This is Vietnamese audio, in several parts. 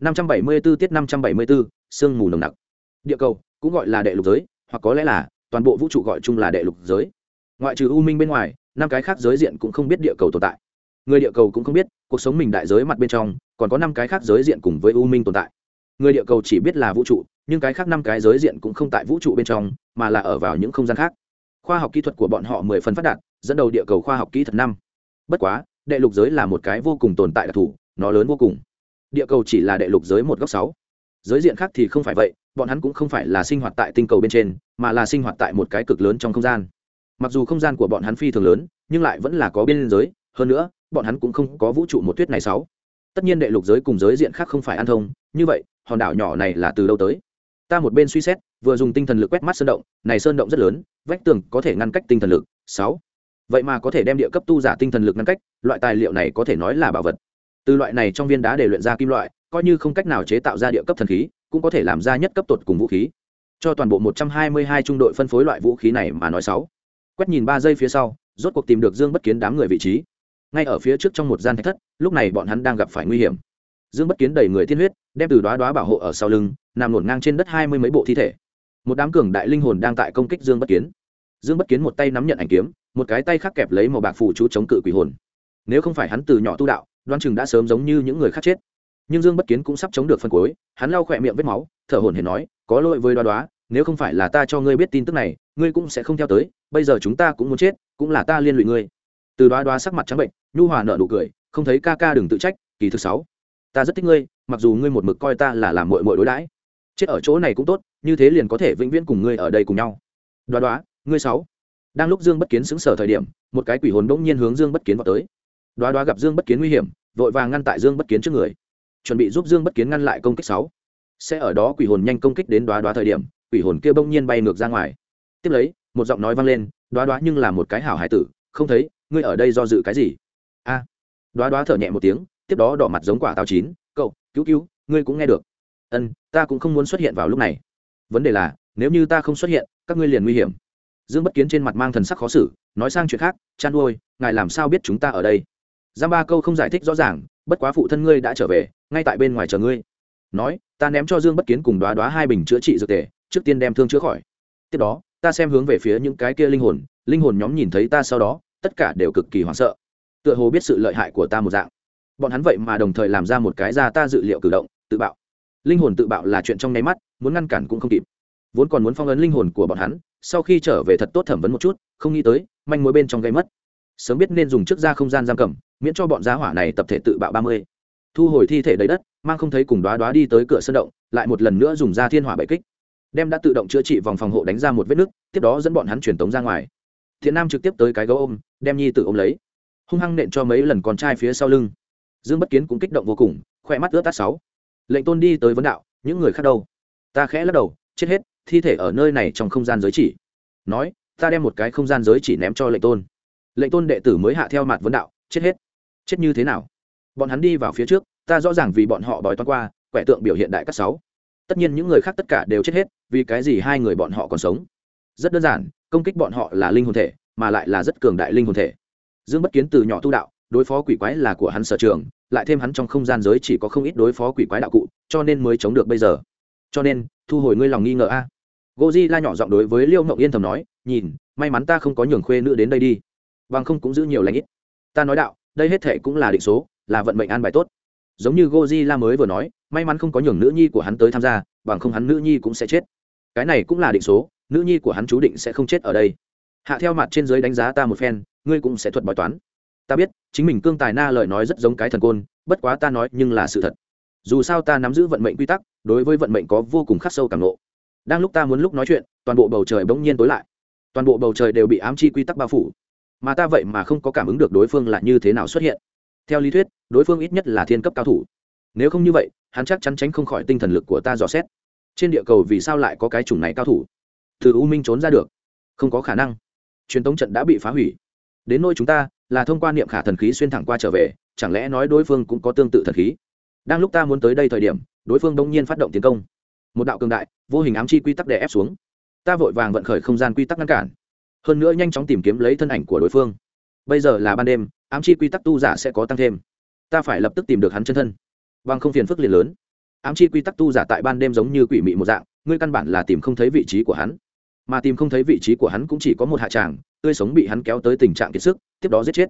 574 tiết 574, sương mù nồng nặc. Địa cầu cũng gọi là đệ lục giới hoặc có lẽ là toàn bộ vũ trụ gọi chung là đệ lục giới. Ngoại trừ u minh bên ngoài năm cái khác giới diện cũng không biết địa cầu tồn tại. Người địa cầu cũng không biết cuộc sống mình đại giới mặt bên trong còn có năm cái khác giới diện cùng với u minh tồn tại. Người địa cầu chỉ biết là vũ trụ nhưng cái khác năm cái giới diện cũng không tại vũ trụ bên trong mà là ở vào những không gian khác. Khoa học kỹ thuật của bọn họ mười phần phát đạt dẫn đầu địa cầu khoa học kỹ thuật năm. Bất quá đệ lục giới là một cái vô cùng tồn tại đặc thù nó lớn vô cùng địa cầu chỉ là đệ lục giới một góc sáu. Giới diện khác thì không phải vậy, bọn hắn cũng không phải là sinh hoạt tại tinh cầu bên trên, mà là sinh hoạt tại một cái cực lớn trong không gian. Mặc dù không gian của bọn hắn phi thường lớn, nhưng lại vẫn là có biên giới, hơn nữa, bọn hắn cũng không có vũ trụ một tuyết này sáu. Tất nhiên đệ lục giới cùng giới diện khác không phải ăn thông, như vậy, hòn đảo nhỏ này là từ đâu tới? Ta một bên suy xét, vừa dùng tinh thần lực quét mắt sơn động, này sơn động rất lớn, vách tường có thể ngăn cách tinh thần lực, sáu. Vậy mà có thể đem địa cấp tu giả tinh thần lực ngăn cách, loại tài liệu này có thể nói là bảo vật từ loại này trong viên đá để luyện ra kim loại, coi như không cách nào chế tạo ra địa cấp thần khí, cũng có thể làm ra nhất cấp tột cùng vũ khí. Cho toàn bộ một trăm hai mươi hai trung đội phân phối loại vũ khí này mà nói sáu. Quét nhìn ba giây phía sau, rốt cuộc tìm được dương bất kiến đám người vị trí. Ngay ở phía trước trong một gian thạch thất, lúc này bọn hắn đang gặp phải nguy hiểm. Dương bất kiến đầy người tiên huyết, đem từ đoá đoá bảo hộ ở sau lưng, nằm ngổn ngang trên đất hai mươi mấy bộ thi thể. Một đám cường đại linh hồn đang tại công kích dương bất kiến. Dương bất kiến một tay nắm nhận ảnh kiếm, một cái tay khác kẹp lấy màu bạc phủ chú chống cự quỷ hồn. Nếu không phải hắn từ nhỏ tu đạo đoan chừng đã sớm giống như những người khác chết. Nhưng dương bất kiến cũng sắp chống được phân cuối, hắn lau khỏe miệng vết máu, thở hổn hển nói, có lỗi với đoá đoá, nếu không phải là ta cho ngươi biết tin tức này, ngươi cũng sẽ không theo tới, bây giờ chúng ta cũng muốn chết, cũng là ta liên lụy ngươi. Từ đoá đoá sắc mặt trắng bệnh, nhu hòa nợ nụ cười, không thấy ca ca đừng tự trách, kỳ thứ sáu, ta rất thích ngươi, mặc dù ngươi một mực coi ta là làm mội mội đối đãi. Chết ở chỗ này cũng tốt, như thế liền có thể vĩnh viễn cùng ngươi ở đây cùng nhau. Đoá đoá, ngươi sáu. Đang lúc dương bất kiến xứng sở thời điểm, một cái quỷ hồn bỗng nhiên hướng dương bất kiến vào tới đoá đoá gặp dương bất kiến nguy hiểm vội vàng ngăn tại dương bất kiến trước người. Chuẩn bị giúp dương bất kiến ngăn lại công kích sáu. Sẽ ở đó quỷ hồn nhanh công kích đến đoá đoá thời điểm quỷ hồn kia bỗng nhiên bay ngược ra ngoài. Tiếp lấy một giọng nói vang lên đoá đoá nhưng là một cái hảo hải tử không thấy ngươi ở đây do dự cái gì? A. À, đoá đoá thở nhẹ một tiếng tiếp đó đỏ mặt giống quả táo chín cậu cứu cứu ngươi cũng nghe được. Ân ta cũng không muốn xuất hiện vào lúc này. Vấn đề là nếu như ta không xuất hiện các ngươi liền nguy hiểm. Dương bất kiến trên mặt mang thần sắc khó xử nói sang chuyện khác chan ôi ngài làm sao biết chúng ta ở đây? Giam ba câu không giải thích rõ ràng, bất quá phụ thân ngươi đã trở về, ngay tại bên ngoài chờ ngươi. Nói, ta ném cho dương bất kiến cùng đoá đoá hai bình chữa trị dược tề, trước tiên đem thương chữa khỏi. Tiếp đó, ta xem hướng về phía những cái kia linh hồn linh hồn nhóm nhìn thấy ta sau đó, tất cả đều cực kỳ hoảng sợ. Tựa hồ biết sự lợi hại của ta một dạng. Bọn hắn vậy mà đồng thời làm ra một cái ra ta dự liệu cử động, tự bạo. Linh hồn tự bạo là chuyện trong nháy mắt, muốn ngăn cản cũng không kịp. Vốn còn muốn phong ấn linh hồn của bọn hắn, sau khi trở về thật tốt thẩm vấn một chút, không nghĩ tới, manh mối bên trong gây mất sớm biết nên dùng trước ra không gian giam cầm, miễn cho bọn giá hỏa này tập thể tự bạo ba mươi. Thu hồi thi thể đầy đất, mang không thấy cùng đoá đoá đi tới cửa sân động, lại một lần nữa dùng ra thiên hỏa bậy kích. Đem đã tự động chữa trị vòng phòng hộ đánh ra một vết nứt, tiếp đó dẫn bọn hắn truyền tống ra ngoài. Thiện nam trực tiếp tới cái gấu ôm, đem nhi tự ôm lấy. Hung hăng nện cho mấy lần con trai phía sau lưng. Dương bất kiến cũng kích động vô cùng, khỏe mắt ướt tát sáu. Lệnh tôn đi tới vấn đạo, những người khác đâu? Ta khẽ lắc đầu, chết hết, thi thể ở nơi này trong không gian giới chỉ. Nói, ta đem một cái không gian giới chỉ ném cho lệnh tôn lệnh tôn đệ tử mới hạ theo mặt vấn đạo, chết hết. Chết như thế nào? Bọn hắn đi vào phía trước, ta rõ ràng vì bọn họ bói toán qua, quẻ tượng biểu hiện đại các sáu. Tất nhiên những người khác tất cả đều chết hết, vì cái gì hai người bọn họ còn sống? Rất đơn giản, công kích bọn họ là linh hồn thể, mà lại là rất cường đại linh hồn thể. Dương bất kiến từ nhỏ tu đạo, đối phó quỷ quái là của hắn sở trường, lại thêm hắn trong không gian giới chỉ có không ít đối phó quỷ quái đạo cụ, cho nên mới chống được bây giờ. Cho nên, thu hồi ngươi lòng nghi ngờ a. À. goji la nhỏ giọng đối với liêu ngậu yên thầm nói, nhìn, may mắn ta không có nhường khuê nữ đến đây đi bằng không cũng giữ nhiều lãnh ít. Ta nói đạo, đây hết thệ cũng là định số, là vận mệnh an bài tốt. Giống như goji la mới vừa nói, may mắn không có nhường nữ nhi của hắn tới tham gia, bằng không hắn nữ nhi cũng sẽ chết. Cái này cũng là định số, nữ nhi của hắn chú định sẽ không chết ở đây. Hạ theo mặt trên dưới đánh giá ta một phen, ngươi cũng sẽ thuật bói toán. Ta biết, chính mình cương tài na lời nói rất giống cái thần côn, bất quá ta nói nhưng là sự thật. Dù sao ta nắm giữ vận mệnh quy tắc, đối với vận mệnh có vô cùng khắc sâu cảm ngộ. đang lúc ta muốn lúc nói chuyện, toàn bộ bầu trời bỗng nhiên tối lại. Toàn bộ bầu trời đều bị ám chi quy tắc bao phủ mà ta vậy mà không có cảm ứng được đối phương là như thế nào xuất hiện. Theo lý thuyết, đối phương ít nhất là thiên cấp cao thủ. Nếu không như vậy, hắn chắc chắn tránh không khỏi tinh thần lực của ta dò xét. Trên địa cầu vì sao lại có cái chủng này cao thủ? Từ u minh trốn ra được. Không có khả năng. Truyền tống trận đã bị phá hủy. Đến nôi chúng ta, là thông qua niệm khả thần khí xuyên thẳng qua trở về, chẳng lẽ nói đối phương cũng có tương tự thần khí? Đang lúc ta muốn tới đây thời điểm, đối phương đông nhiên phát động tiến công. Một đạo cường đại, vô hình ám chi quy tắc đè ép xuống. Ta vội vàng vận khởi không gian quy tắc ngăn cản hơn nữa nhanh chóng tìm kiếm lấy thân ảnh của đối phương. Bây giờ là ban đêm, ám chi quy tắc tu giả sẽ có tăng thêm. Ta phải lập tức tìm được hắn chân thân. Bằng không phiền phức liền lớn. Ám chi quy tắc tu giả tại ban đêm giống như quỷ mị một dạng, ngươi căn bản là tìm không thấy vị trí của hắn. Mà tìm không thấy vị trí của hắn cũng chỉ có một hạ tràng, tươi sống bị hắn kéo tới tình trạng kiệt sức, tiếp đó giết chết.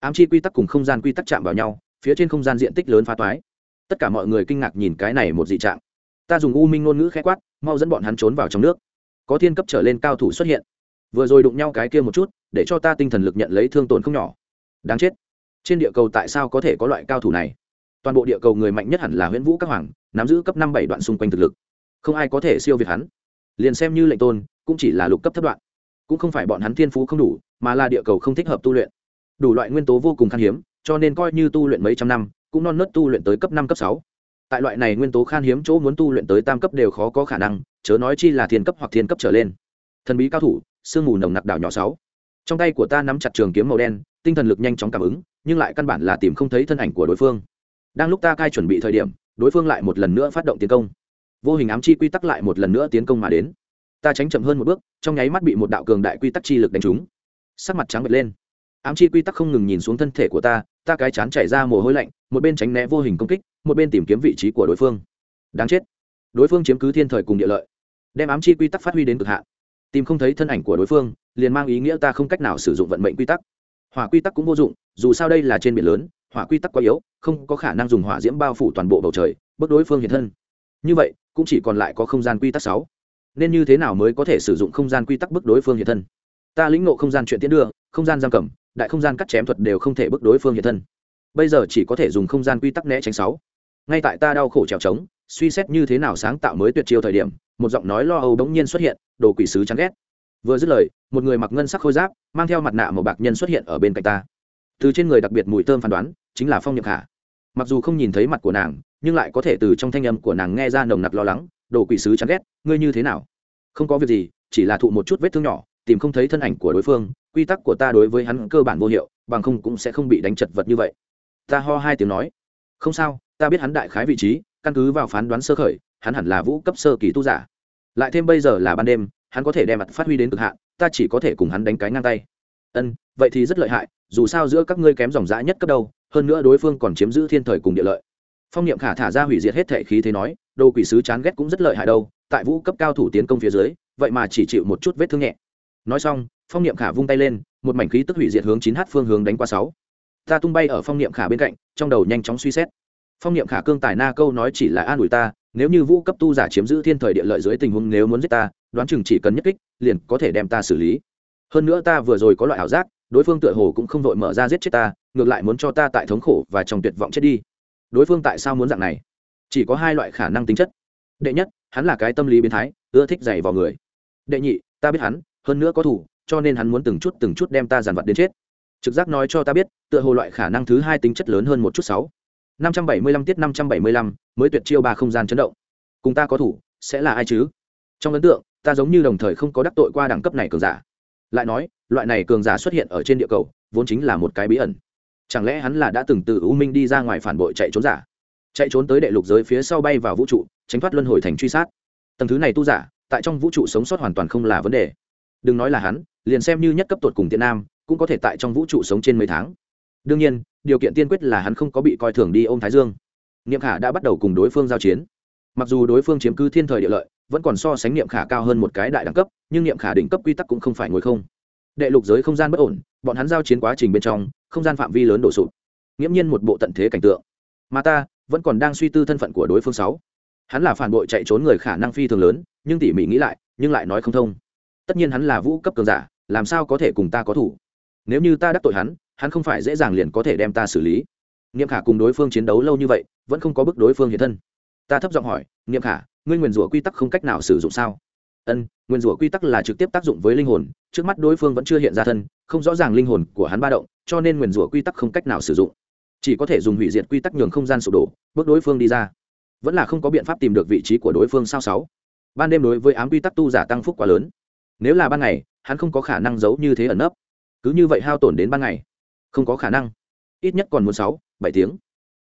Ám chi quy tắc cùng không gian quy tắc chạm vào nhau, phía trên không gian diện tích lớn phá toái. Tất cả mọi người kinh ngạc nhìn cái này một dị trạng. Ta dùng u minh ngôn ngữ khẽ quát, mau dẫn bọn hắn trốn vào trong nước. Có thiên cấp trở lên cao thủ xuất hiện vừa rồi đụng nhau cái kia một chút, để cho ta tinh thần lực nhận lấy thương tổn không nhỏ. Đáng chết. Trên địa cầu tại sao có thể có loại cao thủ này? Toàn bộ địa cầu người mạnh nhất hẳn là huyễn vũ các hoàng, nắm giữ cấp năm bảy đoạn xung quanh thực lực. Không ai có thể siêu việt hắn. Liền xem như lệnh tôn, cũng chỉ là lục cấp thất đoạn. Cũng không phải bọn hắn thiên phú không đủ, mà là địa cầu không thích hợp tu luyện. Đủ loại nguyên tố vô cùng khan hiếm, cho nên coi như tu luyện mấy trăm năm, cũng non nớt tu luyện tới cấp năm, cấp sáu. Tại loại này nguyên tố khan hiếm chỗ muốn tu luyện tới tam cấp đều khó có khả năng, chớ nói chi là thiên cấp hoặc thiên cấp trở lên. Thần bí cao thủ sương mù nồng nặc đảo nhỏ sáu. Trong tay của ta nắm chặt trường kiếm màu đen, tinh thần lực nhanh chóng cảm ứng, nhưng lại căn bản là tìm không thấy thân ảnh của đối phương. Đang lúc ta cai chuẩn bị thời điểm, đối phương lại một lần nữa phát động tiến công. Vô hình ám chi quy tắc lại một lần nữa tiến công mà đến. Ta tránh chậm hơn một bước, trong nháy mắt bị một đạo cường đại quy tắc chi lực đánh trúng. Sắc mặt trắng bật lên. Ám chi quy tắc không ngừng nhìn xuống thân thể của ta ta cái chán chảy ra mồ hôi lạnh, một bên tránh né vô hình công kích, một bên tìm kiếm vị trí của đối phương. Đáng chết. Đối phương chiếm cứ thiên thời cùng địa lợi, đem ám chi quy tắc phát huy đến cực hạn tìm không thấy thân ảnh của đối phương, liền mang ý nghĩa ta không cách nào sử dụng vận mệnh quy tắc. Hỏa quy tắc cũng vô dụng, dù sao đây là trên biển lớn, hỏa quy tắc quá yếu, không có khả năng dùng hỏa diễm bao phủ toàn bộ bầu trời bước đối phương hiện thân. Như vậy, cũng chỉ còn lại có không gian quy tắc sáu. Nên như thế nào mới có thể sử dụng không gian quy tắc bước đối phương hiện thân? Ta lĩnh ngộ không gian chuyện tiến đưa, không gian giam cầm, đại không gian cắt chém thuật đều không thể bước đối phương hiện thân. Bây giờ chỉ có thể dùng không gian quy tắc né tránh sáu. Ngay tại ta đau khổ trèo trống, suy xét như thế nào sáng tạo mới tuyệt chiêu thời điểm một giọng nói lo âu bỗng nhiên xuất hiện, đồ quỷ sứ chán ghét. Vừa dứt lời, một người mặc ngân sắc khôi giáp, mang theo mặt nạ màu bạc nhân xuất hiện ở bên cạnh ta. Từ trên người đặc biệt mùi thơm phán đoán, chính là phong nhược khả. Mặc dù không nhìn thấy mặt của nàng, nhưng lại có thể từ trong thanh âm của nàng nghe ra nồng nặc lo lắng, đồ quỷ sứ chán ghét, ngươi như thế nào? Không có việc gì, chỉ là thụ một chút vết thương nhỏ, tìm không thấy thân ảnh của đối phương, quy tắc của ta đối với hắn cơ bản vô hiệu, bằng không cũng sẽ không bị đánh chật vật như vậy. Ta ho hai tiếng nói. Không sao, ta biết hắn đại khái vị trí, căn cứ vào phán đoán sơ khởi, hắn hẳn là vũ cấp sơ kỳ tu giả lại thêm bây giờ là ban đêm, hắn có thể đem mặt phát huy đến cực hạn, ta chỉ có thể cùng hắn đánh cái ngang tay. Ân, vậy thì rất lợi hại, dù sao giữa các ngươi kém dòng dã nhất cấp đâu, hơn nữa đối phương còn chiếm giữ thiên thời cùng địa lợi. Phong niệm khả thả ra hủy diệt hết thể khí thế nói, đồ quỷ sứ chán ghét cũng rất lợi hại đâu, tại vũ cấp cao thủ tiến công phía dưới, vậy mà chỉ chịu một chút vết thương nhẹ. Nói xong, phong niệm khả vung tay lên, một mảnh khí tức hủy diệt hướng chín h phương hướng đánh qua sáu. Ta tung bay ở phong niệm khả bên cạnh, trong đầu nhanh chóng suy xét. Phong niệm khả cương tài na câu nói chỉ là an ủi ta nếu như vũ cấp tu giả chiếm giữ thiên thời địa lợi dưới tình huống nếu muốn giết ta, đoán chừng chỉ cần nhất kích, liền có thể đem ta xử lý. Hơn nữa ta vừa rồi có loại ảo giác, đối phương tựa hồ cũng không vội mở ra giết chết ta, ngược lại muốn cho ta tại thống khổ và trong tuyệt vọng chết đi. Đối phương tại sao muốn dạng này? Chỉ có hai loại khả năng tính chất. Đệ nhất, hắn là cái tâm lý biến thái, ưa thích dày vào người. Đệ nhị, ta biết hắn, hơn nữa có thủ, cho nên hắn muốn từng chút từng chút đem ta giàn vật đến chết. Trực giác nói cho ta biết, tựa hồ loại khả năng thứ hai tính chất lớn hơn một chút sáu năm trăm bảy mươi lăm tiết năm trăm bảy mươi lăm, mới tuyệt chiêu ba không gian chấn động. Cùng ta có thủ, sẽ là ai chứ? Trong ấn tượng, ta giống như đồng thời không có đắc tội qua đẳng cấp này cường giả. Lại nói, loại này cường giả xuất hiện ở trên địa cầu, vốn chính là một cái bí ẩn. Chẳng lẽ hắn là đã từng từ u minh đi ra ngoài phản bội chạy trốn giả? Chạy trốn tới đệ lục giới phía sau bay vào vũ trụ, tránh thoát luân hồi thành truy sát. Tầng thứ này tu giả, tại trong vũ trụ sống sót hoàn toàn không là vấn đề. Đừng nói là hắn, liền xem như nhất cấp tuột cùng tiện nam, cũng có thể tại trong vũ trụ sống trên mấy tháng. Đương nhiên điều kiện tiên quyết là hắn không có bị coi thường đi ôm thái dương. Niệm khả đã bắt đầu cùng đối phương giao chiến. Mặc dù đối phương chiếm cứ thiên thời địa lợi, vẫn còn so sánh niệm khả cao hơn một cái đại đẳng cấp, nhưng niệm khả đỉnh cấp quy tắc cũng không phải ngồi không. Đệ lục giới không gian bất ổn, bọn hắn giao chiến quá trình bên trong, không gian phạm vi lớn đổ sụp. Nghiễm nhiên một bộ tận thế cảnh tượng. Mà ta vẫn còn đang suy tư thân phận của đối phương sáu. Hắn là phản bội chạy trốn người khả năng phi thường lớn, nhưng tỉ mỉ nghĩ lại, nhưng lại nói không thông. Tất nhiên hắn là vũ cấp cường giả, làm sao có thể cùng ta có thủ? Nếu như ta đắc tội hắn hắn không phải dễ dàng liền có thể đem ta xử lý. Niệm khả cùng đối phương chiến đấu lâu như vậy, vẫn không có bức đối phương hiện thân. Ta thấp giọng hỏi, niệm khả, ngươi nguyền rủa quy tắc không cách nào sử dụng sao? Ân, nguyền rủa quy tắc là trực tiếp tác dụng với linh hồn, trước mắt đối phương vẫn chưa hiện ra thân, không rõ ràng linh hồn của hắn ba động, cho nên nguyền rủa quy tắc không cách nào sử dụng. Chỉ có thể dùng hủy diệt quy tắc nhường không gian sụp đổ, bước đối phương đi ra. Vẫn là không có biện pháp tìm được vị trí của đối phương sao sáu. Ban đêm đối với ám quy tắc tu giả tăng phúc quá lớn. Nếu là ban ngày, hắn không có khả năng giấu như thế ẩn nấp. Cứ như vậy hao tổn đến ban ngày không có khả năng. Ít nhất còn muốn sáu, bảy tiếng.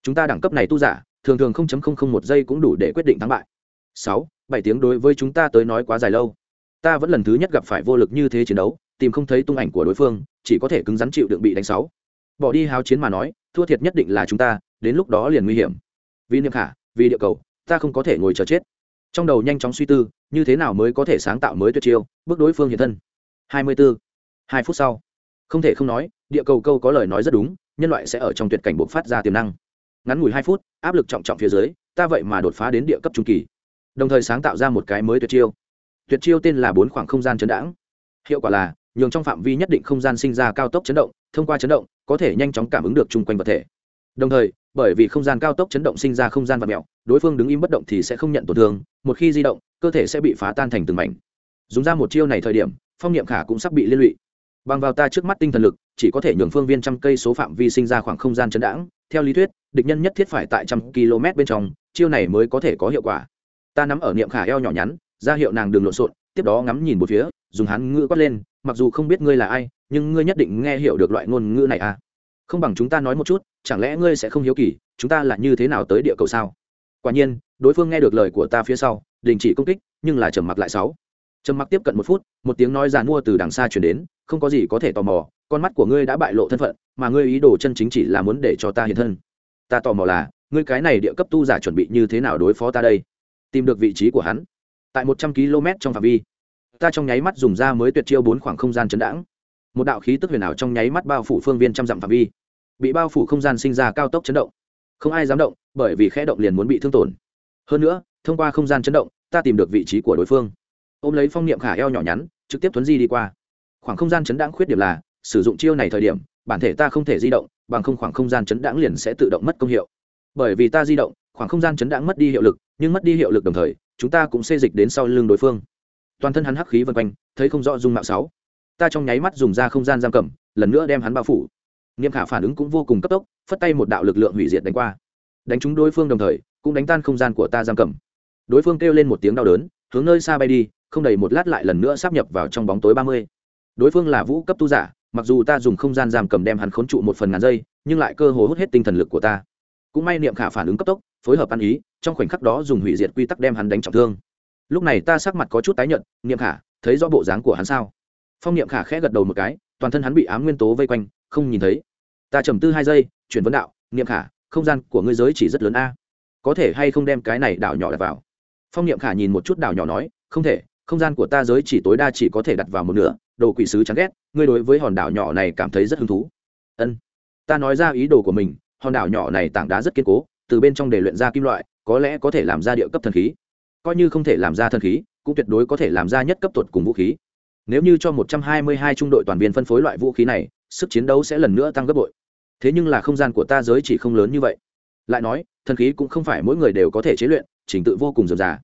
Chúng ta đẳng cấp này tu giả, thường thường không chấm không không một giây cũng đủ để quyết định thắng bại. Sáu, bảy tiếng đối với chúng ta tới nói quá dài lâu. Ta vẫn lần thứ nhất gặp phải vô lực như thế chiến đấu, tìm không thấy tung ảnh của đối phương, chỉ có thể cứng rắn chịu đựng bị đánh sáu. Bỏ đi háo chiến mà nói, thua thiệt nhất định là chúng ta, đến lúc đó liền nguy hiểm. Vì niệm khả, vì địa cầu, ta không có thể ngồi chờ chết. Trong đầu nhanh chóng suy tư, như thế nào mới có thể sáng tạo mới tuyệt chiêu, bước đối phương hiện thân. Hai mươi bốn hai phút sau. Không thể không nói địa cầu câu có lời nói rất đúng, nhân loại sẽ ở trong tuyệt cảnh bộc phát ra tiềm năng. Ngắn ngủi hai phút, áp lực trọng trọng phía dưới, ta vậy mà đột phá đến địa cấp trung kỳ. Đồng thời sáng tạo ra một cái mới tuyệt chiêu. Tuyệt chiêu tên là bốn khoảng không gian chấn đãng. Hiệu quả là, nhường trong phạm vi nhất định không gian sinh ra cao tốc chấn động, thông qua chấn động, có thể nhanh chóng cảm ứng được chung quanh vật thể. Đồng thời, bởi vì không gian cao tốc chấn động sinh ra không gian vật mẹo, đối phương đứng im bất động thì sẽ không nhận tổn thương, một khi di động, cơ thể sẽ bị phá tan thành từng mảnh. Dùng ra một chiêu này thời điểm, phong niệm khả cũng sắp bị liên lụy bằng vào ta trước mắt tinh thần lực, chỉ có thể nhường phương viên trăm cây số phạm vi sinh ra khoảng không gian chấn đãng. Theo lý thuyết, địch nhân nhất thiết phải tại trăm km bên trong, chiêu này mới có thể có hiệu quả. Ta nắm ở niệm khả eo nhỏ nhắn, ra hiệu nàng đường lộn xộn, tiếp đó ngắm nhìn một phía, dùng hắn ngữ quát lên, mặc dù không biết ngươi là ai, nhưng ngươi nhất định nghe hiểu được loại ngôn ngữ này à. Không bằng chúng ta nói một chút, chẳng lẽ ngươi sẽ không hiếu kỳ, chúng ta là như thế nào tới địa cầu sao? Quả nhiên, đối phương nghe được lời của ta phía sau, đình chỉ công kích, nhưng là trầm mặc lại sáu. Trầm mặc tiếp cận một phút, một tiếng nói giàn mua từ đằng xa chuyển đến không có gì có thể tò mò, con mắt của ngươi đã bại lộ thân phận, mà ngươi ý đồ chân chính chỉ là muốn để cho ta hiện thân. Ta tò mò là, ngươi cái này địa cấp tu giả chuẩn bị như thế nào đối phó ta đây? Tìm được vị trí của hắn. Tại một trăm km trong phạm vi. Ta trong nháy mắt dùng ra mới tuyệt chiêu bốn khoảng không gian chấn đãng. Một đạo khí tức huyền ảo trong nháy mắt bao phủ phương viên trăm dặm phạm vi. Bị bao phủ không gian sinh ra cao tốc chấn động. Không ai dám động, bởi vì khẽ động liền muốn bị thương tổn. Hơn nữa, thông qua không gian chấn động, ta tìm được vị trí của đối phương. Ôm lấy phong niệm khả eo nhỏ nhắn, trực tiếp tuấn di đi qua khoảng không gian chấn đãng khuyết điểm là, sử dụng chiêu này thời điểm, bản thể ta không thể di động, bằng không khoảng không gian chấn đãng liền sẽ tự động mất công hiệu. Bởi vì ta di động, khoảng không gian chấn đãng mất đi hiệu lực, nhưng mất đi hiệu lực đồng thời, chúng ta cũng xê dịch đến sau lưng đối phương. Toàn thân hắn hắc khí vân quanh, thấy không rõ dung mạo sáu. Ta trong nháy mắt dùng ra không gian giam cầm, lần nữa đem hắn bao phủ. Nghiêm khả phản ứng cũng vô cùng cấp tốc, phất tay một đạo lực lượng hủy diệt đánh qua. Đánh trúng đối phương đồng thời, cũng đánh tan không gian của ta giam cầm. Đối phương kêu lên một tiếng đau đớn, hướng nơi xa bay đi, không đầy một lát lại lần nữa sắp nhập vào trong bóng tối ba mươi đối phương là vũ cấp tu giả, mặc dù ta dùng không gian giam cầm đem hắn khốn trụ một phần ngàn giây, nhưng lại cơ hồ hút hết tinh thần lực của ta. Cũng may niệm khả phản ứng cấp tốc, phối hợp ăn ý, trong khoảnh khắc đó dùng hủy diệt quy tắc đem hắn đánh trọng thương. Lúc này ta sắc mặt có chút tái nhợt, niệm khả, thấy rõ bộ dáng của hắn sao? Phong niệm khả khẽ gật đầu một cái, toàn thân hắn bị ám nguyên tố vây quanh, không nhìn thấy. Ta trầm tư hai giây, chuyển vấn đạo, niệm khả, không gian của ngươi giới chỉ rất lớn a. Có thể hay không đem cái này đảo nhỏ đặt vào? Phong niệm khả nhìn một chút đảo nhỏ nói, không thể, không gian của ta giới chỉ tối đa chỉ có thể đặt vào một nửa đồ quỷ sứ chán ghét, ngươi đối với hòn đảo nhỏ này cảm thấy rất hứng thú. Ân, ta nói ra ý đồ của mình, hòn đảo nhỏ này tảng đá rất kiên cố, từ bên trong để luyện ra kim loại, có lẽ có thể làm ra địa cấp thần khí. Coi như không thể làm ra thần khí, cũng tuyệt đối có thể làm ra nhất cấp tuột cùng vũ khí. Nếu như cho một trăm hai mươi hai trung đội toàn viên phân phối loại vũ khí này, sức chiến đấu sẽ lần nữa tăng gấp bội. Thế nhưng là không gian của ta giới chỉ không lớn như vậy. Lại nói, thần khí cũng không phải mỗi người đều có thể chế luyện, trình tự vô cùng dườm già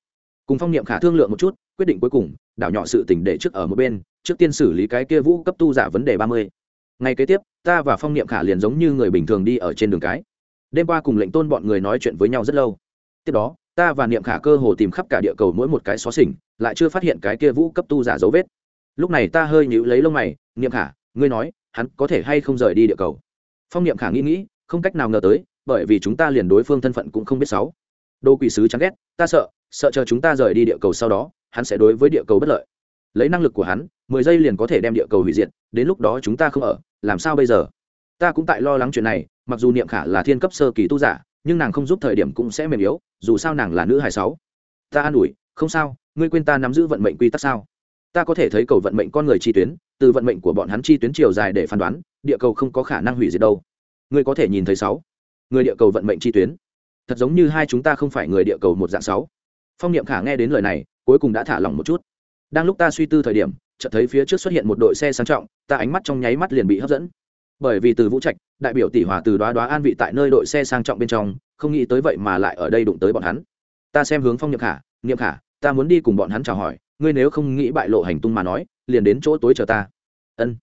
cùng phong niệm khả thương lượng một chút quyết định cuối cùng, đảo nhỏ sự tỉnh để trước ở một bên, trước tiên xử lý cái kia vũ cấp tu giả vấn đề ba mươi. Ngày kế tiếp, ta và phong niệm khả liền giống như người bình thường đi ở trên đường cái. Đêm qua cùng lệnh tôn bọn người nói chuyện với nhau rất lâu. Tiếp đó, ta và niệm khả cơ hồ tìm khắp cả địa cầu mỗi một cái xó xỉnh, lại chưa phát hiện cái kia vũ cấp tu giả dấu vết. Lúc này ta hơi nhíu lấy lông mày, niệm khả, ngươi nói, hắn có thể hay không rời đi địa cầu? Phong niệm khả nghĩ nghĩ, không cách nào ngờ tới, bởi vì chúng ta liền đối phương thân phận cũng không biết sáu đô quỷ sứ chán ghét, ta sợ sợ chờ chúng ta rời đi địa cầu sau đó hắn sẽ đối với địa cầu bất lợi. Lấy năng lực của hắn, mười giây liền có thể đem địa cầu hủy diệt, đến lúc đó chúng ta không ở, làm sao bây giờ? Ta cũng tại lo lắng chuyện này, mặc dù niệm khả là thiên cấp sơ kỳ tu giả, nhưng nàng không giúp thời điểm cũng sẽ mềm yếu, dù sao nàng là nữ hải sáu. Ta an ủi, không sao, ngươi quên ta nắm giữ vận mệnh quy tắc sao? Ta có thể thấy cầu vận mệnh con người chi tuyến, từ vận mệnh của bọn hắn chi tuyến chiều dài để phán đoán, địa cầu không có khả năng hủy diệt đâu. Ngươi có thể nhìn thấy sáu. Người địa cầu vận mệnh chi tuyến. Thật giống như hai chúng ta không phải người địa cầu một dạng sáu phong niệm khả nghe đến lời này, cuối cùng đã thả lỏng một chút. Đang lúc ta suy tư thời điểm, chợt thấy phía trước xuất hiện một đội xe sang trọng, ta ánh mắt trong nháy mắt liền bị hấp dẫn. Bởi vì từ vũ trạch, đại biểu tỷ hòa từ đoá đoá an vị tại nơi đội xe sang trọng bên trong, không nghĩ tới vậy mà lại ở đây đụng tới bọn hắn. Ta xem hướng phong niệm khả niệm khả, ta muốn đi cùng bọn hắn chào hỏi, ngươi nếu không nghĩ bại lộ hành tung mà nói, liền đến chỗ tối chờ ta. Ân.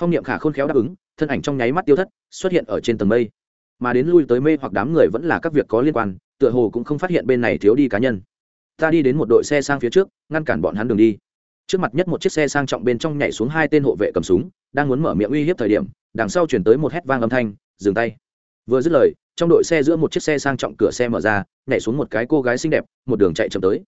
Phong niệm khả khôn khéo đáp ứng, thân ảnh trong nháy mắt tiêu thất, xuất hiện ở trên tầng mây. Mà đến lui tới mê hoặc đám người vẫn là các việc có liên quan, tựa hồ cũng không phát hiện bên này thiếu đi cá nhân ta đi đến một đội xe sang phía trước, ngăn cản bọn hắn đường đi. Trước mặt nhất một chiếc xe sang trọng bên trong nhảy xuống hai tên hộ vệ cầm súng, đang muốn mở miệng uy hiếp thời điểm, đằng sau chuyển tới một hét vang âm thanh, dừng tay. Vừa dứt lời, trong đội xe giữa một chiếc xe sang trọng cửa xe mở ra, nhảy xuống một cái cô gái xinh đẹp, một đường chạy chậm tới.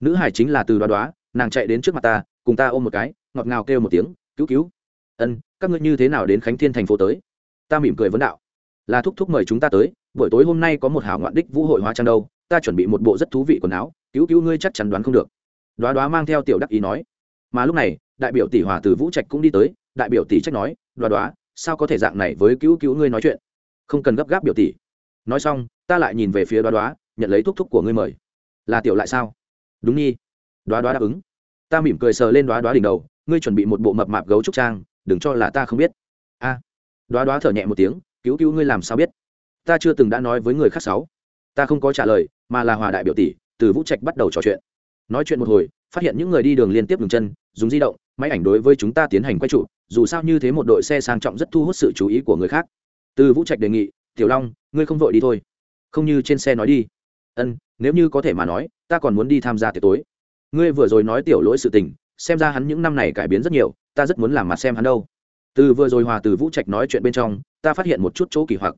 Nữ hải chính là từ đoá đoá, nàng chạy đến trước mặt ta, cùng ta ôm một cái, ngọt ngào kêu một tiếng, cứu cứu. Ân, các ngươi như thế nào đến khánh thiên thành phố tới? Ta mỉm cười vấn đạo. Là thúc thúc mời chúng ta tới, buổi tối hôm nay có một hảo ngoạn đích vũ hội hóa trang đâu, ta chuẩn bị một bộ rất thú vị quần áo cứu cứu ngươi chắc chắn đoán không được. Đoá đoá mang theo tiểu đắc ý nói. Mà lúc này đại biểu tỷ hòa từ vũ trạch cũng đi tới đại biểu tỷ trách nói đoá đoá sao có thể dạng này với cứu cứu ngươi nói chuyện? Không cần gấp gáp biểu tỷ. Nói xong ta lại nhìn về phía đoá đoá nhận lấy thúc thúc của ngươi mời. Là tiểu lại sao? Đúng nhi. Đoá đoá đáp ứng. Ta mỉm cười sờ lên đoá đoá đỉnh đầu ngươi chuẩn bị một bộ mập mạp gấu trúc trang đừng cho là ta không biết. A. À, đoá đoá thở nhẹ một tiếng cứu cứu ngươi làm sao biết? Ta chưa từng đã nói với người khác sáu ta không có trả lời mà là hòa đại biểu tỷ từ vũ trạch bắt đầu trò chuyện. Nói chuyện một hồi, phát hiện những người đi đường liên tiếp ngừng chân, dùng di động, máy ảnh đối với chúng ta tiến hành quay trụ, dù sao như thế một đội xe sang trọng rất thu hút sự chú ý của người khác. Từ vũ trạch đề nghị, tiểu long, ngươi không vội đi thôi. Không như trên xe nói đi. Ân, nếu như có thể mà nói, ta còn muốn đi tham gia tiệc tối. Ngươi vừa rồi nói tiểu lỗi sự tình, xem ra hắn những năm này cải biến rất nhiều, ta rất muốn làm mặt xem hắn đâu. Từ vừa rồi hòa từ vũ trạch nói chuyện bên trong, ta phát hiện một chút chỗ kỳ hoặc.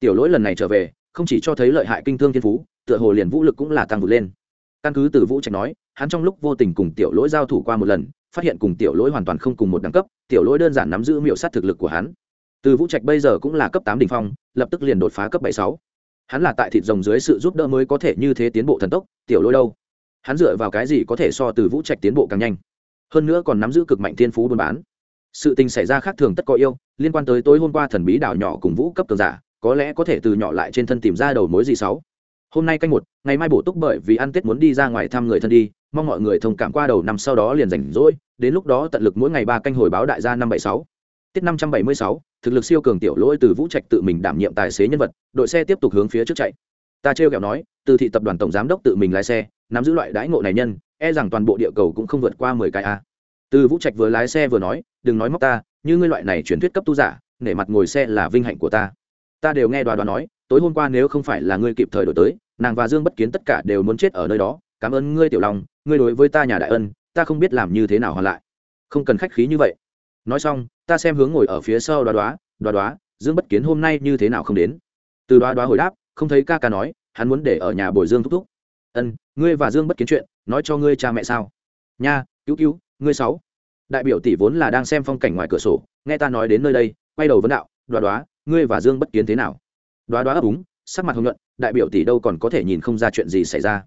Tiểu lỗi lần này trở về không chỉ cho thấy lợi hại kinh thương thiên phú, tựa hồ liền vũ lực cũng là tăng vượt lên. Căn cứ từ vũ trạch nói, hắn trong lúc vô tình cùng tiểu lỗi giao thủ qua một lần, phát hiện cùng tiểu lỗi hoàn toàn không cùng một đẳng cấp, tiểu lỗi đơn giản nắm giữ miệu sát thực lực của hắn. Từ vũ trạch bây giờ cũng là cấp tám đ ỉ n h phong, lập tức liền đột phá cấp bảy sáu. Hắn là tại thịt rồng dưới sự giúp đỡ mới có thể như thế tiến bộ thần tốc, tiểu lỗi đâu? Hắn dựa vào cái gì có thể so từ vũ trạch tiến bộ càng nhanh? Hơn nữa còn nắm giữ cực mạnh thiên phú buôn bán. Sự tình xảy ra khác thường tất có yêu, liên quan tới tối hôm qua thần bí đảo nhỏ cùng vũ cấp cường giả có lẽ có thể từ nhỏ lại trên thân tìm ra đầu mối gì sáu? Hôm nay canh một, ngày mai bổ túc bởi vì ăn tết muốn đi ra ngoài thăm người thân đi, mong mọi người thông cảm qua đầu năm sau đó liền rảnh rỗi, đến lúc đó tận lực mỗi ngày ba canh hồi báo đại gia năm bảy sáu. Tiết năm trăm bảy mươi sáu, thực lực siêu cường tiểu lỗi từ vũ trạch tự mình đảm nhiệm tài xế nhân vật, đội xe tiếp tục hướng phía trước chạy. Ta trêu kẹo nói, từ thị tập đoàn tổng giám đốc tự mình lái xe, nắm giữ loại đãi ngộ này nhân e rằng toàn bộ địa cầu cũng không vượt qua mười cái a. Từ vũ trạch vừa lái xe vừa nói, đừng nói móc ta, như ngươi loại này truyền thuyết cấp tu giả, nể mặt ngồi xe là vinh hạnh của ta ta đều nghe đoán đoán nói, tối hôm qua nếu không phải là ngươi kịp thời đổi tới, nàng và dương bất kiến tất cả đều muốn chết ở nơi đó. Cảm ơn ngươi, tiểu lòng ngươi đối với ta nhà đại ân, ta không biết làm như thế nào hoàn lại. Không cần khách khí như vậy. Nói xong, ta xem hướng ngồi ở phía sau đoá đoá đoá đoá, dương bất kiến hôm nay như thế nào không đến? Từ đoá đoá hồi đáp, không thấy ca ca nói, hắn muốn để ở nhà bồi dương thúc thúc. Ân, ngươi và dương bất kiến chuyện, nói cho ngươi cha mẹ sao? Nha, cứu cứu, ngươi sáu. Đại biểu tỷ vốn là đang xem phong cảnh ngoài cửa sổ, nghe ta nói đến nơi đây, quay đầu vấn đạo, đoá đoá ngươi và dương bất kiến thế nào? Đoá đoá ấp úng, sắc mặt hồng nhuận, đại biểu tỷ đâu còn có thể nhìn không ra chuyện gì xảy ra?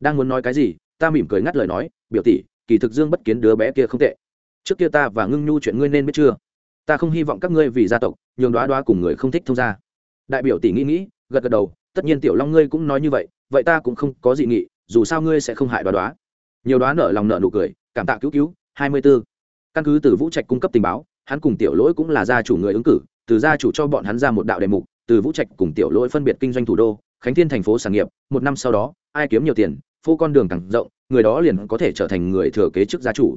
Đang muốn nói cái gì, ta mỉm cười ngắt lời nói, biểu tỷ, kỳ thực dương bất kiến đứa bé kia không tệ. Trước kia ta và ngưng nhu chuyện ngươi nên biết chưa? Ta không hy vọng các ngươi vì gia tộc, nhường đoá đoá cùng người không thích thông gia. đại biểu tỷ nghĩ nghĩ, gật gật đầu, tất nhiên tiểu long ngươi cũng nói như vậy vậy ta cũng không có gì nghị, dù sao ngươi sẽ không hại đoá đoá. Nhiều đoá nở lòng nở nụ cười, cảm tạ cứu cứu, hai mươi 24. căn cứ từ vũ trạch cung cấp tình báo, hắn cùng tiểu lỗi cũng là gia chủ người ứng cử từ gia chủ cho bọn hắn ra một đạo đề mục, từ vũ trạch cùng tiểu lỗi phân biệt kinh doanh thủ đô, khánh thiên thành phố sản nghiệp, một năm sau đó, ai kiếm nhiều tiền, phô con đường càng rộng, người đó liền có thể trở thành người thừa kế chức gia chủ.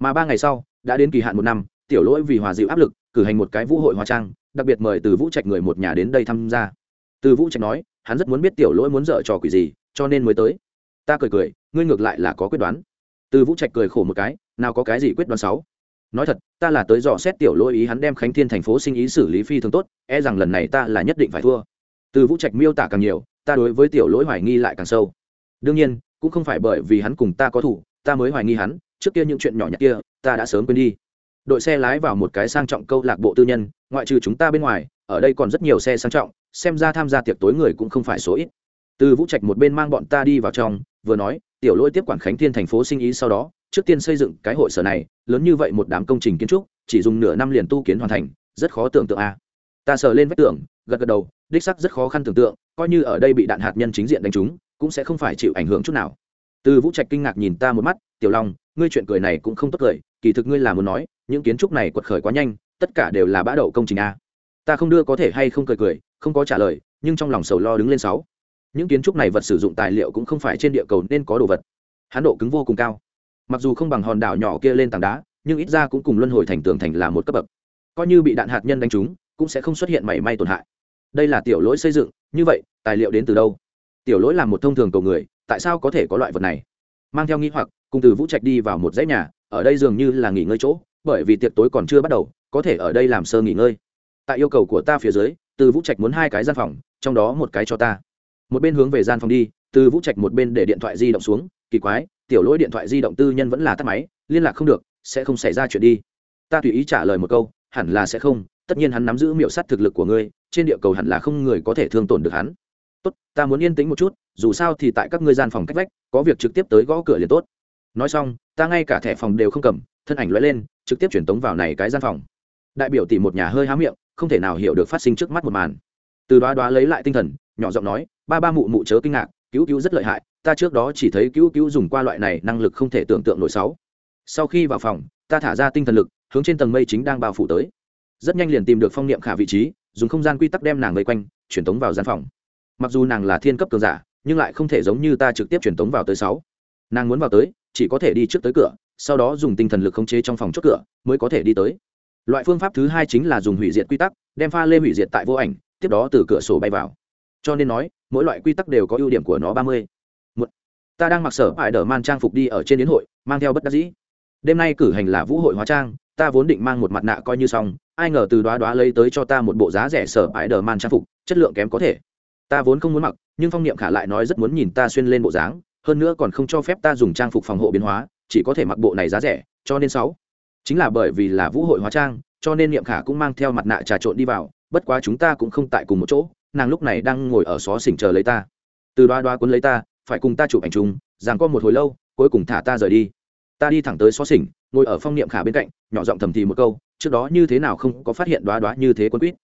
Mà ba ngày sau, đã đến kỳ hạn một năm, tiểu lỗi vì hòa dịu áp lực, cử hành một cái vũ hội hóa trang, đặc biệt mời từ vũ trạch người một nhà đến đây tham gia. Từ vũ trạch nói, hắn rất muốn biết tiểu lỗi muốn dở trò quỷ gì, cho nên mới tới. Ta cười cười, ngươi ngược lại là có quyết đoán. Từ vũ trạch cười khổ một cái, nào có cái gì quyết đoán sáu nói thật, ta là tới dò xét tiểu lỗi ý hắn đem khánh thiên thành phố sinh ý xử lý phi thường tốt e rằng lần này ta là nhất định phải thua. Từ vũ trạch miêu tả càng nhiều, ta đối với tiểu lỗi hoài nghi lại càng sâu. Đương nhiên, cũng không phải bởi vì hắn cùng ta có thủ, ta mới hoài nghi hắn, trước kia những chuyện nhỏ nhặt kia, ta đã sớm quên đi. Đội xe lái vào một cái sang trọng câu lạc bộ tư nhân, ngoại trừ chúng ta bên ngoài, ở đây còn rất nhiều xe sang trọng, xem ra tham gia tiệc tối người cũng không phải số ít. Từ vũ trạch một bên mang bọn ta đi vào trong, vừa nói, tiểu lỗi tiếp quản khánh thiên thành phố sinh ý sau đó trước tiên xây dựng cái hội sở này, lớn như vậy một đám công trình kiến trúc, chỉ dùng nửa năm liền tu kiến hoàn thành, rất khó tưởng tượng a. À. ta sờ lên vách tường, gật gật đầu, đích sắc rất khó khăn tưởng tượng, coi như ở đây bị đạn hạt nhân chính diện đánh trúng, cũng sẽ không phải chịu ảnh hưởng chút nào. Từ vũ trạch kinh ngạc nhìn ta một mắt, tiểu long, ngươi chuyện cười này cũng không tốt cười, kỳ thực ngươi là muốn nói, những kiến trúc này quật khởi quá nhanh, tất cả đều là bã đậu công trình a. Ta không đưa có thể hay không cười cười, không có trả lời, nhưng trong lòng sầu lo đứng lên sáu. Những kiến trúc này vật sử dụng tài liệu cũng không phải trên địa cầu nên có đồ vật. Hán độ cứng vô cùng cao mặc dù không bằng hòn đảo nhỏ kia lên tảng đá, nhưng ít ra cũng cùng luân hồi thành tường thành là một cấp bậc. Coi như bị đạn hạt nhân đánh trúng, cũng sẽ không xuất hiện mảy may tổn hại. Đây là tiểu lỗi xây dựng, như vậy, tài liệu đến từ đâu? Tiểu lỗi là một thông thường cầu người, tại sao có thể có loại vật này? Mang theo nghi hoặc, cùng từ vũ trạch đi vào một dãy nhà, ở đây dường như là nghỉ ngơi chỗ, bởi vì tiệc tối còn chưa bắt đầu, có thể ở đây làm sơ nghỉ ngơi. Tại yêu cầu của ta phía dưới, từ vũ trạch muốn hai cái gian phòng, trong đó một cái cho ta. Một bên hướng về gian phòng đi, từ vũ trạch một bên để điện thoại di động xuống, kỳ quái tiểu lỗi điện thoại di động tư nhân vẫn là tắt máy, liên lạc không được, sẽ không xảy ra chuyện đi. Ta tùy ý trả lời một câu, hẳn là sẽ không, tất nhiên hắn nắm giữ miệu sắt thực lực của ngươi, trên địa cầu hẳn là không người có thể thương tổn được hắn. Tốt, ta muốn yên tĩnh một chút, dù sao thì tại các ngươi gian phòng cách vách, có việc trực tiếp tới gõ cửa liền tốt. Nói xong, ta ngay cả thẻ phòng đều không cầm, thân ảnh lóe lên, trực tiếp chuyển tống vào này cái gian phòng. Đại biểu tỷ một nhà hơi há miệng, không thể nào hiểu được phát sinh trước mắt một màn. Từ đoá đoá lấy lại tinh thần, nhỏ giọng nói, ba ba mụ mụ chớ kinh ngạc, cứu cứu rất lợi hại ta trước đó chỉ thấy cứu cứu dùng qua loại này năng lực không thể tưởng tượng nổi sáu. Sau khi vào phòng, ta thả ra tinh thần lực, hướng trên tầng mây chính đang bao phủ tới. Rất nhanh liền tìm được phong niệm khả vị trí, dùng không gian quy tắc đem nàng vây quanh truyền tống vào gian phòng. Mặc dù nàng là thiên cấp cường giả, nhưng lại không thể giống như ta trực tiếp truyền tống vào tới sáu. Nàng muốn vào tới, chỉ có thể đi trước tới cửa, sau đó dùng tinh thần lực khống chế trong phòng chốt cửa, mới có thể đi tới. Loại phương pháp thứ hai chính là dùng hủy diệt quy tắc, đem pha lê hủy diệt tại vô ảnh, tiếp đó từ cửa sổ bay vào. Cho nên nói, mỗi loại quy tắc đều có ưu điểm của nó ba mươi ta đang mặc sở hại đờ man trang phục đi ở trên đến hội, mang theo bất đắc dĩ. Đêm nay cử hành là vũ hội hóa trang, ta vốn định mang một mặt nạ coi như xong, ai ngờ từ đoá đoá lấy tới cho ta một bộ giá rẻ sở hại đờ man trang phục, chất lượng kém có thể. Ta vốn không muốn mặc, nhưng phong niệm khả lại nói rất muốn nhìn ta xuyên lên bộ dáng, hơn nữa còn không cho phép ta dùng trang phục phòng hộ biến hóa, chỉ có thể mặc bộ này giá rẻ, cho nên sáu. Chính là bởi vì là vũ hội hóa trang, cho nên niệm khả cũng mang theo mặt nạ trà trộn đi vào, bất quá chúng ta cũng không tại cùng một chỗ, nàng lúc này đang ngồi ở xó xỉnh chờ lấy ta. Từ đoá đoá cuốn lấy ta phải cùng ta chụp ảnh chung, rằng có một hồi lâu, cuối cùng thả ta rời đi. Ta đi thẳng tới xó xỉnh, ngồi ở phong niệm khả bên cạnh, nhỏ giọng thầm thì một câu, trước đó như thế nào không có phát hiện đoá đoá như thế quân quýt.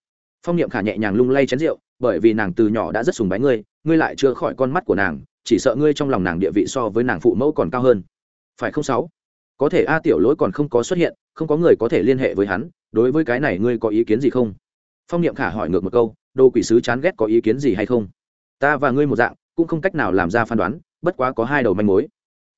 Phong niệm khả nhẹ nhàng lung lay chén rượu, bởi vì nàng từ nhỏ đã rất sùng bái ngươi ngươi lại chưa khỏi con mắt của nàng, chỉ sợ ngươi trong lòng nàng địa vị so với nàng phụ mẫu còn cao hơn. Phải không sáu? Có thể a tiểu lỗi còn không có xuất hiện, không có người có thể liên hệ với hắn, đối với cái này ngươi có ý kiến gì không? Phong niệm khả hỏi ngược một câu, đồ quỷ sứ chán ghét có ý kiến gì hay không? Ta và ngươi một dạng cũng không cách nào làm ra phán đoán, bất quá có hai đầu manh mối.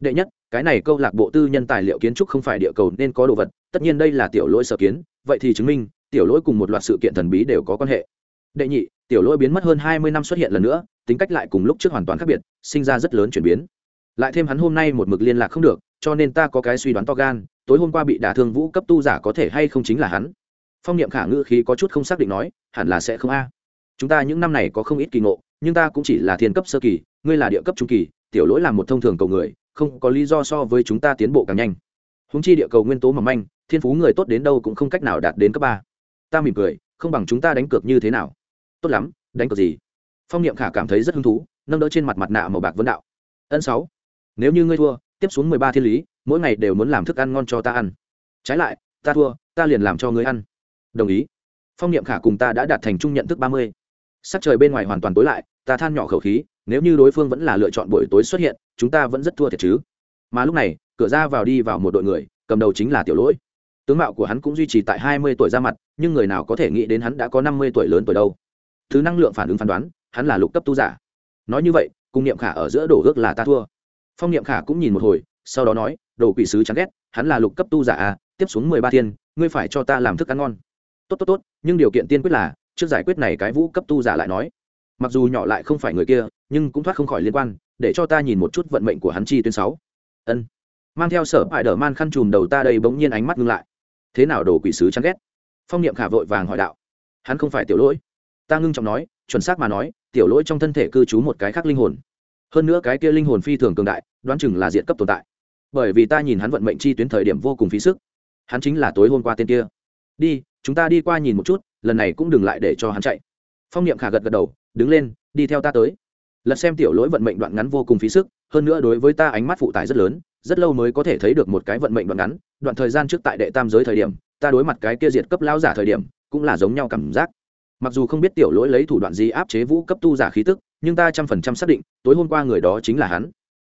Đệ nhất, cái này câu lạc bộ tư nhân tài liệu kiến trúc không phải địa cầu nên có đồ vật, tất nhiên đây là tiểu lỗi sở kiến, vậy thì chứng minh, tiểu lỗi cùng một loạt sự kiện thần bí đều có quan hệ. Đệ nhị, tiểu lỗi biến mất hơn hai mươi năm xuất hiện lần nữa, tính cách lại cùng lúc trước hoàn toàn khác biệt, sinh ra rất lớn chuyển biến. Lại thêm hắn hôm nay một mực liên lạc không được, cho nên ta có cái suy đoán to gan, tối hôm qua bị đả thương vũ cấp tu giả có thể hay không chính là hắn. Phong niệm khả ngữ khí có chút không xác định nói, hẳn là sẽ không a. Chúng ta những năm này có không ít kỳ ngộ nhưng ta cũng chỉ là thiên cấp sơ kỳ, ngươi là địa cấp trung kỳ, tiểu lỗi là một thông thường cầu người, không có lý do so với chúng ta tiến bộ càng nhanh. Húng chi địa cầu nguyên tố mỏng manh, thiên phú người tốt đến đâu cũng không cách nào đạt đến cấp ba. Ta mỉm cười, không bằng chúng ta đánh cược như thế nào? Tốt lắm, đánh cược gì? Phong niệm khả cảm thấy rất hứng thú, nâng đỡ trên mặt mặt nạ màu bạc vấn đạo. Ân sáu, nếu như ngươi thua, tiếp xuống mười ba thiên lý, mỗi ngày đều muốn làm thức ăn ngon cho ta ăn. Trái lại, ta thua, ta liền làm cho ngươi ăn. Đồng ý. Phong niệm khả cùng ta đã đạt thành chung nhận thức ba mươi. Sắc trời bên ngoài hoàn toàn tối lại ta than nhỏ khẩu khí, nếu như đối phương vẫn là lựa chọn buổi tối xuất hiện, chúng ta vẫn rất thua thiệt chứ. Mà lúc này, cửa ra vào đi vào một đội người, cầm đầu chính là tiểu lỗi. Tướng mạo của hắn cũng duy trì tại hai mươi tuổi ra mặt, nhưng người nào có thể nghĩ đến hắn đã có năm mươi tuổi lớn tuổi đâu. Thứ năng lượng phản ứng phán đoán, hắn là lục cấp tu giả. Nói như vậy, cung niệm khả ở giữa đổ ước là ta thua. Phong niệm khả cũng nhìn một hồi, sau đó nói, đồ quỷ sứ chán ghét, hắn là lục cấp tu giả à tiếp xuống mười ba thiên, ngươi phải cho ta làm thức ăn ngon. Tốt tốt tốt, nhưng điều kiện tiên quyết là, trước giải quyết này cái vũ cấp tu giả lại nói mặc dù nhỏ lại không phải người kia, nhưng cũng thoát không khỏi liên quan, để cho ta nhìn một chút vận mệnh của hắn chi tuyến sáu. Ân. Mang theo sở hại đờ man khăn chùm đầu ta đây bỗng nhiên ánh mắt ngưng lại. Thế nào đồ quỷ sứ chán ghét? Phong niệm khả vội vàng hỏi đạo. Hắn không phải tiểu lỗi. Ta ngưng trọng nói, chuẩn xác mà nói, tiểu lỗi trong thân thể cư trú một cái khác linh hồn. Hơn nữa cái kia linh hồn phi thường cường đại, đoán chừng là diện cấp tồn tại. Bởi vì ta nhìn hắn vận mệnh chi tuyến thời điểm vô cùng phí sức. Hắn chính là tối hôm qua tên kia. Đi, chúng ta đi qua nhìn một chút, lần này cũng đừng lại để cho hắn chạy. Phong niệm khả gật gật đầu đứng lên, đi theo ta tới. Lật xem tiểu lỗi vận mệnh đoạn ngắn vô cùng phí sức, hơn nữa đối với ta ánh mắt phụ tải rất lớn, rất lâu mới có thể thấy được một cái vận mệnh đoạn ngắn, đoạn thời gian trước tại đệ tam giới thời điểm, ta đối mặt cái kia diệt cấp lao giả thời điểm, cũng là giống nhau cảm giác. Mặc dù không biết tiểu lỗi lấy thủ đoạn gì áp chế vũ cấp tu giả khí tức, nhưng ta trăm phần trăm xác định, tối hôm qua người đó chính là hắn.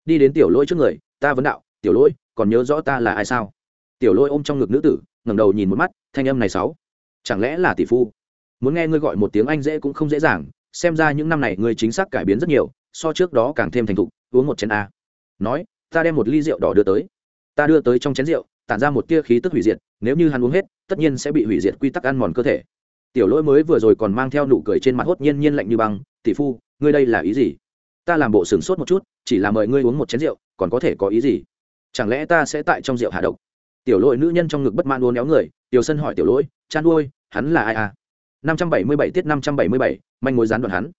Đi đến tiểu lỗi trước người, ta vấn đạo, tiểu lỗi, còn nhớ rõ ta là ai sao? Tiểu lỗi ôm trong ngực nữ tử, ngẩng đầu nhìn một mắt, thanh âm này sáu, chẳng lẽ là tỷ phu? Muốn nghe ngươi gọi một tiếng anh dễ cũng không dễ dàng xem ra những năm này ngươi chính xác cải biến rất nhiều, so trước đó càng thêm thành thục, uống một chén a. Nói, ta đem một ly rượu đỏ đưa tới. Ta đưa tới trong chén rượu, tản ra một tia khí tức hủy diệt, nếu như hắn uống hết, tất nhiên sẽ bị hủy diệt quy tắc ăn mòn cơ thể. Tiểu lỗi mới vừa rồi còn mang theo nụ cười trên mặt hốt nhiên nhiên lạnh như băng, tỷ phu, ngươi đây là ý gì? Ta làm bộ sửng sốt một chút, chỉ là mời ngươi uống một chén rượu, còn có thể có ý gì? Chẳng lẽ ta sẽ tại trong rượu hạ độc? Tiểu lỗi nữ nhân trong ngực bất man uốn éo người, tiểu sân hỏi tiểu lỗi, chan nuôi hắn là ai à? Năm trăm bảy mươi bảy tiết năm trăm bảy mươi bảy, manh mối gián đoạn hắn.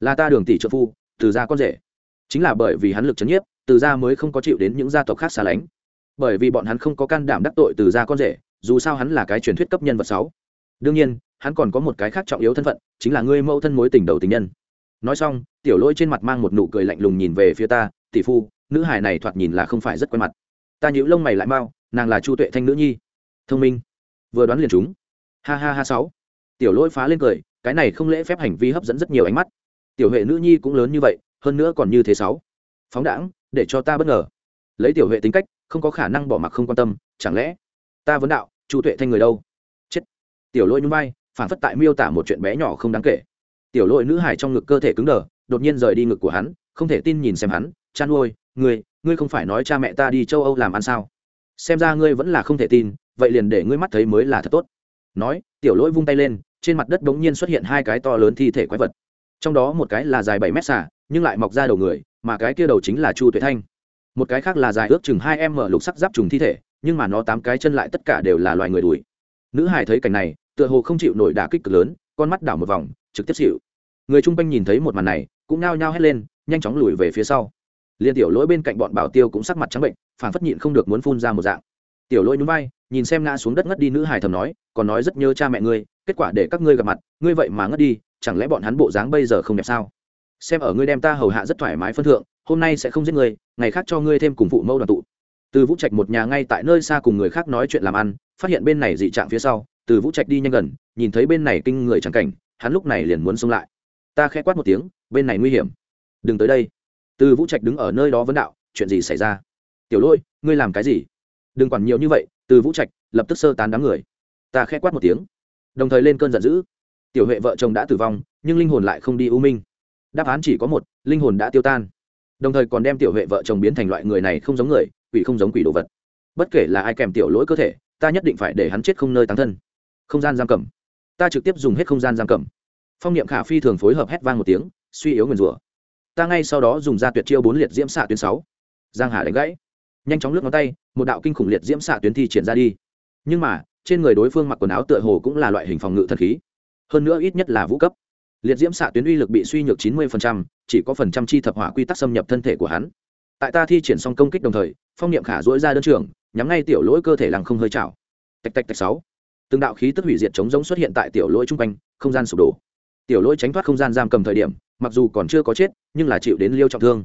Là ta đường tỷ trợ phu, từ gia con rể. Chính là bởi vì hắn lực chấn nhiếp, từ gia mới không có chịu đến những gia tộc khác xa lánh. Bởi vì bọn hắn không có can đảm đắc tội từ gia con rể, dù sao hắn là cái truyền thuyết cấp nhân vật sáu. Đương nhiên, hắn còn có một cái khác trọng yếu thân phận, chính là ngươi mẫu thân mối tình đầu tình nhân. Nói xong, tiểu lỗi trên mặt mang một nụ cười lạnh lùng nhìn về phía ta, tỷ phu, nữ hài này thoạt nhìn là không phải rất quen mặt. Ta nhíu lông mày lại mau, nàng là chu tuệ thanh nữ nhi. Thông minh. Vừa đoán liền chúng ha ha ha sáu tiểu lỗi phá lên cười, cái này không lễ phép hành vi hấp dẫn rất nhiều ánh mắt. Tiểu huệ nữ nhi cũng lớn như vậy, hơn nữa còn như thế sáu. Phóng đãng, để cho ta bất ngờ. Lấy tiểu huệ tính cách, không có khả năng bỏ mặc không quan tâm, chẳng lẽ ta vấn đạo, chu tuệ thanh người đâu? Chết. Tiểu lỗi nhún vai, phản phất tại miêu tả một chuyện bé nhỏ không đáng kể. Tiểu lỗi nữ hải trong ngực cơ thể cứng đờ, đột nhiên rời đi ngực của hắn, không thể tin nhìn xem hắn Chăn ôi ngươi ngươi không phải nói cha mẹ ta đi châu âu làm ăn sao? Xem ra ngươi vẫn là không thể tin, vậy liền để ngươi mắt thấy mới là thật tốt. Nói, tiểu lỗi vung tay lên trên mặt đất đ ố n g nhiên xuất hiện hai cái to lớn thi thể quái vật. Trong đó một cái là dài bảy mét xả nhưng lại mọc ra đầu người, mà cái kia đầu chính là chu tuệ thanh. Một cái khác là dài ước chừng hai em mở lục sắc giáp trùng thi thể, nhưng mà nó tám cái chân lại tất cả đều là loài người đùi nữ hải thấy cảnh này, tựa hồ không chịu nổi đả kích cực lớn, con mắt đảo một vòng, trực tiếp xịu người chung quanh nhìn thấy một màn này, cũng nao nhao hét lên, nhanh chóng lùi về phía sau. Liên tiểu lỗi bên cạnh bọn bảo tiêu cũng sắc mặt trắng bệnh, phản phất nhịn không được muốn phun ra một dạng. Tiểu lỗi nhún vai, nhìn xem ngã xuống đất ngất đi nữ hài thầm nói, còn nói rất nhớ cha mẹ ngươi kết quả để các ngươi gặp mặt, ngươi vậy mà ngất đi, chẳng lẽ bọn hắn bộ dáng bây giờ không đẹp sao? Xem ở ngươi đem ta hầu hạ rất thoải mái phân thượng, hôm nay sẽ không giết ngươi, ngày khác cho ngươi thêm cùng phụ mẫu đoàn tụ. Từ vũ trạch một nhà ngay tại nơi xa cùng người khác nói chuyện làm ăn, phát hiện bên này dị trạng phía sau, từ vũ trạch đi nhanh gần, nhìn thấy bên này kinh người chẳng cảnh, hắn lúc này liền muốn xông lại. Ta khẽ quát một tiếng, bên này nguy hiểm. Đừng tới đây. Từ vũ trạch đứng ở nơi đó vấn đạo, chuyện gì xảy ra? Tiểu lôi, ngươi làm cái gì? Đừng quản nhiều như vậy, từ vũ trạch, lập tức sơ tán đám người. Ta khẽ quát một tiếng đồng thời lên cơn giận dữ. Tiểu huệ vợ chồng đã tử vong, nhưng linh hồn lại không đi u minh. Đáp án chỉ có một, linh hồn đã tiêu tan. Đồng thời còn đem tiểu huệ vợ chồng biến thành loại người này không giống người, quỷ không giống quỷ đồ vật. Bất kể là ai kèm tiểu lỗi cơ thể, ta nhất định phải để hắn chết không nơi tán thân. Không gian giam cầm. Ta trực tiếp dùng hết không gian giam cầm. Phong niệm khả phi thường phối hợp hét vang một tiếng, suy yếu nguyền rủa. Ta ngay sau đó dùng ra tuyệt chiêu bốn liệt diễm xạ tuyến sáu. Giang hà đánh gãy. Nhanh chóng lướt ngón tay, một đạo kinh khủng liệt diễm xạ tuyến thi triển ra đi. Nhưng mà trên người đối phương mặc quần áo tựa hồ cũng là loại hình phòng ngự thần khí. Hơn nữa ít nhất là vũ cấp. Liệt diễm xạ tuyến uy lực bị suy nhược chín mươi chỉ có phần trăm chi thập hỏa quy tắc xâm nhập thân thể của hắn. Tại ta thi triển xong công kích đồng thời, phong niệm khả dỗi ra đơn trường, nhắm ngay tiểu lỗi cơ thể làng không hơi chảo. Tạch tạch tạch sáu. Từng đạo khí tức hủy diệt chống giống xuất hiện tại tiểu lỗi chung quanh, không gian sụp đổ. Tiểu lỗi tránh thoát không gian giam cầm thời điểm, mặc dù còn chưa có chết, nhưng là chịu đến liêu trọng thương.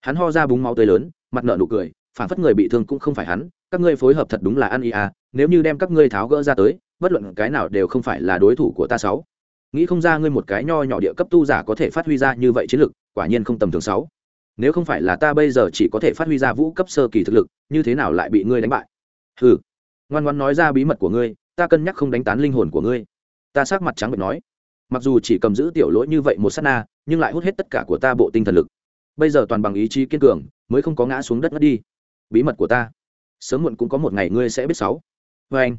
Hắn ho ra búng máu tươi lớn, mặt nợ nụ cười, phản phất người bị thương cũng không phải hắn các ngươi phối hợp thật đúng là ăn ý à nếu như đem các ngươi tháo gỡ ra tới, bất luận cái nào đều không phải là đối thủ của ta sáu. Nghĩ không ra ngươi một cái nho nhỏ địa cấp tu giả có thể phát huy ra như vậy chiến lực, quả nhiên không tầm thường sáu. Nếu không phải là ta bây giờ chỉ có thể phát huy ra vũ cấp sơ kỳ thực lực, như thế nào lại bị ngươi đánh bại? Hừ. Ngoan ngoan nói ra bí mật của ngươi, ta cân nhắc không đánh tán linh hồn của ngươi. Ta sắc mặt trắng bệch nói. Mặc dù chỉ cầm giữ tiểu lỗi như vậy một sát na, nhưng lại hút hết tất cả của ta bộ tinh thần lực. Bây giờ toàn bằng ý chí kiên cường, mới không có ngã xuống đất ngất đi. Bí mật của ta sớm muộn cũng có một ngày ngươi sẽ biết sáu. Vê anh.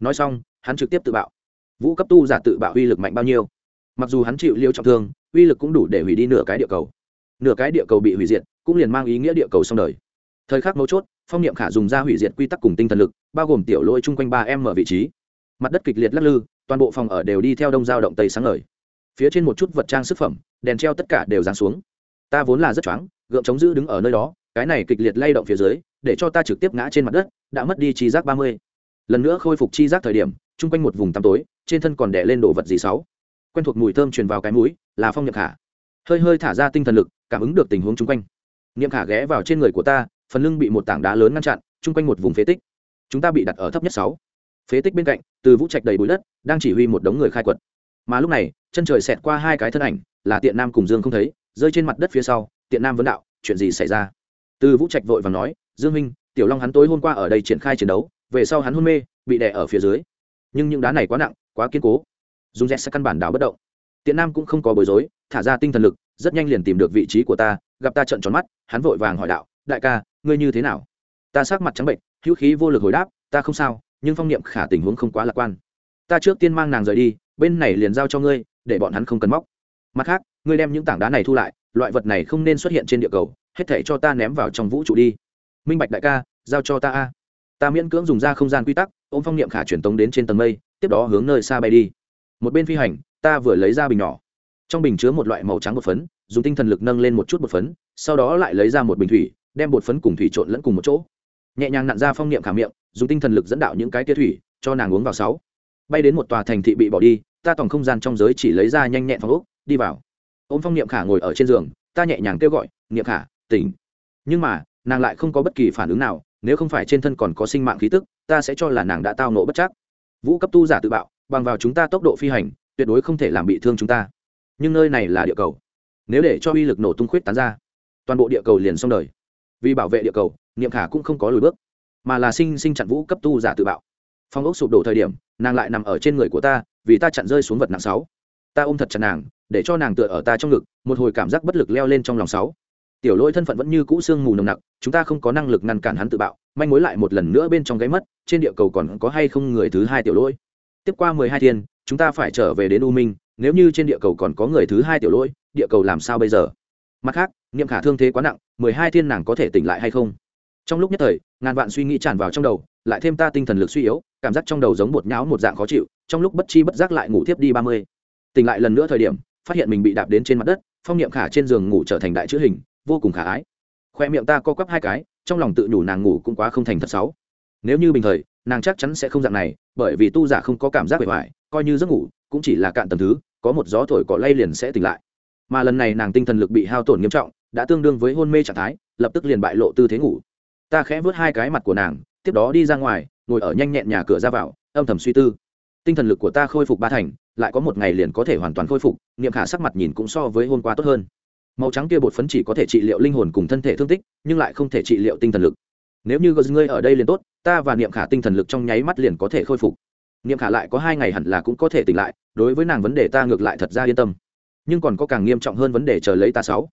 Nói xong, hắn trực tiếp tự bạo. Vũ cấp tu giả tự bạo uy lực mạnh bao nhiêu? Mặc dù hắn chịu liêu trọng thương, uy lực cũng đủ để hủy đi nửa cái địa cầu. Nửa cái địa cầu bị hủy diệt, cũng liền mang ý nghĩa địa cầu xong đời. Thời khắc mấu chốt, phong niệm khả dùng ra hủy diệt quy tắc cùng tinh thần lực, bao gồm tiểu lỗi chung quanh ba em ở vị trí. Mặt đất kịch liệt lắc lư, toàn bộ phòng ở đều đi theo đông giao động tây sáng ngời. Phía trên một chút vật trang sức phẩm, đèn treo tất cả đều giáng xuống. Ta vốn là rất choáng, gượng chống giữ đứng ở nơi đó, cái này kịch liệt lay động phía dưới để cho ta trực tiếp ngã trên mặt đất, đã mất đi chi giác ba mươi. Lần nữa khôi phục chi giác thời điểm, chung quanh một vùng tăm tối, trên thân còn đẻ lên đồ vật gì sáu. Quen thuộc mùi thơm truyền vào cái mũi, là phong nhậm khả. Hơi hơi thả ra tinh thần lực, cảm ứng được tình huống chung quanh. Niệm khả ghé vào trên người của ta, phần lưng bị một tảng đá lớn ngăn chặn, chung quanh một vùng phế tích. Chúng ta bị đặt ở thấp nhất sáu. Phế tích bên cạnh, từ vũ trạch đầy bụi đất, đang chỉ huy một đống người khai quật. Mà lúc này, chân trời xẹt qua hai cái thân ảnh, là tiện nam cùng dương không thấy, rơi trên mặt đất phía sau, tiện nam vấn đạo, chuyện gì xảy ra? Từ vũ trạch vội và nói dương minh, tiểu long hắn tối hôm qua ở đây triển khai chiến đấu, về sau hắn hôn mê, bị đè ở phía dưới. Nhưng những đá này quá nặng, quá kiên cố. Dùng rẽ sẽ căn bản đảo bất động. Tiện nam cũng không có bối rối, thả ra tinh thần lực, rất nhanh liền tìm được vị trí của ta, gặp ta trận tròn mắt, hắn vội vàng hỏi đạo, đại ca, ngươi như thế nào? Ta sắc mặt trắng bệnh, hữu khí vô lực hồi đáp, ta không sao, nhưng phong niệm khả tình huống không quá lạc quan. Ta trước tiên mang nàng rời đi, bên này liền giao cho ngươi, để bọn hắn không cần móc. Mặt khác, ngươi đem những tảng đá này thu lại, loại vật này không nên xuất hiện trên địa cầu, hết thể cho ta ném vào trong vũ trụ đi minh bạch đại ca, giao cho ta a. Ta miễn cưỡng dùng ra không gian quy tắc, ôm phong niệm khả truyền tống đến trên tầng mây, tiếp đó hướng nơi xa bay đi. Một bên phi hành, ta vừa lấy ra bình nhỏ. Trong bình chứa một loại màu trắng bột phấn, dùng tinh thần lực nâng lên một chút bột phấn, sau đó lại lấy ra một bình thủy, đem bột phấn cùng thủy trộn lẫn cùng một chỗ. Nhẹ nhàng nặn ra phong niệm khả miệng, dùng tinh thần lực dẫn đạo những cái tia thủy, cho nàng uống vào sáu. Bay đến một tòa thành thị bị bỏ đi, ta tổng không gian trong giới chỉ lấy ra nhanh nhẹn phòng úc đi vào. Ôm phong niệm khả ngồi ở trên giường, ta nhẹ nhàng kêu gọi, niệm khả, tỉnh. Nhưng mà nàng lại không có bất kỳ phản ứng nào, nếu không phải trên thân còn có sinh mạng khí tức, ta sẽ cho là nàng đã tao nộ bất chắc. Vũ cấp tu giả tự bạo, bằng vào chúng ta tốc độ phi hành, tuyệt đối không thể làm bị thương chúng ta. Nhưng nơi này là địa cầu. Nếu để cho uy lực nổ tung khuyết tán ra, toàn bộ địa cầu liền xong đời. Vì bảo vệ địa cầu, niệm khả cũng không có lùi bước, mà là sinh sinh chặn vũ cấp tu giả tự bạo. Phong ốc sụp đổ thời điểm, nàng lại nằm ở trên người của ta, vì ta chặn rơi xuống vật nặng sáu. Ta ôm thật chặt nàng, để cho nàng tựa ở ta trong ngực, một hồi cảm giác bất lực leo lên trong lòng sáu tiểu lỗi thân phận vẫn như cũ sương mù nồng nặc, chúng ta không có năng lực ngăn cản hắn tự bạo, manh mối lại một lần nữa bên trong gáy mất, trên địa cầu còn có hay không người thứ hai tiểu lỗi? Tiếp qua mười hai thiên, chúng ta phải trở về đến u minh, nếu như trên địa cầu còn có người thứ hai tiểu lỗi, địa cầu làm sao bây giờ? Mặt khác, niệm khả thương thế quá nặng, mười hai thiên nàng có thể tỉnh lại hay không? Trong lúc nhất thời, ngàn vạn suy nghĩ tràn vào trong đầu, lại thêm ta tinh thần lực suy yếu, cảm giác trong đầu giống bột nháo một dạng khó chịu, trong lúc bất chi bất giác lại ngủ thiếp đi ba mươi. Tỉnh lại lần nữa thời điểm, phát hiện mình bị đạp đến trên mặt đất, phong niệm khả trên giường ngủ trở thành đại chữ hình vô cùng khả ái. Khoe miệng ta co quắp hai cái, trong lòng tự nhủ nàng ngủ cũng quá không thành thật xấu. Nếu như bình thời, nàng chắc chắn sẽ không dạng này, bởi vì tu giả không có cảm giác bề ngoài, coi như giấc ngủ, cũng chỉ là cạn tầm thứ, có một gió thổi cỏ lay liền sẽ tỉnh lại. Mà lần này nàng tinh thần lực bị hao tổn nghiêm trọng, đã tương đương với hôn mê trạng thái, lập tức liền bại lộ tư thế ngủ. Ta khẽ vớt hai cái mặt của nàng, tiếp đó đi ra ngoài, ngồi ở nhanh nhẹn nhà cửa ra vào, âm thầm suy tư. Tinh thần lực của ta khôi phục ba thành, lại có một ngày liền có thể hoàn toàn khôi phục, niệm khả sắc mặt nhìn cũng so với hôm qua tốt hơn màu trắng kia bột phấn chỉ có thể trị liệu linh hồn cùng thân thể thương tích, nhưng lại không thể trị liệu tinh thần lực. Nếu như gờ ngươi ở đây liền tốt, ta và niệm khả tinh thần lực trong nháy mắt liền có thể khôi phục. Niệm khả lại có hai ngày hẳn là cũng có thể tỉnh lại, đối với nàng vấn đề ta ngược lại thật ra yên tâm. Nhưng còn có càng nghiêm trọng hơn vấn đề chờ lấy ta sáu.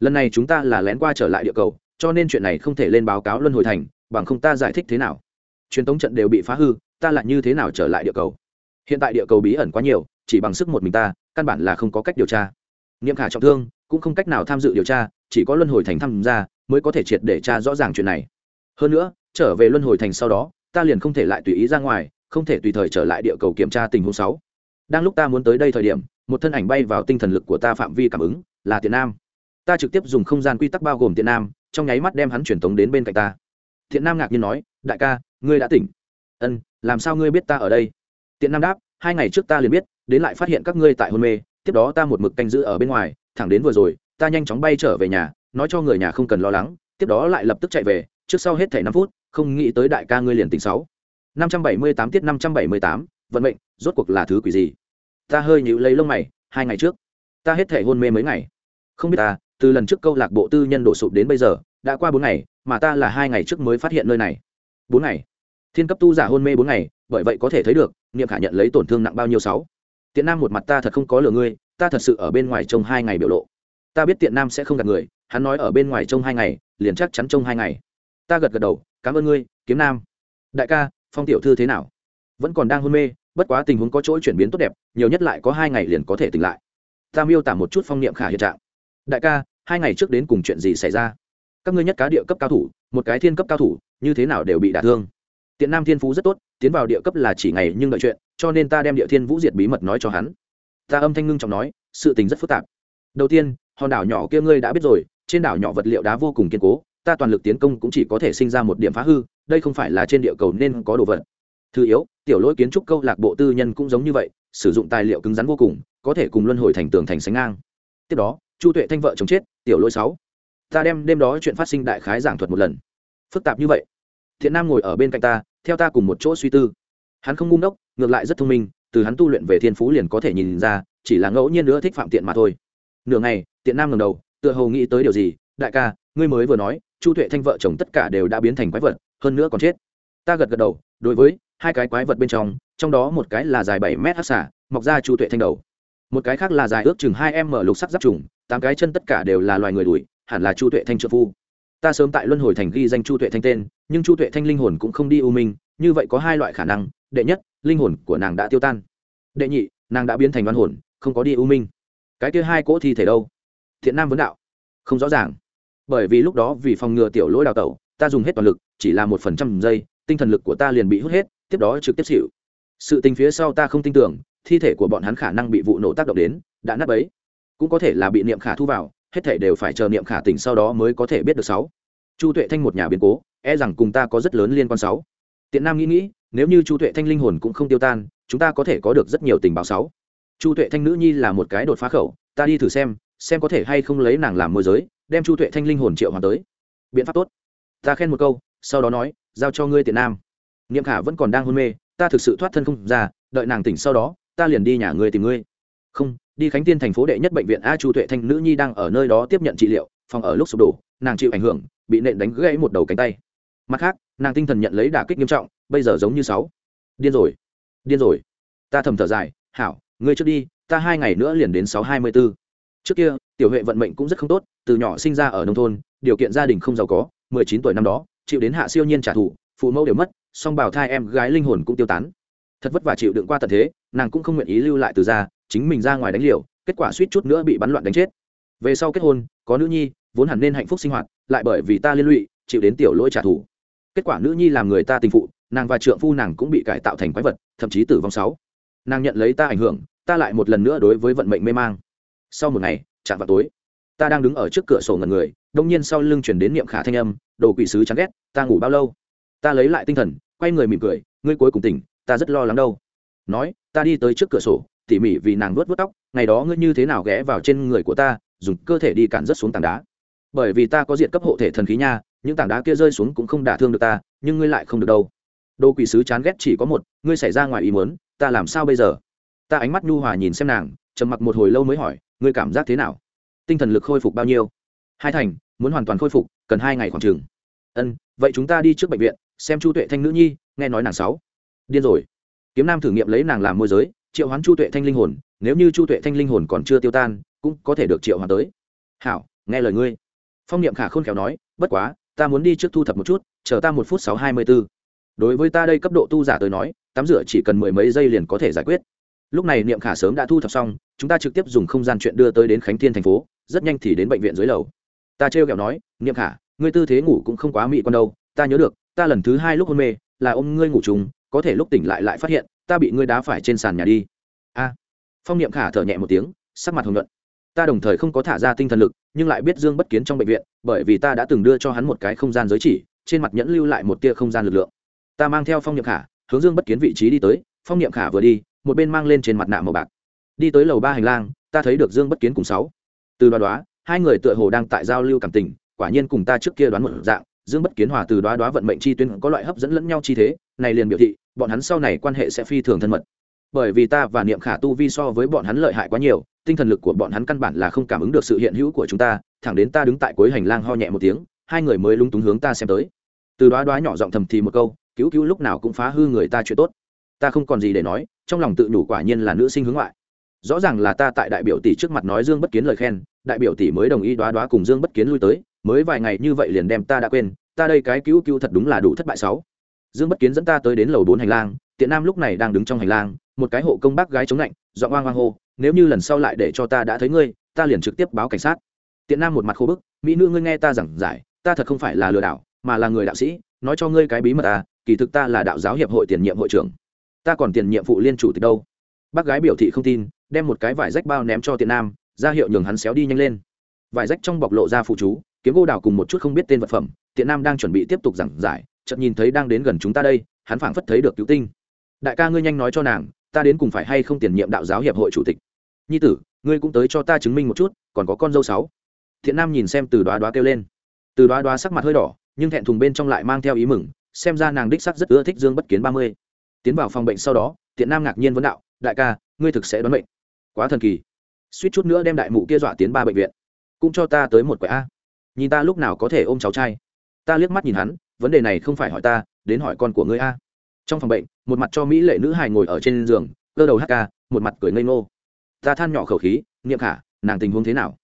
Lần này chúng ta là lén qua trở lại địa cầu, cho nên chuyện này không thể lên báo cáo luân hồi thành, bằng không ta giải thích thế nào? Truyền thống trận đều bị phá hư, ta lại như thế nào trở lại địa cầu? Hiện tại địa cầu bí ẩn quá nhiều, chỉ bằng sức một mình ta, căn bản là không có cách điều tra. Niệm khả trọng thương cũng không cách nào tham dự điều tra, chỉ có luân hồi thành tham gia mới có thể triệt để tra rõ ràng chuyện này. Hơn nữa, trở về luân hồi thành sau đó, ta liền không thể lại tùy ý ra ngoài, không thể tùy thời trở lại địa cầu kiểm tra tình huống sáu. Đang lúc ta muốn tới đây thời điểm, một thân ảnh bay vào tinh thần lực của ta phạm vi cảm ứng, là tiền nam. Ta trực tiếp dùng không gian quy tắc bao gồm tiền nam, trong nháy mắt đem hắn truyền tống đến bên cạnh ta. Thiện nam ngạc nhiên nói, đại ca, ngươi đã tỉnh. Ân, làm sao ngươi biết ta ở đây? Tiện nam đáp, hai ngày trước ta liền biết, đến lại phát hiện các ngươi tại hôn mê, tiếp đó ta một mực canh giữ ở bên ngoài thẳng đến vừa rồi, ta nhanh chóng bay trở về nhà, nói cho người nhà không cần lo lắng, tiếp đó lại lập tức chạy về, trước sau hết thảy năm phút, không nghĩ tới đại ca ngươi liền tỉnh sáu. Năm trăm bảy mươi tám tiết năm trăm bảy mươi tám, vận mệnh, rốt cuộc là thứ quỷ gì? Ta hơi nhịu lấy lông mày, hai ngày trước, ta hết thể hôn mê mấy ngày. Không biết ta, từ lần trước câu lạc bộ tư nhân đổ sụp đến bây giờ, đã qua bốn ngày, mà ta là hai ngày trước mới phát hiện nơi này. Bốn ngày. Thiên cấp tu giả hôn mê bốn ngày, bởi vậy có thể thấy được niệm khả nhận lấy tổn thương nặng bao nhiêu sáu. Tiện nam một mặt ta thật không có lừa ngươi ta thật sự ở bên ngoài trông hai ngày biểu lộ. Ta biết tiện nam sẽ không gạt người, hắn nói ở bên ngoài trông hai ngày, liền chắc chắn trông hai ngày. Ta gật gật đầu, cảm ơn ngươi, kiếm nam. Đại ca, phong tiểu thư thế nào? Vẫn còn đang hôn mê, bất quá tình huống có chỗ chuyển biến tốt đẹp, nhiều nhất lại có hai ngày liền có thể tỉnh lại. Ta miêu tả một chút phong niệm khả hiện trạng. Đại ca, hai ngày trước đến cùng chuyện gì xảy ra? Các ngươi nhất cá địa cấp cao thủ, một cái thiên cấp cao thủ, như thế nào đều bị đả thương? Tiện nam thiên phú rất tốt, tiến vào địa cấp là chỉ ngày nhưng đợi chuyện, cho nên ta đem địa thiên vũ diệt bí mật nói cho hắn ta âm thanh ngưng trọng nói, sự tình rất phức tạp. Đầu tiên, hòn đảo nhỏ kia ngươi đã biết rồi, trên đảo nhỏ vật liệu đá vô cùng kiên cố, ta toàn lực tiến công cũng chỉ có thể sinh ra một điểm phá hư, đây không phải là trên địa cầu nên có đồ vật. Thứ yếu, tiểu lỗi kiến trúc câu lạc bộ tư nhân cũng giống như vậy, sử dụng tài liệu cứng rắn vô cùng, có thể cùng luân hồi thành tường thành sánh ngang. Tiếp đó, chu tuệ thanh vợ chồng chết, tiểu lỗi sáu. Ta đem đêm đó chuyện phát sinh đại khái giảng thuật một lần. Phức tạp như vậy. Thiện nam ngồi ở bên cạnh ta, theo ta cùng một chỗ suy tư. Hắn không ngu ngốc, ngược lại rất thông minh từ hắn tu luyện về thiên phú liền có thể nhìn ra, chỉ là ngẫu nhiên nữa thích phạm tiện mà thôi. Nửa ngày, tiện nam ngầm đầu, tựa hồ nghĩ tới điều gì, đại ca, ngươi mới vừa nói, chu tuệ thanh vợ chồng tất cả đều đã biến thành quái vật, hơn nữa còn chết. Ta gật gật đầu, đối với hai cái quái vật bên trong trong đó một cái là dài bảy mét hát xả mọc ra chu tuệ thanh đầu. Một cái khác là dài ước chừng hai em mở lục sắc giáp trùng, tám cái chân tất cả đều là loài người đuổi, hẳn là chu tuệ thanh trợ phu. Ta sớm tại luân hồi thành ghi danh chu tuệ thanh tên, nhưng chu tuệ thanh linh hồn cũng không đi u minh, như vậy có hai loại khả năng, đệ nhất linh hồn của nàng đã tiêu tan. Đệ nhị, nàng đã biến thành văn hồn, không có đi u minh. Cái kia hai cỗ thi thể đâu? Thiện nam vấn đạo. Không rõ ràng. Bởi vì lúc đó vì phòng ngừa tiểu lỗi đào tẩu, ta dùng hết toàn lực, chỉ là một phần trăm giây, tinh thần lực của ta liền bị hút hết, tiếp đó trực tiếp xịu sự tình phía sau ta không tin tưởng, thi thể của bọn hắn khả năng bị vụ nổ tác động đến, đã nắp ấy cũng có thể là bị niệm khả thu vào, hết thể đều phải chờ niệm khả tỉnh sau đó mới có thể biết được sáu. Chu tuệ thanh một nhà biến cố e rằng cùng ta có rất lớn liên quan sáu. Tiện nam nghĩ nghĩ nếu như chu tuệ thanh linh hồn cũng không tiêu tan, chúng ta có thể có được rất nhiều tình báo sáu. Chu tuệ thanh nữ nhi là một cái đột phá khẩu, ta đi thử xem xem có thể hay không lấy nàng làm môi giới, đem chu tuệ thanh linh hồn triệu hoàn tới. Biện pháp tốt. Ta khen một câu, sau đó nói, giao cho ngươi tiền nam. Niệm khả vẫn còn đang hôn mê, ta thực sự thoát thân không ra, đợi nàng tỉnh sau đó, ta liền đi nhà ngươi tìm ngươi. Không, đi khánh tiên thành phố đệ nhất bệnh viện a chu tuệ thanh nữ nhi đang ở nơi đó tiếp nhận trị liệu, phòng ở lúc sụp đổ, nàng chịu ảnh hưởng, bị nện đánh gãy một đầu cánh tay. Mặt khác, nàng tinh thần nhận lấy đả kích nghiêm trọng bây giờ giống như sáu. Điên rồi điên rồi. Ta thầm thở dài, hảo, ngươi trước đi, ta hai ngày nữa liền đến sáu hai mươi b ố trước kia, tiểu huệ vận mệnh cũng rất không tốt, từ nhỏ sinh ra ở nông thôn, điều kiện gia đình không giàu có, mười chín tuổi năm đó, chịu đến hạ siêu nhiên trả thù, phụ mẫu đều mất, song bảo thai em gái linh hồn cũng tiêu tán. Thật vất vả chịu đựng qua tận thế, nàng cũng không nguyện ý lưu lại từ ra chính mình ra ngoài đánh liều, kết quả suýt chút nữa bị bắn loạn đánh chết. Về sau kết hôn, có nữ nhi, vốn hẳn nên hạnh phúc sinh hoạt, lại bởi vì ta liên lụy, chịu đến tiểu lỗi trả thù kết quả nữ nhi làm người ta tình phụ, nàng và trượng phu nàng cũng bị cải tạo thành quái vật, thậm chí tử vong sáu. Nàng nhận lấy ta ảnh hưởng, ta lại một lần nữa đối với vận mệnh mê mang. Sau một ngày, chạm vào tối, ta đang đứng ở trước cửa sổ ngần người, đông nhiên sau lưng chuyển đến niệm khả thanh âm, đồ quỷ sứ chán ghét, ta ngủ bao lâu? Ta lấy lại tinh thần, quay người mỉm cười, ngươi cuối cùng tỉnh, ta rất lo lắng đâu. Nói, ta đi tới trước cửa sổ, tỉ mỉ vì nàng vuốt vuốt tóc, ngày đó ngươi như thế nào ghé vào trên người của ta, dùng cơ thể đi cản rất xuống tảng đá. Bởi vì ta có diện cấp hộ thể thần khí nha những tảng đá kia rơi xuống cũng không đả thương được ta, nhưng ngươi lại không được đâu. Đồ quỷ sứ chán ghét chỉ có một, ngươi xảy ra ngoài ý muốn, ta làm sao bây giờ? Ta ánh mắt nhu hòa nhìn xem nàng, trầm mặc một hồi lâu mới hỏi, ngươi cảm giác thế nào? Tinh thần lực khôi phục bao nhiêu? Hai thành, muốn hoàn toàn khôi phục, cần hai ngày khoảng chừng. Ân, vậy chúng ta đi trước bệnh viện, xem chu tuệ thanh nữ nhi, nghe nói nàng sáu. Điên rồi. Kiếm nam thử nghiệm lấy nàng làm môi giới, triệu hoán chu tuệ thanh linh hồn, nếu như chu tuệ thanh linh hồn còn chưa tiêu tan, cũng có thể được triệu hoán tới. Hảo, nghe lời ngươi. Phong niệm khả khôn khéo nói, bất quá ta muốn đi trước thu thập một chút, chờ ta một phút sáu hai mươi b ố đối với ta đây cấp độ tu giả tới nói, tắm rửa chỉ cần mười mấy giây liền có thể giải quyết. Lúc này niệm khả sớm đã thu thập xong, chúng ta trực tiếp dùng không gian chuyện đưa tới đến khánh thiên thành phố, rất nhanh thì đến bệnh viện dưới lầu. Ta trêu kẹo nói, niệm khả, ngươi tư thế ngủ cũng không quá mị con đâu, ta nhớ được, ta lần thứ hai lúc hôn mê, là ôm ngươi ngủ trùng có thể lúc tỉnh lại lại phát hiện, ta bị ngươi đá phải trên sàn nhà đi. A. Phong niệm khả thở nhẹ một tiếng, sắc mặt hồng nhuận. Ta đồng thời không có thả ra tinh thần lực nhưng lại biết dương bất kiến trong bệnh viện, bởi vì ta đã từng đưa cho hắn một cái không gian giới chỉ, trên mặt nhẫn lưu lại một tia không gian lực lượng. Ta mang theo phong niệm khả, hướng dương bất kiến vị trí đi tới, phong niệm khả vừa đi, một bên mang lên trên mặt nạ màu bạc. Đi tới lầu ba hành lang, ta thấy được dương bất kiến cùng sáu. Từ đoá đoá, hai người tựa hồ đang tại giao lưu cảm tình, quả nhiên cùng ta trước kia đoán một dạng, dương bất kiến hòa từ đoá đoá vận mệnh chi tuyến có loại hấp dẫn lẫn nhau chi thế, này liền biểu thị, bọn hắn sau này quan hệ sẽ phi thường thân mật bởi vì ta và niệm khả tu vi so với bọn hắn lợi hại quá nhiều, tinh thần lực của bọn hắn căn bản là không cảm ứng được sự hiện hữu của chúng ta, thẳng đến ta đứng tại cuối hành lang ho nhẹ một tiếng, hai người mới lúng túng hướng ta xem tới. Từ đoá đoá nhỏ giọng thầm thì một câu, cứu cứu lúc nào cũng phá hư người ta chuyện tốt. Ta không còn gì để nói, trong lòng tự nhủ quả nhiên là nữ sinh hướng ngoại. Rõ ràng là ta tại đại biểu tỷ trước mặt nói dương bất kiến lời khen, đại biểu tỷ mới đồng ý đoá đoá cùng dương bất kiến lui tới, mới vài ngày như vậy liền đem ta đã quên, ta đây cái cứu cứu thật đúng là đủ thất bại sáu. Dương bất kiến dẫn ta tới đến lầu bốn hành lang tiện nam lúc này đang đứng trong hành lang, một cái hộ công bác gái chống lạnh dọn oang oang hô, nếu như lần sau lại để cho ta đã thấy ngươi, ta liền trực tiếp báo cảnh sát. Tiện nam một mặt khô bức, mỹ nữ ngươi nghe ta giảng giải, ta thật không phải là lừa đảo, mà là người đạo sĩ, nói cho ngươi cái bí mật à kỳ thực ta là đạo giáo hiệp hội tiền nhiệm hội trưởng. Ta còn tiền nhiệm phụ liên chủ tịch đâu. Bác gái biểu thị không tin, đem một cái vải rách bao ném cho tiện nam, ra hiệu nhường hắn xéo đi nhanh lên. Vải rách trong bọc lộ ra phụ chú, kiếm gô đào cùng một chút không biết tên vật phẩm, tiện nam đang chuẩn bị tiếp tục giảng giải, chợt nhìn thấy đang đến gần chúng ta đây, hắn phảng phất thấy được cứu tinh đại ca ngươi nhanh nói cho nàng, ta đến cùng phải hay không tiền nhiệm đạo giáo hiệp hội chủ tịch? Nhi tử, ngươi cũng tới cho ta chứng minh một chút, còn có con dâu sáu. Thiện nam nhìn xem từ đoá đoá kêu lên. Từ đoá đoá sắc mặt hơi đỏ, nhưng thẹn thùng bên trong lại mang theo ý mừng, xem ra nàng đích sắc rất ưa thích dương bất kiến ba mươi. Tiến vào phòng bệnh sau đó, thiện nam ngạc nhiên vấn đạo, đại ca, ngươi thực sẽ đoán bệnh quá thần kỳ. Suýt chút nữa đem đại mụ kia dọa tiến ba bệnh viện. Cũng cho ta tới một quẻ a. Nhìn ta lúc nào có thể ôm cháu trai. Ta liếc mắt nhìn hắn, vấn đề này không phải hỏi ta, đến hỏi con của ngươi a. Trong phòng bệnh một mặt cho mỹ lệ nữ hài ngồi ở trên giường cơ đầu hát ca, một mặt cười ngây ngô. Ta than nhỏ khẩu khí niệm khả nàng tình huống thế nào?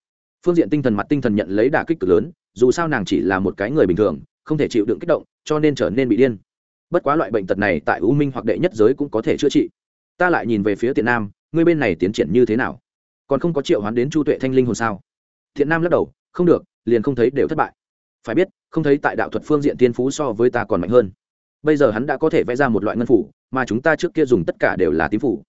Phương diện tinh thần mặt tinh thần nhận lấy đả kích cực lớn dù sao nàng chỉ là một cái người bình thường không thể chịu đựng kích động cho nên trở nên bị điên. Bất quá loại bệnh tật này tại u minh hoặc đệ nhất giới cũng có thể chữa trị. Ta lại nhìn về phía tiện nam ngươi bên này tiến triển như thế nào? Còn không có triệu hoán đến chu tuệ thanh linh hồn sao? Thiện nam lắc đầu không được liền không thấy đều thất bại. Phải biết không thấy tại đạo thuật phương diện tiên phú so với ta còn mạnh hơn bây giờ hắn đã có thể vẽ ra một loại ngân phủ, mà chúng ta trước kia dùng tất cả đều là tím phủ.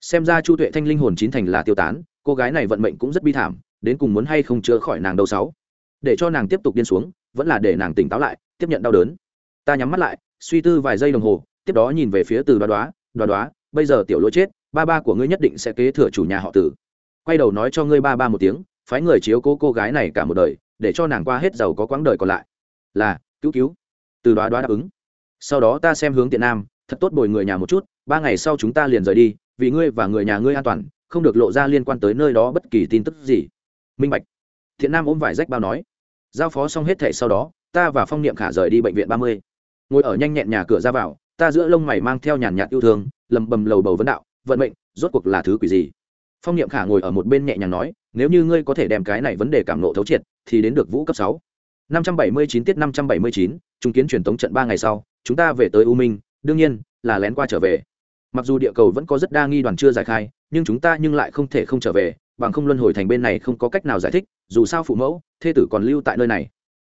Xem ra chu tuệ thanh linh hồn chín thành là tiêu tán, cô gái này vận mệnh cũng rất bi thảm, đến cùng muốn hay không chữa khỏi nàng đâu sáu. Để cho nàng tiếp tục điên xuống, vẫn là để nàng tỉnh táo lại, tiếp nhận đau đớn. Ta nhắm mắt lại, suy tư vài giây đồng hồ, tiếp đó nhìn về phía từ đoá đoá đoá đoá, bây giờ tiểu lỗ chết, ba ba của ngươi nhất định sẽ kế thừa chủ nhà họ tử quay đầu nói cho ngươi ba ba một tiếng, phái người chiếu cố cô gái này cả một đời, để cho nàng qua hết giàu có quãng đời còn lại. Là, cứu cứu. Từ đoá đoá đáp ứng sau đó ta xem hướng tiện nam, thật tốt bồi người nhà một chút, ba ngày sau chúng ta liền rời đi, vì ngươi và người nhà ngươi an toàn, không được lộ ra liên quan tới nơi đó bất kỳ tin tức gì. Minh bạch. Thiện nam ôm vải rách bao nói. Giao phó xong hết thẻ sau đó, ta và phong niệm khả rời đi bệnh viện ba mươi. Ngồi ở nhanh nhẹn nhà cửa ra vào, ta giữa lông mày mang theo nhàn nhạt yêu thương, lầm bầm lầu bầu vấn đạo, vận mệnh, rốt cuộc là thứ quỷ gì? Phong niệm khả ngồi ở một bên nhẹ nhàng nói, nếu như ngươi có thể đem cái này vấn đề cảm nộ thấu triệt, thì đến được vũ cấp sáu. năm trăm bảy mươi chín tiết năm trăm bảy mươi chín trung kiến truyền tống trận ba ngày sau chúng ta về tới u minh, đương nhiên là lén qua trở về. Mặc dù địa cầu vẫn có rất đa nghi đoàn chưa giải khai, nhưng chúng ta nhưng lại không thể không trở về, bằng không luân hồi thành bên này không có cách nào giải thích, dù sao phụ mẫu, thê tử còn lưu tại nơi này.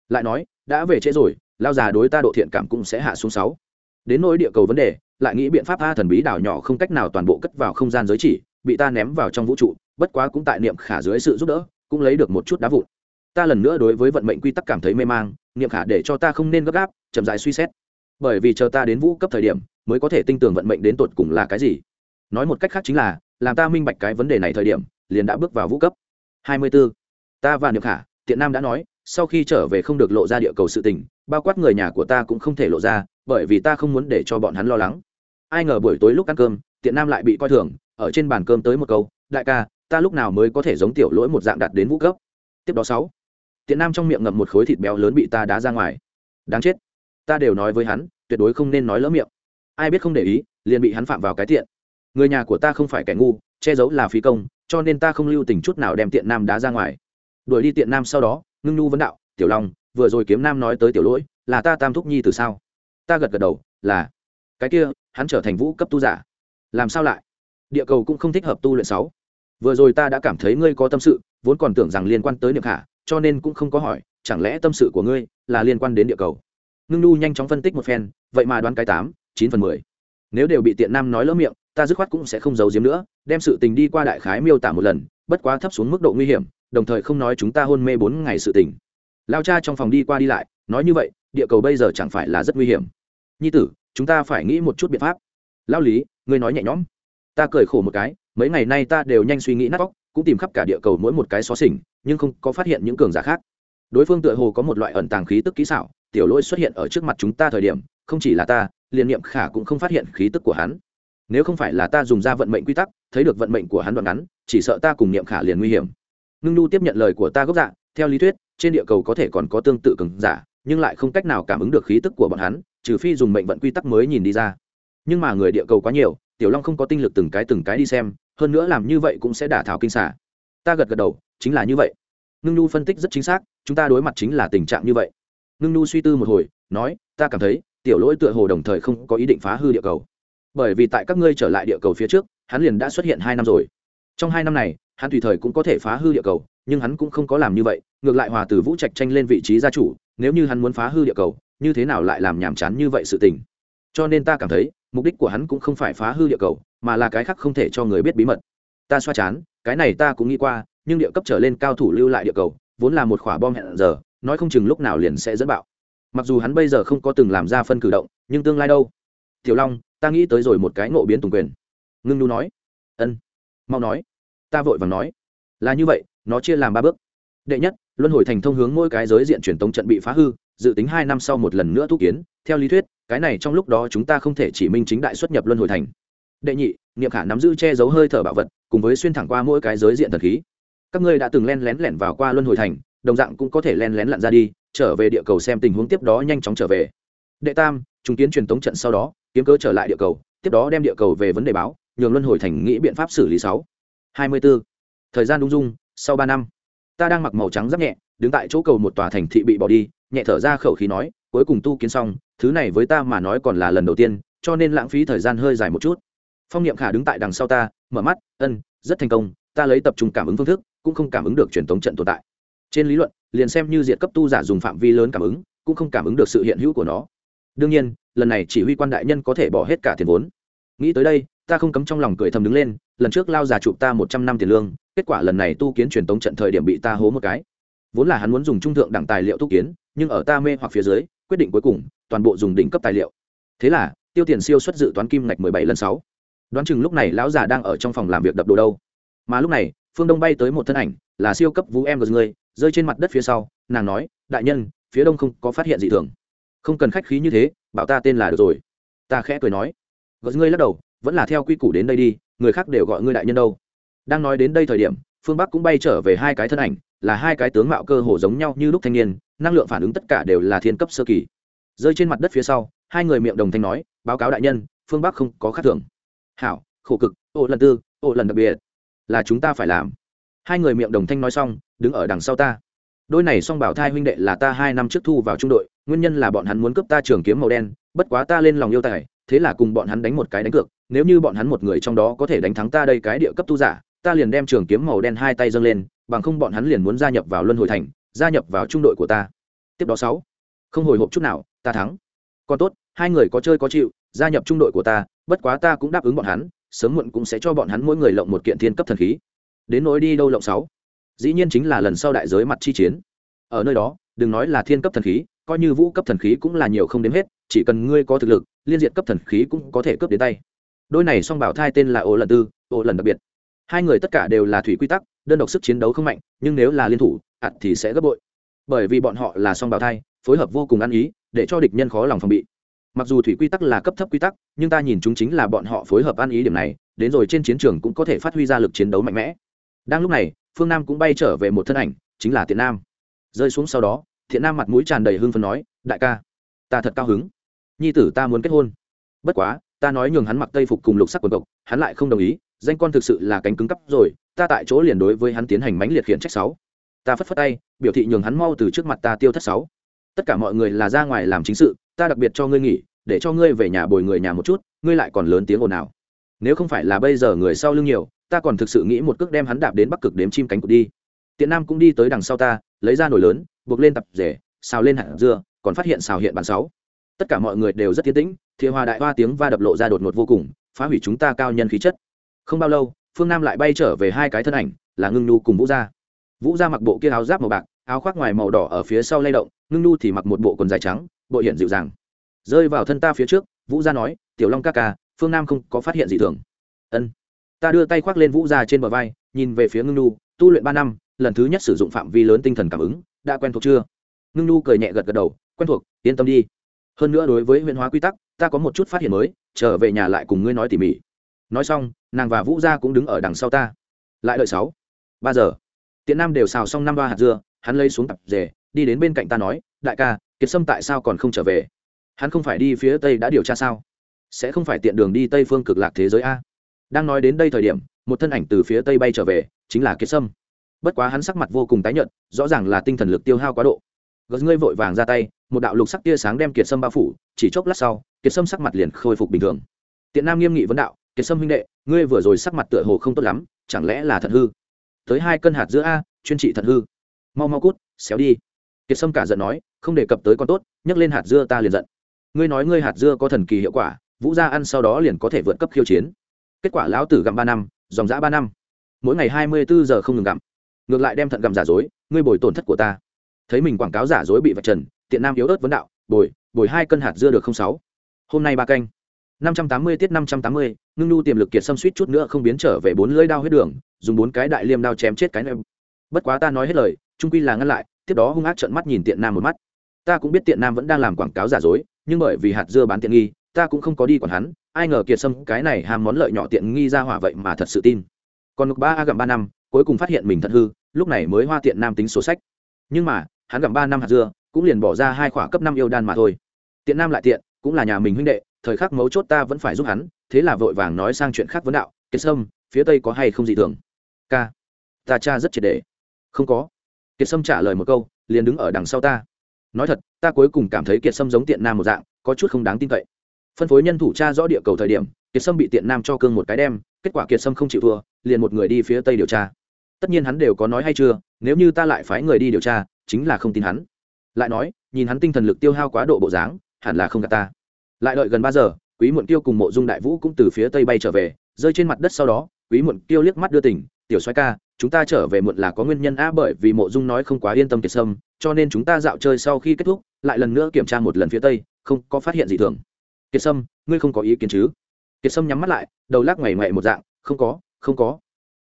Lại nói, đã về trễ rồi, lao già đối ta độ thiện cảm cũng sẽ hạ xuống sáu. Đến nỗi địa cầu vấn đề, lại nghĩ biện pháp a thần bí đảo nhỏ không cách nào toàn bộ cất vào không gian giới chỉ, bị ta ném vào trong vũ trụ, bất quá cũng tại niệm khả dưới sự giúp đỡ, cũng lấy được một chút đá vụn. Ta lần nữa đối với vận mệnh quy tắc cảm thấy mê mang, niệm khả để cho ta không nên gấp gáp, chậm dài suy xét bởi vì chờ ta đến vũ cấp thời điểm, mới có thể tin tưởng vận mệnh đến tột cùng là cái gì. Nói một cách khác chính là, làm ta minh bạch cái vấn đề này thời điểm, liền đã bước vào vũ cấp. 24. ta và niệm khả, tiện nam đã nói, sau khi trở về không được lộ ra địa cầu sự tình, bao quát người nhà của ta cũng không thể lộ ra, bởi vì ta không muốn để cho bọn hắn lo lắng. Ai ngờ buổi tối lúc ăn cơm, tiện nam lại bị coi thường, ở trên bàn cơm tới một câu, đại ca, ta lúc nào mới có thể giống tiểu lỗi một dạng đạt đến vũ cấp? Tiếp đó sáu. Tiện nam trong miệng ngậm một khối thịt béo lớn bị ta đá ra ngoài. Đáng chết ta đều nói với hắn, tuyệt đối không nên nói lỡ miệng. Ai biết không để ý, liền bị hắn phạm vào cái tiện. Người nhà của ta không phải kẻ ngu, che giấu là phí công, cho nên ta không lưu tình chút nào đem tiện nam đá ra ngoài. Đuổi đi tiện nam sau đó, ngưng nhu vấn đạo, tiểu long, vừa rồi kiếm nam nói tới tiểu lỗi, là ta tam thúc nhi từ sao? Ta gật gật đầu, là. Cái kia, hắn trở thành vũ cấp tu giả. Làm sao lại? Địa cầu cũng không thích hợp tu luyện sáu. Vừa rồi ta đã cảm thấy ngươi có tâm sự, vốn còn tưởng rằng liên quan tới niệm khả, cho nên cũng không có hỏi, chẳng lẽ tâm sự của ngươi là liên quan đến địa cầu? Ngưng nhu nhanh chóng phân tích một phen, vậy mà đoán cái tám, chín phần mười. Nếu đều bị tiện nam nói lỡ miệng, ta dứt khoát cũng sẽ không giấu giếm nữa, đem sự tình đi qua đại khái miêu tả một lần, bất quá thấp xuống mức độ nguy hiểm, đồng thời không nói chúng ta hôn mê bốn ngày sự tình. Lao cha trong phòng đi qua đi lại, nói như vậy, địa cầu bây giờ chẳng phải là rất nguy hiểm. Nhi tử, chúng ta phải nghĩ một chút biện pháp. Lao lý, ngươi nói nhẹ nhõm. Ta cười khổ một cái, mấy ngày nay ta đều nhanh suy nghĩ nát vóc cũng tìm khắp cả địa cầu mỗi một cái xó xỉnh, nhưng không có phát hiện những cường giả khác đối phương tựa hồ có một loại ẩn tàng khí tức kỹ xảo, tiểu lỗi xuất hiện ở trước mặt chúng ta thời điểm, không chỉ là ta, liền niệm khả cũng không phát hiện khí tức của hắn. Nếu không phải là ta dùng ra vận mệnh quy tắc, thấy được vận mệnh của hắn đoạn ngắn, chỉ sợ ta cùng niệm khả liền nguy hiểm. Ngưng nhu tiếp nhận lời của ta gốc dạ theo lý thuyết, trên địa cầu có thể còn có tương tự cường giả, nhưng lại không cách nào cảm ứng được khí tức của bọn hắn, trừ phi dùng mệnh vận quy tắc mới nhìn đi ra. Nhưng mà người địa cầu quá nhiều, tiểu long không có tinh lực từng cái từng cái đi xem, hơn nữa làm như vậy cũng sẽ đả thảo kinh xả. Ta gật gật đầu, chính là như vậy ngưng nhu phân tích rất chính xác, chúng ta đối mặt chính là tình trạng như vậy. Ngưng nhu suy tư một hồi, nói, ta cảm thấy, tiểu lỗi tựa hồ đồng thời không có ý định phá hư địa cầu. Bởi vì tại các ngươi trở lại địa cầu phía trước, hắn liền đã xuất hiện hai năm rồi. Trong hai năm này, hắn tùy thời cũng có thể phá hư địa cầu, nhưng hắn cũng không có làm như vậy, ngược lại hòa từ vũ trạch tranh lên vị trí gia chủ, nếu như hắn muốn phá hư địa cầu, như thế nào lại làm nhàm chán như vậy sự tình? Cho nên ta cảm thấy, mục đích của hắn cũng không phải phá hư địa cầu, mà là cái khác không thể cho người biết bí mật. Ta xoa chán, cái này ta cũng nghĩ qua nhưng địa cấp trở lên cao thủ lưu lại địa cầu, vốn là một khỏa bom hẹn giờ, nói không chừng lúc nào liền sẽ dẫn bạo. Mặc dù hắn bây giờ không có từng làm ra phân cử động, nhưng tương lai đâu? Tiểu long, ta nghĩ tới rồi một cái ngộ biến tùng quyền. Ngưng nu nói. Ân. Mau nói. Ta vội vàng nói. Là như vậy, nó chia làm ba bước. Đệ nhất, luân hồi thành thông hướng mỗi cái giới diện truyền tống trận bị phá hư, dự tính hai năm sau một lần nữa thúc kiến. Theo lý thuyết, cái này trong lúc đó chúng ta không thể chỉ minh chính đại xuất nhập luân hồi thành. Đệ nhị, niệm khả nắm giữ che giấu hơi thở bạo vật, cùng với xuyên thẳng qua mỗi cái giới diện thần khí các ngươi đã từng len lén lẻn vào qua luân hồi thành, đồng dạng cũng có thể len lén lặn ra đi, trở về địa cầu xem tình huống tiếp đó nhanh chóng trở về. Đệ tam chúng kiến truyền tống trận sau đó, kiếm cơ trở lại địa cầu, tiếp đó đem địa cầu về vấn đề báo, nhường luân hồi thành nghĩ biện pháp xử lý sáu. Hai mươi 24. thời gian đung dung, sau ba năm. Ta đang mặc màu trắng rất nhẹ, đứng tại chỗ cầu một tòa thành thị bị bỏ đi, nhẹ thở ra khẩu khí nói, cuối cùng tu kiến xong, thứ này với ta mà nói còn là lần đầu tiên, cho nên lãng phí thời gian hơi dài một chút. Phong niệm khả đứng tại đằng sau ta, mở mắt, ân, rất thành công, ta lấy tập trung cảm ứng phương thức cũng không cảm ứng được truyền thống trận tồn tại. Trên lý luận, liền xem như diện cấp tu giả dùng phạm vi lớn cảm ứng, cũng không cảm ứng được sự hiện hữu của nó. Đương nhiên, lần này chỉ huy quan đại nhân có thể bỏ hết cả tiền vốn. Nghĩ tới đây, ta không cấm trong lòng cười thầm đứng lên, lần trước lao già chụp ta một trăm năm tiền lương, kết quả lần này tu kiến truyền tống trận thời điểm bị ta hố một cái. Vốn là hắn muốn dùng trung thượng đẳng tài liệu tu kiến, nhưng ở ta mê hoặc phía dưới, quyết định cuối cùng, toàn bộ dùng đỉnh cấp tài liệu. Thế là, tiêu tiền siêu xuất dự toán kim ngạch mười bảy lần sáu. Đoán chừng lúc này lão già đang ở trong phòng làm việc đập đồ đâu. Mà lúc này phương đông bay tới một thân ảnh, là siêu cấp vũ em của người rơi trên mặt đất phía sau, nàng nói, đại nhân, phía đông không có phát hiện gì thường. Không cần khách khí như thế, bảo ta tên là được rồi. Ta khẽ cười nói. Gợt ngươi lắc đầu, vẫn là theo quy củ đến đây đi, người khác đều gọi ngươi đại nhân đâu. Đang nói đến đây thời điểm, phương bắc cũng bay trở về hai cái thân ảnh, là hai cái tướng mạo cơ hồ giống nhau như lúc thanh niên, năng lượng phản ứng tất cả đều là thiên cấp sơ kỳ. Rơi trên mặt đất phía sau, hai người miệng đồng thanh nói, báo cáo đại nhân, phương bắc không có khác thường. Hảo, khổ cực, ô lần tư, ô lần đặc biệt là chúng ta phải làm. Hai người miệng đồng thanh nói xong, đứng ở đằng sau ta. Đôi này song bảo thai huynh đệ là ta hai năm trước thu vào trung đội, nguyên nhân là bọn hắn muốn cướp ta trường kiếm màu đen, bất quá ta lên lòng yêu tài, thế là cùng bọn hắn đánh một cái đánh cược, nếu như bọn hắn một người trong đó có thể đánh thắng ta đây cái địa cấp tu giả, ta liền đem trường kiếm màu đen hai tay dâng lên, bằng không bọn hắn liền muốn gia nhập vào luân hồi thành, gia nhập vào trung đội của ta. Tiếp đó sáu, không hồi hộp chút nào, ta thắng. Còn tốt, hai người có chơi có chịu, gia nhập trung đội của ta, bất quá ta cũng đáp ứng bọn hắn sớm muộn cũng sẽ cho bọn hắn mỗi người lộng một kiện thiên cấp thần khí. Đến nỗi đi đâu lộng sáu? Dĩ nhiên chính là lần sau đại giới mặt chi chiến. Ở nơi đó, đừng nói là thiên cấp thần khí, coi như vũ cấp thần khí cũng là nhiều không đếm hết, chỉ cần ngươi có thực lực, liên diện cấp thần khí cũng có thể cướp đến tay. Đôi này song bảo thai tên là ô lần tư ô lần đặc biệt. Hai người tất cả đều là thủy quy tắc, đơn độc sức chiến đấu không mạnh, nhưng nếu là liên thủ, ạt thì sẽ gấp bội. Bởi vì bọn họ là song bảo thai, phối hợp vô cùng ăn ý, để cho địch nhân khó lòng phòng bị mặc dù thủy quy tắc là cấp thấp quy tắc, nhưng ta nhìn chúng chính là bọn họ phối hợp ăn ý điểm này, đến rồi trên chiến trường cũng có thể phát huy ra lực chiến đấu mạnh mẽ. Đang lúc này, phương nam cũng bay trở về một thân ảnh, chính là thiện nam. Rơi xuống sau đó, thiện nam mặt mũi tràn đầy hưng phấn nói, đại ca, ta thật cao hứng. Nhi tử ta muốn kết hôn. Bất quá, ta nói nhường hắn mặc tây phục cùng lục sắc quần cộc, hắn lại không đồng ý, danh con thực sự là cánh cứng cắp rồi, ta tại chỗ liền đối với hắn tiến hành mãnh liệt khiển trách sáu. Ta phất phất tay, biểu thị nhường hắn mau từ trước mặt ta tiêu thất sáu. Tất cả mọi người là ra ngoài làm chính sự ta đặc biệt cho ngươi nghỉ, để cho ngươi về nhà bồi người nhà một chút, ngươi lại còn lớn tiếng ồn ào. Nếu không phải là bây giờ người sau lưng nhiều, ta còn thực sự nghĩ một cước đem hắn đạp đến bắc cực đếm chim cánh cụt đi. Tiện nam cũng đi tới đằng sau ta, lấy ra nồi lớn, buộc lên tập rể, xào lên hạt dưa, còn phát hiện xào hiện bàn sáu. Tất cả mọi người đều rất tiến tĩnh Thiên hòa đại hoa tiếng va đập lộ ra đột ngột vô cùng, phá hủy chúng ta cao nhân khí chất. Không bao lâu, phương nam lại bay trở về hai cái thân ảnh, là ngưng nhu cùng vũ gia. Vũ gia mặc bộ kia áo giáp màu bạc, áo khoác ngoài màu đỏ ở phía sau lay động, ngưng nhu thì mặc một bộ quần dài trắng bộ hiện dịu dàng. Rơi vào thân ta phía trước, vũ gia nói, tiểu long ca ca, phương nam không có phát hiện gì thường. Ân. Ta đưa tay khoác lên vũ gia trên bờ vai, nhìn về phía ngưng nhu, tu luyện ba năm, lần thứ nhất sử dụng phạm vi lớn tinh thần cảm ứng, đã quen thuộc chưa? Ngưng nhu cười nhẹ gật gật đầu, quen thuộc, yên tâm đi. Hơn nữa đối với huyện hóa quy tắc, ta có một chút phát hiện mới, trở về nhà lại cùng ngươi nói tỉ mỉ. Nói xong, nàng và vũ gia cũng đứng ở đằng sau ta. Lại đợi sáu, ba giờ. Tiện nam đều xào xong năm ba hạt dưa, hắn lấy xuống tập rể, đi đến bên cạnh ta nói, đại ca kiệt sâm tại sao còn không trở về? Hắn không phải đi phía tây đã điều tra sao? Sẽ không phải tiện đường đi tây phương cực lạc thế giới a? Đang nói đến đây thời điểm, một thân ảnh từ phía tây bay trở về, chính là kiệt sâm. Bất quá hắn sắc mặt vô cùng tái nhợt, rõ ràng là tinh thần lực tiêu hao quá độ. Gật ngươi vội vàng ra tay, một đạo lục sắc tia sáng đem kiệt sâm bao phủ, chỉ chốc lát sau, kiệt sâm sắc mặt liền khôi phục bình thường. Tiện nam nghiêm nghị vấn đạo, kiệt sâm huynh đệ, ngươi vừa rồi sắc mặt tựa hồ không tốt lắm, chẳng lẽ là thật hư? Tới hai cân hạt giữa a, chuyên trị thật hư. Mau mau cút, xéo đi. Kiệt sâm cả giận nói không đề cập tới con tốt nhấc lên hạt dưa ta liền giận. Ngươi nói ngươi hạt dưa có thần kỳ hiệu quả, vũ gia ăn sau đó liền có thể vượt cấp khiêu chiến. Kết quả lão tử gặm ba năm, dòng dã ba năm. Mỗi ngày hai mươi bốn giờ không ngừng gặm. Ngược lại đem thận gặm giả dối, ngươi bồi tổn thất của ta. Thấy mình quảng cáo giả dối bị vạch trần, tiện nam yếu ớt vấn đạo, bồi bồi hai cân hạt dưa được không sáu? Hôm nay ba canh. năm trăm tám mươi tiết năm trăm tám mươi, ngưng nu tiềm lực kiệt xâm suýt chút nữa không biến trở về bốn lưỡi đao huyết đường, dùng bốn cái đại liêm đao chém chết cái nem bất quá ta nói hết lời, trung quy là ngăn lại, tiếp đó hung ác trợn mắt nhìn tiện nam một mắt ta cũng biết tiện nam vẫn đang làm quảng cáo giả dối, nhưng bởi vì hạt dưa bán tiện nghi, ta cũng không có đi còn hắn, ai ngờ kiệt sâm cái này ham món lợi nhỏ tiện nghi ra hỏa vậy mà thật sự tin. Còn ngục ba a gặm ba năm, cuối cùng phát hiện mình thật hư, lúc này mới hoa tiện nam tính số sách. Nhưng mà, hắn gặm ba năm hạt dưa, cũng liền bỏ ra hai khỏa cấp năm yêu đan mà thôi. Tiện nam lại tiện, cũng là nhà mình huynh đệ, thời khắc mấu chốt ta vẫn phải giúp hắn, thế là vội vàng nói sang chuyện khác vấn đạo, kiệt sâm, phía tây có hay không dị thường? K ta cha rất triệt đề không có. Kiệt sâm trả lời một câu, liền đứng ở đằng sau ta nói thật, ta cuối cùng cảm thấy kiệt sâm giống tiện nam một dạng, có chút không đáng tin cậy. Phân phối nhân thủ tra rõ địa cầu thời điểm, kiệt sâm bị tiện nam cho cương một cái đem, kết quả kiệt sâm không chịu thua, liền một người đi phía tây điều tra. Tất nhiên hắn đều có nói hay chưa, nếu như ta lại phái người đi điều tra, chính là không tin hắn. Lại nói, nhìn hắn tinh thần lực tiêu hao quá độ bộ dáng, hẳn là không gạt ta. Lại đợi gần ba giờ, quý muộn tiêu cùng mộ dung đại vũ cũng từ phía tây bay trở về, rơi trên mặt đất sau đó, quý muộn tiêu liếc mắt đưa tỉnh, tiểu xoay ca chúng ta trở về muộn là có nguyên nhân a bởi vì mộ dung nói không quá yên tâm kiệt sâm, cho nên chúng ta dạo chơi sau khi kết thúc, lại lần nữa kiểm tra một lần phía tây, không có phát hiện gì thường. Kiệt sâm, ngươi không có ý kiến chứ? Kiệt sâm nhắm mắt lại, đầu lắc ngoảy ngoại một dạng, không có không có.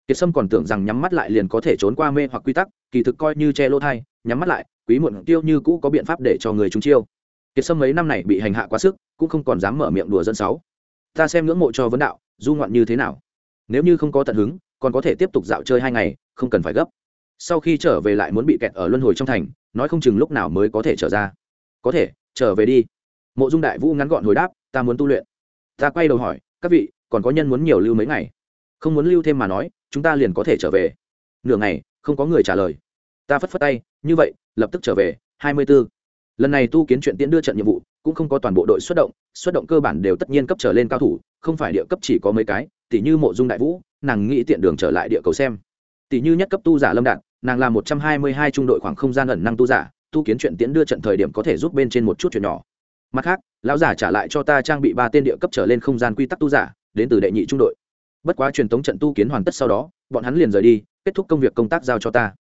Kiệt sâm còn tưởng rằng nhắm mắt lại liền có thể trốn qua mê hoặc quy tắc, kỳ thực coi như che lỗ thai, nhắm mắt lại, quý muộn tiêu như cũ có biện pháp để cho người chúng chiêu. Kiệt sâm mấy năm này bị hành hạ quá sức, cũng không còn dám mở miệng đùa dân sáu. Ta xem ngưỡng mộ cho vấn đạo, du ngoạn như thế nào? Nếu như không có tận hứng còn có thể tiếp tục dạo chơi hai ngày, không cần phải gấp. Sau khi trở về lại muốn bị kẹt ở luân hồi trong thành, nói không chừng lúc nào mới có thể trở ra. Có thể, trở về đi. Mộ dung đại vũ ngắn gọn hồi đáp, ta muốn tu luyện. Ta quay đầu hỏi, các vị, còn có nhân muốn nhiều lưu mấy ngày? Không muốn lưu thêm mà nói, chúng ta liền có thể trở về. Nửa ngày, không có người trả lời. Ta phất phất tay, như vậy, lập tức trở về, hai mươi 24. lần này tu kiến chuyện tiễn đưa trận nhiệm vụ, cũng không có toàn bộ đội xuất động xuất động cơ bản đều tất nhiên cấp trở lên cao thủ, không phải địa cấp chỉ có mấy cái tỷ như mộ dung đại vũ nàng nghĩ tiện đường trở lại địa cầu xem. Tỷ như nhất cấp tu giả lâm đạn nàng là một trăm hai mươi hai trung đội khoảng không gian ẩn năng tu giả, tu kiến chuyện tiễn đưa trận thời điểm có thể giúp bên trên một chút chuyện nhỏ. Mặt khác, lão giả trả lại cho ta trang bị ba tên địa cấp trở lên không gian quy tắc tu giả, đến từ đệ nhị trung đội. Bất quá truyền thống trận tu kiến hoàn tất sau đó, bọn hắn liền rời đi, kết thúc công việc công tác giao cho ta.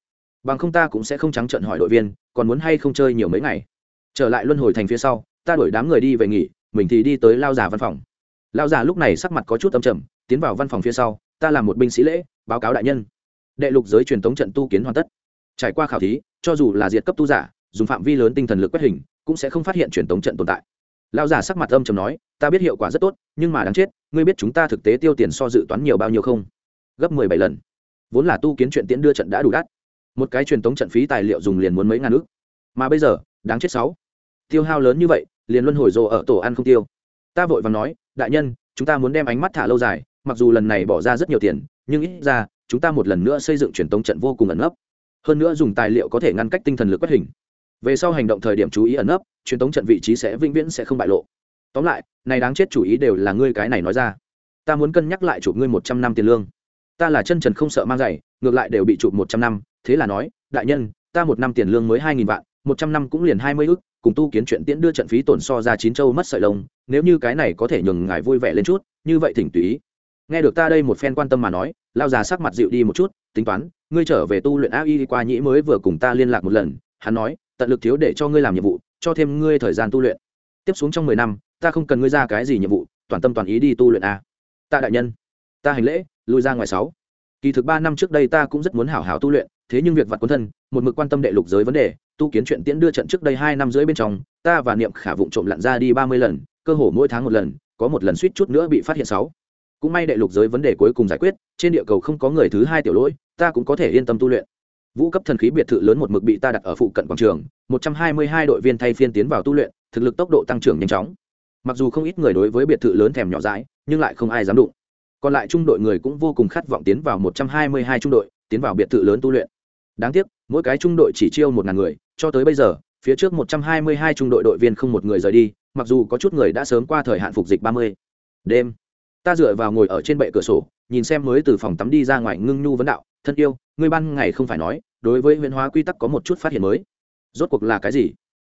Bằng không ta cũng sẽ không trắng trận hỏi đội viên, còn muốn hay không chơi nhiều mấy ngày. Trở lại luân hồi thành phía sau, ta đuổi đám người đi về nghỉ, mình thì đi tới lao giả văn phòng. Lao giả lúc này sắc mặt có chút âm trầm, tiến vào văn phòng phía sau ta làm một binh sĩ lễ, báo cáo đại nhân. Đệ lục giới truyền thống trận tu kiến hoàn tất. Trải qua khảo thí, cho dù là diệt cấp tu giả, dùng phạm vi lớn tinh thần lực quét hình, cũng sẽ không phát hiện truyền thống trận tồn tại. Lao giả sắc mặt âm trầm nói, ta biết hiệu quả rất tốt, nhưng mà đáng chết, ngươi biết chúng ta thực tế tiêu tiền so dự toán nhiều bao nhiêu không? Gấp mười bảy lần. Vốn là tu kiến chuyện tiễn đưa trận đã đủ đắt. Một cái truyền thống trận phí tài liệu dùng liền muốn mấy ngàn ước mà bây giờ, đáng chết sáu. Tiêu hao lớn như vậy, liền luân hồi rồ ở tổ ăn không tiêu. Ta vội vàng nói, đại nhân, chúng ta muốn đem ánh mắt thả lâu dài mặc dù lần này bỏ ra rất nhiều tiền nhưng ít ra chúng ta một lần nữa xây dựng truyền thống trận vô cùng ẩn nấp. hơn nữa dùng tài liệu có thể ngăn cách tinh thần lực quét hình về sau hành động thời điểm chú ý ẩn nấp, truyền thống trận vị trí sẽ vĩnh viễn sẽ không bại lộ tóm lại này đáng chết chủ ý đều là ngươi cái này nói ra ta muốn cân nhắc lại chụp ngươi một trăm năm tiền lương ta là chân trần không sợ mang giày ngược lại đều bị chụp một trăm năm thế là nói đại nhân ta một năm tiền lương mới hai nghìn vạn một trăm năm cũng liền hai mươi ước. cùng tu kiến chuyện tiễn đưa trận phí tổn so ra chín châu mất sợi lông nếu như cái này có thể nhường ngài vui vẻ lên chút như vậy thỉnh tùy ý nghe được ta đây một phen quan tâm mà nói lao già sắc mặt dịu đi một chút, tính toán, ngươi trở về tu luyện a y qua nhĩ mới vừa cùng ta liên lạc một lần, hắn nói, tận lực thiếu để cho ngươi làm nhiệm vụ, cho thêm ngươi thời gian tu luyện. Tiếp xuống trong mười năm, ta không cần ngươi ra cái gì nhiệm vụ, toàn tâm toàn ý đi tu luyện a. Ta đại nhân, ta hành lễ lùi ra ngoài sáu. Kỳ thực ba năm trước đây ta cũng rất muốn hảo hảo tu luyện, thế nhưng việc vặt quân thân, một mực quan tâm đệ lục giới vấn đề, tu kiến chuyện tiễn đưa trận trước đây hai năm rưỡi bên trong, ta và niệm khả vụng trộm lặn ra đi ba mươi lần, cơ hồ mỗi tháng một lần, có một lần suýt chút nữa bị phát hiện sáu cũng may đệ lục giới vấn đề cuối cùng giải quyết, trên địa cầu không có người thứ hai tiểu lỗi, ta cũng có thể yên tâm tu luyện. Vũ cấp thần khí biệt thự lớn một mực bị ta đặt ở phụ cận quảng trường, một trăm hai mươi hai đội viên thay phiên tiến vào tu luyện, thực lực tốc độ tăng trưởng nhanh chóng. Mặc dù không ít người đối với biệt thự lớn thèm nhỏ dãi, nhưng lại không ai dám đụng. Còn lại trung đội người cũng vô cùng khát vọng tiến vào một trăm hai mươi hai trung đội, tiến vào biệt thự lớn tu luyện. Đáng tiếc, mỗi cái trung đội chỉ chiêu một ngàn người, cho tới bây giờ, phía trước một trăm hai mươi hai trung đội đội viên không một người rời đi, mặc dù có chút người đã sớm qua thời hạn phục dịch ba mươi. Đêm ta dựa vào ngồi ở trên bệ cửa sổ, nhìn xem mới từ phòng tắm đi ra ngoài ngưng nhu vấn đạo, thân yêu, ngươi ban ngày không phải nói, đối với huyễn hóa quy tắc có một chút phát hiện mới. Rốt cuộc là cái gì?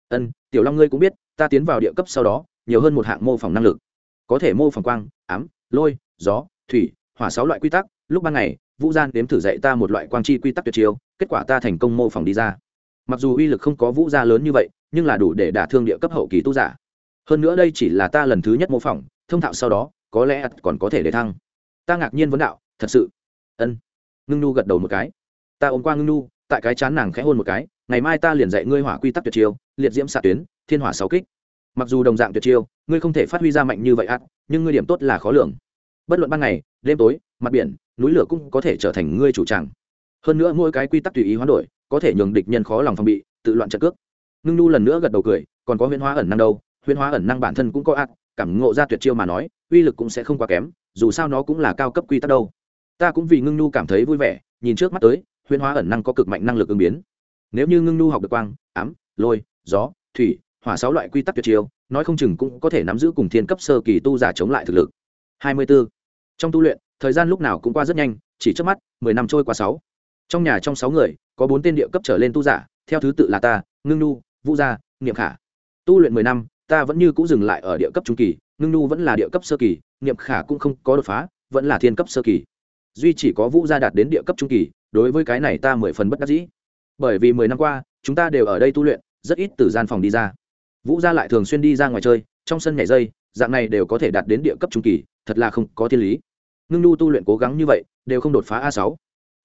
Ân, tiểu long ngươi cũng biết, ta tiến vào địa cấp sau đó, nhiều hơn một hạng mô phỏng năng lực. Có thể mô phỏng quang, ám, lôi, gió, thủy, hỏa sáu loại quy tắc, lúc ban ngày, vũ gian đếm thử dạy ta một loại quang chi quy tắc tuyệt chiêu, kết quả ta thành công mô phỏng đi ra. Mặc dù uy lực không có vũ gia lớn như vậy, nhưng là đủ để đả thương địa cấp hậu kỳ tu giả. Hơn nữa đây chỉ là ta lần thứ nhất mô phỏng, thông thạo sau đó có lẽ còn có thể để thăng. Ta ngạc nhiên vấn đạo, thật sự. Ân. Ngưng nu gật đầu một cái. Ta ôm qua ngưng nu, tại cái chán nàng khẽ hôn một cái, ngày mai ta liền dạy ngươi hỏa quy tắc tuyệt chiêu, liệt diễm xạ tuyến, thiên hỏa sáu kích. Mặc dù đồng dạng tuyệt chiêu, ngươi không thể phát huy ra mạnh như vậy ắt nhưng ngươi điểm tốt là khó lường. Bất luận ban ngày, đêm tối, mặt biển, núi lửa cũng có thể trở thành ngươi chủ tràng. Hơn nữa mỗi cái quy tắc tùy ý hoán đổi, có thể nhường địch nhân khó lòng phòng bị, tự loạn trận cước. Ngưng nu lần nữa gật đầu cười, còn có huyễn hóa ẩn năng đâu, huyễn hóa ẩn năng bản thân cũng có ác cảm ngộ ra tuyệt chiêu mà nói, uy lực cũng sẽ không quá kém, dù sao nó cũng là cao cấp quy tắc đâu. Ta cũng vì ngưng nu cảm thấy vui vẻ, nhìn trước mắt tới huyễn hóa ẩn năng có cực mạnh năng lực ứng biến. Nếu như ngưng nu học được quang, ám, lôi, gió, thủy, hỏa sáu loại quy tắc tuyệt chiêu, nói không chừng cũng có thể nắm giữ cùng thiên cấp sơ kỳ tu giả chống lại thực lực. 24. trong tu luyện, thời gian lúc nào cũng qua rất nhanh, chỉ trước mắt, mười năm trôi qua sáu. Trong nhà trong sáu người, có bốn tên địa cấp trở lên tu giả, theo thứ tự là ta, ngưng nu vũ gia, niệm khả. Tu luyện mười năm ta vẫn như cũ dừng lại ở địa cấp trung kỳ, ngưng nu vẫn là địa cấp sơ kỳ, niệm khả cũng không có đột phá, vẫn là thiên cấp sơ kỳ. Duy chỉ có vũ gia đạt đến địa cấp trung kỳ, đối với cái này ta mười phần bất đắc dĩ. Bởi vì mười năm qua, chúng ta đều ở đây tu luyện, rất ít từ gian phòng đi ra. Vũ gia lại thường xuyên đi ra ngoài chơi, trong sân nhảy dây, dạng này đều có thể đạt đến địa cấp trung kỳ, thật là không có thiên lý. Ngưng nhu tu luyện cố gắng như vậy, đều không đột phá a sáu.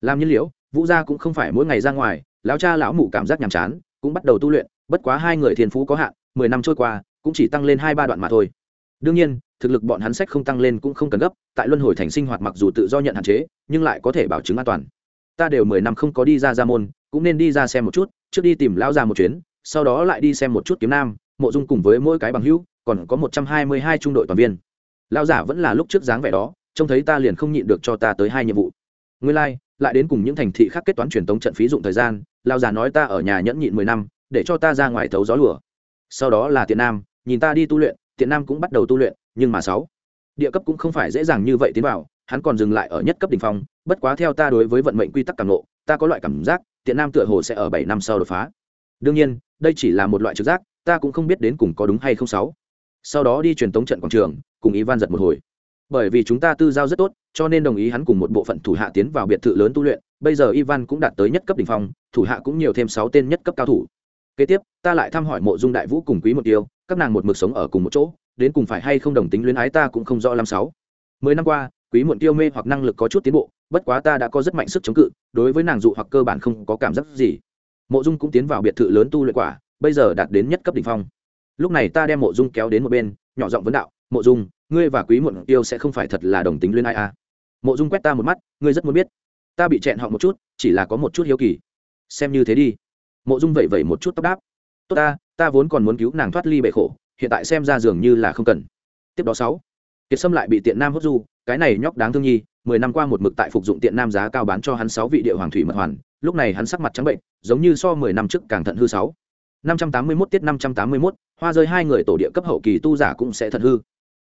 Làm nhiên liễu vũ gia cũng không phải mỗi ngày ra ngoài, lão cha lão mụ cảm giác nhàm chán, cũng bắt đầu tu luyện, bất quá hai người thiên phú có hạn, mười năm trôi qua cũng chỉ tăng lên hai ba đoạn mà thôi. Đương nhiên thực lực bọn hắn sách không tăng lên cũng không cần gấp tại luân hồi thành sinh hoạt mặc dù tự do nhận hạn chế nhưng lại có thể bảo chứng an toàn. Ta đều mười năm không có đi ra ra môn cũng nên đi ra xem một chút trước đi tìm lão ra một chuyến sau đó lại đi xem một chút kiếm nam mộ dung cùng với mỗi cái bằng hữu còn có một trăm hai mươi hai trung đội toàn viên. Lão giả vẫn là lúc trước dáng vẻ đó trông thấy ta liền không nhịn được cho ta tới hai nhiệm vụ. Ngươi lai、like, lại đến cùng những thành thị khác kết toán truyền tống trận phí dụng thời gian lão giả nói ta ở nhà nhẫn nhịn mười năm để cho ta ra ngoài thấu gió lùa sau đó là tiện nam, nhìn ta đi tu luyện, tiện nam cũng bắt đầu tu luyện, nhưng mà sáu, địa cấp cũng không phải dễ dàng như vậy tiến vào, hắn còn dừng lại ở nhất cấp đ ỉ n h phong, bất quá theo ta đối với vận mệnh quy tắc càng lộ ta có loại cảm giác, tiện nam tựa hồ sẽ ở bảy năm sau đột phá. Đương nhiên, đây chỉ là một loại trực giác, ta cũng không biết đến cùng có đúng hay không sáu. Sau đó đi truyền tống trận quảng trường, cùng ý van giật một hồi. Bởi vì chúng ta tư giao rất tốt, cho nên đồng ý hắn cùng một bộ phận thủ hạ tiến vào biệt thự lớn tu luyện, bây giờ ivan cũng đạt tới nhất cấp đ ỉ n h phong, thủ hạ cũng nhiều thêm sáu tên nhất cấp cao thủ kế tiếp, ta lại thăm hỏi mộ dung đại vũ cùng quý một tiêu, các nàng một mực sống ở cùng một chỗ, đến cùng phải hay không đồng tính luyến ái ta cũng không rõ lắm sáu. Mười năm qua, quý muộn tiêu mê hoặc năng lực có chút tiến bộ, bất quá ta đã có rất mạnh sức chống cự, đối với nàng dụ hoặc cơ bản không có cảm giác gì. Mộ dung cũng tiến vào biệt thự lớn tu luyện quả, bây giờ đạt đến nhất cấp đỉnh phong. Lúc này ta đem mộ dung kéo đến một bên, nhỏ giọng vấn đạo, mộ dung, ngươi và quý muộn tiêu sẽ không phải thật là đồng tính luyến ai à? Mộ dung quét ta một mắt, ngươi rất muốn biết. Ta bị chẹn họ một chút, chỉ là có một chút hiếu kỳ. Xem như thế đi mộ dung vẩy vẩy một chút tóc đáp. Tốt ta ta vốn còn muốn cứu nàng thoát ly bệ khổ hiện tại xem ra dường như là không cần. Tiếp đó sáu kiệt sâm lại bị tiện nam hốt du cái này nhóc đáng thương nhi mười năm qua một mực tại phục dụng tiện nam giá cao bán cho hắn sáu vị địa hoàng thủy mật hoàn lúc này hắn sắc mặt trắng bệnh giống như so mười năm trước càng thận hư sáu. Năm trăm tám mươi 581 tiết năm trăm tám mươi 581, hoa rơi hai người tổ địa cấp hậu kỳ tu giả cũng sẽ thận hư.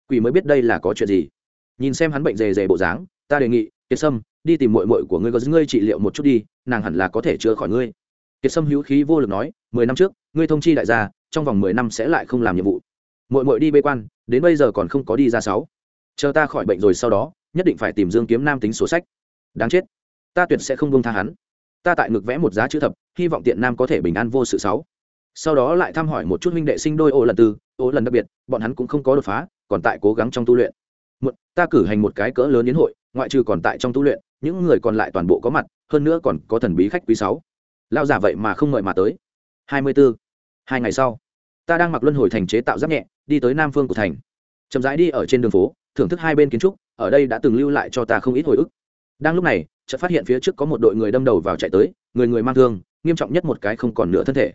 Quỷ mới biết đây là có chuyện gì. Nhìn xem hắn bệnh dề dề bộ dáng ta đề nghị kiệt sâm đi tìm muội muội của ngươi có ngươi trị liệu một chút đi nàng hẳn là có thể chữa khỏi ngươi kiệt sâm hữu khí vô lực nói, mười năm trước, ngươi thông chi đại gia, trong vòng mười năm sẽ lại không làm nhiệm vụ. Mội mội đi bê quan, đến bây giờ còn không có đi ra sáu. Chờ ta khỏi bệnh rồi sau đó, nhất định phải tìm dương kiếm nam tính sổ sách. Đáng chết. Ta tuyệt sẽ không buông tha hắn. Ta tại ngực vẽ một giá chữ thập, hy vọng tiện nam có thể bình an vô sự sáu. Sau đó lại thăm hỏi một chút huynh đệ sinh đôi ô lần tư, ô lần đặc biệt, bọn hắn cũng không có đột phá, còn tại cố gắng trong tu luyện. Một ta cử hành một cái cỡ lớn đến hội, ngoại trừ còn tại trong tu luyện, những người còn lại toàn bộ có mặt, hơn nữa còn có thần bí khách quý sáu lao giả vậy mà không mời mà tới. Hai mươi 24. hai ngày sau, ta đang mặc luân hồi thành chế tạo giáp nhẹ, đi tới nam phương của thành. Chậm rãi đi ở trên đường phố, thưởng thức hai bên kiến trúc, ở đây đã từng lưu lại cho ta không ít hồi ức. Đang lúc này, chợt phát hiện phía trước có một đội người đâm đầu vào chạy tới, người người mang thương, nghiêm trọng nhất một cái không còn nửa thân thể.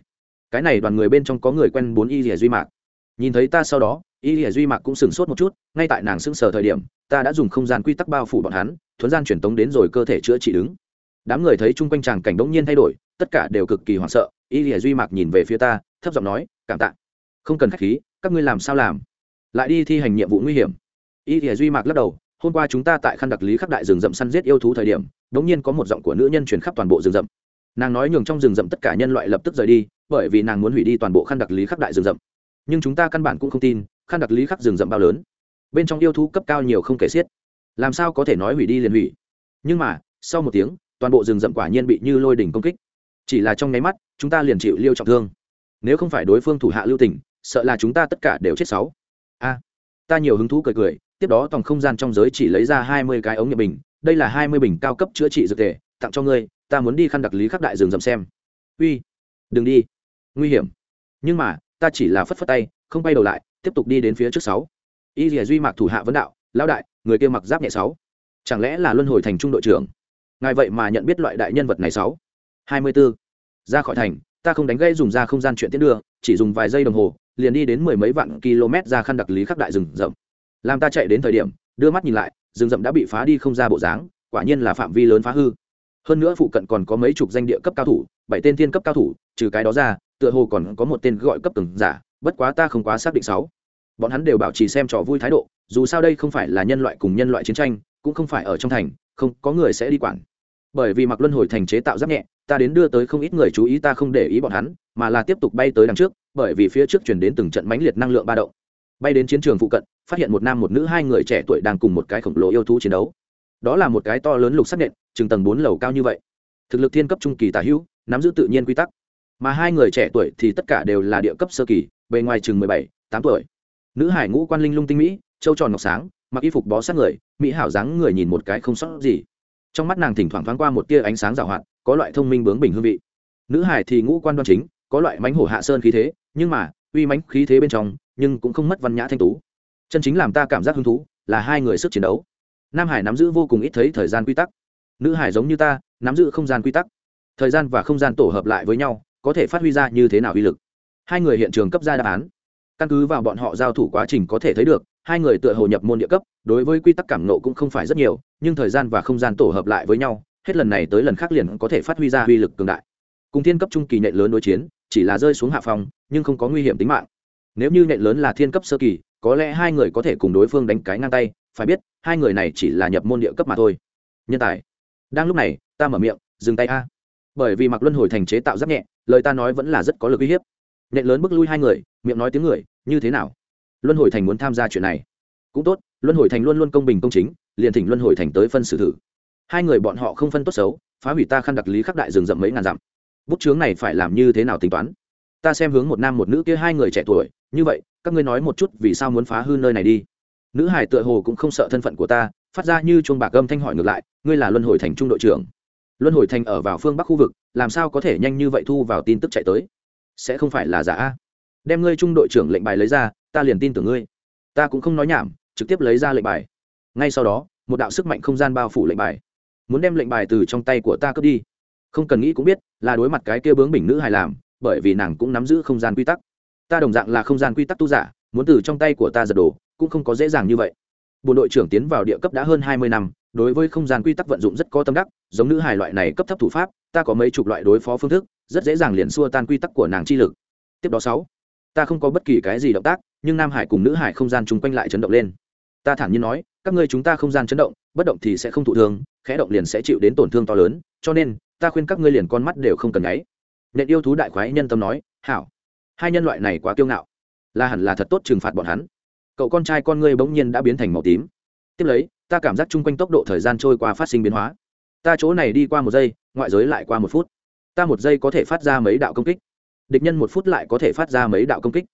Cái này đoàn người bên trong có người quen bốn y lìa duy mạc. Nhìn thấy ta sau đó, y lìa duy mạc cũng sửng sốt một chút, ngay tại nàng sững sờ thời điểm, ta đã dùng không gian quy tắc bao phủ bọn hắn, thuấn gian truyền tống đến rồi cơ thể chữa trị đứng đám người thấy chung quanh chàng cảnh đống nhiên thay đổi, tất cả đều cực kỳ hoảng sợ. Y lìa duy mạc nhìn về phía ta, thấp giọng nói, cảm tạ. Không cần khách khí, các ngươi làm sao làm? Lại đi thi hành nhiệm vụ nguy hiểm. Y lìa duy mạc lắc đầu, hôm qua chúng ta tại khăn đặc lý khắc đại rừng rậm săn giết yêu thú thời điểm, đống nhiên có một giọng của nữ nhân truyền khắp toàn bộ rừng rậm. Nàng nói nhường trong rừng rậm tất cả nhân loại lập tức rời đi, bởi vì nàng muốn hủy đi toàn bộ khăn đặc lý khắc đại rừng rậm. Nhưng chúng ta căn bản cũng không tin, khăn đặc lý khắc rừng rậm bao lớn. Bên trong yêu thú cấp cao nhiều không kể xiết. Làm sao có thể nói hủy đi liền hủy? Nhưng mà, sau một tiếng toàn bộ rừng rậm quả nhiên bị như lôi đỉnh công kích. Chỉ là trong nháy mắt, chúng ta liền chịu liêu trọng thương. Nếu không phải đối phương thủ hạ lưu tình, sợ là chúng ta tất cả đều chết sáu. A, ta nhiều hứng thú cười cười, tiếp đó tổng không gian trong giới chỉ lấy ra hai mươi cái ống nhựa bình, đây là hai mươi bình cao cấp chữa trị dược thể, tặng cho ngươi, ta muốn đi khăn đặc lý khắc đại rừng rậm xem. Uy, đừng đi. Nguy hiểm. Nhưng mà, ta chỉ là phất phất tay, không bay đầu lại, tiếp tục đi đến phía trước sáu. Y dìa duy mạc thủ hạ vấn đạo, lão đại, người kia mặc giáp nhẹ sáu. Chẳng lẽ là luân hồi thành trung đội trưởng? Ngài vậy mà nhận biết loại đại nhân vật này sáu. Hai mươi 24. ra khỏi thành, ta không đánh gây dùng ra không gian chuyện tiến đưa, chỉ dùng vài giây đồng hồ, liền đi đến mười mấy vạn km ra khăn đặc lý khắc đại rừng rậm. Làm ta chạy đến thời điểm, đưa mắt nhìn lại, rừng rậm đã bị phá đi không ra bộ dáng, quả nhiên là phạm vi lớn phá hư. Hơn nữa phụ cận còn có mấy chục danh địa cấp cao thủ, bảy tên thiên cấp cao thủ, trừ cái đó ra, tựa hồ còn có một tên gọi cấp từng giả, bất quá ta không quá xác định sáu. Bọn hắn đều bảo trì xem trò vui thái độ, dù sao đây không phải là nhân loại cùng nhân loại chiến tranh, cũng không phải ở trong thành, không có người sẽ đi quản bởi vì mặc luân hồi thành chế tạo giáp nhẹ, ta đến đưa tới không ít người chú ý, ta không để ý bọn hắn, mà là tiếp tục bay tới đằng trước, bởi vì phía trước chuyển đến từng trận mãnh liệt năng lượng ba động. Bay đến chiến trường phụ cận, phát hiện một nam một nữ hai người trẻ tuổi đang cùng một cái khổng lồ yêu thú chiến đấu. Đó là một cái to lớn lục sắc nện, chừng tầng bốn lầu cao như vậy. Thực lực thiên cấp trung kỳ tả hữu, nắm giữ tự nhiên quy tắc. Mà hai người trẻ tuổi thì tất cả đều là địa cấp sơ kỳ, bề ngoài chừng mười bảy, tám tuổi. Nữ hải ngũ quan linh lung tinh mỹ châu tròn ngọc sáng, mặc y phục bó sát người, mỹ hảo dáng người nhìn một cái không sót gì trong mắt nàng thỉnh thoảng thoáng qua một tia ánh sáng rào hoạt, có loại thông minh bướng bình hương vị. Nữ hải thì ngũ quan đoan chính, có loại mánh hổ hạ sơn khí thế, nhưng mà, uy mánh khí thế bên trong, nhưng cũng không mất văn nhã thanh tú. Chân chính làm ta cảm giác hứng thú, là hai người sức chiến đấu. Nam hải nắm giữ vô cùng ít thấy thời gian quy tắc. Nữ hải giống như ta, nắm giữ không gian quy tắc. Thời gian và không gian tổ hợp lại với nhau, có thể phát huy ra như thế nào uy lực. Hai người hiện trường cấp ra đáp án. Căn cứ vào bọn họ giao thủ quá trình có thể thấy được hai người tựa hồ nhập môn địa cấp, đối với quy tắc cảm nộ cũng không phải rất nhiều, nhưng thời gian và không gian tổ hợp lại với nhau, hết lần này tới lần khác liền có thể phát huy ra uy lực cường đại. Cùng thiên cấp trung kỳ nện lớn đối chiến, chỉ là rơi xuống hạ phòng nhưng không có nguy hiểm tính mạng. Nếu như nện lớn là thiên cấp sơ kỳ, có lẽ hai người có thể cùng đối phương đánh cái ngang tay, phải biết, hai người này chỉ là nhập môn địa cấp mà thôi. Nhân tài. Đang lúc này, ta mở miệng, dừng tay a. Bởi vì mặc luân hồi thành chế tạo rất nhẹ, lời ta nói vẫn là rất có lực uy hiếp. Nện lớn bước lui hai người, miệng nói tiếng người, như thế nào? Luân hồi thành muốn tham gia chuyện này. Cũng tốt, luân hồi thành luôn luôn công bình công chính, liền thỉnh luân hồi thành tới phân xử thử. Hai người bọn họ không phân tốt xấu, phá hủy ta khăn đặc lý khắc đại rừng rậm mấy ngàn dặm. Bút chướng này phải làm như thế nào tính toán? Ta xem hướng một nam một nữ kia hai người trẻ tuổi, như vậy, các ngươi nói một chút vì sao muốn phá hư nơi này đi. Nữ hải tựa hồ cũng không sợ thân phận của ta, phát ra như chuông bạc âm thanh hỏi ngược lại, ngươi là luân hồi thành trung đội trưởng. Luân hồi thành ở vào phương bắc khu vực, làm sao có thể nhanh như vậy thu vào tin tức chạy tới? Sẽ không phải là giả đem ngươi trung đội trưởng lệnh bài lấy ra ta liền tin tưởng ngươi. Ta cũng không nói nhảm, trực tiếp lấy ra lệnh bài. Ngay sau đó, một đạo sức mạnh không gian bao phủ lệnh bài. Muốn đem lệnh bài từ trong tay của ta cướp đi. Không cần nghĩ cũng biết, là đối mặt cái kia bướng bình nữ hài làm, bởi vì nàng cũng nắm giữ không gian quy tắc. Ta đồng dạng là không gian quy tắc tu giả, muốn từ trong tay của ta giật đồ cũng không có dễ dàng như vậy. Bộ đội trưởng tiến vào địa cấp đã hơn hai mươi năm, đối với không gian quy tắc vận dụng rất có tâm đắc, giống nữ hài loại này cấp thấp thủ pháp, ta có mấy chục loại đối phó phương thức, rất dễ dàng liền xua tan quy tắc của nàng chi lực. Tiếp đó sáu, ta không có bất kỳ cái gì động tác nhưng nam hải cùng nữ hải không gian chung quanh lại chấn động lên. Ta thản nhiên nói, các ngươi chúng ta không gian chấn động, bất động thì sẽ không thụ thương, khẽ động liền sẽ chịu đến tổn thương to lớn, cho nên, ta khuyên các ngươi liền con mắt đều không cần nháy nện yêu thú đại khoái nhân tâm nói, hảo, hai nhân loại này quá kiêu ngạo, là hẳn là thật tốt trừng phạt bọn hắn. Cậu con trai con ngươi bỗng nhiên đã biến thành màu tím. Tiếp lấy, ta cảm giác chung quanh tốc độ thời gian trôi qua phát sinh biến hóa. Ta chỗ này đi qua một giây, ngoại giới lại qua một phút. Ta một giây có thể phát ra mấy đạo công kích. Địch nhân một phút lại có thể phát ra mấy đạo công kích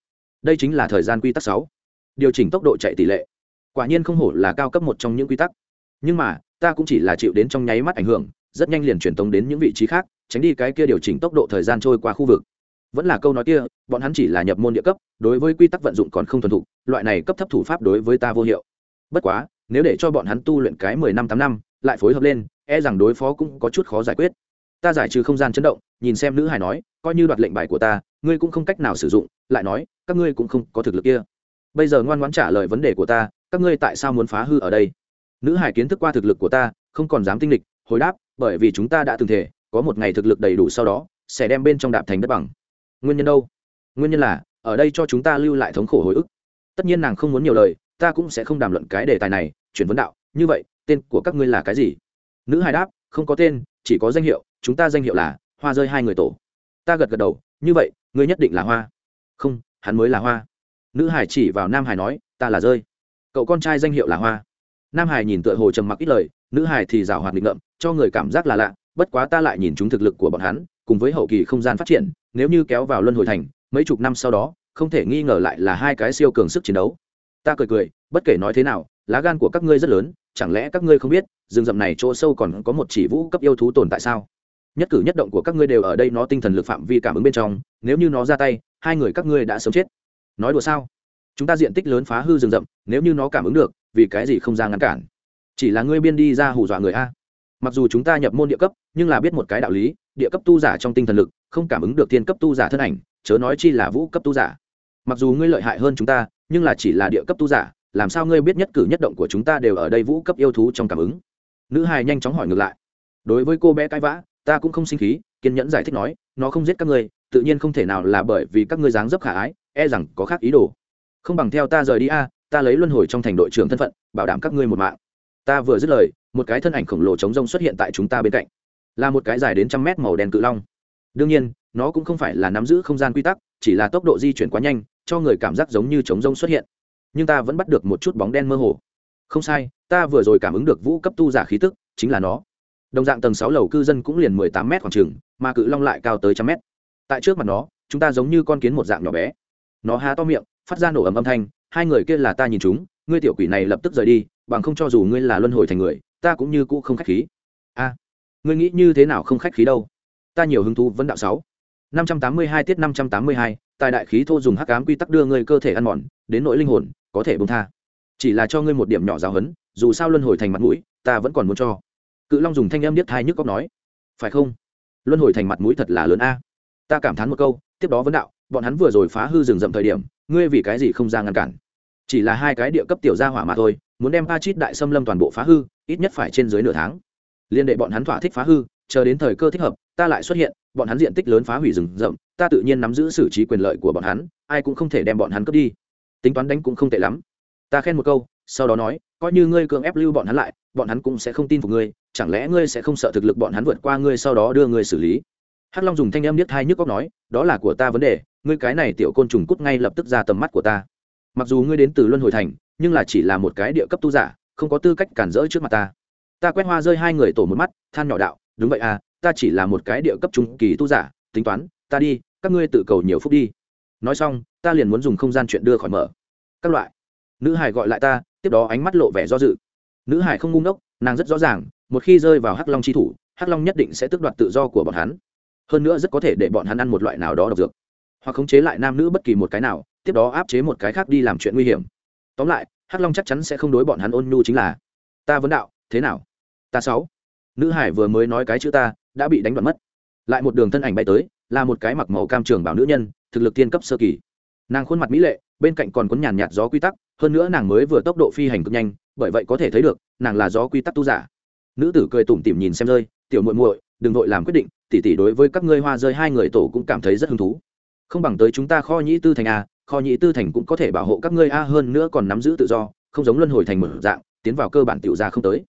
đây chính là thời gian quy tắc sáu. Điều chỉnh tốc độ chạy tỷ lệ. Quả nhiên không hổ là cao cấp một trong những quy tắc. Nhưng mà, ta cũng chỉ là chịu đến trong nháy mắt ảnh hưởng, rất nhanh liền truyền tống đến những vị trí khác, tránh đi cái kia điều chỉnh tốc độ thời gian trôi qua khu vực. Vẫn là câu nói kia, bọn hắn chỉ là nhập môn địa cấp, đối với quy tắc vận dụng còn không thuần thục, loại này cấp thấp thủ pháp đối với ta vô hiệu. Bất quá, nếu để cho bọn hắn tu luyện cái mười năm, tám năm, lại phối hợp lên e rằng đối phó cũng có chút khó giải quyết ta giải trừ không gian chấn động, nhìn xem nữ hải nói, coi như đoạt lệnh bài của ta, ngươi cũng không cách nào sử dụng, lại nói, các ngươi cũng không có thực lực kia. Bây giờ ngoan ngoãn trả lời vấn đề của ta, các ngươi tại sao muốn phá hư ở đây? Nữ hải kiến thức qua thực lực của ta, không còn dám tinh lịch hồi đáp, bởi vì chúng ta đã từng thể, có một ngày thực lực đầy đủ sau đó, sẽ đem bên trong đạp thành đất bằng. Nguyên nhân đâu? Nguyên nhân là, ở đây cho chúng ta lưu lại thống khổ hồi ức. Tất nhiên nàng không muốn nhiều lời, ta cũng sẽ không đàm luận cái đề tài này, chuyển vấn đạo, như vậy, tên của các ngươi là cái gì? Nữ hải đáp không có tên, chỉ có danh hiệu, chúng ta danh hiệu là hoa rơi hai người tổ. Ta gật gật đầu, như vậy, ngươi nhất định là hoa. Không, hắn mới là hoa. Nữ hải chỉ vào nam hải nói, ta là rơi. Cậu con trai danh hiệu là hoa. Nam hải nhìn tựa hồ trầm mặc ít lời, nữ hải thì rào hoạt định ngợm, cho người cảm giác là lạ, bất quá ta lại nhìn chúng thực lực của bọn hắn, cùng với hậu kỳ không gian phát triển, nếu như kéo vào luân hồi thành, mấy chục năm sau đó, không thể nghi ngờ lại là hai cái siêu cường sức chiến đấu ta cười cười, bất kể nói thế nào, lá gan của các ngươi rất lớn, chẳng lẽ các ngươi không biết, rừng rậm này chỗ sâu còn có một chỉ vũ cấp yêu thú tồn tại sao? Nhất cử nhất động của các ngươi đều ở đây, nó tinh thần lực phạm vi cảm ứng bên trong, nếu như nó ra tay, hai người các ngươi đã sớm chết. Nói đùa sao? Chúng ta diện tích lớn phá hư rừng rậm, nếu như nó cảm ứng được, vì cái gì không ra ngăn cản? Chỉ là ngươi biên đi ra hù dọa người a. Mặc dù chúng ta nhập môn địa cấp, nhưng là biết một cái đạo lý, địa cấp tu giả trong tinh thần lực, không cảm ứng được thiên cấp tu giả thân ảnh, chớ nói chi là vũ cấp tu giả mặc dù ngươi lợi hại hơn chúng ta, nhưng là chỉ là địa cấp tu giả, làm sao ngươi biết nhất cử nhất động của chúng ta đều ở đây vũ cấp yêu thú trong cảm ứng? Nữ hài nhanh chóng hỏi ngược lại. Đối với cô bé cãi vã, ta cũng không sinh khí, kiên nhẫn giải thích nói, nó không giết các ngươi, tự nhiên không thể nào là bởi vì các ngươi dáng dấp khả ái e rằng có khác ý đồ. Không bằng theo ta rời đi a, ta lấy luân hồi trong thành đội trưởng thân phận, bảo đảm các ngươi một mạng. Ta vừa dứt lời, một cái thân ảnh khổng lồ chống rông xuất hiện tại chúng ta bên cạnh. Là một cái dài đến trăm mét màu đen cự long. Đương nhiên, nó cũng không phải là nắm giữ không gian quy tắc, chỉ là tốc độ di chuyển quá nhanh cho người cảm giác giống như chống rông xuất hiện. Nhưng ta vẫn bắt được một chút bóng đen mơ hồ. Không sai, ta vừa rồi cảm ứng được vũ cấp tu giả khí tức, chính là nó. Đồng dạng tầng sáu lầu cư dân cũng liền mười tám m khoảng trừng mà cự long lại cao tới trăm mét. Tại trước mặt nó, chúng ta giống như con kiến một dạng nhỏ bé. Nó há to miệng, phát ra nổ ầm âm thanh, hai người kia là ta nhìn chúng, ngươi tiểu quỷ này lập tức rời đi, bằng không cho dù ngươi là luân hồi thành người, ta cũng như cũ không khách khí. A, ngươi nghĩ như thế nào không khách khí đâu? Ta nhiều hứng thú vấn đạo sáu. Năm trăm tám mươi hai tiết năm trăm tám mươi hai tài đại khí thô dùng hắc ám quy tắc đưa ngươi cơ thể ăn mòn, đến nỗi linh hồn, có thể bông tha. Chỉ là cho ngươi một điểm nhỏ giáo hấn dù sao luân hồi thành mặt mũi, ta vẫn còn muốn cho. Cự long dùng thanh âm niết thai nhức cóc nói. Phải không? Luân hồi thành mặt mũi thật là lớn a. Ta cảm thán một câu, tiếp đó vấn đạo, bọn hắn vừa rồi phá hư rừng rậm thời điểm, ngươi vì cái gì không ra ngăn cản? Chỉ là hai cái địa cấp tiểu gia hỏa mà thôi, muốn đem A chít đại xâm lâm toàn bộ phá hư, ít nhất phải trên dưới nửa tháng. Liên đệ bọn hắn thỏa thích phá hư, chờ đến thời cơ thích hợp ta lại xuất hiện, bọn hắn diện tích lớn phá hủy rừng rậm, ta tự nhiên nắm giữ xử trí quyền lợi của bọn hắn, ai cũng không thể đem bọn hắn cướp đi. Tính toán đánh cũng không tệ lắm. Ta khen một câu, sau đó nói, coi như ngươi cưỡng ép lưu bọn hắn lại, bọn hắn cũng sẽ không tin phục ngươi, chẳng lẽ ngươi sẽ không sợ thực lực bọn hắn vượt qua ngươi sau đó đưa ngươi xử lý? Hắc long dùng thanh em niết hai nhức góc nói, đó là của ta vấn đề, ngươi cái này tiểu côn trùng cút ngay lập tức ra tầm mắt của ta. Mặc dù ngươi đến từ luân hồi thành, nhưng là chỉ là một cái địa cấp tu giả, không có tư cách cản rỡ trước mặt ta. Ta quét hoa rơi hai người tổ một mắt, than nhỏ đạo, đúng vậy à ta chỉ là một cái địa cấp trung kỳ tu giả, tính toán, ta đi, các ngươi tự cầu nhiều phúc đi. Nói xong, ta liền muốn dùng không gian chuyện đưa khỏi mở. Các loại. Nữ hải gọi lại ta, tiếp đó ánh mắt lộ vẻ do dự. Nữ hải không ngu ngốc, nàng rất rõ ràng, một khi rơi vào hắc long chi thủ, hắc long nhất định sẽ tước đoạt tự do của bọn hắn. Hơn nữa rất có thể để bọn hắn ăn một loại nào đó độc dược. Hoặc khống chế lại nam nữ bất kỳ một cái nào, tiếp đó áp chế một cái khác đi làm chuyện nguy hiểm. Tóm lại, hắc long chắc chắn sẽ không đối bọn hắn ôn nhu chính là, ta vấn đạo, thế nào? Ta sáu nữ hải vừa mới nói cái chữ ta, đã bị đánh đoạn mất. Lại một đường thân ảnh bay tới, là một cái mặc màu cam trường bảo nữ nhân, thực lực tiên cấp sơ kỳ. Nàng khuôn mặt mỹ lệ, bên cạnh còn có nhàn nhạt gió quy tắc, hơn nữa nàng mới vừa tốc độ phi hành cực nhanh, bởi vậy có thể thấy được, nàng là gió quy tắc tu giả. Nữ tử cười tủm tỉm nhìn xem rơi, tiểu muội muội, đừng vội làm quyết định tỉ tỉ đối với các ngươi hoa rơi hai người tổ cũng cảm thấy rất hứng thú. Không bằng tới chúng ta kho nhĩ tư thành a, kho nhĩ tư thành cũng có thể bảo hộ các ngươi a, hơn nữa còn nắm giữ tự do, không giống luân hồi thành mở dạng, tiến vào cơ bản tiểu gia không tới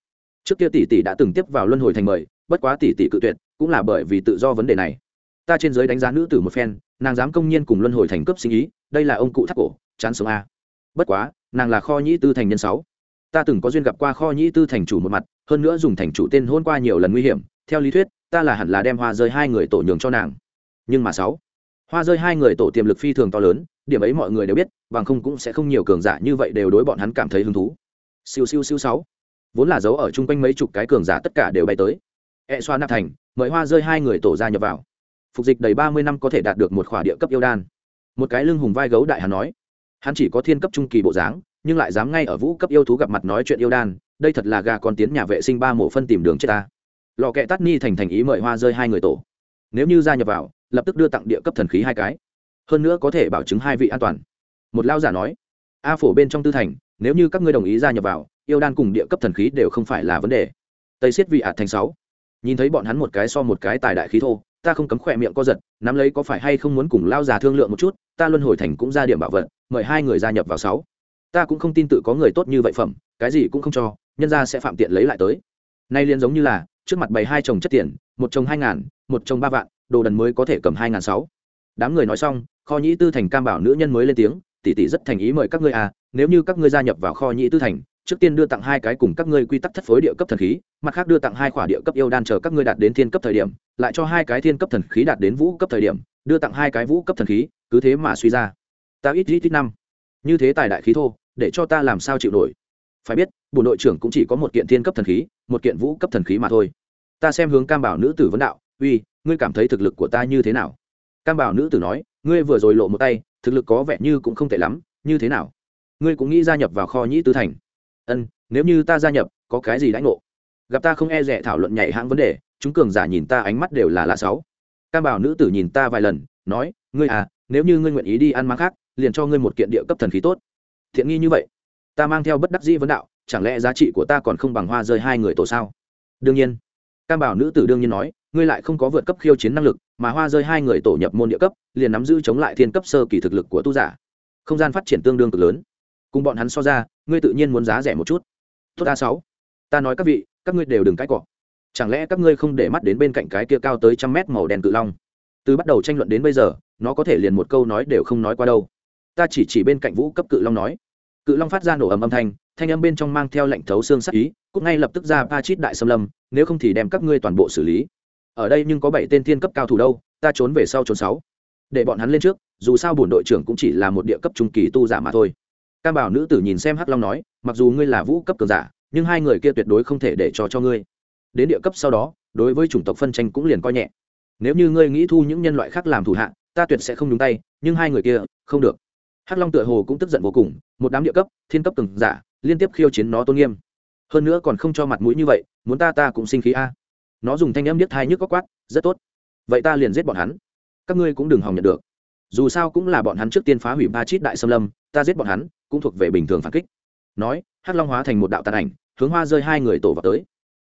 trước kia tỷ tỷ đã từng tiếp vào luân hồi thành mời, bất quá tỷ tỷ cự tuyệt, cũng là bởi vì tự do vấn đề này. Ta trên giới đánh giá nữ tử một phen, nàng dám công nhiên cùng luân hồi thành cấp sinh ý, đây là ông cụ thắt cổ, chán sống a. Bất quá, nàng là kho nhĩ tư thành nhân sáu. Ta từng có duyên gặp qua kho nhĩ tư thành chủ một mặt, hơn nữa dùng thành chủ tên hôn qua nhiều lần nguy hiểm, theo lý thuyết, ta là hẳn là đem hoa rơi hai người tổ nhường cho nàng. Nhưng mà sáu, hoa rơi hai người tổ tiềm lực phi thường to lớn, điểm ấy mọi người đều biết, bằng không cũng sẽ không nhiều cường giả như vậy đều đối bọn hắn cảm thấy hứng thú. Siêu siêu siêu sáu vốn là dấu ở chung quanh mấy chục cái cường giả tất cả đều bay tới. E xoa nạp thành, mời hoa rơi hai người tổ ra nhập vào. Phục dịch đầy ba mươi năm có thể đạt được một khỏa địa cấp yêu đan. Một cái lưng hùng vai gấu đại hắn nói, hắn chỉ có thiên cấp trung kỳ bộ dáng, nhưng lại dám ngay ở vũ cấp yêu thú gặp mặt nói chuyện yêu đan, đây thật là gà con tiến nhà vệ sinh ba mổ phân tìm đường chết ta. Lò kẹ tắt ni thành thành ý mời hoa rơi hai người tổ. Nếu như gia nhập vào, lập tức đưa tặng địa cấp thần khí hai cái. Hơn nữa có thể bảo chứng hai vị an toàn. Một lao giả nói, a phổ bên trong tư thành, nếu như các ngươi đồng ý gia nhập vào yêu đan cùng địa cấp thần khí đều không phải là vấn đề. Tây Siết vị ạt thành sáu. Nhìn thấy bọn hắn một cái so một cái tài đại khí thô, ta không cấm khỏe miệng co giật, nắm lấy có phải hay không muốn cùng lao già thương lượng một chút, ta luân hồi thành cũng ra điểm bảo vật, mời hai người gia nhập vào sáu. Ta cũng không tin tự có người tốt như vậy phẩm, cái gì cũng không cho, nhân ra sẽ phạm tiện lấy lại tới. Nay liền giống như là, trước mặt bày hai chồng chất tiền, một chồng hai ngàn, một chồng ba vạn, đồ đần mới có thể cầm hai ngàn sáu. Đám người nói xong, kho nhĩ tư thành cam bảo nữ nhân mới lên tiếng, tỷ tỷ rất thành ý mời các ngươi à nếu như các ngươi gia nhập vào kho nhĩ tư thành trước tiên đưa tặng hai cái cùng các ngươi quy tắc thất phối địa cấp thần khí, mặt khác đưa tặng hai khỏa địa cấp yêu đan chờ các ngươi đạt đến thiên cấp thời điểm, lại cho hai cái thiên cấp thần khí đạt đến vũ cấp thời điểm, đưa tặng hai cái vũ cấp thần khí, cứ thế mà suy ra. Ta ít ít ít năm. Như thế tài đại khí thô, để cho ta làm sao chịu nổi? Phải biết bộ đội trưởng cũng chỉ có một kiện thiên cấp thần khí, một kiện vũ cấp thần khí mà thôi. Ta xem hướng cam bảo nữ tử vấn đạo, uy, ngươi cảm thấy thực lực của ta như thế nào? Cam bảo nữ tử nói, ngươi vừa rồi lộ một tay, thực lực có vẻ như cũng không tệ lắm, như thế nào? Ngươi cũng nghĩ gia nhập vào kho nhĩ tứ thành ân, nếu như ta gia nhập, có cái gì đãi ngộ? Gặp ta không e rẻ thảo luận nhảy hãng vấn đề, chúng cường giả nhìn ta ánh mắt đều là lạ sáu. Cam bảo nữ tử nhìn ta vài lần, nói, ngươi à nếu như ngươi nguyện ý đi ăn mang khác, liền cho ngươi một kiện địa cấp thần khí tốt. Thiện nghi như vậy, ta mang theo bất đắc dĩ vấn đạo, chẳng lẽ giá trị của ta còn không bằng hoa rơi hai người tổ sao? Đương nhiên, cam bảo nữ tử đương nhiên nói, ngươi lại không có vượt cấp khiêu chiến năng lực, mà hoa rơi hai người tổ nhập môn địa cấp, liền nắm giữ chống lại thiên cấp sơ kỳ thực lực của tu giả. Không gian phát triển tương đương cực lớn. Cùng bọn hắn so ra ngươi tự nhiên muốn giá rẻ một chút. Tốt a sáu. Ta nói các vị, các ngươi đều đừng cãi cọ. Chẳng lẽ các ngươi không để mắt đến bên cạnh cái kia cao tới trăm mét màu đen cự long? Từ bắt đầu tranh luận đến bây giờ, nó có thể liền một câu nói đều không nói qua đâu. Ta chỉ chỉ bên cạnh vũ cấp cự long nói. Cự long phát ra nổ ầm âm thanh thanh âm bên trong mang theo lệnh thấu xương sắc ý cũng ngay lập tức ra ba chít đại xâm lâm, nếu không thì đem các ngươi toàn bộ xử lý. Ở đây nhưng có bảy tên thiên cấp cao thủ đâu, ta trốn về sau trốn sáu. Để bọn hắn lên trước, dù sao bổn đội trưởng cũng chỉ là một địa cấp trung kỳ tu giả mà thôi cam bảo nữ tử nhìn xem hắc long nói, mặc dù ngươi là vũ cấp cường giả, nhưng hai người kia tuyệt đối không thể để cho cho ngươi. Đến địa cấp sau đó, đối với chủng tộc phân tranh cũng liền coi nhẹ. Nếu như ngươi nghĩ thu những nhân loại khác làm thủ hạ, ta tuyệt sẽ không nhúng tay, nhưng hai người kia, không được. Hắc long tựa hồ cũng tức giận vô cùng, một đám địa cấp, thiên cấp cường giả, liên tiếp khiêu chiến nó tôn nghiêm. Hơn nữa còn không cho mặt mũi như vậy, muốn ta ta cũng sinh khí a. Nó dùng thanh em biết thai nhức có quát, rất tốt. Vậy ta liền giết bọn hắn. Các ngươi cũng đừng hòng nhận được. Dù sao cũng là bọn hắn trước tiên phá hủy ba chít đại xâm lâm, ta giết bọn hắn cũng thuộc về bình thường phản kích. Nói, hắc long hóa thành một đạo tàn ảnh, hướng hoa rơi hai người tổ vào tới.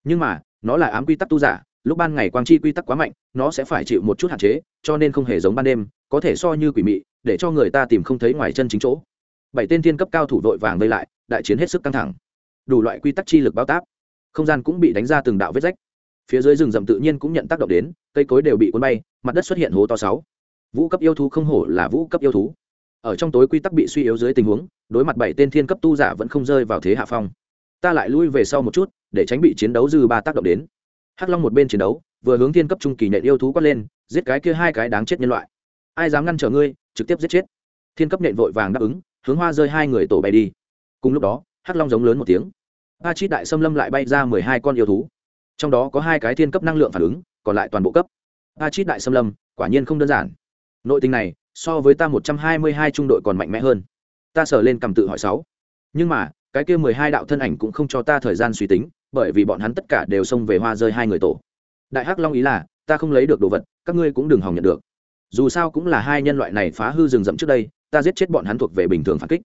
Nhưng mà, nó là ám quy tắc tu giả, lúc ban ngày quang chi quy tắc quá mạnh, nó sẽ phải chịu một chút hạn chế, cho nên không hề giống ban đêm, có thể so như quỷ mị, để cho người ta tìm không thấy ngoài chân chính chỗ. Bảy tên thiên cấp cao thủ vội vàng vây lại, đại chiến hết sức căng thẳng. Đủ loại quy tắc chi lực bao táp. Không gian cũng bị đánh ra từng đạo vết rách. Phía dưới rừng rậm tự nhiên cũng nhận tác động đến, cây cối đều bị cuốn bay, mặt đất xuất hiện hố to sáu. Vũ cấp yêu thú không hổ là vũ cấp yêu thú ở trong tối quy tắc bị suy yếu dưới tình huống, đối mặt bảy tên thiên cấp tu giả vẫn không rơi vào thế hạ phong. Ta lại lui về sau một chút, để tránh bị chiến đấu dư ba tác động đến. Hắc long một bên chiến đấu, vừa hướng thiên cấp trung kỳ nhện yêu thú quát lên, giết cái kia hai cái đáng chết nhân loại. Ai dám ngăn trở ngươi, trực tiếp giết chết. Thiên cấp nhện vội vàng đáp ứng, hướng hoa rơi hai người tổ bay đi. Cùng lúc đó, hắc long giống lớn một tiếng. Ba chít đại xâm lâm lại bay ra mười hai con yêu thú. Trong đó có hai cái thiên cấp năng lượng phản ứng, còn lại toàn bộ cấp. Ba chít đại xâm lâm, quả nhiên không đơn giản. Nội tình này so với ta một trăm hai mươi hai trung đội còn mạnh mẽ hơn. Ta sờ lên cầm tự hỏi sáu. Nhưng mà, cái kia mười hai đạo thân ảnh cũng không cho ta thời gian suy tính, bởi vì bọn hắn tất cả đều xông về hoa rơi hai người tổ. Đại hắc long ý là, ta không lấy được đồ vật, các ngươi cũng đừng hòng nhận được. Dù sao cũng là hai nhân loại này phá hư rừng rậm trước đây, ta giết chết bọn hắn thuộc về bình thường phản kích.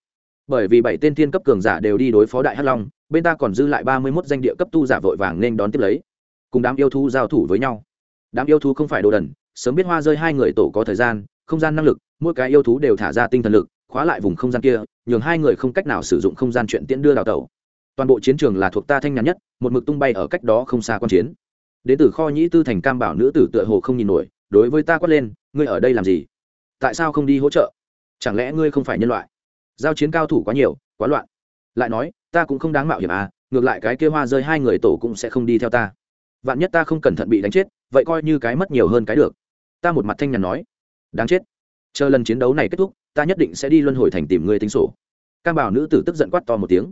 Bởi vì bảy tên thiên cấp cường giả đều đi đối phó đại hắc long, bên ta còn dư lại ba mươi mốt danh địa cấp tu giả vội vàng nên đón tiếp lấy. Cùng đám yêu thú giao thủ với nhau. Đám yêu thú không phải đồ đần, sớm biết hoa rơi hai người tổ có thời gian không gian năng lực, mỗi cái yêu thú đều thả ra tinh thần lực, khóa lại vùng không gian kia, nhường hai người không cách nào sử dụng không gian chuyện tiễn đưa đào tẩu. Toàn bộ chiến trường là thuộc ta thanh nhàn nhất, một mực tung bay ở cách đó không xa quan chiến. Đến từ kho nhĩ tư thành cam bảo nữ tử tựa hồ không nhìn nổi, đối với ta quát lên, ngươi ở đây làm gì? Tại sao không đi hỗ trợ? Chẳng lẽ ngươi không phải nhân loại? Giao chiến cao thủ quá nhiều, quá loạn. Lại nói, ta cũng không đáng mạo hiểm à ngược lại cái kia hoa rơi hai người tổ cũng sẽ không đi theo ta. Vạn nhất ta không cẩn thận bị đánh chết, vậy coi như cái mất nhiều hơn cái được. Ta một mặt thanh nhàn nói đáng chết. Chờ lần chiến đấu này kết thúc, ta nhất định sẽ đi luân hồi thành tìm ngươi tính sổ. Cam bảo nữ tử tức giận quát to một tiếng.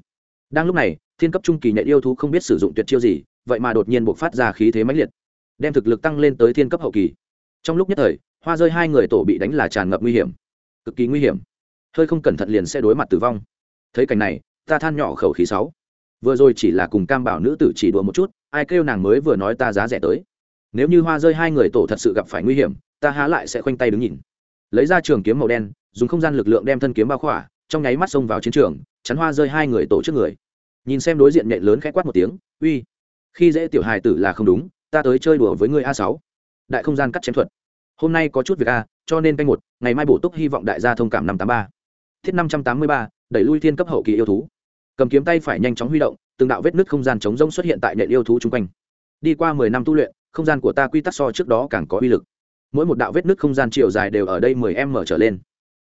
Đang lúc này, thiên cấp trung kỳ nhạy yêu thú không biết sử dụng tuyệt chiêu gì, vậy mà đột nhiên buộc phát ra khí thế mãnh liệt, đem thực lực tăng lên tới thiên cấp hậu kỳ. Trong lúc nhất thời, hoa rơi hai người tổ bị đánh là tràn ngập nguy hiểm, cực kỳ nguy hiểm. Hơi không cẩn thận liền sẽ đối mặt tử vong. Thấy cảnh này, ta than nhỏ khẩu khí sáu. Vừa rồi chỉ là cùng cam bảo nữ tử chỉ đùa một chút, ai kêu nàng mới vừa nói ta giá rẻ tới. Nếu như hoa rơi hai người tổ thật sự gặp phải nguy hiểm ta há lại sẽ khoanh tay đứng nhìn. Lấy ra trường kiếm màu đen, dùng không gian lực lượng đem thân kiếm bao khỏa, trong nháy mắt xông vào chiến trường, chắn hoa rơi hai người tổ trước người. Nhìn xem đối diện nhện lớn khẽ quát một tiếng, uy, khi dễ tiểu hài tử là không đúng, ta tới chơi đùa với người a sáu. Đại không gian cắt chém thuật. Hôm nay có chút việc a, cho nên canh một, ngày mai bổ túc hy vọng đại gia thông cảm năm tám ba. Thiết năm trăm tám mươi ba, đẩy lui thiên cấp hậu kỳ yêu thú. Cầm kiếm tay phải nhanh chóng huy động, từng đạo vết nứt không gian chống rông xuất hiện tại nhện yêu thú chung quanh. Đi qua mười năm tu luyện, không gian của ta quy tắc so trước đó càng có uy lực mỗi một đạo vết nứt không gian chiều dài đều ở đây mười m trở lên.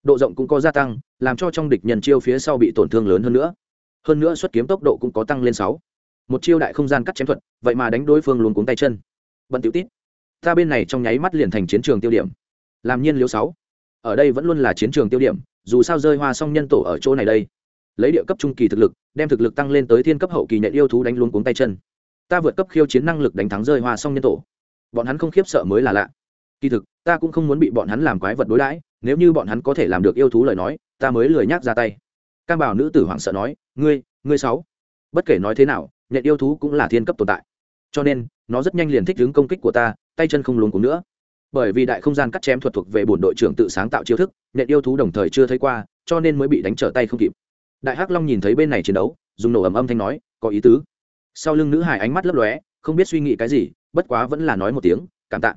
Độ rộng cũng có gia tăng, làm cho trong địch nhân chiêu phía sau bị tổn thương lớn hơn nữa. Hơn nữa xuất kiếm tốc độ cũng có tăng lên sáu. Một chiêu đại không gian cắt chém thuật, vậy mà đánh đối phương luôn cuống tay chân. Bận tiểu tít. Ta bên này trong nháy mắt liền thành chiến trường tiêu điểm. Làm nhiên liếu sáu. Ở đây vẫn luôn là chiến trường tiêu điểm, dù sao rơi hoa song nhân tổ ở chỗ này đây. Lấy địa cấp trung kỳ thực lực, đem thực lực tăng lên tới thiên cấp hậu kỳ nhện yêu thú đánh luôn cuống tay chân. Ta vượt cấp khiêu chiến năng lực đánh thắng rơi hoa song nhân tổ. Bọn hắn không khiếp sợ mới là lạ kỳ thực, ta cũng không muốn bị bọn hắn làm quái vật đối đãi, nếu như bọn hắn có thể làm được yêu thú lời nói, ta mới lười nhác ra tay. Cam bảo nữ tử hoảng sợ nói, ngươi ngươi sáu, bất kể nói thế nào, nhận yêu thú cũng là thiên cấp tồn tại. Cho nên, nó rất nhanh liền thích ứng công kích của ta, tay chân không luống cùng nữa. Bởi vì đại không gian cắt chém thuật thuộc về bổn đội trưởng tự sáng tạo chiêu thức, nhận yêu thú đồng thời chưa thấy qua, cho nên mới bị đánh trở tay không kịp. Đại hắc long nhìn thấy bên này chiến đấu, dùng nổ ầm âm thanh nói, có ý tứ. Sau lưng nữ hải ánh mắt lấp lóe, không biết suy nghĩ cái gì, bất quá vẫn là nói một tiếng, cảm tạ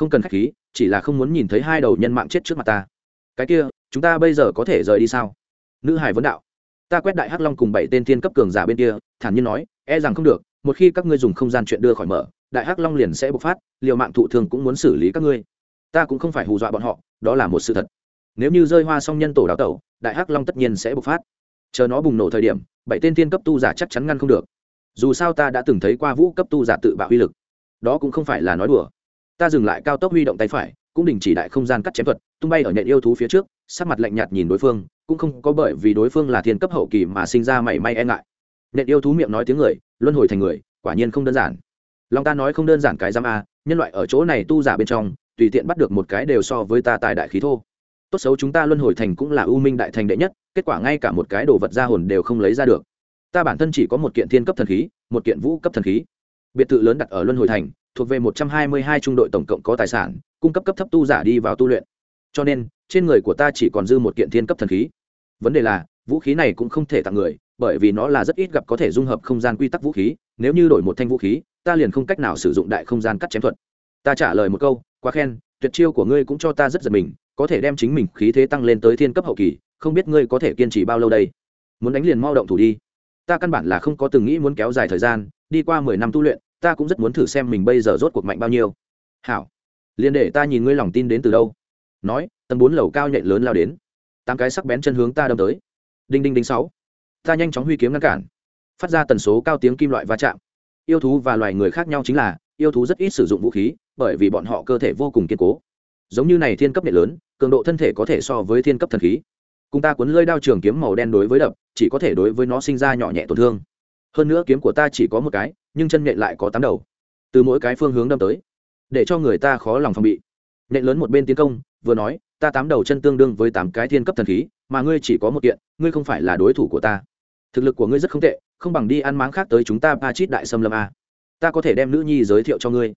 không cần khách khí, chỉ là không muốn nhìn thấy hai đầu nhân mạng chết trước mặt ta. Cái kia, chúng ta bây giờ có thể rời đi sao? Nữ hải vấn đạo. Ta quét đại hắc long cùng bảy tên thiên cấp cường giả bên kia, thản nhiên nói e rằng không được, một khi các ngươi dùng không gian chuyện đưa khỏi mở, đại hắc long liền sẽ bộc phát, liều mạng thụ thường cũng muốn xử lý các ngươi. Ta cũng không phải hù dọa bọn họ, đó là một sự thật. Nếu như rơi hoa song nhân tổ đào tẩu, đại hắc long tất nhiên sẽ bộc phát. Chờ nó bùng nổ thời điểm, bảy tên thiên cấp tu giả chắc chắn ngăn không được. Dù sao ta đã từng thấy qua vũ cấp tu giả tự bạo uy lực. Đó cũng không phải là nói đùa ta dừng lại cao tốc huy động tay phải, cũng đình chỉ đại không gian cắt chém thuật, tung bay ở nhện yêu thú phía trước, sắc mặt lạnh nhạt nhìn đối phương, cũng không có bởi vì đối phương là thiên cấp hậu kỳ mà sinh ra mảy may e ngại. Nện yêu thú miệng nói tiếng người, luân hồi thành người, quả nhiên không đơn giản. Lòng ta nói không đơn giản cái giam a, nhân loại ở chỗ này tu giả bên trong, tùy tiện bắt được một cái đều so với ta tài đại khí thô. Tốt xấu chúng ta luân hồi thành cũng là ưu minh đại thành đệ nhất, kết quả ngay cả một cái đồ vật ra hồn đều không lấy ra được. Ta bản thân chỉ có một kiện thiên cấp thần khí, một kiện vũ cấp thần khí. Biệt thự lớn đặt ở luân hồi thành thuộc về một trăm hai mươi hai trung đội tổng cộng có tài sản, cung cấp cấp thấp tu giả đi vào tu luyện. Cho nên, trên người của ta chỉ còn dư một kiện thiên cấp thần khí. Vấn đề là, vũ khí này cũng không thể tặng người, bởi vì nó là rất ít gặp có thể dung hợp không gian quy tắc vũ khí, nếu như đổi một thanh vũ khí, ta liền không cách nào sử dụng đại không gian cắt chém thuật. Ta trả lời một câu, quá khen, tuyệt chiêu của ngươi cũng cho ta rất giật mình, có thể đem chính mình khí thế tăng lên tới thiên cấp hậu kỳ, không biết ngươi có thể kiên trì bao lâu đây? Muốn đánh liền mau động thủ đi. Ta căn bản là không có từng nghĩ muốn kéo dài thời gian, đi qua mười năm tu luyện ta cũng rất muốn thử xem mình bây giờ rốt cuộc mạnh bao nhiêu. Hảo, liền để ta nhìn ngươi lòng tin đến từ đâu. Nói, tầng bốn lầu cao nhện lớn lao đến. Tám cái sắc bén chân hướng ta đâm tới. Đinh đinh đinh sáu. Ta nhanh chóng huy kiếm ngăn cản. Phát ra tần số cao tiếng kim loại va chạm. Yêu thú và loài người khác nhau chính là, yêu thú rất ít sử dụng vũ khí, bởi vì bọn họ cơ thể vô cùng kiên cố. Giống như này thiên cấp nhện lớn, cường độ thân thể có thể so với thiên cấp thần khí. Cùng ta cuốn lơi đao trường kiếm màu đen đối với đập, chỉ có thể đối với nó sinh ra nhỏ nhẹ tổn thương hơn nữa kiếm của ta chỉ có một cái, nhưng chân nhện lại có tám đầu. Từ mỗi cái phương hướng đâm tới, để cho người ta khó lòng phòng bị. Nhện lớn một bên tiến công, vừa nói, ta tám đầu chân tương đương với tám cái thiên cấp thần khí, mà ngươi chỉ có một kiện, ngươi không phải là đối thủ của ta. Thực lực của ngươi rất không tệ, không bằng đi ăn máng khác tới chúng ta ba chít đại xâm lâm a. Ta có thể đem nữ nhi giới thiệu cho ngươi.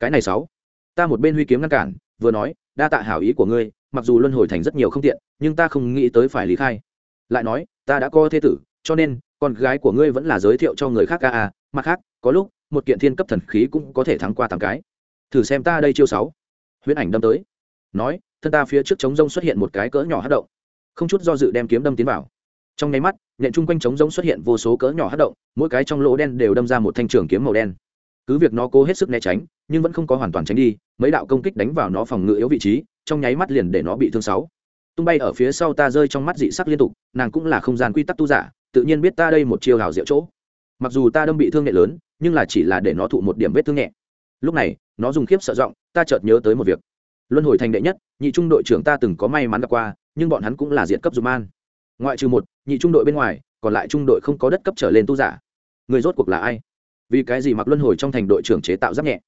Cái này sáu. Ta một bên huy kiếm ngăn cản, vừa nói, đa tạ hảo ý của ngươi, mặc dù luân hồi thành rất nhiều không tiện, nhưng ta không nghĩ tới phải lý khai. Lại nói, ta đã có thế tử, cho nên con gái của ngươi vẫn là giới thiệu cho người khác ca à, à mặt khác, có lúc, một kiện thiên cấp thần khí cũng có thể thắng qua tám cái. Thử xem ta đây chiêu sáu. Huyễn ảnh đâm tới. Nói, thân ta phía trước trống rông xuất hiện một cái cỡ nhỏ hát động. Không chút do dự đem kiếm đâm tiến vào. Trong nháy mắt, nhện chung quanh trống rông xuất hiện vô số cỡ nhỏ hát động, mỗi cái trong lỗ đen đều đâm ra một thanh trường kiếm màu đen. Cứ việc nó cố hết sức né tránh, nhưng vẫn không có hoàn toàn tránh đi, mấy đạo công kích đánh vào nó phòng ngự yếu vị trí, trong nháy mắt liền để nó bị thương sáu. Tung bay ở phía sau ta rơi trong mắt dị sắc liên tục, nàng cũng là không gian quy tắc tu giả tự nhiên biết ta đây một chiêu hào diệu chỗ. Mặc dù ta đâm bị thương nhẹ lớn, nhưng là chỉ là để nó thụ một điểm vết thương nhẹ. Lúc này, nó dùng khiếp sợ giọng, ta chợt nhớ tới một việc. Luân hồi thành đệ nhất, nhị trung đội trưởng ta từng có may mắn gặp qua, nhưng bọn hắn cũng là diện cấp dùm an ngoại trừ một, nhị trung đội bên ngoài, còn lại trung đội không có đất cấp trở lên tu giả. Người rốt cuộc là ai? Vì cái gì mặc luân hồi trong thành đội trưởng chế tạo giáp nhẹ?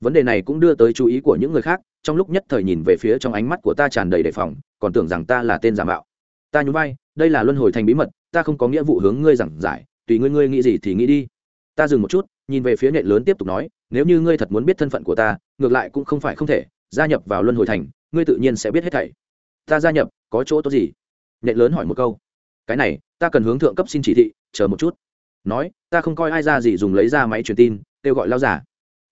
Vấn đề này cũng đưa tới chú ý của những người khác, trong lúc nhất thời nhìn về phía trong ánh mắt của ta tràn đầy đề phòng, còn tưởng rằng ta là tên giả mạo. Ta nhún vai, đây là luân hồi thành bí mật ta không có nghĩa vụ hướng ngươi giảng giải, tùy ngươi ngươi nghĩ gì thì nghĩ đi. Ta dừng một chút, nhìn về phía nhện lớn tiếp tục nói, nếu như ngươi thật muốn biết thân phận của ta, ngược lại cũng không phải không thể, gia nhập vào luân hồi thành, ngươi tự nhiên sẽ biết hết thảy. Ta gia nhập, có chỗ tốt gì? Nhện lớn hỏi một câu. Cái này, ta cần hướng thượng cấp xin chỉ thị, chờ một chút. Nói, ta không coi ai ra gì dùng lấy ra máy truyền tin, kêu gọi lao giả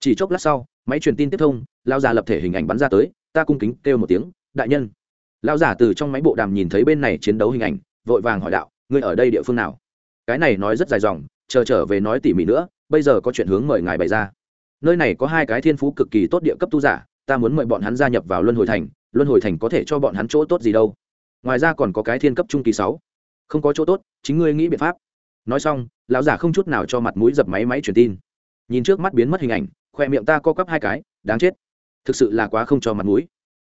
chỉ chốc lát sau, máy truyền tin tiếp thông lao giả lập thể hình ảnh bắn ra tới, ta cung kính kêu một tiếng, đại nhân. Lao giả từ trong máy bộ đàm nhìn thấy bên này chiến đấu hình ảnh, vội vàng hỏi đạo ngươi ở đây địa phương nào? Cái này nói rất dài dòng, chờ trở về nói tỉ mỉ nữa, bây giờ có chuyện hướng mời ngài bày ra. Nơi này có hai cái thiên phú cực kỳ tốt địa cấp tu giả, ta muốn mời bọn hắn gia nhập vào luân hồi thành, luân hồi thành có thể cho bọn hắn chỗ tốt gì đâu. Ngoài ra còn có cái thiên cấp trung kỳ sáu. Không có chỗ tốt, chính ngươi nghĩ biện pháp. Nói xong, lão giả không chút nào cho mặt mũi dập máy máy truyền tin. Nhìn trước mắt biến mất hình ảnh, khoe miệng ta co quắp hai cái, đáng chết. Thực sự là quá không cho mặt mũi.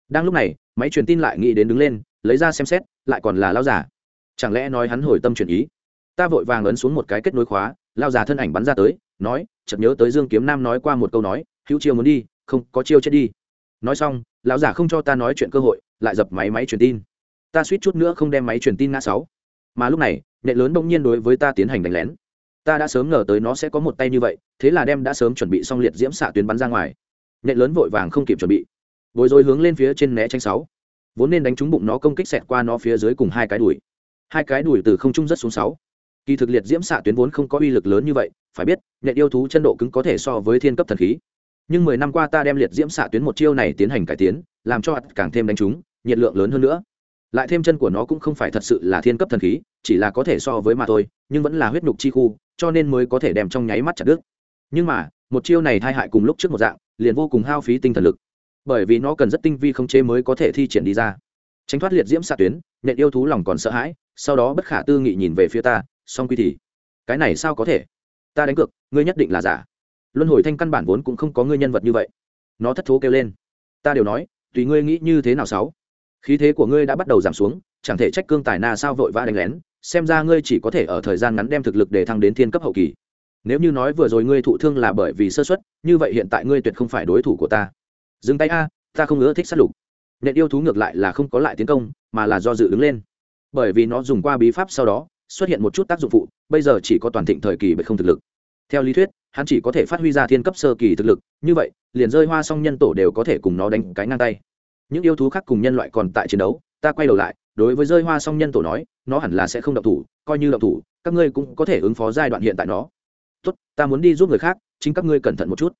Đang lúc này, máy truyền tin lại nghĩ đến đứng lên, lấy ra xem xét, lại còn là lão giả chẳng lẽ nói hắn hồi tâm chuyển ý? Ta vội vàng ấn xuống một cái kết nối khóa, lao già thân ảnh bắn ra tới, nói, chợt nhớ tới dương kiếm nam nói qua một câu nói, hữu chiêu muốn đi, không, có chiêu chết đi. Nói xong, lão giả không cho ta nói chuyện cơ hội, lại dập máy máy truyền tin. Ta suýt chút nữa không đem máy truyền tin ngã sáu. Mà lúc này, nệ lớn bỗng nhiên đối với ta tiến hành đánh lén. Ta đã sớm ngờ tới nó sẽ có một tay như vậy, thế là đem đã sớm chuẩn bị xong liệt diễm xạ tuyến bắn ra ngoài. Nệ lớn vội vàng không kịp chuẩn bị. Bối rối hướng lên phía trên né tranh sáu. Vốn nên đánh trúng bụng nó công kích xẹt qua nó phía dưới cùng hai cái đùi hai cái đùi từ không trung rất xuống sáu. Kỳ thực liệt diễm xạ tuyến vốn không có uy lực lớn như vậy, phải biết, nhện yêu thú chân độ cứng có thể so với thiên cấp thần khí. Nhưng mười năm qua ta đem liệt diễm xạ tuyến một chiêu này tiến hành cải tiến, làm cho càng thêm đánh trúng, nhiệt lượng lớn hơn nữa. Lại thêm chân của nó cũng không phải thật sự là thiên cấp thần khí, chỉ là có thể so với mà thôi, nhưng vẫn là huyết nhục chi khu, cho nên mới có thể đem trong nháy mắt chặt đứt. Nhưng mà, một chiêu này thai hại cùng lúc trước một dạng, liền vô cùng hao phí tinh thần lực. Bởi vì nó cần rất tinh vi không chế mới có thể thi triển đi ra. Tránh thoát liệt diễm xạ tuyến nện yêu thú lòng còn sợ hãi sau đó bất khả tư nghị nhìn về phía ta, song quy thì, cái này sao có thể? Ta đánh cược, ngươi nhất định là giả. Luân hồi thanh căn bản vốn cũng không có ngươi nhân vật như vậy. Nó thất thố kêu lên. Ta đều nói, tùy ngươi nghĩ như thế nào sáu? Khí thế của ngươi đã bắt đầu giảm xuống, chẳng thể trách cương tài na sao vội vã đánh lén, xem ra ngươi chỉ có thể ở thời gian ngắn đem thực lực để thăng đến thiên cấp hậu kỳ. Nếu như nói vừa rồi ngươi thụ thương là bởi vì sơ xuất như vậy hiện tại ngươi tuyệt không phải đối thủ của ta. Dừng tay a, ta không ưa thích sát lục. Nện yêu thú ngược lại là không có lại tiến công, mà là do dự đứng lên bởi vì nó dùng qua bí pháp sau đó, xuất hiện một chút tác dụng phụ, bây giờ chỉ có toàn thịnh thời kỳ bởi không thực lực. Theo lý thuyết, hắn chỉ có thể phát huy ra thiên cấp sơ kỳ thực lực, như vậy, liền rơi hoa song nhân tổ đều có thể cùng nó đánh cái ngang tay. Những yêu thú khác cùng nhân loại còn tại chiến đấu, ta quay đầu lại, đối với rơi hoa song nhân tổ nói, nó hẳn là sẽ không động thủ, coi như động thủ, các ngươi cũng có thể ứng phó giai đoạn hiện tại nó. Tốt, ta muốn đi giúp người khác, chính các ngươi cẩn thận một chút.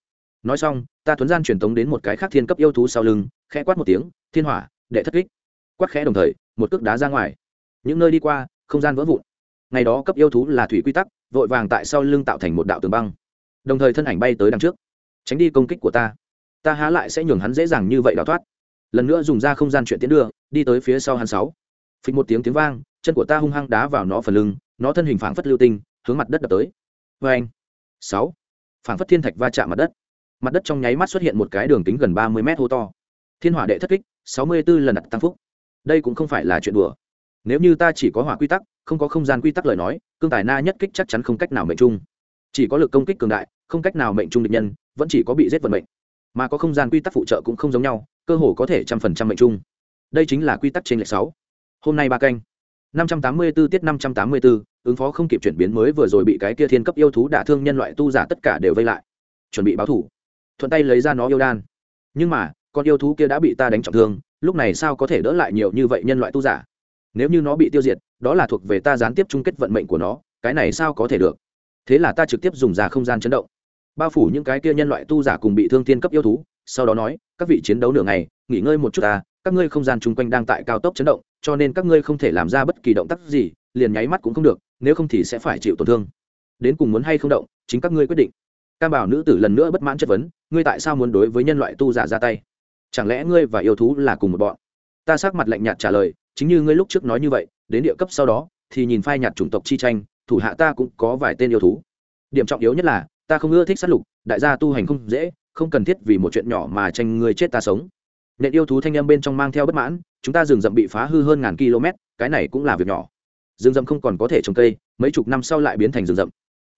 Nói xong, ta thuấn gian truyền tống đến một cái khác thiên cấp yêu thú sau lưng, khẽ quát một tiếng, thiên hỏa, đệ thất kích. Quát khẽ đồng thời, một cước đá ra ngoài những nơi đi qua, không gian vỡ vụn. Ngày đó cấp yêu thú là thủy quy tắc, vội vàng tại sau lưng tạo thành một đạo tường băng. Đồng thời thân ảnh bay tới đằng trước. Tránh đi công kích của ta. Ta há lại sẽ nhường hắn dễ dàng như vậy đào thoát. Lần nữa dùng ra không gian chuyện tiến đưa, đi tới phía sau hắn sáu. Phịch một tiếng tiếng vang, chân của ta hung hăng đá vào nó phần lưng, nó thân hình phảng phất lưu tinh, hướng mặt đất đập tới. Vê anh. Sáu. Phảng phất thiên thạch va chạm mặt đất. Mặt đất trong nháy mắt xuất hiện một cái đường kính gần ba mươi mét hô to. Thiên hỏa đệ thất kích, sáu mươi 64 lần đặt tăng phúc. Đây cũng không phải là chuyện đùa nếu như ta chỉ có hỏa quy tắc không có không gian quy tắc lời nói cương tài na nhất kích chắc chắn không cách nào mệnh trung. Chỉ có lực công kích cường đại không cách nào mệnh trung địch nhân vẫn chỉ có bị giết vận mệnh. Mà có không gian quy tắc phụ trợ cũng không giống nhau cơ hồ có thể trăm phần trăm mệnh trung. Đây chính là quy tắc trên lệch sáu. Hôm nay ba canh. năm trăm tám mươi 584 tiết năm trăm tám mươi 584, ứng phó không kịp chuyển biến mới vừa rồi bị cái kia thiên cấp yêu thú đả thương nhân loại tu giả tất cả đều vây lại. Chuẩn bị báo thủ. Thuận tay lấy ra nó yêu đan. Nhưng mà con yêu thú kia đã bị ta đánh trọng thương lúc này sao có thể đỡ lại nhiều như vậy nhân loại tu giả? Nếu như nó bị tiêu diệt, đó là thuộc về ta gián tiếp chung kết vận mệnh của nó, cái này sao có thể được? Thế là ta trực tiếp dùng ra không gian chấn động. Bao phủ những cái kia nhân loại tu giả cùng bị thương thiên cấp yêu thú, sau đó nói, các vị chiến đấu nửa ngày, nghỉ ngơi một chút ta, các ngươi không gian chung quanh đang tại cao tốc chấn động, cho nên các ngươi không thể làm ra bất kỳ động tác gì, liền nháy mắt cũng không được, nếu không thì sẽ phải chịu tổn thương. Đến cùng muốn hay không động, chính các ngươi quyết định. Cam bảo nữ tử lần nữa bất mãn chất vấn, ngươi tại sao muốn đối với nhân loại tu giả ra tay? Chẳng lẽ ngươi và yêu thú là cùng một bọn? Ta sắc mặt lạnh nhạt trả lời chính như ngươi lúc trước nói như vậy, đến địa cấp sau đó, thì nhìn phai nhạt chủng tộc chi tranh, thủ hạ ta cũng có vài tên yêu thú. Điểm trọng yếu nhất là, ta không ưa thích sát lục, đại gia tu hành không dễ, không cần thiết vì một chuyện nhỏ mà tranh người chết ta sống. Nện yêu thú thanh em bên trong mang theo bất mãn, chúng ta rừng rậm bị phá hư hơn ngàn km, cái này cũng là việc nhỏ. Rừng rậm không còn có thể trồng cây, mấy chục năm sau lại biến thành rừng rậm.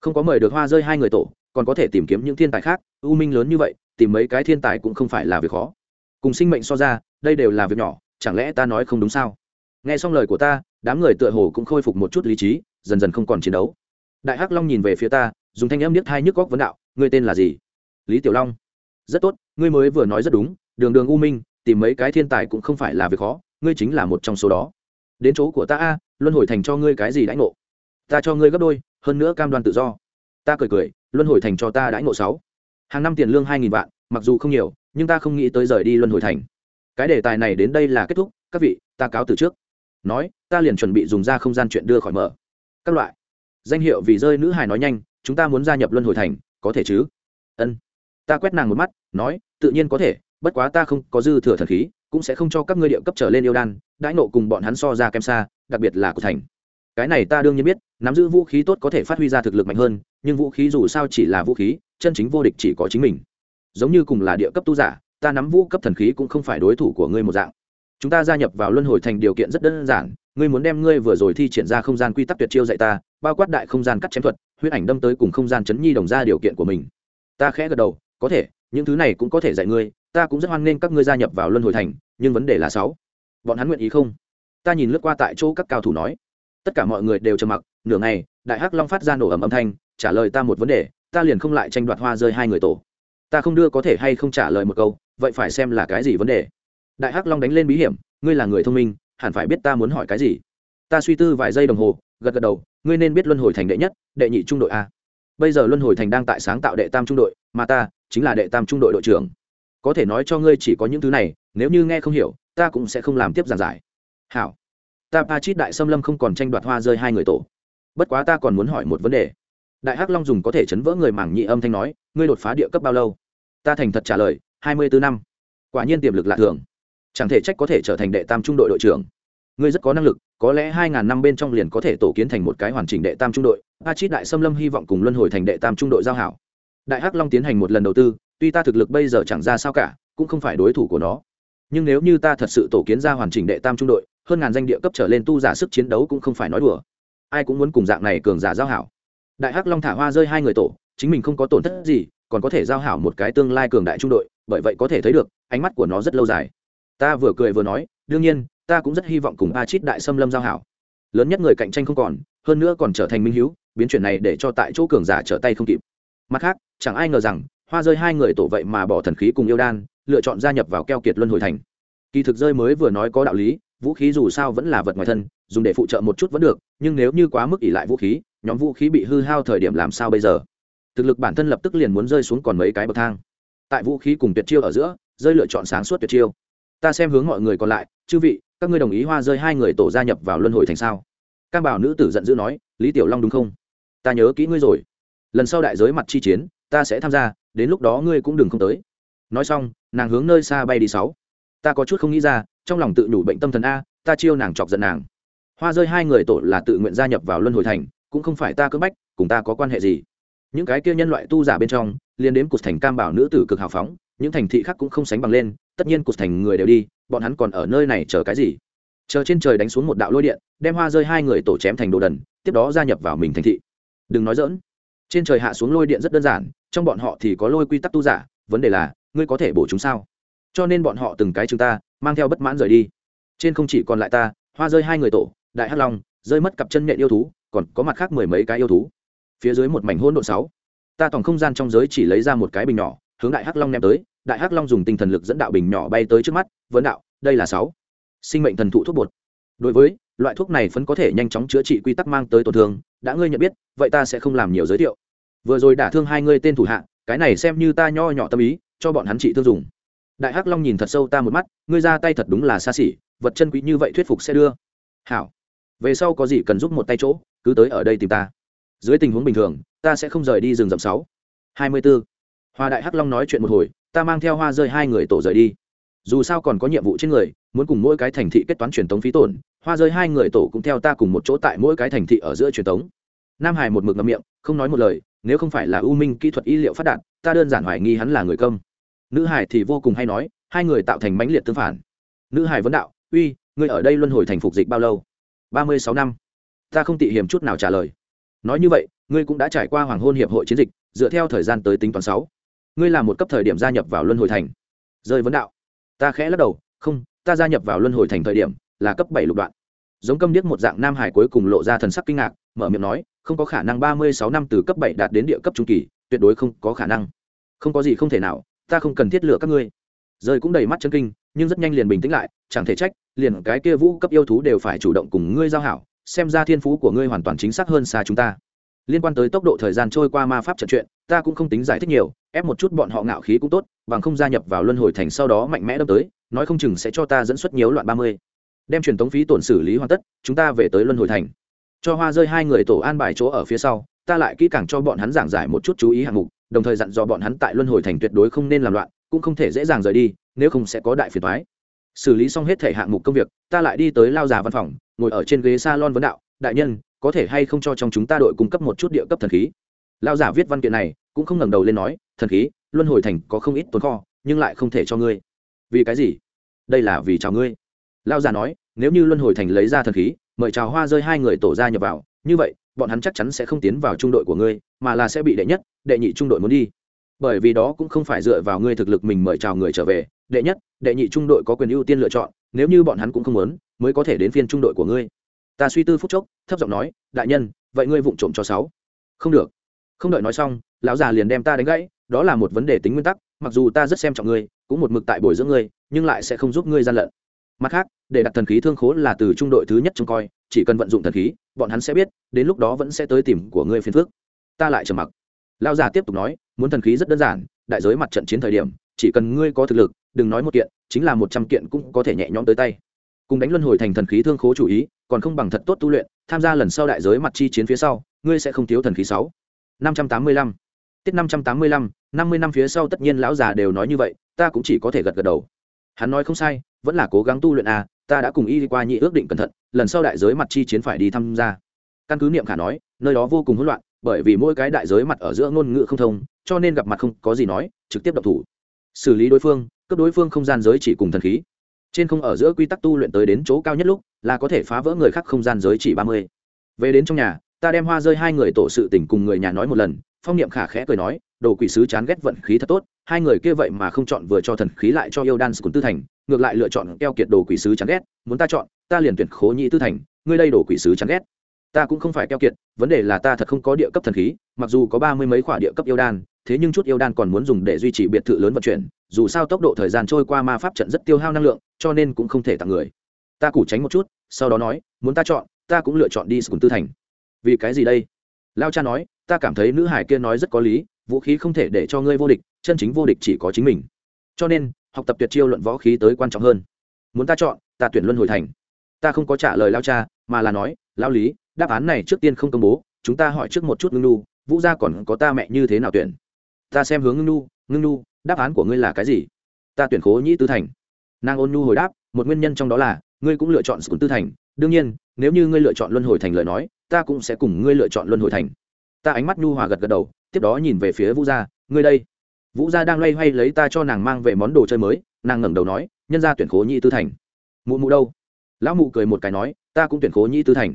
Không có mời được hoa rơi hai người tổ, còn có thể tìm kiếm những thiên tài khác, ưu minh lớn như vậy, tìm mấy cái thiên tài cũng không phải là việc khó. Cùng sinh mệnh so ra, đây đều là việc nhỏ, chẳng lẽ ta nói không đúng sao? Nghe xong lời của ta, đám người tựa hồ cũng khôi phục một chút lý trí, dần dần không còn chiến đấu. Đại hắc long nhìn về phía ta, dùng thanh âm niết hai nhức góc vấn đạo, ngươi tên là gì? Lý tiểu long. Rất tốt, ngươi mới vừa nói rất đúng, đường đường u minh, tìm mấy cái thiên tài cũng không phải là việc khó, ngươi chính là một trong số đó. Đến chỗ của ta a, luân hồi thành cho ngươi cái gì đãi ngộ? Ta cho ngươi gấp đôi, hơn nữa cam đoan tự do. Ta cười cười, luân hồi thành cho ta đãi ngộ sáu. Hàng năm tiền lương hai nghìn vạn, mặc dù không nhiều, nhưng ta không nghĩ tới rời đi luân hồi thành. Cái đề tài này đến đây là kết thúc, các vị, ta cáo từ trước nói, ta liền chuẩn bị dùng ra không gian chuyện đưa khỏi mở. Các loại. Danh hiệu vì rơi nữ hài nói nhanh, chúng ta muốn gia nhập luân hồi thành, có thể chứ? Ân. Ta quét nàng một mắt, nói, tự nhiên có thể, bất quá ta không có dư thừa thần khí, cũng sẽ không cho các ngươi địa cấp trở lên yêu đan, đãi nộ cùng bọn hắn so ra kém xa, đặc biệt là của thành. Cái này ta đương nhiên biết, nắm giữ vũ khí tốt có thể phát huy ra thực lực mạnh hơn, nhưng vũ khí dù sao chỉ là vũ khí, chân chính vô địch chỉ có chính mình. Giống như cùng là địa cấp tu giả, ta nắm vũ cấp thần khí cũng không phải đối thủ của ngươi một dạng chúng ta gia nhập vào luân hồi thành điều kiện rất đơn giản, ngươi muốn đem ngươi vừa rồi thi triển ra không gian quy tắc tuyệt chiêu dạy ta, bao quát đại không gian cắt chém thuật, huyết ảnh đâm tới cùng không gian chấn nhi đồng ra điều kiện của mình. Ta khẽ gật đầu, có thể, những thứ này cũng có thể dạy ngươi, ta cũng rất hoan nghênh các ngươi gia nhập vào luân hồi thành, nhưng vấn đề là sáu. Bọn hắn nguyện ý không? Ta nhìn lướt qua tại chỗ các cao thủ nói. Tất cả mọi người đều trầm mặc, nửa ngày, đại hắc long phát ra nổ ầm âm thanh, trả lời ta một vấn đề, ta liền không lại tranh đoạt hoa rơi hai người tổ. Ta không đưa có thể hay không trả lời một câu, vậy phải xem là cái gì vấn đề đại hắc long đánh lên bí hiểm, ngươi là người thông minh, hẳn phải biết ta muốn hỏi cái gì. Ta suy tư vài giây đồng hồ, gật gật đầu, ngươi nên biết luân hồi thành đệ nhất, đệ nhị trung đội a. Bây giờ luân hồi thành đang tại sáng tạo đệ tam trung đội, mà ta chính là đệ tam trung đội đội trưởng. Có thể nói cho ngươi chỉ có những thứ này, nếu như nghe không hiểu, ta cũng sẽ không làm tiếp giảng giải. Hảo. Ta pa chít đại xâm lâm không còn tranh đoạt hoa rơi hai người tổ. Bất quá ta còn muốn hỏi một vấn đề. Đại hắc long dùng có thể chấn vỡ người mảng nhị âm thanh nói, ngươi đột phá địa cấp bao lâu? Ta thành thật trả lời, hai mươi bốn năm. Quả nhiên tiềm lực lạ thường chẳng thể trách có thể trở thành đệ tam trung đội đội trưởng. Ngươi rất có năng lực, có lẽ hai ngàn năm bên trong liền có thể tổ kiến thành một cái hoàn chỉnh đệ tam trung đội. A chít đại xâm lâm hy vọng cùng luân hồi thành đệ tam trung đội giao hảo. Đại hắc long tiến hành một lần đầu tư, tuy ta thực lực bây giờ chẳng ra sao cả, cũng không phải đối thủ của nó. Nhưng nếu như ta thật sự tổ kiến ra hoàn chỉnh đệ tam trung đội, hơn ngàn danh địa cấp trở lên tu giả sức chiến đấu cũng không phải nói đùa. Ai cũng muốn cùng dạng này cường giả giao hảo. Đại hắc long thả hoa rơi hai người tổ, chính mình không có tổn thất gì, còn có thể giao hảo một cái tương lai cường đại trung đội, bởi vậy có thể thấy được, ánh mắt của nó rất lâu dài ta vừa cười vừa nói, đương nhiên, ta cũng rất hy vọng cùng a chít đại xâm lâm giao hảo. Lớn nhất người cạnh tranh không còn, hơn nữa còn trở thành minh hữu biến chuyển này để cho tại chỗ cường giả trở tay không kịp. Mặt khác, chẳng ai ngờ rằng, hoa rơi hai người tổ vậy mà bỏ thần khí cùng yêu đan, lựa chọn gia nhập vào keo kiệt luân hồi thành. Kỳ thực rơi mới vừa nói có đạo lý, vũ khí dù sao vẫn là vật ngoài thân, dùng để phụ trợ một chút vẫn được, nhưng nếu như quá mức ỉ lại vũ khí, nhóm vũ khí bị hư hao thời điểm làm sao bây giờ? Thực lực bản thân lập tức liền muốn rơi xuống còn mấy cái bậc thang. Tại vũ khí cùng tuyệt chiêu ở giữa, rơi lựa chọn sáng suốt tuyệt chiêu ta xem hướng mọi người còn lại, chư vị, các ngươi đồng ý hoa rơi hai người tổ gia nhập vào luân hồi thành sao? Cam bảo nữ tử giận dữ nói, lý tiểu long đúng không? Ta nhớ kỹ ngươi rồi. Lần sau đại giới mặt chi chiến, ta sẽ tham gia, đến lúc đó ngươi cũng đừng không tới. Nói xong, nàng hướng nơi xa bay đi sáu. Ta có chút không nghĩ ra, trong lòng tự nhủ bệnh tâm thần a, ta chiêu nàng chọc giận nàng. Hoa rơi hai người tổ là tự nguyện gia nhập vào luân hồi thành, cũng không phải ta cưỡng bách, cùng ta có quan hệ gì. Những cái kia nhân loại tu giả bên trong liên đến cục thành cam bảo nữ tử cực hào phóng, những thành thị khác cũng không sánh bằng lên tất nhiên cụt thành người đều đi, bọn hắn còn ở nơi này chờ cái gì? Chờ trên trời đánh xuống một đạo lôi điện, đem hoa rơi hai người tổ chém thành đồ đần, tiếp đó gia nhập vào mình thành thị. Đừng nói dỡn trên trời hạ xuống lôi điện rất đơn giản, trong bọn họ thì có lôi quy tắc tu giả, vấn đề là, ngươi có thể bổ chúng sao? Cho nên bọn họ từng cái chúng ta, mang theo bất mãn rời đi. Trên không chỉ còn lại ta, hoa rơi hai người tổ, đại hắc long, rơi mất cặp chân nhện yêu thú, còn có mặt khác mười mấy cái yêu thú. Phía dưới một mảnh hôn độ sáu. Ta tổng không gian trong giới chỉ lấy ra một cái bình nhỏ, hướng đại hắc long ném tới đại hắc long dùng tinh thần lực dẫn đạo bình nhỏ bay tới trước mắt, vấn đạo, đây là sáu. Sinh mệnh thần thụ thuốc bột. Đối với, loại thuốc này phấn có thể nhanh chóng chữa trị quy tắc mang tới tổn thương, đã ngươi nhận biết, vậy ta sẽ không làm nhiều giới thiệu. Vừa rồi đả thương hai ngươi tên thủ hạ, cái này xem như ta nho nhỏ tâm ý, cho bọn hắn trị thương dùng. Đại hắc long nhìn thật sâu ta một mắt, ngươi ra tay thật đúng là xa xỉ, vật chân quý như vậy thuyết phục sẽ đưa. Hảo. Về sau có gì cần giúp một tay chỗ, cứ tới ở đây tìm ta. Dưới tình huống bình thường, ta sẽ không rời đi rừng rậm sáu. Hai mươi b ố hoa đại hắc long nói chuyện một hồi ta mang theo hoa rơi hai người tổ rời đi. Dù sao còn có nhiệm vụ trên người, muốn cùng mỗi cái thành thị kết toán truyền tống phí tổn, hoa rơi hai người tổ cũng theo ta cùng một chỗ tại mỗi cái thành thị ở giữa truyền tống. Nam hải một mực ngậm miệng, không nói một lời, nếu không phải là ưu minh kỹ thuật y liệu phát đạt, ta đơn giản hoài nghi hắn là người công. Nữ hải thì vô cùng hay nói, hai người tạo thành mãnh liệt tương phản. Nữ hải vấn đạo, uy, ngươi ở đây luân hồi thành phục dịch bao lâu? Ba mươi sáu năm. Ta không tị hiểm chút nào trả lời. Nói như vậy, ngươi cũng đã trải qua hoàng hôn hiệp hội chiến dịch, dựa theo thời gian tới tính toán sáu ngươi là một cấp thời điểm gia nhập vào luân hồi thành. Rơi vấn đạo. Ta khẽ lắc đầu, không, ta gia nhập vào luân hồi thành thời điểm là cấp bảy lục đoạn. Giống câm điếc một dạng nam hải cuối cùng lộ ra thần sắc kinh ngạc, mở miệng nói, không có khả năng ba mươi sáu năm từ cấp bảy đạt đến địa cấp trung kỳ, tuyệt đối không có khả năng. Không có gì không thể nào, ta không cần thiết lựa các ngươi. Rơi cũng đầy mắt chân kinh, nhưng rất nhanh liền bình tĩnh lại, chẳng thể trách, liền cái kia vũ cấp yêu thú đều phải chủ động cùng ngươi giao hảo, xem ra thiên phú của ngươi hoàn toàn chính xác hơn xa chúng ta liên quan tới tốc độ thời gian trôi qua ma pháp trận chuyện ta cũng không tính giải thích nhiều, ép một chút bọn họ ngạo khí cũng tốt, bằng không gia nhập vào luân hồi thành sau đó mạnh mẽ đâm tới, nói không chừng sẽ cho ta dẫn xuất nhiều loạn ba mươi. Đem truyền tống phí tổn xử lý hoàn tất, chúng ta về tới luân hồi thành. Cho hoa rơi hai người tổ an bài chỗ ở phía sau, ta lại kỹ càng cho bọn hắn giảng giải một chút chú ý hạng mục, đồng thời dặn dò bọn hắn tại luân hồi thành tuyệt đối không nên làm loạn, cũng không thể dễ dàng rời đi, nếu không sẽ có đại phiền thoái xử lý xong hết thể hạng mục công việc, ta lại đi tới lao già văn phòng, ngồi ở trên ghế s a lon vấn đạo, đại nhân có thể hay không cho trong chúng ta đội cung cấp một chút địa cấp thần khí. Lao giả viết văn kiện này, cũng không ngẩng đầu lên nói, thần khí, luân hồi thành có không ít tồn kho, nhưng lại không thể cho ngươi. Vì cái gì? Đây là vì chào ngươi. Lao giả nói, nếu như luân hồi thành lấy ra thần khí, mời chào hoa rơi hai người tổ ra nhập vào, như vậy, bọn hắn chắc chắn sẽ không tiến vào trung đội của ngươi, mà là sẽ bị đệ nhất, đệ nhị trung đội muốn đi. Bởi vì đó cũng không phải dựa vào ngươi thực lực mình mời chào người trở về, đệ nhất, đệ nhị trung đội có quyền ưu tiên lựa chọn, nếu như bọn hắn cũng không muốn, mới có thể đến phiên trung đội của ngươi ta suy tư phút chốc, thấp giọng nói, đại nhân, vậy ngươi vụng trộm cho sáu. Không được. Không đợi nói xong, lão già liền đem ta đánh gãy, đó là một vấn đề tính nguyên tắc, mặc dù ta rất xem trọng ngươi, cũng một mực tại bồi dưỡng ngươi, nhưng lại sẽ không giúp ngươi gian lận. Mặt khác, để đặt thần khí thương khố là từ trung đội thứ nhất trông coi, chỉ cần vận dụng thần khí, bọn hắn sẽ biết, đến lúc đó vẫn sẽ tới tìm của ngươi phiền phước ta lại trầm mặc. Lão già tiếp tục nói, muốn thần khí rất đơn giản, đại giới mặt trận chiến thời điểm, chỉ cần ngươi có thực lực, đừng nói một kiện, chính là một trăm kiện cũng có thể nhẹ nhõm tới tay cùng đánh luân hồi thành thần khí thương khố chủ ý, còn không bằng thật tốt tu luyện, tham gia lần sau đại giới mặt chi chiến phía sau, ngươi sẽ không thiếu thần khí sáu. Năm trăm tám mươi lăm. Tiết năm trăm tám mươi lăm, năm mươi năm phía sau tất nhiên lão già đều nói như vậy, ta cũng chỉ có thể gật gật đầu. Hắn nói không sai, vẫn là cố gắng tu luyện à ta đã cùng y qua nhị ước định cẩn thận, lần sau đại giới mặt chi chiến phải đi tham gia. Căn cứ niệm khả nói, nơi đó vô cùng hỗn loạn, bởi vì mỗi cái đại giới mặt ở giữa ngôn ngữ không thông, cho nên gặp mặt không có gì nói, trực tiếp đập thủ. Xử lý đối phương cấp đối phương không gian giới chỉ cùng thần khí trên không ở giữa quy tắc tu luyện tới đến chỗ cao nhất lúc, là có thể phá vỡ người khác không gian giới chỉ ba mươi. Về đến trong nhà, ta đem hoa rơi hai người tổ sự tình cùng người nhà nói một lần, phong niệm khả khẽ cười nói, đồ quỷ sứ chán ghét vận khí thật tốt, hai người kia vậy mà không chọn vừa cho thần khí lại cho yêu đan cùng tư thành, ngược lại lựa chọn keo kiệt đồ quỷ sứ chán ghét, muốn ta chọn, ta liền tuyển khố nhị tư thành, ngươi đây đồ quỷ sứ chán ghét. Ta cũng không phải keo kiệt, vấn đề là ta thật không có địa cấp thần khí, mặc dù có ba mươi mấy khoả địa cấp yêu đan thế nhưng chút yêu đan còn muốn dùng để duy trì biệt thự lớn vận chuyển, dù sao tốc độ thời gian trôi qua ma pháp trận rất tiêu hao năng lượng, cho nên cũng không thể tặng người. Ta củ tránh một chút, sau đó nói, muốn ta chọn, ta cũng lựa chọn đi sùng tư thành. Vì cái gì đây? Lao cha nói, ta cảm thấy nữ hải kia nói rất có lý, vũ khí không thể để cho ngươi vô địch, chân chính vô địch chỉ có chính mình. Cho nên, học tập tuyệt chiêu luận võ khí tới quan trọng hơn. Muốn ta chọn, ta tuyển luân hồi thành. Ta không có trả lời lao cha, mà là nói lao lý, đáp án này trước tiên không công bố, chúng ta hỏi trước một chút ngưng nu vũ gia còn có ta mẹ như thế nào tuyển? Ta xem hướng ngưng nu ngưng nu, đáp án của ngươi là cái gì? Ta tuyển khố nhĩ tư thành. Nàng ôn nhu hồi đáp, một nguyên nhân trong đó là, ngươi cũng lựa chọn sự tư thành. Đương nhiên, nếu như ngươi lựa chọn luân hồi thành lời nói, ta cũng sẽ cùng ngươi lựa chọn luân hồi thành. Ta ánh mắt nhu hòa gật gật đầu, tiếp đó nhìn về phía vũ gia. Ngươi đây. Vũ gia đang loay hoay lấy ta cho nàng mang về món đồ chơi mới, nàng ngẩng đầu nói, nhân ra tuyển khố nhĩ tư thành. Mụ mụ đâu? Lão mụ cười một cái nói, ta cũng tuyển khố nhĩ tư thành.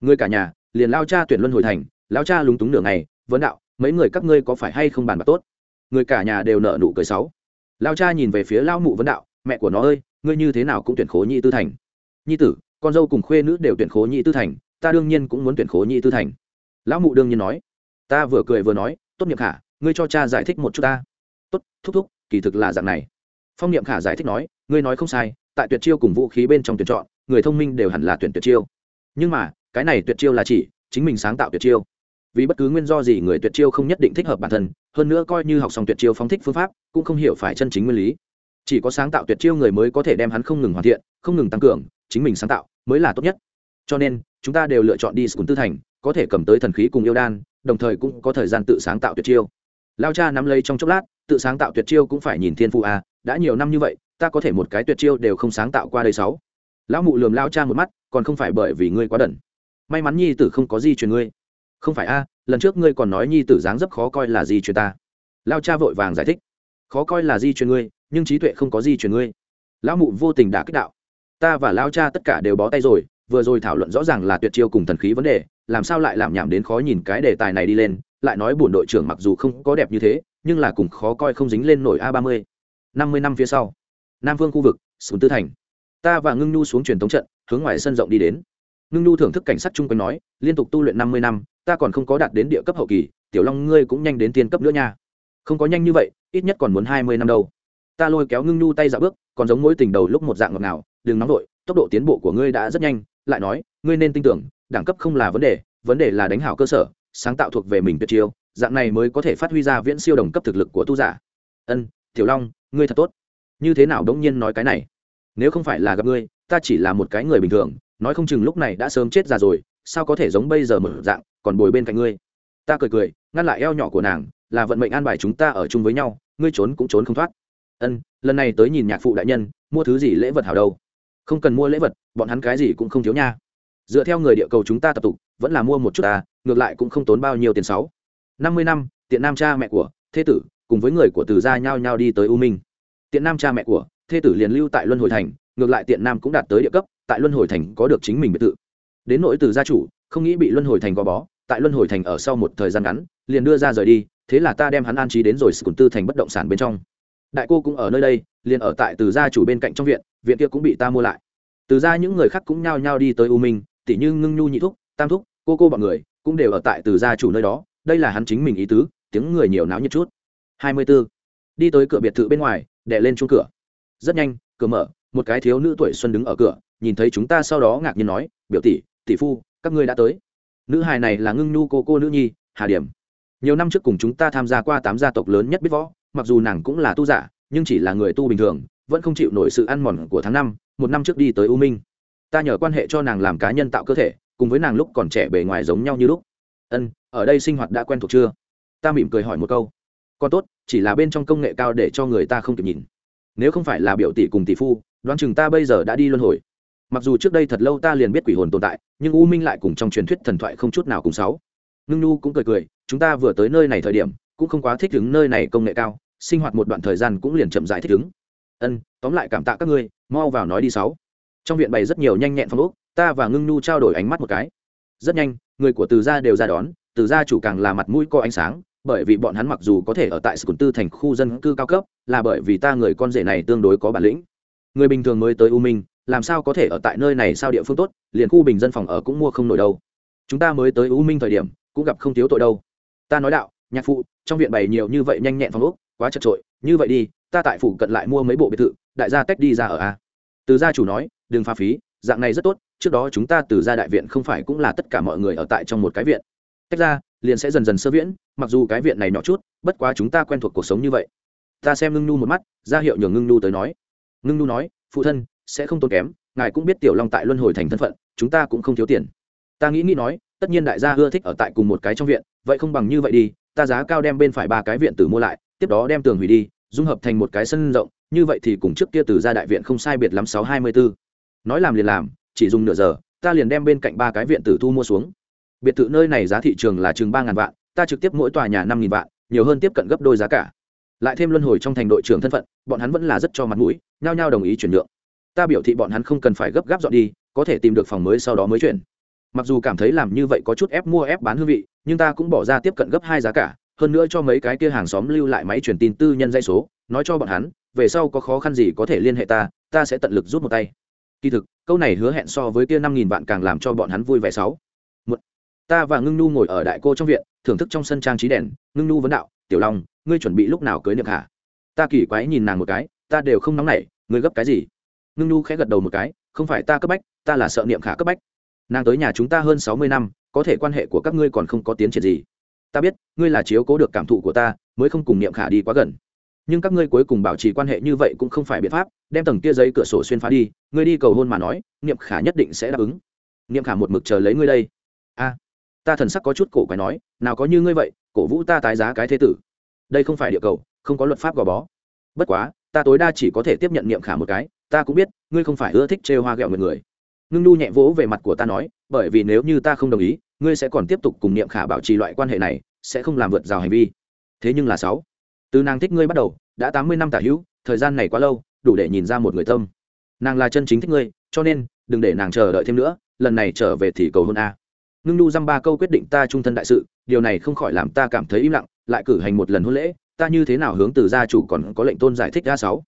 Ngươi cả nhà, liền lao cha tuyển luân hồi thành, lao cha lúng túng nửa ngày, vấn đạo mấy người các ngươi có phải hay không bàn bạc tốt? Người cả nhà đều nợ nụ cười sáu. Lao cha nhìn về phía lao mụ vấn đạo, mẹ của nó ơi, ngươi như thế nào cũng tuyển khố nhị tư thành. Nhi tử, con dâu cùng khuê nữ đều tuyển khố nhị tư thành, ta đương nhiên cũng muốn tuyển khố nhị tư thành. Lão mụ đương nhiên nói. Ta vừa cười vừa nói, tốt nghiệp khả, ngươi cho cha giải thích một chút ta. Tốt, thúc thúc, kỳ thực là dạng này. Phong niệm khả giải thích nói, ngươi nói không sai, tại tuyệt chiêu cùng vũ khí bên trong tuyển chọn, người thông minh đều hẳn là tuyển tuyệt chiêu. Nhưng mà, cái này tuyệt chiêu là chỉ, chính mình sáng tạo tuyệt chiêu vì bất cứ nguyên do gì người tuyệt chiêu không nhất định thích hợp bản thân hơn nữa coi như học xong tuyệt chiêu phóng thích phương pháp cũng không hiểu phải chân chính nguyên lý. Chỉ có sáng tạo tuyệt chiêu người mới có thể đem hắn không ngừng hoàn thiện không ngừng tăng cường chính mình sáng tạo mới là tốt nhất. Cho nên chúng ta đều lựa chọn đi sùn tư thành có thể cầm tới thần khí cùng yêu đan đồng thời cũng có thời gian tự sáng tạo tuyệt chiêu. Lao cha nắm lấy trong chốc lát tự sáng tạo tuyệt chiêu cũng phải nhìn thiên phụ a à, đã nhiều năm như vậy ta có thể một cái tuyệt chiêu đều không sáng tạo qua đây sáu. Lão mụ lườm lao cha một mắt còn không phải bởi vì ngươi quá đần. May mắn nhi tử không có gì truyền ngươi không phải a, lần trước ngươi còn nói nhi tử dáng rất khó coi là gì truyền ta. Lao cha vội vàng giải thích. Khó coi là di truyền ngươi, nhưng trí tuệ không có di truyền ngươi. Lão mụ vô tình đã kích đạo. Ta và lao cha tất cả đều bó tay rồi, vừa rồi thảo luận rõ ràng là tuyệt chiêu cùng thần khí vấn đề, làm sao lại làm nhảm đến khó nhìn cái đề tài này đi lên, lại nói bổn đội trưởng mặc dù không có đẹp như thế, nhưng là cùng khó coi không dính lên nổi a ba mươi. năm mươi năm phía sau, nam vương khu vực xuống tư thành. Ta và ngưng nhu xuống truyền thống trận, hướng ngoài sân rộng đi đến. Ngưng nhu thưởng thức cảnh sát chung quanh nói, liên tục tu luyện năm mươi năm ta còn không có đạt đến địa cấp hậu kỳ, tiểu long ngươi cũng nhanh đến tiên cấp nữa nha. Không có nhanh như vậy, ít nhất còn muốn hai mươi năm đâu. Ta lôi kéo ngưng nhu tay dạo bước, còn giống mối tình đầu lúc một dạng ngọt ngào, đừng nóng vội, tốc độ tiến bộ của ngươi đã rất nhanh, lại nói, ngươi nên tin tưởng, đẳng cấp không là vấn đề vấn đề là đánh hảo cơ sở, sáng tạo thuộc về mình tuyệt chiêu, dạng này mới có thể phát huy ra viễn siêu đồng cấp thực lực của tu giả. Ân, tiểu long, ngươi thật tốt. Như thế nào đống nhiên nói cái này? Nếu không phải là gặp ngươi, ta chỉ là một cái người bình thường, nói không chừng lúc này đã sớm chết già rồi, sao có thể giống bây giờ mở dạng còn bồi bên cạnh ngươi. Ta cười cười, ngăn lại eo nhỏ của nàng, là vận mệnh an bài chúng ta ở chung với nhau, ngươi trốn cũng trốn không thoát. Ân, lần này tới nhìn nhạc phụ đại nhân, mua thứ gì lễ vật hảo đâu? Không cần mua lễ vật, bọn hắn cái gì cũng không thiếu nha. Dựa theo người địa cầu chúng ta tập tục, vẫn là mua một chút ta, ngược lại cũng không tốn bao nhiêu tiền sáu năm mươi năm, tiện nam cha mẹ của, thế tử, cùng với người của từ gia nhau nhau đi tới u minh. Tiện nam cha mẹ của, thế tử liền lưu tại luân hồi thành, ngược lại tiện nam cũng đạt tới địa cấp, tại luân hồi thành có được chính mình biệt thự. Đến nỗi từ gia chủ không nghĩ bị luân hồi thành gò bó, tại luân hồi thành ở sau một thời gian ngắn, liền đưa ra rời đi, thế là ta đem hắn an trí đến rồi sùn tư thành bất động sản bên trong. Đại cô cũng ở nơi đây, liền ở tại từ gia chủ bên cạnh trong viện viện kia cũng bị ta mua lại. Từ ra những người khác cũng nhao nhao đi tới u minh, tỉ như ngưng nhu nhị thúc, tam thúc, cô cô bọn người cũng đều ở tại từ gia chủ nơi đó, đây là hắn chính mình ý tứ, tiếng người nhiều náo nhiệt chút. Hai mươi 24. đi tới cửa biệt thự bên ngoài, đè lên chuông cửa. Rất nhanh, cửa mở, một cái thiếu nữ tuổi xuân đứng ở cửa, nhìn thấy chúng ta sau đó ngạc nhiên nói, biểu tỷ tỷ phu các ngươi đã tới. Nữ hài này là ngưng nhu cô cô nữ nhi, hà điểm. Nhiều năm trước cùng chúng ta tham gia qua tám gia tộc lớn nhất biết võ, mặc dù nàng cũng là tu giả, nhưng chỉ là người tu bình thường, vẫn không chịu nổi sự ăn mòn của tháng năm, một năm trước đi tới u minh. Ta nhờ quan hệ cho nàng làm cá nhân tạo cơ thể, cùng với nàng lúc còn trẻ bề ngoài giống nhau như lúc. Ân, ở đây sinh hoạt đã quen thuộc chưa? Ta mỉm cười hỏi một câu. Còn tốt, chỉ là bên trong công nghệ cao để cho người ta không kịp nhìn. Nếu không phải là biểu tỷ cùng tỷ phu, đoán chừng ta bây giờ đã đi luân hồi mặc dù trước đây thật lâu ta liền biết quỷ hồn tồn tại, nhưng u minh lại cùng trong truyền thuyết thần thoại không chút nào cùng sáu. Ngưng nu cũng cười cười, chúng ta vừa tới nơi này thời điểm, cũng không quá thích ứng nơi này công nghệ cao, sinh hoạt một đoạn thời gian cũng liền chậm rãi thích ứng. Ân, tóm lại cảm tạ các ngươi, mau vào nói đi sáu. Trong viện bày rất nhiều nhanh nhẹn phong ốc, ta và ngưng nhu trao đổi ánh mắt một cái. Rất nhanh, người của từ gia đều ra đón, từ gia chủ càng là mặt mũi có ánh sáng, bởi vì bọn hắn mặc dù có thể ở tại sườn tư thành khu dân cư cao cấp, là bởi vì ta người con rể này tương đối có bản lĩnh. Người bình thường mới tới u minh làm sao có thể ở tại nơi này sao địa phương tốt, liền khu bình dân phòng ở cũng mua không nổi đâu. Chúng ta mới tới u minh thời điểm, cũng gặp không thiếu tội đâu. Ta nói đạo, nhạc phụ, trong viện bày nhiều như vậy nhanh nhẹn phòng ốc, quá chật trội như vậy đi, ta tại phủ cận lại mua mấy bộ biệt thự, đại gia tách đi ra ở a. Từ gia chủ nói, đừng pha phí, dạng này rất tốt, trước đó chúng ta từ gia đại viện không phải cũng là tất cả mọi người ở tại trong một cái viện. Tách ra, liền sẽ dần dần sơ viễn, mặc dù cái viện này nhỏ chút, bất quá chúng ta quen thuộc cuộc sống như vậy. Ta xem ngưng Nu một mắt, ra hiệu nhường ngưng Nu tới nói. Ngưng Nu nói, phụ thân sẽ không tốn kém, ngài cũng biết tiểu long tại luân hồi thành thân phận, chúng ta cũng không thiếu tiền. Ta nghĩ nghĩ nói, tất nhiên đại gia ưa thích ở tại cùng một cái trong viện, vậy không bằng như vậy đi, ta giá cao đem bên phải ba cái viện tử mua lại, tiếp đó đem tường hủy đi, dung hợp thành một cái sân rộng, như vậy thì cùng trước kia từ ra đại viện không sai biệt lắm sáu hai mươi bốn nói làm liền làm, chỉ dùng nửa giờ, ta liền đem bên cạnh ba cái viện tử thu mua xuống. Biệt thự nơi này giá thị trường là chừng ba ngàn vạn, ta trực tiếp mỗi tòa nhà năm nghìn vạn, nhiều hơn tiếp cận gấp đôi giá cả. Lại thêm luân hồi trong thành đội trưởng thân phận, bọn hắn vẫn là rất cho mặt mũi, nhao nhao đồng ý chuyển nhượng ta biểu thị bọn hắn không cần phải gấp gáp dọn đi, có thể tìm được phòng mới sau đó mới chuyển. Mặc dù cảm thấy làm như vậy có chút ép mua ép bán hương vị, nhưng ta cũng bỏ ra tiếp cận gấp hai giá cả, hơn nữa cho mấy cái kia hàng xóm lưu lại máy truyền tin tư nhân dây số, nói cho bọn hắn, về sau có khó khăn gì có thể liên hệ ta ta sẽ tận lực rút một tay. Kỳ thực, câu này hứa hẹn so với kia năm nghìn vạn càng làm cho bọn hắn vui vẻ sáu. Một, ta và ngưng nu ngồi ở đại cô trong viện, thưởng thức trong sân trang trí đèn, ngưng nu vấn đạo, tiểu long, ngươi chuẩn bị lúc nào cưới niệm hả? Ta kỳ quái nhìn nàng một cái, ta đều không nóng nảy, ngươi gấp cái gì? Ngưng nu khẽ gật đầu một cái, không phải ta cấp bách, ta là sợ niệm khả cấp bách. Nàng tới nhà chúng ta hơn sáu mươi năm, có thể quan hệ của các ngươi còn không có tiến triển gì. Ta biết, ngươi là chiếu cố được cảm thụ của ta, mới không cùng niệm khả đi quá gần. Nhưng các ngươi cuối cùng bảo trì quan hệ như vậy cũng không phải biện pháp, đem tầng kia giấy cửa sổ xuyên phá đi, ngươi đi cầu hôn mà nói, niệm khả nhất định sẽ đáp ứng. Niệm khả một mực chờ lấy ngươi đây. A, ta thần sắc có chút cổ quái nói, nào có như ngươi vậy, cổ vũ ta tái giá cái thế tử. Đây không phải địa cầu, không có luật pháp gò bó. Bất quá, ta tối đa chỉ có thể tiếp nhận niệm khả một cái ta cũng biết, ngươi không phải ưa thích trêu hoa ghẹo người người. Ngưng nu nhẹ vỗ về mặt của ta nói, bởi vì nếu như ta không đồng ý, ngươi sẽ còn tiếp tục cùng niệm khả bảo trì loại quan hệ này, sẽ không làm vượt rào hành vi. Thế nhưng là sáu, từ nàng thích ngươi bắt đầu, đã tám mươi năm tả hữu, thời gian này quá lâu, đủ để nhìn ra một người tâm. Nàng là chân chính thích ngươi, cho nên, đừng để nàng chờ đợi thêm nữa, lần này trở về thì cầu hôn a. Ngưng nu dăm ba câu quyết định ta trung thân đại sự, điều này không khỏi làm ta cảm thấy im lặng, lại cử hành một lần hôn lễ, ta như thế nào hướng từ gia chủ còn có lệnh tôn giải thích a sáu?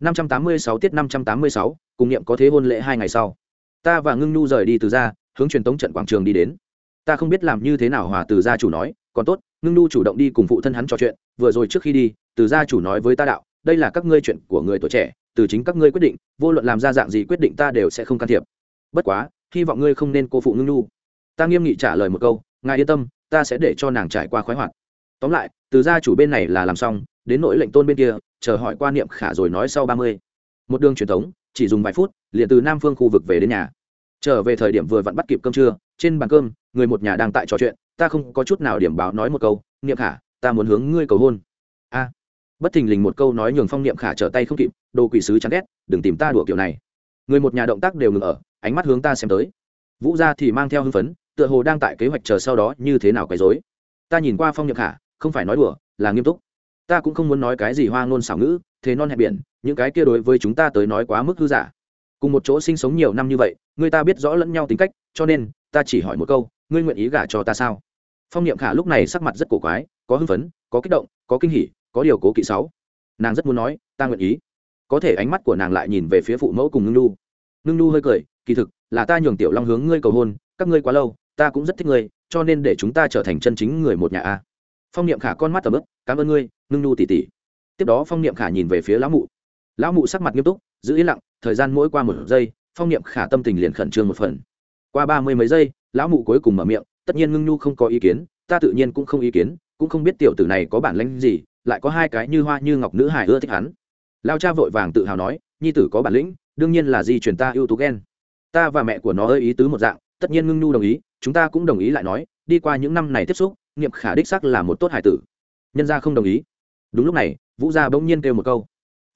Năm trăm tám mươi sáu tiết năm trăm tám mươi sáu, cùng niệm có thế hôn lễ hai ngày sau. Ta và ngưng nu rời đi từ gia, hướng truyền tống trận quảng trường đi đến. Ta không biết làm như thế nào hòa từ gia chủ nói, còn tốt, ngưng nu chủ động đi cùng phụ thân hắn trò chuyện, vừa rồi trước khi đi, từ gia chủ nói với ta đạo, đây là các ngươi chuyện của người tuổi trẻ, từ chính các ngươi quyết định, vô luận làm ra dạng gì quyết định ta đều sẽ không can thiệp. Bất quá, hy vọng ngươi không nên cô phụ ngưng nu ta nghiêm nghị trả lời một câu, ngài yên tâm, ta sẽ để cho nàng trải qua khoái hoạt tóm lại, từ gia chủ bên này là làm xong, đến nỗi lệnh tôn bên kia, chờ hỏi quan niệm khả rồi nói sau ba mươi. Một đường truyền thống, chỉ dùng vài phút, liền từ nam phương khu vực về đến nhà. Trở về thời điểm vừa vặn bắt kịp cơm trưa, trên bàn cơm, người một nhà đang tại trò chuyện, ta không có chút nào điểm báo nói một câu, niệm khả, ta muốn hướng ngươi cầu hôn. A. Bất thình lình một câu nói nhường phong niệm khả trở tay không kịp, đồ quỷ sứ chán ghét, đừng tìm ta đùa kiểu này. Người một nhà động tác đều ngừng ở, ánh mắt hướng ta xem tới. Vũ gia thì mang theo hưng phấn, tựa hồ đang tại kế hoạch chờ sau đó như thế nào quấy rối. Ta nhìn qua phong niệm khả không phải nói đùa, là nghiêm túc. Ta cũng không muốn nói cái gì hoa ngôn xảo ngữ, thế non hẹp biển, những cái kia đối với chúng ta tới nói quá mức hư giả. Cùng một chỗ sinh sống nhiều năm như vậy, người ta biết rõ lẫn nhau tính cách, cho nên, ta chỉ hỏi một câu, ngươi nguyện ý gả cho ta sao? Phong niệm khả lúc này sắc mặt rất cổ quái, có hưng phấn, có kích động, có kinh hỉ, có điều cố kỵ sáu. Nàng rất muốn nói, ta nguyện ý. Có thể ánh mắt của nàng lại nhìn về phía phụ mẫu cùng ngưng nu ngưng nu hơi cười, kỳ thực, là ta nhường tiểu long hướng ngươi cầu hôn, các ngươi quá lâu, ta cũng rất thích ngươi, cho nên để chúng ta trở thành chân chính người một nhà a phong niệm khả con mắt tầm ức cảm ơn ngươi, ngưng nu tỉ tỉ tiếp đó phong niệm khả nhìn về phía lão mụ. Lão mụ sắc mặt nghiêm túc, giữ yên lặng, thời gian mỗi qua một giây, phong niệm khả tâm tình liền khẩn trương một phần. Qua ba mươi mấy giây, lão mụ cuối cùng mở miệng, tất nhiên ngưng nhu không có ý kiến, ta tự nhiên cũng không ý kiến, cũng không biết tiểu tử này có bản lĩnh gì, lại có hai cái như hoa như ngọc nữ hải ưa thích hắn. Lao cha vội vàng tự hào nói, nhi tử có bản lĩnh, đương nhiên là di truyền ta ưu tú ghen ta và mẹ của nó ơi ý tứ một dạng, tất nhiên ngưng nhu đồng ý, chúng ta cũng đồng ý lại nói, đi qua những năm này tiếp xúc niệm khả đích sắc là một tốt hải tử. Nhân gia không đồng ý. Đúng lúc này, vũ gia bỗng nhiên kêu một câu.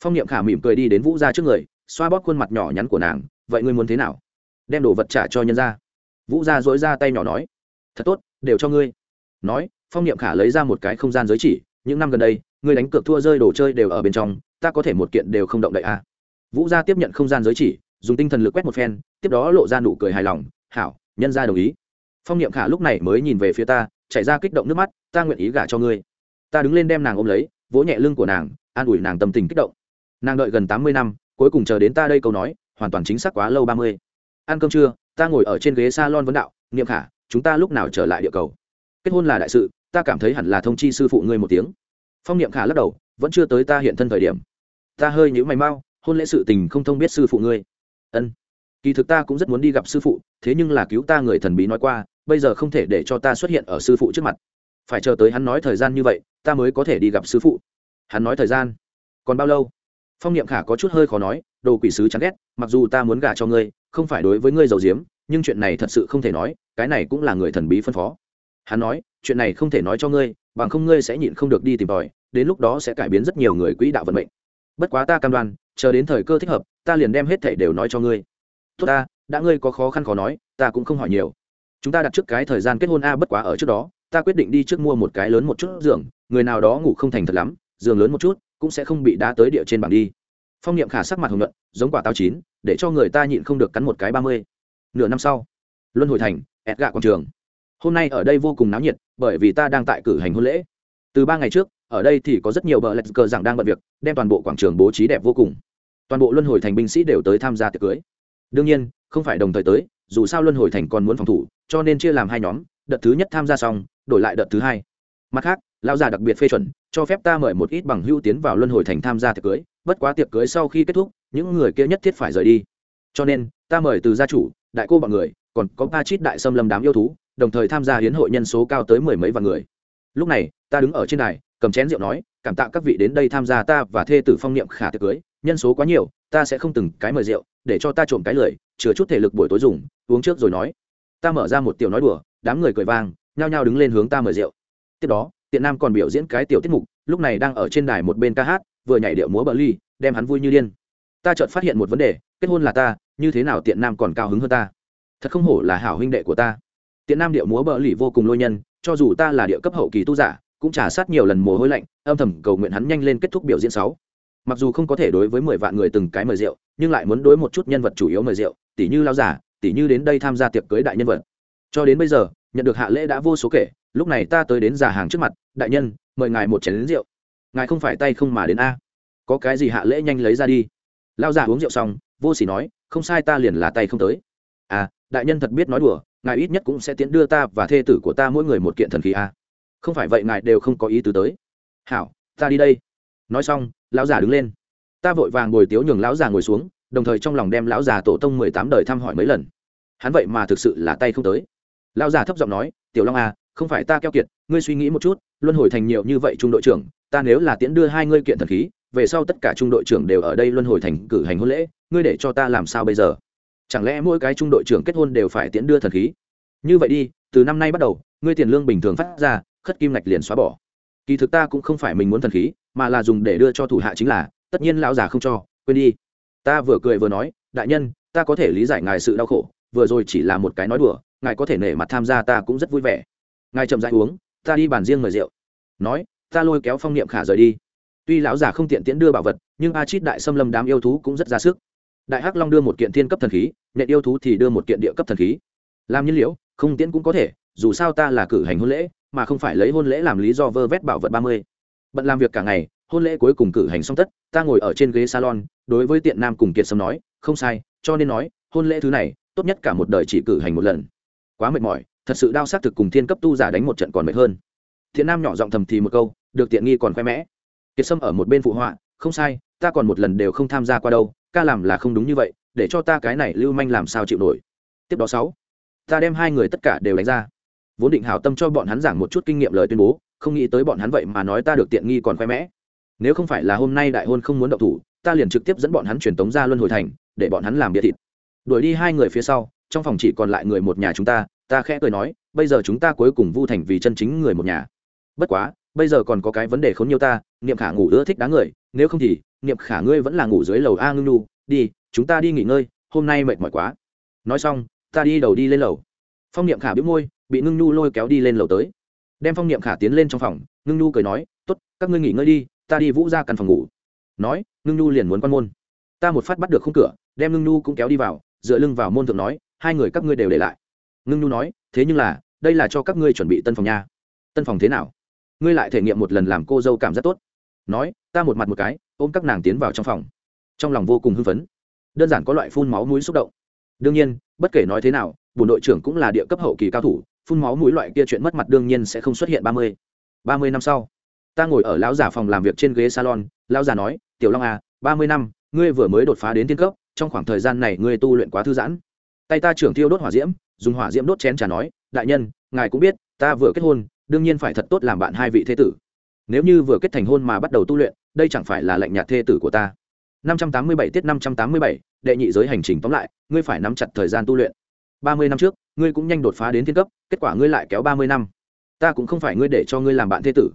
Phong niệm khả mỉm cười đi đến vũ gia trước người, xoa bóp khuôn mặt nhỏ nhắn của nàng, vậy ngươi muốn thế nào? Đem đồ vật trả cho nhân gia. Vũ gia dối ra tay nhỏ nói, thật tốt, đều cho ngươi. Nói, phong niệm khả lấy ra một cái không gian giới chỉ, những năm gần đây, ngươi đánh cược thua rơi đồ chơi đều ở bên trong, ta có thể một kiện đều không động đậy a à. vũ gia tiếp nhận không gian giới chỉ, dùng tinh thần lực quét một phen, tiếp đó lộ ra nụ cười hài lòng, hảo, nhân gia đồng ý. Phong niệm khả lúc này mới nhìn về phía ta chạy ra kích động nước mắt, ta nguyện ý gả cho ngươi. Ta đứng lên đem nàng ôm lấy, vỗ nhẹ lưng của nàng, an ủi nàng tâm tình kích động. Nàng đợi gần tám mươi năm, cuối cùng chờ đến ta đây câu nói, hoàn toàn chính xác quá lâu ba mươi. Ăn cơm trưa, ta ngồi ở trên ghế s a lon vấn đạo, niệm khả, chúng ta lúc nào trở lại địa cầu? Kết hôn là đại sự, ta cảm thấy hẳn là thông chi sư phụ ngươi một tiếng. Phong niệm khả lắc đầu, vẫn chưa tới ta hiện thân thời điểm. Ta hơi nhữ mày mau, hôn lễ sự tình không thông biết sư phụ ngươi. Ân kỳ thực ta cũng rất muốn đi gặp sư phụ, thế nhưng là cứu ta người thần bí nói qua, bây giờ không thể để cho ta xuất hiện ở sư phụ trước mặt. Phải chờ tới hắn nói thời gian như vậy, ta mới có thể đi gặp sư phụ. Hắn nói thời gian? Còn bao lâu? Phong niệm khả có chút hơi khó nói, đồ quỷ sứ chán ghét, mặc dù ta muốn gả cho ngươi, không phải đối với ngươi giàu diếm nhưng chuyện này thật sự không thể nói, cái này cũng là người thần bí phân phó. Hắn nói, chuyện này không thể nói cho ngươi, bằng không ngươi sẽ nhịn không được đi tìm tòi, đến lúc đó sẽ cải biến rất nhiều người quỹ đạo vận mệnh. Bất quá ta cam đoan, chờ đến thời cơ thích hợp, ta liền đem hết thảy đều nói cho ngươi tốt ta, đã ngươi có khó khăn khó nói, ta cũng không hỏi nhiều. Chúng ta đặt trước cái thời gian kết hôn a, bất quá ở trước đó, ta quyết định đi trước mua một cái lớn một chút giường, người nào đó ngủ không thành thật lắm, giường lớn một chút, cũng sẽ không bị đá tới địa trên bảng đi. Phong niệm khả sắc mặt hồng nhuận, giống quả táo chín, để cho người ta nhịn không được cắn một cái ba mươi. Nửa năm sau, luân hồi thành, ẹt gạ quảng trường. Hôm nay ở đây vô cùng náo nhiệt, bởi vì ta đang tại cử hành hôn lễ. Từ ba ngày trước, ở đây thì có rất nhiều bờ lạch cờ rằng đang bận việc, đem toàn bộ quảng trường bố trí đẹp vô cùng. Toàn bộ luân hồi thành binh sĩ đều tới tham gia tiệc cưới đương nhiên, không phải đồng thời tới, dù sao luân hồi thành còn muốn phòng thủ, cho nên chia làm hai nhóm, đợt thứ nhất tham gia xong, đổi lại đợt thứ hai. Mặt khác, lão già đặc biệt phê chuẩn, cho phép ta mời một ít bằng hưu tiến vào luân hồi thành tham gia tiệc cưới, bất quá tiệc cưới sau khi kết thúc, những người kia nhất thiết phải rời đi. Cho nên, ta mời từ gia chủ, đại cô bọn người, còn có ba chít đại xâm lâm đám yêu thú, đồng thời tham gia hiến hội nhân số cao tới mười mấy vạn người. Lúc này, ta đứng ở trên đài, cầm chén rượu nói, cảm tạ các vị đến đây tham gia ta và thê tử phong niệm khả tiệc cưới, nhân số quá nhiều, ta sẽ không từng cái mời rượu để cho ta trộm cái lười chứa chút thể lực buổi tối dùng, uống trước rồi nói. Ta mở ra một tiểu nói đùa, đám người cười vang, nhao nhao đứng lên hướng ta mời rượu. Tiếp đó, tiện nam còn biểu diễn cái tiểu tiết mục, lúc này đang ở trên đài một bên ca hát, vừa nhảy điệu múa bờ ly đem hắn vui như điên. Ta chợt phát hiện một vấn đề, kết hôn là ta, như thế nào tiện nam còn cao hứng hơn ta? Thật không hổ là hảo huynh đệ của ta. Tiện nam điệu múa bờ lì vô cùng lôi nhân, cho dù ta là địa cấp hậu kỳ tu giả, cũng trả sát nhiều lần mồ hôi lạnh, âm thầm cầu nguyện hắn nhanh lên kết thúc biểu diễn sáu mặc dù không có thể đối với mười vạn người từng cái mời rượu, nhưng lại muốn đối một chút nhân vật chủ yếu mời rượu tỷ như lao giả tỷ như đến đây tham gia tiệc cưới đại nhân vật. Cho đến bây giờ, nhận được hạ lễ đã vô số kể, lúc này ta tới đến giả hàng trước mặt, đại nhân, mời ngài một chén rượu. Ngài không phải tay không mà đến a. Có cái gì hạ lễ nhanh lấy ra đi. Lao giả uống rượu xong, vô s ỉ nói, không sai ta liền là tay không tới. À đại nhân thật biết nói đùa, ngài ít nhất cũng sẽ tiến đưa ta và thê tử của ta mỗi người một kiện thần khí a. Không phải vậy ngài đều không có ý tứ tới. Hảo, ta đi đây. Nói xong lão già đứng lên. Ta vội vàng ngồi tiếu nhường lão già ngồi xuống, đồng thời trong lòng đem lão già tổ tông mười tám đời thăm hỏi mấy lần. Hắn vậy mà thực sự là tay không tới. Lão già thấp giọng nói, tiểu long à không phải ta keo kiệt, ngươi suy nghĩ một chút, luân hồi thành nhiều như vậy trung đội trưởng, ta nếu là tiễn đưa hai ngươi kiện thần khí, về sau tất cả trung đội trưởng đều ở đây luân hồi thành cử hành hôn lễ, ngươi để cho ta làm sao bây giờ? Chẳng lẽ mỗi cái trung đội trưởng kết hôn đều phải tiễn đưa thần khí? Như vậy đi, từ năm nay bắt đầu, ngươi tiền lương bình thường phát ra, khất kim ngạch liền xóa bỏ kỳ thực ta cũng không phải mình muốn thần khí mà là dùng để đưa cho thủ hạ chính là tất nhiên lão già không cho quên đi. Ta vừa cười vừa nói đại nhân ta có thể lý giải ngài sự đau khổ vừa rồi chỉ là một cái nói đùa ngài có thể nể mặt tham gia ta cũng rất vui vẻ. Ngài chậm dãi uống ta đi bàn riêng mời rượu. Nói ta lôi kéo phong niệm khả rời đi. Tuy lão già không tiện tiễn đưa bảo vật nhưng a chít đại xâm lâm đám yêu thú cũng rất ra sức. Đại hắc long đưa một kiện thiên cấp thần khí nện yêu thú thì đưa một kiện địa cấp thần khí. Làm nhiên liệu, không tiễn cũng có thể dù sao ta là cử hành hôn lễ mà không phải lấy hôn lễ làm lý do vơ vét bảo vật ba mươi. Bận làm việc cả ngày, hôn lễ cuối cùng cử hành xong tất, ta ngồi ở trên ghế salon, đối với tiện nam cùng kiệt sâm nói, không sai, cho nên nói, hôn lễ thứ này, tốt nhất cả một đời chỉ cử hành một lần. Quá mệt mỏi, thật sự đau xác thực cùng thiên cấp tu giả đánh một trận còn mệt hơn. Thiện nam nhỏ giọng thầm thì một câu, được tiện nghi còn khoe mẽ. Kiệt sâm ở một bên phụ họa, không sai, ta còn một lần đều không tham gia qua đâu, ca làm là không đúng như vậy, để cho ta cái này lưu manh làm sao chịu nổi. Tiếp đó sáu, ta đem hai người tất cả đều đánh ra vốn định hảo tâm cho bọn hắn giảng một chút kinh nghiệm lời tuyên bố, không nghĩ tới bọn hắn vậy mà nói ta được tiện nghi còn khoe mẽ. Nếu không phải là hôm nay đại hôn không muốn động thủ, ta liền trực tiếp dẫn bọn hắn truyền tống ra luân hồi thành, để bọn hắn làm bia thịt. Đuổi đi hai người phía sau, trong phòng chỉ còn lại người một nhà chúng ta ta khẽ cười nói, bây giờ chúng ta cuối cùng vu thành vì chân chính người một nhà. Bất quá, bây giờ còn có cái vấn đề khốn nhiều ta, niệm khả ngủ ưa thích đá người, nếu không thì, niệm khả ngươi vẫn là ngủ dưới lầu a ngưng nu đi, chúng ta đi nghỉ ngơi, hôm nay mệt mỏi quá. Nói xong, ta đi đầu đi lên lầu. Phong niệm khả biết môi bị ngưng nu lôi kéo đi lên lầu tới. Đem phong niệm khả tiến lên trong phòng, ngưng nu cười nói t ố t các ngươi nghỉ ngơi đi, ta đi vũ ra căn phòng ngủ. Nói, ngưng nu liền muốn quan môn. Ta một phát bắt được khung cửa, đem ngưng nu cũng kéo đi vào, dựa lưng vào môn thượng nói, hai người các ngươi đều để lại. Ngưng nu nói, thế nhưng là, đây là cho các ngươi chuẩn bị tân phòng nha. Tân phòng thế nào? Ngươi lại thể nghiệm một lần làm cô dâu cảm giác tốt. Nói, ta một mặt một cái, ôm các nàng tiến vào trong phòng. Trong lòng vô cùng hưng phấn. Đơn giản có loại phun máu mũi xúc động. Đương nhiên, bất kể nói thế nào bùn đội trưởng cũng là địa cấp hậu kỳ cao thủ phun máu mũi loại kia chuyện mất mặt đương nhiên sẽ không xuất hiện ba mươi. Ba mươi năm sau ta ngồi ở lão giả phòng làm việc trên ghế salon lão giả nói tiểu long à ba mươi năm ngươi vừa mới đột phá đến thiên cấp trong khoảng thời gian này ngươi tu luyện quá thư giãn. Tay ta trưởng thiêu đốt hỏa diễm dùng hỏa diễm đốt chén trà nói đại nhân ngài cũng biết ta vừa kết hôn đương nhiên phải thật tốt làm bạn hai vị thế tử. Nếu như vừa kết thành hôn mà bắt đầu tu luyện đây chẳng phải là lệnh nhạt thê tử của ta. 587 tiết 587, đệ nhị giới hành trình tóm lại ngươi phải nắm chặt thời gian tu luyện. 30 năm trước, ngươi cũng nhanh đột phá đến thiên cấp, kết quả ngươi lại kéo 30 năm. Ta cũng không phải ngươi để cho ngươi làm bạn thế tử.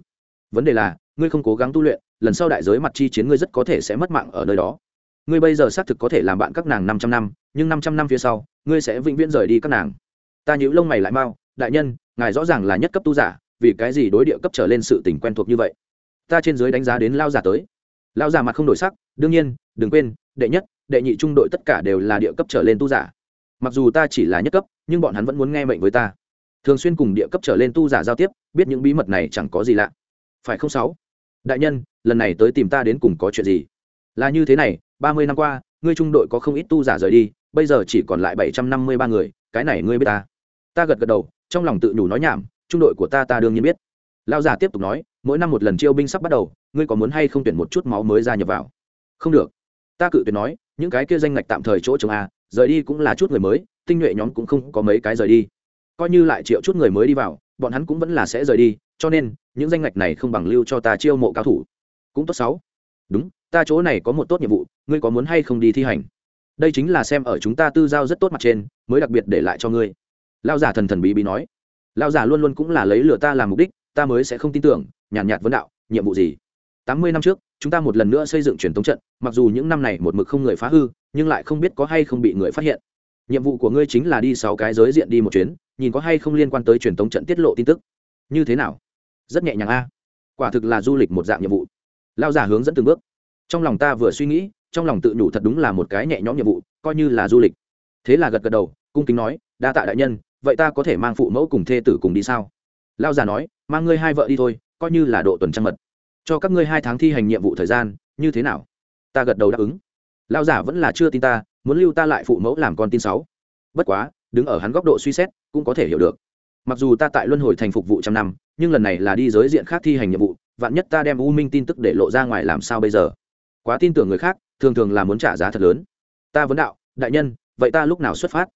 Vấn đề là, ngươi không cố gắng tu luyện, lần sau đại giới mặt chi chiến ngươi rất có thể sẽ mất mạng ở nơi đó. Ngươi bây giờ xác thực có thể làm bạn các nàng 500 năm, nhưng 500 năm phía sau, ngươi sẽ vĩnh viễn rời đi các nàng. Ta nhíu lông mày lại mau, đại nhân, ngài rõ ràng là nhất cấp tu giả, vì cái gì đối địa cấp trở lên sự tình quen thuộc như vậy? Ta trên dưới đánh giá đến lao giả tới. Lao giả mặt không đổi sắc, đương nhiên, đừng quên, đệ nhất, đệ nhị trung đội tất cả đều là địa cấp trở lên tu giả mặc dù ta chỉ là nhất cấp, nhưng bọn hắn vẫn muốn nghe mệnh với ta. Thường xuyên cùng địa cấp trở lên tu giả giao tiếp, biết những bí mật này chẳng có gì lạ. Phải không sáu? Đại nhân, lần này tới tìm ta đến cùng có chuyện gì? Là như thế này, ba mươi năm qua, ngươi trung đội có không ít tu giả rời đi, bây giờ chỉ còn lại bảy trăm năm mươi ba người, cái này ngươi biết ta? Ta gật gật đầu, trong lòng tự nhủ nói nhảm, trung đội của ta ta đương nhiên biết. Lão giả tiếp tục nói, mỗi năm một lần chiêu binh sắp bắt đầu, ngươi có muốn hay không tuyển một chút máu mới ra nhập vào? Không được. Ta cự tuyệt nói, những cái kia danh ngạch tạm thời chỗ chồng a rời đi cũng là chút người mới tinh nhuệ nhóm cũng không có mấy cái rời đi. Coi như lại triệu chút người mới đi vào bọn hắn cũng vẫn là sẽ rời đi cho nên những danh ngạch này không bằng lưu cho ta chiêu mộ cao thủ. Cũng tốt sáu. Đúng ta chỗ này có một tốt nhiệm vụ ngươi có muốn hay không đi thi hành? Đây chính là xem ở chúng ta tư giao rất tốt mặt trên mới đặc biệt để lại cho ngươi. Lao giả thần thần bí bí nói. Lao giả luôn luôn cũng là lấy lừa ta làm mục đích ta mới sẽ không tin tưởng nhàn nhạt, nhạt vấn đạo nhiệm vụ gì? Tám mươi năm trước chúng ta một lần nữa xây dựng truyền thống trận mặc dù những năm này một mực không người phá hư nhưng lại không biết có hay không bị người phát hiện. Nhiệm vụ của ngươi chính là đi sáu cái giới diện đi một chuyến, nhìn có hay không liên quan tới truyền thống trận tiết lộ tin tức. Như thế nào? Rất nhẹ nhàng a. Quả thực là du lịch một dạng nhiệm vụ. Lao giả hướng dẫn từng bước. Trong lòng ta vừa suy nghĩ, trong lòng tự nhủ thật đúng là một cái nhẹ nhõm nhiệm vụ, coi như là du lịch. Thế là gật gật đầu, cung kính nói, đa tạ đại nhân, vậy ta có thể mang phụ mẫu cùng thê tử cùng đi sao? Lao già nói, mang ngươi hai vợ đi thôi, coi như là độ tuần trăng mật. Cho các ngươi hai tháng thi hành nhiệm vụ thời gian, như thế nào? Ta gật đầu đáp ứng lao giả vẫn là chưa tin ta, muốn lưu ta lại phụ mẫu làm con tin sáu. Bất quá, đứng ở hắn góc độ suy xét, cũng có thể hiểu được. Mặc dù ta tại luân hồi thành phục vụ trăm năm, nhưng lần này là đi giới diện khác thi hành nhiệm vụ, vạn nhất ta đem u minh tin tức để lộ ra ngoài làm sao bây giờ? Quá tin tưởng người khác, thường thường là muốn trả giá thật lớn. Ta vấn đạo, đại nhân, vậy ta lúc nào xuất phát?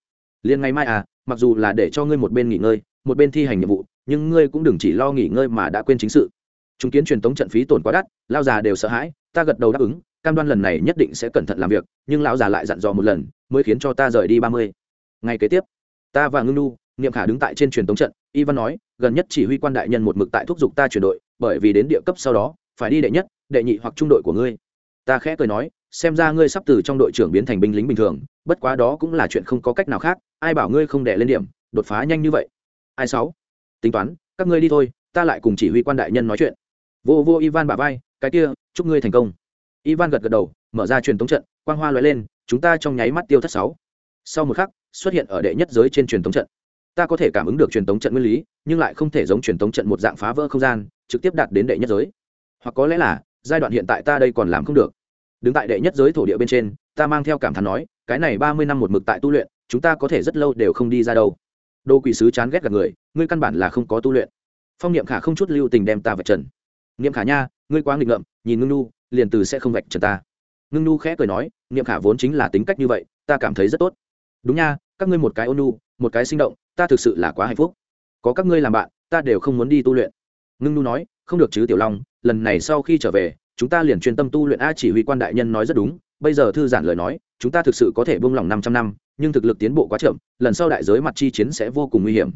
Liền ngày mai à mặc dù là để cho ngươi một bên nghỉ ngơi, một bên thi hành nhiệm vụ, nhưng ngươi cũng đừng chỉ lo nghỉ ngơi mà đã quên chính sự. Chứng kiến truyền thống trận phí tổn quá đắt lao già đều sợ hãi, ta gật đầu đáp ứng cam đoan lần này nhất định sẽ cẩn thận làm việc, nhưng lão già lại dặn dò một lần, mới khiến cho ta rời đi ba mươi. Ngày kế tiếp, ta và ngưng nu niệm khả đứng tại trên truyền thống trận, ivan nói, gần nhất chỉ huy quan đại nhân một mực tại thúc giục ta chuyển đội, bởi vì đến địa cấp sau đó, phải đi đệ nhất, đệ nhị hoặc trung đội của ngươi. Ta khẽ cười nói, xem ra ngươi sắp từ trong đội trưởng biến thành binh lính bình thường, bất quá đó cũng là chuyện không có cách nào khác, ai bảo ngươi không đẻ lên điểm, đột phá nhanh như vậy. Ai sáu? Tính toán, các ngươi đi thôi, ta lại cùng chỉ huy quan đại nhân nói chuyện. Vô vô ivan bả vai, cái kia, chúc ngươi thành công ivan gật gật đầu, mở ra truyền tống trận, quang hoa lóe lên, chúng ta trong nháy mắt tiêu thất sáu. Sau một khắc, xuất hiện ở đệ nhất giới trên truyền tống trận. Ta có thể cảm ứng được truyền tống trận nguyên lý, nhưng lại không thể giống truyền tống trận một dạng phá vỡ không gian, trực tiếp đạt đến đệ nhất giới. Hoặc có lẽ là, giai đoạn hiện tại ta đây còn làm không được. Đứng tại đệ nhất giới thổ địa bên trên, ta mang theo cảm thán nói, cái này ba mươi năm một mực tại tu luyện, chúng ta có thể rất lâu đều không đi ra đâu. Đô quỷ sứ chán ghét gặp người, ngươi căn bản là không có tu luyện. Phong niệm khả không chút lưu tình đem ta vật trần. Niệm khả nha, ngươi quá nghịch ngợm, nhìn ngưng nu liền từ sẽ không vạch trần ta. Ngưng nu khẽ cười nói, niệm khả vốn chính là tính cách như vậy, ta cảm thấy rất tốt. Đúng nha, các ngươi một cái ôn nu một cái sinh động, ta thực sự là quá hạnh phúc. Có các ngươi làm bạn, ta đều không muốn đi tu luyện. Ngưng nu nói, không được chứ, tiểu long, lần này sau khi trở về, chúng ta liền chuyên tâm tu luyện a chỉ huy quan đại nhân nói rất đúng, bây giờ thư giản lời nói, chúng ta thực sự có thể buông lỏng năm trăm năm, nhưng thực lực tiến bộ quá chậm, lần sau đại giới mặt chi chiến sẽ vô cùng nguy hiểm.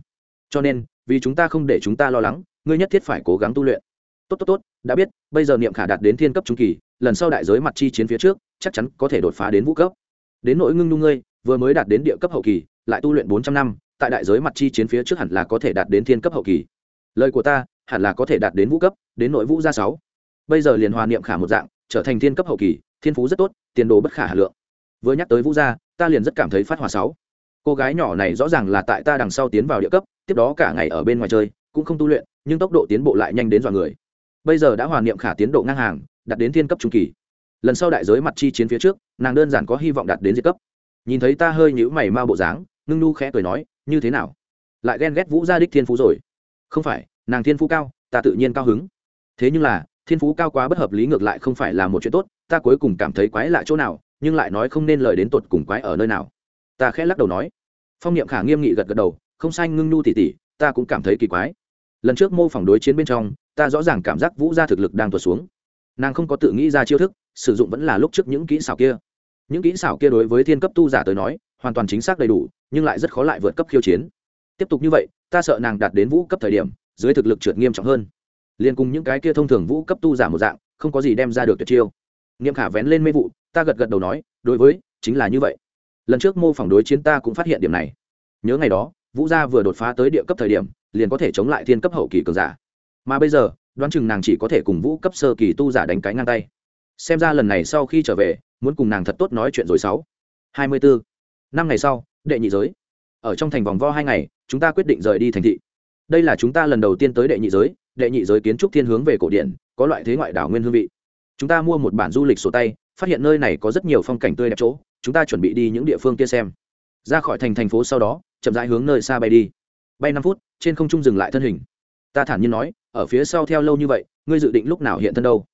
Cho nên, vì chúng ta không để chúng ta lo lắng, ngươi nhất thiết phải cố gắng tu luyện tốt tốt tốt, đã biết, bây giờ niệm khả đạt đến thiên cấp trung kỳ, lần sau đại giới mặt chi chiến phía trước, chắc chắn có thể đột phá đến vũ cấp. Đến nỗi ngưng nung ngươi, vừa mới đạt đến địa cấp hậu kỳ, lại tu luyện bốn trăm năm, tại đại giới mặt chi chiến phía trước hẳn là có thể đạt đến thiên cấp hậu kỳ. Lời của ta, hẳn là có thể đạt đến vũ cấp, đến nội vũ gia sáu. Bây giờ liền hòa niệm khả một dạng, trở thành thiên cấp hậu kỳ, thiên phú rất tốt, tiền đồ bất khả hà lượng. Vừa nhắc tới vũ gia, ta liền rất cảm thấy phát hòa sáu. Cô gái nhỏ này rõ ràng là tại ta đằng sau tiến vào địa cấp, tiếp đó cả ngày ở bên ngoài chơi, cũng không tu luyện, nhưng tốc độ tiến bộ lại nhanh đến dọa người bây giờ đã hòa niệm khả tiến độ ngang hàng, đạt đến thiên cấp trung kỳ. Lần sau đại giới mặt chi chiến phía trước, nàng đơn giản có hy vọng đạt đến diệt cấp. Nhìn thấy ta hơi nhữ mày ma bộ dáng, ngưng nu khẽ cười nói, như thế nào? Lại ghen ghét vũ gia đích thiên phú rồi. Không phải, nàng thiên phú cao, ta tự nhiên cao hứng. Thế nhưng là, thiên phú cao quá bất hợp lý ngược lại không phải là một chuyện tốt, ta cuối cùng cảm thấy quái lạ chỗ nào, nhưng lại nói không nên lời đến tột cùng quái ở nơi nào. Ta khẽ lắc đầu nói. Phong niệm khả nghiêm nghị gật gật đầu, không sai, ngưng nu tỉ tỉ ta cũng cảm thấy kỳ quái. Lần trước mô phỏng đối chiến bên trong ta rõ ràng cảm giác vũ gia thực lực đang tuột xuống. Nàng không có tự nghĩ ra chiêu thức, sử dụng vẫn là lúc trước những kỹ xảo kia. Những kỹ xảo kia đối với thiên cấp tu giả tới nói, hoàn toàn chính xác đầy đủ, nhưng lại rất khó lại vượt cấp khiêu chiến. Tiếp tục như vậy, ta sợ nàng đạt đến vũ cấp thời điểm, dưới thực lực trượt nghiêm trọng hơn. Liền cùng những cái kia thông thường vũ cấp tu giả một dạng, không có gì đem ra được tuyệt chiêu. Nghiêm khả vén lên mê vụ, ta gật gật đầu nói, đối với, chính là như vậy. Lần trước mô phỏng đối chiến ta cũng phát hiện điểm này. Nhớ ngày đó, vũ gia vừa đột phá tới địa cấp thời điểm, liền có thể chống lại thiên cấp hậu kỳ cường giả mà bây giờ, đoán chừng nàng chỉ có thể cùng vũ cấp sơ kỳ tu giả đánh cái ngang tay. Xem ra lần này sau khi trở về, muốn cùng nàng thật tốt nói chuyện rồi sáu. Hai mươi bốn. Năm ngày sau, đệ nhị giới. Ở trong thành vòng vo hai ngày, chúng ta quyết định rời đi thành thị. Đây là chúng ta lần đầu tiên tới đệ nhị giới, đệ nhị giới kiến trúc thiên hướng về cổ điển, có loại thế ngoại đảo nguyên hương vị. Chúng ta mua một bản du lịch sổ tay, phát hiện nơi này có rất nhiều phong cảnh tươi đẹp chỗ, chúng ta chuẩn bị đi những địa phương kia xem. Ra khỏi thành thành phố sau đó, chậm rãi hướng nơi xa bay đi. Bay năm phút, trên không trung dừng lại thân hình. Ta thản nhiên nói ở phía sau theo lâu như vậy, ngươi dự định lúc nào hiện thân đâu?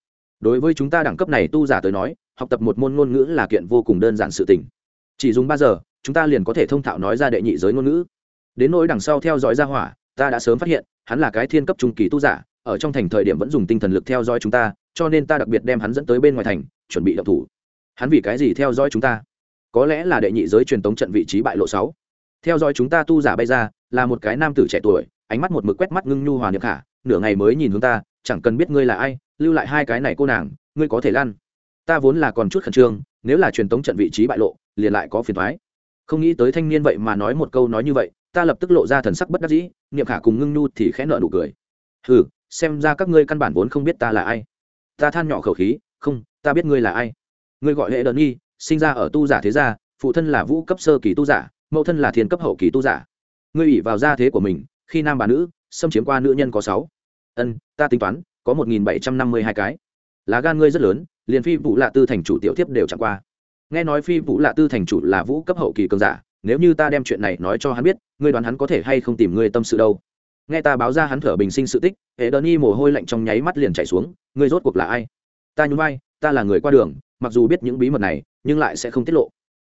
Đối với chúng ta đẳng cấp này tu giả tới nói, học tập một môn ngôn ngữ là kiện vô cùng đơn giản sự tình. Chỉ dùng ba giờ, chúng ta liền có thể thông thạo nói ra đệ nhị giới ngôn ngữ. Đến nỗi đằng sau theo dõi ra hỏa, ta đã sớm phát hiện, hắn là cái thiên cấp trung kỳ tu giả, ở trong thành thời điểm vẫn dùng tinh thần lực theo dõi chúng ta, cho nên ta đặc biệt đem hắn dẫn tới bên ngoài thành, chuẩn bị động thủ. Hắn vì cái gì theo dõi chúng ta? Có lẽ là đệ nhị giới truyền tống trận vị trí bại lộ sáu. Theo dõi chúng ta tu giả bay ra, là một cái nam tử trẻ tuổi, ánh mắt một mực quét mắt ngưng nhu hòa niệm khả nửa ngày mới nhìn hướng ta, chẳng cần biết ngươi là ai, lưu lại hai cái này cô nàng, ngươi có thể lăn. Ta vốn là còn chút khẩn trương, nếu là truyền tống trận vị trí bại lộ, liền lại có phiền thoái không nghĩ tới thanh niên vậy mà nói một câu nói như vậy, ta lập tức lộ ra thần sắc bất đắc dĩ, niệm khả cùng ngưng nhu thì khẽ nợ nụ cười. Hừ, xem ra các ngươi căn bản vốn không biết ta là ai. Ta than nhỏ khẩu khí, không, ta biết ngươi là ai. Ngươi gọi hệ đơn nghi sinh ra ở tu giả thế gia, phụ thân là vũ cấp sơ kỳ tu giả, mẫu thân là thiên cấp hậu kỳ tu giả. Ngươi ủy vào gia thế của mình, khi nam bà nữ xâm chiếm qua nữ nhân có sáu. Ân, ta tính toán, có một nghìn bảy trăm năm mươi hai cái. Lá gan ngươi rất lớn, liền phi vũ lạ tư thành chủ tiểu tiếp đều chẳng qua. Nghe nói phi vũ lạ tư thành chủ là vũ cấp hậu kỳ cường giả, nếu như ta đem chuyện này nói cho hắn biết, ngươi đoán hắn có thể hay không tìm ngươi tâm sự đâu? Nghe ta báo ra hắn thở bình sinh sự tích hệ đơn y mồ hôi lạnh trong nháy mắt liền chảy xuống, ngươi rốt cuộc là ai? Ta nhún vai, ta là người qua đường, mặc dù biết những bí mật này, nhưng lại sẽ không tiết lộ.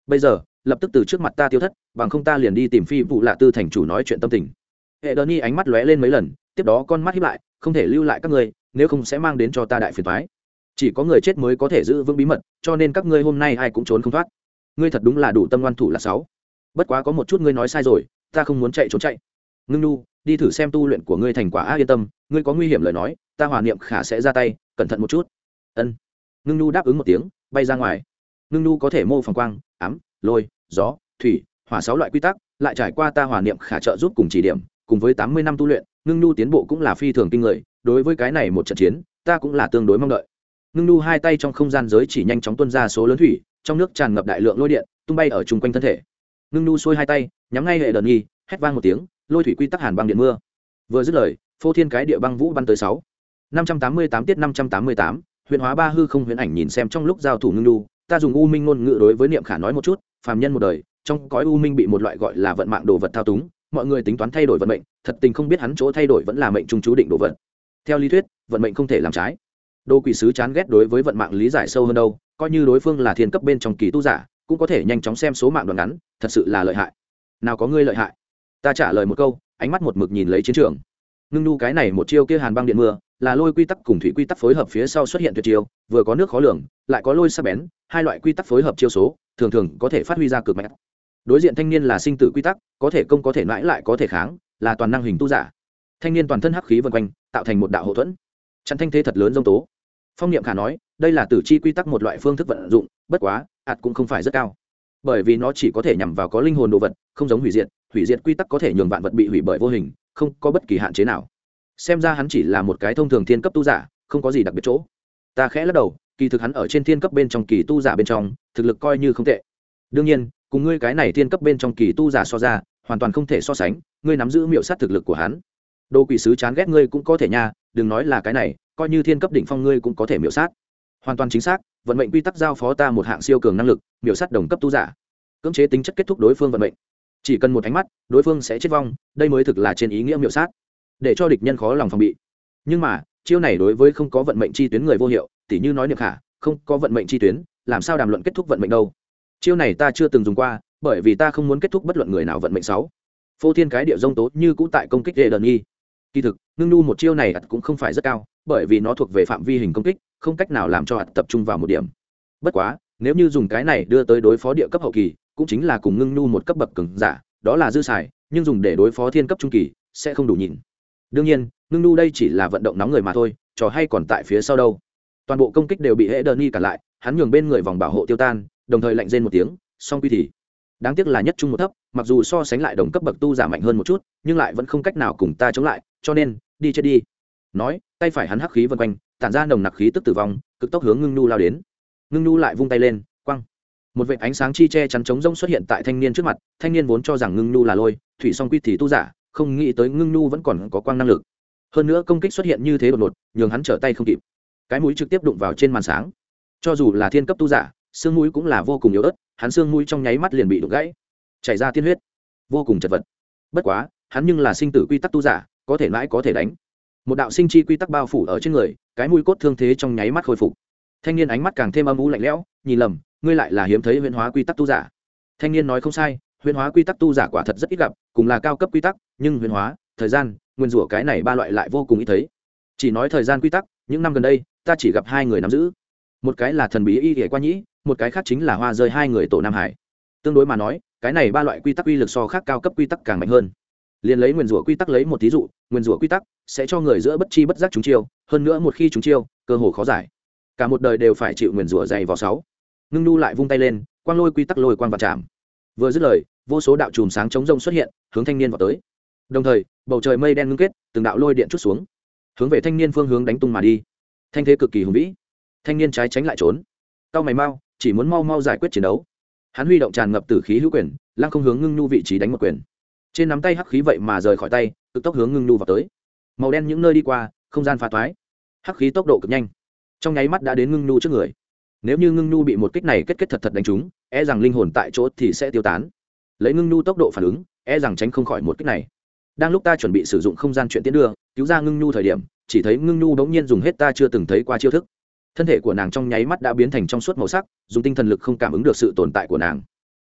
Bây giờ, lập tức từ trước mặt ta tiêu thất, bằng không ta liền đi tìm phi vụ lạ tư thành chủ nói chuyện tâm tình hệ đơn y ánh mắt lóe lên mấy lần, tiếp đó con mắt hiếp lại, không thể lưu lại các ngươi, nếu không sẽ mang đến cho ta đại phiền thoái chỉ có người chết mới có thể giữ vững bí mật, cho nên các ngươi hôm nay ai cũng trốn không thoát. Ngươi thật đúng là đủ tâm ngoan thủ là sáu. Bất quá có một chút ngươi nói sai rồi, ta không muốn chạy trốn chạy. Ngưng nu, đi thử xem tu luyện của ngươi thành quả a yên tâm, ngươi có nguy hiểm lời nói, ta hòa niệm khả sẽ ra tay, cẩn thận một chút. Ân. Ngưng nu đáp ứng một tiếng, bay ra ngoài. Ngưng nu có thể mô phỏng quang, ám, lôi, gió, thủy, hỏa sáu loại quy tắc, lại trải qua ta hòa niệm khả trợ giúp cùng chỉ điểm cùng với tám mươi năm tu luyện, ngưng nu tiến bộ cũng là phi thường kinh người, đối với cái này một trận chiến, ta cũng là tương đối mong đợi. Ngưng nu hai tay trong không gian giới chỉ nhanh chóng tuân ra số lớn thủy, trong nước tràn ngập đại lượng lôi điện, tung bay ở chung quanh thân thể. Ngưng nu xuôi hai tay, nhắm ngay hệ đợt nghi hét vang một tiếng, lôi thủy quy tắc hàn băng điện mưa. Vừa dứt lời, phô thiên cái địa băng vũ bắn tới sáu. Năm trăm tám mươi tám tiết năm trăm tám mươi tám, huyền hóa ba hư không huyền ảnh nhìn xem trong lúc giao thủ ngưng nu ta dùng u minh ngôn ngữ đối với niệm khả nói một chút, phàm nhân một đời, trong cõi u minh bị một loại gọi là vận mạng đồ vật thao túng mọi người tính toán thay đổi vận mệnh, thật tình không biết hắn chỗ thay đổi vẫn là mệnh trung chú định đồ vật. Theo lý thuyết, vận mệnh không thể làm trái. Đô quỷ sứ chán ghét đối với vận mạng lý giải sâu hơn đâu, coi như đối phương là thiên cấp bên trong kỳ tu giả, cũng có thể nhanh chóng xem số mạng đoạn ngắn, thật sự là lợi hại. Nào có ngươi lợi hại? Ta trả lời một câu, ánh mắt một mực nhìn lấy chiến trường. Ngưng nu cái này một chiêu kia hàn băng điện mưa, là lôi quy tắc cùng thủy quy tắc phối hợp phía sau xuất hiện tuyệt chiêu, vừa có nước khó lường, lại có lôi sắc bén, hai loại quy tắc phối hợp chiêu số, thường thường có thể phát huy ra cực mạnh đối diện thanh niên là sinh tử quy tắc, có thể công có thể mãi lại có thể kháng, là toàn năng hình tu giả. Thanh niên toàn thân hắc khí vân quanh, tạo thành một đạo hậu thuẫn. Chặn thanh thế thật lớn dông tố. Phong niệm khả nói, đây là tử chi quy tắc một loại phương thức vận dụng, bất quá, ạt cũng không phải rất cao. Bởi vì nó chỉ có thể nhằm vào có linh hồn đồ vật, không giống hủy diệt hủy diệt quy tắc có thể nhường vạn vật bị hủy bởi vô hình, không có bất kỳ hạn chế nào. Xem ra hắn chỉ là một cái thông thường thiên cấp tu giả, không có gì đặc biệt chỗ. Ta khẽ lắc đầu, kỳ thực hắn ở trên thiên cấp bên trong kỳ tu giả bên trong, thực lực coi như không tệ. Đương nhiên cùng ngươi cái này thiên cấp bên trong kỳ tu giả so ra, hoàn toàn không thể so sánh, ngươi nắm giữ miệu sát thực lực của hắn. Đồ quỷ sứ chán ghét ngươi cũng có thể nha, đừng nói là cái này, coi như thiên cấp đỉnh phong ngươi cũng có thể miệu sát. Hoàn toàn chính xác, vận mệnh quy tắc giao phó ta một hạng siêu cường năng lực, miểu sát đồng cấp tu giả. Cưỡng chế tính chất kết thúc đối phương vận mệnh. Chỉ cần một ánh mắt, đối phương sẽ chết vong, đây mới thực là trên ý nghĩa miểu sát. Để cho địch nhân khó lòng phòng bị. Nhưng mà, chiêu này đối với không có vận mệnh chi tuyến người vô hiệu, tỉ như nói niệm khả, không có vận mệnh chi tuyến, làm sao đàm luận kết thúc vận mệnh đâu? Chiêu này ta chưa từng dùng qua, bởi vì ta không muốn kết thúc bất luận người nào vận mệnh sáu. Phô thiên cái địa dông tố như cũ tại công kích hệ đần nghi kỳ thực, ngưng nu một chiêu này cũng không phải rất cao, bởi vì nó thuộc về phạm vi hình công kích, không cách nào làm cho hạt tập trung vào một điểm. Bất quá, nếu như dùng cái này đưa tới đối phó địa cấp hậu kỳ, cũng chính là cùng ngưng nu một cấp bậc cứng giả, đó là dư xài, nhưng dùng để đối phó thiên cấp trung kỳ, sẽ không đủ nhìn. Đương nhiên, ngưng nu đây chỉ là vận động nóng người mà thôi, trò hay còn tại phía sau đâu. Toàn bộ công kích đều bị hệ đơn y cản lại, hắn nhường bên người vòng bảo hộ tiêu tan đồng thời lạnh rên một tiếng, song quy thì đáng tiếc là nhất trung một thấp, mặc dù so sánh lại đồng cấp bậc tu giả mạnh hơn một chút, nhưng lại vẫn không cách nào cùng ta chống lại, cho nên, đi chết đi. Nói, tay phải hắn hắc khí vân quanh, tản ra nồng nặc khí tức tử vong, cực tốc hướng ngưng nu lao đến. Ngưng nu lại vung tay lên, quăng. Một vệ ánh sáng chi che chắn trống rông xuất hiện tại thanh niên trước mặt, thanh niên vốn cho rằng ngưng nu là lôi, thủy song quy thì tu giả, không nghĩ tới ngưng nu vẫn còn có quang năng lực. Hơn nữa công kích xuất hiện như thế đột ngột, nhường hắn trở tay không kịp. Cái mũi trực tiếp đụng vào trên màn sáng. Cho dù là thiên cấp tu giả xương mũi cũng là vô cùng yếu ớt, hắn xương mũi trong nháy mắt liền bị đụng gãy, chảy ra tiên huyết, vô cùng chật vật. Bất quá, hắn nhưng là sinh tử quy tắc tu giả, có thể mãi có thể đánh. Một đạo sinh chi quy tắc bao phủ ở trên người, cái mũi cốt thương thế trong nháy mắt khôi phục. Thanh niên ánh mắt càng thêm âm u lạnh lẽo, nhìn lầm, ngươi lại là hiếm thấy huyễn hóa quy tắc tu giả. Thanh niên nói không sai, huyễn hóa quy tắc tu giả quả thật rất ít gặp, cùng là cao cấp quy tắc, nhưng huyễn hóa, thời gian, nguyên rủa cái này ba loại lại vô cùng ít thấy. Chỉ nói thời gian quy tắc, những năm gần đây, ta chỉ gặp hai người nắm giữ một cái là thần bí y kể qua nhĩ, một cái khác chính là hoa rơi hai người tổ nam hải. Tương đối mà nói, cái này ba loại quy tắc uy lực so khác cao cấp quy tắc càng mạnh hơn. Liền lấy nguyên rủa quy tắc lấy một thí dụ, nguyên rủa quy tắc sẽ cho người giữa bất chi bất giác chúng chiêu, hơn nữa một khi chúng chiêu, cơ hồ khó giải. Cả một đời đều phải chịu nguyên rủa dày vào sáu. Ngưng nu lại vung tay lên, quang lôi quy tắc lôi quang vào chạm vừa dứt lời, vô số đạo chùm sáng chống rông xuất hiện, hướng thanh niên vào tới. Đồng thời, bầu trời mây đen ngưng kết, từng đạo lôi điện chút xuống, hướng về thanh niên phương hướng đánh tung mà đi. Thanh thế cực kỳ hùng vĩ thanh niên trái tránh lại trốn. Cao mày mau, chỉ muốn mau mau giải quyết chiến đấu. Hắn huy động tràn ngập tử khí hữu quyền, lăng không hướng ngưng nhu vị trí đánh một quyền. Trên nắm tay hắc khí vậy mà rời khỏi tay, cực tốc hướng ngưng nhu vào tới. Màu đen những nơi đi qua, không gian phá toái. Hắc khí tốc độ cực nhanh. Trong nháy mắt đã đến ngưng nhu trước người. Nếu như ngưng nhu bị một kích này kết kết thật thật đánh trúng e rằng linh hồn tại chỗ thì sẽ tiêu tán. Lấy ngưng nhu tốc độ phản ứng e rằng tránh không khỏi một kích này. Đang lúc ta chuẩn bị sử dụng không gian chuyện tiến đưa, cứu ra ngưng nhu thời điểm, chỉ thấy ngưng nhu bỗng nhiên dùng hết ta chưa từng thấy qua chiêu thức thân thể của nàng trong nháy mắt đã biến thành trong suốt màu sắc, dùng tinh thần lực không cảm ứng được sự tồn tại của nàng.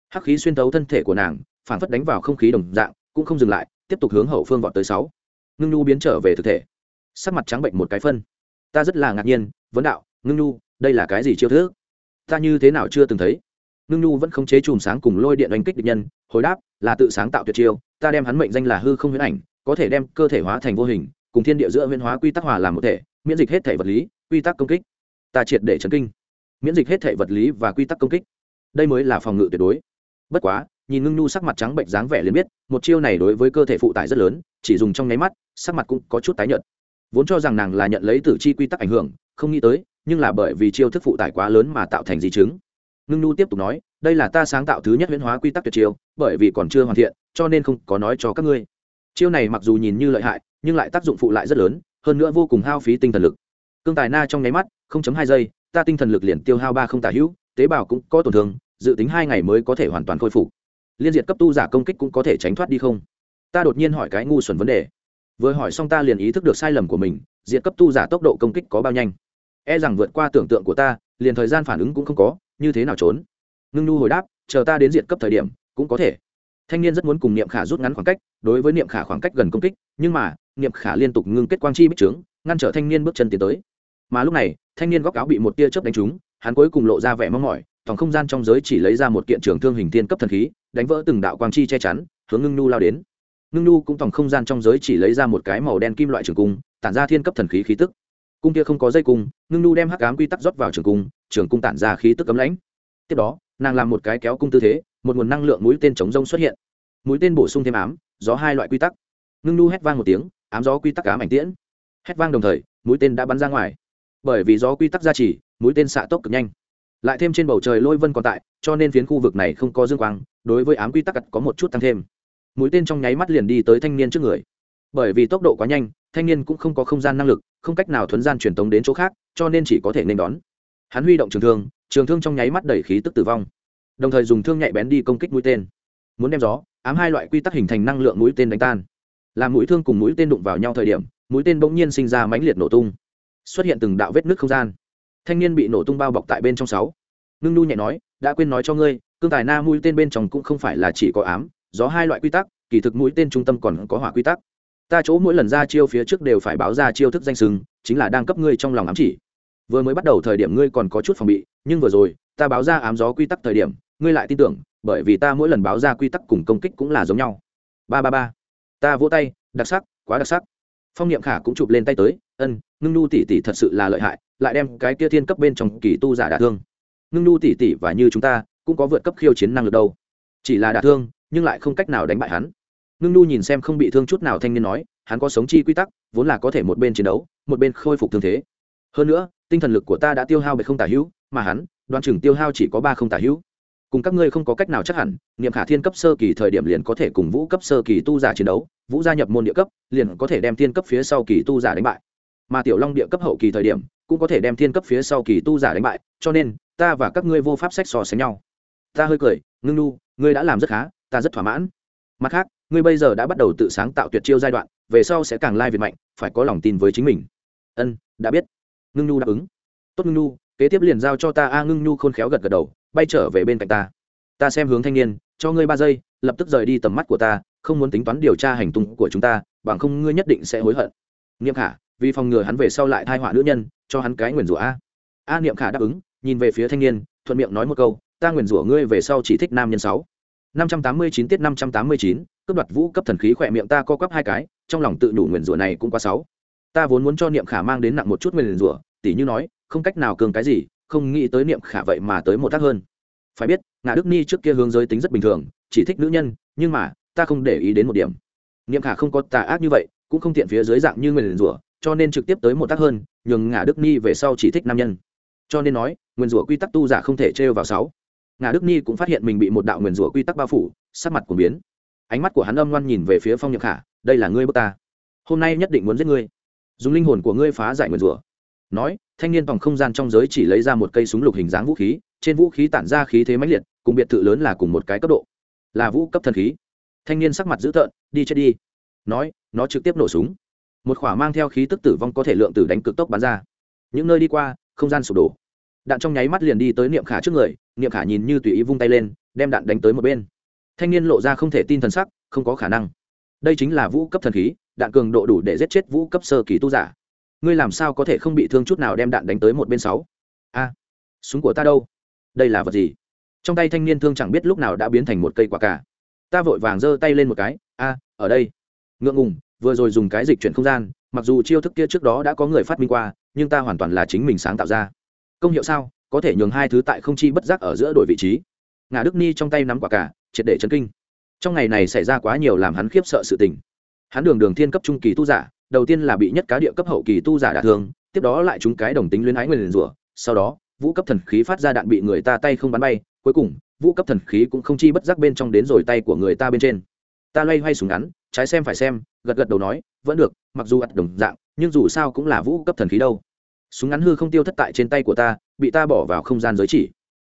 Hắc khí xuyên thấu thân thể của nàng phản phất đánh vào không khí đồng dạng, cũng không dừng lại, tiếp tục hướng hậu phương vọt tới sáu. Ngưng nhu biến trở về thực thể. Sắc mặt trắng bệnh một cái phân. Ta rất là ngạc nhiên, vấn đạo, ngưng nhu, đây là cái gì chiêu thức? Ta như thế nào chưa từng thấy? Ngưng nhu vẫn không chế chùm sáng cùng lôi điện đánh kích địch nhân, hồi đáp, là tự sáng tạo tuyệt chiêu, ta đem hắn mệnh danh là hư không huyễn ảnh, có thể đem cơ thể hóa thành vô hình, cùng thiên địa giữa huyễn hóa quy tắc hòa làm một thể, miễn dịch hết thể vật lý, quy tắc công kích ta triệt để chấn kinh. Miễn dịch hết thể vật lý và quy tắc công kích. Đây mới là phòng ngự tuyệt đối. Bất quá, nhìn ngưng nhu sắc mặt trắng bệnh dáng vẻ liền biết, một chiêu này đối với cơ thể phụ tải rất lớn, chỉ dùng trong nháy mắt, sắc mặt cũng có chút tái nhợt. Vốn cho rằng nàng là nhận lấy tử chi quy tắc ảnh hưởng, không nghĩ tới, nhưng là bởi vì chiêu thức phụ tải quá lớn mà tạo thành di chứng. Ngưng nhu tiếp tục nói, đây là ta sáng tạo thứ nhất huyễn hóa quy tắc tuyệt chiêu, bởi vì còn chưa hoàn thiện, cho nên không có nói cho các ngươi. Chiêu này mặc dù nhìn như lợi hại, nhưng lại tác dụng phụ lại rất lớn, hơn nữa vô cùng hao phí tinh thần lực cương tài na trong nháy mắt, không chấm hai giây, ta tinh thần lực liền tiêu hao ba không tả hữu, tế bào cũng có tổn thương, dự tính hai ngày mới có thể hoàn toàn khôi phục. Liên diệt cấp tu giả công kích cũng có thể tránh thoát đi không? Ta đột nhiên hỏi cái ngu xuẩn vấn đề. Vừa hỏi xong ta liền ý thức được sai lầm của mình, diệt cấp tu giả tốc độ công kích có bao nhanh? E rằng vượt qua tưởng tượng của ta, liền thời gian phản ứng cũng không có, như thế nào trốn? Ngưng nu hồi đáp, chờ ta đến diện cấp thời điểm, cũng có thể. Thanh niên rất muốn cùng niệm khả rút ngắn khoảng cách, đối với niệm khả khoảng cách gần công kích, nhưng mà, niệm khả liên tục ngưng kết quang chi bích trướng, ngăn trở thanh niên bước chân tiến tới mà lúc này, thanh niên góc áo bị một tia chớp đánh trúng, hắn cuối cùng lộ ra vẻ mong mỏi thòng không gian trong giới chỉ lấy ra một kiện trường thương hình thiên cấp thần khí, đánh vỡ từng đạo quang chi che chắn, hướng ngưng nu lao đến. Ngưng nu cũng thòng không gian trong giới chỉ lấy ra một cái màu đen kim loại trường cung, tản ra thiên cấp thần khí khí tức. Cung kia không có dây cung, ngưng nu đem hắc ám quy tắc rót vào trường cung trường cung tản ra khí tức cấm lãnh. Tiếp đó, nàng làm một cái kéo cung tư thế, một nguồn năng lượng mũi tên chống rông xuất hiện. Mũi tên bổ sung thêm ám, gió hai loại quy tắc. Ngưng nu hét vang một tiếng, ám gió quy tắc ám ảnh tiễn. Hét vang đồng thời, mũi tên đã bắn ra ngoài bởi vì gió quy tắc gia trì, mũi tên xạ tốc cực nhanh. Lại thêm trên bầu trời lôi vân còn tại, cho nên phiến khu vực này không có dương quang, đối với ám quy tắc có một chút tăng thêm. Mũi tên trong nháy mắt liền đi tới thanh niên trước người. Bởi vì tốc độ quá nhanh, thanh niên cũng không có không gian năng lực, không cách nào thuấn gian truyền tống đến chỗ khác, cho nên chỉ có thể nên đón. Hắn huy động trường thương trường thương trong nháy mắt đẩy khí tức tử vong. Đồng thời dùng thương nhạy bén đi công kích mũi tên. Muốn đem gió, ám hai loại quy tắc hình thành năng lượng mũi tên đánh tan. Làm mũi thương cùng mũi tên đụng vào nhau thời điểm, mũi tên bỗng nhiên sinh ra mãnh liệt nổ tung xuất hiện từng đạo vết nứt không gian. Thanh niên bị nổ tung bao bọc tại bên trong sáu. Ngưng nu nhẹ nói, đã quên nói cho ngươi, cương tài na mũi tên bên trong cũng không phải là chỉ có ám, gió hai loại quy tắc, kỳ thực mũi tên trung tâm còn có hỏa quy tắc. Ta chỗ mỗi lần ra chiêu phía trước đều phải báo ra chiêu thức danh sừng, chính là đang cấp ngươi trong lòng ám chỉ. Vừa mới bắt đầu thời điểm ngươi còn có chút phòng bị, nhưng vừa rồi, ta báo ra ám gió quy tắc thời điểm, ngươi lại tin tưởng, bởi vì ta mỗi lần báo ra quy tắc cùng công kích cũng là giống nhau. Ba ba ba. Ta vỗ tay, đặc sắc, quá đặc sắc. Phong niệm khả cũng chụp lên tay tới ân, ngưng nu tỷ tỷ thật sự là lợi hại, lại đem cái kia thiên cấp bên trong kỳ tu giả đả thương. Ngưng nu tỷ tỷ và như chúng ta, cũng có vượt cấp khiêu chiến năng lực đâu. Chỉ là đả thương, nhưng lại không cách nào đánh bại hắn. Ngưng nu nhìn xem không bị thương chút nào thanh niên nói, hắn có sống chi quy tắc, vốn là có thể một bên chiến đấu, một bên khôi phục thương thế. Hơn nữa, tinh thần lực của ta đã tiêu hao bởi không tả hữu, mà hắn, đoan chừng tiêu hao chỉ có ba không tả hữu. Cùng các ngươi không có cách nào chắc hẳn, niệm khả thiên cấp sơ kỳ thời điểm liền có thể cùng vũ cấp sơ kỳ tu giả chiến đấu, vũ gia nhập môn địa cấp, liền có thể đem thiên cấp phía sau kỳ tu giả đánh bại mà tiểu long địa cấp hậu kỳ thời điểm, cũng có thể đem thiên cấp phía sau kỳ tu giả đánh bại, cho nên, ta và các ngươi vô pháp sách so sánh nhau. Ta hơi cười, ngưng nu, ngươi đã làm rất khá, ta rất thỏa mãn. Mặt khác, ngươi bây giờ đã bắt đầu tự sáng tạo tuyệt chiêu giai đoạn, về sau sẽ càng lai việt mạnh, phải có lòng tin với chính mình. Ân, đã biết. Ngưng nu đáp ứng. Tốt ngưng nu, kế tiếp liền giao cho ta. A ngưng nu khôn khéo gật gật đầu, bay trở về bên cạnh ta. Ta xem hướng thanh niên, cho ngươi ba giây, lập tức rời đi tầm mắt của ta, không muốn tính toán điều tra hành tung của chúng ta, bằng không ngươi nhất định sẽ hối hận. Nghiêm khả vì phòng ngừa hắn về sau lại thai họa nữ nhân, cho hắn cái nguyền rủa a. A niệm khả đáp ứng, nhìn về phía thanh niên, thuận miệng nói một câu, ta nguyền rủa ngươi về sau chỉ thích nam nhân sáu. Năm trăm tám mươi chín tiết năm trăm tám mươi chín, cướp đoạt vũ cấp thần khí khỏe miệng ta co quắp hai cái, trong lòng tự đủ nguyền rủa này cũng quá sáu. Ta vốn muốn cho niệm khả mang đến nặng một chút nguyền rủa, tỉ như nói, không cách nào cường cái gì, không nghĩ tới niệm khả vậy mà tới một tác hơn. Phải biết ngã đức ni trước kia hướng giới tính rất bình thường, chỉ thích nữ nhân, nhưng mà, ta không để ý đến một điểm. Niệm khả không có tà ác như vậy, cũng không tiện phía dưới dạng như nguyền rủa cho nên trực tiếp tới một tác hơn, nhường ngã đức ni về sau chỉ thích nam nhân. Cho nên nói nguyền rủa quy tắc tu giả không thể trêu vào sáu. Ngã đức ni cũng phát hiện mình bị một đạo nguyền rủa quy tắc bao phủ, sắc mặt của biến. Ánh mắt của hắn âm ngoan nhìn về phía phong nhậm khả, đây là ngươi bước ta. Hôm nay nhất định muốn giết ngươi. Dùng linh hồn của ngươi phá giải nguyền rủa. Nói, thanh niên vòng không gian trong giới chỉ lấy ra một cây súng lục hình dáng vũ khí, trên vũ khí tản ra khí thế mãnh liệt, cùng biệt thự lớn là cùng một cái cấp độ. Là vũ cấp thần khí. Thanh niên sắc mặt dữ tợn, đi chết đi. Nói, nó trực tiếp nổ súng một khỏa mang theo khí tức tử vong có thể lượng tử đánh cực tốc bắn ra. Những nơi đi qua, không gian sụp đổ. Đạn trong nháy mắt liền đi tới niệm khả trước người, niệm khả nhìn như tùy ý vung tay lên, đem đạn đánh tới một bên. Thanh niên lộ ra không thể tin thần sắc, không có khả năng. Đây chính là vũ cấp thần khí, đạn cường độ đủ để giết chết vũ cấp sơ kỳ tu giả. Ngươi làm sao có thể không bị thương chút nào đem đạn đánh tới một bên sáu? A, súng của ta đâu? Đây là vật gì? Trong tay thanh niên thương chẳng biết lúc nào đã biến thành một cây quả cả. ta vội vàng giơ tay lên một cái. A, ở đây. Ngượng ngùng vừa rồi dùng cái dịch chuyển không gian, mặc dù chiêu thức kia trước đó đã có người phát minh qua, nhưng ta hoàn toàn là chính mình sáng tạo ra. Công hiệu sao? Có thể nhường hai thứ tại không chi bất giác ở giữa đổi vị trí. Ngà đức ni trong tay nắm quả cả, triệt để chấn kinh. Trong ngày này xảy ra quá nhiều làm hắn khiếp sợ sự tình. Hắn đường đường thiên cấp trung kỳ tu giả, đầu tiên là bị nhất cá địa cấp hậu kỳ tu giả đả thương, tiếp đó lại chúng cái đồng tính luyến ái nguyền rủa, sau đó, vũ cấp thần khí phát ra đạn bị người ta tay không bắn bay, cuối cùng, vũ cấp thần khí cũng không chi bất giác bên trong đến rồi tay của người ta bên trên. Ta loay hoay súng ngắn trái xem phải xem, gật gật đầu nói, vẫn được, mặc dù ắt đồng dạng, nhưng dù sao cũng là vũ cấp thần khí đâu. Súng ngắn hư không tiêu thất tại trên tay của ta, bị ta bỏ vào không gian giới chỉ.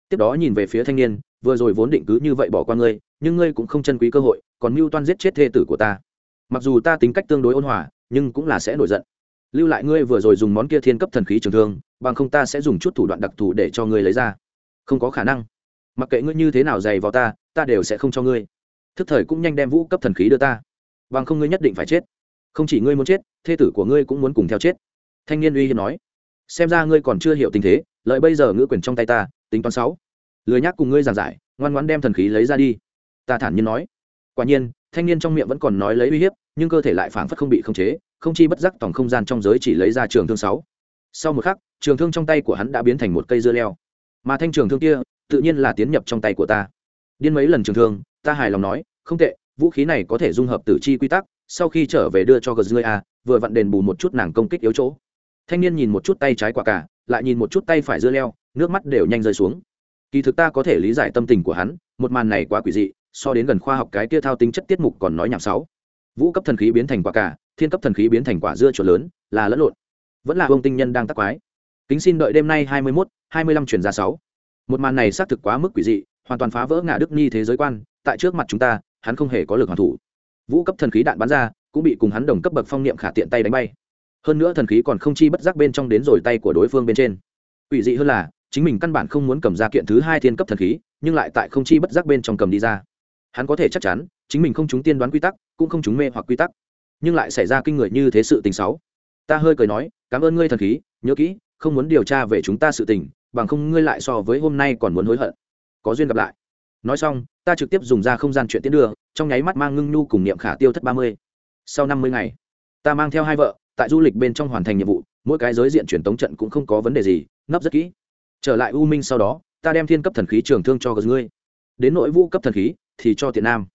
Tiếp đó nhìn về phía thanh niên, vừa rồi vốn định cứ như vậy bỏ qua ngươi, nhưng ngươi cũng không chân quý cơ hội, còn mưu toan giết chết thê tử của ta. Mặc dù ta tính cách tương đối ôn hòa, nhưng cũng là sẽ nổi giận. Lưu lại ngươi vừa rồi dùng món kia thiên cấp thần khí trường thương, bằng không ta sẽ dùng chút thủ đoạn đặc thù để cho ngươi lấy ra. Không có khả năng. Mặc kệ ngươi như thế nào dày vào ta ta đều sẽ không cho ngươi. Thức thời cũng nhanh đem vũ cấp thần khí đưa ta bằng không ngươi nhất định phải chết. Không chỉ ngươi muốn chết, thê tử của ngươi cũng muốn cùng theo chết. Thanh niên uy hiếp nói. Xem ra ngươi còn chưa hiểu tình thế, lợi bây giờ ngữ quyền trong tay ta, tính toán sáu. Lười nhác cùng ngươi giảng giải, ngoan ngoãn đem thần khí lấy ra đi. Ta thản nhiên nói. Quả nhiên, thanh niên trong miệng vẫn còn nói lấy uy hiếp, nhưng cơ thể lại phảng phất không bị khống chế, không chi bất giác tổng không gian trong giới chỉ lấy ra trường thương sáu. Sau một khắc, trường thương trong tay của hắn đã biến thành một cây dưa leo. Mà thanh trường thương kia, tự nhiên là tiến nhập trong tay của ta. Điên mấy lần trường thương, ta hài lòng nói, không tệ vũ khí này có thể dung hợp tử chi quy tắc, sau khi trở về đưa cho gờ a, vừa vặn đền bù một chút nàng công kích yếu chỗ. Thanh niên nhìn một chút tay trái quả cả, lại nhìn một chút tay phải dưa leo, nước mắt đều nhanh rơi xuống. Kỳ thực ta có thể lý giải tâm tình của hắn, một màn này quá quỷ dị, so đến gần khoa học cái kia thao tính chất tiết mục còn nói nhảm sáu. Vũ cấp thần khí biến thành quả cả, thiên cấp thần khí biến thành quả dưa chuột lớn, là lẫn lộn. Vẫn là ông tinh nhân đang tắc quái. Kính xin đợi đêm nay hai mươi mốt, hai mươi lăm chuyển ra sáu. Một màn này xác thực quá mức quỷ dị, hoàn toàn phá vỡ ngã đức nhi thế giới quan, tại trước mặt chúng ta hắn không hề có lực hoàn thủ. Vũ cấp thần khí đạn bắn ra, cũng bị cùng hắn đồng cấp bậc phong niệm khả tiện tay đánh bay. Hơn nữa thần khí còn không chi bất giác bên trong đến rồi tay của đối phương bên trên. Quỷ dị hơn là, chính mình căn bản không muốn cầm ra kiện thứ hai thiên cấp thần khí, nhưng lại tại không chi bất giác bên trong cầm đi ra. Hắn có thể chắc chắn, chính mình không chúng tiên đoán quy tắc, cũng không chúng mê hoặc quy tắc. Nhưng lại xảy ra kinh người như thế sự tình xấu ta hơi cười nói, cảm ơn ngươi thần khí, nhớ kỹ, không muốn điều tra về chúng ta sự tình, bằng không ngươi lại so với hôm nay còn muốn hối hận. Có duyên gặp lại nói xong, ta trực tiếp dùng ra không gian chuyện tiến đưa, trong nháy mắt mang ngưng nhu cùng niệm khả tiêu thất ba mươi. Sau năm mươi ngày, ta mang theo hai vợ, tại du lịch bên trong hoàn thành nhiệm vụ, mỗi cái giới diện truyền tống trận cũng không có vấn đề gì, nấp rất kỹ. Trở lại u minh sau đó, ta đem thiên cấp thần khí trường thương cho gờ ngươi. Đến nội vũ cấp thần khí, thì cho tiện nam.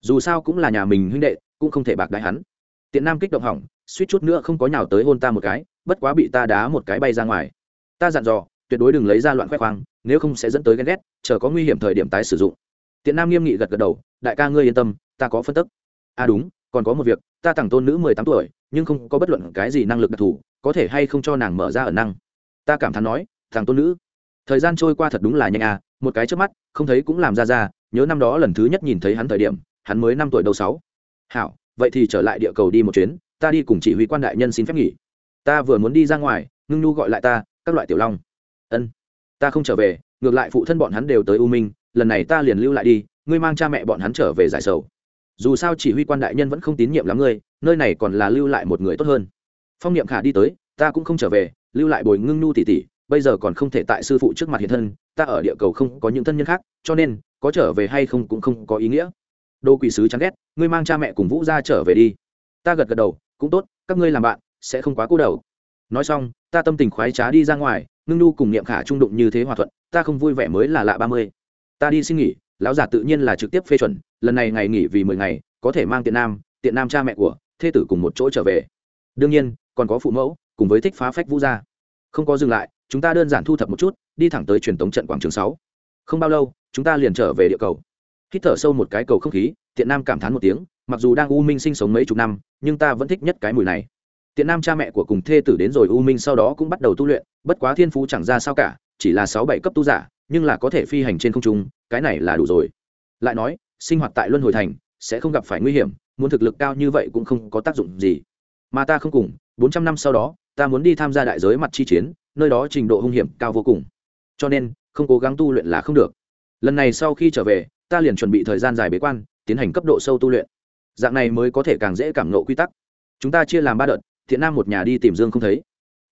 Dù sao cũng là nhà mình huynh đệ, cũng không thể bạc đại hắn. Tiện nam kích động hỏng, suýt chút nữa không có nhào tới hôn ta một cái, bất quá bị ta đá một cái bay ra ngoài. Ta dặn dò tuyệt đối đừng lấy ra loạn khoe khoang, nếu không sẽ dẫn tới ghen ghét, chờ có nguy hiểm thời điểm tái sử dụng. Tiện nam nghiêm nghị gật gật đầu, đại ca ngươi yên tâm, ta có phân tức à đúng, còn có một việc, ta tặng tôn nữ mười tám tuổi, nhưng không có bất luận cái gì năng lực đặc thù, có thể hay không cho nàng mở ra ở năng? Ta cảm thán nói, thằng tôn nữ, thời gian trôi qua thật đúng là nhanh à một cái trước mắt, không thấy cũng làm ra ra, nhớ năm đó lần thứ nhất nhìn thấy hắn thời điểm, hắn mới năm tuổi đầu sáu. Hảo, vậy thì trở lại địa cầu đi một chuyến, ta đi cùng chỉ huy quan đại nhân xin phép nghỉ. Ta vừa muốn đi ra ngoài, ngưng nhu gọi lại ta, các loại tiểu long ân. Ta không trở về, ngược lại phụ thân bọn hắn đều tới u minh, lần này ta liền lưu lại đi, ngươi mang cha mẹ bọn hắn trở về giải sầu. Dù sao chỉ huy quan đại nhân vẫn không tín nhiệm lắm ngươi, nơi này còn là lưu lại một người tốt hơn. Phong niệm khả đi tới, ta cũng không trở về, lưu lại bồi ngưng nhu tỉ tỉ bây giờ còn không thể tại sư phụ trước mặt hiện thân, ta ở địa cầu không có những thân nhân khác, cho nên, có trở về hay không cũng không có ý nghĩa. Đô quỷ sứ chán ghét, ngươi mang cha mẹ cùng vũ ra trở về đi. Ta gật gật đầu, cũng tốt, các ngươi làm bạn, sẽ không quá cố đầu nói xong, ta tâm tình khoái trá đi ra ngoài ngưng nu cùng niệm khả trung đụng như thế hòa thuận, ta không vui vẻ mới là lạ ba mươi. Ta đi xin nghỉ, lão giả tự nhiên là trực tiếp phê chuẩn, lần này ngày nghỉ vì mười ngày, có thể mang tiện nam tiện nam cha mẹ của, thê tử cùng một chỗ trở về. Đương nhiên, còn có phụ mẫu, cùng với thích phá phách vũ gia. Không có dừng lại, chúng ta đơn giản thu thập một chút, đi thẳng tới truyền tống trận quảng trường sáu. Không bao lâu, chúng ta liền trở về địa cầu. Hít thở sâu một cái cầu không khí, tiện nam cảm thán một tiếng, mặc dù đang u minh sinh sống mấy chục năm, nhưng ta vẫn thích nhất cái mùi này tiện nam cha mẹ của cùng thê tử đến rồi u minh sau đó cũng bắt đầu tu luyện, bất quá thiên phú chẳng ra sao cả, chỉ là sáu bảy cấp tu giả, nhưng là có thể phi hành trên không trung, cái này là đủ rồi. Lại nói, sinh hoạt tại luân hồi thành, sẽ không gặp phải nguy hiểm, muốn thực lực cao như vậy cũng không có tác dụng gì. Mà ta không cùng, bốn trăm năm sau đó, ta muốn đi tham gia đại giới mặt chi chiến, nơi đó trình độ hung hiểm cao vô cùng. Cho nên, không cố gắng tu luyện là không được. Lần này sau khi trở về, ta liền chuẩn bị thời gian dài bế quan, tiến hành cấp độ sâu tu luyện. Dạng này mới có thể càng dễ cảm nộ quy tắc. Chúng ta chia làm ba đợt thiện nam một nhà đi tìm dương không thấy.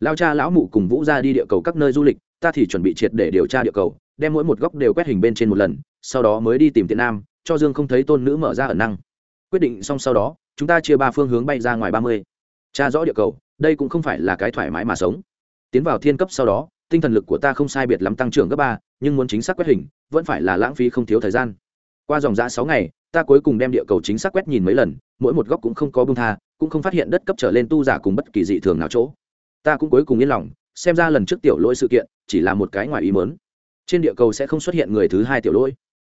Lao cha lão mụ cùng vũ ra đi địa cầu các nơi du lịch, ta thì chuẩn bị triệt để điều tra địa cầu, đem mỗi một góc đều quét hình bên trên một lần, sau đó mới đi tìm thiện nam, cho dương không thấy tôn nữ mở ra ẩn năng. Quyết định xong sau đó, chúng ta chia ba phương hướng bay ra ngoài ba mươi. Cha rõ địa cầu, đây cũng không phải là cái thoải mái mà sống. Tiến vào thiên cấp sau đó, tinh thần lực của ta không sai biệt lắm tăng trưởng gấp ba, nhưng muốn chính xác quét hình, vẫn phải là lãng phí không thiếu thời gian. Qua dòng giã sáu ngày, ta cuối cùng đem địa cầu chính xác quét nhìn mấy lần mỗi một góc cũng không có bông tha, cũng không phát hiện đất cấp trở lên tu giả cùng bất kỳ dị thường nào chỗ. Ta cũng cuối cùng yên lòng, xem ra lần trước tiểu lỗi sự kiện chỉ là một cái ngoài ý mớn trên địa cầu sẽ không xuất hiện người thứ hai tiểu lỗi.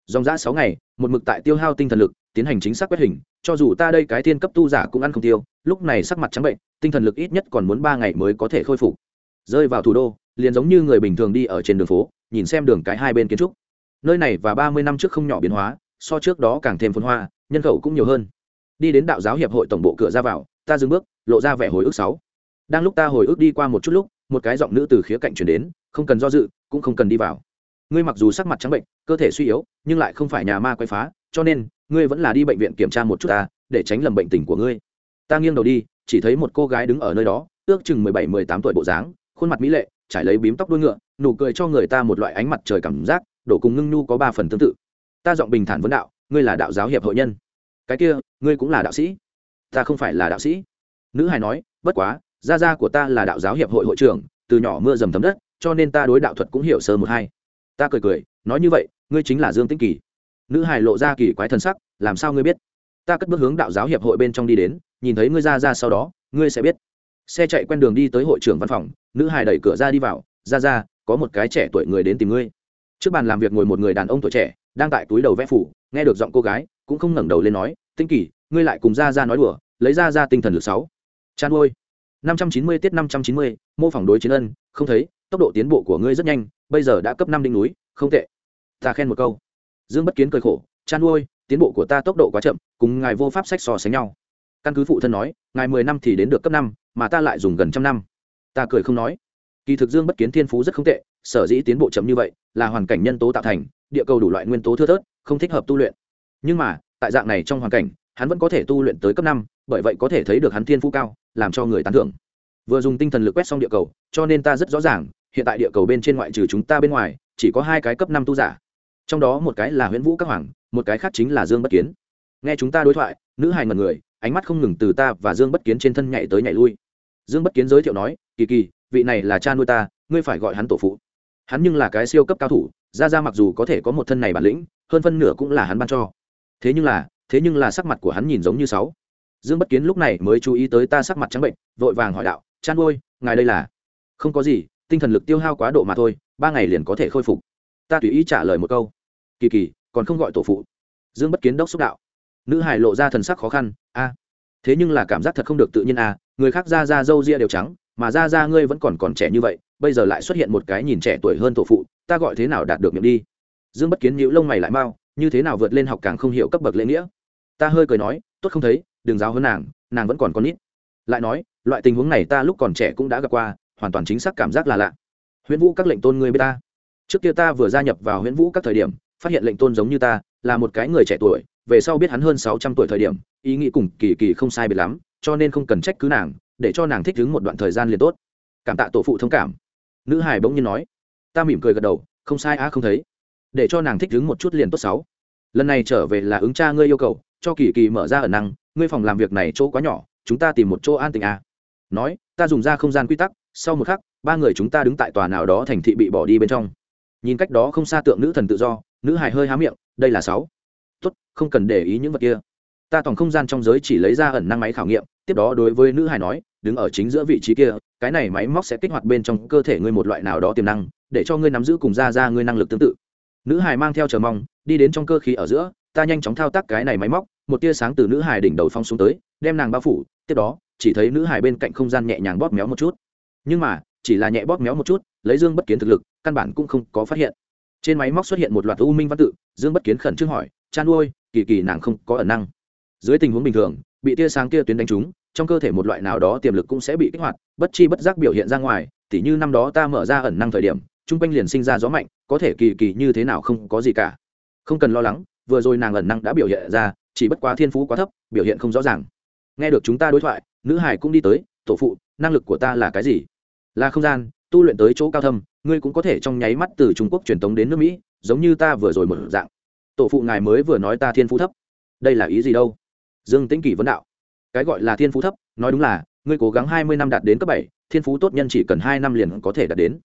Dòng giã sáu ngày, một mực tại tiêu hao tinh thần lực, tiến hành chính xác quét hình, cho dù ta đây cái thiên cấp tu giả cũng ăn không tiêu, lúc này sắc mặt trắng bệnh, tinh thần lực ít nhất còn muốn ba ngày mới có thể khôi phục. Rơi vào thủ đô, liền giống như người bình thường đi ở trên đường phố, nhìn xem đường cái hai bên kiến trúc. Nơi này và ba mươi năm trước không nhỏ biến hóa, so trước đó càng thêm phồn hoa, nhân khẩu cũng nhiều hơn đi đến đạo giáo hiệp hội tổng bộ cửa ra vào, ta dừng bước, lộ ra vẻ hồi ức sáu. Đang lúc ta hồi ức đi qua một chút lúc, một cái giọng nữ từ khía cạnh chuyển đến, không cần do dự, cũng không cần đi vào. Ngươi mặc dù sắc mặt trắng bệnh, cơ thể suy yếu, nhưng lại không phải nhà ma quay phá, cho nên, ngươi vẫn là đi bệnh viện kiểm tra một chút ta, để tránh lầm bệnh tình của ngươi. Ta nghiêng đầu đi, chỉ thấy một cô gái đứng ở nơi đó, ước chừng mười bảy, mười tám tuổi bộ dáng, khuôn mặt mỹ lệ, trải lấy bím tóc đuôi ngựa, nụ cười cho người ta một loại ánh mặt trời cảm giác đổ cùng ngưng nhu có ba phần tương tự. Ta giọng bình thản vấn đạo, ngươi là đạo giáo hiệp hội nhân? Cái kia, ngươi cũng là đạo sĩ. Ta không phải là đạo sĩ. Nữ hài nói, bất quá, gia gia của ta là đạo giáo hiệp hội hội trưởng, từ nhỏ mưa dầm thấm đất, cho nên ta đối đạo thuật cũng hiểu sơ một hai. Ta cười cười, nói như vậy, ngươi chính là dương tĩnh kỳ. Nữ hài lộ ra kỳ quái thân sắc, làm sao ngươi biết? Ta cất bước hướng đạo giáo hiệp hội bên trong đi đến, nhìn thấy ngươi ra ra sau đó, ngươi sẽ biết. Xe chạy quen đường đi tới hội trưởng văn phòng, nữ hài đẩy cửa ra đi vào, ra ra, có một cái trẻ tuổi người đến tìm ngươi. Trước bàn làm việc ngồi một người đàn ông tuổi trẻ, đang tại túi đầu vẽ phủ, nghe được giọng cô gái cũng không ngẩng đầu lên nói, tinh kỳ, ngươi lại cùng ra ra nói đùa, lấy ra ra tinh thần lực sáu. Chăn ôi năm trăm chín mươi tiết năm trăm chín mươi, mô phỏng đối chiến ân, không thấy, tốc độ tiến bộ của ngươi rất nhanh, bây giờ đã cấp năm đỉnh núi, không tệ. Ta khen một câu. Dương bất kiến cười khổ chăn ôi tiến bộ của ta tốc độ quá chậm, cùng ngài vô pháp sách so sánh nhau. Căn cứ phụ thân nói, ngài mười năm thì đến được cấp năm, mà ta lại dùng gần trăm năm. Ta cười không nói. Kỳ thực dương bất kiến thiên phú rất không tệ, sở dĩ tiến bộ chậm như vậy, là hoàn cảnh nhân tố tạo thành, địa cầu đủ loại nguyên tố thưa thớt, không thích hợp tu luyện nhưng mà, tại dạng này trong hoàn cảnh, hắn vẫn có thể tu luyện tới cấp năm, bởi vậy có thể thấy được hắn thiên phú cao, làm cho người tán thưởng. Vừa dùng tinh thần lực quét xong địa cầu, cho nên ta rất rõ ràng, hiện tại địa cầu bên trên ngoại trừ chúng ta bên ngoài, chỉ có hai cái cấp năm tu giả. Trong đó một cái là huyễn vũ các hoàng, một cái khác chính là dương bất kiến. Nghe chúng ta đối thoại, nữ hài ngần người, ánh mắt không ngừng từ ta và dương bất kiến trên thân nhảy tới nhảy lui. Dương bất kiến giới thiệu nói, kỳ kỳ, vị này là cha nuôi ta, ngươi phải gọi hắn tổ phụ. Hắn nhưng là cái siêu cấp cao thủ ra ra mặc dù có thể có một thân này bản lĩnh, hơn phân nửa cũng là hắn ban cho thế nhưng là, thế nhưng là sắc mặt của hắn nhìn giống như sáu. Dương bất kiến lúc này mới chú ý tới ta sắc mặt trắng bệnh, vội vàng hỏi đạo, chan ôi ngài đây là? Không có gì, tinh thần lực tiêu hao quá độ mà thôi, ba ngày liền có thể khôi phục. Ta tùy ý trả lời một câu. Kỳ kỳ, còn không gọi tổ phụ. Dương bất kiến đốc xúc đạo. Nữ hải lộ ra thần sắc khó khăn, a, thế nhưng là cảm giác thật không được tự nhiên a người khác ra ra râu ria đều trắng, mà ra ra ngươi vẫn còn còn trẻ như vậy, bây giờ lại xuất hiện một cái nhìn trẻ tuổi hơn tổ phụ, ta gọi thế nào đạt được miệng đi. Dương bất kiến nhíu lông mày lại mau như thế nào vượt lên học càng không hiểu cấp bậc lễ nghĩa. Ta hơi cười nói, tốt không thấy, đừng giáo hơn nàng nàng vẫn còn con nít. Lại nói, loại tình huống này ta lúc còn trẻ cũng đã gặp qua, hoàn toàn chính xác cảm giác là lạ. Huyễn vũ các lệnh tôn ngươi biết ta. Trước kia ta vừa gia nhập vào huyễn vũ các thời điểm, phát hiện lệnh tôn giống như ta, là một cái người trẻ tuổi, về sau biết hắn hơn sáu trăm tuổi thời điểm, ý nghĩ cùng kỳ kỳ không sai biệt lắm, cho nên không cần trách cứ nàng, để cho nàng thích ứng một đoạn thời gian liền tốt. Cảm tạ tổ phụ thông cảm. Nữ hải bỗng nhiên nói. Ta mỉm cười gật đầu, không sai á, không thấy để cho nàng thích ứng một chút liền tốt sáu. Lần này trở về là ứng cha ngươi yêu cầu, cho kỳ kỳ mở ra ẩn năng, ngươi phòng làm việc này chỗ quá nhỏ, chúng ta tìm một chỗ an tình à. nói, ta dùng ra không gian quy tắc, sau một khắc, ba người chúng ta đứng tại tòa nào đó thành thị bị bỏ đi bên trong. Nhìn cách đó không xa tượng nữ thần tự do, nữ hài hơi há miệng, đây là sáu. Tốt, không cần để ý những vật kia. Ta toàn không gian trong giới chỉ lấy ra ẩn năng máy khảo nghiệm, tiếp đó đối với nữ hài nói, đứng ở chính giữa vị trí kia, cái này máy móc sẽ kích hoạt bên trong cơ thể ngươi một loại nào đó tiềm năng, để cho ngươi nắm giữ cùng ra ra ngươi năng lực tương tự nữ hài mang theo chờ mong, đi đến trong cơ khí ở giữa, ta nhanh chóng thao tác cái này máy móc, một tia sáng từ nữ hài đỉnh đầu phong xuống tới, đem nàng bao phủ, tiếp đó, chỉ thấy nữ hài bên cạnh không gian nhẹ nhàng bóp méo một chút. Nhưng mà, chỉ là nhẹ bóp méo một chút, lấy dương bất kiến thực lực, căn bản cũng không có phát hiện. Trên máy móc xuất hiện một loạt u minh văn tự, dương bất kiến khẩn trương hỏi, chan nuôi kỳ kỳ nàng không có ẩn năng. Dưới tình huống bình thường, bị tia sáng kia tuyến đánh trúng, trong cơ thể một loại nào đó tiềm lực cũng sẽ bị kích hoạt, bất chi bất giác biểu hiện ra ngoài, tỉ như năm đó ta mở ra ẩn năng thời điểm chung quanh liền sinh ra gió mạnh, có thể kỳ kỳ như thế nào không có gì cả. Không cần lo lắng, vừa rồi nàng ẩn năng đã biểu hiện ra, chỉ bất quá thiên phú quá thấp, biểu hiện không rõ ràng. Nghe được chúng ta đối thoại, nữ hải cũng đi tới, tổ phụ, năng lực của ta là cái gì? Là không gian, tu luyện tới chỗ cao thâm, ngươi cũng có thể trong nháy mắt từ trung quốc truyền tống đến nước mỹ, giống như ta vừa rồi một dạng. Tổ phụ, ngài mới vừa nói ta thiên phú thấp. Đây là ý gì đâu? Dương tĩnh kỷ vấn đạo. Cái gọi là thiên phú thấp, nói đúng là, ngươi cố gắng hai mươi năm đạt đến cấp bảy, thiên phú tốt nhân chỉ cần hai năm liền có thể đạt đến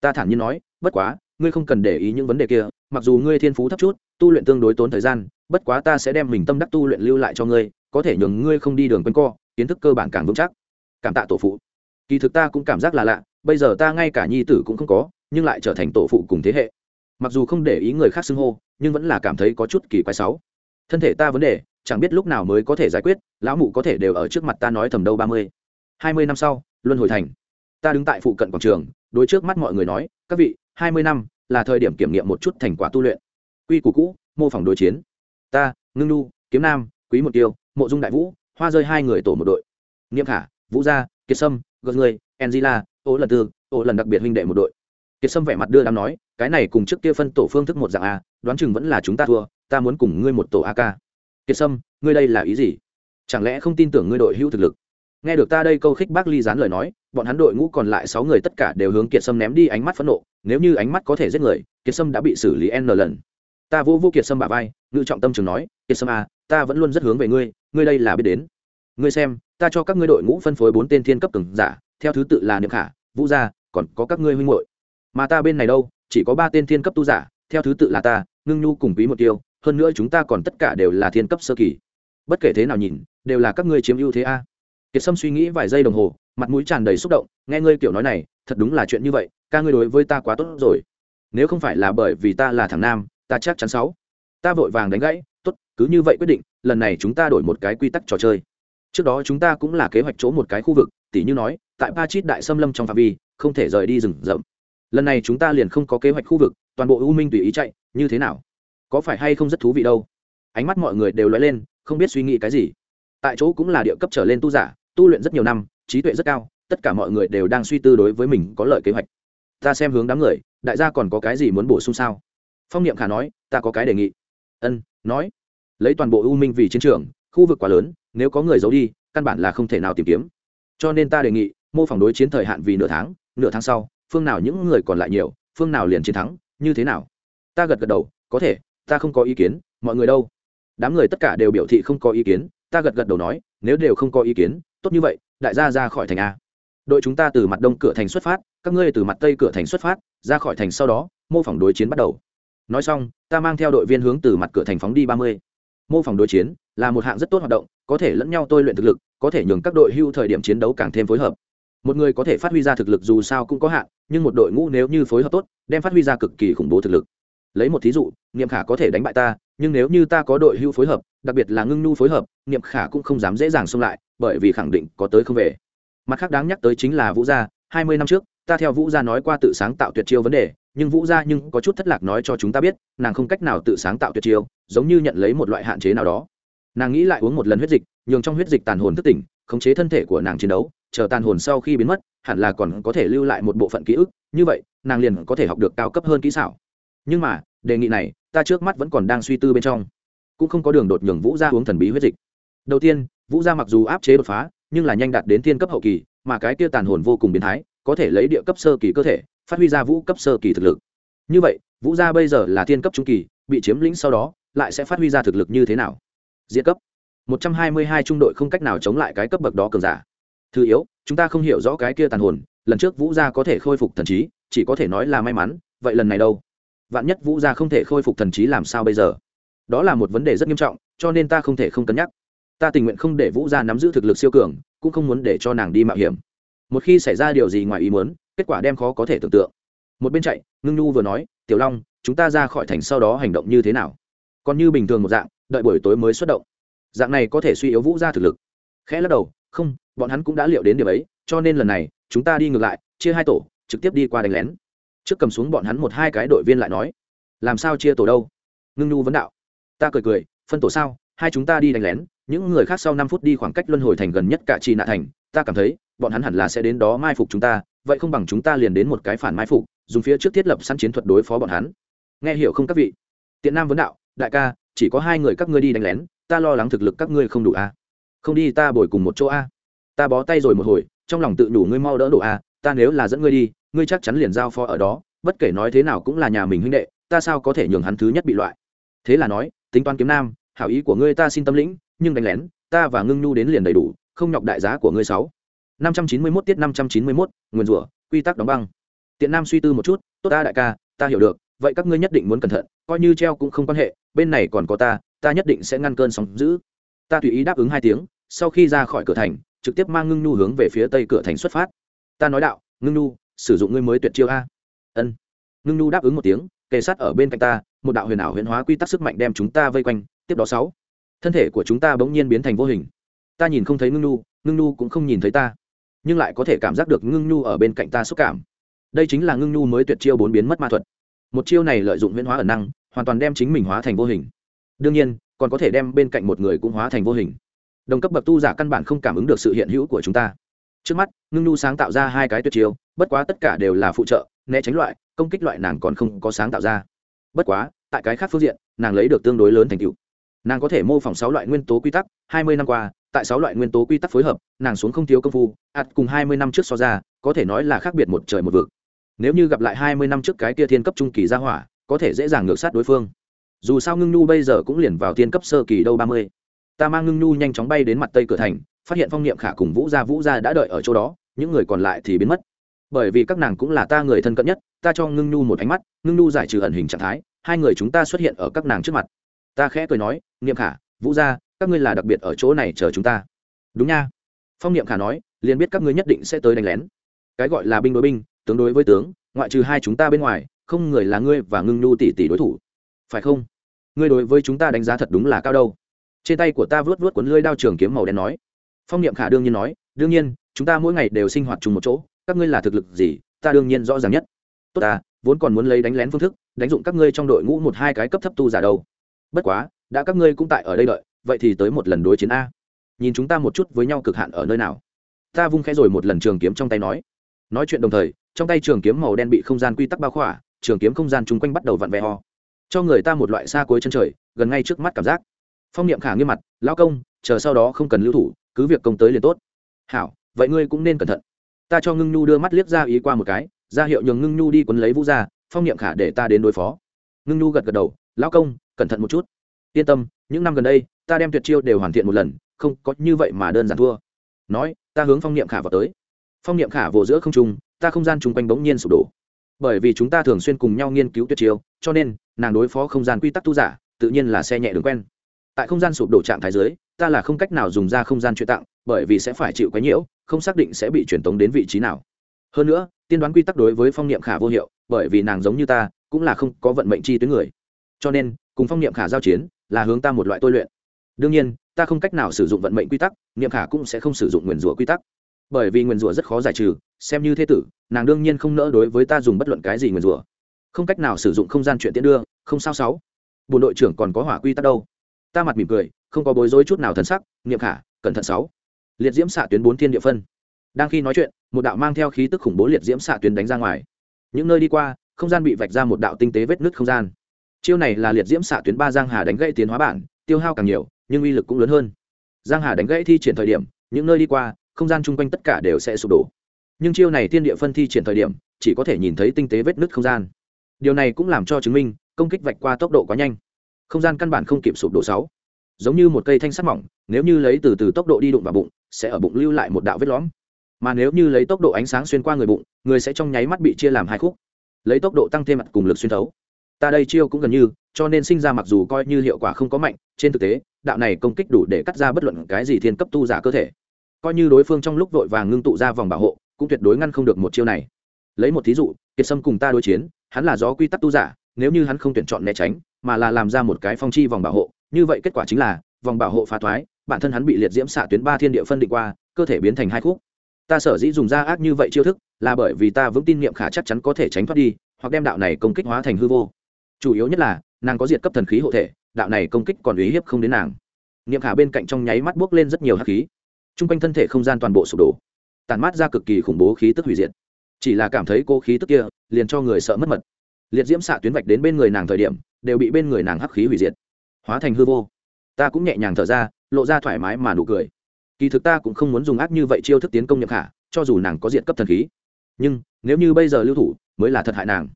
ta thản nhiên nói, bất quá, ngươi không cần để ý những vấn đề kia, mặc dù ngươi thiên phú thấp chút, tu luyện tương đối tốn thời gian, bất quá ta sẽ đem mình tâm đắc tu luyện lưu lại cho ngươi, có thể nhường ngươi không đi đường quanh co, kiến thức cơ bản càng vững chắc. Cảm tạ tổ phụ. Kỳ thực ta cũng cảm giác là lạ, bây giờ ta ngay cả nhi tử cũng không có, nhưng lại trở thành tổ phụ cùng thế hệ. Mặc dù không để ý người khác xưng hô, nhưng vẫn là cảm thấy có chút kỳ quái sáu thân thể ta vấn đề, chẳng biết lúc nào mới có thể giải quyết, lão mụ có thể đều ở trước mặt ta nói thầm đâu ba mươi. Hai mươi năm sau, luân hồi thành. Ta đứng tại phụ cận quảng trường đối trước mắt mọi người nói, các vị, hai mươi năm là thời điểm kiểm nghiệm một chút thành quả tu luyện. Quy củ cũ, mô phỏng đối chiến. Ta, ngưng nu kiếm nam, quý một tiêu mộ dung đại vũ, hoa rơi hai người tổ một đội. Nghiêm khả, vũ gia, kiệt sâm gật người, angela, ô lần tư, ô lần đặc biệt huynh đệ một đội. Kiệt sâm vẻ mặt đưa đám nói, cái này cùng trước kia phân tổ phương thức một dạng a, đoán chừng vẫn là chúng ta thua, ta muốn cùng ngươi một tổ a ca kiệt sâm, ngươi đây là ý gì? Chẳng lẽ không tin tưởng ngươi đội hữu thực lực? Nghe được ta đây câu khích bác ly dán lời nói, bọn hắn đội ngũ còn lại sáu người tất cả đều hướng kiệt sâm ném đi ánh mắt phẫn nộ, nếu như ánh mắt có thể giết người, kiệt sâm đã bị xử lý n lần. Ta vô vô kiệt sâm bà vai, ngự trọng tâm trường nói, kiệt sâm à ta vẫn luôn rất hướng về ngươi ngươi đây là biết đến. Ngươi xem, ta cho các ngươi đội ngũ phân phối bốn tên thiên cấp từng giả, theo thứ tự là niệm khả, vũ gia, còn có các ngươi huynh hội mà ta bên này đâu, chỉ có ba tên thiên cấp tu giả, theo thứ tự là ta, ngưng nhu cùng bí một tiêu, hơn nữa chúng ta còn tất cả đều là thiên cấp sơ kỳ. Bất kể thế nào nhìn, đều là các ngươi chiếm ưu thế a kiệt sâm suy nghĩ vài giây đồng hồ, mặt mũi tràn đầy xúc động, nghe ngươi kiểu nói này, thật đúng là chuyện như vậy, ca ngươi đối với ta quá tốt rồi. Nếu không phải là bởi vì ta là thằng nam, ta chắc chắn sáu. Ta vội vàng đánh gãy, tốt, cứ như vậy quyết định, lần này chúng ta đổi một cái quy tắc trò chơi. Trước đó chúng ta cũng là kế hoạch chỗ một cái khu vực, tỉ như nói, tại ba chít đại xâm lâm trong phạm vi, không thể rời đi rừng rậm. Lần này chúng ta liền không có kế hoạch khu vực, toàn bộ u minh tùy ý chạy, như thế nào? Có phải hay không rất thú vị đâu? Ánh mắt mọi người đều lóe lên, không biết suy nghĩ cái gì. Tại chỗ cũng là địa cấp trở lên tu giả tu luyện rất nhiều năm, trí tuệ rất cao, tất cả mọi người đều đang suy tư đối với mình có lợi kế hoạch. Ta xem hướng đám người, đại gia còn có cái gì muốn bổ sung sao? Phong niệm khả nói, ta có cái đề nghị. Ân, nói. Lấy toàn bộ u minh vì chiến trường, khu vực quá lớn, nếu có người giấu đi, căn bản là không thể nào tìm kiếm. Cho nên ta đề nghị, mô phỏng đối chiến thời hạn vì nửa tháng nửa tháng sau, phương nào những người còn lại nhiều, phương nào liền chiến thắng, như thế nào? Ta gật gật đầu, có thể, ta không có ý kiến, mọi người đâu? Đám người tất cả đều biểu thị không có ý kiến, ta gật gật đầu nói, nếu đều không có ý kiến tốt như vậy, đại gia ra khỏi thành a. Đội chúng ta từ mặt đông cửa thành xuất phát, các ngươi từ mặt tây cửa thành xuất phát, ra khỏi thành sau đó, mô phỏng đối chiến bắt đầu. Nói xong, ta mang theo đội viên hướng từ mặt cửa thành phóng đi ba mươi. Mô phỏng đối chiến là một hạng rất tốt hoạt động, có thể lẫn nhau tôi luyện thực lực, có thể nhường các đội hưu thời điểm chiến đấu càng thêm phối hợp. Một người có thể phát huy ra thực lực dù sao cũng có hạn, nhưng một đội ngũ nếu như phối hợp tốt, đem phát huy ra cực kỳ khủng bố thực lực lấy một thí dụ, niệm khả có thể đánh bại ta, nhưng nếu như ta có đội hưu phối hợp, đặc biệt là ngưng nhu phối hợp, niệm khả cũng không dám dễ dàng xông lại, bởi vì khẳng định có tới không về. Mặt khác đáng nhắc tới chính là vũ gia, hai mươi năm trước, ta theo vũ gia nói qua tự sáng tạo tuyệt chiêu vấn đề, nhưng vũ gia nhưng có chút thất lạc nói cho chúng ta biết, nàng không cách nào tự sáng tạo tuyệt chiêu, giống như nhận lấy một loại hạn chế nào đó. Nàng nghĩ lại uống một lần huyết dịch, nhường trong huyết dịch tàn hồn thức tỉnh, khống chế thân thể của nàng chiến đấu, chờ tàn hồn sau khi biến mất, hẳn là còn có thể lưu lại một bộ phận ký ức, như vậy, nàng liền có thể học được cao cấp hơn kỹ xảo nhưng mà, đề nghị này, ta trước mắt vẫn còn đang suy tư bên trong. Cũng không có đường đột nhường vũ gia uống thần bí huyết dịch. Đầu tiên, vũ gia mặc dù áp chế đột phá, nhưng là nhanh đạt đến thiên cấp hậu kỳ, mà cái kia tàn hồn vô cùng biến thái, có thể lấy địa cấp sơ kỳ cơ thể, phát huy ra vũ cấp sơ kỳ thực lực. Như vậy, vũ gia bây giờ là thiên cấp trung kỳ, bị chiếm lĩnh sau đó, lại sẽ phát huy ra thực lực như thế nào? Diễn cấp. Một trăm hai mươi hai trung đội không cách nào chống lại cái cấp bậc đó cường giả. Thứ yếu, chúng ta không hiểu rõ cái kia tàn hồn, lần trước vũ gia có thể khôi phục thần trí, chỉ có thể nói là may mắn, vậy lần này đâu? Vạn nhất vũ gia không thể khôi phục thần trí làm sao bây giờ? Đó là một vấn đề rất nghiêm trọng, cho nên ta không thể không cân nhắc. Ta tình nguyện không để vũ gia nắm giữ thực lực siêu cường, cũng không muốn để cho nàng đi mạo hiểm. Một khi xảy ra điều gì ngoài ý muốn, kết quả đem khó có thể tưởng tượng. Một bên chạy, ngưng nhu vừa nói, tiểu long, chúng ta ra khỏi thành sau đó hành động như thế nào? Còn như bình thường một dạng, đợi buổi tối mới xuất động. Dạng này có thể suy yếu vũ gia thực lực. Khẽ lắc đầu, không, bọn hắn cũng đã liệu đến điều ấy, cho nên lần này, chúng ta đi ngược lại, chia hai tổ, trực tiếp đi qua đánh lén trước cầm xuống bọn hắn một hai cái đội viên lại nói, làm sao chia tổ đâu? Ngưng nhu vấn đạo, ta cười cười, phân tổ sao? Hai chúng ta đi đánh lén, những người khác sau năm phút đi khoảng cách luân hồi thành gần nhất cả trì nạ thành, ta cảm thấy, bọn hắn hẳn là sẽ đến đó mai phục chúng ta, vậy không bằng chúng ta liền đến một cái phản mai phục, dùng phía trước thiết lập sẵn chiến thuật đối phó bọn hắn. Nghe hiểu không các vị? Tiện nam vấn đạo, đại ca, chỉ có hai người các ngươi đi đánh lén, ta lo lắng thực lực các ngươi không đủ a. Không đi, ta bồi cùng một chỗ a. Ta bó tay rồi một hồi, trong lòng tự đủ ngươi mau đỡ độ a, ta nếu là dẫn ngươi đi ngươi chắc chắn liền giao phó ở đó, bất kể nói thế nào cũng là nhà mình huynh đệ, ta sao có thể nhường hắn thứ nhất bị loại? Thế là nói, tính toán kiếm nam, hảo ý của ngươi ta xin tâm lĩnh, nhưng đánh lén, ta và ngưng nhu đến liền đầy đủ, không nhọc đại giá của ngươi sáu. Năm trăm chín mươi mốt tiết năm trăm chín mươi mốt nguyên rủa, quy tắc đóng băng. Tiện nam suy tư một chút, tốt ta đại ca, ta hiểu được, vậy các ngươi nhất định muốn cẩn thận, coi như treo cũng không quan hệ, bên này còn có ta ta nhất định sẽ ngăn cơn sóng giữ ta tùy ý đáp ứng hai tiếng, sau khi ra khỏi cửa thành, trực tiếp mang ngưng nhu hướng về phía tây cửa thành xuất phát. Ta nói đạo, ngưng nhu sử dụng ngươi mới tuyệt chiêu a. Ân. Ngưng nhu đáp ứng một tiếng, kề sát ở bên cạnh ta, một đạo huyền ảo huyền hóa quy tắc sức mạnh đem chúng ta vây quanh, tiếp đó sáu. Thân thể của chúng ta bỗng nhiên biến thành vô hình. Ta nhìn không thấy ngưng nhu ngưng nhu cũng không nhìn thấy ta, nhưng lại có thể cảm giác được ngưng nhu ở bên cạnh ta xúc cảm. Đây chính là ngưng nhu mới tuyệt chiêu bốn biến mất ma thuật. Một chiêu này lợi dụng huyễn hóa ẩn năng, hoàn toàn đem chính mình hóa thành vô hình. Đương nhiên, còn có thể đem bên cạnh một người cũng hóa thành vô hình. Đồng cấp bậc tu giả căn bản không cảm ứng được sự hiện hữu của chúng ta. Trước mắt, ngưng nhu sáng tạo ra hai cái tuyệt chiêu bất quá tất cả đều là phụ trợ, né tránh loại, công kích loại nàng còn không có sáng tạo ra. Bất quá, tại cái khác phương diện, nàng lấy được tương đối lớn thành tựu. Nàng có thể mô phỏng sáu loại nguyên tố quy tắc, hai mươi năm qua, tại sáu loại nguyên tố quy tắc phối hợp, nàng xuống không thiếu công phu, ạt cùng hai mươi năm trước so ra, có thể nói là khác biệt một trời một vực. Nếu như gặp lại hai mươi năm trước cái kia thiên cấp trung kỳ gia hỏa, có thể dễ dàng ngược sát đối phương. Dù sao ngưng nhu bây giờ cũng liền vào thiên cấp sơ kỳ đâu ba mươi. Ta mang ngưng nhu nhanh chóng bay đến mặt tây cửa thành, phát hiện phong niệm khả cùng vũ gia vũ gia đã đợi ở chỗ đó, những người còn lại thì biến mất bởi vì các nàng cũng là ta người thân cận nhất, ta cho ngưng nhu một ánh mắt, ngưng nhu giải trừ ẩn hình trạng thái, hai người chúng ta xuất hiện ở các nàng trước mặt. Ta khẽ cười nói, niệm khả, vũ gia, các ngươi là đặc biệt ở chỗ này chờ chúng ta. Đúng nha. Phong niệm khả nói, liền biết các ngươi nhất định sẽ tới đánh lén. Cái gọi là binh đối binh, tướng đối với tướng, ngoại trừ hai chúng ta bên ngoài, không người là ngươi và ngưng nhu tỷ tỷ đối thủ. Phải không? Ngươi đối với chúng ta đánh giá thật đúng là cao đâu. Trên tay của ta vớt vớt cuốn lưới đao trường kiếm màu đen nói. Phong niệm khả đương nhiên nói, đương nhiên, chúng ta mỗi ngày đều sinh hoạt chung một chỗ các ngươi là thực lực gì, ta đương nhiên rõ ràng nhất. Tốt ta, vốn còn muốn lấy đánh lén phương thức, đánh dụng các ngươi trong đội ngũ một hai cái cấp thấp tu giả đâu. Bất quá, đã các ngươi cũng tại ở đây đợi, vậy thì tới một lần đối chiến a. Nhìn chúng ta một chút với nhau cực hạn ở nơi nào. Ta vung khẽ rồi một lần trường kiếm trong tay nói. Nói chuyện đồng thời, trong tay trường kiếm màu đen bị không gian quy tắc bao khỏa, trường kiếm không gian chung quanh bắt đầu vặn vẹ ho cho người ta một loại xa cuối chân trời, gần ngay trước mắt cảm giác. Phong niệm khả nghiêm mặt lao công, chờ sau đó không cần lưu thủ, cứ việc công tới liền tốt. Hảo, vậy ngươi cũng nên cẩn thận ta cho ngưng nhu đưa mắt liếc ra ý qua một cái, ra hiệu nhường ngưng nhu đi quấn lấy vũ ra, phong niệm khả để ta đến đối phó. ngưng nhu gật gật đầu, lão công, cẩn thận một chút. yên tâm, những năm gần đây, ta đem tuyệt chiêu đều hoàn thiện một lần, không có như vậy mà đơn giản thua. nói, ta hướng phong niệm khả vào tới. phong niệm khả vỗ giữa không trung, ta không gian chung quanh bỗng nhiên sụp đổ. bởi vì chúng ta thường xuyên cùng nhau nghiên cứu tuyệt chiêu, cho nên, nàng đối phó không gian quy tắc tu giả, tự nhiên là xe nhẹ đường quen. tại không gian sụp đổ trạng thái dưới ta là không cách nào dùng ra không gian chuyện tặng, bởi vì sẽ phải chịu quấy nhiễu, không xác định sẽ bị truyền tống đến vị trí nào. Hơn nữa, tiên đoán quy tắc đối với phong niệm khả vô hiệu, bởi vì nàng giống như ta, cũng là không có vận mệnh chi tuyến người. Cho nên, cùng phong niệm khả giao chiến, là hướng ta một loại tôi luyện. Đương nhiên, ta không cách nào sử dụng vận mệnh quy tắc, niệm khả cũng sẽ không sử dụng nguyền rủa quy tắc. Bởi vì nguyền rủa rất khó giải trừ, xem như thế tử, nàng đương nhiên không nỡ đối với ta dùng bất luận cái gì nguyền rủa. Không cách nào sử dụng không gian chuyện tiễn đưa, không sao sáu. Bộ đội trưởng còn có hỏa quy tắc đâu? Ta mặt mỉm cười, không có bối rối chút nào thần sắc, niệm khả, cẩn thận sáu. Liệt diễm xạ tuyến bốn thiên địa phân. Đang khi nói chuyện, một đạo mang theo khí tức khủng bố liệt diễm xạ tuyến đánh ra ngoài. Những nơi đi qua, không gian bị vạch ra một đạo tinh tế vết nứt không gian. Chiêu này là liệt diễm xạ tuyến ba giang hà đánh gãy tiến hóa bản, tiêu hao càng nhiều, nhưng uy lực cũng lớn hơn. Giang hà đánh gãy thi triển thời điểm, những nơi đi qua, không gian chung quanh tất cả đều sẽ sụp đổ. Nhưng chiêu này thiên địa phân thi triển thời điểm, chỉ có thể nhìn thấy tinh tế vết nứt không gian. Điều này cũng làm cho chứng minh, công kích vạch qua tốc độ quá nhanh không gian căn bản không kịp sụp đổ sáu. Giống như một cây thanh sắt mỏng, nếu như lấy từ từ tốc độ đi đụng vào bụng, sẽ ở bụng lưu lại một đạo vết lõm. Mà nếu như lấy tốc độ ánh sáng xuyên qua người bụng, người sẽ trong nháy mắt bị chia làm hai khúc. Lấy tốc độ tăng thêm mặt cùng lực xuyên thấu. Ta đây chiêu cũng gần như, cho nên sinh ra mặc dù coi như hiệu quả không có mạnh, trên thực tế, đạo này công kích đủ để cắt ra bất luận cái gì thiên cấp tu giả cơ thể. Coi như đối phương trong lúc vội vàng ngưng tụ ra vòng bảo hộ, cũng tuyệt đối ngăn không được một chiêu này. Lấy một thí dụ, kiệt sâm cùng ta đối chiến, hắn là gió quy tắc tu giả, nếu như hắn không tuyển chọn né tránh mà là làm ra một cái phong chi vòng bảo hộ. Như vậy kết quả chính là, vòng bảo hộ phá thoái, bản thân hắn bị liệt diễm xạ tuyến ba thiên địa phân định qua, cơ thể biến thành hai khúc. Ta sở dĩ dùng ra ác như vậy chiêu thức, là bởi vì ta vững tin niệm khả chắc chắn có thể tránh thoát đi, hoặc đem đạo này công kích hóa thành hư vô. Chủ yếu nhất là, nàng có diệt cấp thần khí hộ thể, đạo này công kích còn uy hiếp không đến nàng. Niệm khả bên cạnh trong nháy mắt buốc lên rất nhiều hắc khí. T r u n g quanh thân thể không gian toàn bộ sụp đổ. Tàn mát ra cực kỳ khủng bố khí tức hủy diệt. Chỉ là cảm thấy cô khí tức kia, liền cho người sợ mất mật. Liệt diễm xạ tuyến vạch đến bên người nàng thời điểm đều bị bên người nàng hắc khí hủy diệt. Hóa thành hư vô. Ta cũng nhẹ nhàng thở ra, lộ ra thoải mái mà nụ cười. Kỳ thực ta cũng không muốn dùng ác như vậy chiêu thức tiến công nhậm khả, cho dù nàng có diện cấp thần khí. Nhưng, nếu như bây giờ lưu thủ, mới là thật hại nàng.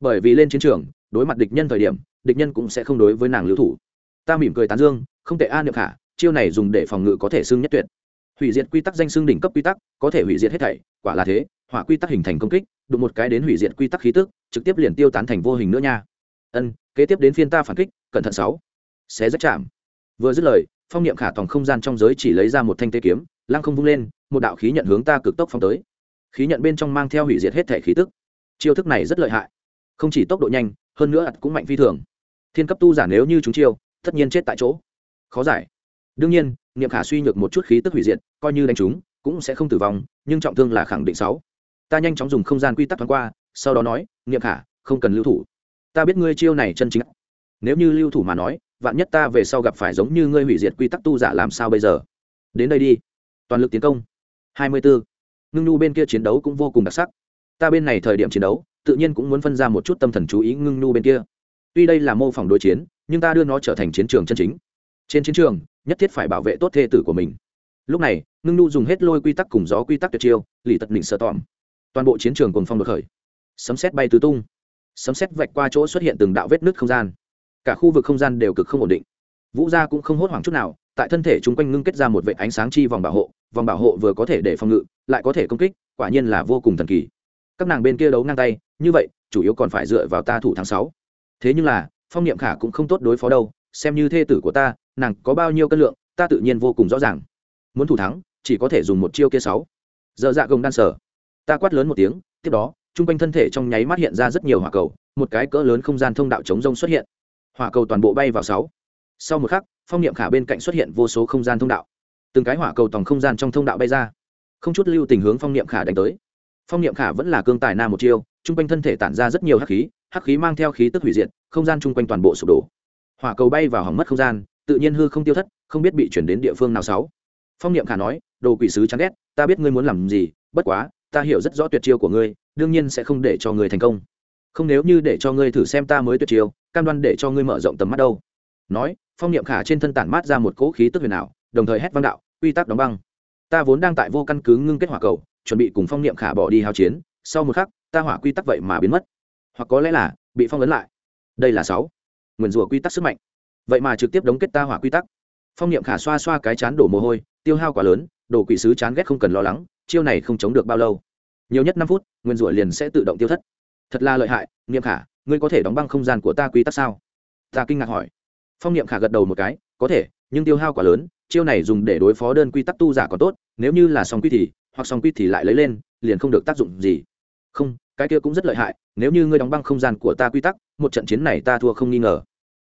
Bởi vì lên chiến trường, đối mặt địch nhân thời điểm, địch nhân cũng sẽ không đối với nàng lưu thủ. Ta mỉm cười tán dương, không tệ a nhậm khả, chiêu này dùng để phòng ngự có thể xưng nhất tuyệt. Hủy diệt quy tắc danh xưng đỉnh cấp quy tắc, có thể hủy diệt hết thảy, quả là thế, hỏa quy tắc hình thành công kích, đụng một cái đến hủy diệt quy tắc khí tức, trực tiếp liền tiêu tán thành vô hình nữa nha ân, kế tiếp đến phiên ta phản kích, cẩn thận sáu. Xé rất chạm. Vừa dứt lời, phong niệm khả tòng không gian trong giới chỉ lấy ra một thanh tê kiếm, lăng không vung lên, một đạo khí nhận hướng ta cực tốc phong tới. Khí nhận bên trong mang theo hủy diệt hết thể khí tức. Chiêu thức này rất lợi hại. Không chỉ tốc độ nhanh, hơn nữa cũng mạnh phi thường. Thiên cấp tu giả nếu như chúng chiêu, tất nhiên chết tại chỗ. Khó giải. Đương nhiên, niệm khả suy nhược một chút khí tức hủy diệt, coi như đánh chúng, cũng sẽ không tử vong, nhưng trọng thương là khẳng định sáu. Ta nhanh chóng dùng không gian quy tắc thoáng qua, sau đó nói, niệm khả, không cần lưu thủ ta biết ngươi chiêu này chân chính. Nếu như lưu thủ mà nói, vạn nhất ta về sau gặp phải giống như ngươi hủy diệt quy tắc tu giả làm sao bây giờ? Đến đây đi. Toàn lực tiến công. 24. ngưng nu bên kia chiến đấu cũng vô cùng đặc sắc. Ta bên này thời điểm chiến đấu, tự nhiên cũng muốn phân ra một chút tâm thần chú ý ngưng nu bên kia. Tuy đây là mô phỏng đối chiến, nhưng ta đưa nó trở thành chiến trường chân chính. Trên chiến trường, nhất thiết phải bảo vệ tốt thê tử của mình. Lúc này, ngưng nu dùng hết lôi quy tắc cùng gió quy tắc tuyệt chiêu, lì tật đỉnh sợ tỏm toàn bộ chiến trường cùng phong đột khởi. Sấm xét bay tứ tung sấm xét vạch qua chỗ xuất hiện từng đạo vết nứt không gian. Cả khu vực không gian đều cực không ổn định. Vũ gia cũng không hốt hoảng chút nào, tại thân thể chung quanh ngưng kết ra một vệ ánh sáng chi vòng bảo hộ, vòng bảo hộ vừa có thể để phòng ngự, lại có thể công kích, quả nhiên là vô cùng thần kỳ. Các nàng bên kia đấu ngang tay, như vậy, chủ yếu còn phải dựa vào ta thủ tháng sáu. Thế nhưng là, phong niệm khả cũng không tốt đối phó đâu, xem như thê tử của ta, nàng có bao nhiêu cân lượng, ta tự nhiên vô cùng rõ ràng. Muốn thủ thắng, chỉ có thể dùng một chiêu kia sáu. Giờ dạ gồng đan sở. Ta quát lớn một tiếng, tiếp đó trung quanh thân thể trong nháy mắt hiện ra rất nhiều hỏa cầu, một cái cỡ lớn không gian thông đạo chống rông xuất hiện. Hỏa cầu toàn bộ bay vào sáu. Sau một khắc, phong niệm khả bên cạnh xuất hiện vô số không gian thông đạo. Từng cái hỏa cầu tòng không gian trong thông đạo bay ra. Không chút lưu tình hướng phong niệm khả đánh tới. Phong niệm khả vẫn là cương tài nam một chiêu trung quanh thân thể tản ra rất nhiều hắc khí hắc khí mang theo khí tức hủy diệt, không gian chung quanh toàn bộ sụp đổ. Hỏa cầu bay vào hỏng mất không gian, tự nhiên hư không tiêu thất, không biết bị chuyển đến địa phương nào sáu. Phong niệm khả nói, đồ quỷ sứ chán ghét, ta biết ngươi muốn làm gì, bất quá, ta hiểu rất rõ tuyệt chiêu của ngươi đương nhiên sẽ không để cho ngươi thành công. Không nếu như để cho ngươi thử xem ta mới tuyệt chiêu, cam đoan để cho ngươi mở rộng tầm mắt đâu. Nói, phong niệm khả trên thân tản mát ra một cỗ khí tức huyền ảo, đồng thời hét vang đạo, quy tắc đóng băng. Ta vốn đang tại vô căn cứ ngưng kết hỏa cầu, chuẩn bị cùng phong niệm khả bỏ đi hao chiến, sau một khắc, ta hỏa quy tắc vậy mà biến mất. Hoặc có lẽ là, bị phong ấn lại. Đây là sáu. Nguyền rủa quy tắc sức mạnh. Vậy mà trực tiếp đóng kết ta hỏa quy tắc. Phong niệm khả xoa xoa cái chán đổ mồ hôi, tiêu hao quá lớn, đồ quỷ sứ chán ghét không cần lo lắng, chiêu này không chống được bao lâu nhiều nhất năm phút, nguyên rủa liền sẽ tự động tiêu thất. Thật là lợi hại, niệm khả, ngươi có thể đóng băng không gian của ta quy tắc sao? Ta kinh ngạc hỏi. Phong niệm khả gật đầu một cái, có thể, nhưng tiêu hao quá lớn, chiêu này dùng để đối phó đơn quy tắc tu giả còn tốt, nếu như là song quy thì, hoặc song quy thì lại lấy lên, liền không được tác dụng gì. Không, cái kia cũng rất lợi hại, nếu như ngươi đóng băng không gian của ta quy tắc, một trận chiến này ta thua không nghi ngờ.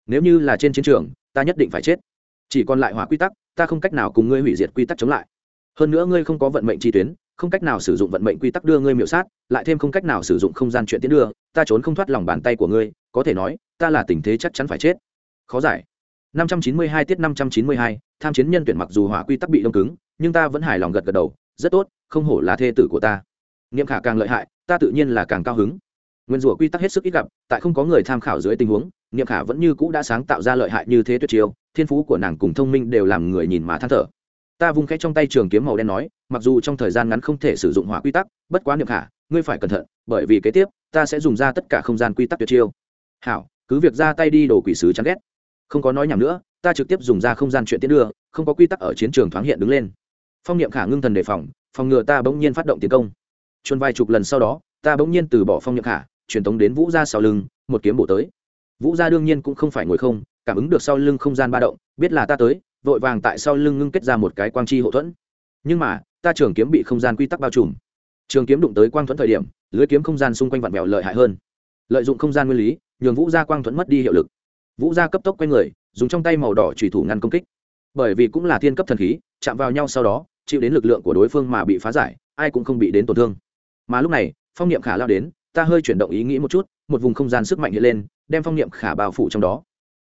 Nếu như là trên chiến trường, ta nhất định phải chết. Chỉ còn lại hỏa quy tắc, ta không cách nào cùng ngươi hủy diệt quy tắc chống lại. Hơn nữa ngươi không có vận mệnh chi tuyến không cách nào sử dụng vận mệnh quy tắc đưa ngươi miểu sát lại thêm không cách nào sử dụng không gian chuyện tiến đưa ta trốn không thoát lòng bàn tay của ngươi có thể nói ta là tình thế chắc chắn phải chết. Khó giải. 592 tiết 592, tham chiến nhân tuyển mặc dù hỏa quy tắc bị đông cứng nhưng ta vẫn hài lòng gật gật đầu rất tốt không hổ là thê tử của ta. Nghiệm khả càng lợi hại ta tự nhiên là càng cao hứng. Nguyên rủa quy tắc hết sức ít gặp tại không có người tham khảo dưới tình huống nghiệm khả vẫn như cũ đã sáng tạo ra lợi hại như thế tuyệt chiêu thiên phú của nàng cùng thông minh đều làm người nhìn mà than thở ta vung khẽ trong tay trường kiếm màu đen nói, mặc dù trong thời gian ngắn không thể sử dụng hỏa quy tắc, bất quá niệm khả, ngươi phải cẩn thận, bởi vì kế tiếp, ta sẽ dùng ra tất cả không gian quy tắc tuyệt chiêu. Hảo, cứ việc ra tay đi, đồ quỷ sứ chán ghét. Không có nói nhảm nữa, ta trực tiếp dùng ra không gian chuyện tiến đưa, không có quy tắc ở chiến trường thoáng hiện đứng lên. Phong niệm khả ngưng thần đề phòng phòng ngừa ta bỗng nhiên phát động tiến công. Chuồn vài chục lần sau đó, ta bỗng nhiên từ bỏ phong niệm khả, truyền tống đến vũ ra sau lưng, một kiếm bổ tới. Vũ gia đương nhiên cũng không phải ngồi không, cảm ứng được sau lưng không gian ba động, biết là ta tới vội vàng tại sau lưng ngưng kết ra một cái quang chi hậu thuẫn. Nhưng mà, ta trường kiếm bị không gian quy tắc bao trùm. Trường kiếm đụng tới quang thuẫn thời điểm, lưới kiếm không gian xung quanh vặn vẹo lợi hại hơn. Lợi dụng không gian nguyên lý, nhường vũ gia quang thuẫn mất đi hiệu lực. Vũ gia cấp tốc quay người, dùng trong tay màu đỏ trùy thủ ngăn công kích. Bởi vì cũng là thiên cấp thần khí, chạm vào nhau sau đó, chịu đến lực lượng của đối phương mà bị phá giải, ai cũng không bị đến tổn thương. Mà lúc này, phong niệm khả lao đến, ta hơi chuyển động ý nghĩ một chút, một vùng không gian sức mạnh hiện lên, đem phong niệm khả bao phủ trong đó.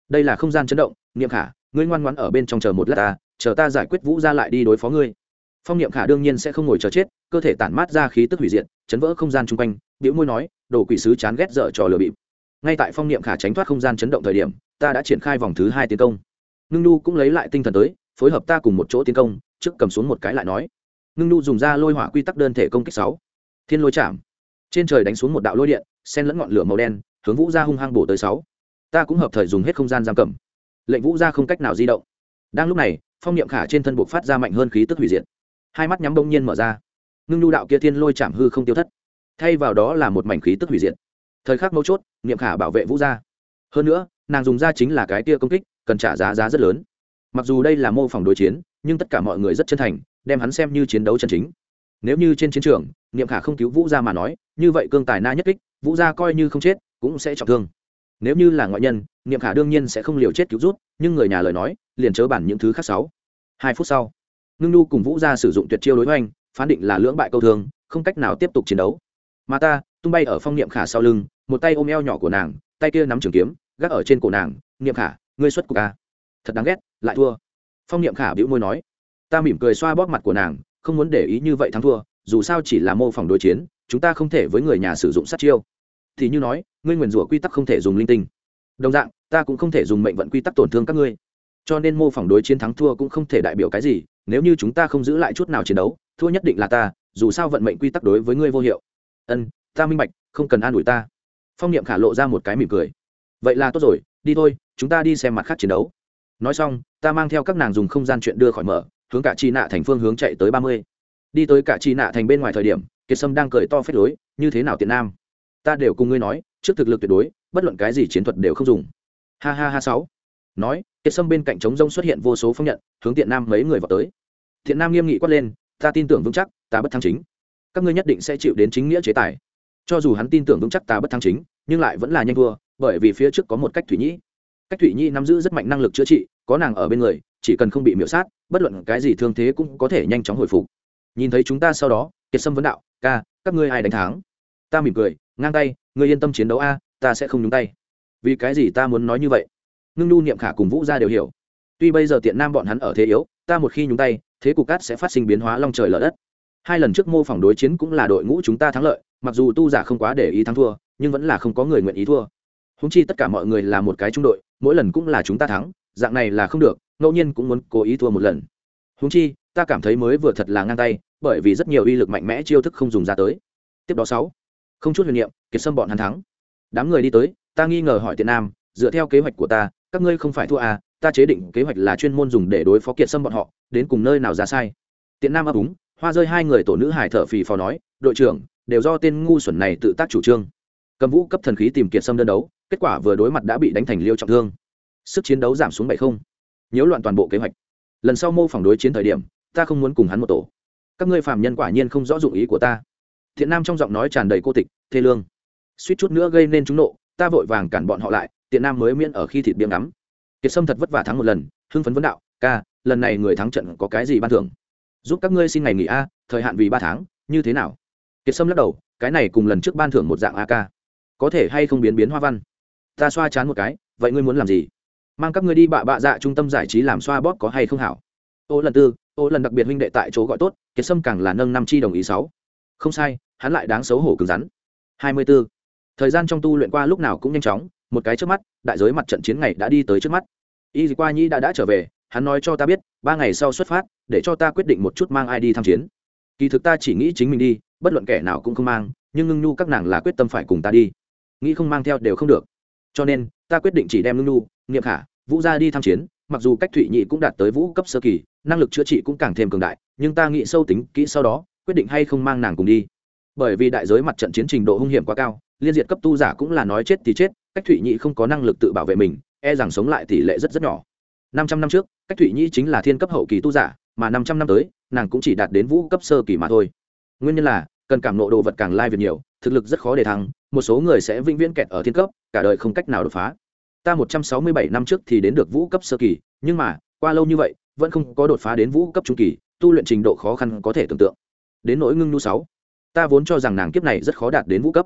Đây là không gian chấn động, niệm khả ngươi ngoan ngoãn ở bên trong chờ một lát ta, chờ ta giải quyết vũ ra lại đi đối phó ngươi. Phong niệm khả đương nhiên sẽ không ngồi chờ chết, cơ thể tản mát ra khí tức hủy diệt, chấn vỡ không gian chung quanh biểu môi nói, đồ quỷ sứ chán ghét dở trò lừa bịp. Ngay tại phong niệm khả tránh thoát không gian chấn động thời điểm, ta đã triển khai vòng thứ hai tiến công. Ngưng nu cũng lấy lại tinh thần tới, phối hợp ta cùng một chỗ tiến công, trước cầm xuống một cái lại nói. Ngưng nu dùng ra lôi hỏa quy tắc đơn thể công kích sáu. Thiên lôi chạm. Trên trời đánh xuống một đạo lôi điện sen lẫn ngọn lửa màu đen, hướng vũ ra hung hăng bổ tới sáu. Ta cũng hợp thời dùng hết không gian giam cầm lệnh vũ ra không cách nào di động. Đang lúc này, phong niệm khả trên thân buộc phát ra mạnh hơn khí tức hủy diệt. Hai mắt nhắm bông nhiên mở ra. Ngưng nhu đạo kia thiên lôi chạm hư không tiêu thất. Thay vào đó là một mảnh khí tức hủy diệt. Thời khắc mấu chốt, niệm khả bảo vệ vũ gia hơn nữa, nàng dùng ra chính là cái tia công kích, cần trả giá giá rất lớn. Mặc dù đây là mô phỏng đối chiến, nhưng tất cả mọi người rất chân thành, đem hắn xem như chiến đấu chân chính. Nếu như trên chiến trường, niệm khả không cứu vũ gia mà nói, như vậy cương tài na nhất kích, vũ gia coi như không chết, cũng sẽ trọng thương. Nếu như là ngoại nhân niệm khả đương nhiên sẽ không liều chết cứu rút, nhưng người nhà lời nói, liền chớ bản những thứ khác sáu. Hai phút sau, ngưng nu cùng vũ gia sử dụng tuyệt chiêu đối hoành, phán định là lưỡng bại câu thương không cách nào tiếp tục chiến đấu. Mà ta, tung bay ở phong niệm khả sau lưng, một tay ôm eo nhỏ của nàng, tay kia nắm trường kiếm, gác ở trên cổ nàng, niệm khả, ngươi xuất của ca à? thật đáng ghét, lại thua. Phong niệm khả bĩu môi nói, ta mỉm cười xoa bóp mặt của nàng, không muốn để ý như vậy thắng thua, dù sao chỉ là mô phỏng đối chiến, chúng ta không thể với người nhà sử dụng sát chiêu. Thì như nói, ngươi nguyền rủa quy tắc không thể dùng linh tinh. Đồng dạng ta cũng không thể dùng mệnh vận quy tắc tổn thương các ngươi. Cho nên mô phỏng đối chiến thắng thua cũng không thể đại biểu cái gì, nếu như chúng ta không giữ lại chút nào chiến đấu, thua nhất định là ta, dù sao vận mệnh quy tắc đối với ngươi vô hiệu. Ân, ta minh bạch, không cần an ủi ta. Phong niệm khả lộ ra một cái mỉm cười. Vậy là tốt rồi, đi thôi, chúng ta đi xem mặt khác chiến đấu. Nói xong, ta mang theo các nàng dùng không gian chuyện đưa khỏi mở, hướng cả chi nạ thành phương hướng chạy tới ba mươi. Đi tới cả chi nạ thành bên ngoài thời điểm, kiệt sâm đang cười to phết lối, như thế nào tiện nam? Ta đều cùng ngươi nói, trước thực lực tuyệt đối, bất luận cái gì chiến thuật đều không dùng ha ha ha sáu. Nói, kiệt sâm bên cạnh trống rông xuất hiện vô số phong nhận, hướng tiện nam mấy người vào tới. Thiện nam nghiêm nghị quát lên, ta tin tưởng vững chắc, ta bất thắng chính. Các ngươi nhất định sẽ chịu đến chính nghĩa chế tài. Cho dù hắn tin tưởng vững chắc ta bất thắng chính, nhưng lại vẫn là nhanh thua, bởi vì phía trước có một cách thủy nhĩ. Cách thủy nhĩ nắm giữ rất mạnh năng lực chữa trị, có nàng ở bên người, chỉ cần không bị miễu sát, bất luận cái gì thương thế cũng có thể nhanh chóng hồi phục. Nhìn thấy chúng ta sau đó, kiệt sâm vấn đạo, ca, các ngươi ai đánh thắng? Ta mỉm cười, ngang tay, ngươi yên tâm chiến đấu a, ta sẽ không nhúng tay vì cái gì ta muốn nói như vậy? Ngưng nhu, niệm khả cùng vũ gia đều hiểu. Tuy bây giờ tiện nam bọn hắn ở thế yếu, ta một khi nhúng tay, thế cục cát sẽ phát sinh biến hóa long trời lở đất. Hai lần trước mô phỏng đối chiến cũng là đội ngũ chúng ta thắng lợi, mặc dù tu giả không quá để ý thắng thua, nhưng vẫn là không có người nguyện ý thua. Húng chi tất cả mọi người là một cái trung đội, mỗi lần cũng là chúng ta thắng, dạng này là không được, ngẫu nhiên cũng muốn cố ý thua một lần. Húng chi, ta cảm thấy mới vừa thật là ngang tay, bởi vì rất nhiều uy lực mạnh mẽ chiêu thức không dùng ra tới. Tiếp đó sáu, không chút huyền niệm, kiệt sâm bọn hắn thắng. Đám người đi tới ta nghi ngờ hỏi tiện nam, dựa theo kế hoạch của ta, các ngươi không phải thua à ta chế định kế hoạch là chuyên môn dùng để đối phó kiệt sâm bọn họ, đến cùng nơi nào ra sai. Tiện nam ấp úng, hoa rơi hai người tổ nữ hải thở phì phò nói, đội trưởng, đều do tên ngu xuẩn này tự tác chủ trương. Cầm vũ cấp thần khí tìm kiệt sâm đơn đấu, kết quả vừa đối mặt đã bị đánh thành liêu trọng thương. Sức chiến đấu giảm xuống bảy không. Nhiễu loạn toàn bộ kế hoạch. Lần sau mô phỏng đối chiến thời điểm, ta không muốn cùng hắn một tổ. Các ngươi phạm nhân quả nhiên không rõ dụng ý của ta. Thiện nam trong giọng nói tràn đầy cô tịch, thê lương. Suýt chút nữa gây nên chúng nộ ta vội vàng cản bọn họ lại, tiện nam mới miễn ở khi thịt biếng ngắm. Kiệt sâm thật vất vả thắng một lần, hưng phấn vấn đạo, ca, lần này người thắng trận có cái gì ban thưởng? Giúp các ngươi xin ngày nghỉ a, thời hạn vì ba tháng, như thế nào? Kiệt sâm lắc đầu, cái này cùng lần trước ban thưởng một dạng a ca. Có thể hay không biến biến hoa văn? Ta xoa chán một cái, vậy ngươi muốn làm gì? Mang các ngươi đi bạ bạ dạ trung tâm giải trí làm xoa bóp có hay không hảo? Ô lần tư, ô lần đặc biệt huynh đệ tại chỗ gọi tốt, kiệt sâm càng là nâng năm chi đồng ý sáu. Không sai, hắn lại đáng xấu hổ cứng rắn. Hai mươi 24 thời gian trong tu luyện qua lúc nào cũng nhanh chóng, một cái trước mắt, đại giới mặt trận chiến ngày đã đi tới trước mắt. Y qua nhĩ đã đã trở về, hắn nói cho ta biết, ba ngày sau xuất phát, để cho ta quyết định một chút mang ai đi tham chiến. Kỳ thực ta chỉ nghĩ chính mình đi, bất luận kẻ nào cũng không mang, nhưng ngưng nhu các nàng là quyết tâm phải cùng ta đi. Nghĩ không mang theo đều không được. Cho nên, ta quyết định chỉ đem ngưng nhu nghiệm khả, vũ ra đi tham chiến, mặc dù cách thụy nhị cũng đạt tới vũ cấp sơ kỳ, năng lực chữa trị cũng càng thêm cường đại, nhưng ta nghĩ sâu tính kỹ sau đó, quyết định hay không mang nàng cùng đi. Bởi vì đại giới mặt trận chiến trình độ hung hiểm quá cao liên diệt cấp tu giả cũng là nói chết thì chết, cách thụy nhị không có năng lực tự bảo vệ mình e rằng sống lại tỷ lệ rất rất nhỏ. Năm trăm năm trước, cách thụy nhị chính là thiên cấp hậu kỳ tu giả, mà năm trăm năm tới, nàng cũng chỉ đạt đến vũ cấp sơ kỳ mà thôi. Nguyên nhân là, cần cảm nộ đồ vật càng lai việt nhiều, thực lực rất khó để thắng một số người sẽ vĩnh viễn kẹt ở thiên cấp, cả đời không cách nào đột phá. Ta một trăm sáu mươi bảy năm trước thì đến được vũ cấp sơ kỳ, nhưng mà, qua lâu như vậy, vẫn không có đột phá đến vũ cấp trung kỳ, tu luyện trình độ khó khăn có thể tưởng tượng. Đến nỗi ngưng nu sáu, ta vốn cho rằng nàng kiếp này rất khó đạt đến vũ cấp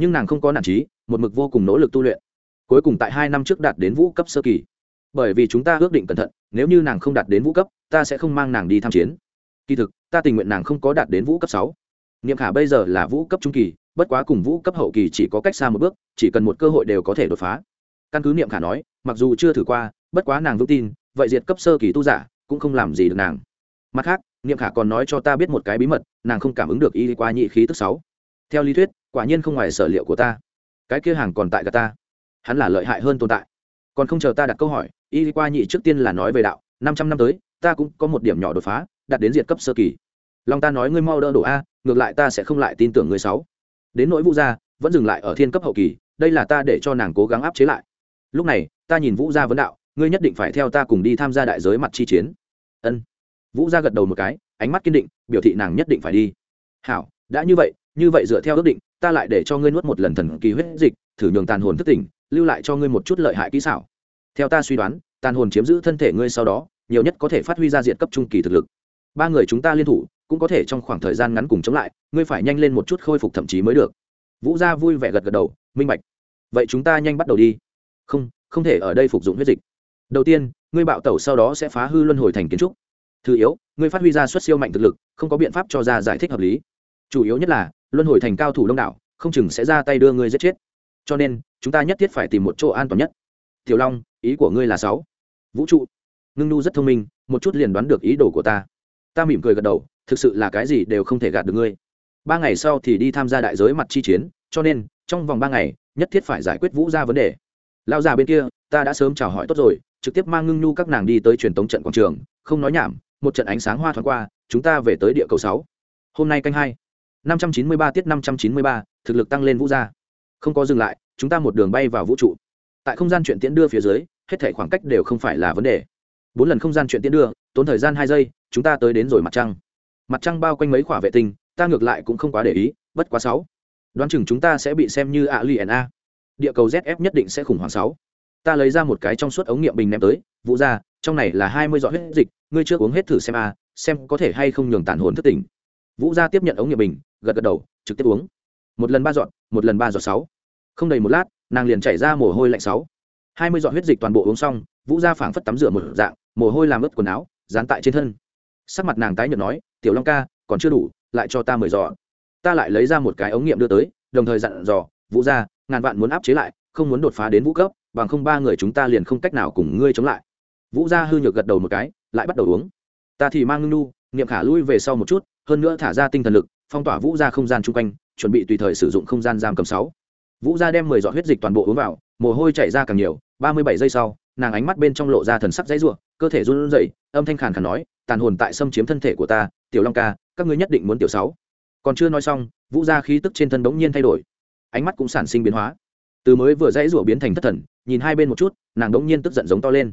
nhưng nàng không có nản trí, một mực vô cùng nỗ lực tu luyện. Cuối cùng tại hai năm trước đạt đến vũ cấp sơ kỳ. Bởi vì chúng ta ước định cẩn thận, nếu như nàng không đạt đến vũ cấp, ta sẽ không mang nàng đi tham chiến. Kỳ thực, ta tình nguyện nàng không có đạt đến vũ cấp sáu. Niệm khả bây giờ là vũ cấp trung kỳ, bất quá cùng vũ cấp hậu kỳ chỉ có cách xa một bước, chỉ cần một cơ hội đều có thể đột phá. Căn cứ niệm khả nói, mặc dù chưa thử qua, bất quá nàng vững tin, vậy diệt cấp sơ kỳ tu giả cũng không làm gì được nàng. Mặt khác, niệm khả còn nói cho ta biết một cái bí mật, nàng không cảm ứng được y qua nhị khí tức sáu theo lý thuyết, quả nhiên không ngoài sở liệu của ta. Cái kia hàng còn tại cả ta. Hắn là lợi hại hơn tồn tại. Còn không chờ ta đặt câu hỏi y qua nhị trước tiên là nói về đạo, năm trăm năm tới, ta cũng có một điểm nhỏ đột phá, đạt đến diệt cấp sơ kỳ. Long ta nói, ngươi mau đỡ đổ a, ngược lại ta sẽ không lại tin tưởng ngươi sáu. Đến nỗi vũ gia, vẫn dừng lại ở thiên cấp hậu kỳ, đây là ta để cho nàng cố gắng áp chế lại. Lúc này, ta nhìn vũ gia vấn đạo, ngươi nhất định phải theo ta cùng đi tham gia đại giới mặt chi chiến. Ân. Vũ gia gật đầu một cái, ánh mắt kiên định, biểu thị nàng nhất định phải đi. Hảo, đã như vậy như vậy dựa theo ước định, ta lại để cho ngươi nuốt một lần thần kỳ huyết dịch, thử nhường tàn hồn thức tỉnh, lưu lại cho ngươi một chút lợi hại kỹ xảo. Theo ta suy đoán, tàn hồn chiếm giữ thân thể ngươi sau đó, nhiều nhất có thể phát huy ra diện cấp trung kỳ thực lực. Ba người chúng ta liên thủ, cũng có thể trong khoảng thời gian ngắn cùng chống lại, ngươi phải nhanh lên một chút khôi phục thậm chí mới được. Vũ gia vui vẻ gật gật đầu, minh bạch. Vậy chúng ta nhanh bắt đầu đi. Không không thể ở đây phục dụng huyết dịch. Đầu tiên, ngươi bạo tẩu sau đó sẽ phá hư luân hồi thành kiến trúc. Thứ yếu, ngươi phát huy ra xuất siêu mạnh thực lực, không có biện pháp cho ra giải thích hợp lý chủ yếu nhất là, luân hồi thành cao thủ đông đảo, không chừng sẽ ra tay đưa ngươi giết chết. Cho nên, chúng ta nhất thiết phải tìm một chỗ an toàn nhất. Tiểu long, ý của ngươi là sáu. Vũ trụ. Ngưng nu rất thông minh, một chút liền đoán được ý đồ của ta. Ta mỉm cười gật đầu, thực sự là cái gì đều không thể gạt được ngươi. Ba ngày sau thì đi tham gia đại giới mặt chi chiến, cho nên, trong vòng ba ngày, nhất thiết phải giải quyết vũ ra vấn đề. Lao già bên kia, ta đã sớm chào hỏi tốt rồi, trực tiếp mang ngưng nhu các nàng đi tới truyền tống trận quảng trường, không nói nhảm, một trận ánh sáng hoa thoáng qua, chúng ta về tới địa cầu sáu. Hôm nay canh hai năm trăm chín mươi ba tiết năm trăm chín mươi ba, thực lực tăng lên vũ gia. Không có dừng lại, chúng ta một đường bay vào vũ trụ. Tại không gian chuyện tiễn đưa phía dưới, hết thể khoảng cách đều không phải là vấn đề. Bốn lần không gian chuyện tiễn đưa, tốn thời gian hai giây, chúng ta tới đến rồi mặt trăng. Mặt trăng bao quanh mấy quả vệ tinh, ta ngược lại cũng không quá để ý, bất quá sáu. Đoán chừng chúng ta sẽ bị xem như alien a. Địa cầu zf nhất định sẽ khủng hoảng sáu. Ta lấy ra một cái trong suốt ống nghiệm bình ném tới, vũ ra trong này là hai mươi giọt huyết dịch, ngươi chưa uống hết thử xem a, xem có thể hay không nhường tàn hồn thức tỉnh vũ gia tiếp nhận ống nghiệm bình, gật gật đầu, trực tiếp uống. Một lần ba giọt, một lần ba giọt sáu. Không đầy một lát, nàng liền chảy ra mồ hôi lạnh sáu. Hai mươi giọt huyết dịch toàn bộ uống xong, vũ gia phảng phất tắm rửa một dạng, mồ hôi làm ướt quần áo, dán tại trên thân. Sắc mặt nàng tái nhợt nói, tiểu long ca, còn chưa đủ, lại cho ta mười giọt. Ta lại lấy ra một cái ống nghiệm đưa tới, đồng thời dặn dò, vũ gia, ngàn vạn muốn áp chế lại, không muốn đột phá đến vũ cấp, bằng không ba người chúng ta liền không cách nào cùng ngươi chống lại. Vũ gia hư nhược gật đầu một cái, lại bắt đầu uống. Ta thì mang ngưng nu niệm khả lui về sau một chút hơn nữa thả ra tinh thần lực, phong tỏa vũ gia không gian chung quanh, chuẩn bị tùy thời sử dụng không gian giam cầm sáu. Vũ gia đem mười giọt huyết dịch toàn bộ uống vào, mồ hôi chảy ra càng nhiều, ba mươi bảy giây sau, nàng ánh mắt bên trong lộ ra thần sắc dãy ruộng cơ thể run rẩy, âm thanh khàn khàn nói, tàn hồn tại xâm chiếm thân thể của ta, tiểu long ca, các ngươi nhất định muốn tiểu sáu. Còn chưa nói xong, vũ gia khí tức trên thân đống nhiên thay đổi, ánh mắt cũng sản sinh biến hóa. Từ mới vừa dãy rủa biến thành thất thần, nhìn hai bên một chút, nàng đống nhiên tức giận giống to lên.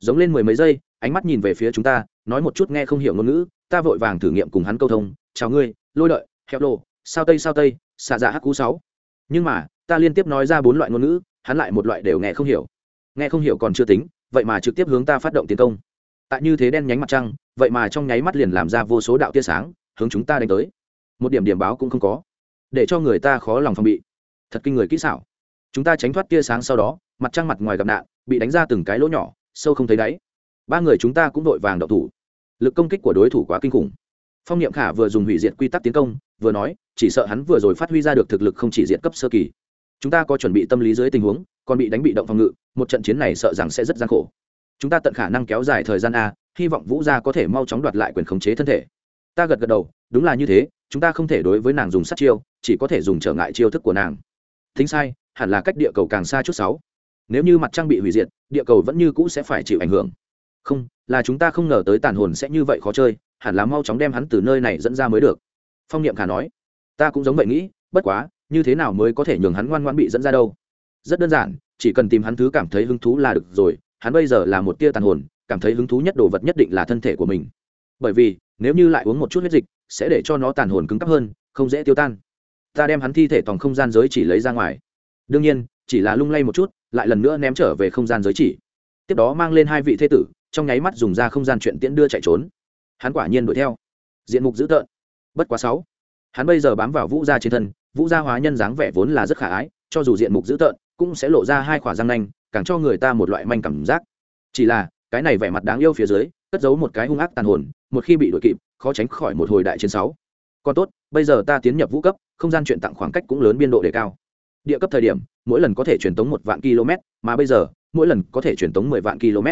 Giống lên mười mấy giây, ánh mắt nhìn về phía chúng ta, nói một chút nghe không hiểu ngôn ngữ ta vội vàng thử nghiệm cùng hắn câu thông, chào ngươi, lôi đợi, hẹo lô sao tây sao tây, xạ dạ hắc cú sáu. Nhưng mà, ta liên tiếp nói ra bốn loại ngôn ngữ, hắn lại một loại đều nghe không hiểu. Nghe không hiểu còn chưa tính, vậy mà trực tiếp hướng ta phát động tiến công. Tại như thế đen nhánh mặt trăng, vậy mà trong nháy mắt liền làm ra vô số đạo tia sáng, hướng chúng ta đánh tới. Một điểm điểm báo cũng không có, để cho người ta khó lòng phòng bị. Thật kinh người kỹ xảo. Chúng ta tránh thoát tia sáng sau đó, mặt trăng mặt ngoài gặp nạn, bị đánh ra từng cái lỗ nhỏ, sâu không thấy đáy. Ba người chúng ta cũng vội vàng đậu thủ lực công kích của đối thủ quá kinh khủng. Phong niệm khả vừa dùng hủy diệt quy tắc tiến công, vừa nói, chỉ sợ hắn vừa rồi phát huy ra được thực lực không chỉ diện cấp sơ kỳ. Chúng ta có chuẩn bị tâm lý dưới tình huống, còn bị đánh bị động phòng ngự, một trận chiến này sợ rằng sẽ rất gian khổ. Chúng ta tận khả năng kéo dài thời gian a, hy vọng vũ gia có thể mau chóng đoạt lại quyền khống chế thân thể. Ta gật gật đầu, đúng là như thế, chúng ta không thể đối với nàng dùng sát chiêu, chỉ có thể dùng trở ngại chiêu thức của nàng. Thính sai, hẳn là cách địa cầu càng xa chút sáu. Nếu như mặt trăng bị hủy diệt, địa cầu vẫn như cũ sẽ phải chịu ảnh hưởng không, là chúng ta không ngờ tới tàn hồn sẽ như vậy khó chơi, hẳn là mau chóng đem hắn từ nơi này dẫn ra mới được. Phong niệm khả nói. Ta cũng giống vậy nghĩ, bất quá, như thế nào mới có thể nhường hắn ngoan ngoan bị dẫn ra đâu? Rất đơn giản, chỉ cần tìm hắn thứ cảm thấy hứng thú là được rồi, hắn bây giờ là một tia tàn hồn, cảm thấy hứng thú nhất đồ vật nhất định là thân thể của mình. Bởi vì, nếu như lại uống một chút huyết dịch, sẽ để cho nó tàn hồn cứng cắp hơn, không dễ tiêu tan. Ta đem hắn thi thể toàn không gian giới chỉ lấy ra ngoài. Đương nhiên, chỉ là lung lay một chút, lại lần nữa ném trở về không gian giới chỉ. Tiếp đó mang lên hai vị thế tử trong nháy mắt dùng ra không gian chuyện tiễn đưa chạy trốn. Hắn quả nhiên đuổi theo. Diện mục dữ tợn. Bất quá sáu. Hắn bây giờ bám vào vũ gia trên thân, vũ gia hóa nhân dáng vẻ vốn là rất khả ái, cho dù diện mục dữ tợn, cũng sẽ lộ ra hai khỏa răng nanh, càng cho người ta một loại manh cảm giác. Chỉ là, cái này vẻ mặt đáng yêu phía dưới, cất giấu một cái hung ác tàn hồn, một khi bị đuổi kịp, khó tránh khỏi một hồi đại chiến sáu. Còn tốt, bây giờ ta tiến nhập vũ cấp, không gian chuyện tặng khoảng cách cũng lớn biên độ đề cao. Địa cấp thời điểm, mỗi lần có thể truyền tống một vạn km, mà bây giờ, mỗi lần có thể truyền tống mười vạn km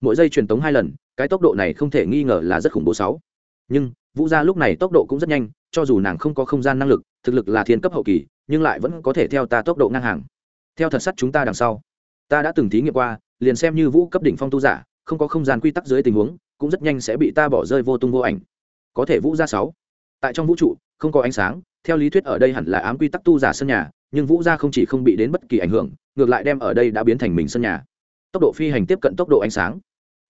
mỗi giây truyền tống hai lần, cái tốc độ này không thể nghi ngờ là rất khủng bố sáu. Nhưng, vũ gia lúc này tốc độ cũng rất nhanh, cho dù nàng không có không gian năng lực, thực lực là thiên cấp hậu kỳ, nhưng lại vẫn có thể theo ta tốc độ ngang hàng. Theo thật sắt chúng ta đằng sau. Ta đã từng thí nghiệm qua, liền xem như vũ cấp đỉnh phong tu giả, không có không gian quy tắc dưới tình huống, cũng rất nhanh sẽ bị ta bỏ rơi vô tung vô ảnh. Có thể vũ gia sáu. Tại trong vũ trụ, không có ánh sáng, theo lý thuyết ở đây hẳn là ám quy tắc tu giả sân nhà, nhưng vũ gia không chỉ không bị đến bất kỳ ảnh hưởng, ngược lại đem ở đây đã biến thành mình sân nhà. Tốc độ phi hành tiếp cận tốc độ ánh sáng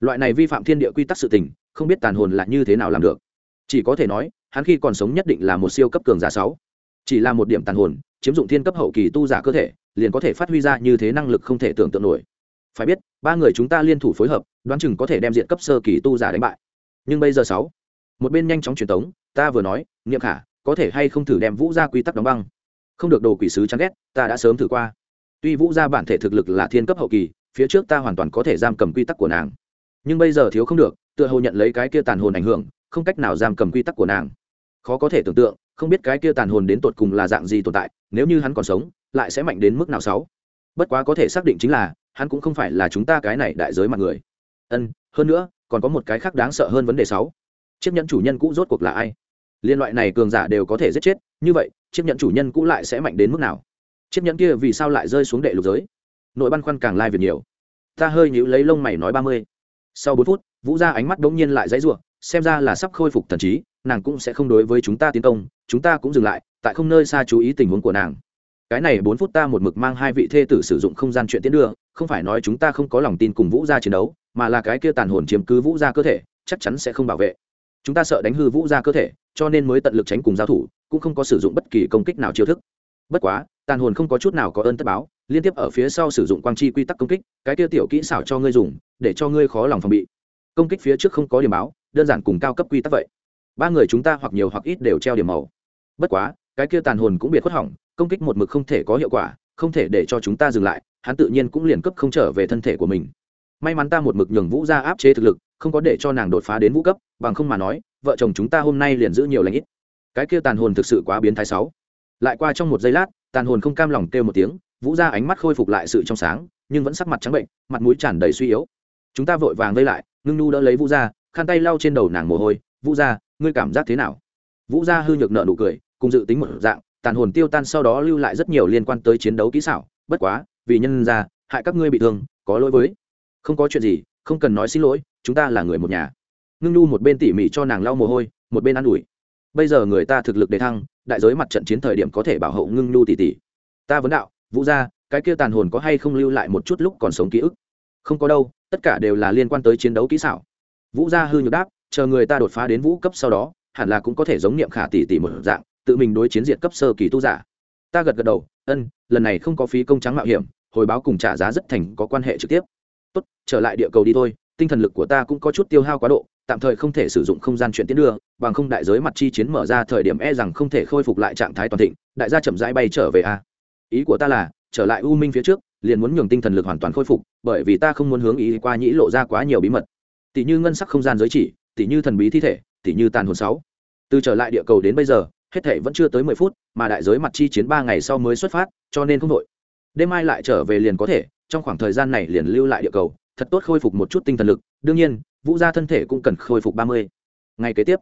loại này vi phạm thiên địa quy tắc sự tình, không biết tàn hồn là như thế nào làm được. Chỉ có thể nói, hắn khi còn sống nhất định là một siêu cấp cường giả sáu. Chỉ là một điểm tàn hồn, chiếm dụng thiên cấp hậu kỳ tu giả cơ thể, liền có thể phát huy ra như thế năng lực không thể tưởng tượng nổi. Phải biết, ba người chúng ta liên thủ phối hợp, đoán chừng có thể đem diện cấp sơ kỳ tu giả đánh bại. Nhưng bây giờ sáu, một bên nhanh chóng truyền tống, ta vừa nói nghiệm khả, có thể hay không thử đem vũ ra quy tắc đóng băng? Không được, đồ quỷ sứ chán ghét, ta đã sớm thử qua. Tuy vũ ra bản thể thực lực là thiên cấp hậu kỳ, phía trước ta hoàn toàn có thể giam cầm quy tắc của nàng nhưng bây giờ thiếu không được, tựa hồ nhận lấy cái kia tàn hồn ảnh hưởng, không cách nào giam cầm quy tắc của nàng. Khó có thể tưởng tượng, không biết cái kia tàn hồn đến tột cùng là dạng gì tồn tại, nếu như hắn còn sống, lại sẽ mạnh đến mức nào sáu? Bất quá có thể xác định chính là, hắn cũng không phải là chúng ta cái này đại giới mặt người. Ân, hơn nữa, còn có một cái khác đáng sợ hơn vấn đề sáu. Chiếc nhẫn chủ nhân cũ rốt cuộc là ai? Liên loại này cường giả đều có thể giết chết, như vậy, chiếc nhẫn chủ nhân cũ lại sẽ mạnh đến mức nào? Chiếc nhẫn kia vì sao lại rơi xuống đệ lục giới? Nội băn khoăn càng lai việc nhiều. Ta hơi nhíu lấy lông mày nói ba mươi sau bốn phút, vũ ra ánh mắt đống nhiên lại dãy ruộng xem ra là sắp khôi phục thần trí, nàng cũng sẽ không đối với chúng ta tiến công, chúng ta cũng dừng lại, tại không nơi xa chú ý tình huống của nàng. Cái này bốn phút ta một mực mang hai vị thê tử sử dụng không gian chuyện tiến đưa, không phải nói chúng ta không có lòng tin cùng vũ gia chiến đấu, mà là cái kia tàn hồn chiếm cứ vũ gia cơ thể, chắc chắn sẽ không bảo vệ. Chúng ta sợ đánh hư vũ ra cơ thể, cho nên mới tận lực tránh cùng giao thủ, cũng không có sử dụng bất kỳ công kích nào chiêu thức. Bất quá, tàn hồn không có chút nào có ơn tất báo liên tiếp ở phía sau sử dụng quang chi quy tắc công kích, cái tiêu tiểu kỹ xảo cho ngươi dùng, để cho ngươi khó lòng phòng bị. Công kích phía trước không có điểm báo, đơn giản cùng cao cấp quy tắc vậy. Ba người chúng ta hoặc nhiều hoặc ít đều treo điểm màu. Bất quá, cái kia tàn hồn cũng biệt khuất hỏng, công kích một mực không thể có hiệu quả, không thể để cho chúng ta dừng lại, hắn tự nhiên cũng liền cấp không trở về thân thể của mình. May mắn ta một mực nhường vũ ra áp chế thực lực, không có để cho nàng đột phá đến vũ cấp, bằng không mà nói, vợ chồng chúng ta hôm nay liền giữ nhiều lãnh ít. Cái kia tàn hồn thực sự quá biến thái sáu lại qua trong một giây lát, tàn hồn không cam lòng kêu một tiếng vũ ra ánh mắt khôi phục lại sự trong sáng, nhưng vẫn sắc mặt trắng bệnh, mặt mũi tràn đầy suy yếu. Chúng ta vội vàng vây lại, ngưng nu đỡ lấy vũ ra khăn tay lau trên đầu nàng mồ hôi. Vũ ra ngươi cảm giác thế nào? Vũ ra hư nhược nợ nụ cười, cùng dự tính một dạng, tàn hồn tiêu tan sau đó lưu lại rất nhiều liên quan tới chiến đấu kỹ xảo. Bất quá, vì nhân ra hại các ngươi bị thương, có lỗi với. Không có chuyện gì, không cần nói xin lỗi, chúng ta là người một nhà. Ngưng nu một bên tỉ mỉ cho nàng lau mồ hôi, một bên ă n ủi. Bây giờ người ta thực lực đề thăng, đại giới mặt trận chiến thời điểm có thể bảo hộ ngưng nu tỉ tỉ. Ta vấn đạo vũ gia, cái kia tàn hồn có hay không lưu lại một chút lúc còn sống ký ức? Không có đâu tất cả đều là liên quan tới chiến đấu kỹ xảo. Vũ gia hư nhược đáp chờ người ta đột phá đến vũ cấp sau đó hẳn là cũng có thể giống niệm khả tỷ tỷ một dạng tự mình đối chiến diệt cấp sơ kỳ tu giả. Ta gật gật đầu ân lần này không có phí công trắng mạo hiểm hồi báo cùng trả giá rất thành có quan hệ trực tiếp. Tốt trở lại địa cầu đi thôi tinh thần lực của ta cũng có chút tiêu hao quá độ tạm thời không thể sử dụng không gian chuyển tiến đưa bằng không đại giới mặt chi chiến mở ra thời điểm e rằng không thể khôi phục lại trạng thái toàn thịnh đại gia chậm rãi bay trở về a ý của ta là, trở lại u minh phía trước, liền muốn nhường tinh thần lực hoàn toàn khôi phục, bởi vì ta không muốn hướng ý qua nhĩ lộ ra quá nhiều bí mật. Tỷ như ngân sắc không gian giới chỉ, tỷ như thần bí thi thể, tỷ như tàn hồn sáu. Từ trở lại địa cầu đến bây giờ, hết thể vẫn chưa tới mười phút, mà đại giới mặt chi chiến ba ngày sau mới xuất phát, cho nên không đội. Đêm mai lại trở về liền có thể, trong khoảng thời gian này liền lưu lại địa cầu, thật tốt khôi phục một chút tinh thần lực. Đương nhiên, vũ gia thân thể cũng cần khôi phục ba mươi. Ngày kế tiếp,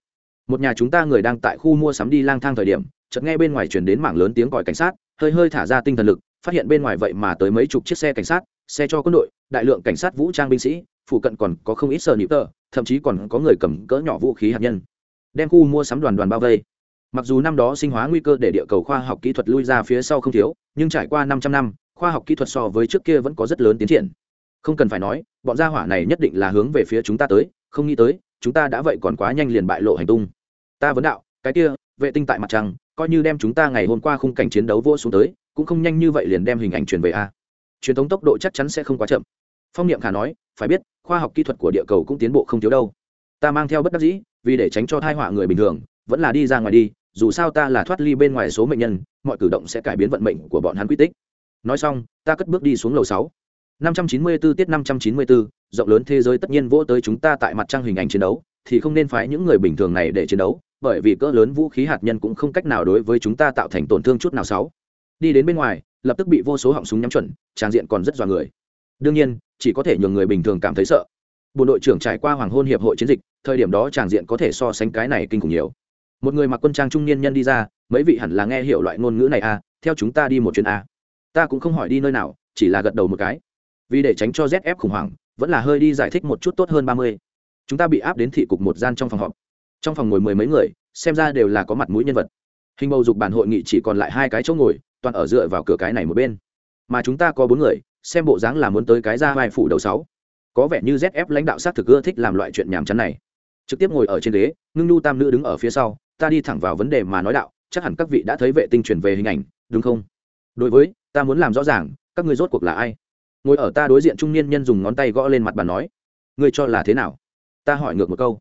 một nhà chúng ta người đang tại khu mua sắm đi lang thang thời điểm, chợt nghe bên ngoài chuyển đến mảng lớn tiếng còi cảnh sát hơi hơi thả ra tinh thần lực, phát hiện bên ngoài vậy mà tới mấy chục chiếc xe cảnh sát, xe cho quân đội, đại lượng cảnh sát vũ trang binh sĩ, phụ cận còn có không ít sờ nịp tờ, thậm chí còn có người cầm cỡ nhỏ vũ khí hạt nhân. Đem khu mua sắm đoàn đoàn bao vây. Mặc dù năm đó sinh hóa nguy cơ để địa cầu khoa học kỹ thuật lui ra phía sau không thiếu, nhưng trải qua 500 năm, khoa học kỹ thuật so với trước kia vẫn có rất lớn tiến triển. Không cần phải nói, bọn gia hỏa này nhất định là hướng về phía chúng ta tới, không nghĩ tới, chúng ta đã vậy còn quá nhanh liền bại lộ hành tung. Ta vấn đạo, cái kia, vệ tinh tại mặt trăng coi như đem chúng ta ngày hôm qua khung cảnh chiến đấu vô xuống tới cũng không nhanh như vậy liền đem hình ảnh truyền về a. Truyền thống tốc độ chắc chắn sẽ không quá chậm. Phong niệm khả nói phải biết khoa học kỹ thuật của địa cầu cũng tiến bộ không thiếu đâu. Ta mang theo bất đắc dĩ vì để tránh cho thai họa người bình thường vẫn là đi ra ngoài đi dù sao ta là thoát ly bên ngoài số mệnh nhân mọi cử động sẽ cải biến vận mệnh của bọn hắn quy tích. Nói xong ta cất bước đi xuống lầu sáu. năm trăm chín mươi 594 tiết năm trăm chín mươi 594, rộng lớn thế giới tất nhiên vỗ tới chúng ta tại mặt trăng hình ảnh chiến đấu thì không nên phái những người bình thường này để chiến đấu bởi vì cỡ lớn vũ khí hạt nhân cũng không cách nào đối với chúng ta tạo thành tổn thương chút nào sáu. Đi đến bên ngoài lập tức bị vô số họng súng nhắm chuẩn trang diện còn rất dọa người. Đương nhiên chỉ có thể nhường người bình thường cảm thấy sợ. Bộ đội trưởng trải qua hoàng hôn hiệp hội chiến dịch thời điểm đó tràng diện có thể so sánh cái này kinh khủng nhiều. Một người mặc quân trang trung niên nhân đi ra mấy vị hẳn là nghe hiểu loại ngôn ngữ này a à, theo chúng ta đi một chuyến a à. ta cũng không hỏi đi nơi nào chỉ là gật đầu một cái. Vì để tránh cho zf khủng hoảng vẫn là hơi đi giải thích một chút tốt hơn ba mươi. Chúng ta bị áp đến thị cục một gian trong phòng họp trong phòng ngồi mười mấy người, xem ra đều là có mặt mũi nhân vật. Hình bầu dục bản hội nghị chỉ còn lại hai cái chỗ ngồi, toàn ở dựa vào cửa cái này một bên. Mà chúng ta có bốn người, xem bộ dáng là muốn tới cái ra vai phủ đầu sáu. Có vẻ như zf lãnh đạo sát thực ưa thích làm loại chuyện nhàm chán này. Trực tiếp ngồi ở trên ghế, ngưng nu tam nữ đứng ở phía sau, ta đi thẳng vào vấn đề mà nói đạo, chắc hẳn các vị đã thấy vệ tinh truyền về hình ảnh, đúng không? Đối với, ta muốn làm rõ ràng, các người rốt cuộc là ai? Ngồi ở ta đối diện trung niên nhân dùng ngón tay gõ lên mặt bàn nói, ngươi cho là thế nào? Ta hỏi ngược một câu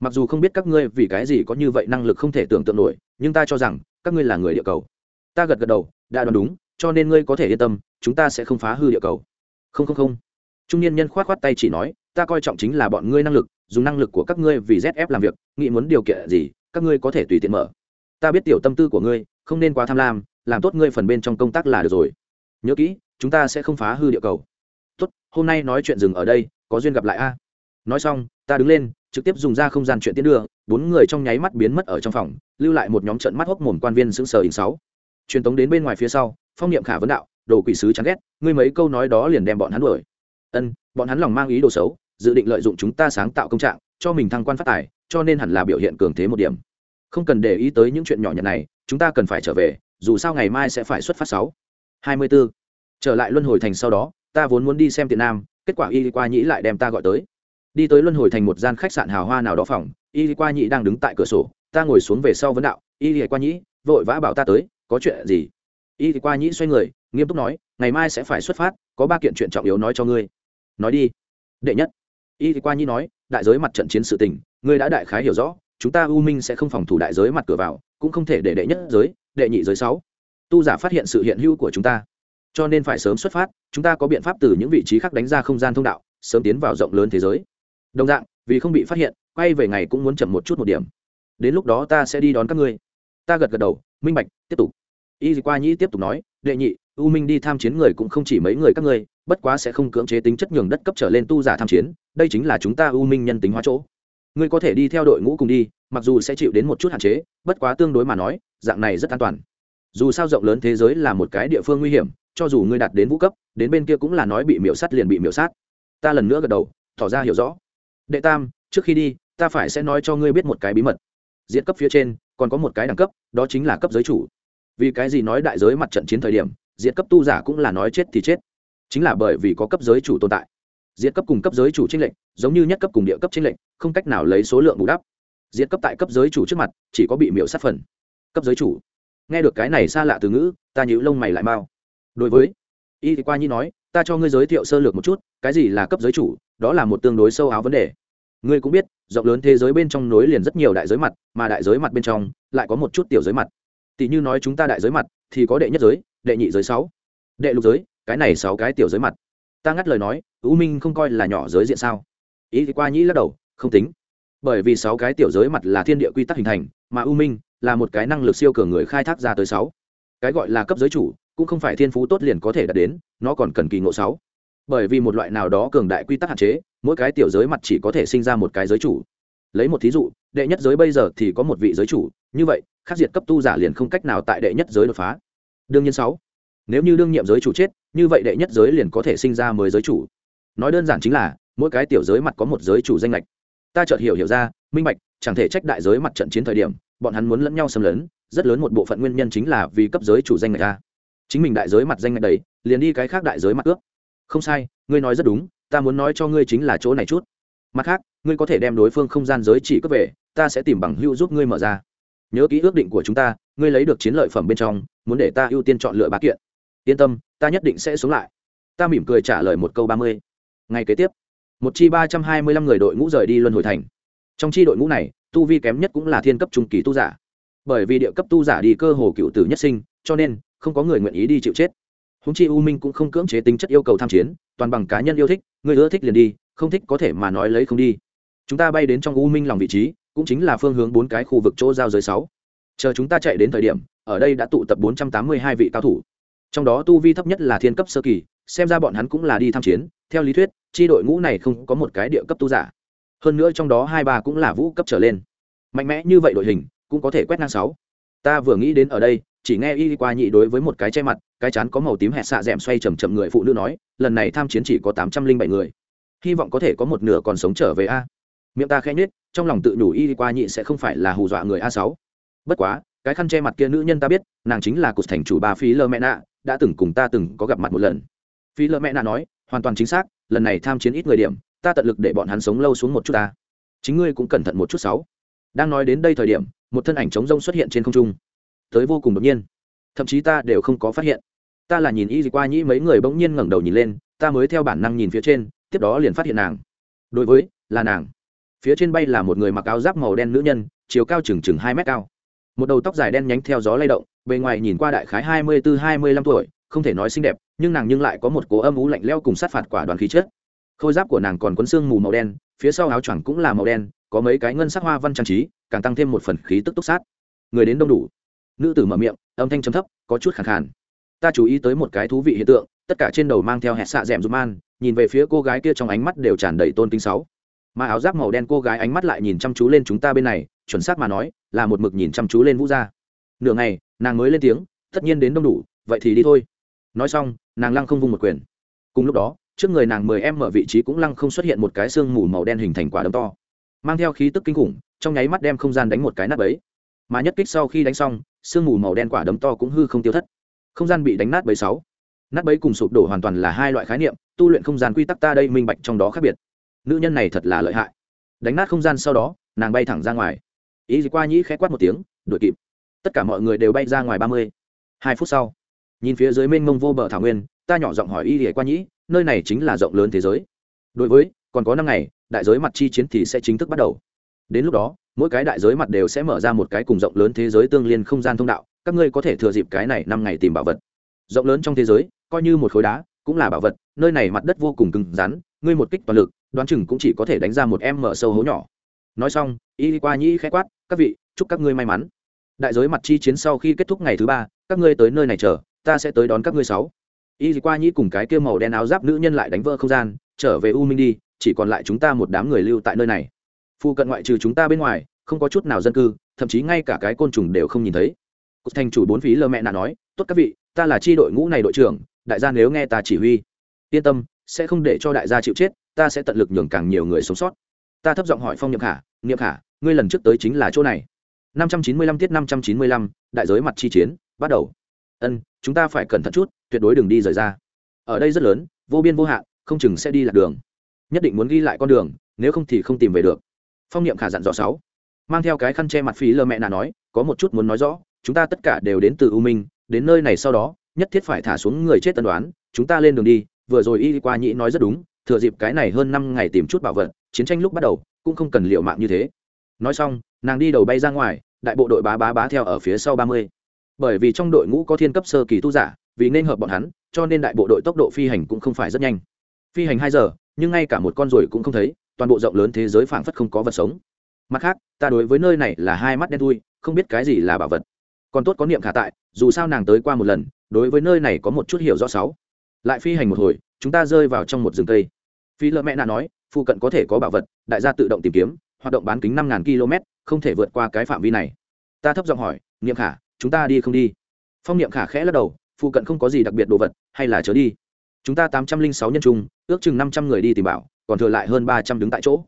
mặc dù không biết các ngươi vì cái gì có như vậy năng lực không thể tưởng tượng nổi, nhưng ta cho rằng, các ngươi là người địa cầu. Ta gật gật đầu, đã đoán đúng, cho nên ngươi có thể yên tâm, chúng ta sẽ không phá hư địa cầu. Không không không. Trung niên nhân khoát khoát tay chỉ nói, ta coi trọng chính là bọn ngươi năng lực, dùng năng lực của các ngươi vì zf làm việc, nghĩ muốn điều kiện gì, các ngươi có thể tùy tiện mở. Ta biết tiểu tâm tư của ngươi, không nên quá tham lam, làm tốt ngươi phần bên trong công tác là được rồi. Nhớ kỹ, chúng ta sẽ không phá hư địa cầu. Tốt, hôm nay nói chuyện dừng ở đây, có duyên gặp lại a nói xong, ta đứng lên, trực tiếp dùng ra không gian chuyện tiến đưa, bốn người trong nháy mắt biến mất ở trong phòng, lưu lại một nhóm trận mắt hốc mồm quan viên xứng sờ hình sáu. Truyền tống đến bên ngoài phía sau, phong niệm khả vấn đạo, đồ quỷ sứ chán ghét, ngươi mấy câu nói đó liền đem bọn hắn đuổi. Ân, bọn hắn lòng mang ý đồ xấu, dự định lợi dụng chúng ta sáng tạo công trạng, cho mình thăng quan phát tài, cho nên hẳn là biểu hiện cường thế một điểm. Không cần để ý tới những chuyện nhỏ nhặt này, chúng ta cần phải trở về, dù sao ngày mai sẽ phải xuất phát sáu. Hai mươi 24. trở lại luân hồi thành sau đó, ta vốn muốn đi xem tiền nam, kết quả y qua nhĩ lại đem ta gọi tới đi tới luân hồi thành một gian khách sạn hào hoa nào đó phòng, y qua nhĩ đang đứng tại cửa sổ, ta ngồi xuống về sau vấn đạo, y qua nhĩ vội vã bảo ta tới, có chuyện gì? Y qua nhĩ xoay người, nghiêm túc nói, ngày mai sẽ phải xuất phát, có ba kiện chuyện trọng yếu nói cho ngươi. Nói đi. Đệ nhất, y qua nhĩ nói, đại giới mặt trận chiến sự tình, ngươi đã đại khái hiểu rõ, chúng ta u minh sẽ không phòng thủ đại giới mặt cửa vào, cũng không thể để đệ nhất giới, đệ nhị giới sáu. Tu giả phát hiện sự hiện hữu của chúng ta, cho nên phải sớm xuất phát, chúng ta có biện pháp từ những vị trí khác đánh ra không gian thông đạo, sớm tiến vào rộng lớn thế giới đồng dạng, vì không bị phát hiện, quay về ngày cũng muốn chậm một chút một điểm. Đến lúc đó ta sẽ đi đón các ngươi. Ta gật gật đầu, minh bạch, tiếp tục. Y qua nhĩ tiếp tục nói, đệ nhị, u minh đi tham chiến người cũng không chỉ mấy người các ngươi, bất quá sẽ không cưỡng chế tính chất nhường đất cấp trở lên tu giả tham chiến, đây chính là chúng ta u minh nhân tính hóa chỗ. Ngươi có thể đi theo đội ngũ cùng đi, mặc dù sẽ chịu đến một chút hạn chế, bất quá tương đối mà nói, dạng này rất an toàn. Dù sao rộng lớn thế giới là một cái địa phương nguy hiểm, cho dù ngươi đạt đến vũ cấp, đến bên kia cũng là nói bị miễu sát liền bị miễu sát. Ta lần nữa gật đầu, tỏ ra hiểu rõ đệ tam, trước khi đi, ta phải sẽ nói cho ngươi biết một cái bí mật. Diện cấp phía trên, còn có một cái đẳng cấp, đó chính là cấp giới chủ. Vì cái gì nói đại giới mặt trận chiến thời điểm diện cấp tu giả cũng là nói chết thì chết. Chính là bởi vì có cấp giới chủ tồn tại. Diện cấp cùng cấp giới chủ tranh lệnh giống như nhất cấp cùng địa cấp tranh lệnh không cách nào lấy số lượng bù đắp. Diện cấp tại cấp giới chủ trước mặt, chỉ có bị miễu sát phần. Cấp giới chủ. Nghe được cái này xa lạ từ ngữ, ta nhíu lông mày lại mau. Đối với y thì qua nhi nói ta cho ngươi giới thiệu sơ lược một chút, cái gì là cấp giới chủ, đó là một tương đối sâu áo vấn đề. Ngươi cũng biết, rộng lớn thế giới bên trong nối liền rất nhiều đại giới mặt, mà đại giới mặt bên trong lại có một chút tiểu giới mặt. Tỷ như nói chúng ta đại giới mặt thì có đệ nhất giới, đệ nhị giới sáu, đệ lục giới, cái này sáu cái tiểu giới mặt. Ta ngắt lời nói ưu minh không coi là nhỏ giới diện sao? Ý thì qua nhĩ lắc đầu, không tính. Bởi vì sáu cái tiểu giới mặt là thiên địa quy tắc hình thành, mà ưu minh là một cái năng lực siêu cường người khai thác ra tới sáu. Cái gọi là cấp giới chủ cũng không phải thiên phú tốt liền có thể đạt đến, nó còn cần kỳ ngộ sáu. Bởi vì một loại nào đó cường đại quy tắc hạn chế, mỗi cái tiểu giới mặt chỉ có thể sinh ra một cái giới chủ. Lấy một thí dụ, đệ nhất giới bây giờ thì có một vị giới chủ, như vậy, khác diệt cấp tu giả liền không cách nào tại đệ nhất giới đột phá. Đương nhiên sáu. Nếu như đương nhiệm giới chủ chết, như vậy đệ nhất giới liền có thể sinh ra mới giới chủ. Nói đơn giản chính là, mỗi cái tiểu giới mặt có một giới chủ danh lệch ta chợt hiểu hiểu ra, minh bạch, chẳng thể trách đại giới mặt trận chiến thời điểm, bọn hắn muốn lẫn nhau xâm lấn, rất lớn một bộ phận nguyên nhân chính là vì cấp giới chủ danh ngạch a chính mình đại giới mặt danh ngạch đấy liền đi cái khác đại giới mặt ước. Không sai, ngươi nói rất đúng, ta muốn nói cho ngươi chính là chỗ này chút. Mặt khác, ngươi có thể đem đối phương không gian giới chỉ cướp về, ta sẽ tìm bằng hữu giúp ngươi mở ra. Nhớ ký ước định của chúng ta, ngươi lấy được chiến lợi phẩm bên trong, muốn để ta ưu tiên chọn lựa bá kiện. Yên tâm, ta nhất định sẽ sống lại. Ta mỉm cười trả lời một câu ba mươi. Ngày kế tiếp, một chi ba trăm hai mươi lăm người đội ngũ rời đi luân hồi thành. Trong chi đội ngũ này, tu vi kém nhất cũng là thiên cấp trung kỳ tu giả. Bởi vì địa cấp tu giả đi cơ hồ cựu tử nhất sinh, cho nên không có người nguyện ý đi chịu chết. Húng chi u minh cũng không cưỡng chế tính chất yêu cầu tham chiến, toàn bằng cá nhân yêu thích, người ưa thích liền đi, không thích có thể mà nói lấy không đi. Chúng ta bay đến trong u minh lòng vị trí, cũng chính là phương hướng bốn cái khu vực chỗ giao giới sáu. Chờ chúng ta chạy đến thời điểm, ở đây đã tụ tập bốn trăm tám mươi hai vị cao thủ. Trong đó tu vi thấp nhất là thiên cấp sơ kỳ, xem ra bọn hắn cũng là đi tham chiến, theo lý thuyết tri đội ngũ này không có một cái địa cấp tu giả. Hơn nữa trong đó hai ba cũng là vũ cấp trở lên. Mạnh mẽ như vậy đội hình, cũng có thể quét ngang sáu. Ta vừa nghĩ đến ở đây chỉ nghe y qua nhị đối với một cái che mặt, cái chán có màu tím hẹn xạ d ẻ m xoay chầm chậm người phụ nữ nói, lần này tham chiến chỉ có tám trăm linh bảy người. Hy vọng có thể có một nửa còn sống trở về a. Miệng ta khẽ nhết trong lòng tự nhủ y qua nhị sẽ không phải là hù dọa người a sáu. Bất quá, cái khăn che mặt kia nữ nhân ta biết, nàng chính là cục thành chủ bà phí lơ mẹ nạ, đã từng cùng ta từng có gặp mặt một lần. Phí lơ mẹ nạ nói, hoàn toàn chính xác, lần này tham chiến ít người điểm, ta tận lực để bọn hắn sống lâu xuống một chút ta. Chính ngươi cũng cẩn thận một chút sáu. Đang nói đến đây thời điểm, một thân ảnh trống rông xuất hiện trên không trung tới vô cùng đột nhiên. Thậm chí ta đều không có phát hiện. Ta là nhìn y gì qua nhĩ mấy người bỗng nhiên ngẩng đầu nhìn lên, ta mới theo bản năng nhìn phía trên, tiếp đó liền phát hiện nàng. Đối với, là nàng. Phía trên bay là một người mặc áo giáp màu đen nữ nhân, chiều cao chừng chừng hai mét cao. Một đầu tóc dài đen nhánh theo gió lay động, bề ngoài nhìn qua đại khái hai mươi bốn hai mươi lăm tuổi, không thể nói xinh đẹp, nhưng nàng nhưng lại có một cố âm ú lạnh leo cùng sát phạt quả đoàn khí chất. Khôi giáp của nàng còn quấn xương mù màu đen, phía sau áo choàng cũng là màu đen, có mấy cái ngân sắc hoa văn trang trí, càng tăng thêm một phần khí tức túc sát. Người đến đông đủ nữ tử mở miệng, âm thanh chấm thấp, có chút khẳng khàn. Ta chú ý tới một cái thú vị hiện tượng, tất cả trên đầu mang theo hẹn xạ d ẻ m dùm man, nhìn về phía cô gái kia trong ánh mắt đều tràn đầy tôn kính sáu. Mà áo giáp màu đen cô gái ánh mắt lại nhìn chăm chú lên chúng ta bên này, chuẩn xác mà nói, là một mực nhìn chăm chú lên vũ gia. Nửa ngày, nàng mới lên tiếng, tất nhiên đến đông đủ, vậy thì đi thôi. Nói xong, nàng lăng không vung một quyền. Cùng lúc đó, trước người nàng mười em mở vị trí cũng lăng không xuất hiện một cái xương mù màu đen hình thành quả đấm to. Mang theo khí tức kinh khủng, trong nháy mắt đem không gian đánh một cái nát ấy mà nhất kích sau khi đánh xong sương mù màu đen quả đấm to cũng hư không tiêu thất. Không gian bị đánh nát bấy sáu. Nát bấy cùng sụp đổ hoàn toàn là hai loại khái niệm, tu luyện không gian quy tắc ta đây minh bạch trong đó khác biệt. Nữ nhân này thật là lợi hại. Đánh nát không gian sau đó, nàng bay thẳng ra ngoài. Ý gì qua nhĩ khẽ quát một tiếng, đuổi kịp. Tất cả mọi người đều bay ra ngoài ba mươi. Hai phút sau, nhìn phía dưới mênh mông vô bờ thảo nguyên, ta nhỏ giọng hỏi y ỉa qua nhĩ, nơi này chính là rộng lớn thế giới. Đối với, còn có năm ngày, đại giới mặt chi chiến thì sẽ chính thức bắt đầu. Đến lúc đó mỗi cái đại giới mặt đều sẽ mở ra một cái cùng rộng lớn thế giới tương liên không gian thông đạo, các ngươi có thể thừa dịp cái này năm ngày tìm bảo vật. Rộng lớn trong thế giới, coi như một khối đá, cũng là bảo vật, nơi này mặt đất vô cùng cứng rắn, ngươi một kích toàn lực, đoán chừng cũng chỉ có thể đánh ra một em mở sâu hố nhỏ. Nói xong, y qua nhĩ khẽ quát, các vị, chúc các ngươi may mắn. Đại giới mặt chi chiến sau khi kết thúc ngày thứ ba, các ngươi tới nơi này chờ, ta sẽ tới đón các ngươi sáu. Y qua nhĩ cùng cái kia màu đen áo giáp nữ nhân lại đánh vỡ không gian, trở về u minh đi, chỉ còn lại chúng ta một đám người lưu tại nơi này. Phu cận ngoại trừ chúng ta bên ngoài, không có chút nào dân cư, thậm chí ngay cả cái côn trùng đều không nhìn thấy. Cục thành chủ bốn phí lơ mẹ nạ nói, tốt các vị, ta là tri đội ngũ này đội trưởng, đại gia nếu nghe ta chỉ huy, yên tâm, sẽ không để cho đại gia chịu chết, ta sẽ tận lực nhường càng nhiều người sống sót. Ta thấp giọng hỏi phong nhậm khả, niệm khả, ngươi lần trước tới chính là chỗ này. Năm trăm chín mươi lăm tiết năm trăm chín mươi lăm, đại giới mặt chi chiến, bắt đầu. Ân, chúng ta phải cẩn thận chút, tuyệt đối đừng đi rời ra. Ở đây rất lớn, vô biên vô hạn, không chừng sẽ đi lạc đường. Nhất định muốn ghi lại con đường, nếu không thì không tìm về được phong niệm khả dặn dò sáu. Mang theo cái khăn che mặt phí lơ mẹ nà nói, có một chút muốn nói rõ, chúng ta tất cả đều đến từ u minh, đến nơi này sau đó, nhất thiết phải thả xuống người chết tân đoán, chúng ta lên đường đi, vừa rồi y qua nhĩ nói rất đúng, thừa dịp cái này hơn năm ngày tìm chút bảo vật, chiến tranh lúc bắt đầu, cũng không cần liệu mạng như thế. Nói xong, nàng đi đầu bay ra ngoài, đại bộ đội bá bá bá theo ở phía sau ba mươi. Bởi vì trong đội ngũ có thiên cấp sơ kỳ tu giả, vì nên hợp bọn hắn, cho nên đại bộ đội tốc độ phi hành cũng không phải rất nhanh. Phi hành hai giờ, nhưng ngay cả một con ruồi cũng không thấy toàn bộ rộng lớn thế giới phảng phất không có vật sống. Mặt khác, ta đối với nơi này là hai mắt đen thui, không biết cái gì là bảo vật. Còn tốt có niệm khả tại, dù sao nàng tới qua một lần, đối với nơi này có một chút hiểu rõ sáu. Lại phi hành một hồi, chúng ta rơi vào trong một rừng cây. Phi lợ mẹ nạ nói, phụ cận có thể có bảo vật, đại gia tự động tìm kiếm, hoạt động bán kính năm ngàn km, không thể vượt qua cái phạm vi này. Ta thấp giọng hỏi, niệm khả, chúng ta đi không đi? Phong niệm khả khẽ lắc đầu, phụ cận không có gì đặc biệt đồ vật, hay là chớ đi. Chúng ta tám trăm linh sáu nhân trung, ước chừng năm trăm người đi tìm bảo còn thừa lại hơn ba trăm đứng tại chỗ.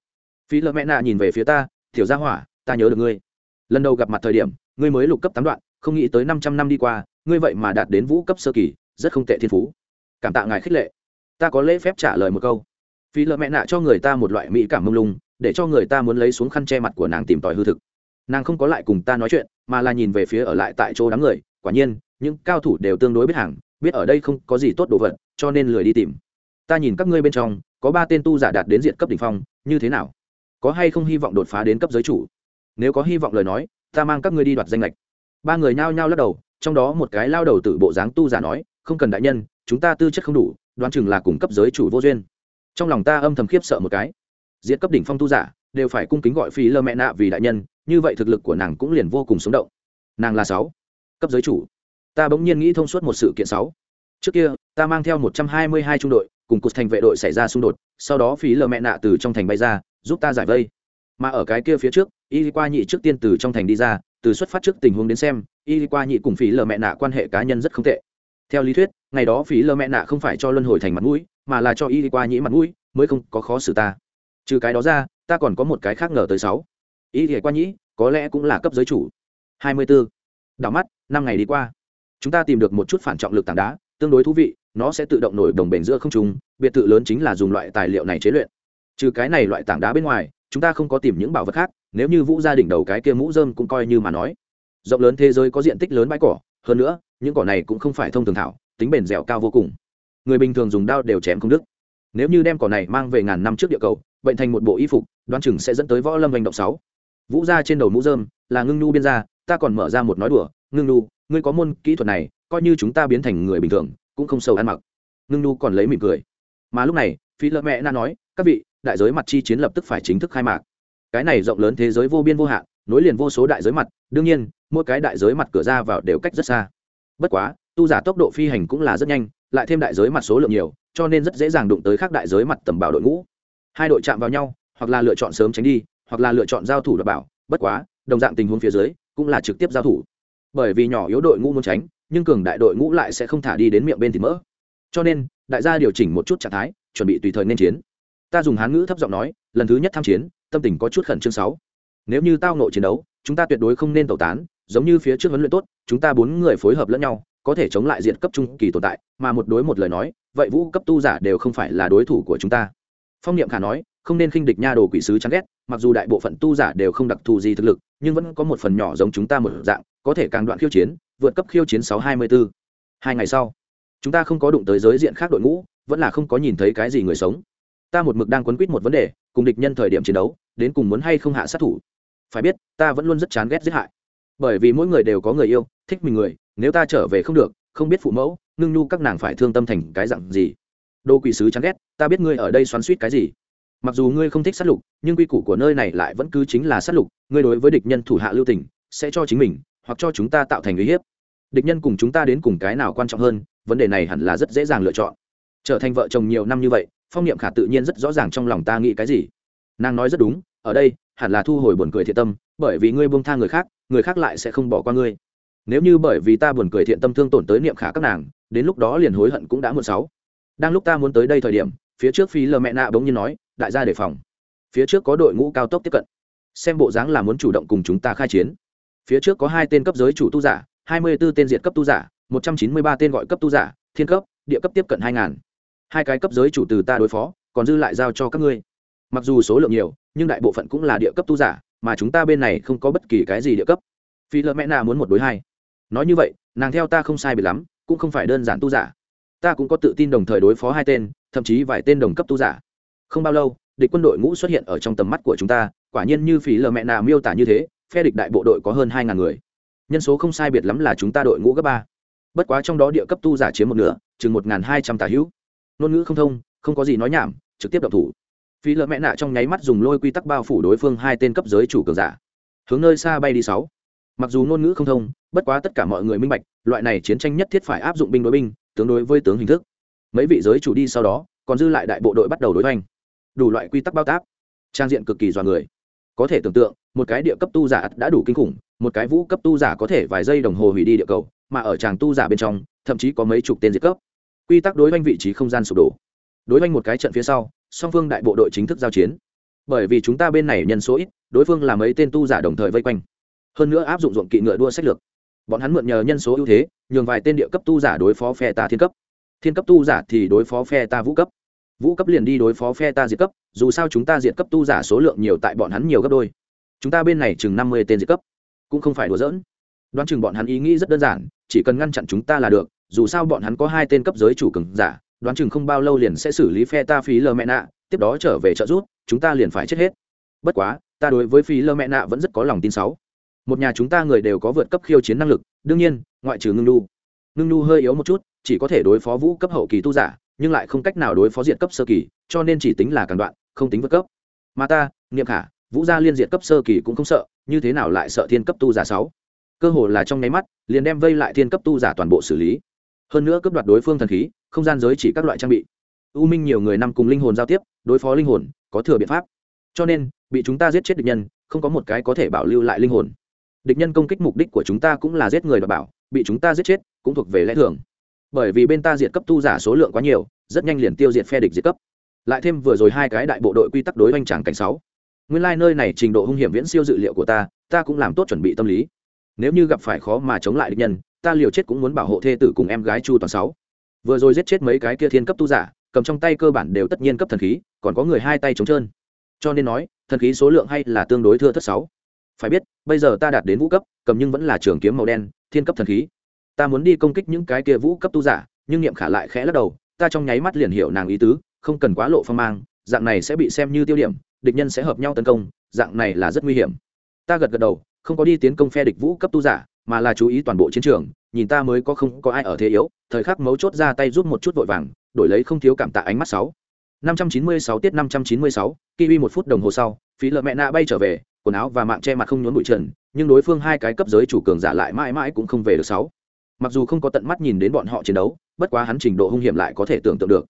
Phí lợ mẹ nạ nhìn về phía ta thiểu gia hỏa, ta nhớ được ngươi. Lần đầu gặp mặt thời điểm, ngươi mới lục cấp tám đoạn, không nghĩ tới năm trăm năm đi qua, ngươi vậy mà đạt đến vũ cấp sơ kỳ, rất không tệ thiên phú. Cảm tạ ngài khích lệ. Ta có lễ phép trả lời một câu. Phí lợ mẹ nạ cho người ta một loại mỹ cảm mông lung, để cho người ta muốn lấy xuống khăn che mặt của nàng tìm tòi hư thực. Nàng không có lại cùng ta nói chuyện, mà là nhìn về phía ở lại tại chỗ đám người, quả nhiên, những cao thủ đều tương đối biết hàng, biết ở đây không có gì tốt đồ vật, cho nên lười đi tìm. Ta nhìn các ngươi bên trong có ba tên tu giả đạt đến diện cấp đ ỉ n h phong, như thế nào? Có hay không hy vọng đột phá đến cấp giới chủ? Nếu có hy vọng lời nói, ta mang các ngươi đi đoạt danh lệch. Ba người nhao nhao lắc đầu, trong đó một cái lao đầu từ bộ dáng tu giả nói, không cần đại nhân, chúng ta tư chất không đủ, đoán chừng là cùng cấp giới chủ vô duyên. Trong lòng ta âm thầm khiếp sợ một cái. Diện cấp đỉnh phong tu giả đều phải cung kính gọi phi lơ mẹ nạ vì đại nhân, như vậy thực lực của nàng cũng liền vô cùng sống động. Nàng là sáu. Cấp giới chủ. Ta bỗng nhiên nghĩ thông suốt một sự kiện sáu. Trước kia, ta mang theo một trăm hai mươi hai trung đội cùng cục thành vệ đội xảy ra xung đột, sau đó phí lờ mẹ nạ từ trong thành bay ra, giúp ta giải vây. Mà ở cái kia phía trước y qua nhị trước tiên từ trong thành đi ra, từ xuất phát trước tình huống đến xem y qua nhị cùng phí lờ mẹ nạ quan hệ cá nhân rất không tệ. Theo lý thuyết, ngày đó phí lờ mẹ nạ không phải cho luân hồi thành mặt mũi, mà là cho y qua nhị mặt mũi, mới không có khó xử ta. Trừ cái đó ra, ta còn có một cái khác ngờ tới sáu. Y qua nhị có lẽ cũng là cấp giới chủ. Hai mươi 24. đảo mắt, năm ngày đi qua. Chúng ta tìm được một chút phản trọng lực tảng đá tương đối thú vị, nó sẽ tự động nổi đồng bền giữa không trung, biệt thự lớn chính là dùng loại tài liệu này chế luyện. Trừ cái này loại tảng đá bên ngoài, chúng ta không có tìm những bảo vật khác, nếu như vũ gia đỉnh đầu cái kia mũ dơm cũng coi như mà nói. Rộng lớn thế giới có diện tích lớn bãi cỏ, hơn nữa, những cỏ này cũng không phải thông thường thảo, tính bền dẻo cao vô cùng. Người bình thường dùng đao đều chém không đứt. Nếu như đem cỏ này mang về ngàn năm trước địa cầu, bệnh thành một bộ y phục, đoán chừng sẽ dẫn tới võ lâm hành động sáu. Vũ gia trên đầu mũ dơm là ngưng nu biên gia, ta còn mở ra một nói đùa. Ngưng nu, ngươi có môn kỹ thuật này coi như chúng ta biến thành người bình thường, cũng không sâu ăn mặc. Ngưng nu còn lấy mỉm cười. Mà lúc này, phi lợ mẹ na nói, các vị, đại giới mặt chi chiến lập tức phải chính thức khai mạc. Cái này rộng lớn thế giới vô biên vô hạn, nối liền vô số đại giới mặt, đương nhiên, mỗi cái đại giới mặt cửa ra vào đều cách rất xa. Bất quá, tu giả tốc độ phi hành cũng là rất nhanh, lại thêm đại giới mặt số lượng nhiều, cho nên rất dễ dàng đụng tới các đại giới mặt tầm bảo đội ngũ. Hai đội chạm vào nhau, hoặc là lựa chọn sớm tránh đi, hoặc là lựa chọn giao thủ đảm bảo. Bất quá, đồng dạng tình huống phía dưới, cũng là trực tiếp giao thủ. Bởi vì nhỏ yếu đội ngũ muốn tránh nhưng cường đại đội ngũ lại sẽ không thả đi đến miệng bên thì mỡ. Cho nên, đại gia điều chỉnh một chút trạng thái, chuẩn bị tùy thời nên chiến. Ta dùng hán ngữ thấp giọng nói, lần thứ nhất tham chiến, tâm tình có chút khẩn trương sáu. Nếu như tao nội chiến đấu, chúng ta tuyệt đối không nên tẩu tán, giống như phía trước huấn luyện tốt, chúng ta bốn người phối hợp lẫn nhau, có thể chống lại diện cấp trung kỳ tồn tại, mà một đối một lời nói, vậy vũ cấp tu giả đều không phải là đối thủ của chúng ta. Phong niệm khả nói, không nên khinh địch nha đồ quỷ sứ chán ghét, mặc dù đại bộ phận tu giả đều không đặc thù gì thực lực, nhưng vẫn có một phần nhỏ giống chúng ta một dạng, có thể càng đoạn khiêu chiến vượt cấp khiêu chiến 624. hai ngày sau, chúng ta không có đụng tới giới diện khác đội ngũ, vẫn là không có nhìn thấy cái gì người sống. Ta một mực đang quấn quýt một vấn đề, cùng địch nhân thời điểm chiến đấu, đến cùng muốn hay không hạ sát thủ. Phải biết, ta vẫn luôn rất chán ghét giết hại. Bởi vì mỗi người đều có người yêu, thích mình người, nếu ta trở về không được, không biết phụ mẫu nương nhu các nàng phải thương tâm thành cái dạng gì. Đô quỷ sứ chán ghét, ta biết ngươi ở đây xoắn suýt cái gì. Mặc dù ngươi không thích sát lục, nhưng quy củ của nơi này lại vẫn cứ chính là sát lục, ngươi đối với địch nhân thủ hạ lưu tình, sẽ cho chính mình hoặc cho chúng ta tạo thành uy hiếp. Địch nhân cùng chúng ta đến cùng cái nào quan trọng hơn, vấn đề này hẳn là rất dễ dàng lựa chọn. Trở thành vợ chồng nhiều năm như vậy, phong niệm khả tự nhiên rất rõ ràng trong lòng ta nghĩ cái gì. Nàng nói rất đúng, ở đây, hẳn là thu hồi buồn cười thiện tâm, bởi vì ngươi buông tha người khác người khác lại sẽ không bỏ qua ngươi. Nếu như bởi vì ta buồn cười thiện tâm thương tổn tới niệm khả các nàng, đến lúc đó liền hối hận cũng đã muộn sáu. Đang lúc ta muốn tới đây thời điểm, phía trước phi lờ mẹ nạ bỗng nhiên nói, đại gia đề phòng. Phía trước có đội ngũ cao tốc tiếp cận. Xem bộ dáng là muốn chủ động cùng chúng ta khai chiến phía trước có hai tên cấp giới chủ tu giả, hai mươi b ố tên diệt cấp tu giả, một trăm chín mươi ba tên gọi cấp tu giả, thiên cấp, địa cấp tiếp cận hai ngàn. Hai cái cấp giới chủ từ ta đối phó, còn dư lại giao cho các ngươi. Mặc dù số lượng nhiều, nhưng đại bộ phận cũng là địa cấp tu giả, mà chúng ta bên này không có bất kỳ cái gì địa cấp. Phi lợ mẹ nà muốn một đối hai. Nói như vậy, nàng theo ta không sai biệt lắm, cũng không phải đơn giản tu giả. Ta cũng có tự tin đồng thời đối phó hai tên, thậm chí vài tên đồng cấp tu giả. Không bao lâu, địch quân đội ngũ xuất hiện ở trong tầm mắt của chúng ta, quả nhiên như phí lờ mẹ nà miêu tả như thế phe địch đại bộ đội có hơn hai ngàn người. Nhân số không sai biệt lắm là chúng ta đội ngũ gấp ba. Bất quá trong đó địa cấp tu giả chiếm một nửa, chừng một hai trăm tà hữu. Ngôn ngữ không thông, không có gì nói nhảm, trực tiếp đập thủ. Phí lợ mẹ nạ trong nháy mắt dùng lôi quy tắc bao phủ đối phương hai tên cấp giới chủ cường giả. Hướng nơi xa bay đi sáu. Mặc dù ngôn ngữ không thông, bất quá tất cả mọi người minh bạch, loại này chiến tranh nhất thiết phải áp dụng binh đối binh, tương đối với tướng hình thức. Mấy vị giới chủ đi sau đó, còn dư lại đại bộ đội bắt đầu đối hoành. Đủ loại quy tắc bao tác. Trang diện cực kỳ dọa người có thể tưởng tượng, một cái địa cấp tu giả đã đủ kinh khủng, một cái vũ cấp tu giả có thể vài giây đồng hồ hủy đi địa cầu, mà ở tràng tu giả bên trong, thậm chí có mấy chục tên diệt cấp. Quy tắc đối với vị trí không gian sụp đổ. Đối với một cái trận phía sau, song phương đại bộ đội chính thức giao chiến. Bởi vì chúng ta bên này nhân số ít, đối phương là mấy tên tu giả đồng thời vây quanh. Hơn nữa áp dụng ruộng kỵ ngựa đua sách lược. Bọn hắn mượn nhờ nhân số ưu thế, nhường vài tên địa cấp tu giả đối phó phe ta thiên cấp. Thiên cấp tu giả thì đối phó phe ta vũ cấp vũ cấp liền đi đối phó phe ta diệt cấp, dù sao chúng ta diệt cấp tu giả số lượng nhiều tại bọn hắn nhiều gấp đôi. Chúng ta bên này chừng năm mươi tên diệt cấp, cũng không phải đùa giỡn. Đoán chừng bọn hắn ý nghĩ rất đơn giản, chỉ cần ngăn chặn chúng ta là được, dù sao bọn hắn có hai tên cấp giới chủ cường giả, đoán chừng không bao lâu liền sẽ xử lý phe ta phí lơ mẹ nạ, tiếp đó trở về trợ rút chúng ta liền phải chết hết. Bất quá, ta đối với phí lơ mẹ nạ vẫn rất có lòng tin sáu. Một nhà chúng ta người đều có vượt cấp khiêu chiến năng lực, đương nhiên, ngoại trừ ngưng nu ngưng nu hơi yếu một chút, chỉ có thể đối phó vũ cấp hậu kỳ tu giả nhưng lại không cách nào đối phó diện cấp sơ kỳ, cho nên chỉ tính là càng đoạn, không tính vượt cấp. Mà ta, niệm khả, vũ gia liên diện cấp sơ kỳ cũng không sợ, như thế nào lại sợ thiên cấp tu giả sáu? Cơ hồ là trong nháy mắt, liền đem vây lại thiên cấp tu giả toàn bộ xử lý. Hơn nữa cấp đoạt đối phương thần khí, không gian giới chỉ các loại trang bị. U minh nhiều người năm cùng linh hồn giao tiếp, đối phó linh hồn, có thừa biện pháp. Cho nên, bị chúng ta giết chết địch nhân, không có một cái có thể bảo lưu lại linh hồn. Địch nhân công kích mục đích của chúng ta cũng là giết người và bảo, bị chúng ta giết chết, cũng thuộc về lẽ thường bởi vì bên ta diệt cấp tu giả số lượng quá nhiều, rất nhanh liền tiêu diệt phe địch diệt cấp. Lại thêm vừa rồi hai cái đại bộ đội quy tắc đối oanh tràng cảnh sáu. Nguyên lai、like、nơi này trình độ hung hiểm viễn siêu dự liệu của ta ta cũng làm tốt chuẩn bị tâm lý. Nếu như gặp phải khó mà chống lại địch nhân, ta liều chết cũng muốn bảo hộ thê tử cùng em gái chu toàn sáu. Vừa rồi giết chết mấy cái kia thiên cấp tu giả, cầm trong tay cơ bản đều tất nhiên cấp thần khí, còn có người hai tay trống trơn. Cho nên nói, thần khí số lượng hay là tương đối thưa thất sáu. Phải biết, bây giờ ta đạt đến vũ cấp, cầm nhưng vẫn là trường kiếm màu đen, thiên cấp thần khí ta muốn đi công kích những cái kia vũ cấp tu giả, nhưng niệm khả lại khẽ lắc đầu, ta trong nháy mắt liền hiểu nàng ý tứ, không cần quá lộ phong mang, dạng này sẽ bị xem như tiêu điểm, địch nhân sẽ hợp nhau tấn công, dạng này là rất nguy hiểm. Ta gật gật đầu, không có đi tiến công phe địch vũ cấp tu giả, mà là chú ý toàn bộ chiến trường, nhìn ta mới có không có ai ở thế yếu, thời khắc mấu chốt ra tay giúp một chút vội vàng, đổi lấy không thiếu cảm tạ ánh mắt sáu. năm trăm chín mươi sáu tiết năm trăm chín mươi sáu, kiwi một phút đồng hồ sau, phí lợ mẹ nạ bay trở về, quần áo và mạng che mặt không nhốn bụi trần, nhưng đối phương hai cái cấp giới chủ cường giả lại mãi mãi cũng không về được sáu mặc dù không có tận mắt nhìn đến bọn họ chiến đấu, bất quá hắn trình độ hung hiểm lại có thể tưởng tượng được.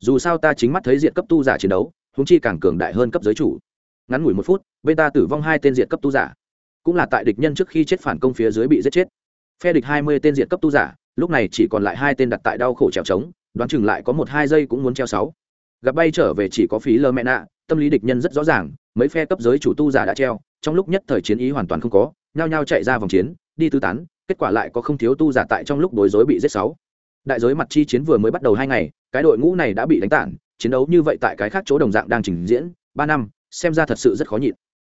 Dù sao ta chính mắt thấy diện cấp tu giả chiến đấu húng chi càng cường đại hơn cấp giới chủ. Ngắn ngủi một phút, bên ta tử vong hai tên diện cấp tu giả. Cũng là tại địch nhân trước khi chết phản công phía dưới bị giết chết. Phe địch hai mươi tên diện cấp tu giả, lúc này chỉ còn lại hai tên đặt tại đau khổ trèo trống, đoán chừng lại có một hai giây cũng muốn treo sáu. Gặp bay trở về chỉ có phí lơ mẹ nạ, tâm lý địch nhân rất rõ ràng, mấy phe cấp giới chủ tu giả đã treo, trong lúc nhất thời chiến ý hoàn toàn không có, nhao nhao chạy ra vòng chiến, đi tư tán kết quả lại có không thiếu tu giả tại trong lúc đối rối bị giết sáu. Đại giới mặt chi chiến vừa mới bắt đầu hai ngày, cái đội ngũ này đã bị đánh tản, chiến đấu như vậy tại cái khác chỗ đồng dạng đang trình diễn, ba năm, xem ra thật sự rất khó nhịn.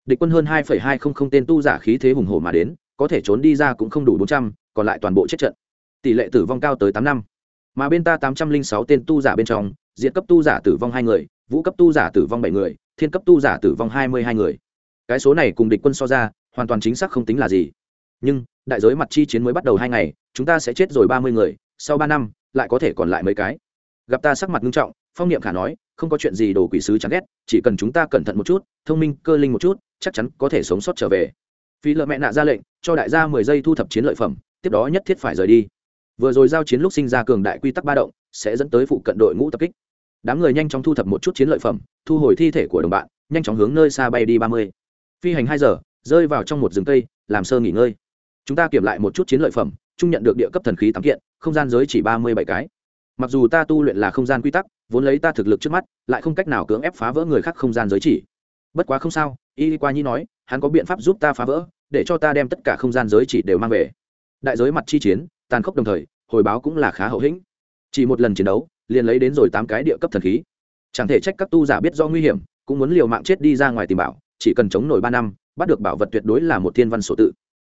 Địch quân hơn hai phẩy hai không không tên tu giả khí thế hùng hổ mà đến, có thể trốn đi ra cũng không đủ bốn trăm, còn lại toàn bộ chết trận. Tỷ lệ tử vong cao tới tám năm. Mà bên ta tám trăm linh sáu tên tu giả bên trong, diện cấp tu giả tử vong hai người, vũ cấp tu giả tử vong bảy người, thiên cấp tu giả tử vong hai mươi hai người. Cái số này cùng địch quân so ra, hoàn toàn chính xác không tính là gì nhưng đại giới mặt chi chiến mới bắt đầu hai ngày, chúng ta sẽ chết rồi ba mươi người, sau ba năm, lại có thể còn lại mấy cái. Gặp ta sắc mặt nghiêm trọng, phong niệm khả nói, không có chuyện gì đồ quỷ sứ chán ghét, chỉ cần chúng ta cẩn thận một chút, thông minh, cơ linh một chút, chắc chắn có thể sống sót trở về. Phi lợ mẹ nạ ra lệnh, cho đại gia mười giây thu thập chiến lợi phẩm, tiếp đó nhất thiết phải rời đi. Vừa rồi giao chiến lúc sinh ra cường đại quy tắc ba động, sẽ dẫn tới phụ cận đội ngũ tập kích. Đám người nhanh chóng thu thập một chút chiến lợi phẩm, thu hồi thi thể của đồng bạn, nhanh chóng hướng nơi xa bay đi ba mươi. Phi hành hai giờ, rơi vào trong một rừng cây, làm sơ nghỉ ngơi chúng ta kiểm lại một chút chiến lợi phẩm trung nhận được địa cấp thần khí tám kiện, không gian giới chỉ ba mươi bảy cái. Mặc dù ta tu luyện là không gian quy tắc, vốn lấy ta thực lực trước mắt, lại không cách nào cưỡng ép phá vỡ người khác không gian giới chỉ. Bất quá không sao y qua nhi nói, hắn có biện pháp giúp ta phá vỡ, để cho ta đem tất cả không gian giới chỉ đều mang về. Đại giới mặt chi chiến, tàn khốc đồng thời, hồi báo cũng là khá hậu hĩnh. Chỉ một lần chiến đấu, liền lấy đến rồi tám cái địa cấp thần khí. Chẳng thể trách các tu giả biết do nguy hiểm, cũng muốn liều mạng chết đi ra ngoài tìm bảo, chỉ cần chống nổi ba năm, bắt được bảo vật tuyệt đối là một thiên văn sổ tự.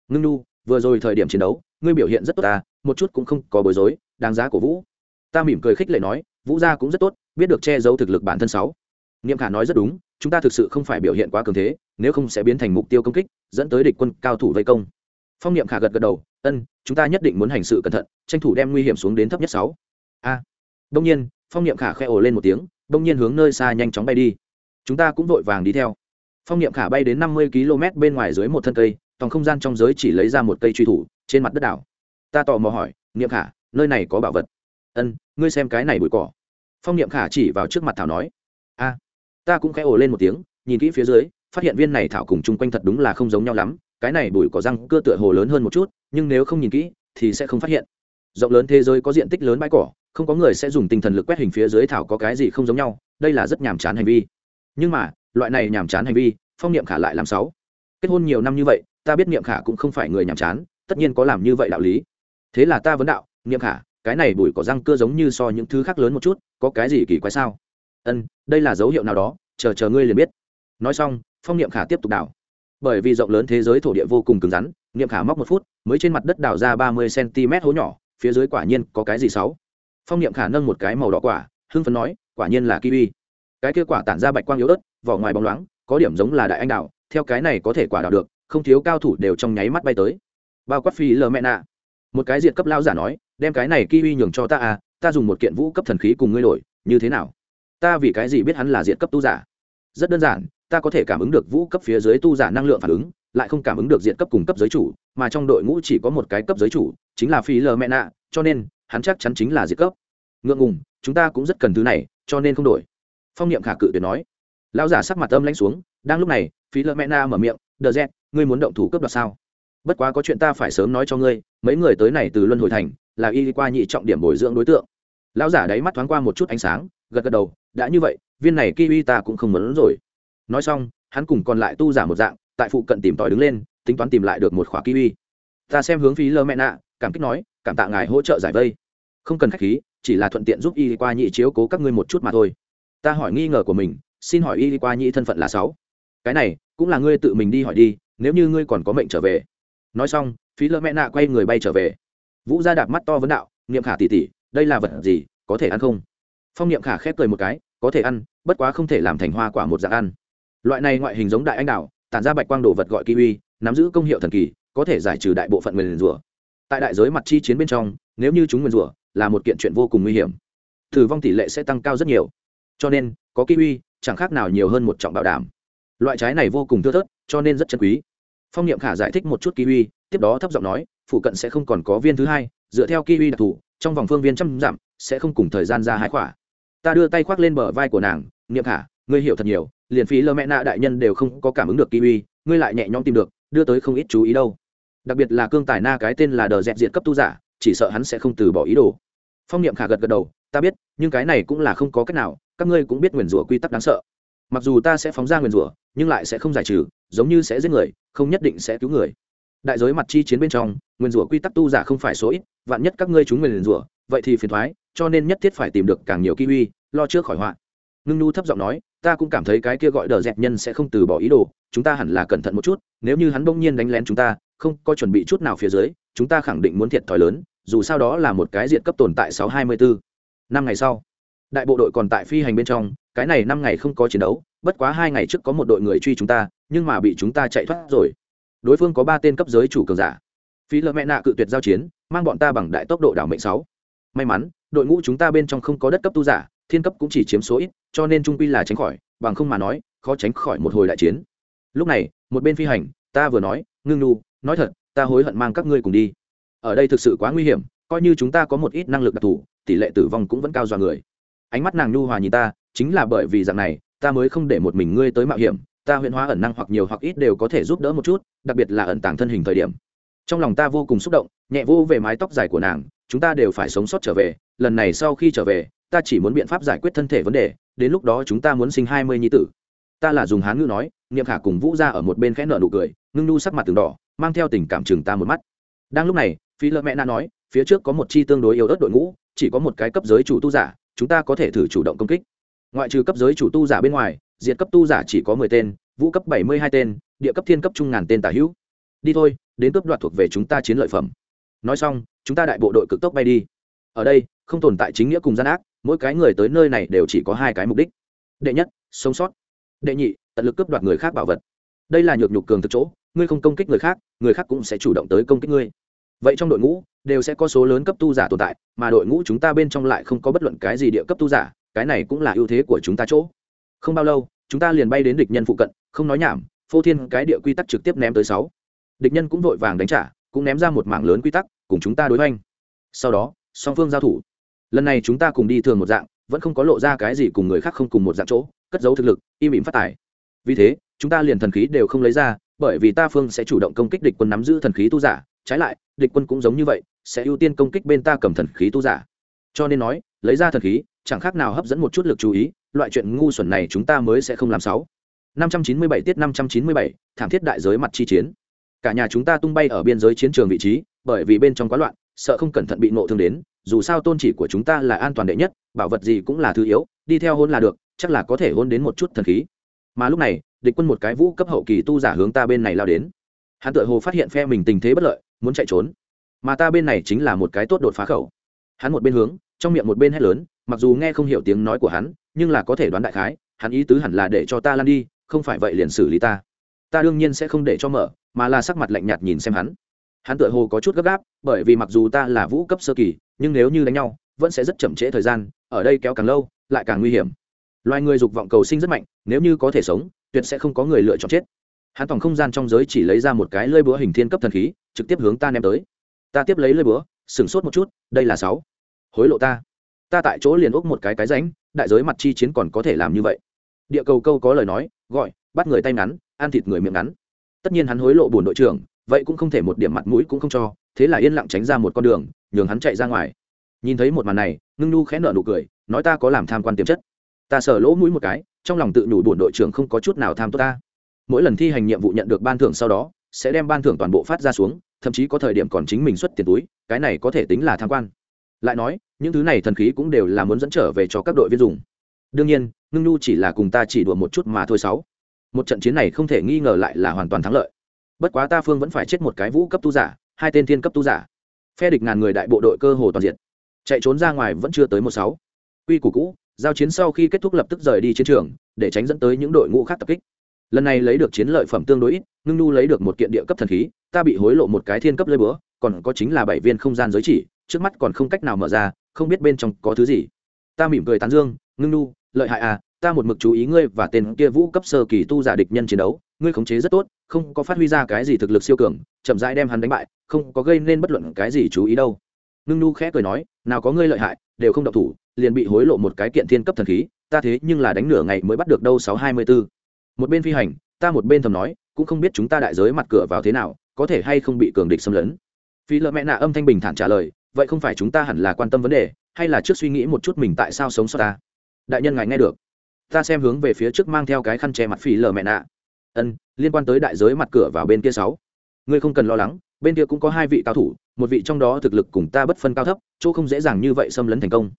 Ngưng nu vừa rồi thời điểm chiến đấu, ngươi biểu hiện rất tốt ta, một chút cũng không có bối rối, đáng giá của vũ. Ta mỉm cười khích lệ nói, vũ gia cũng rất tốt, biết được che giấu thực lực bản thân sáu. Niệm khả nói rất đúng, chúng ta thực sự không phải biểu hiện quá cường thế, nếu không sẽ biến thành mục tiêu công kích, dẫn tới địch quân cao thủ vây công. Phong niệm khả gật gật đầu, ân, chúng ta nhất định muốn hành sự cẩn thận, tranh thủ đem nguy hiểm xuống đến thấp nhất sáu. A. Đông nhiên, phong niệm khả khẽ ồ lên một tiếng, đông nhiên hướng nơi xa nhanh chóng bay đi. Chúng ta cũng vội vàng đi theo. Phong niệm khả bay đến năm mươi km bên ngoài dưới một thân cây toàn không gian trong giới chỉ lấy ra một cây truy thủ trên mặt đất đảo. Ta tò mò hỏi, niệm khả, nơi này có bảo vật? Ân, ngươi xem cái này bụi cỏ. Phong niệm khả chỉ vào trước mặt thảo nói. A, ta cũng khẽ ồ lên một tiếng, nhìn kỹ phía dưới, phát hiện viên này thảo cùng chung quanh thật đúng là không giống nhau lắm. Cái này bụi cỏ răng cưa tựa hồ lớn hơn một chút, nhưng nếu không nhìn kỹ, thì sẽ không phát hiện. Rộng lớn thế giới có diện tích lớn bãi cỏ, không có người sẽ dùng tinh thần lực quét hình phía dưới thảo có cái gì không giống nhau, đây là rất nhàm chán hành vi. Nhưng mà, loại này nhàm chán hành vi, phong niệm khả lại làm sáu kết hôn nhiều năm như vậy ta biết niệm khả cũng không phải người nhàm chán, tất nhiên có làm như vậy đạo lý. Thế là ta vấn đạo, niệm khả, cái này bụi có răng cưa giống như so những thứ khác lớn một chút, có cái gì kỳ quái sao? Ân, đây là dấu hiệu nào đó, chờ chờ ngươi liền biết. Nói xong, phong niệm khả tiếp tục đào bởi vì rộng lớn thế giới thổ địa vô cùng cứng rắn, niệm khả móc một phút, mới trên mặt đất đào ra ba mươi cm hố nhỏ, phía dưới quả nhiên có cái gì sáu phong niệm khả nâng một cái màu đỏ quả, hưng phấn nói, quả nhiên là kiwi. Cái kia quả tản ra bạch quang yếu ớt, vỏ ngoài bóng loáng, có điểm giống là đại anh đào, theo cái này có thể quả đào được không thiếu cao thủ đều trong nháy mắt bay tới. Bao quát phi lờ mẹ nạ. Một cái diệt cấp lao giả nói, đem cái này kiwi nhường cho ta à ta dùng một kiện vũ cấp thần khí cùng ngươi đổi, như thế nào? Ta vì cái gì biết hắn là diệt cấp tu giả? Rất đơn giản, ta có thể cảm ứng được vũ cấp phía dưới tu giả năng lượng phản ứng, lại không cảm ứng được diện cấp cùng cấp giới chủ, mà trong đội ngũ chỉ có một cái cấp giới chủ, chính là phi lờ mẹ nạ, cho nên, hắn chắc chắn chính là diệt cấp. Ngượng ngùng, chúng ta cũng rất cần thứ này, cho nên không đổi. Phong niệm khả cự tuyệt nói. Lão giả sắc mặt âm lãnh xuống, đang lúc này, phi lờ mẹ nạ mở miệng, đờ dẹt ngươi muốn động thủ cướp đoạt sao? Bất quá có chuyện ta phải sớm nói cho ngươi, mấy người tới này từ luân hồi thành, là y qua nhị trọng điểm bồi dưỡng đối tượng. Lão giả đáy mắt thoáng qua một chút ánh sáng, gật gật đầu, đã như vậy, viên này kiwi ta cũng không muốn rồi. Nói xong, hắn cùng còn lại tu giả một dạng, tại phụ cận tìm tòi đứng lên, tính toán tìm lại được một khóa kiwi. Ta xem hướng phí lơ mẹ nạ, cảm kích nói, cảm tạ ngài hỗ trợ giải vây. Không cần khách khí, chỉ là thuận tiện giúp y qua nhị chiếu cố các ngươi một chút mà thôi. Ta hỏi nghi ngờ của mình, xin hỏi y qua nhị thân phận là sáu. Cái này, cũng là ngươi tự mình đi hỏi đi nếu như ngươi còn có mệnh trở về. Nói xong, phí lơ mẹ nạ quay người bay trở về. Vũ ra đạp mắt to vấn đạo, niệm khả tỉ tỉ đây là vật gì, có thể ăn không? Phong niệm khả khép cười một cái, có thể ăn, bất quá không thể làm thành hoa quả một dạng ăn. Loại này ngoại hình giống đại anh đào, tản ra bạch quang đồ vật gọi kiwi, nắm giữ công hiệu thần kỳ, có thể giải trừ đại bộ phận nguyền rủa. Tại đại giới mặt chi chiến bên trong, nếu như chúng nguyền rủa, là một kiện chuyện vô cùng nguy hiểm. Tử vong tỷ lệ sẽ tăng cao rất nhiều. Cho nên, có kiwi, chẳng khác nào nhiều hơn một trọng bảo đảm loại trái này vô cùng thưa thớt, cho nên rất chân quý. Phong niệm khả giải thích một chút kiwi, tiếp đó thấp giọng nói phụ cận sẽ không còn có viên thứ hai, dựa theo kiwi đặc thù, trong vòng phương viên trăm dặm sẽ không cùng thời gian ra hái khỏa ta đưa tay khoác lên bờ vai của nàng, niệm khả, ngươi hiểu thật nhiều, liền phí lơ mẹ nạ đại nhân đều không có cảm ứng được kiwi, ngươi lại nhẹ nhõm tìm được, đưa tới không ít chú ý đâu. Đặc biệt là cương tài na cái tên là đờ dẹp diệt cấp tu giả, chỉ sợ hắn sẽ không từ bỏ ý đồ. Phong niệm khả gật gật đầu, ta biết, nhưng cái này cũng là không có cách nào, các ngươi cũng biết nguyền rủa quy tắc đáng sợ mặc dù ta sẽ phóng ra nguyền rủa, nhưng lại sẽ không giải trừ, giống như sẽ giết người, không nhất định sẽ cứu người. Đại giới mặt chi chiến bên trong, nguyền rủa quy tắc tu giả không phải số ít, vạn nhất các ngươi chúng nguyền rủa, vậy thì phiền thoái, cho nên nhất thiết phải tìm được càng nhiều kiwi, lo trước khỏi họa. Ngưng nu thấp giọng nói, ta cũng cảm thấy cái kia gọi đờ dẹp nhân sẽ không từ bỏ ý đồ, chúng ta hẳn là cẩn thận một chút, nếu như hắn bỗng nhiên đánh lén chúng ta, không có chuẩn bị chút nào phía dưới, chúng ta khẳng định muốn thiệt thòi lớn, dù sao đó là một cái diện cấp tồn tại sáu hai mươi bốn. Năm ngày sau đại bộ đội còn tại phi hành bên trong, cái này năm ngày không có chiến đấu, bất quá hai ngày trước có một đội người truy chúng ta, nhưng mà bị chúng ta chạy thoát rồi. Đối phương có ba tên cấp giới chủ cường giả. Phi lợ mẹ nạ cự tuyệt giao chiến, mang bọn ta bằng đại tốc độ đảo mệnh sáu. May mắn, đội ngũ chúng ta bên trong không có đất cấp tu giả, thiên cấp cũng chỉ chiếm số ít, cho nên trung quy là tránh khỏi, bằng không mà nói, khó tránh khỏi một hồi đại chiến. Lúc này, một bên phi hành, ta vừa nói, ngưng nu, nói thật, ta hối hận mang các ngươi cùng đi. Ở đây thực sự quá nguy hiểm, coi như chúng ta có một ít năng lực đặc thù, tỷ lệ tử vong cũng vẫn cao dọa người ánh mắt nàng nhu hòa nhìn ta, chính là bởi vì dạng này, ta mới không để một mình ngươi tới mạo hiểm, ta huyễn hóa ẩn năng hoặc nhiều hoặc ít đều có thể giúp đỡ một chút, đặc biệt là ẩn tàng thân hình thời điểm. Trong lòng ta vô cùng xúc động, nhẹ vô về mái tóc dài của nàng, chúng ta đều phải sống sót trở về, lần này sau khi trở về, ta chỉ muốn biện pháp giải quyết thân thể vấn đề, đến lúc đó chúng ta muốn sinh hai mươi nhi tử. Ta là dùng hán ngữ nói, niệm khả cùng vũ ra ở một bên khẽ nợ nụ cười, ngưng nu sắc mặt từng đỏ, mang theo tình cảm chừng ta một mắt. Đang lúc này, phi lợ mẹ na nói, phía trước có một chi tương đối yếu ớt đội ngũ, chỉ có một cái cấp giới chủ tu giả chúng ta có thể thử chủ động công kích. Ngoại trừ cấp giới chủ tu giả bên ngoài diện cấp tu giả chỉ có mười tên, vũ cấp bảy mươi hai tên, địa cấp thiên cấp trung ngàn tên tả hữu. Đi thôi, đến cấp đoạt thuộc về chúng ta chiến lợi phẩm. Nói xong, chúng ta đại bộ đội cực tốc bay đi. Ở đây, không tồn tại chính nghĩa cùng gian ác, mỗi cái người tới nơi này đều chỉ có hai cái mục đích. Đệ nhất, sống sót. Đệ nhị, tận lực cướp đoạt người khác bảo vật. Đây là nhược nhục cường thực chỗ, ngươi không công kích người khác người khác cũng sẽ chủ động tới công kích ngươi vậy trong đội ngũ, đều sẽ có số lớn cấp tu giả tồn tại, mà đội ngũ chúng ta bên trong lại không có bất luận cái gì địa cấp tu giả, cái này cũng là ưu thế của chúng ta chỗ. Không bao lâu, chúng ta liền bay đến địch nhân phụ cận, không nói nhảm, phô thiên cái địa quy tắc trực tiếp ném tới sáu. Địch nhân cũng vội vàng đánh trả, cũng ném ra một mảng lớn quy tắc, cùng chúng ta đối oanh sau đó, song phương giao thủ. Lần này chúng ta cùng đi thường một dạng, vẫn không có lộ ra cái gì cùng người khác không cùng một dạng chỗ, cất giấu thực lực, im ỉm phát tài. Vì thế, chúng ta liền thần khí đều không lấy ra, bởi vì ta phương sẽ chủ động công kích địch quân nắm giữ thần khí tu giả trái lại, địch quân cũng giống như vậy, sẽ ưu tiên công kích bên ta cầm thần khí tu giả. Cho nên nói, lấy ra thần khí, chẳng khác nào hấp dẫn một chút lực chú ý, loại chuyện ngu xuẩn này chúng ta mới sẽ không làm sáu năm trăm chín mươi bảy tiết năm trăm chín mươi bảy, thảm thiết đại giới mặt chi chiến. Cả nhà chúng ta tung bay ở biên giới chiến trường vị trí, bởi vì bên trong quá loạn, sợ không cẩn thận bị nộ thương đến, dù sao tôn chỉ của chúng ta là an toàn đệ nhất, bảo vật gì cũng là thứ yếu, đi theo hôn là được, chắc là có thể hôn đến một chút thần khí. Mà lúc này, địch quân một cái vũ cấp hậu kỳ tu giả hướng ta bên này lao đến. Hắn tự hồ phát hiện phe mình tình thế bất lợi muốn chạy trốn. Mà ta bên này chính là một cái tốt đột phá khẩu. Hắn một bên hướng, trong miệng một bên hét lớn, mặc dù nghe không hiểu tiếng nói của hắn, nhưng là có thể đoán đại khái, hắn ý tứ hẳn là để cho ta lan đi, không phải vậy liền xử lý ta. Ta đương nhiên sẽ không để cho mở, mà là sắc mặt lạnh nhạt nhìn xem hắn. Hắn tựa hồ có chút gấp gáp, bởi vì mặc dù ta là vũ cấp sơ kỳ, nhưng nếu như đánh nhau, vẫn sẽ rất chậm trễ thời gian, ở đây kéo càng lâu, lại càng nguy hiểm. Loài người dục vọng cầu sinh rất mạnh, nếu như có thể sống, tuyệt sẽ không có người lựa chọn chết hắn tổng không gian trong giới chỉ lấy ra một cái lơi búa hình thiên cấp thần khí, trực tiếp hướng ta ném tới. Ta tiếp lấy lơi búa, sửng sốt một chút, đây là sáu. Hối lộ ta. Ta tại chỗ liền úc một cái cái ránh đại giới mặt chi chiến còn có thể làm như vậy. Địa cầu câu có lời nói, gọi, bắt người tay ngắn, ăn thịt người miệng ngắn. Tất nhiên hắn hối lộ bổn đội trưởng, vậy cũng không thể một điểm mặt mũi cũng không cho, thế là yên lặng tránh ra một con đường, nhường hắn chạy ra ngoài. Nhìn thấy một màn này, ngưng nu khẽ nợ nụ cười, nói ta có làm tham quan tiềm chất. Ta sờ lỗ mũi một cái, trong lòng tự nhủ bổn đội trưởng không có chút nào tham tốt ta mỗi lần thi hành nhiệm vụ nhận được ban thưởng sau đó, sẽ đem ban thưởng toàn bộ phát ra xuống, thậm chí có thời điểm còn chính mình xuất tiền túi, cái này có thể tính là tham quan. Lại nói, những thứ này thần khí cũng đều là muốn dẫn trở về cho các đội viên dùng. Đương nhiên, ngưng nhu chỉ là cùng ta chỉ đùa một chút mà thôi sáu. Một trận chiến này không thể nghi ngờ lại là hoàn toàn thắng lợi. Bất quá ta phương vẫn phải chết một cái vũ cấp tu giả, hai tên thiên cấp tu giả. Phe địch ngàn người đại bộ đội cơ hồ toàn diện chạy trốn ra ngoài vẫn chưa tới một sáu. Quy củ cũ, giao chiến sau khi kết thúc lập tức rời đi chiến trường, để tránh dẫn tới những đội ngũ khác tập kích lần này lấy được chiến lợi phẩm tương đối ít, ngưng nu lấy được một kiện địa cấp thần khí, ta bị hối lộ một cái thiên cấp lơi bữa còn có chính là bảy viên không gian giới chỉ, trước mắt còn không cách nào mở ra, không biết bên trong có thứ gì. Ta mỉm cười tán dương, ngưng nu lợi hại à ta một mực chú ý ngươi và tên kia vũ cấp sơ kỳ tu giả địch nhân chiến đấu, ngươi khống chế rất tốt, không có phát huy ra cái gì thực lực siêu cường, chậm rãi đem hắn đánh bại, không có gây nên bất luận cái gì chú ý đâu. Ngưng nu khẽ cười nói, nào có ngươi lợi hại, đều không độc thủ, liền bị hối lộ một cái kiện thiên cấp thần khí, ta thế nhưng là đánh nửa ngày mới bắt được đâu sáu hai mươi bốn một bên phi hành, ta một bên thầm nói, cũng không biết chúng ta đại giới mặt cửa vào thế nào, có thể hay không bị cường địch xâm lấn. Phi lợ mẹ nạ âm thanh bình thản trả lời, vậy không phải chúng ta hẳn là quan tâm vấn đề, hay là trước suy nghĩ một chút mình tại sao sống sót ta? Đại nhân ngài nghe được. Ta xem hướng về phía trước mang theo cái khăn che mặt phi lờ mẹ nạ. Ân, liên quan tới đại giới mặt cửa vào bên kia sáu. Ngươi không cần lo lắng, bên kia cũng có hai vị cao thủ, một vị trong đó thực lực cùng ta bất phân cao thấp, chỗ không dễ dàng như vậy xâm lấn thành công.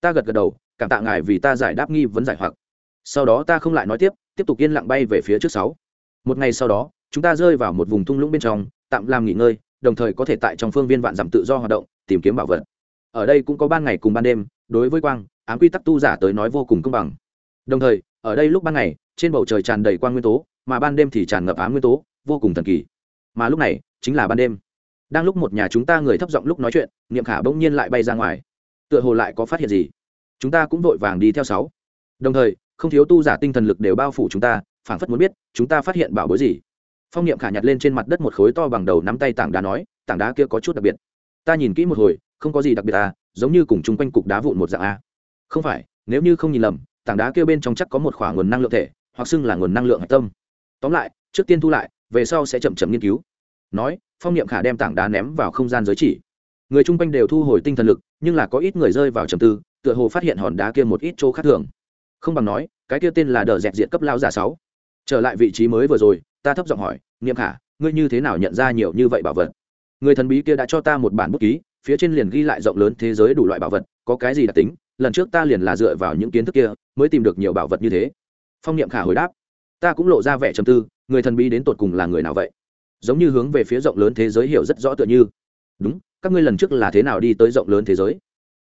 Ta gật gật đầu, cảm tạ ngài vì ta giải đáp nghi vấn giải hoặc sau đó ta không lại nói tiếp tiếp tục yên lặng bay về phía trước sáu. Một ngày sau đó, chúng ta rơi vào một vùng thung lũng bên trong, tạm làm nghỉ ngơi, đồng thời có thể tại trong phương viên vạn dặm tự do hoạt động, tìm kiếm bảo vật. Ở đây cũng có ban ngày cùng ban đêm, đối với quang, ám quy tắc tu giả tới nói vô cùng công bằng. Đồng thời, ở đây lúc ban ngày, trên bầu trời tràn đầy quang nguyên tố, mà ban đêm thì tràn ngập ám nguyên tố, vô cùng thần kỳ. Mà lúc này, chính là ban đêm. Đang lúc một nhà chúng ta người thấp giọng lúc nói chuyện, niệm khả bỗng nhiên lại bay ra ngoài. Tựa hồ lại có phát hiện gì. Chúng ta cũng vội vàng đi theo sáu. Đồng thời không thiếu tu giả tinh thần lực đều bao phủ chúng ta, phảng phất muốn biết, chúng ta phát hiện bảo bối gì. Phong niệm khả nhặt lên trên mặt đất một khối to bằng đầu nắm tay tảng đá nói, tảng đá kia có chút đặc biệt. Ta nhìn kỹ một hồi, không có gì đặc biệt à giống như cùng chung quanh cục đá vụn một dạng a không phải, nếu như không nhìn lầm, tảng đá kia bên trong chắc có một khoảng nguồn năng lượng thể, hoặc xưng là nguồn năng lượng hạch tâm. Tóm lại, trước tiên thu lại, về sau sẽ chậm chậm nghiên cứu. Nói, phong niệm khả đem tảng đá ném vào không gian giới chỉ. Người chung quanh đều thu hồi tinh thần lực, nhưng là có ít người rơi vào trầm tư, tựa hồ phát hiện hòn đá kia một ít chỗ khác thường không bằng nói, cái kia tên là đờ dẹt diện cấp lao giả sáu. Trở lại vị trí mới vừa rồi, ta thấp giọng hỏi, niệm khả, ngươi như thế nào nhận ra nhiều như vậy bảo vật? Người thần bí kia đã cho ta một bản bút ký, phía trên liền ghi lại rộng lớn thế giới đủ loại bảo vật, có cái gì đặc tính? Lần trước ta liền là dựa vào những kiến thức kia, mới tìm được nhiều bảo vật như thế. Phong niệm khả hồi đáp, ta cũng lộ ra vẻ trầm tư, người thần bí đến tột cùng là người nào vậy? Giống như hướng về phía rộng lớn thế giới hiểu rất rõ tựa như. Đúng, các ngươi lần trước là thế nào đi tới rộng lớn thế giới?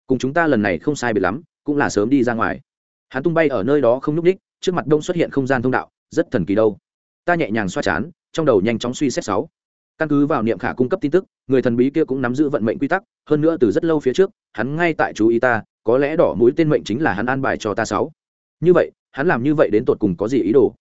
Cùng chúng ta lần này không sai biệt lắm, cũng là sớm đi ra ngoài hắn tung bay ở nơi đó không nhúc ních trước mặt đông xuất hiện không gian thông đạo, rất thần kỳ đâu. Ta nhẹ nhàng xoa chán, trong đầu nhanh chóng suy xét sáu. Căn cứ vào niệm khả cung cấp tin tức, người thần bí kia cũng nắm giữ vận mệnh quy tắc, hơn nữa từ rất lâu phía trước, hắn ngay tại chú ý ta, có lẽ đỏ mũi tên mệnh chính là hắn an bài cho ta sáu. Như vậy, hắn làm như vậy đến tột cùng có gì ý đồ?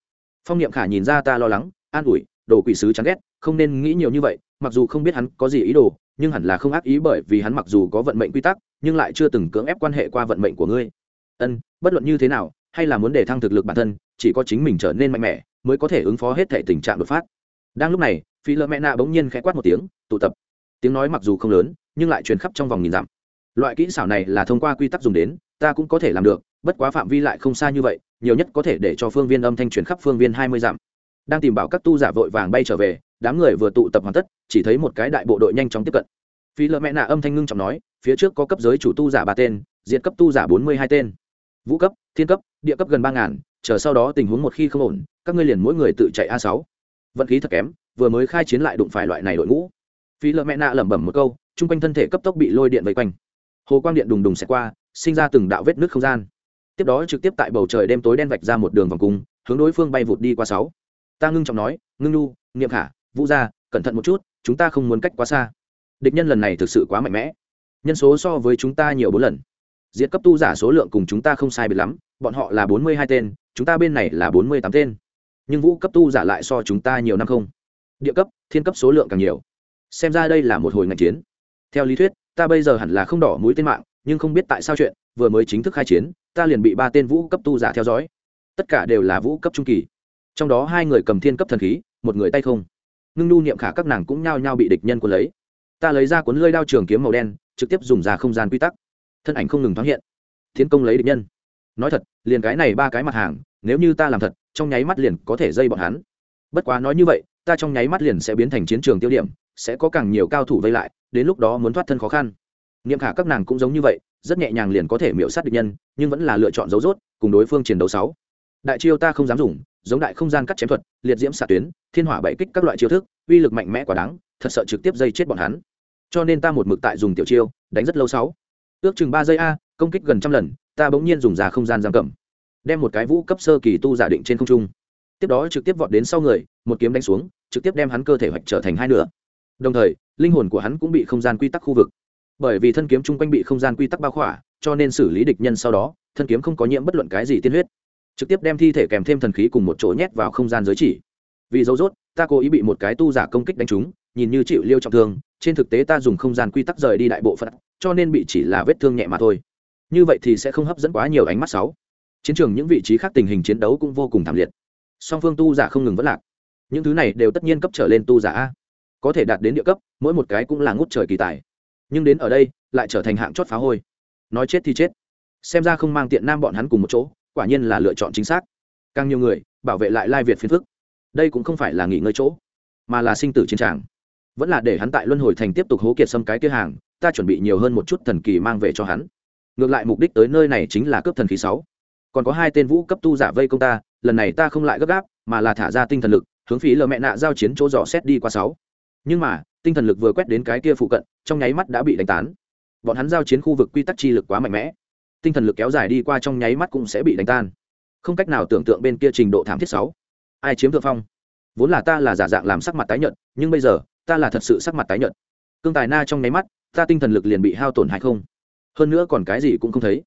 Phong niệm khả nhìn ra ta lo lắng, an ủi, đồ quỷ sứ chán ghét, không nên nghĩ nhiều như vậy, mặc dù không biết hắn có gì ý đồ, nhưng hẳn là không ác ý bởi vì hắn mặc dù có vận mệnh quy tắc, nhưng lại chưa từng cưỡng ép quan hệ qua vận mệnh của ngươi ân, bất luận như thế nào, hay là muốn để thăng thực lực bản thân, chỉ có chính mình trở nên mạnh mẽ, mới có thể ứng phó hết thể tình trạng đột phát. Đang lúc này, phi lợ mẹ nạ bỗng nhiên khẽ quát một tiếng, tụ tập. Tiếng nói mặc dù không lớn, nhưng lại truyền khắp trong vòng nghìn dặm. Loại kỹ xảo này là thông qua quy tắc dùng đến, ta cũng có thể làm được, bất quá phạm vi lại không xa như vậy, nhiều nhất có thể để cho phương viên âm thanh truyền khắp phương viên hai mươi dặm. Đang tìm bảo các tu giả vội vàng bay trở về, đám người vừa tụ tập hoàn tất, chỉ thấy một cái đại bộ đội nhanh chóng tiếp cận. Phi lợ mẹ nạ âm thanh ngưng trọng nói, phía trước có cấp giới chủ tu giả ba tên diện cấp tu giả bốn mươi hai tên vũ cấp, thiên cấp, địa cấp gần ba ngàn, chờ sau đó tình huống một khi không ổn, các ngươi liền mỗi người tự chạy a sáu. Vận khí thật kém, vừa mới khai chiến lại đụng phải loại này đội ngũ. Phi lợ mẹ nạ lẩm bẩm một câu, chung quanh thân thể cấp tốc bị lôi điện vây quanh. Hồ quang điện đùng đùng xẹt qua, sinh ra từng đạo vết nước không gian. Tiếp đó trực tiếp tại bầu trời đêm tối đen vạch ra một đường vòng cung, hướng đối phương bay vụt đi qua sáu. Ta ngưng trọng nói, ngưng nhu niệm khả, vũ gia, cẩn thận một chút, chúng ta không muốn cách quá xa. Địch nhân lần này thực sự quá mạnh mẽ. Nhân số so với chúng ta nhiều bốn lần diệt cấp tu giả số lượng cùng chúng ta không sai biệt lắm, bọn họ là bốn mươi hai tên, chúng ta bên này là bốn mươi tám tên. Nhưng vũ cấp tu giả lại so chúng ta nhiều năm không? Địa cấp, thiên cấp số lượng càng nhiều. Xem ra đây là một hồi ngành chiến. Theo lý thuyết, ta bây giờ hẳn là không đỏ mũi tên mạng, nhưng không biết tại sao chuyện, vừa mới chính thức khai chiến, ta liền bị ba tên vũ cấp tu giả theo dõi. Tất cả đều là vũ cấp trung kỳ. Trong đó hai người cầm thiên cấp thần khí, một người tay không. Ngưng nhu niệm khả các nàng cũng nhao nhao bị địch nhân quân lấy. Ta lấy ra cuốn lơi đao trường kiếm màu đen, trực tiếp dùng ra không gian quy tắc thân ảnh không ngừng thoáng hiện. Tiến công lấy địch nhân. Nói thật, liền cái này ba cái mặt hàng, nếu như ta làm thật, trong nháy mắt liền có thể dây bọn hắn. Bất quá nói như vậy, ta trong nháy mắt liền sẽ biến thành chiến trường tiêu điểm, sẽ có càng nhiều cao thủ vây lại, đến lúc đó muốn thoát thân khó khăn. Niệm khả các nàng cũng giống như vậy, rất nhẹ nhàng liền có thể miễu sát địch nhân, nhưng vẫn là lựa chọn dấu rốt, cùng đối phương chiến đấu sáu. Đại chiêu ta không dám dùng, giống đại không gian cắt chém thuật, liệt diễm xạ tuyến, thiên hỏa bảy kích các loại chiêu thức, uy lực mạnh mẽ quá đáng, thật sợ trực tiếp dây chết bọn hắn. Cho nên ta một mực tại dùng tiểu chiêu, đánh rất lâu sáu ước chừng ba giây a, công kích gần trăm lần, ta bỗng nhiên dùng ra không gian giam cầm. Đem một cái vũ cấp sơ kỳ tu giả định trên không trung. Tiếp đó trực tiếp vọt đến sau người, một kiếm đánh xuống, trực tiếp đem hắn cơ thể hoạch trở thành hai nửa. Đồng thời, linh hồn của hắn cũng bị không gian quy tắc khu vực. Bởi vì thân kiếm chung quanh bị không gian quy tắc bao khỏa, cho nên xử lý địch nhân sau đó, thân kiếm không có nhiễm bất luận cái gì tiên huyết. Trực tiếp đem thi thể kèm thêm thần khí cùng một chỗ nhét vào không gian giới chỉ. Vì dấu dốt, ta cố ý bị một cái tu giả công kích đánh trúng, nhìn như chịu liêu trọng thương, trên thực tế ta dùng không gian quy tắc rời đi đại bộ phận cho nên bị chỉ là vết thương nhẹ mà thôi. Như vậy thì sẽ không hấp dẫn quá nhiều ánh mắt sáu. Chiến trường những vị trí khác tình hình chiến đấu cũng vô cùng thảm liệt. Song phương tu giả không ngừng vất lạc. Những thứ này đều tất nhiên cấp trở lên tu giả a. Có thể đạt đến địa cấp, mỗi một cái cũng là ngút trời kỳ tài. Nhưng đến ở đây, lại trở thành hạng chót phá hôi. Nói chết thì chết. Xem ra không mang tiện nam bọn hắn cùng một chỗ, quả nhiên là lựa chọn chính xác. Càng nhiều người, bảo vệ lại lai việt phiền phức. Đây cũng không phải là nghỉ ngơi chỗ, mà là sinh tử chiến tràng. Vẫn là để hắn tại luân hồi thành tiếp tục hố kiệt xâm cái kia hàng ta chuẩn bị nhiều hơn một chút thần kỳ mang về cho hắn. Ngược lại mục đích tới nơi này chính là cướp thần khí sáu. Còn có hai tên vũ cấp tu giả vây công ta, lần này ta không lại gấp gáp, mà là thả ra tinh thần lực, hướng phí lờ mẹ nạ giao chiến chỗ dò xét đi qua sáu. Nhưng mà, tinh thần lực vừa quét đến cái kia phụ cận, trong nháy mắt đã bị đánh tán. Bọn hắn giao chiến khu vực quy tắc chi lực quá mạnh mẽ. Tinh thần lực kéo dài đi qua trong nháy mắt cũng sẽ bị đánh tan. Không cách nào tưởng tượng bên kia trình độ thảm thiết sáu. Ai chiếm thượng phong? Vốn là ta là giả dạng làm sắc mặt tái nhợt, nhưng bây giờ, ta là thật sự sắc mặt tái nhợt. Cương tài na trong nháy mắt ta tinh thần lực liền bị hao tổn hay không? Hơn nữa còn cái gì cũng không thấy.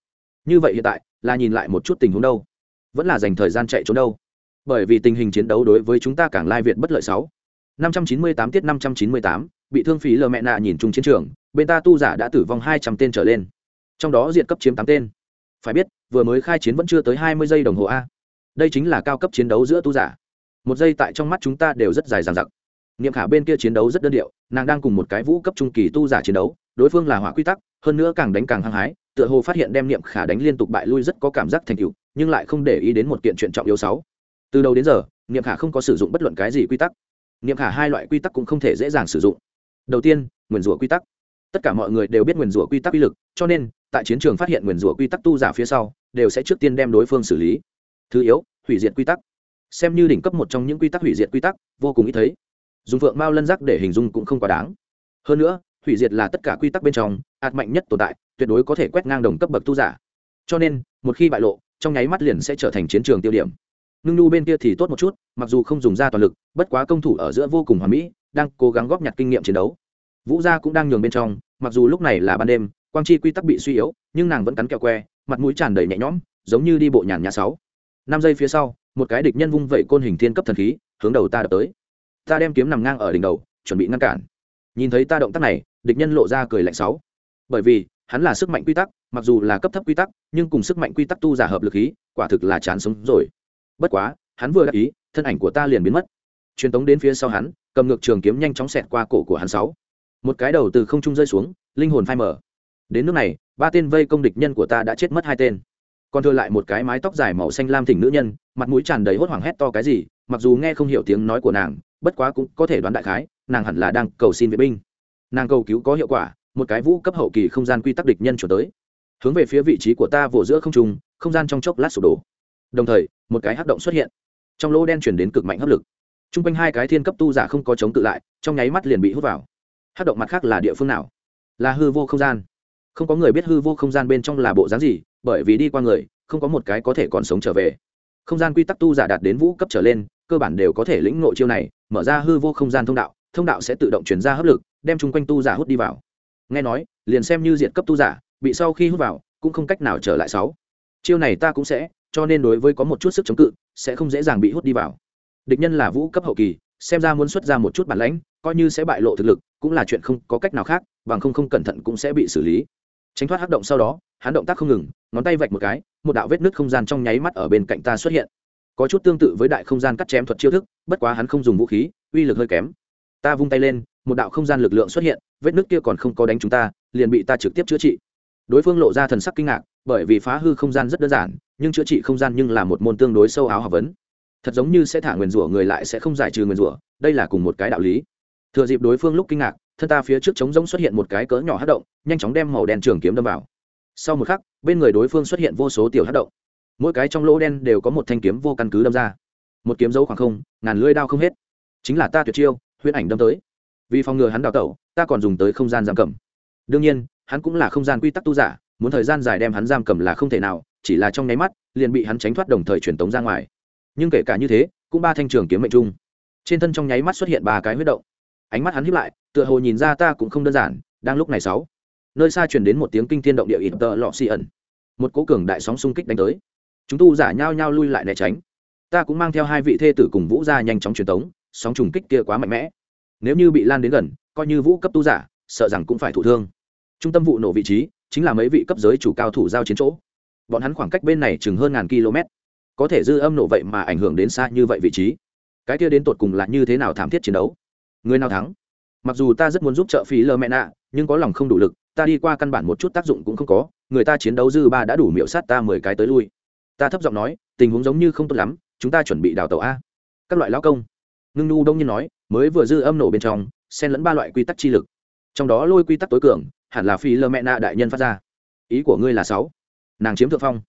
Như vậy hiện tại, là nhìn lại một chút tình huống đâu. Vẫn là dành thời gian chạy trốn đâu. Bởi vì tình hình chiến đấu đối với chúng ta càng lai việt bất lợi sáu. Năm trăm chín mươi tám tiết năm trăm chín mươi tám, bị thương phí lờ mẹ nạ nhìn chung chiến trường, bên ta tu giả đã tử vong hai trăm tên trở lên. Trong đó diện cấp chiếm tám tên. Phải biết, vừa mới khai chiến vẫn chưa tới hai mươi giây đồng hồ a. Đây chính là cao cấp chiến đấu giữa tu giả. Một giây tại trong mắt chúng ta đều rất dài dằng dặc niệm khả bên kia chiến đấu rất đơn điệu, nàng đang cùng một cái vũ cấp trung kỳ tu giả chiến đấu, đối phương là hỏa quy tắc, hơn nữa càng đánh càng hăng hái, tựa hồ phát hiện đem niệm khả đánh liên tục bại lui rất có cảm giác thành tựu, nhưng lại không để ý đến một kiện chuyện trọng yếu sáu. Từ đầu đến giờ, niệm khả không có sử dụng bất luận cái gì quy tắc. Niệm khả hai loại quy tắc cũng không thể dễ dàng sử dụng. Đầu tiên, nguyền rủa quy tắc. Tất cả mọi người đều biết nguyền rủa quy tắc uy lực, cho nên, tại chiến trường phát hiện nguyền rủa quy tắc tu giả phía sau, đều sẽ trước tiên đem đối phương xử lý. Thứ yếu, hủy diệt quy tắc. Xem như đỉnh cấp một trong những quy tắc hủy diệt quy tắc, vô cùng ít thấy dùng phượng mao lân giác để hình dung cũng không quá đáng. Hơn nữa, hủy diệt là tất cả quy tắc bên trong, ạt mạnh nhất tồn tại, tuyệt đối có thể quét ngang đồng cấp bậc tu giả. Cho nên, một khi bại lộ, trong nháy mắt liền sẽ trở thành chiến trường tiêu điểm. Ngưng nhu bên kia thì tốt một chút, mặc dù không dùng ra toàn lực, bất quá công thủ ở giữa vô cùng hoàn mỹ, đang cố gắng góp nhặt kinh nghiệm chiến đấu. Vũ gia cũng đang nhường bên trong, mặc dù lúc này là ban đêm, quang chi quy tắc bị suy yếu, nhưng nàng vẫn cắn kẹo que, mặt mũi tràn đầy nhẹ nhõm, giống như đi bộ nhàn nhà sáu. Năm giây phía sau, một cái địch nhân vung vẩy côn hình thiên cấp thần khí, hướng đầu ta đập tới ta đem kiếm nằm ngang ở đỉnh đầu, chuẩn bị ngăn cản. Nhìn thấy ta động tác này, địch nhân lộ ra cười lạnh sáu. Bởi vì, hắn là sức mạnh quy tắc, mặc dù là cấp thấp quy tắc, nhưng cùng sức mạnh quy tắc tu giả hợp lực khí, quả thực là chán sống rồi. Bất quá, hắn vừa đáp ý, thân ảnh của ta liền biến mất. Truyền tống đến phía sau hắn, cầm ngược trường kiếm nhanh chóng xẹt qua cổ của hắn sáu. Một cái đầu từ không trung rơi xuống, linh hồn phai mở đến nước này, ba tên vây công địch nhân của ta đã chết mất hai tên. Còn thừa lại một cái mái tóc dài màu xanh lam thỉnh nữ nhân, mặt mũi tràn đầy hốt hoảng hét to cái gì, mặc dù nghe không hiểu tiếng nói của nàng bất quá cũng có thể đoán đại khái, nàng hẳn là đang cầu xin vệ binh. Nàng cầu cứu có hiệu quả, một cái vũ cấp hậu kỳ không gian quy tắc địch nhân chuyển tới. Hướng về phía vị trí của ta vỗ giữa không trung, không gian trong chốc lát sụp đổ. Đồng thời, một cái hắc động xuất hiện. Trong lỗ đen chuyển đến cực mạnh hấp lực. T r u n g quanh hai cái thiên cấp tu giả không có chống tự lại, trong nháy mắt liền bị hút vào. Hắc động mặt khác là địa phương nào? Là hư vô không gian. Không có người biết hư vô không gian bên trong là bộ dáng gì, bởi vì đi qua người, không có một cái có thể còn sống trở về. Không gian quy tắc tu giả đạt đến vũ cấp trở lên cơ bản đều có thể lĩnh ngộ chiêu này, mở ra hư vô không gian thông đạo thông đạo sẽ tự động chuyển ra hấp lực, đem chung quanh tu giả hút đi vào. Nghe nói, liền xem như diện cấp tu giả, bị sau khi hút vào, cũng không cách nào trở lại sáu. Chiêu này ta cũng sẽ, cho nên đối với có một chút sức chống cự, sẽ không dễ dàng bị hút đi vào. Địch nhân là vũ cấp hậu kỳ, xem ra muốn xuất ra một chút bản lãnh, coi như sẽ bại lộ thực lực, cũng là chuyện không có cách nào khác, bằng không không cẩn thận cũng sẽ bị xử lý. Tránh thoát hắc động sau đó, hắn động tác không ngừng, ngón tay vạch một cái, một đạo vết nứt không gian trong nháy mắt ở bên cạnh ta xuất hiện có chút tương tự với đại không gian cắt chém thuật chiêu thức, bất quá hắn không dùng vũ khí, uy lực hơi kém. Ta vung tay lên, một đạo không gian lực lượng xuất hiện, vết nứt kia còn không có đánh chúng ta, liền bị ta trực tiếp chữa trị. Đối phương lộ ra thần sắc kinh ngạc, bởi vì phá hư không gian rất đơn giản, nhưng chữa trị không gian nhưng là một môn tương đối sâu áo học vấn. Thật giống như sẽ thả nguyền rủa người lại sẽ không giải trừ nguyền rủa, đây là cùng một cái đạo lý. Thừa dịp đối phương lúc kinh ngạc, thân ta phía trước trống rỗng xuất hiện một cái cỡ nhỏ hát động, nhanh chóng đem màu đen trường kiếm đâm vào. Sau một khắc, bên người đối phương xuất hiện vô số tiểu hát động mỗi cái trong lỗ đen đều có một thanh kiếm vô căn cứ đâm ra. Một kiếm dấu khoảng không, ngàn lưỡi đao không hết. Chính là ta tuyệt chiêu, huyễn ảnh đâm tới. Vì phòng ngừa hắn đào tẩu, ta còn dùng tới không gian giam cầm. Đương nhiên, hắn cũng là không gian quy tắc tu giả, muốn thời gian dài đem hắn giam cầm là không thể nào, chỉ là trong nháy mắt, liền bị hắn tránh thoát đồng thời truyền tống ra ngoài. Nhưng kể cả như thế, cũng ba thanh trường kiếm mệnh trung. Trên thân trong nháy mắt xuất hiện ba cái huyết động. Ánh mắt hắn hiếp lại, tựa hồ nhìn ra ta cũng không đơn giản, đang lúc này sáu, nơi xa truyền đến một tiếng kinh thiên động địa ít tờ lọ xì ẩn. Một cố cường đại sóng xung kích đánh tới chúng tu giả nhao nhao lui lại né tránh. Ta cũng mang theo hai vị thê tử cùng vũ ra nhanh chóng truyền tống, sóng trùng kích kia quá mạnh mẽ. Nếu như bị lan đến gần, coi như vũ cấp tu giả, sợ rằng cũng phải thụ thương. Trung tâm vụ nổ vị trí, chính là mấy vị cấp giới chủ cao thủ giao chiến chỗ. Bọn hắn khoảng cách bên này chừng hơn ngàn km. Có thể dư âm nổ vậy mà ảnh hưởng đến xa như vậy vị trí. Cái kia đến tột cùng là như thế nào thảm thiết chiến đấu? Người nào thắng? Mặc dù ta rất muốn giúp trợ phí lơ mẹ nạ, nhưng có lòng không đủ lực, ta đi qua căn bản một chút tác dụng cũng không có. Người ta chiến đấu dư ba đã đủ miệu sát ta mười cái tới lui ta thấp giọng nói, tình huống giống như không tốt lắm, chúng ta chuẩn bị đào tàu a. Các loại lão công. Ngưng nu đông nhiên nói, mới vừa dư âm nổ bên trong, xen lẫn ba loại quy tắc chi lực. Trong đó lôi quy tắc tối cường, hẳn là phi lơ mẹ nạ đại nhân phát ra. Ý của ngươi là sáu. Nàng chiếm thượng phong.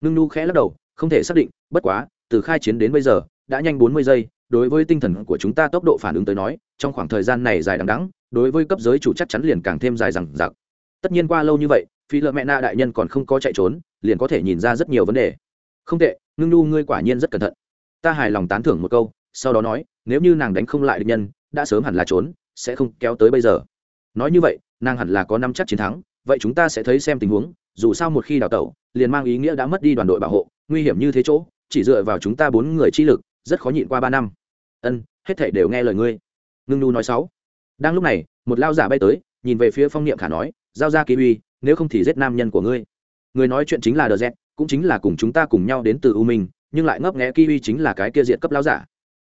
Ngưng nu khẽ lắc đầu, không thể xác định, bất quá, từ khai chiến đến bây giờ, đã nhanh bốn mươi giây, đối với tinh thần của chúng ta tốc độ phản ứng tới nói, trong khoảng thời gian này dài đằng đẵng, đối với cấp giới chủ chắc chắn liền càng thêm dài dằng dặc. Tất nhiên qua lâu như vậy, phi lợ mẹ na đại nhân còn không có chạy trốn, liền có thể nhìn ra rất nhiều vấn đề không tệ, ngưng nu ngươi quả nhiên rất cẩn thận. Ta hài lòng tán thưởng một câu, sau đó nói, nếu như nàng đánh không lại địch nhân, đã sớm hẳn là trốn, sẽ không kéo tới bây giờ. Nói như vậy, nàng hẳn là có năm chắc chiến thắng, vậy chúng ta sẽ thấy xem tình huống, dù sao một khi đào tẩu, liền mang ý nghĩa đã mất đi đoàn đội bảo hộ, nguy hiểm như thế chỗ, chỉ dựa vào chúng ta bốn người chi lực, rất khó nhịn qua ba năm. Ân, hết thể đều nghe lời ngươi. Ngưng nu nói sáu. Đang lúc này, một lao giả bay tới, nhìn về phía phong niệm khả nói, giao ra kỳ uy, nếu không thì giết nam nhân của ngươi. Người nói chuyện chính là đờ z cũng chính là cùng chúng ta cùng nhau đến từ u minh, nhưng lại ngấp nghẽ kiwi chính là cái kia diện cấp lao giả.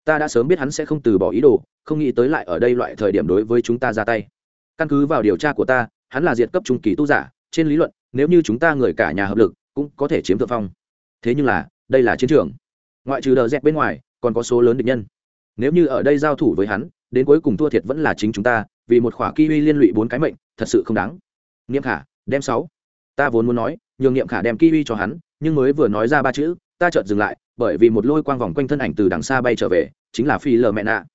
Ta đã sớm biết hắn sẽ không từ bỏ ý đồ, không nghĩ tới lại ở đây loại thời điểm đối với chúng ta ra tay. Căn cứ vào điều tra của ta, hắn là diện cấp trung kỳ tu giả, trên lý luận, nếu như chúng ta người cả nhà hợp lực, cũng có thể chiếm thượng phong. Thế nhưng là, đây là chiến trường. Ngoại trừ đờ dẹt bên ngoài, còn có số lớn địch nhân. Nếu như ở đây giao thủ với hắn, đến cuối cùng thua thiệt vẫn là chính chúng ta, vì một khỏa kiwi liên lụy bốn cái mệnh, thật sự không đáng. Niệm khả, đem sáu ta vốn muốn nói, nhường niệm khả đem kiwi cho hắn, nhưng mới vừa nói ra ba chữ, ta chợt dừng lại, bởi vì một lôi quang vòng quanh thân ảnh từ đằng xa bay trở về, chính là phi lờ mẹ nạ.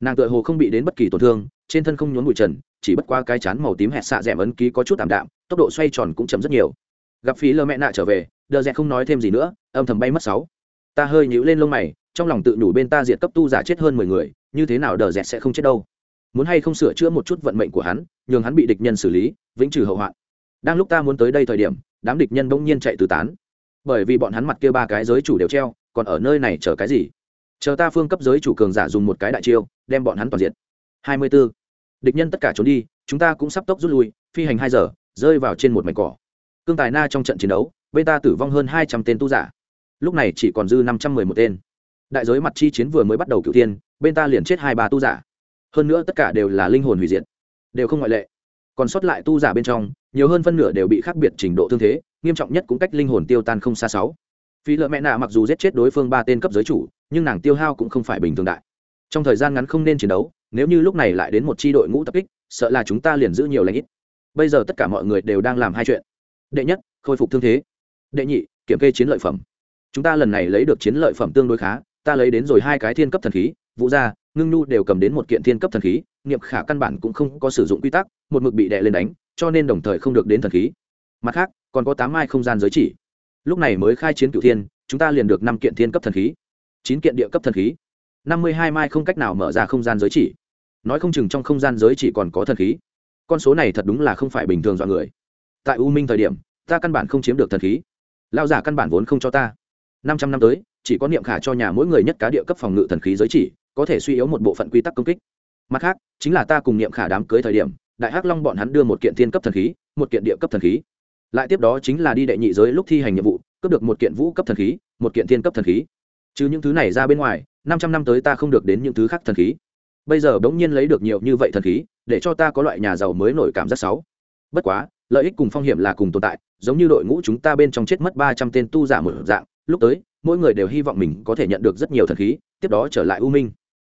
Nàng tựa hồ không bị đến bất kỳ tổn thương, trên thân không nhốn bụi trần, chỉ bất qua cái chán màu tím hẹt xạ d ẻ m ấn ký có chút tạm đạm, tốc độ xoay tròn cũng chậm rất nhiều. Gặp phi lờ mẹ nạ trở về, đờ dẹt không nói thêm gì nữa, âm thầm bay mất sáu. Ta hơi nhíu lên lông mày, trong lòng tự nhủ bên ta diệt cấp tu giả chết hơn mười người, như thế nào đờ dẹt sẽ không chết đâu? Muốn hay không sửa chữa một chút vận mệnh của hắn, nhường hắn bị địch nhân xử lý, vĩnh trừ hậu hoạn đang lúc ta muốn tới đây thời điểm, đám địch nhân bỗng nhiên chạy từ tán. Bởi vì bọn hắn mặt kia ba cái giới chủ đều treo, còn ở nơi này chờ cái gì? Chờ ta phương cấp giới chủ cường giả dùng một cái đại chiêu, đem bọn hắn toàn diện hai mươi 24. địch nhân tất cả trốn đi, chúng ta cũng sắp tốc rút lui, phi hành hai giờ, rơi vào trên một mảnh cỏ. Cương tài na trong trận chiến đấu, bên ta tử vong hơn hai trăm tên tu giả. Lúc này chỉ còn dư năm trăm mười một tên. Đại giới mặt chi chiến vừa mới bắt đầu cựu tiên bên ta liền chết hai ba tu giả. Hơn nữa tất cả đều là linh hồn hủy diệt. Đều không ngoại lệ còn sót lại tu giả bên trong, nhiều hơn phân nửa đều bị khác biệt trình độ thương thế, nghiêm trọng nhất cũng cách linh hồn tiêu tan không xa sáu. Phi lợ mẹ nạ mặc dù giết chết đối phương ba tên cấp giới chủ, nhưng nàng tiêu hao cũng không phải bình thường đại. Trong thời gian ngắn không nên chiến đấu, nếu như lúc này lại đến một c h i đội ngũ tập kích, sợ là chúng ta liền giữ nhiều lãnh ít. Bây giờ tất cả mọi người đều đang làm hai chuyện. Đệ nhất, khôi phục thương thế. Đệ nhị, kiểm kê chiến lợi phẩm. Chúng ta lần này lấy được chiến lợi phẩm tương đối khá, ta lấy đến rồi hai cái thiên cấp thần khí, vũ gia ngưng nhu đều cầm đến một kiện thiên cấp thần khí, niệm khả căn bản cũng không có sử dụng quy tắc, một mực bị đè lên đánh, cho nên đồng thời không được đến thần khí. Mặt khác, còn có tám mai không gian giới chỉ. Lúc này mới khai chiến cựu thiên, chúng ta liền được năm kiện thiên cấp thần khí. Chín kiện địa cấp thần khí. Năm mươi hai mai không cách nào mở ra không gian giới chỉ. Nói không chừng trong không gian giới chỉ còn có thần khí. Con số này thật đúng là không phải bình thường dọa người. Tại u minh thời điểm, ta căn bản không chiếm được thần khí. Lao giả căn bản vốn không cho ta. Năm trăm năm tới, chỉ có niệm khả cho nhà mỗi người nhất cá địa cấp phòng ngự thần khí giới chỉ có thể suy yếu một bộ phận quy tắc công kích. Mặt khác, chính là ta cùng niệm khả đám cưới thời điểm, đại hắc long bọn hắn đưa một kiện thiên cấp thần khí, một kiện địa cấp thần khí. Lại tiếp đó chính là đi đệ nhị giới lúc thi hành nhiệm vụ, cướp được một kiện vũ cấp thần khí, một kiện thiên cấp thần khí. Chứ những thứ này ra bên ngoài, năm trăm năm tới ta không được đến những thứ khác thần khí. Bây giờ bỗng nhiên lấy được nhiều như vậy thần khí, để cho ta có loại nhà giàu mới nổi cảm giác xấu. Bất quá, lợi ích cùng phong hiểm là cùng tồn tại, giống như đội ngũ chúng ta bên trong chết mất ba trăm tên tu giả một dạng, lúc tới, mỗi người đều hy vọng mình có thể nhận được rất nhiều thần khí, tiếp đó trở lại u minh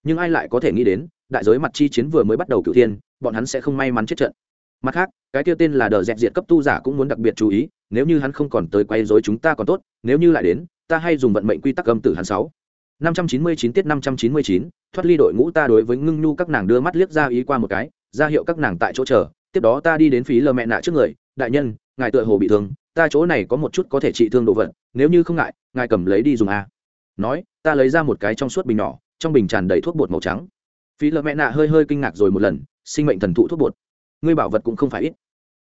nhưng ai lại có thể nghĩ đến, đại giới mặt chi chiến vừa mới bắt đầu cựu thiên, bọn hắn sẽ không may mắn chết trận. Mặt khác, cái tiêu tên là đờ dẹp diệt cấp tu giả cũng muốn đặc biệt chú ý, nếu như hắn không còn tới quay dối chúng ta còn tốt, nếu như lại đến, ta hay dùng vận mệnh quy tắc âm tử hắn sáu. năm trăm chín mươi chín tiết năm trăm chín mươi chín, thoát ly đội ngũ ta đối với ngưng nhu các nàng đưa mắt liếc ra ý qua một cái, ra hiệu các nàng tại chỗ chờ, tiếp đó ta đi đến phí lờ mẹ nạ trước người, đại nhân, ngài tựa hồ bị thương, ta chỗ này có một chút có thể trị thương độ vận nếu như không ngại, ngài cầm lấy đi dùng a. Nói, ta lấy ra một cái trong suốt bình nhỏ trong bình tràn đầy thuốc bột màu trắng. Phí lợ mẹ nạ hơi hơi kinh ngạc rồi một lần, sinh mệnh thần thụ thuốc bột. Ngươi bảo vật cũng không phải ít.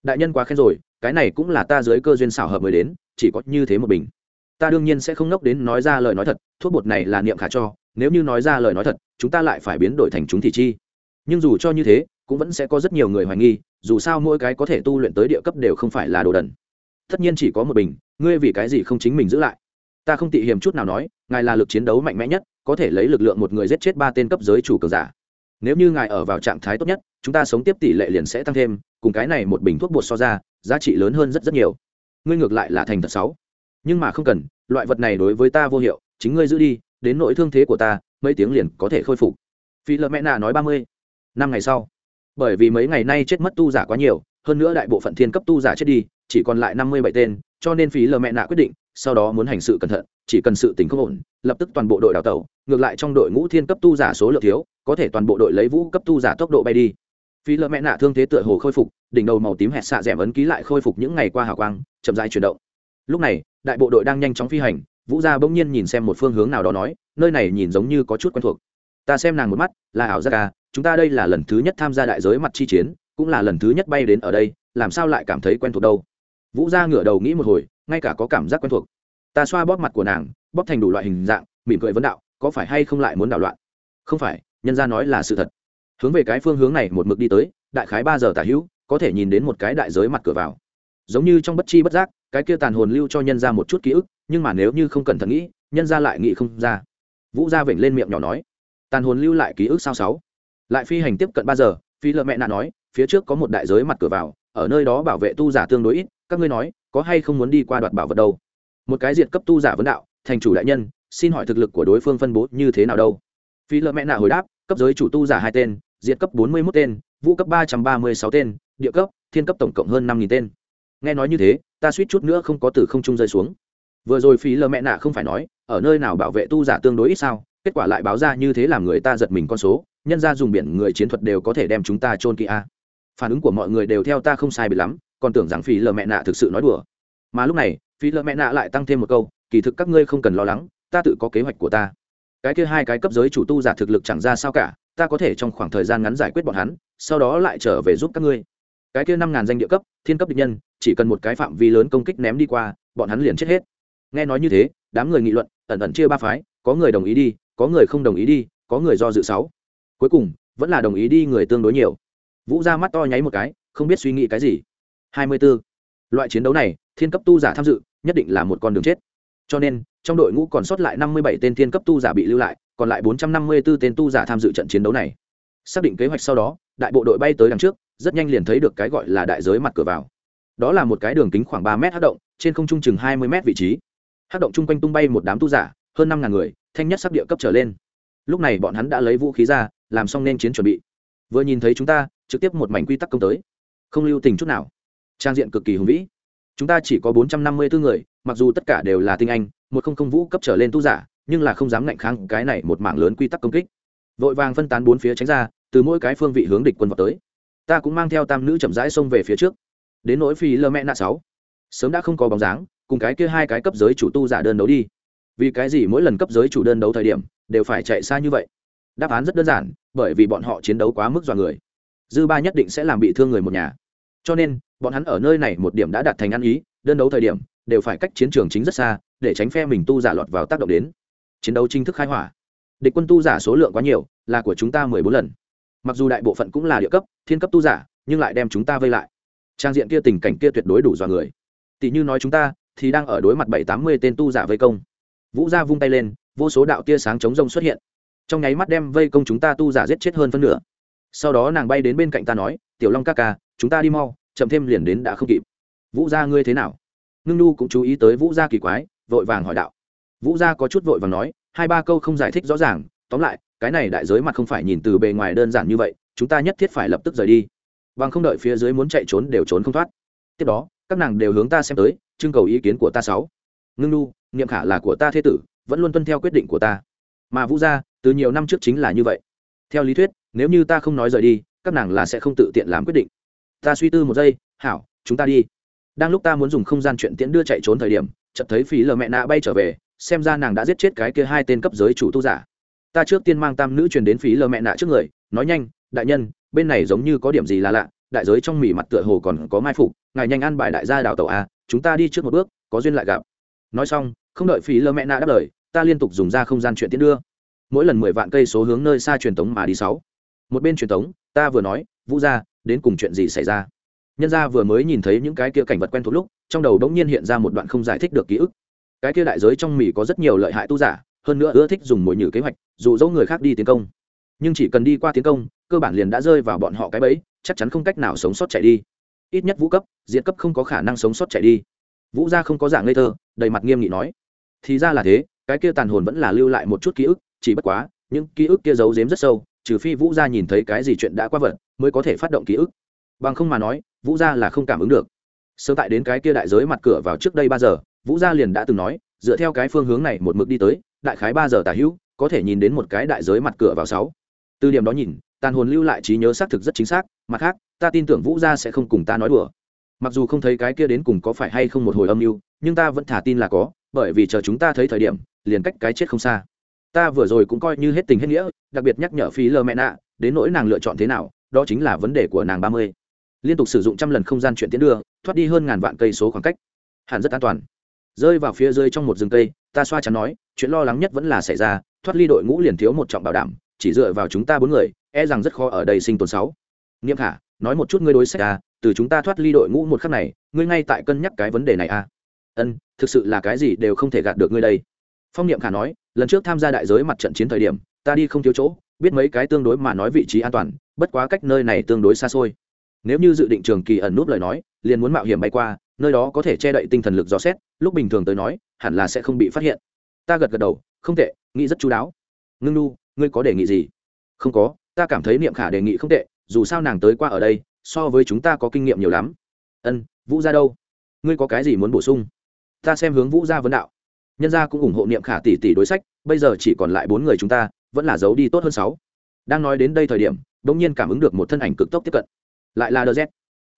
Đại nhân quá khen rồi, cái này cũng là ta dưới cơ duyên xảo hợp mới đến, chỉ có như thế một bình. Ta đương nhiên sẽ không nốc đến nói ra lời nói thật, thuốc bột này là niệm khả cho, nếu như nói ra lời nói thật, chúng ta lại phải biến đổi thành chúng thị chi. Nhưng dù cho như thế, cũng vẫn sẽ có rất nhiều người hoài nghi, dù sao mỗi cái có thể tu luyện tới địa cấp đều không phải là đồ đần. Tất nhiên chỉ có một bình, ngươi vì cái gì không chính mình giữ lại? Ta không tị hiềm chút nào nói, ngài là lực chiến đấu mạnh mẽ nhất có thể lấy lực lượng một người giết chết ba tên cấp giới chủ cường giả. Nếu như ngài ở vào trạng thái tốt nhất, chúng ta sống tiếp tỷ lệ liền sẽ tăng thêm, cùng cái này một bình thuốc bột so ra, giá trị lớn hơn rất rất nhiều. Ngươi ngược lại là thành thật sáu. Nhưng mà không cần, loại vật này đối với ta vô hiệu, chính ngươi giữ đi, đến nỗi thương thế của ta, mấy tiếng liền có thể khôi phục. Phi lợ mẹ nạ nói ba mươi. Năm ngày sau, bởi vì mấy ngày nay chết mất tu giả quá nhiều, hơn nữa đại bộ phận thiên cấp tu giả chết đi, chỉ còn lại năm mươi bảy tên, cho nên phí lờ mẹ nạ quyết định, sau đó muốn hành sự cẩn thận, chỉ cần sự tình không ổn, lập tức toàn bộ đội đào tẩu ngược lại trong đội ngũ thiên cấp tu giả số lượng thiếu, có thể toàn bộ đội lấy vũ cấp tu giả tốc độ bay đi. Phi lợ mẹ nạ thương thế tựa hồ khôi phục, đỉnh đầu màu tím hẹt xạ rẻm ấn ký lại khôi phục những ngày qua hào quang, chậm dài chuyển động. Lúc này, đại bộ đội đang nhanh chóng phi hành, vũ gia bỗng nhiên nhìn xem một phương hướng nào đó nói, nơi này nhìn giống như có chút quen thuộc. Ta xem nàng một mắt, là ảo giác ca chúng ta đây là lần thứ nhất tham gia đại giới mặt chi chiến, cũng là lần thứ nhất bay đến ở đây, làm sao lại cảm thấy quen thuộc đâu? Vũ gia ngửa đầu nghĩ một hồi, ngay cả có cảm giác quen thuộc. Ta xoa bóp mặt của nàng, bóp thành đủ loại hình dạng, mỉm cười vấn đạo có phải hay không lại muốn đảo loạn? Không phải, nhân gia nói là sự thật. Hướng về cái phương hướng này một mực đi tới, đại khái ba giờ tả hữu, có thể nhìn đến một cái đại giới mặt cửa vào. Giống như trong bất chi bất giác, cái kia tàn hồn lưu cho nhân ra một chút ký ức, nhưng mà nếu như không cẩn thận nghĩ, nhân ra lại nghĩ không ra. Vũ gia vểnh lên miệng nhỏ nói, tàn hồn lưu lại ký ức sao sáu? Lại phi hành tiếp cận ba giờ, phi lợ mẹ nạ nói, phía trước có một đại giới mặt cửa vào, ở nơi đó bảo vệ tu giả tương đối ít, các ngươi nói, có hay không muốn đi qua đoạt bảo vật đâu? Một cái diệt cấp tu giả vấn đạo, thành chủ đại nhân xin hỏi thực lực của đối phương phân bố như thế nào đâu? Phi lợ mẹ nạ hồi đáp, cấp giới chủ tu giả hai tên, diệt cấp bốn mươi mốt tên, vũ cấp ba trăm ba mươi sáu tên, địa cấp, thiên cấp tổng cộng hơn năm nghìn tên. Nghe nói như thế, ta suýt chút nữa không có từ không trung rơi xuống. Vừa rồi phí lờ mẹ nạ không phải nói, ở nơi nào bảo vệ tu giả tương đối ít sao? Kết quả lại báo ra như thế làm người ta giật mình con số, nhân ra dùng biển người chiến thuật đều có thể đem chúng ta chôn kỹ a phản ứng của mọi người đều theo ta không sai bị lắm, còn tưởng rằng phí lờ mẹ nạ thực sự nói đùa. Mà lúc này phí lờ mẹ nạ lại tăng thêm một câu, kỳ thực các ngươi không cần lo lắng ta tự có kế hoạch của ta. Cái kia hai cái cấp giới chủ tu giả thực lực chẳng ra sao cả, ta có thể trong khoảng thời gian ngắn giải quyết bọn hắn, sau đó lại trở về giúp các ngươi. Cái kia năm ngàn danh địa cấp, thiên cấp địch nhân, chỉ cần một cái phạm vi lớn công kích ném đi qua, bọn hắn liền chết hết. Nghe nói như thế, đám người nghị luận, ẩn ẩn chia ba phái, có người đồng ý đi, có người không đồng ý đi, có người do dự sáu. Cuối cùng, vẫn là đồng ý đi người tương đối nhiều. Vũ ra mắt to nháy một cái, không biết suy nghĩ cái gì. Hai mươi 24. loại chiến đấu này, thiên cấp tu giả tham dự, nhất định là một con đường chết. Cho nên trong đội ngũ còn sót lại năm mươi bảy tên thiên cấp tu giả bị lưu lại, còn lại bốn trăm năm mươi 454 tên tu giả tham dự trận chiến đấu này. Xác định kế hoạch sau đó, đại bộ đội bay tới đằng trước, rất nhanh liền thấy được cái gọi là đại giới mặt cửa vào. Đó là một cái đường kính khoảng ba mét hát động, trên không trung chừng hai mươi mét vị trí. Hát động chung quanh tung bay một đám tu giả, hơn năm ngàn người, thanh nhất sắc địa cấp trở lên. Lúc này bọn hắn đã lấy vũ khí ra, làm xong nên chiến chuẩn bị. Vừa nhìn thấy chúng ta, trực tiếp một mảnh quy tắc công tới. Không lưu tình chút nào. Trang diện cực kỳ hùng vĩ chúng ta chỉ có bốn trăm năm mươi bốn người, mặc dù tất cả đều là tinh anh, một không không vũ cấp trở lên tu giả, nhưng là không dám ngạnh kháng cái này một mảng lớn quy tắc công kích. Vội vàng phân tán bốn phía tránh ra, từ mỗi cái phương vị hướng địch quân vào tới. Ta cũng mang theo tam nữ chậm rãi xông về phía trước. Đến nỗi phi lơ mẹ nạ sáu. Sớm đã không có bóng dáng, cùng cái kia hai cái cấp giới chủ tu giả đơn đấu đi. Vì cái gì mỗi lần cấp giới chủ đơn đấu thời điểm, đều phải chạy xa như vậy? Đáp án rất đơn giản, bởi vì bọn họ chiến đấu quá mức dọa người. Dư ba nhất định sẽ làm bị thương người một nhà cho nên, bọn hắn ở nơi này một điểm đã đạt thành ăn ý, đơn đấu thời điểm, đều phải cách chiến trường chính rất xa, để tránh phe mình tu giả lọt vào tác động đến. Chiến đấu chính thức khai hỏa. Địch quân tu giả số lượng quá nhiều, là của chúng ta mười bốn lần. Mặc dù đại bộ phận cũng là địa cấp, thiên cấp tu giả, nhưng lại đem chúng ta vây lại. Trang diện kia tình cảnh kia tuyệt đối đủ dọa người. Tỷ như nói chúng ta, thì đang ở đối mặt bảy tám mươi tên tu giả vây công. Vũ gia vung tay lên, vô số đạo tia sáng chống rông xuất hiện. Trong nháy mắt đem vây công chúng ta tu giả giết chết hơn phân nửa. Sau đó nàng bay đến bên cạnh ta nói, tiểu long ca ca chúng ta đi mau, chậm thêm liền đến đã không kịp. Vũ gia ngươi thế nào? Ngưng nu cũng chú ý tới vũ gia kỳ quái, vội vàng hỏi đạo. Vũ gia có chút vội vàng nói, hai ba câu không giải thích rõ ràng, tóm lại, cái này đại giới mặt không phải nhìn từ bề ngoài đơn giản như vậy, chúng ta nhất thiết phải lập tức rời đi. Bằng không đợi phía dưới muốn chạy trốn đều trốn không thoát. Tiếp đó, các nàng đều hướng ta xem tới, trưng cầu ý kiến của ta sáu. Ngưng nu niệm khả là của ta thế tử, vẫn luôn tuân theo quyết định của ta. Mà vũ gia, từ nhiều năm trước chính là như vậy. Theo lý thuyết, nếu như ta không nói rời đi, các nàng là sẽ không tự tiện làm quyết định ta suy tư một giây, hảo, chúng ta đi. Đang lúc ta muốn dùng không gian chuyện tiễn đưa chạy trốn thời điểm, chợt thấy phí lờ mẹ nạ bay trở về, xem ra nàng đã giết chết cái kia hai tên cấp giới chủ tu giả. Ta trước tiên mang tam nữ truyền đến phí lờ mẹ nạ trước người, nói nhanh, đại nhân, bên này giống như có điểm gì là lạ, đại giới trong mỉ mặt tựa hồ còn có mai phục, ngài nhanh ăn bài đại gia đào tàu a, chúng ta đi trước một bước, có duyên lại gặp. Nói xong, không đợi phí lơ mẹ nạ đáp lời, ta liên tục dùng ra không gian chuyện tiễn đưa. Mỗi lần mười vạn cây số hướng nơi xa truyền tống mà đi sáu. Một bên truyền tống, ta vừa nói, vũ ra đến cùng chuyện gì xảy ra. Nhân gia vừa mới nhìn thấy những cái kia cảnh vật quen thuộc lúc, trong đầu đống nhiên hiện ra một đoạn không giải thích được ký ức. Cái kia đại giới trong mì có rất nhiều lợi hại tu giả, hơn nữa ưa thích dùng mồi nhử kế hoạch, dụ dỗ người khác đi tiến công. Nhưng chỉ cần đi qua tiến công, cơ bản liền đã rơi vào bọn họ cái bẫy, chắc chắn không cách nào sống sót chạy đi. Ít nhất vũ cấp diện cấp không có khả năng sống sót chạy đi. Vũ gia không có dạng ngây thơ, đầy mặt nghiêm nghị nói. Thì ra là thế, cái kia tàn hồn vẫn là lưu lại một chút ký ức, chỉ bất quá, những ký ức kia giấu giếm rất sâu, trừ phi vũ gia nhìn thấy cái gì chuyện đã qua vật mới có thể phát động ký ức. Bằng không mà nói, vũ gia là không cảm ứng được. Sơ tại đến cái kia đại giới mặt cửa vào trước đây ba giờ, vũ gia liền đã từng nói, dựa theo cái phương hướng này một mực đi tới, đại khái ba giờ tả hữu, có thể nhìn đến một cái đại giới mặt cửa vào sáu. Từ điểm đó nhìn, tàn hồn lưu lại trí nhớ xác thực rất chính xác, mặt khác, ta tin tưởng vũ gia sẽ không cùng ta nói đùa. Mặc dù không thấy cái kia đến cùng có phải hay không một hồi âm mưu, nhưng ta vẫn thả tin là có, bởi vì chờ chúng ta thấy thời điểm, liền cách cái chết không xa. Ta vừa rồi cũng coi như hết tình hết nghĩa, đặc biệt nhắc nhở phí lơ mẹ nạ, đến nỗi nàng lựa chọn thế nào đó chính là vấn đề của nàng ba mươi. Liên tục sử dụng trăm lần không gian chuyển tiến đưa, thoát đi hơn ngàn vạn cây số khoảng cách. Hẳn rất an toàn. Rơi vào phía dưới trong một rừng cây, ta xoa chắn nói, chuyện lo lắng nhất vẫn là xảy ra, thoát ly đội ngũ liền thiếu một trọng bảo đảm, chỉ dựa vào chúng ta bốn người e rằng rất khó ở đây sinh tồn sáu. Nghiêm khả, nói một chút ngươi đối sách à từ chúng ta thoát ly đội ngũ một khắc này, ngươi ngay tại cân nhắc cái vấn đề này à? Ân, thực sự là cái gì đều không thể gạt được ngươi đây. Phong niệm khả nói, lần trước tham gia đại giới mặt trận chiến thời điểm, ta đi không thiếu chỗ, biết mấy cái tương đối mà nói vị trí an toàn bất quá cách nơi này tương đối xa xôi. Nếu như dự định trường kỳ ẩn núp lời nói, liền muốn mạo hiểm bay qua, nơi đó có thể che đậy tinh thần lực dò xét, lúc bình thường tới nói, hẳn là sẽ không bị phát hiện. Ta gật gật đầu, không tệ, nghĩ rất chú đáo. Ngưng nu, ngươi có đề nghị gì? Không có, ta cảm thấy niệm khả đề nghị không tệ, dù sao nàng tới qua ở đây, so với chúng ta có kinh nghiệm nhiều lắm. Ân, vũ ra đâu? Ngươi có cái gì muốn bổ sung? Ta xem hướng vũ gia vấn đạo. Nhân gia cũng ủng hộ niệm khả tỷ tỷ đối sách, bây giờ chỉ còn lại bốn người chúng ta, vẫn là giấu đi tốt hơn sáu đang nói đến đây thời điểm đ ỗ n g nhiên cảm ứng được một thân ảnh cực tốc tiếp cận. Lại là đờ z,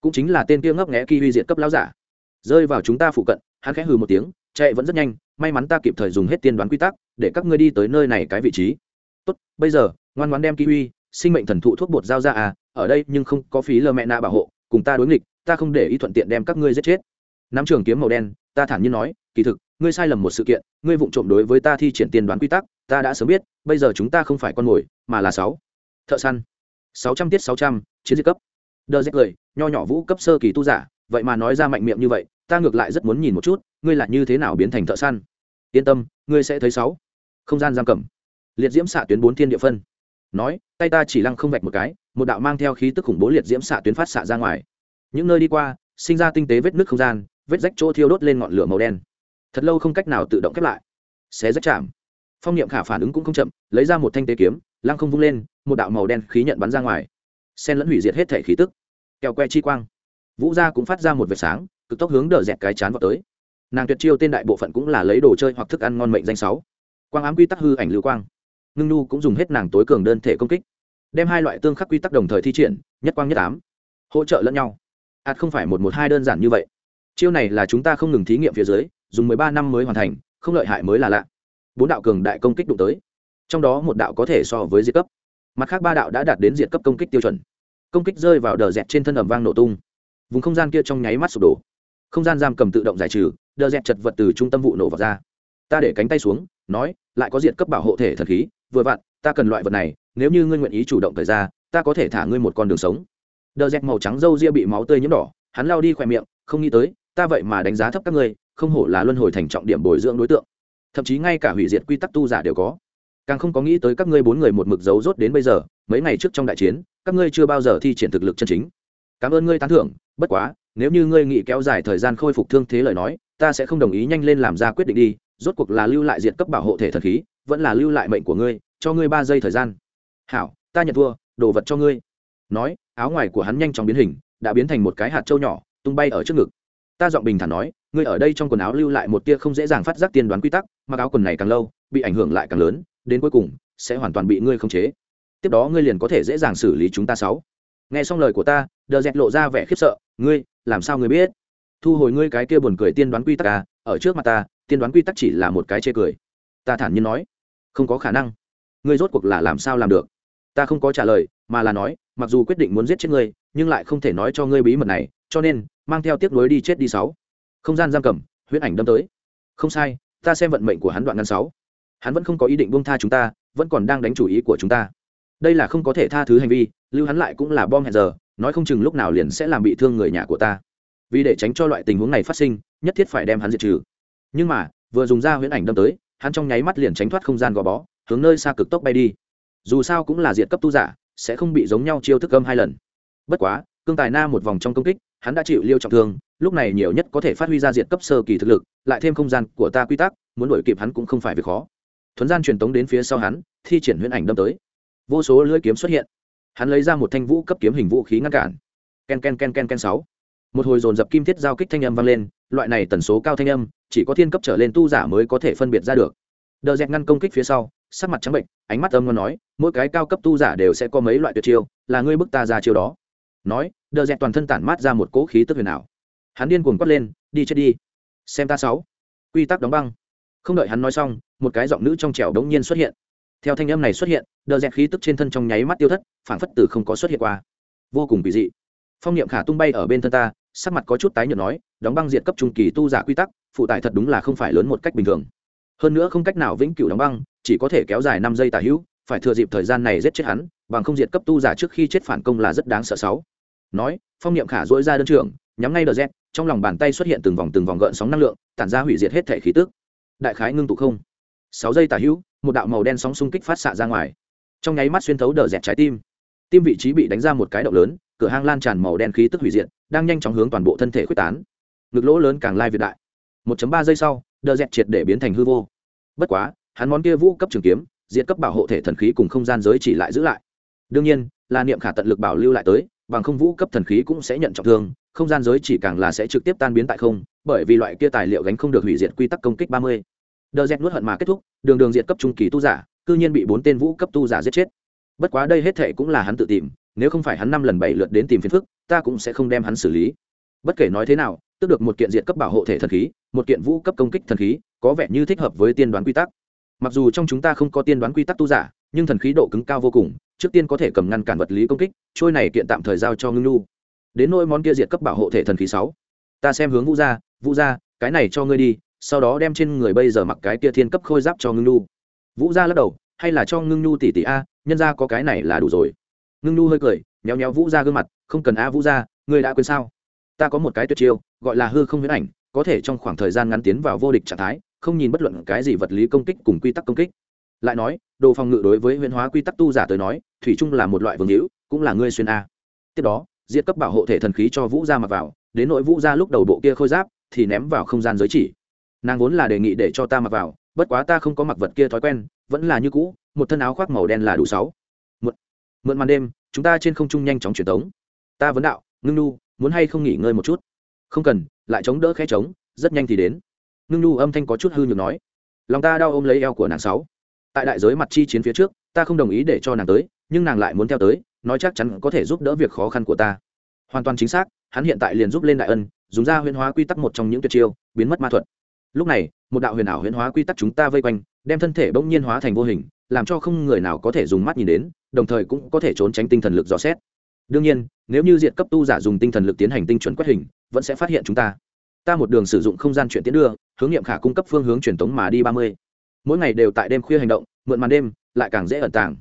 cũng chính là tên kia ngấp nghẽ kiwi diện cấp lao giả. Rơi vào chúng ta phụ cận, hắn khẽ hừ một tiếng, chạy vẫn rất nhanh, may mắn ta kịp thời dùng hết tiên đoán quy tắc, để các ngươi đi tới nơi này cái vị trí. Tốt, bây giờ, ngoan ngoan đem kiwi, sinh mệnh thần thụ thuốc bột giao ra à ở đây nhưng không có phí lơ mẹ nạ bảo hộ, cùng ta đối nghịch, ta không để ý thuận tiện đem các ngươi giết chết. Nắm trường kiếm màu đen, ta thản nhiên nói, kỳ thực, ngươi sai lầm một sự kiện, ngươi vụng trộm đối với ta thi triển tiên đoán quy tắc ta đã sớm biết, bây giờ chúng ta không phải con mồi, mà là sáu. Thợ săn. Sáu trăm tiết sáu trăm, chiến dịch cấp. Đờ dép cười, nho nhỏ vũ cấp sơ kỳ tu giả, vậy mà nói ra mạnh miệng như vậy, ta ngược lại rất muốn nhìn một chút, ngươi là như thế nào biến thành thợ săn? Yên tâm, ngươi sẽ thấy sáu. Không gian giam cầm. Liệt diễm xạ tuyến bốn thiên địa phân. Nói, tay ta chỉ lăng không vạch một cái, một đạo mang theo khí tức khủng bố liệt diễm xạ tuyến phát xạ ra ngoài. Những nơi đi qua, sinh ra tinh tế vết nước không gian, vết rách chỗ thiêu đốt lên ngọn lửa màu đen. Thật lâu không cách nào tự động khép lại. Xé rách chạm phong niệm khả phản ứng cũng không chậm, lấy ra một thanh tế kiếm, lăng không vung lên, một đạo màu đen khí nhận bắn ra ngoài. Sen lẫn hủy diệt hết thể khí tức. Kẹo que chi quang. Vũ gia cũng phát ra một vệt sáng, cực tốc hướng đỡ dẹt cái chán vào tới. Nàng tuyệt chiêu tên đại bộ phận cũng là lấy đồ chơi hoặc thức ăn ngon mệnh danh sáu. Quang ám quy tắc hư ảnh lưu quang. Ngưng nu cũng dùng hết nàng tối cường đơn thể công kích, đem hai loại tương khắc quy tắc đồng thời thi triển, nhất quang nhất ám, hỗ trợ lẫn nhau. Ạt không phải một một hai đơn giản như vậy. Chiêu này là chúng ta không ngừng thí nghiệm phía dưới, dùng mười ba năm mới hoàn thành, không lợi hại mới là lạ bốn đạo cường đại công kích đụng tới. Trong đó một đạo có thể so với diệt cấp. Mặt khác ba đạo đã đạt đến diệt cấp công kích tiêu chuẩn. Công kích rơi vào đờ dẹt trên thân ẩm vang nổ tung. Vùng không gian kia trong nháy mắt sụp đổ. Không gian giam cầm tự động giải trừ, đờ dẹt chật vật từ trung tâm vụ nổ vào ra. Ta để cánh tay xuống, nói, lại có diệt cấp bảo hộ thể thần khí, vừa vặn, ta cần loại vật này, nếu như ngươi nguyện ý chủ động thời ra, ta có thể thả ngươi một con đường sống. Đờ dẹt màu trắng râu ria bị máu tươi nhiễm đỏ, hắn lao đi khỏe miệng, không nghĩ tới, ta vậy mà đánh giá thấp các ngươi, không hổ là luân hồi thành trọng điểm bồi dưỡng đối tượng thậm chí ngay cả hủy diệt quy tắc tu giả đều có. Càng không có nghĩ tới các ngươi bốn người một mực dấu rốt đến bây giờ, mấy ngày trước trong đại chiến, các ngươi chưa bao giờ thi triển thực lực chân chính. Cảm ơn ngươi tán thưởng, bất quá, nếu như ngươi nghĩ kéo dài thời gian khôi phục thương thế lời nói, ta sẽ không đồng ý nhanh lên làm ra quyết định đi, rốt cuộc là lưu lại diện cấp bảo hộ thể thần khí, vẫn là lưu lại mệnh của ngươi, cho ngươi ba giây thời gian. Hảo, ta nhận thua, đồ vật cho ngươi. Nói, áo ngoài của hắn nhanh chóng biến hình, đã biến thành một cái hạt trâu nhỏ, tung bay ở trước ngực. Ta giọng bình thản nói ngươi ở đây trong quần áo lưu lại một tia không dễ dàng phát giác tiên đoán quy tắc, mặc áo quần này càng lâu, bị ảnh hưởng lại càng lớn, đến cuối cùng, sẽ hoàn toàn bị ngươi khống chế. Tiếp đó ngươi liền có thể dễ dàng xử lý chúng ta sáu. Nghe xong lời của ta, đờ dẹt lộ ra vẻ khiếp sợ, ngươi, làm sao ngươi biết? Thu hồi ngươi cái kia buồn cười tiên đoán quy tắc à ở trước mặt ta, tiên đoán quy tắc chỉ là một cái chê cười. Ta thản nhiên nói, không có khả năng. Ngươi rốt cuộc là làm sao làm được? Ta không có trả lời, mà là nói, mặc dù quyết định muốn giết chết ngươi, nhưng lại không thể nói cho ngươi bí mật này, cho nên, mang theo tiếp nối đi chết đi sáu không gian giam cầm, huyễn ảnh đâm tới. Không sai, ta xem vận mệnh của hắn đoạn ngăn sáu. Hắn vẫn không có ý định buông tha chúng ta, vẫn còn đang đánh chủ ý của chúng ta. Đây là không có thể tha thứ hành vi, lưu hắn lại cũng là bom hẹn giờ, nói không chừng lúc nào liền sẽ làm bị thương người nhà của ta. Vì để tránh cho loại tình huống này phát sinh, nhất thiết phải đem hắn diệt trừ. Nhưng mà, vừa dùng ra huyễn ảnh đâm tới, hắn trong nháy mắt liền tránh thoát không gian gò bó, hướng nơi xa cực tốc bay đi. Dù sao cũng là diệt cấp tu giả, sẽ không bị giống nhau chiêu thức âm hai lần. Bất quá cương tài na một vòng trong công kích, hắn đã chịu liêu trọng thương, lúc này nhiều nhất có thể phát huy ra diện cấp sơ kỳ thực lực, lại thêm không gian của ta quy tắc, muốn đuổi kịp hắn cũng không phải việc khó. Thuấn gian truyền tống đến phía sau hắn, thi triển huyễn ảnh đâm tới. Vô số lưỡi kiếm xuất hiện. Hắn lấy ra một thanh vũ cấp kiếm hình vũ khí ngăn cản. Ken ken ken ken ken sáu. Một hồi dồn dập kim thiết giao kích thanh âm vang lên, loại này tần số cao thanh âm, chỉ có thiên cấp trở lên tu giả mới có thể phân biệt ra được. Đờ dẹt ngăn công kích phía sau, sắc mặt trắng bệnh, ánh mắt âm ngon nói, mỗi cái cao cấp tu giả đều sẽ có mấy loại tuyệt chiêu, là ngươi bức ta ra chiêu đó nói, đờ dẹt toàn thân tản mát ra một cỗ khí tức huyền ảo. Hắn điên cuồng quát lên, đi chết đi. Xem ta sáu. Quy tắc đóng băng. Không đợi hắn nói xong, một cái giọng nữ trong trẻo đống nhiên xuất hiện. Theo thanh âm này xuất hiện, đờ dẹt khí tức trên thân trong nháy mắt tiêu thất phản phất từ không có xuất hiện qua. Vô cùng kỳ dị. Phong niệm khả tung bay ở bên thân ta, sắc mặt có chút tái nhợt nói, đóng băng diệt cấp trung kỳ tu giả quy tắc, phụ tải thật đúng là không phải lớn một cách bình thường. Hơn nữa không cách nào vĩnh cửu đóng băng, chỉ có thể kéo dài năm giây tả hữu, phải thừa dịp thời gian này giết chết hắn bằng không diệt cấp tu giả trước khi chết phản công là rất đáng sợ sáu. Nói, phong niệm khả dỗi ra đơn trường nhắm ngay đờ z trong lòng bàn tay xuất hiện từng vòng từng vòng gợn sóng năng lượng, tản ra hủy diệt hết thể khí tức. Đại khái ngưng tụ không. Sáu giây tả hữu, một đạo màu đen sóng xung kích phát xạ ra ngoài. Trong nháy mắt xuyên thấu đờ dẹt trái tim. Tim vị trí bị đánh ra một cái động lớn, cửa hang lan tràn màu đen khí tức hủy diệt, đang nhanh chóng hướng toàn bộ thân thể quyết tán. Ngực lỗ lớn càng lai việt đại. 1 ba giây sau, đờ dẹt triệt để biến thành hư vô. Bất quá, hắn món kia vũ cấp trường kiếm diện cấp bảo hộ thể thần khí cùng không gian giới chỉ lại giữ lại đương nhiên, là niệm khả tận lực bảo lưu lại tới, bằng không vũ cấp thần khí cũng sẽ nhận trọng thương, không gian giới chỉ càng là sẽ trực tiếp tan biến tại không, bởi vì loại kia tài liệu gánh không được hủy diệt quy tắc công kích ba mươi. Đờ dẹt nuốt hận mà kết thúc, đường đường diệt cấp trung kỳ tu giả, cư nhiên bị bốn tên vũ cấp tu giả giết chết. Bất quá đây hết thệ cũng là hắn tự tìm, nếu không phải hắn năm lần bảy lượt đến tìm phiền phức, ta cũng sẽ không đem hắn xử lý. Bất kể nói thế nào tức được một kiện diệt cấp bảo hộ thể thần khí, một kiện vũ cấp công kích thần khí, có vẻ như thích hợp với tiên đoán quy tắc. Mặc dù trong chúng ta không có tiên đoán quy tắc tu giả nhưng thần khí độ cứng cao vô cùng, trước tiên có thể cầm ngăn cản vật lý công kích, trôi này kiện tạm thời giao cho ngưng nu đến nỗi món kia diệt cấp bảo hộ thể thần khí sáu. Ta xem hướng vũ gia vũ gia, cái này cho ngươi đi, sau đó đem trên người bây giờ mặc cái kia thiên cấp khôi giáp cho ngưng nu vũ gia lắc đầu, hay là cho ngưng nu tỷ tỷ a, nhân ra có cái này là đủ rồi. Ngưng nu hơi cười nhéo nhéo vũ gia gương mặt, không cần a vũ gia, ngươi đã quên sao? Ta có một cái tuyệt chiêu, gọi là hư không huyễn ảnh, có thể trong khoảng thời gian ngắn tiến vào vô địch trạng thái, không nhìn bất luận cái gì vật lý công kích cùng quy tắc công kích lại nói, đồ phòng ngự đối với huyễn hóa quy tắc tu giả tới nói, thủy chung là một loại vương hữu, cũng là ngươi xuyên a. Tiếp đó, diệt cấp bảo hộ thể thần khí cho vũ gia mặc vào, đến nội vũ gia lúc đầu bộ kia khôi giáp, thì ném vào không gian giới chỉ. Nàng vốn là đề nghị để cho ta mặc vào, bất quá ta không có mặc vật kia thói quen, vẫn là như cũ, một thân áo khoác màu đen là đủ sáu. Mượn mượn màn đêm, chúng ta trên không trung nhanh chóng truyền tống. Ta vấn đạo, ngưng nu, muốn hay không nghỉ ngơi một chút? Không cần, lại chống đỡ khe chống rất nhanh thì đến. Ngưng nu âm thanh có chút hư nhược nói. Lòng ta đau ôm lấy eo của nàng sáu tại đại giới mặt chi chiến phía trước, ta không đồng ý để cho nàng tới, nhưng nàng lại muốn theo tới, nói chắc chắn có thể giúp đỡ việc khó khăn của ta. Hoàn toàn chính xác, hắn hiện tại liền giúp lên đại ân, dùng ra huyền hóa quy tắc một trong những tuyệt chiêu, biến mất ma thuật. Lúc này, một đạo huyền ảo huyền hóa quy tắc chúng ta vây quanh, đem thân thể bỗng nhiên hóa thành vô hình, làm cho không người nào có thể dùng mắt nhìn đến, đồng thời cũng có thể trốn tránh tinh thần lực dò xét. Đương nhiên, nếu như diện cấp tu giả dùng tinh thần lực tiến hành tinh chuẩn quét hình, vẫn sẽ phát hiện chúng ta. Ta một đường sử dụng không gian chuyển tiến đưa, hướng nghiệm khả cung cấp phương hướng truyền tống mà đi ba mươi mỗi ngày đều tại đêm khuya hành động, mượn màn đêm, lại càng dễ ẩn tàng.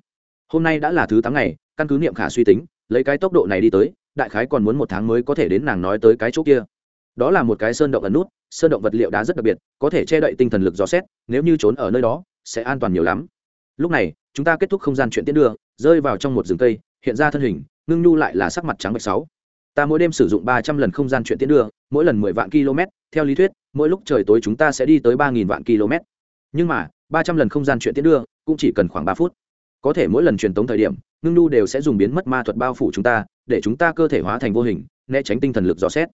Hôm nay đã là thứ tám ngày, căn cứ niệm khả suy tính, lấy cái tốc độ này đi tới, đại khái còn muốn một tháng mới có thể đến nàng nói tới cái chỗ kia. Đó là một cái sơn động ẩn nút, sơn động vật liệu đá rất đặc biệt, có thể che đậy tinh thần lực dò xét, nếu như trốn ở nơi đó, sẽ an toàn nhiều lắm. Lúc này, chúng ta kết thúc không gian chuyện tiến đưa, rơi vào trong một rừng cây, hiện ra thân hình, ngưng nhu lại là sắc mặt trắng bạch sáu. Ta mỗi đêm sử dụng ba trăm lần không gian chuyện tiến đưa, mỗi lần mười vạn km theo lý thuyết, mỗi lúc trời tối chúng ta sẽ đi tới ba nghìn vạn km nhưng mà ba trăm lần không gian chuyện tiến đưa, cũng chỉ cần khoảng ba phút. Có thể mỗi lần truyền tống thời điểm, ngưng Nu đều sẽ dùng biến mất ma thuật bao phủ chúng ta, để chúng ta cơ thể hóa thành vô hình, né tránh tinh thần lực dò xét.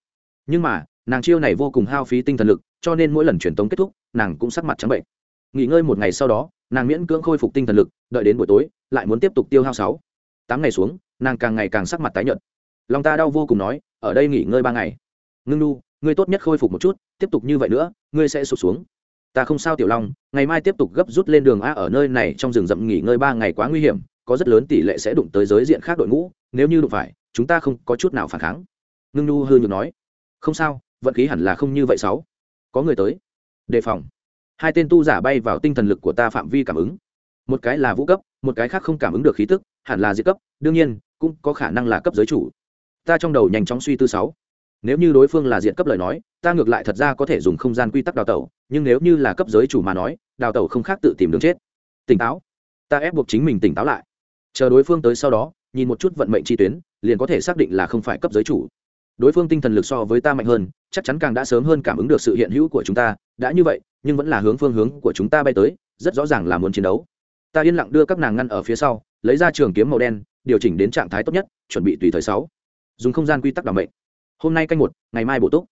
Nhưng mà, nàng chiêu này vô cùng hao phí tinh thần lực, cho nên mỗi lần truyền tống kết thúc, nàng cũng sắc mặt trắng bệnh. Nghỉ ngơi một ngày sau đó, nàng miễn cưỡng khôi phục tinh thần lực, đợi đến buổi tối, lại muốn tiếp tục tiêu hao sáu. Tám ngày xuống, nàng càng ngày càng sắc mặt tái nhợt. Lòng ta đau vô cùng nói, ở đây nghỉ ngơi ba ngày. Ngưng nu ngươi tốt nhất khôi phục một chút, tiếp tục như vậy nữa, ngươi sẽ sụt xuống ta không sao tiểu long, ngày mai tiếp tục gấp rút lên đường a ở nơi này trong rừng rậm nghỉ ngơi ba ngày quá nguy hiểm, có rất lớn tỷ lệ sẽ đụng tới giới diện khác đội ngũ, nếu như đụng phải, chúng ta không có chút nào phản kháng. Ngưng nu hư nhược nói. Không sao, vận khí hẳn là không như vậy sáu. Có người tới. Đề phòng. Hai tên tu giả bay vào tinh thần lực của ta phạm vi cảm ứng. Một cái là vũ cấp, một cái khác không cảm ứng được khí tức, hẳn là diệt cấp, đương nhiên, cũng có khả năng là cấp giới chủ. Ta trong đầu nhanh chóng suy tư sáu nếu như đối phương là diện cấp lời nói, ta ngược lại thật ra có thể dùng không gian quy tắc đào tẩu, nhưng nếu như là cấp giới chủ mà nói, đào tẩu không khác tự tìm đường chết. Tỉnh táo. Ta ép buộc chính mình tỉnh táo lại. Chờ đối phương tới sau đó, nhìn một chút vận mệnh chi tuyến, liền có thể xác định là không phải cấp giới chủ. Đối phương tinh thần lực so với ta mạnh hơn, chắc chắn càng đã sớm hơn cảm ứng được sự hiện hữu của chúng ta, đã như vậy, nhưng vẫn là hướng phương hướng của chúng ta bay tới, rất rõ ràng là muốn chiến đấu. Ta yên lặng đưa các nàng ngăn ở phía sau, lấy ra trường kiếm màu đen, điều chỉnh đến trạng thái tốt nhất, chuẩn bị tùy thời sáu. Dùng không gian quy tắc đảm mệnh hôm nay canh một, ngày mai bổ túc.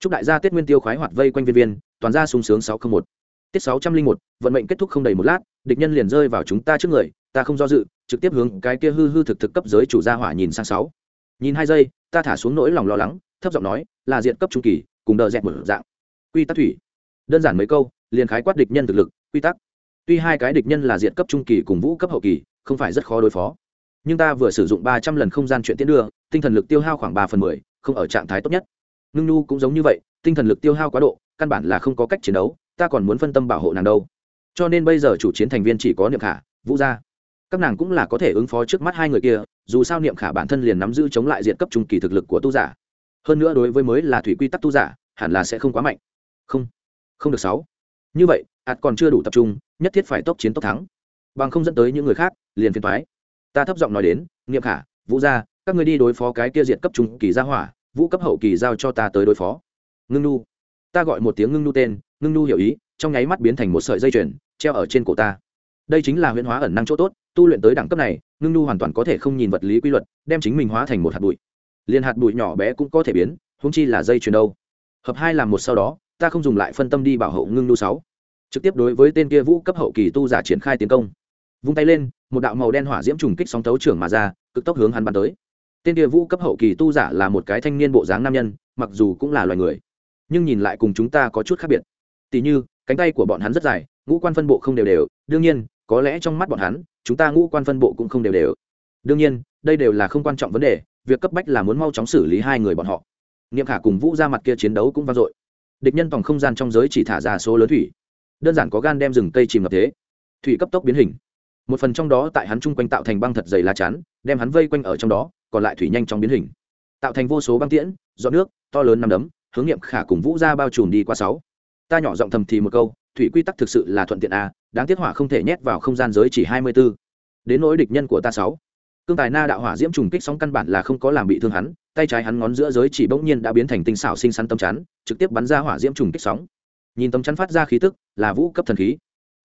Chúc đại gia tết nguyên tiêu khoái hoạt vây quanh viên viên, toàn gia sung sướng sáu trăm một. Tiết sáu trăm linh một, vận mệnh kết thúc không đầy một lát, địch nhân liền rơi vào chúng ta trước người, ta không do dự, trực tiếp hướng cái kia hư hư thực thực cấp giới chủ gia hỏa nhìn sang sáu. Nhìn hai giây, ta thả xuống nỗi lòng lo lắng, thấp giọng nói, là diện cấp trung kỳ, cùng đờ dẹt một dạng. Quy tắc thủy. Đơn giản mấy câu, liền khái quát địch nhân thực lực, quy tắc. Tuy hai cái địch nhân là diện cấp trung kỳ cùng vũ cấp hậu kỳ, không phải rất khó đối phó. Nhưng ta vừa sử dụng ba trăm lần không gian chuyện tiến đưa, tinh thần lực tiêu hao khoảng ba phần mười không ở trạng thái tốt nhất. Ngưng nu cũng giống như vậy, tinh thần lực tiêu hao quá độ, căn bản là không có cách chiến đấu, ta còn muốn phân tâm bảo hộ nàng đâu. Cho nên bây giờ chủ chiến thành viên chỉ có niệm khả, vũ gia. Các nàng cũng là có thể ứng phó trước mắt hai người kia, dù sao niệm khả bản thân liền nắm giữ chống lại diện cấp trung kỳ thực lực của tu giả. Hơn nữa đối với mới là thủy quy tắc tu giả, hẳn là sẽ không quá mạnh. Không không được sáu. Như vậy ạt còn chưa đủ tập trung, nhất thiết phải tốc chiến tốc thắng. Bằng không dẫn tới những người khác, liền phiền thoái ta thấp giọng nói đến, niệm khả, vũ gia các người đi đối phó cái kia diệt cấp trung kỳ gia hỏa, vũ cấp hậu kỳ giao cho ta tới đối phó. Ngưng nu. Ta gọi một tiếng ngưng nu tên, ngưng nu hiểu ý, trong nháy mắt biến thành một sợi dây chuyền, treo ở trên cổ ta. Đây chính là huyễn hóa ẩn năng chỗ tốt, tu luyện tới đẳng cấp này, ngưng nu hoàn toàn có thể không nhìn vật lý quy luật, đem chính mình hóa thành một hạt bụi. Liền hạt bụi nhỏ bé cũng có thể biến húng chi là dây chuyền đâu. Hợp hai làm một sau đó, ta không dùng lại phân tâm đi bảo hộ ngưng nu sáu. Trực tiếp đối với tên kia vũ cấp hậu kỳ tu giả triển khai tiến công. Vung tay lên, một đạo màu đen hỏa diễm trùng kích sóng tấu trưởng mà ra, cực tốc hướng hắn bắn tới tên kia vũ cấp hậu kỳ tu giả là một cái thanh niên bộ dáng nam nhân, mặc dù cũng là loài người, nhưng nhìn lại cùng chúng ta có chút khác biệt. Tỉ như, cánh tay của bọn hắn rất dài, ngũ quan phân bộ không đều đều, đương nhiên, có lẽ trong mắt bọn hắn, chúng ta ngũ quan phân bộ cũng không đều đều. Đương nhiên, đây đều là không quan trọng vấn đề, việc cấp bách là muốn mau chóng xử lý hai người bọn họ. Niệm khả cùng vũ ra mặt kia chiến đấu cũng vang dội. Địch nhân tòng không gian trong giới chỉ thả ra số lớn thủy. Đơn giản có gan đem rừng cây chìm ngập thế. Thủy cấp tốc biến hình. Một phần trong đó tại hắn chung quanh tạo thành băng thật dày lá chắn, đem hắn vây quanh ở trong đó còn lại thủy nhanh trong biến hình. Tạo thành vô số băng tiễn dọn nước, to lớn nằm đấm, hướng nghiệm khả cùng vũ ra bao trùm đi qua sáu. Ta nhỏ giọng thầm thì một câu, thủy quy tắc thực sự là thuận tiện a đáng tiếc hỏa không thể nhét vào không gian giới chỉ hai mươi 24. đến nỗi địch nhân của ta sáu. Cương tài na đạo hỏa diễm trùng kích sóng căn bản là không có làm bị thương hắn, tay trái hắn ngón giữa giới chỉ bỗng nhiên đã biến thành tinh xảo sinh sắn tâm chắn, trực tiếp bắn ra hỏa diễm trùng kích sóng. Nhìn tấm chắn phát ra khí tức, là vũ cấp thần khí.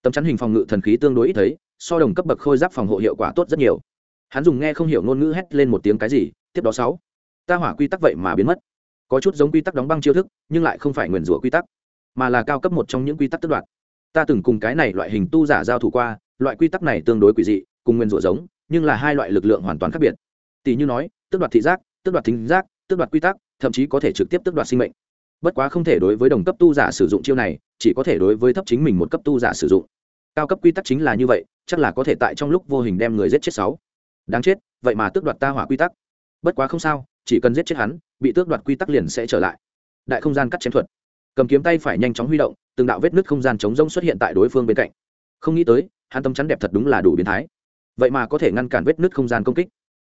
Tấm chắn hình phòng ngự thần khí tương đối ít thấy, so đồng cấp bậc khôi giáp phòng hộ hiệu quả tốt rất nhiều hắn dùng nghe không hiểu ngôn ngữ hét lên một tiếng cái gì, tiếp đó sáu. Ta hỏa quy tắc vậy mà biến mất. Có chút giống quy tắc đóng băng chiêu thức, nhưng lại không phải nguyền rủa quy tắc, mà là cao cấp một trong những quy tắc tất đoạt. Ta từng cùng cái này loại hình tu giả giao thủ qua, loại quy tắc này tương đối quỷ dị, cùng nguyên rủa giống, nhưng là hai loại lực lượng hoàn toàn khác biệt. Tỷ như nói tước đoạt thị giác tước đoạt thính giác tước đoạt quy tắc, thậm chí có thể trực tiếp tước đoạt sinh mệnh. Bất quá không thể đối với đồng cấp tu giả sử dụng chiêu này, chỉ có thể đối với thấp chính mình một cấp tu giả sử dụng. Cao cấp quy tắc chính là như vậy, chắc là có thể tại trong lúc vô hình đem người giết chết sáu đáng chết, vậy mà tước đoạt ta hỏa quy tắc. Bất quá không sao, chỉ cần giết chết hắn, bị tước đoạt quy tắc liền sẽ trở lại. Đại không gian cắt chém thuật. Cầm kiếm tay phải nhanh chóng huy động, từng đạo vết nứt không gian chống rông xuất hiện tại đối phương bên cạnh. Không nghĩ tới, hắn tấm chắn đẹp thật đúng là đủ biến thái. Vậy mà có thể ngăn cản vết nứt không gian công kích.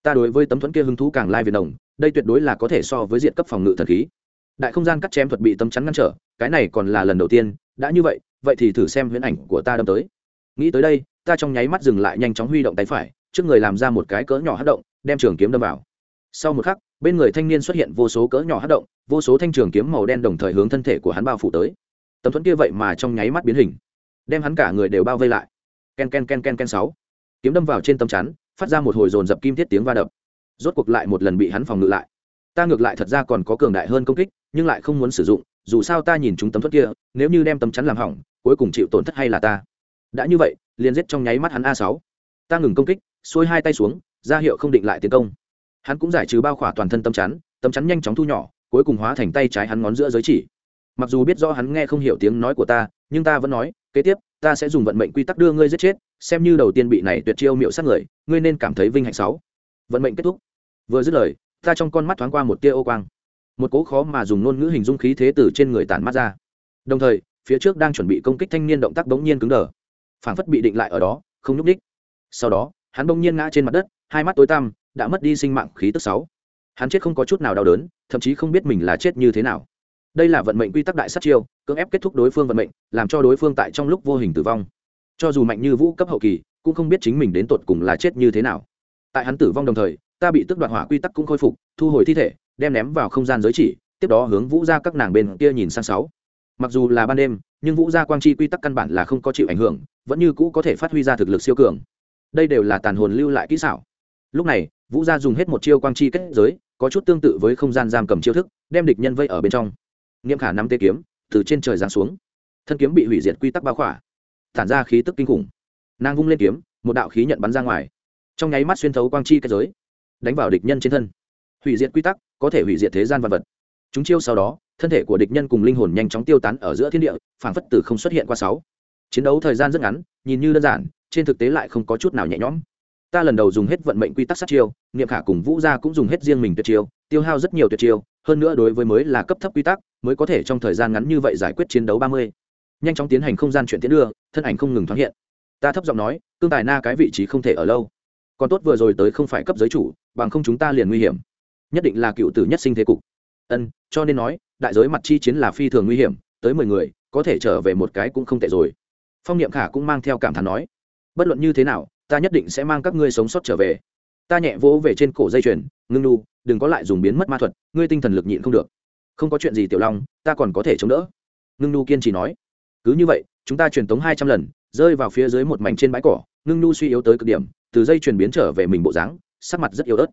Ta đối với tấm thuẫn kia hứng thú càng lai việt đồng đây tuyệt đối là có thể so với diện cấp phòng ngự thần khí. Đại không gian cắt chém thuật bị tấm chắn ngăn trở, cái này còn là lần đầu tiên, đã như vậy vậy thì thử xem huyễn ảnh của ta đâm tới. Nghĩ tới đây, ta trong nháy mắt dừng lại nhanh chóng huy động tay phải trước người làm ra một cái cỡ nhỏ hát động, đem trường kiếm đâm vào. Sau một khắc, bên người thanh niên xuất hiện vô số cỡ nhỏ hát động, vô số thanh trường kiếm màu đen đồng thời hướng thân thể của hắn bao phủ tới. Tấm thuẫn kia vậy mà trong nháy mắt biến hình, đem hắn cả người đều bao vây lại. Ken ken ken ken ken sáu. Kiếm đâm vào trên tấm chắn, phát ra một hồi dồn dập kim thiết tiếng va đập. Rốt cuộc lại một lần bị hắn phòng ngự lại. Ta ngược lại thật ra còn có cường đại hơn công kích, nhưng lại không muốn sử dụng, dù sao ta nhìn chúng tấm thuẫn kia, nếu như đem tấm chắn làm hỏng, cuối cùng chịu tổn thất hay là ta? Đã như vậy, liền giết trong nháy mắt hắn a sáu. Ta ngừng công kích xuôi hai tay xuống, ra hiệu không định lại tiến công. Hắn cũng giải trừ bao khỏa toàn thân tâm chắn tâm chắn nhanh chóng thu nhỏ, cuối cùng hóa thành tay trái hắn ngón giữa giới chỉ. Mặc dù biết rõ hắn nghe không hiểu tiếng nói của ta, nhưng ta vẫn nói, kế tiếp, ta sẽ dùng vận mệnh quy tắc đưa ngươi giết chết, xem như đầu tiên bị này tuyệt chiêu miệu sát người, ngươi nên cảm thấy vinh hạnh sáu. Vận mệnh kết thúc. Vừa dứt lời, ta trong con mắt thoáng qua một tia ô quang. Một cố khó mà dùng ngôn ngữ hình dung khí thế từ trên người tản mắt ra. Đồng thời, phía trước đang chuẩn bị công kích thanh niên động tác bỗng nhiên cứng đờ. Phảng phất bị định lại ở đó, không nhúc đích sau đó hắn bỗng nhiên ngã trên mặt đất, hai mắt tối tăm, đã mất đi sinh mạng khí tức sáu. Hắn chết không có chút nào đau đớn, thậm chí không biết mình là chết như thế nào. Đây là vận mệnh quy tắc đại sát chiêu, cưỡng ép kết thúc đối phương vận mệnh, làm cho đối phương tại trong lúc vô hình tử vong. Cho dù mạnh như vũ cấp hậu kỳ, cũng không biết chính mình đến tột cùng là chết như thế nào. Tại hắn tử vong đồng thời, ta bị tức đoạt hỏa quy tắc cũng khôi phục, thu hồi thi thể, đem ném vào không gian giới chỉ, tiếp đó hướng vũ ra các nàng bên kia nhìn sang sáu. Mặc dù là ban đêm, nhưng vũ gia quang chi quy tắc căn bản là không có chịu ảnh hưởng, vẫn như cũ có thể phát huy ra thực lực siêu cường đây đều là tàn hồn lưu lại kỹ xảo. Lúc này, vũ gia dùng hết một chiêu quang chi kết giới, có chút tương tự với không gian giam cầm chiêu thức, đem địch nhân vây ở bên trong. Nghiêm khả năm tê kiếm, từ trên trời giáng xuống. Thân kiếm bị hủy diệt quy tắc bao khỏa, tản ra khí tức kinh khủng. Nàng vung lên kiếm, một đạo khí nhận bắn ra ngoài. Trong nháy mắt xuyên thấu quang chi kết giới, đánh vào địch nhân trên thân. Hủy diệt quy tắc, có thể hủy diệt thế gian vật vật. Chúng chiêu sau đó, thân thể của địch nhân cùng linh hồn nhanh chóng tiêu tán ở giữa thiên địa, phảng phất từ không xuất hiện qua sáu. Chiến đấu thời gian rất ngắn, nhìn như đơn giản trên thực tế lại không có chút nào nhẹ nhõm. Ta lần đầu dùng hết vận mệnh quy tắc sát chiêu, niệm khả cùng vũ gia cũng dùng hết riêng mình tuyệt chiêu, tiêu hao rất nhiều tuyệt chiêu, hơn nữa đối với mới là cấp thấp quy tắc, mới có thể trong thời gian ngắn như vậy giải quyết chiến đấu ba mươi. Nhanh chóng tiến hành không gian chuyển tiến đưa, thân ảnh không ngừng thoáng hiện. Ta thấp giọng nói cương tài na cái vị trí không thể ở lâu. Còn tốt vừa rồi tới không phải cấp giới chủ, bằng không chúng ta liền nguy hiểm. Nhất định là cựu tử nhất sinh thế cục. Ân, cho nên nói, đại giới mặt chi chiến là phi thường nguy hiểm, tới mười người, có thể trở về một cái cũng không tệ rồi. Phong niệm khả cũng mang theo cảm thán nói bất luận như thế nào, ta nhất định sẽ mang các ngươi sống sót trở về. Ta nhẹ vỗ về trên cổ dây chuyền, ngưng nu, đừng có lại dùng biến mất ma thuật, ngươi tinh thần lực nhịn không được. Không có chuyện gì tiểu long, ta còn có thể chống đỡ. Ngưng nu kiên trì nói. Cứ như vậy, chúng ta truyền tống hai trăm lần, rơi vào phía dưới một mảnh trên bãi cỏ, ngưng nu suy yếu tới cực điểm, từ dây chuyển biến trở về mình bộ dáng, sắc mặt rất yếu ớt.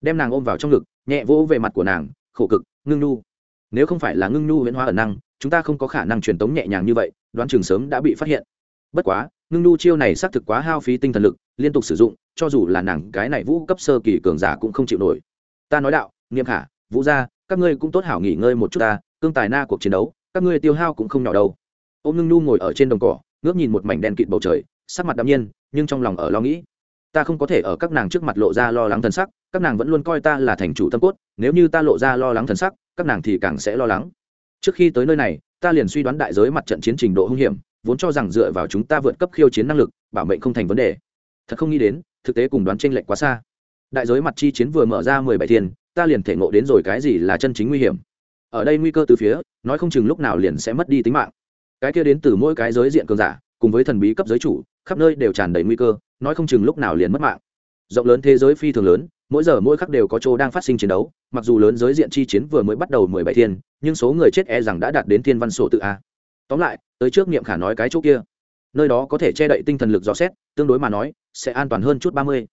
Đem nàng ôm vào trong ngực, nhẹ vỗ về mặt của nàng, khổ cực, ngưng nu. Nếu không phải là ngưng nu huyễn hóa ẩn năng, chúng ta không có khả năng truyền tống nhẹ nhàng như vậy, đoán chừng sớm đã bị phát hiện. Bất quá ngưng nu chiêu này xác thực quá hao phí tinh thần lực, liên tục sử dụng, cho dù là nàng cái này vũ cấp sơ kỳ cường giả cũng không chịu nổi. Ta nói đạo nghiêm khả, vũ gia, các ngươi cũng tốt hảo nghỉ ngơi một chút ta, cương tài na cuộc chiến đấu, các ngươi tiêu hao cũng không nhỏ đâu. Ô ngưng nu ngồi ở trên đồng cỏ, ngước nhìn một mảnh đen kịt bầu trời, sắc mặt đ nhiên, nhưng trong lòng ở lo nghĩ. Ta không có thể ở các nàng trước mặt lộ ra lo lắng thân sắc, các nàng vẫn luôn coi ta là thành chủ tâm cốt, nếu như ta lộ ra lo lắng thân sắc, các nàng thì càng sẽ lo lắng. Trước khi tới nơi này, ta liền suy đoán đại giới mặt trận chiến trình độ hung hiểm vốn cho rằng dựa vào chúng ta vượt cấp khiêu chiến năng lực, bảo mệnh không thành vấn đề. Thật không nghĩ đến, thực tế cùng đoán tranh lệch quá xa. Đại giới mặt chi chiến vừa mở ra mười bảy thiên, ta liền thể ngộ đến rồi cái gì là chân chính nguy hiểm. Ở đây nguy cơ từ phía, nói không chừng lúc nào liền sẽ mất đi tính mạng. Cái kia đến từ mỗi cái giới diện cường giả, cùng với thần bí cấp giới chủ, khắp nơi đều tràn đầy nguy cơ, nói không chừng lúc nào liền mất mạng. Rộng lớn thế giới phi thường lớn, mỗi giờ mỗi khắc đều có chỗ đang phát sinh chiến đấu, mặc dù lớn giới diện chi chiến vừa mới bắt đầu mười bảy thiên, nhưng số người chết e rằng đã đạt đến thiên văn sổ tự a tóm lại, tới trước niệm khả nói cái chỗ kia. Nơi đó có thể che đậy tinh thần lực dò xét, tương đối mà nói, sẽ an toàn hơn chút ba mươi.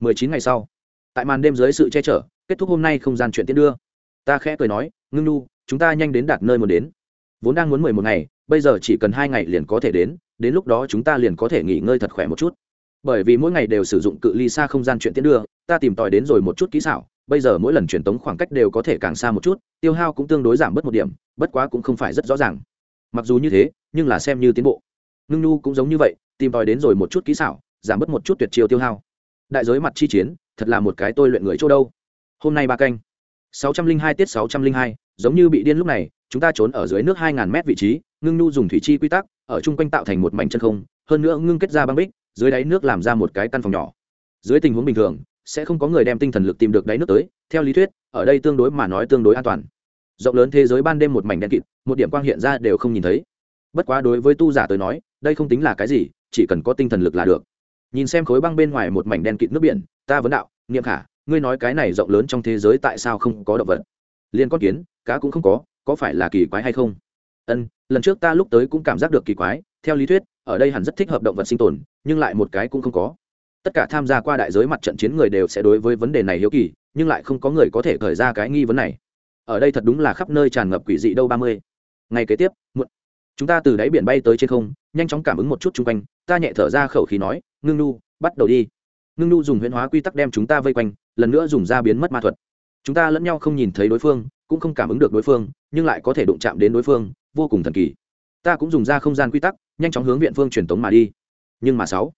Mười chín ngày sau, tại màn đêm dưới sự che chở, kết thúc hôm nay không gian chuyện tiến đưa. Ta khẽ cười nói, ngưng nu, chúng ta nhanh đến đạt nơi muốn đến. Vốn đang muốn mười một ngày, bây giờ chỉ cần hai ngày liền có thể đến đến lúc đó chúng ta liền có thể nghỉ ngơi thật khỏe một chút. Bởi vì mỗi ngày đều sử dụng cự ly xa không gian chuyện tiến đưa, ta tìm tòi đến rồi một chút kỹ xảo, bây giờ mỗi lần truyền tống khoảng cách đều có thể càng xa một chút, tiêu hao cũng tương đối giảm bớt một điểm, bất quá cũng không phải rất rõ ràng mặc dù như thế, nhưng là xem như tiến bộ. Ngưng nhu cũng giống như vậy, tìm tòi đến rồi một chút kỹ xảo, giảm bớt một chút tuyệt chiêu tiêu hao. Đại giới mặt chi chiến, thật là một cái tôi luyện người chỗ đâu. Hôm nay ba canh. sáu trăm linh hai tiết sáu trăm linh hai, giống như bị điên lúc này, chúng ta trốn ở dưới nước hai ngàn mét vị trí, ngưng nhu dùng thủy chi quy tắc, ở chung quanh tạo thành một mảnh chân không, hơn nữa ngưng kết ra băng bích, dưới đáy nước làm ra một cái căn phòng nhỏ. Dưới tình huống bình thường, sẽ không có người đem tinh thần lực tìm được đáy nước tới, theo lý thuyết, ở đây tương đối mà nói tương đối an toàn rộng lớn thế giới ban đêm một mảnh đen kịt, một điểm quang hiện ra đều không nhìn thấy. Bất quá đối với tu giả tới nói, đây không tính là cái gì, chỉ cần có tinh thần lực là được. Nhìn xem khối băng bên ngoài một mảnh đen kịt nước biển, ta vấn đạo, niệm khả, ngươi nói cái này rộng lớn trong thế giới tại sao không có động vật? Liên con kiến, cá cũng không có có phải là kỳ quái hay không? Ân, lần trước ta lúc tới cũng cảm giác được kỳ quái, theo lý thuyết, ở đây hẳn rất thích hợp động vật sinh tồn, nhưng lại một cái cũng không có. Tất cả tham gia qua đại giới mặt trận chiến người đều sẽ đối với vấn đề này hiếu kỳ, nhưng lại không có người có thể khởi ra cái nghi vấn này ở đây thật đúng là khắp nơi tràn ngập quỷ dị đâu ba mươi. Ngày kế tiếp, muộn. Chúng ta từ đáy biển bay tới trên không, nhanh chóng cảm ứng một chút chung quanh, ta nhẹ thở ra khẩu khí nói, ngưng nu, bắt đầu đi. Ngưng nu dùng huyễn hóa quy tắc đem chúng ta vây quanh, lần nữa dùng ra biến mất ma thuật. Chúng ta lẫn nhau không nhìn thấy đối phương, cũng không cảm ứng được đối phương, nhưng lại có thể đụng chạm đến đối phương, vô cùng thần kỳ. Ta cũng dùng ra không gian quy tắc, nhanh chóng hướng viện phương truyền tống mà đi. Nhưng mà sáu,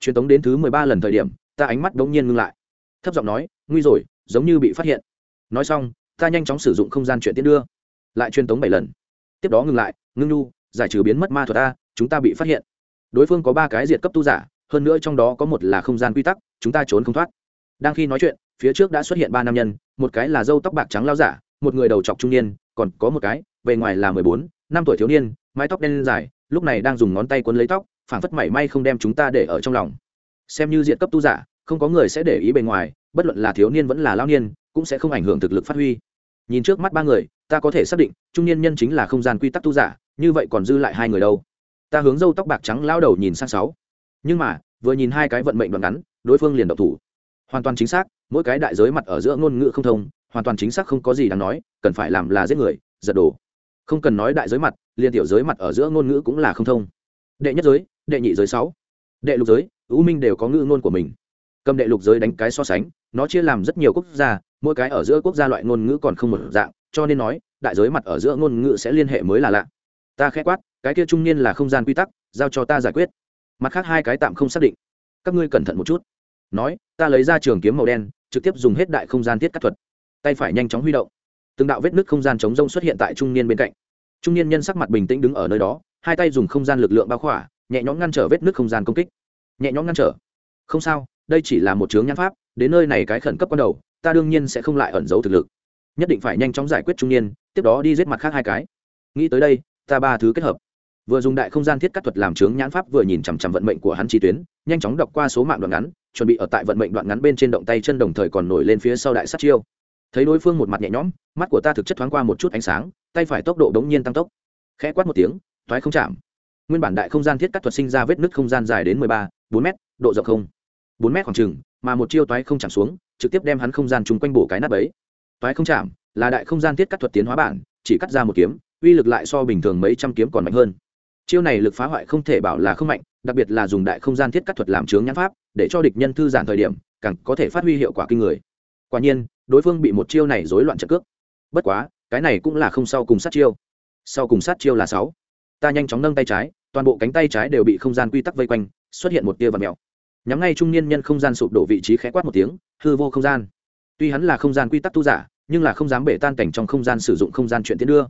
truyền tống đến thứ mười ba lần thời điểm, ta ánh mắt đ n g nhiên ngưng lại. Thấp giọng nói, nguy rồi, giống như bị phát hiện. Nói xong ta nhanh chóng sử dụng không gian chuyện tiến đưa. Lại truyền tống bảy lần. Tiếp đó ngừng lại, ngưng nhu giải trừ biến mất ma thuật ta chúng ta bị phát hiện. Đối phương có ba cái diệt cấp tu giả, hơn nữa trong đó có một là không gian quy tắc, chúng ta trốn không thoát. Đang khi nói chuyện, phía trước đã xuất hiện ba nam nhân, một cái là dâu tóc bạc trắng lao giả, một người đầu chọc trung niên, còn có một cái, bề ngoài là mười bốn, năm tuổi thiếu niên, mái tóc đen dài, lúc này đang dùng ngón tay quấn lấy tóc phản phất mảy may không đem chúng ta để ở trong lòng. Xem như diện cấp tu giả, không có người sẽ để ý bề ngoài, bất luận là thiếu niên vẫn là lao niên cũng sẽ không ảnh hưởng thực lực phát huy. Nhìn trước mắt ba người, ta có thể xác định, trung niên nhân chính là không gian quy tắc tu giả, như vậy còn dư lại hai người đâu. Ta hướng dâu tóc bạc trắng lao đầu nhìn sang sáu. Nhưng mà, vừa nhìn hai cái vận mệnh đoạn ngắn, đối phương liền độc thủ. Hoàn toàn chính xác, mỗi cái đại giới mặt ở giữa ngôn ngữ không thông, hoàn toàn chính xác không có gì đáng nói, cần phải làm là giết người, giật đồ không cần nói đại giới mặt liên tiểu giới mặt ở giữa ngôn ngữ cũng là không thông. Đệ nhất giới, đệ nhị giới sáu. Đệ lục giới ưu minh đều có ngữ ngôn của mình. Cầm đệ lục giới đánh cái so sánh, nó chia làm rất nhiều quốc gia mỗi cái ở giữa quốc gia loại ngôn ngữ còn không một dạng, cho nên nói, đại giới mặt ở giữa ngôn ngữ sẽ liên hệ mới là lạ. Ta khẽ quát, cái kia trung niên là không gian quy tắc, giao cho ta giải quyết. Mặt khác hai cái tạm không xác định. Các ngươi cẩn thận một chút. Nói, ta lấy ra trường kiếm màu đen, trực tiếp dùng hết đại không gian thiết cắt thuật. Tay phải nhanh chóng huy động. Từng đạo vết nứt không gian chống rông xuất hiện tại trung niên bên cạnh. Trung niên nhân sắc mặt bình tĩnh đứng ở nơi đó, hai tay dùng không gian lực lượng bao khỏa, nhẹ nhõm ngăn trở vết nứt không gian công kích. Nhẹ nhõm ngăn trở. Không sao, đây chỉ là một chướng nhãn pháp, đến nơi này cái khẩn cấp ban đầu ta đương nhiên sẽ không lại ẩn giấu thực lực. Nhất định phải nhanh chóng giải quyết trung niên, tiếp đó đi giết mặt khác hai cái. Nghĩ tới đây, ta ba thứ kết hợp. Vừa dùng đại không gian thiết cắt thuật làm trướng nhãn pháp vừa nhìn chằm chằm vận mệnh của hắn chi tuyến, nhanh chóng đọc qua số mạng đoạn ngắn, chuẩn bị ở tại vận mệnh đoạn ngắn bên trên động tay chân đồng thời còn nổi lên phía sau đại sát chiêu. Thấy đối phương một mặt nhẹ nhõm, mắt của ta thực chất thoáng qua một chút ánh sáng, tay phải tốc độ đống nhiên tăng tốc. Khẽ quát một tiếng thoái không chạm. Nguyên bản đại không gian thiết cắt thuật sinh ra vết nứt không gian dài đến mười ba, bốn m độ rộng không. Bốn m khoảng trừng mà một chiêu toái không chạm xuống, trực tiếp đem hắn không gian chung quanh bổ cái nắp ấy toái không chạm, là đại không gian thiết cắt thuật tiến hóa bản, chỉ cắt ra một kiếm, uy lực lại so bình thường mấy trăm kiếm còn mạnh hơn. Chiêu này lực phá hoại không thể bảo là không mạnh, đặc biệt là dùng đại không gian thiết cắt thuật làm chướng nhãn pháp, để cho địch nhân thư giãn thời điểm, càng có thể phát huy hiệu quả kinh người. Quả nhiên, đối phương bị một chiêu này rối loạn trận cước. Bất quá, cái này cũng là không sau cùng sát chiêu. Sau cùng sát chiêu là sáu. Ta nhanh chóng nâng tay trái, toàn bộ cánh tay trái đều bị không gian quy tắc vây quanh, xuất hiện một tia vật mèo nhắm ngay trung niên nhân không gian sụp đổ vị trí khẽ quát một tiếng, hư vô không gian. Tuy hắn là không gian quy tắc tu giả, nhưng là không dám bể tan cảnh trong không gian sử dụng không gian chuyện tiến đưa.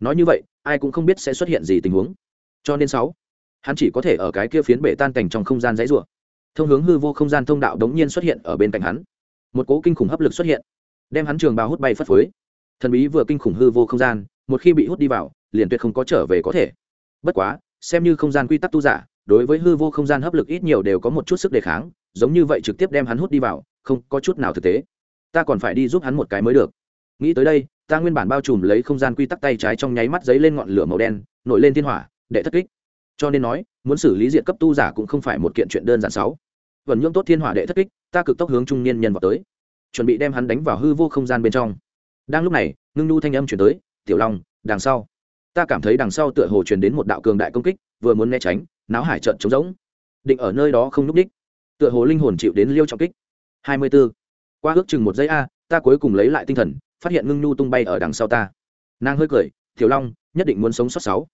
Nói như vậy, ai cũng không biết sẽ xuất hiện gì tình huống. Cho nên sáu, hắn chỉ có thể ở cái kia phiến bể tan cảnh trong không gian dãy rủa. Thông hướng hư vô không gian thông đạo đống nhiên xuất hiện ở bên cạnh hắn. Một cố kinh khủng hấp lực xuất hiện, đem hắn trường bào hút bay phất phới. Thần bí vừa kinh khủng hư vô không gian, một khi bị hút đi vào, liền tuyệt không có trở về có thể. Bất quá, xem như không gian quy tắc tu giả đối với hư vô không gian hấp lực ít nhiều đều có một chút sức đề kháng, giống như vậy trực tiếp đem hắn hút đi vào, không có chút nào thực tế. Ta còn phải đi giúp hắn một cái mới được. Nghĩ tới đây, ta nguyên bản bao trùm lấy không gian quy tắc tay trái trong nháy mắt giấy lên ngọn lửa màu đen, nổi lên thiên hỏa để thất kích. Cho nên nói, muốn xử lý diện cấp tu giả cũng không phải một kiện chuyện đơn giản sáu. Vần nhưỡng tốt thiên hỏa đệ thất kích, ta cực tốc hướng trung niên nhân vào tới. Chuẩn bị đem hắn đánh vào hư vô không gian bên trong. Đang lúc này, ngưng nu thanh âm chuyển tới, tiểu long, đằng sau. Ta cảm thấy đằng sau tựa hồ truyền đến một đạo cường đại công kích, vừa muốn né tránh náo hải trợn trống rỗng. Định ở nơi đó không núp đích tựa hồ linh hồn chịu đến liêu trọng kích. Hai mươi 24. qua ước chừng một giây a, ta cuối cùng lấy lại tinh thần, phát hiện ngưng nhu tung bay ở đằng sau ta. Nàng hơi cười, tiểu long, nhất định muốn sống sót sáu.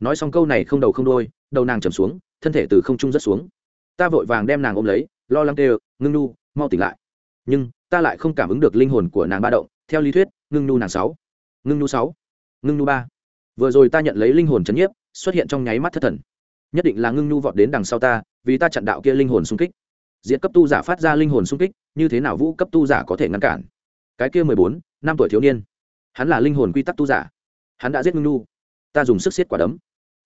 Nói xong câu này không đầu không đôi đầu nàng trầm xuống, thân thể từ không trung rất xuống. Ta vội vàng đem nàng ôm lấy, lo lắng tê ngưng nhu, mau tỉnh lại. Nhưng, ta lại không cảm ứng được linh hồn của nàng ba động, theo lý thuyết, ngưng nhu nàng sáu. Ngưng nhu sáu. Ngưng nhu ba. Vừa rồi ta nhận lấy linh hồn c h ấ n nhiếp, xuất hiện trong nháy mắt thất thần nhất định là ngưng nhu vọt đến đằng sau ta, vì ta chặn đạo kia linh hồn xung kích. Diện cấp tu giả phát ra linh hồn xung kích, như thế nào vũ cấp tu giả có thể ngăn cản? Cái kia mười bốn, năm tuổi thiếu niên. Hắn là linh hồn quy tắc tu giả. Hắn đã giết ngưng nhu. Ta dùng sức xiết quả đấm.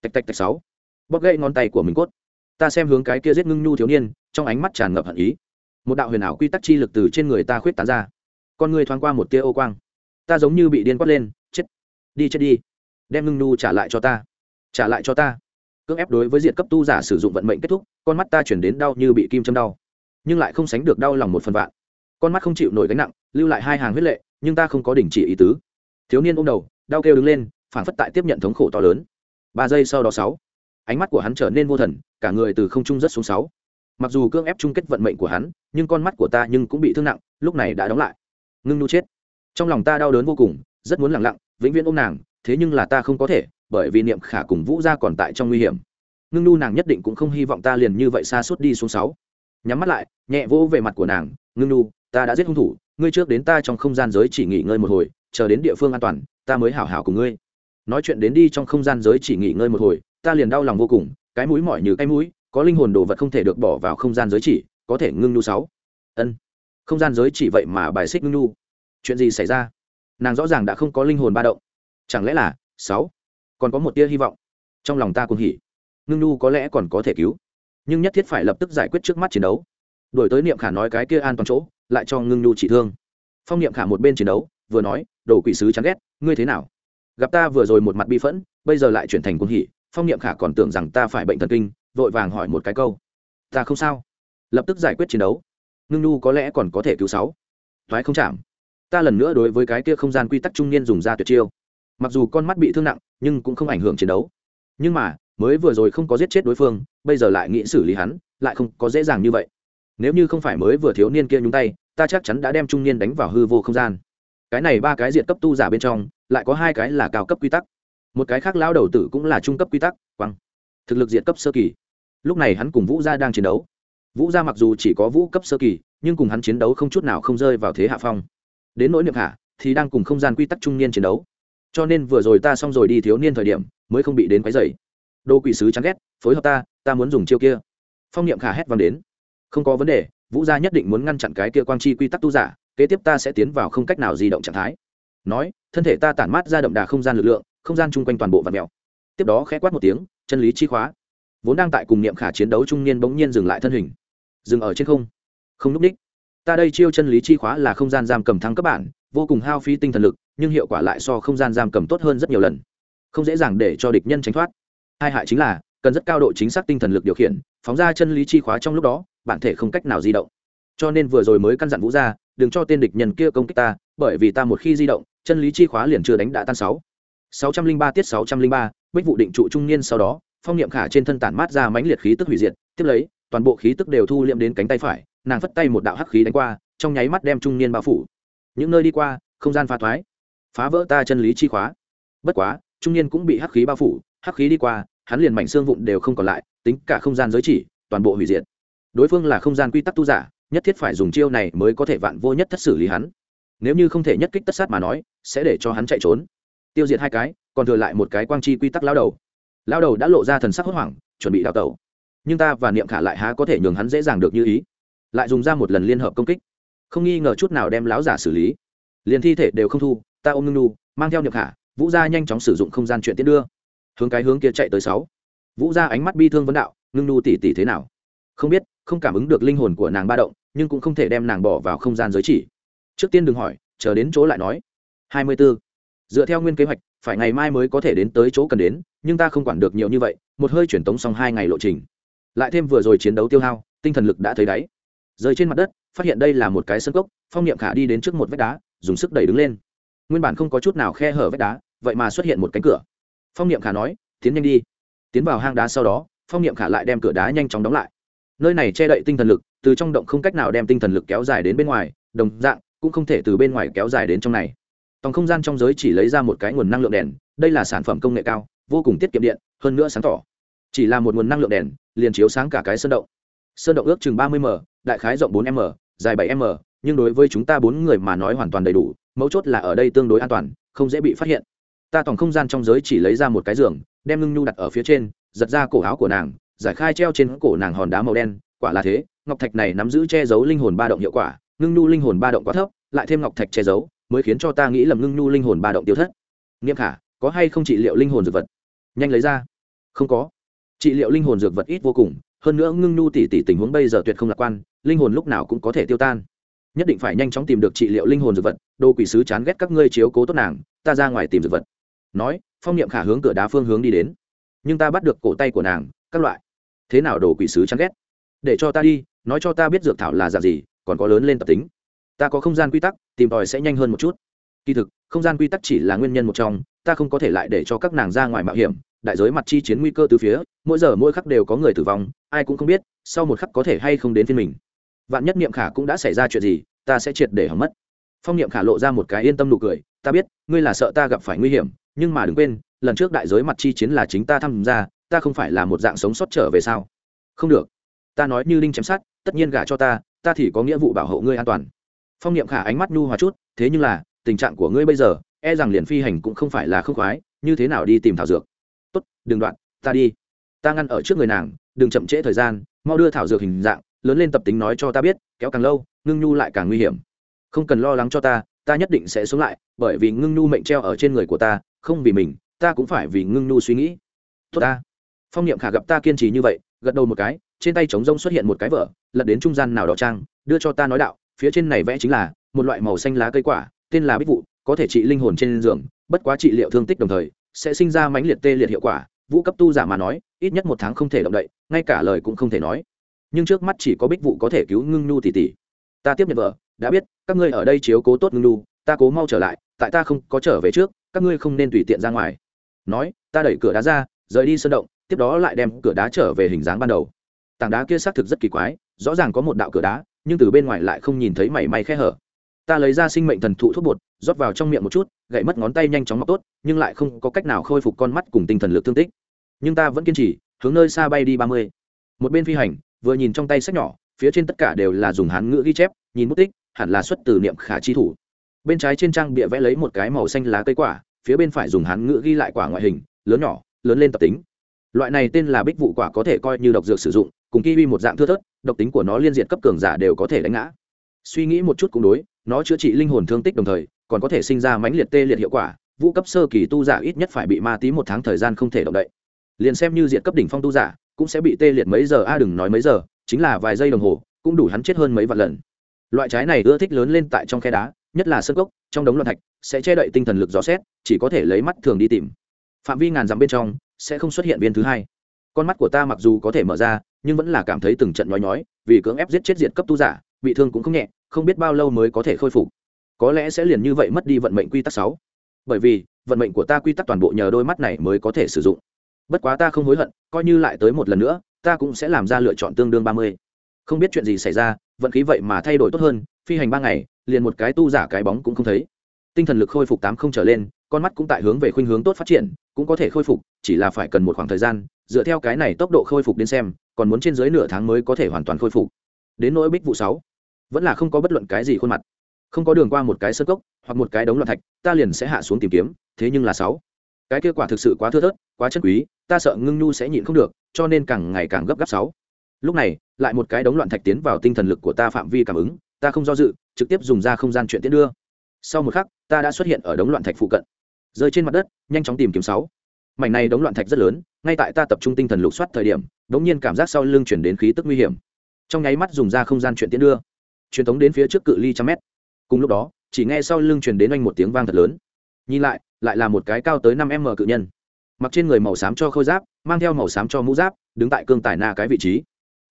Tạch tạch tạch sáu. Bóp gậy ngón tay của mình cốt. Ta xem hướng cái kia giết ngưng nhu thiếu niên, trong ánh mắt tràn ngập hận ý. Một đạo huyền ảo quy tắc chi lực từ trên người ta khuyết tán ra. Con người thoáng qua một tia ô quang. Ta giống như bị điên quát lên, chết! Đi chết đi! Đem ngưng nhu trả lại cho ta! Trả lại cho ta! Cưỡng ép đối với diện cấp tu giả sử dụng vận mệnh kết thúc, con mắt ta chuyển đến đau như bị kim châm đau. Nhưng lại không sánh được đau lòng một phần vạn. Con mắt không chịu nổi gánh nặng, lưu lại hai hàng huyết lệ, nhưng ta không có đình chỉ ý tứ. Thiếu niên ôm đầu, đau kêu đứng lên, phản phất tại tiếp nhận thống khổ to lớn. Ba giây sau đó sáu. Ánh mắt của hắn trở nên vô thần, cả người từ không trung rất xuống sáu. Mặc dù cưỡng ép chung kết vận mệnh của hắn, nhưng con mắt của ta nhưng cũng bị thương nặng, lúc này đã đóng lại. Ngưng nu chết. Trong lòng ta đau đớn vô cùng, rất muốn lặng lặng, vĩnh viễn ôm nàng, thế nhưng là ta không có thể bởi vì niệm khả cùng vũ gia còn tại trong nguy hiểm. Ngưng nu nàng nhất định cũng không hy vọng ta liền như vậy xa suốt đi xuống sáu. Nhắm mắt lại, nhẹ vỗ về mặt của nàng, ngưng nu ta đã giết hung thủ, ngươi trước đến ta trong không gian giới chỉ nghỉ ngơi một hồi, chờ đến địa phương an toàn, ta mới hảo hảo cùng ngươi. Nói chuyện đến đi trong không gian giới chỉ nghỉ ngơi một hồi, ta liền đau lòng vô cùng, cái mũi mỏi như cái mũi, có linh hồn đồ vật không thể được bỏ vào không gian giới chỉ, có thể ngưng nu sáu. Ân. Không gian giới chỉ vậy mà bài xích ngưng nu chuyện gì xảy ra? Nàng rõ ràng đã không có linh hồn ba động. Chẳng lẽ là sáu? Còn có một tia hy vọng. Trong lòng ta cũng hỉ. Ngưng nu có lẽ còn có thể cứu. Nhưng nhất thiết phải lập tức giải quyết trước mắt chiến đấu. Đổi tới niệm khả nói cái kia an toàn chỗ, lại cho ngưng nu chỉ thương. Phong niệm khả một bên chiến đấu, vừa nói, đồ quỷ sứ chán ghét, ngươi thế nào? Gặp ta vừa rồi một mặt bi phẫn, bây giờ lại chuyển thành cuồng hỉ. Phong niệm khả còn tưởng rằng ta phải bệnh thần kinh, vội vàng hỏi một cái câu, ta không sao. Lập tức giải quyết chiến đấu. Ngưng nu có lẽ còn có thể cứu sáu. Thoái không chạm. Ta lần nữa đối với cái kia không gian quy tắc trung niên dùng ra tuyệt chiêu mặc dù con mắt bị thương nặng, nhưng cũng không ảnh hưởng chiến đấu. Nhưng mà, mới vừa rồi không có giết chết đối phương, bây giờ lại nghĩ xử lý hắn, lại không có dễ dàng như vậy. Nếu như không phải mới vừa thiếu niên kia nhúng tay, ta chắc chắn đã đem trung niên đánh vào hư vô không gian. Cái này ba cái diện cấp tu giả bên trong, lại có hai cái là cao cấp quy tắc. Một cái khác lao đầu tử cũng là trung cấp quy tắc, quăng. Thực lực diện cấp sơ kỳ. Lúc này hắn cùng vũ gia đang chiến đấu. Vũ gia mặc dù chỉ có vũ cấp sơ kỳ, nhưng cùng hắn chiến đấu không chút nào không rơi vào thế hạ phong. Đến nỗi niệm hạ, thì đang cùng không gian quy tắc trung niên chiến đấu cho nên vừa rồi ta xong rồi đi thiếu niên thời điểm, mới không bị đến quấy dày đô quỷ sứ chán ghét, phối hợp ta ta muốn dùng chiêu kia. Phong niệm khả hét vang đến. Không có vấn đề, vũ gia nhất định muốn ngăn chặn cái kia quang chi quy tắc tu giả, kế tiếp ta sẽ tiến vào không cách nào di động trạng thái. Nói, thân thể ta tản mát ra đậm đà không gian lực lượng, không gian chung quanh toàn bộ và mèo. Tiếp đó khẽ quát một tiếng, chân lý chi khóa. Vốn đang tại cùng niệm khả chiến đấu trung niên bỗng nhiên dừng lại thân hình. Dừng ở trên không. Không núp đích ta đây chiêu chân lý chi khóa là không gian giam cầm thăng cấp bản, vô cùng hao phí tinh thần lực, nhưng hiệu quả lại so không gian giam cầm tốt hơn rất nhiều lần. Không dễ dàng để cho địch nhân tránh thoát. Hai hại chính là, cần rất cao độ chính xác tinh thần lực điều khiển, phóng ra chân lý chi khóa trong lúc đó, bản thể không cách nào di động. Cho nên vừa rồi mới căn dặn vũ ra đừng cho tên địch nhân kia công kích ta, bởi vì ta một khi di động, chân lý chi khóa liền chưa đánh đã tan sáu. sáu trăm linh ba tiết sáu trăm linh ba, bích vụ định trụ trung niên sau đó, phong niệm khả trên thân tản mát ra mãnh liệt khí tức hủy diệt, tiếp lấy, toàn bộ khí tức đều thu liệm đến cánh tay phải nàng phất tay một đạo hắc khí đánh qua, trong nháy mắt đem trung niên bao phủ. Những nơi đi qua, không gian pha thoái, phá vỡ ta chân lý chi khóa. Bất quá, trung niên cũng bị hắc khí bao phủ, hắc khí đi qua, hắn liền mảnh xương vụn đều không còn lại, tính cả không gian giới chỉ, toàn bộ hủy diệt. Đối phương là không gian quy tắc tu giả, nhất thiết phải dùng chiêu này mới có thể vạn vô nhất thất xử lý hắn. Nếu như không thể nhất kích tất sát mà nói, sẽ để cho hắn chạy trốn. Tiêu diệt hai cái, còn thừa lại một cái quang chi quy tắc lao đầu. Lao đầu đã lộ ra thần sắc hốt hoảng, chuẩn bị đào tẩu. Nhưng ta và niệm khả lại há có thể nhường hắn dễ dàng được như ý lại dùng ra một lần liên hợp công kích. Không nghi ngờ chút nào đem láo giả xử lý. Liền thi thể đều không thu, ta ôm ngưng nu mang theo nhập khả, vũ gia nhanh chóng sử dụng không gian chuyện tiến đưa. Hướng cái hướng kia chạy tới sáu. Vũ gia ánh mắt bi thương vấn đạo, ngưng nu tỉ tỉ thế nào? Không biết, không cảm ứng được linh hồn của nàng ba động, nhưng cũng không thể đem nàng bỏ vào không gian giới chỉ. Trước tiên đừng hỏi, chờ đến chỗ lại nói. Hai mươi 24. dựa theo nguyên kế hoạch, phải ngày mai mới có thể đến tới chỗ cần đến, nhưng ta không quản được nhiều như vậy, một hơi chuyển tống xong hai ngày lộ trình. Lại thêm vừa rồi chiến đấu tiêu hao, tinh thần lực đã thấy đáy rơi trên mặt đất, phát hiện đây là một cái sân cốc, phong niệm khả đi đến trước một vách đá, dùng sức đẩy đứng lên. Nguyên bản không có chút nào khe hở vách đá, vậy mà xuất hiện một cánh cửa. Phong niệm khả nói, tiến nhanh đi. Tiến vào hang đá sau đó, phong niệm khả lại đem cửa đá nhanh chóng đóng lại. Nơi này che đậy tinh thần lực, từ trong động không cách nào đem tinh thần lực kéo dài đến bên ngoài, đồng dạng, cũng không thể từ bên ngoài kéo dài đến trong này. Tòng không gian trong giới chỉ lấy ra một cái nguồn năng lượng đèn, đây là sản phẩm công nghệ cao, vô cùng tiết kiệm điện, hơn nữa sáng tỏ. Chỉ là một nguồn năng lượng đèn, liền chiếu sáng cả cái sơn động. Sơn động ước chừng ba mươi m đại khái rộng bốn m, dài bảy m, nhưng đối với chúng ta bốn người mà nói hoàn toàn đầy đủ, mấu chốt là ở đây tương đối an toàn, không dễ bị phát hiện. Ta tổng không gian trong giới chỉ lấy ra một cái giường, đem ngưng nhu đặt ở phía trên, giật ra cổ áo của nàng, giải khai treo trên cổ nàng hòn đá màu đen, quả là thế, ngọc thạch này nắm giữ che giấu linh hồn ba động hiệu quả, ngưng nhu linh hồn ba động quá thấp, lại thêm ngọc thạch che giấu, mới khiến cho ta nghĩ lầm ngưng nhu linh hồn ba động tiêu thất. Nghiêm khả, có hay không trị liệu linh hồn dược vật? Nhanh lấy ra. Không có. Trị liệu linh hồn dược vật ít vô cùng, hơn nữa ngưng nhu tỷ tỷ tình huống bây giờ tuyệt không lạc quan linh hồn lúc nào cũng có thể tiêu tan. Nhất định phải nhanh chóng tìm được trị liệu linh hồn dược vật, đồ quỷ sứ chán ghét các ngươi chiếu cố tốt nàng, ta ra ngoài tìm dược vật. Nói, phong niệm khả hướng cửa đá phương hướng đi đến. Nhưng ta bắt được cổ tay của nàng, các loại. Thế nào đồ quỷ sứ chán ghét? Để cho ta đi, nói cho ta biết dược thảo là dạng gì, còn có lớn lên tập tính. Ta có không gian quy tắc, tìm tòi sẽ nhanh hơn một chút. Kỳ thực, không gian quy tắc chỉ là nguyên nhân một trong, ta không có thể lại để cho các nàng ra ngoài mạo hiểm, đại giới mặt chi chiến nguy cơ từ phía, mỗi giờ mỗi khắc đều có người tử vong, ai cũng không biết, sau một khắc có thể hay không đến phiên mình vạn nhất niệm khả cũng đã xảy ra chuyện gì, ta sẽ triệt để hỏng mất. Phong niệm khả lộ ra một cái yên tâm nụ cười, ta biết, ngươi là sợ ta gặp phải nguy hiểm, nhưng mà đừng quên, lần trước đại giới mặt chi chiến là chính ta tham gia, ta không phải là một dạng sống sót trở về sao? Không được. Ta nói như linh chém sát tất nhiên gả cho ta ta thì có nghĩa vụ bảo hộ ngươi an toàn. Phong niệm khả ánh mắt nhu hòa chút, thế nhưng là, tình trạng của ngươi bây giờ e rằng liền phi hành cũng không phải là không khoái, như thế nào đi tìm thảo dược? Tốt, đừng đoạn, ta đi. Ta ngăn ở trước người nàng, đừng chậm trễ thời gian, mau đưa thảo dược hình dạng lớn lên tập tính nói cho ta biết, kéo càng lâu, ngưng nhu lại càng nguy hiểm. Không cần lo lắng cho ta ta nhất định sẽ sống lại, bởi vì ngưng nhu mệnh treo ở trên người của ta, không vì mình, ta cũng phải vì ngưng nhu suy nghĩ. Tốt ta. Phong niệm khả gặp ta kiên trì như vậy, gật đầu một cái, trên tay trống rông xuất hiện một cái vở, lật đến trung gian nào đó trang, đưa cho ta nói đạo, phía trên này vẽ chính là một loại màu xanh lá cây quả, tên là bích vụ, có thể trị linh hồn trên giường, bất quá trị liệu thương tích đồng thời, sẽ sinh ra mãnh liệt tê liệt hiệu quả, vũ cấp tu giả mà nói, ít nhất một tháng không thể động đậy, ngay cả lời cũng không thể nói nhưng trước mắt chỉ có bích vụ có thể cứu ngưng nhu tỷ tỷ ta tiếp nhận vợ, đã biết, các ngươi ở đây chiếu cố tốt ngưng nhu, ta cố mau trở lại, tại ta không có trở về trước, các ngươi không nên tùy tiện ra ngoài. Nói, ta đẩy cửa đá ra, rời đi sơn động, tiếp đó lại đem cửa đá trở về hình dáng ban đầu. Tảng đá kia xác thực rất kỳ quái, rõ ràng có một đạo cửa đá, nhưng từ bên ngoài lại không nhìn thấy mảy may khe hở. Ta lấy ra sinh mệnh thần thụ thuốc bột, rót vào trong miệng một chút, gậy mất ngón tay nhanh chóng mọc tốt, nhưng lại không có cách nào khôi phục con mắt cùng tinh thần lực thương tích. Nhưng ta vẫn kiên trì, hướng nơi xa bay đi ba mươi. Một bên phi hành vừa nhìn trong tay sách nhỏ, phía trên tất cả đều là dùng hán ngữ ghi chép, nhìn bút tích hẳn là xuất từ niệm khả chi thủ. Bên trái trên trang bịa vẽ lấy một cái màu xanh lá cây quả, phía bên phải dùng hán ngữ ghi lại quả ngoại hình, lớn nhỏ, lớn lên tập tính. Loại này tên là bích vụ quả có thể coi như độc dược sử dụng, cùng kiwi một dạng thưa thớt, độc tính của nó liên diện cấp cường giả đều có thể đánh ngã. Suy nghĩ một chút cũng đối, nó chữa trị linh hồn thương tích đồng thời, còn có thể sinh ra mãnh liệt tê liệt hiệu quả, vũ cấp sơ kỳ tu giả ít nhất phải bị ma tí một tháng thời gian không thể động đậy. Liền xem như diện cấp đỉnh phong tu giả cũng sẽ bị tê liệt mấy giờ. A, đừng nói mấy giờ, chính là vài giây đồng hồ, cũng đủ hắn chết hơn mấy vạn lần. Loại trái này ưa thích lớn lên tại trong khe đá, nhất là sân gốc trong đống loạn thạch, sẽ che đậy tinh thần lực rõ xét, chỉ có thể lấy mắt thường đi tìm. Phạm vi ngàn dặm bên trong, sẽ không xuất hiện viên thứ hai. Con mắt của ta mặc dù có thể mở ra, nhưng vẫn là cảm thấy từng trận nhói nhói, vì cưỡng ép giết chết diện cấp tu giả, bị thương cũng không nhẹ, không biết bao lâu mới có thể khôi phục. Có lẽ sẽ liền như vậy mất đi vận mệnh quy tắc sáu. Bởi vì, vận mệnh của ta quy tắc toàn bộ nhờ đôi mắt này mới có thể sử dụng bất quá ta không hối hận, coi như lại tới một lần nữa, ta cũng sẽ làm ra lựa chọn tương đương ba mươi. Không biết chuyện gì xảy ra, vận khí vậy mà thay đổi tốt hơn, phi hành ba ngày, liền một cái tu giả cái bóng cũng không thấy. Tinh thần lực khôi phục tám không trở lên, con mắt cũng tại hướng về khuynh hướng tốt phát triển, cũng có thể khôi phục, chỉ là phải cần một khoảng thời gian, dựa theo cái này tốc độ khôi phục đến xem, còn muốn trên dưới nửa tháng mới có thể hoàn toàn khôi phục. Đến nỗi bích vụ sáu, vẫn là không có bất luận cái gì khuôn mặt. Không có đường qua một cái sơ cốc, hoặc một cái đống loạn thạch, ta liền sẽ hạ xuống tìm kiếm, thế nhưng là sáu. Cái kết quả thực sự quá thưa thớt, quá chân quý ta sợ ngưng nhu sẽ nhịn không được, cho nên càng ngày càng gấp gáp sáu. Lúc này, lại một cái đống loạn thạch tiến vào tinh thần lực của ta phạm vi cảm ứng, ta không do dự, trực tiếp dùng ra không gian chuyện tiến đưa. Sau một khắc, ta đã xuất hiện ở đống loạn thạch phụ cận. Rơi trên mặt đất, nhanh chóng tìm kiếm sáu. Mảnh này đống loạn thạch rất lớn, ngay tại ta tập trung tinh thần lục soát thời điểm, đống nhiên cảm giác sau lưng chuyển đến khí tức nguy hiểm. Trong nháy mắt dùng ra không gian chuyện tiến đưa. Truyền thống đến phía trước cự ly trăm mét. Cùng lúc đó, chỉ nghe sau lưng truyền đến anh một tiếng vang thật lớn. Nhìn lại lại là một cái cao tới năm m cự nhân mặc trên người màu xám cho khôi giáp, mang theo màu xám cho mũ giáp, đứng tại cương tài na cái vị trí.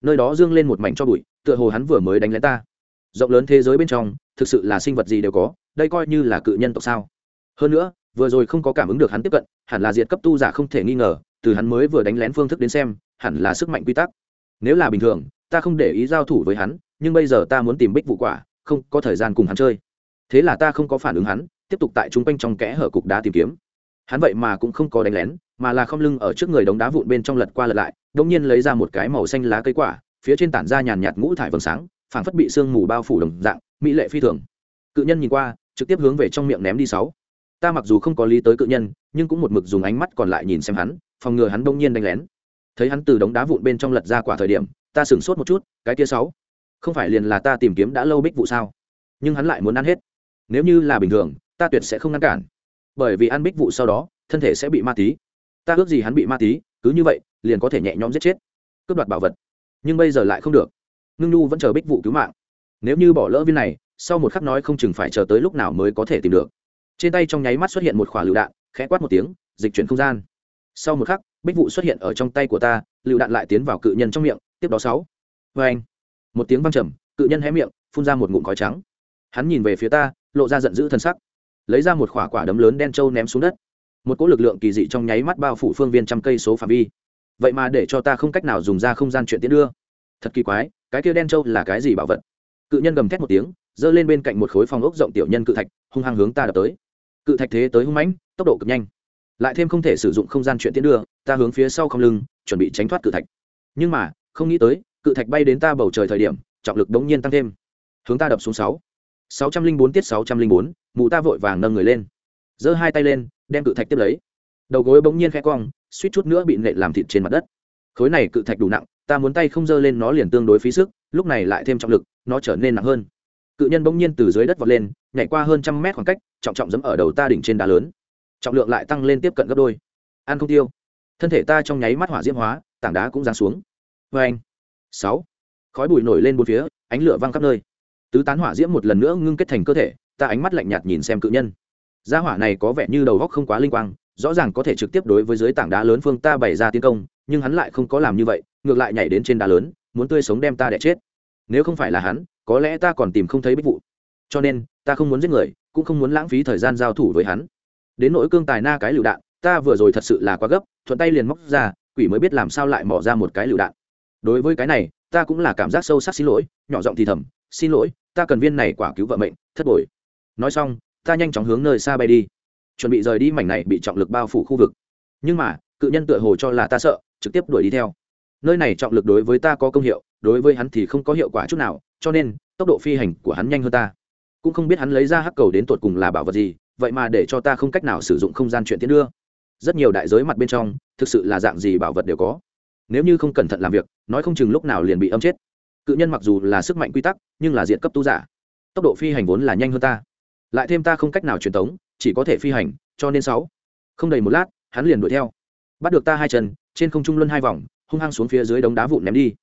Nơi đó dương lên một mảnh cho bụi, tựa hồ hắn vừa mới đánh lén ta. Rộng lớn thế giới bên trong, thực sự là sinh vật gì đều có, đây coi như là cự nhân tộc sao. Hơn nữa, vừa rồi không có cảm ứng được hắn tiếp cận, hẳn là diệt cấp tu giả không thể nghi ngờ, từ hắn mới vừa đánh lén phương thức đến xem, hẳn là sức mạnh quy tắc. Nếu là bình thường, ta không để ý giao thủ với hắn, nhưng bây giờ ta muốn tìm bích vụ quả, không có thời gian cùng hắn chơi. Thế là ta không có phản ứng hắn, tiếp tục tại chung quanh trong kẽ hở cục đá tìm kiếm hắn vậy mà cũng không có đánh lén, mà là không lưng ở trước người đống đá vụn bên trong lật qua lật lại đông nhiên lấy ra một cái màu xanh lá cây quả, phía trên tản ra nhàn nhạt ngũ thải vầng sáng, phảng phất bị sương mù bao phủ đồng dạng, mỹ lệ phi thường. Cự nhân nhìn qua, trực tiếp hướng về trong miệng ném đi sáu. Ta mặc dù không có lý tới cự nhân, nhưng cũng một mực dùng ánh mắt còn lại nhìn xem hắn, phòng ngừa hắn đông nhiên đánh lén. Thấy hắn từ đống đá vụn bên trong lật ra quả thời điểm, ta sửng sốt một chút, cái kia sáu, không phải liền là ta tìm kiếm đã lâu bích vụ sao? Nhưng hắn lại muốn ăn hết. Nếu như là bình thường, ta tuyệt sẽ không ngăn cản bởi vì ăn bích vụ sau đó, thân thể sẽ bị ma tí. Ta ước gì hắn bị ma tí, cứ như vậy, liền có thể nhẹ nhõm giết chết. Cướp đoạt bảo vật. Nhưng bây giờ lại không được. Ngưng nhu vẫn chờ bích vụ cứu mạng. Nếu như bỏ lỡ viên này, sau một khắc nói không chừng phải chờ tới lúc nào mới có thể tìm được. Trên tay trong nháy mắt xuất hiện một khỏa lựu đạn, khẽ quát một tiếng, dịch chuyển không gian. Sau một khắc, bích vụ xuất hiện ở trong tay của ta, lựu đạn lại tiến vào cự nhân trong miệng, tiếp đó sáu. Vê anh, một tiếng văng trầm, cự nhân hé miệng, phun ra một ngụm khói trắng. Hắn nhìn về phía ta, lộ ra giận dữ thân sắc lấy ra một quả quả đấm lớn đen trâu ném xuống đất. Một cỗ lực lượng kỳ dị trong nháy mắt bao phủ phương viên trăm cây số phạm vi. Vậy mà để cho ta không cách nào dùng ra không gian chuyện tiến đưa. Thật kỳ quái, cái kia đen trâu là cái gì bảo vật? Cự nhân gầm thét một tiếng, giơ lên bên cạnh một khối phòng ốc rộng tiểu nhân cự thạch, hung hăng hướng ta đập tới. Cự thạch thế tới hung mãnh, tốc độ cực nhanh. Lại thêm không thể sử dụng không gian chuyện tiến đưa, ta hướng phía sau không lưng, chuẩn bị tránh thoát cự thạch. Nhưng mà, không nghĩ tới, cự thạch bay đến ta bầu trời thời điểm, trọng lực đống nhiên tăng thêm. Hướng ta đập xuống sáu sáu trăm linh bốn tiết sáu trăm linh bốn, mụ ta vội vàng nâng người lên. Giơ hai tay lên, đem cự thạch tiếp lấy. Đầu gối bỗng nhiên khẽ cong, suýt chút nữa bị nện làm thịt trên mặt đất. Khối này cự thạch đủ nặng, ta muốn tay không giơ lên nó liền tương đối phí sức, lúc này lại thêm trọng lực, nó trở nên nặng hơn. Cự nhân bỗng nhiên từ dưới đất vọt lên, nhảy qua hơn trăm mét khoảng cách, trọng trọng dẫm ở đầu ta đỉnh trên đá lớn. Trọng lượng lại tăng lên tiếp cận gấp đôi. Ăn không tiêu. Thân thể ta trong nháy mắt hỏa diễm hóa, tảng đá cũng giáng xuống. Vê anh sáu. Khói bụi nổi lên bốn phía, ánh lửa văng khắp nơi tứ tán hỏa diễm một lần nữa ngưng kết thành cơ thể, ta ánh mắt lạnh nhạt nhìn xem cự nhân. Gia hỏa này có vẻ như đầu góc không quá linh quang, rõ ràng có thể trực tiếp đối với dưới tảng đá lớn phương ta bày ra tiến công, nhưng hắn lại không có làm như vậy, ngược lại nhảy đến trên đá lớn, muốn tươi sống đem ta đẻ chết. Nếu không phải là hắn, có lẽ ta còn tìm không thấy bích vụ. Cho nên, ta không muốn giết người, cũng không muốn lãng phí thời gian giao thủ với hắn. Đến nỗi cương tài na cái lựu đạn, ta vừa rồi thật sự là quá gấp, thuận tay liền móc ra, quỷ mới biết làm sao lại mỏ ra một cái lựu đạn. Đối với cái này, ta cũng là cảm giác sâu sắc xin lỗi, nhỏ giọng thì thầm, xin lỗi ta cần viên này quả cứu vợ mệnh, thất bội nói xong, ta nhanh chóng hướng nơi xa bay đi. Chuẩn bị rời đi mảnh này bị trọng lực bao phủ khu vực. Nhưng mà, cự nhân tựa hồ cho là ta sợ, trực tiếp đuổi đi theo. Nơi này trọng lực đối với ta có công hiệu, đối với hắn thì không có hiệu quả chút nào, cho nên, tốc độ phi hành của hắn nhanh hơn ta. Cũng không biết hắn lấy ra hắc cầu đến tột cùng là bảo vật gì, vậy mà để cho ta không cách nào sử dụng không gian chuyện tiến đưa. Rất nhiều đại giới mặt bên trong, thực sự là dạng gì bảo vật đều có. Nếu như không cẩn thận làm việc, nói không chừng lúc nào liền bị âm chết cự nhân mặc dù là sức mạnh quy tắc, nhưng là diện cấp tu giả. Tốc độ phi hành vốn là nhanh hơn ta. Lại thêm ta không cách nào truyền tống, chỉ có thể phi hành, cho nên sáu. Không đầy một lát, hắn liền đuổi theo. Bắt được ta hai chân, trên không trung luân hai vòng, hung hăng xuống phía dưới đống đá vụn ném đi.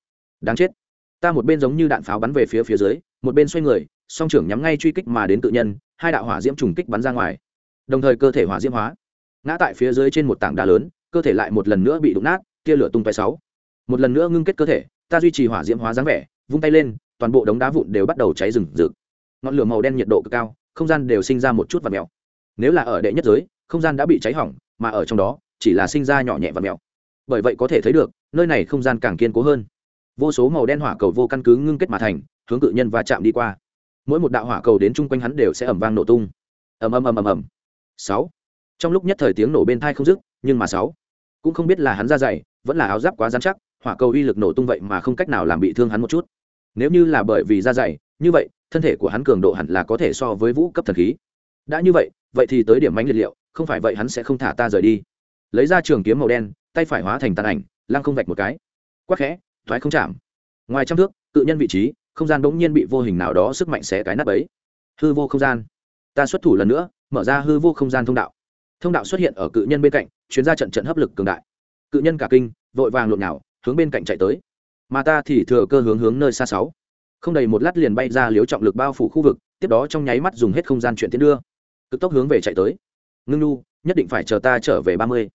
Đáng chết. Ta một bên giống như đạn pháo bắn về phía phía dưới, một bên xoay người, song trưởng nhắm ngay truy kích mà đến tự nhân, hai đạo hỏa diễm trùng kích bắn ra ngoài. Đồng thời cơ thể hỏa diễm hóa. Ngã tại phía dưới trên một tảng đá lớn, cơ thể lại một lần nữa bị đụng nát, tia lửa tung tay sáu. Một lần nữa ngưng kết cơ thể ta duy trì hỏa diễm hóa dáng vẻ, vung tay lên, toàn bộ đống đá vụn đều bắt đầu cháy rừng rực. Ngọn lửa màu đen nhiệt độ cực cao, không gian đều sinh ra một chút và mèo. Nếu là ở đệ nhất giới, không gian đã bị cháy hỏng, mà ở trong đó, chỉ là sinh ra nhỏ nhẹ và mèo. Bởi vậy có thể thấy được, nơi này không gian càng kiên cố hơn. Vô số màu đen hỏa cầu vô căn cứ ngưng kết mà thành, hướng cự nhân va chạm đi qua. Mỗi một đạo hỏa cầu đến chung quanh hắn đều sẽ ẩm vang nổ tung. Ầm ầm ầm ầm ầm. Sáu. Trong lúc nhất thời tiếng nổ bên thai không dứt, nhưng mà sáu. Cũng không biết là hắn ra dày vẫn là áo giáp quá dán chắc, hỏa cầu uy lực nổ tung vậy mà không cách nào làm bị thương hắn một chút. Nếu như là bởi vì da dày, như vậy, thân thể của hắn cường độ hẳn là có thể so với vũ cấp thần khí. Đã như vậy vậy thì tới điểm mánh liệt liệu, không phải vậy hắn sẽ không thả ta rời đi. Lấy ra trường kiếm màu đen, tay phải hóa thành tàn ảnh, lăng không vạch một cái. Quắc khẽ, thoái không chạm. Ngoài trăm thước, tự nhân vị trí, không gian bỗng nhiên bị vô hình nào đó sức mạnh xé cái nắp ấy hư vô không gian. Ta xuất thủ lần nữa, mở ra hư vô không gian thông đạo. Thông đạo xuất hiện ở cự nhân bên cạnh chuyến ra trận trận hấp lực cường đại cự nhân cả kinh, vội vàng lộn nào hướng bên cạnh chạy tới. Mà ta thì thừa cơ hướng hướng nơi xa sáu. Không đầy một lát liền bay ra liếu trọng lực bao phủ khu vực, tiếp đó trong nháy mắt dùng hết không gian chuyện tiến đưa. Cực tốc hướng về chạy tới. Ngưng nu, nhất định phải chờ ta trở về ba mươi.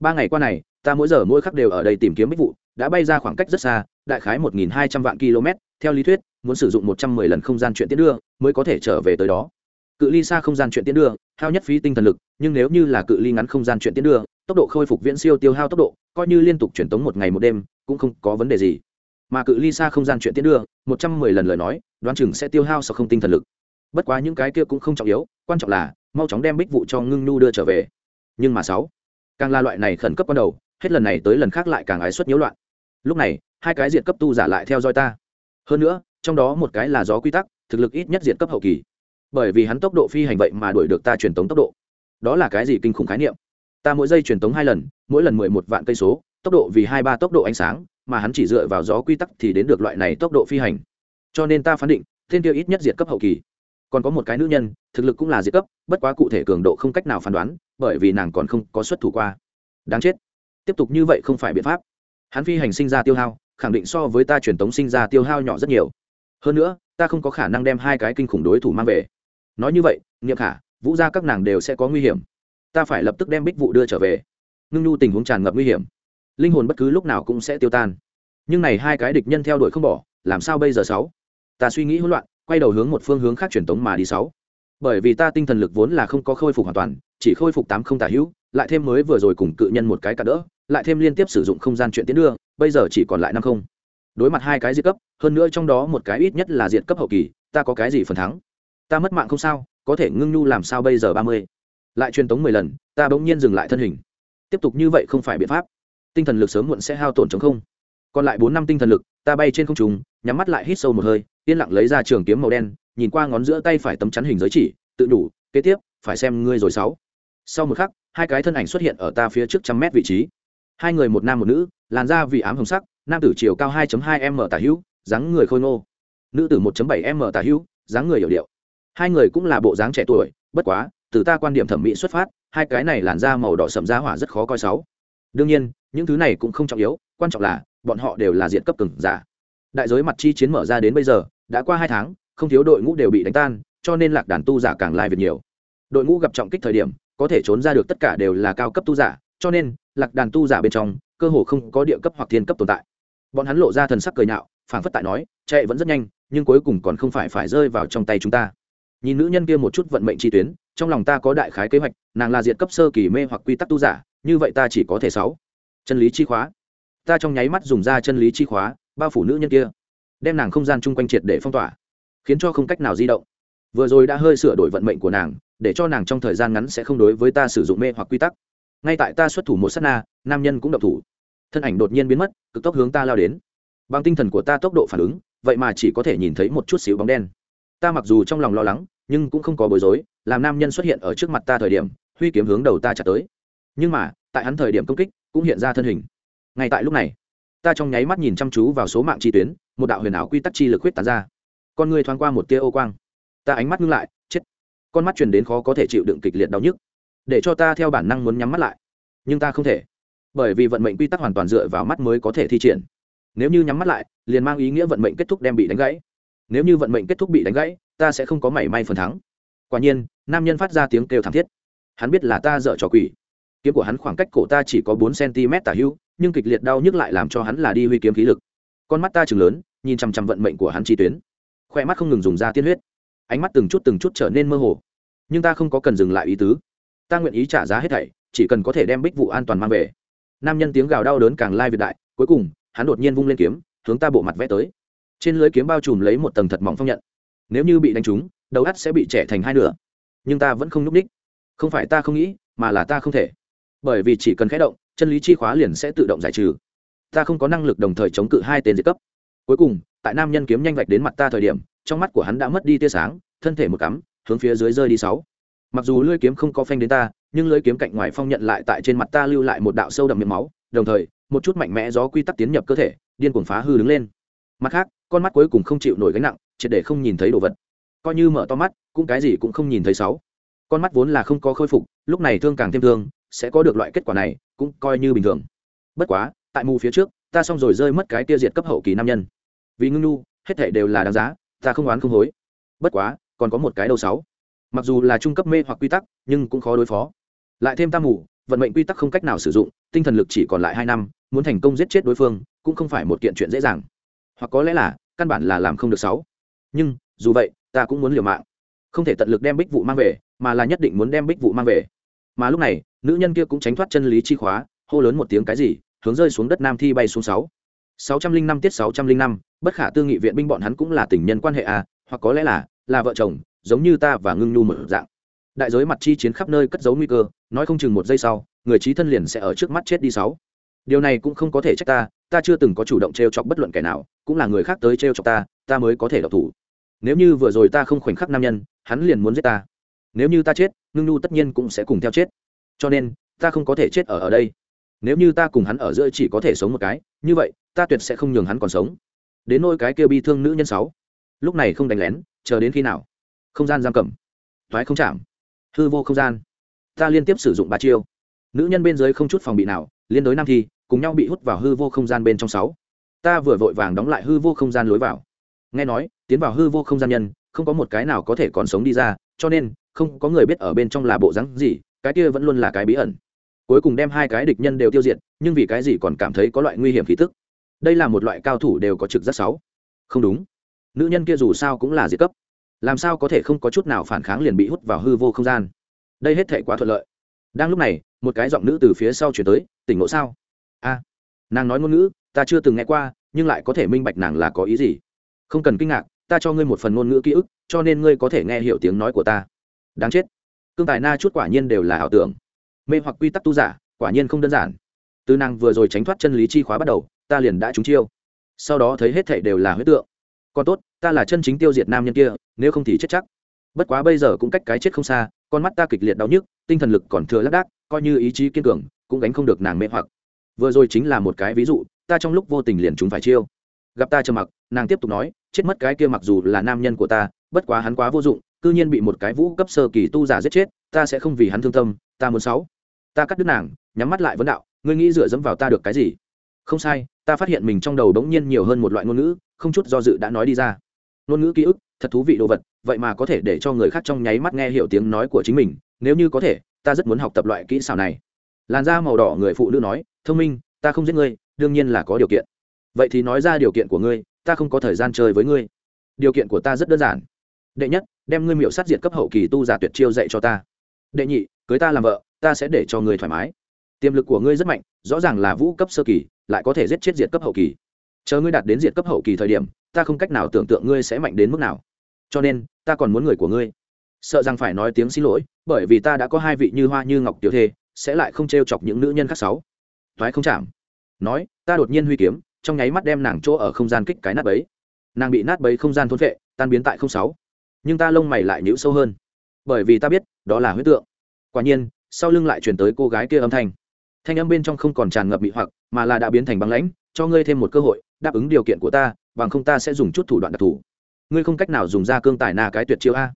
Ba ngày qua này, ta mỗi giờ mỗi khắc đều ở đây tìm kiếm bích vụ, đã bay ra khoảng cách rất xa, đại khái một nghìn hai trăm vạn km theo lý thuyết, muốn sử dụng một trăm mười lần không gian chuyện tiến đưa mới có thể trở về tới đó. Cự ly xa không gian chuyện tiến đưa, hao nhất phí tinh thần lực, nhưng nếu như là cự ly ngắn không gian chuyện tiến đưa, tốc độ khôi phục viễn siêu tiêu hao tốc độ coi như liên tục truyền tống một ngày một đêm, cũng không có vấn đề gì. Mà cự ly xa không gian chuyện tiến đưa, một trăm mười lần lời nói, đoán chừng sẽ tiêu hao sau không tinh thần lực. Bất quá những cái kia cũng không trọng yếu, quan trọng là, mau chóng đem bích vụ cho ngưng nhu đưa trở về. Nhưng mà sáu, càng là loại này khẩn cấp ban đầu, hết lần này tới lần khác lại càng ái xuất nhiễu loạn. Lúc này, hai cái diện cấp tu giả lại theo dõi ta. Hơn nữa, trong đó một cái là gió quy tắc, thực lực ít nhất diện cấp hậu kỳ. Bởi vì hắn tốc độ phi hành vậy mà đuổi được ta truyền tống tốc độ. Đó là cái gì kinh khủng khái niệm? Ta mỗi giây truyền tống hai lần, mỗi lần mười một vạn cây số, tốc độ vì hai ba tốc độ ánh sáng, mà hắn chỉ dựa vào gió quy tắc thì đến được loại này tốc độ phi hành. Cho nên ta phán định, thiên tiêu ít nhất diệt cấp hậu kỳ. Còn có một cái nữ nhân, thực lực cũng là diệt cấp, bất quá cụ thể cường độ không cách nào phán đoán, bởi vì nàng còn không có xuất thủ qua. Đáng chết. Tiếp tục như vậy không phải biện pháp. Hắn phi hành sinh ra tiêu hao, khẳng định so với ta truyền tống sinh ra tiêu hao nhỏ rất nhiều. Hơn nữa, ta không có khả năng đem hai cái kinh khủng đối thủ mang về. Nói như vậy nghiệm khả, vũ gia các nàng đều sẽ có nguy hiểm ta phải lập tức đem bích vụ đưa trở về. Ngưng nhu tình huống tràn ngập nguy hiểm. Linh hồn bất cứ lúc nào cũng sẽ tiêu tan. Nhưng này hai cái địch nhân theo đuổi không bỏ, làm sao bây giờ sáu? Ta suy nghĩ hỗn loạn, quay đầu hướng một phương hướng khác truyền tống mà đi sáu. Bởi vì ta tinh thần lực vốn là không có khôi phục hoàn toàn, chỉ khôi phục tám không tả hữu, lại thêm mới vừa rồi cùng cự nhân một cái cả đỡ, lại thêm liên tiếp sử dụng không gian chuyện tiến đưa, bây giờ chỉ còn lại năm không. Đối mặt hai cái diệt cấp, hơn nữa trong đó một cái ít nhất là diệt cấp hậu kỳ, ta có cái gì phần thắng? Ta mất mạng không sao, có thể ngưng nhu làm sao bây giờ ba mươi? Lại truyền tống mười lần, ta bỗng nhiên dừng lại thân hình. Tiếp tục như vậy không phải biện pháp. Tinh thần lực sớm muộn sẽ hao tổn chống không. Còn lại bốn năm tinh thần lực, ta bay trên không trùng nhắm mắt lại hít sâu một hơi, yên lặng lấy ra trường kiếm màu đen, nhìn qua ngón giữa tay phải tấm chắn hình giới chỉ, tự đủ, kế tiếp, phải xem ngươi rồi sáu. Sau một khắc, hai cái thân ảnh xuất hiện ở ta phía trước trăm mét vị trí. Hai người một nam một nữ, làn da vì ám hồng sắc, nam tử chiều cao 2.2 m tả hữu, dáng người khôi ngô. Nữ tử 1.7 m tả hữu, dáng người hiểu điệu. Hai người cũng là bộ dáng trẻ tuổi, bất quá từ ta quan điểm thẩm mỹ xuất phát, hai cái này làn da màu đỏ sậm da hỏa rất khó coi sáu. Đương nhiên, những thứ này cũng không trọng yếu, quan trọng là, bọn họ đều là diện cấp cường giả. Đại giới mặt chi chiến mở ra đến bây giờ, đã qua hai tháng, không thiếu đội ngũ đều bị đánh tan, cho nên lạc đàn tu giả càng lai việc nhiều. Đội ngũ gặp trọng kích thời điểm, có thể trốn ra được tất cả đều là cao cấp tu giả, cho nên, lạc đàn tu giả bên trong, cơ hồ không có địa cấp hoặc thiên cấp tồn tại. Bọn hắn lộ ra thần sắc cười nhạo, phảng phất tại nói, chạy vẫn rất nhanh, nhưng cuối cùng còn không phải phải rơi vào trong tay chúng ta. Nhìn nữ nhân kia một chút vận mệnh chi tuyến trong lòng ta có đại khái kế hoạch, nàng là diện cấp sơ kỳ mê hoặc quy tắc tu giả, như vậy ta chỉ có thể sáu. Chân lý chi khóa. Ta trong nháy mắt dùng ra chân lý chi khóa, bao phủ nữ nhân kia, đem nàng không gian chung quanh triệt để phong tỏa, khiến cho không cách nào di động. Vừa rồi đã hơi sửa đổi vận mệnh của nàng, để cho nàng trong thời gian ngắn sẽ không đối với ta sử dụng mê hoặc quy tắc. Ngay tại ta xuất thủ một s á t na, nam nhân cũng độc thủ. Thân ảnh đột nhiên biến mất, cực tốc hướng ta lao đến. Bằng tinh thần của ta tốc độ phản ứng, vậy mà chỉ có thể nhìn thấy một chút xíu bóng đen. Ta mặc dù trong lòng lo lắng nhưng cũng không có bối rối, làm nam nhân xuất hiện ở trước mặt ta thời điểm, huy kiếm hướng đầu ta trả tới. Nhưng mà, tại hắn thời điểm công kích, cũng hiện ra thân hình. Ngay tại lúc này, ta trong nháy mắt nhìn chăm chú vào số mạng chi tuyến, một đạo huyền ảo quy tắc chi lực huyết tán ra. Con người thoáng qua một tia ô quang. Ta ánh mắt ngưng lại, chết. Con mắt truyền đến khó có thể chịu đựng kịch liệt đau nhức. Để cho ta theo bản năng muốn nhắm mắt lại, nhưng ta không thể. Bởi vì vận mệnh quy tắc hoàn toàn dựa vào mắt mới có thể thi triển. Nếu như nhắm mắt lại, liền mang ý nghĩa vận mệnh kết thúc đem bị đánh gãy. Nếu như vận mệnh kết thúc bị đánh gãy ta sẽ không có mảy may phần thắng. Quả nhiên, nam nhân phát ra tiếng kêu thảm thiết. Hắn biết là ta dở trò quỷ. Kiếm của hắn khoảng cách cổ ta chỉ có bốn cm tả hữu, nhưng kịch liệt đau nhức lại làm cho hắn là đi huy kiếm khí lực. Con mắt ta chừng lớn, nhìn chằm chằm vận mệnh của hắn chi tuyến. Khoe mắt không ngừng dùng ra tiên huyết. Ánh mắt từng chút từng chút trở nên mơ hồ. Nhưng ta không có cần dừng lại ý tứ. Ta nguyện ý trả giá hết thảy, chỉ cần có thể đem bích vụ an toàn mang về. Nam nhân tiếng gào đau đớn càng lai việt đại, cuối cùng, hắn đột nhiên vung lên kiếm, hướng ta bộ mặt vẽ tới. Trên lưới kiếm bao trùm lấy một tầng thật mỏng phong nhận nếu như bị đánh trúng, đầu ắt sẽ bị trẻ thành hai nửa. Nhưng ta vẫn không nhúc ních. Không phải ta không nghĩ, mà là ta không thể. Bởi vì chỉ cần khẽ động, chân lý chi khóa liền sẽ tự động giải trừ. Ta không có năng lực đồng thời chống cự hai tên diệt cấp. Cuối cùng, tại nam nhân kiếm nhanh vạch đến mặt ta thời điểm, trong mắt của hắn đã mất đi tia sáng, thân thể một cắm, hướng phía dưới rơi đi sáu. Mặc dù lưỡi kiếm không có phanh đến ta, nhưng lưỡi kiếm cạnh ngoài phong nhận lại tại trên mặt ta lưu lại một đạo sâu đậm miệng máu, đồng thời, một chút mạnh mẽ gió quy tắc tiến nhập cơ thể, điên cuồng phá hư đứng lên. Mặt khác con mắt cuối cùng không chịu nổi gánh nặng, triệt để không nhìn thấy đồ vật. Coi như mở to mắt, cũng cái gì cũng không nhìn thấy sáu. Con mắt vốn là không có khôi phục, lúc này thương càng thêm thương, sẽ có được loại kết quả này, cũng coi như bình thường. Bất quá, tại mù phía trước, ta xong rồi rơi mất cái tia diệt cấp hậu kỳ nam nhân. Vì ngưng nu hết thể đều là đáng giá, ta không oán không hối. Bất quá, còn có một cái đầu sáu. Mặc dù là trung cấp mê hoặc quy tắc, nhưng cũng khó đối phó. Lại thêm ta mù, vận mệnh quy tắc không cách nào sử dụng, tinh thần lực chỉ còn lại hai năm, muốn thành công giết chết đối phương, cũng không phải một kiện chuyện dễ dàng hoặc có lẽ là, căn bản là làm không được sáu. Nhưng, dù vậy, ta cũng muốn liều mạng. Không thể tận lực đem bích vụ mang về, mà là nhất định muốn đem bích vụ mang về. Mà lúc này, nữ nhân kia cũng tránh thoát chân lý chi khóa, hô lớn một tiếng cái gì, hướng rơi xuống đất nam thi bay xuống sáu. sáu trăm linh năm tiết sáu trăm linh năm, bất khả tư nghị viện binh bọn hắn cũng là tình nhân quan hệ à hoặc có lẽ là là vợ chồng, giống như ta và ngưng nhu mở dạng. Đại giới mặt chi chiến khắp nơi cất giấu nguy cơ, nói không chừng một giây sau, người trí thân liền sẽ ở trước mắt chết đi sáu. Điều này cũng không có thể trách ta ta chưa từng có chủ động t r e o chọc bất luận kẻ nào, cũng là người khác tới t r e o chọc ta ta mới có thể độc thủ. Nếu như vừa rồi ta không khoảnh khắc nam nhân, hắn liền muốn giết ta. Nếu như ta chết, ngưng nhu tất nhiên cũng sẽ cùng theo chết. Cho nên, ta không có thể chết ở ở đây. Nếu như ta cùng hắn ở giữa chỉ có thể sống một cái, như vậy, ta tuyệt sẽ không nhường hắn còn sống. Đến nôi cái kia bi thương nữ nhân sáu. Lúc này không đánh lén, chờ đến khi nào? Không gian giam cầm. Thoái không chạm. Hư vô không gian. Ta liên tiếp sử dụng ba chiêu. Nữ nhân bên dưới không chút phòng bị nào, liên đối nam thi cùng nhau bị hút vào hư vô không gian bên trong sáu. Ta vừa vội vàng đóng lại hư vô không gian lối vào. Nghe nói, tiến vào hư vô không gian nhân, không có một cái nào có thể còn sống đi ra, cho nên, không có người biết ở bên trong là bộ rắn gì, cái kia vẫn luôn là cái bí ẩn. Cuối cùng đem hai cái địch nhân đều tiêu diệt, nhưng vì cái gì còn cảm thấy có loại nguy hiểm khí tức? Đây là một loại cao thủ đều có trực giác sáu. Không đúng. Nữ nhân kia dù sao cũng là diệt cấp. Làm sao có thể không có chút nào phản kháng liền bị hút vào hư vô không gian? Đây hết thể quá thuận lợi. Đang lúc này, một cái giọng nữ từ phía sau chuyển tới, tỉnh ngộ sao? A, nàng nói ngôn ngữ, ta chưa từng nghe qua, nhưng lại có thể minh bạch nàng là có ý gì. Không cần kinh ngạc, ta cho ngươi một phần ngôn ngữ ký ức, cho nên ngươi có thể nghe hiểu tiếng nói của ta. Đáng chết. Cương tài na chút quả nhiên đều là ảo tưởng. Mê hoặc quy tắc tu giả, quả nhiên không đơn giản. Từ nàng vừa rồi tránh thoát chân lý chi khóa bắt đầu, ta liền đã trúng chiêu. Sau đó thấy hết thảy đều là huyết tượng. Còn tốt, ta là chân chính tiêu diệt nam nhân kia, nếu không thì chết chắc. Bất quá bây giờ cũng cách cái chết không xa, con mắt ta kịch liệt đau nhức, tinh thần lực còn thừa lác đác, coi như ý chí kiên cường, cũng gánh không được nàng mê hoặc vừa rồi chính là một cái ví dụ, ta trong lúc vô tình liền chúng phải chiêu. Gặp ta trầm mặc, nàng tiếp tục nói, chết mất cái kia mặc dù là nam nhân của ta, bất quá hắn quá vô dụng, cư nhiên bị một cái vũ cấp sơ kỳ tu giả giết chết, ta sẽ không vì hắn thương tâm, ta muốn sáu. Ta cắt đứt nàng, nhắm mắt lại vấn đạo, ngươi nghĩ dựa dẫm vào ta được cái gì? Không sai, ta phát hiện mình trong đầu đống nhiên nhiều hơn một loại ngôn ngữ, không chút do dự đã nói đi ra. Ngôn ngữ ký ức, thật thú vị đồ vật, vậy mà có thể để cho người khác trong nháy mắt nghe hiểu tiếng nói của chính mình, nếu như có thể, ta rất muốn học tập loại kỹ xảo này làn da màu đỏ người phụ nữ nói, thông minh, ta không giết ngươi, đương nhiên là có điều kiện. Vậy thì nói ra điều kiện của ngươi, ta không có thời gian chơi với ngươi. Điều kiện của ta rất đơn giản. Đệ nhất, đem ngươi miệu sát diệt cấp hậu kỳ tu giả tuyệt chiêu dạy cho ta. Đệ nhị, cưới ta làm vợ, ta sẽ để cho ngươi thoải mái. Tiềm lực của ngươi rất mạnh, rõ ràng là vũ cấp sơ kỳ, lại có thể giết chết diệt cấp hậu kỳ. Chờ ngươi đạt đến diệt cấp hậu kỳ thời điểm, ta không cách nào tưởng tượng ngươi sẽ mạnh đến mức nào. Cho nên, ta còn muốn người của ngươi. Sợ rằng phải nói tiếng xin lỗi, bởi vì ta đã có hai vị như hoa như ngọc tiểu thê sẽ lại không t r e o chọc những nữ nhân khác sáu. Thoái không chạm. Nói, ta đột nhiên huy kiếm, trong nháy mắt đem nàng chỗ ở không gian kích cái nát bấy. Nàng bị nát bấy không gian thôn vệ tan biến tại không sáu. Nhưng ta lông mày lại nhíu sâu hơn. Bởi vì ta biết, đó là huyết tượng. Quả nhiên, sau lưng lại chuyển tới cô gái kia âm thanh. Thanh âm bên trong không còn tràn ngập bị hoặc, mà là đã biến thành băng lãnh, cho ngươi thêm một cơ hội, đáp ứng điều kiện của ta, bằng không ta sẽ dùng chút thủ đoạn đặc thù. Ngươi không cách nào dùng ra cương tài na cái tuyệt chiêu a.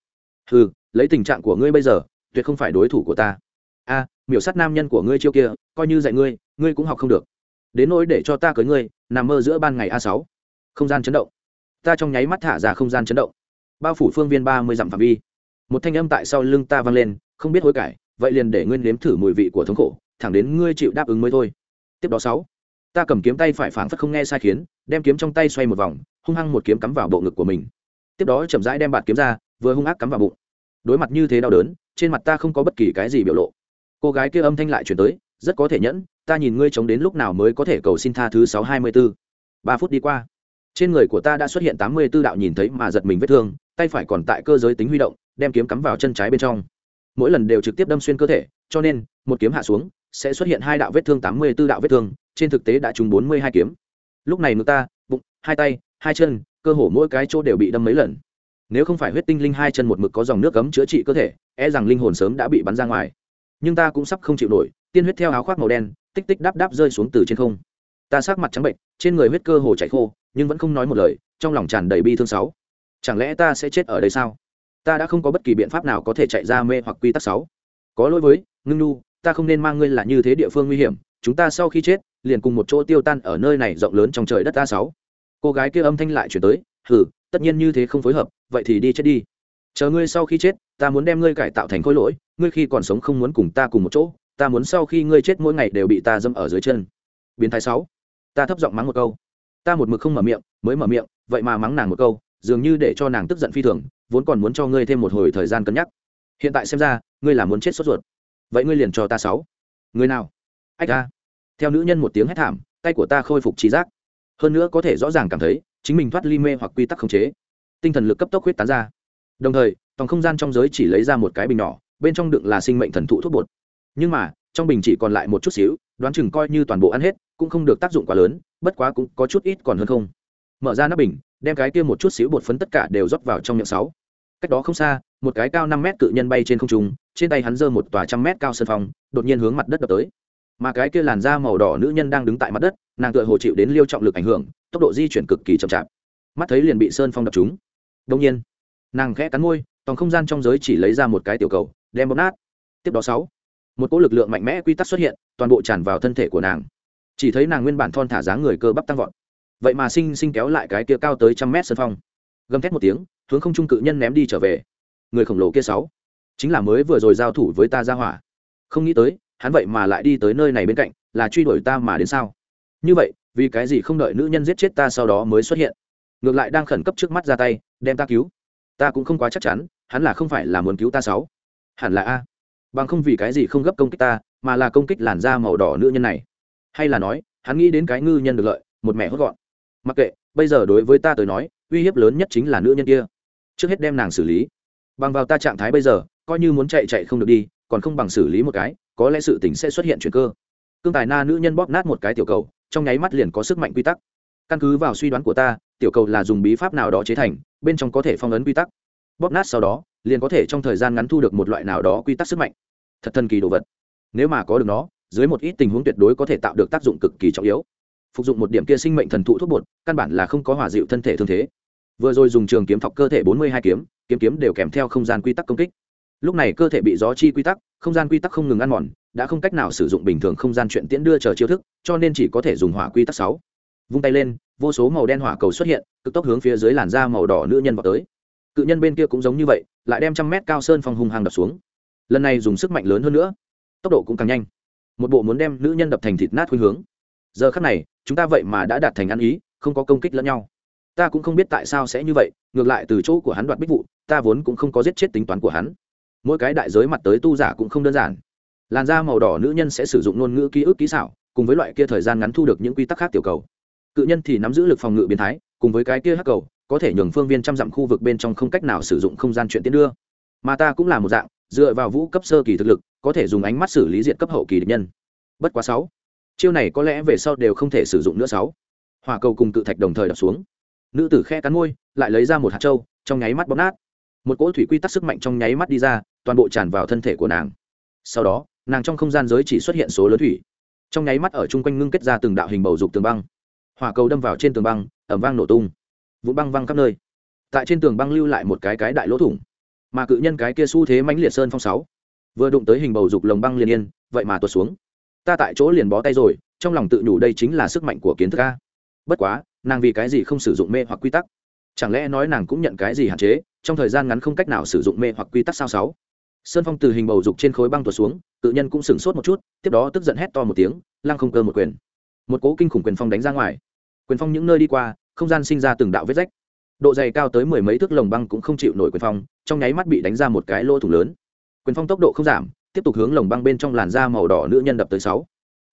Ừ lấy tình trạng của ngươi bây giờ, tuyệt không phải đối thủ của ta. A miểu sát nam nhân của ngươi chiêu kia, coi như dạy ngươi ngươi cũng học không được. Đến nỗi để cho ta cưới ngươi, nằm mơ giữa ban ngày a sáu. Không gian chấn động. Ta trong nháy mắt thả ra không gian chấn động. Bao phủ phương viên ba mươi dặm phạm vi. Một thanh âm tại sau lưng ta vang lên, không biết hối cải, vậy liền để ngươi nếm thử mùi vị của thống khổ, thẳng đến ngươi chịu đáp ứng mới thôi. Tiếp đó sáu. Ta cầm kiếm tay phải phảng phất không nghe sai khiến, đem kiếm trong tay xoay một vòng, hung hăng một kiếm cắm vào bộ ngực của mình. Tiếp đó chậm rãi đem bạt kiếm ra, vừa hung ác cắm vào bụng. Đối mặt như thế đau đớn, trên mặt ta không có bất kỳ cái gì biểu lộ cô gái kia âm thanh lại chuyển tới, rất có thể nhẫn, ta nhìn ngươi chống đến lúc nào mới có thể cầu xin tha thứ sáu hai mươi bốn ba phút đi qua, trên người của ta đã xuất hiện tám mươi b ố đạo nhìn thấy mà giật mình vết thương, tay phải còn tại cơ giới tính huy động, đem kiếm cắm vào chân trái bên trong. Mỗi lần đều trực tiếp đâm xuyên cơ thể, cho nên, một kiếm hạ xuống, sẽ xuất hiện hai đạo vết thương, tám mươi b ố đạo vết thương, trên thực tế đã trúng bốn mươi hai kiếm. Lúc này ngực ta, bụng, hai tay, hai chân, cơ hồ mỗi cái chỗ đều bị đâm mấy lần. Nếu không phải huyết tinh linh hai chân một mực có dòng nước cấm chữa trị cơ thể e rằng linh hồn sớm đã bị bắn ra ngoài nhưng ta cũng sắp không chịu nổi, tiên huyết theo áo khoác màu đen, tích tích đáp đáp rơi xuống từ trên không. Ta sắc mặt trắng bệnh, trên người huyết cơ hồ chảy khô, nhưng vẫn không nói một lời, trong lòng tràn đầy bi thương sáu. Chẳng lẽ ta sẽ chết ở đây sao? Ta đã không có bất kỳ biện pháp nào có thể chạy ra mê hoặc quy tắc sáu. Có lỗi với, ngưng nu ta không nên mang ngươi là như thế địa phương nguy hiểm, chúng ta sau khi chết, liền cùng một chỗ tiêu tan ở nơi này rộng lớn trong trời đất ta sáu. Cô gái kia âm thanh lại chuyển tới, hừ, tất nhiên như thế không phối hợp, vậy thì đi chết đi. Chờ ngươi sau khi chết, ta muốn đem ngươi cải tạo thành khối lỗi ngươi khi còn sống không muốn cùng ta cùng một chỗ, ta muốn sau khi ngươi chết mỗi ngày đều bị ta dâm ở dưới chân. Biến thái sáu, ta thấp giọng mắng một câu. Ta một mực không mở miệng, mới mở miệng, vậy mà mắng nàng một câu, dường như để cho nàng tức giận phi thường, vốn còn muốn cho ngươi thêm một hồi thời gian cân nhắc. Hiện tại xem ra, ngươi là muốn chết sốt ruột. Vậy ngươi liền cho ta sáu. Người nào? Ách ta theo nữ nhân một tiếng hét thảm, tay của ta khôi phục trí giác. Hơn nữa có thể rõ ràng cảm thấy, chính mình thoát ly mê hoặc quy tắc khống chế. Tinh thần lực cấp tốc huyết tán ra. Đồng thời, tòng không gian trong giới chỉ lấy ra một cái bình nhỏ bên trong đựng là sinh mệnh thần thụ thuốc bột. Nhưng mà, trong bình chỉ còn lại một chút xíu, đoán chừng coi như toàn bộ ăn hết, cũng không được tác dụng quá lớn, bất quá cũng có chút ít còn hơn không. Mở ra nắp bình, đem cái kia một chút xíu bột phấn tất cả đều rót vào trong miệng sáu. Cách đó không xa, một cái cao năm mét cự nhân bay trên không trung, trên tay hắn giơ một tòa trăm mét cao sân phòng, đột nhiên hướng mặt đất đập tới. Mà cái kia làn da màu đỏ nữ nhân đang đứng tại mặt đất, nàng tựa hồ chịu đến liêu trọng lực ảnh hưởng, tốc độ di chuyển cực kỳ chậm chạp. Mắt thấy liền bị sơn phong đập trúng. Đông nhiên, nàng khẽ cắn môi toàn không gian trong giới chỉ lấy ra một cái tiểu cầu đem bóp nát. Tiếp đó sáu, một cỗ lực lượng mạnh mẽ quy tắc xuất hiện, toàn bộ tràn vào thân thể của nàng. Chỉ thấy nàng nguyên bản thon thả dáng người cơ bắp tăng vọt. Vậy mà sinh sinh kéo lại cái kia cao tới trăm mét sân phong. Gầm thét một tiếng, hướng không trung cự nhân ném đi trở về. Người khổng lồ kia sáu, chính là mới vừa rồi giao thủ với ta ra hỏa. Không nghĩ tới, hắn vậy mà lại đi tới nơi này bên cạnh, là truy đuổi ta mà đến sao? Như vậy, vì cái gì không đợi nữ nhân giết chết ta sau đó mới xuất hiện? Ngược lại đang khẩn cấp trước mắt ra tay, đem ta cứu. Ta cũng không quá chắc chắn, hắn là không phải là muốn cứu ta sáu hẳn là a. Bằng không vì cái gì không gấp công kích ta, mà là công kích làn da màu đỏ nữ nhân này. Hay là nói, hắn nghĩ đến cái ngư nhân được lợi, một mẹ hốt gọn. Mặc kệ, bây giờ đối với ta tới nói, uy hiếp lớn nhất chính là nữ nhân kia. Trước hết đem nàng xử lý. Bằng vào ta trạng thái bây giờ, coi như muốn chạy chạy không được đi, còn không bằng xử lý một cái, có lẽ sự tình sẽ xuất hiện chuyện cơ. Cương tài na nữ nhân bóp nát một cái tiểu cầu, trong nháy mắt liền có sức mạnh quy tắc. Căn cứ vào suy đoán của ta, tiểu cầu là dùng bí pháp nào đó chế thành, bên trong có thể phong ấn quy tắc. Bóp nát sau đó liền có thể trong thời gian ngắn thu được một loại nào đó quy tắc sức mạnh. Thật thần kỳ đồ vật. Nếu mà có được nó, dưới một ít tình huống tuyệt đối có thể tạo được tác dụng cực kỳ trọng yếu. Phục dụng một điểm kia sinh mệnh thần thụ thuốc bột, căn bản là không có hòa dịu thân thể thương thế. Vừa rồi dùng trường kiếm thọc cơ thể bốn mươi hai kiếm kiếm kiếm đều kèm theo không gian quy tắc công kích. Lúc này cơ thể bị gió chi quy tắc, không gian quy tắc không ngừng ăn mòn, đã không cách nào sử dụng bình thường không gian chuyện tiễn đưa chờ chiêu thức, cho nên chỉ có thể dùng hỏa quy tắc sáu. Vung tay lên, vô số màu đen hỏa cầu xuất hiện, cực tốc hướng phía dưới làn da màu đỏ nữ nhân vào tới cự nhân bên kia cũng giống như vậy, lại đem trăm mét cao sơn phong hung hàng đập xuống. Lần này dùng sức mạnh lớn hơn nữa, tốc độ cũng càng nhanh. Một bộ muốn đem nữ nhân đập thành thịt nát khuynh hướng. Giờ khắc này, chúng ta vậy mà đã đạt thành ăn ý, không có công kích lẫn nhau. Ta cũng không biết tại sao sẽ như vậy, ngược lại từ chỗ của hắn đoạt bích vụ, ta vốn cũng không có giết chết tính toán của hắn. Mỗi cái đại giới mặt tới tu giả cũng không đơn giản. Làn da màu đỏ nữ nhân sẽ sử dụng ngôn ngữ ký ức kỹ xảo, cùng với loại kia thời gian ngắn thu được những quy tắc khác tiểu cầu. Cự nhân thì nắm giữ lực phòng ngự biến thái, cùng với cái kia hắc cầu có thể nhường phương viên trăm dặm khu vực bên trong không cách nào sử dụng không gian chuyện tiến đưa. Mà ta cũng là một dạng, dựa vào vũ cấp sơ kỳ thực lực, có thể dùng ánh mắt xử lý diện cấp hậu kỳ địch nhân. Bất quá sáu. Chiêu này có lẽ về sau đều không thể sử dụng nữa sáu. Hỏa cầu cùng cự thạch đồng thời đập xuống. Nữ tử khe cắn môi, lại lấy ra một hạt trâu trong nháy mắt bóp nát. Một cỗ thủy quy tắc sức mạnh trong nháy mắt đi ra, toàn bộ tràn vào thân thể của nàng. Sau đó, nàng trong không gian giới chỉ xuất hiện số lớn thủy. Trong nháy mắt ở chung quanh ngưng kết ra từng đạo hình bầu dục tường băng. Hỏa cầu đâm vào trên tường băng ẩm vang nổ tung vụ băng văng khắp nơi. Tại trên tường băng lưu lại một cái cái đại lỗ thủng, mà cự nhân cái kia xu thế mãnh liệt sơn phong sáu, vừa đụng tới hình bầu dục lồng băng liền yên, vậy mà tuột xuống. Ta tại chỗ liền bó tay rồi, trong lòng tự nhủ đây chính là sức mạnh của kiến thức a. Bất quá, nàng vì cái gì không sử dụng mê hoặc quy tắc? Chẳng lẽ nói nàng cũng nhận cái gì hạn chế, trong thời gian ngắn không cách nào sử dụng mê hoặc quy tắc sao sáu? Sơn phong từ hình bầu dục trên khối băng tuột xuống, cự nhân cũng sửng sốt một chút, tiếp đó tức giận hét to một tiếng, lăng không cơ một quyền. Một cố kinh khủng quyền phong đánh ra ngoài. Quyền phong những nơi đi qua không gian sinh ra từng đạo vết rách. Độ dày cao tới mười mấy thước lồng băng cũng không chịu nổi quyền phong, trong nháy mắt bị đánh ra một cái lỗ thủng lớn. Quyền phong tốc độ không giảm, tiếp tục hướng lồng băng bên trong làn da màu đỏ nữ nhân đập tới sáu.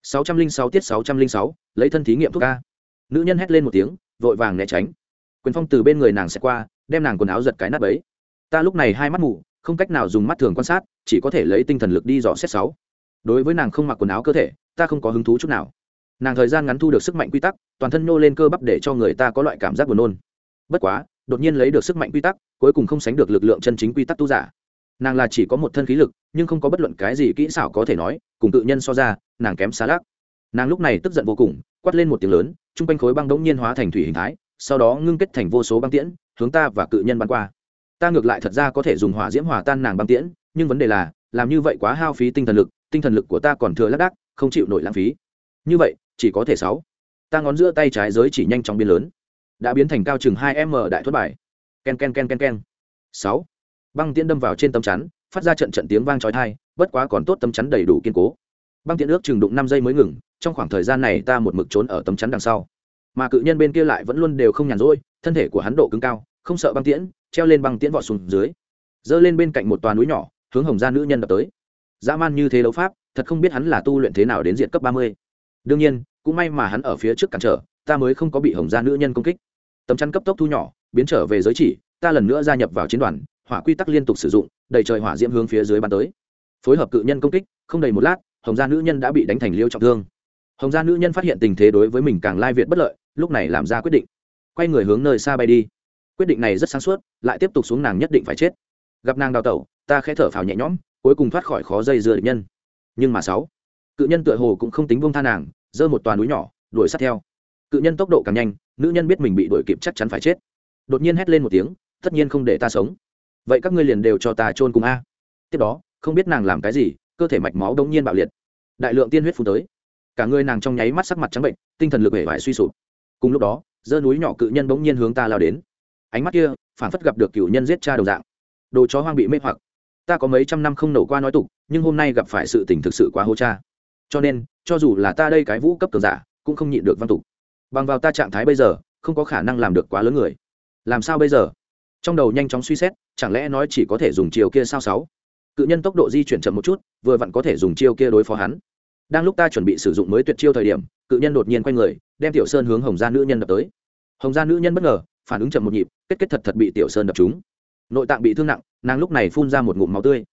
Sáu trăm linh sáu tiết sáu trăm linh sáu, lấy thân thí nghiệm thuốc ca nữ nhân hét lên một tiếng, vội vàng né tránh. Quyền phong từ bên người nàng sẽ qua, đem nàng quần áo giật cái nát ấy ta lúc này hai mắt mù, không cách nào dùng mắt thường quan sát, chỉ có thể lấy tinh thần lực đi dò xét sáu. Đối với nàng không mặc quần áo cơ thể, ta không có hứng thú chút nào nàng thời gian ngắn thu được sức mạnh quy tắc, toàn thân nô lên cơ bắp để cho người ta có loại cảm giác buồn nôn. Bất quá, đột nhiên lấy được sức mạnh quy tắc, cuối cùng không sánh được lực lượng chân chính quy tắc tu giả. Nàng là chỉ có một thân khí lực, nhưng không có bất luận cái gì kỹ xảo có thể nói, cùng tự nhân so ra, nàng kém xa lác nàng lúc này tức giận vô cùng, quát lên một tiếng lớn, chung quanh khối băng đống nhiên hóa thành thủy hình thái, sau đó ngưng kết thành vô số băng tiễn, hướng ta và cự nhân bắn qua. Ta ngược lại thật ra có thể dùng hỏa diễm hòa tan nàng băng tiễn, nhưng vấn đề là, làm như vậy quá hao phí tinh thần lực, tinh thần lực của ta còn thừa lác đác, không chịu nổi lãng phí. Như vậy chỉ có thể sáu. Ta ngón giữa tay trái giới chỉ nhanh chóng biến lớn. Đã biến thành cao chừng hai m đại thất bài. Ken ken ken ken ken. Sáu. Băng tiễn đâm vào trên tấm chắn, phát ra trận trận tiếng vang trói thai bất quá còn tốt tấm chắn đầy đủ kiên cố. Băng tiễn ước chừng đụng năm giây mới ngừng, trong khoảng thời gian này ta một mực trốn ở tấm chắn đằng sau. Mà cự nhân bên kia lại vẫn luôn đều không nhàn rỗi, thân thể của hắn độ cứng cao, không sợ băng tiễn, treo lên băng tiễn vọt xuống dưới. Giơ lên bên cạnh một toàn núi nhỏ, hướng hồng gia nữ nhân đập tới. Dã man như thế đấu pháp, thật không biết hắn là tu luyện thế nào đến diện cấp ba mươi đương nhiên, cũng may mà hắn ở phía trước cản trở, ta mới không có bị hồng gia nữ nhân công kích. Tấm chắn cấp tốc thu nhỏ, biến trở về giới chỉ, ta lần nữa gia nhập vào chiến đoàn, hỏa quy tắc liên tục sử dụng, đầy trời hỏa diễm hướng phía dưới bắn tới. Phối hợp cự nhân công kích, không đầy một lát, hồng gia nữ nhân đã bị đánh thành liêu trọng thương. Hồng gia nữ nhân phát hiện tình thế đối với mình càng lai việt bất lợi, lúc này làm ra quyết định. Quay người hướng nơi xa bay đi. Quyết định này rất sáng suốt, lại tiếp tục xuống nàng nhất định phải chết. Gặp nàng đào tẩu, ta khẽ thở phào nhẹ nhõm, cuối cùng thoát khỏi khó dây dưa địch nhân. Nhưng mà sáu cự nhân tựa hồ cũng không tính buông tha nàng, giơ một toàn núi nhỏ, đuổi sát theo. Cự nhân tốc độ càng nhanh, nữ nhân biết mình bị đuổi kịp chắc chắn phải chết. Đột nhiên hét lên một tiếng, tất nhiên không để ta sống. Vậy các ngươi liền đều cho ta trôn cùng a. Tiếp đó, không biết nàng làm cái gì, cơ thể mạch máu đống nhiên bạo liệt. Đại lượng tiên huyết phun tới. Cả người nàng trong nháy mắt sắc mặt trắng bệnh, tinh thần lực hể vải suy sụp. Cùng lúc đó dơ núi nhỏ cự nhân bỗng nhiên hướng ta lao đến. Ánh mắt kia phản phất gặp được cựu nhân giết cha đồng dạng. Đồ chó hoang bị mê hoặc. Ta có mấy trăm năm không nổ qua nói tục, nhưng hôm nay gặp phải sự tình thực sự quá hô cha cho nên, cho dù là ta đây cái vũ cấp cường giả, cũng không nhịn được văn tục. Bằng vào ta trạng thái bây giờ, không có khả năng làm được quá lớn người. Làm sao bây giờ? Trong đầu nhanh chóng suy xét, chẳng lẽ nói chỉ có thể dùng chiều kia sao sáu? Cự nhân tốc độ di chuyển chậm một chút, vừa vặn có thể dùng chiêu kia đối phó hắn. Đang lúc ta chuẩn bị sử dụng mới tuyệt chiêu thời điểm, cự nhân đột nhiên quay người, đem tiểu sơn hướng hồng gia nữ nhân đập tới. Hồng gia nữ nhân bất ngờ, phản ứng chậm một nhịp, kết kết thật thật bị tiểu sơn đập trúng. Nội tạng bị thương nặng, nàng lúc này phun ra một ngụm máu tươi.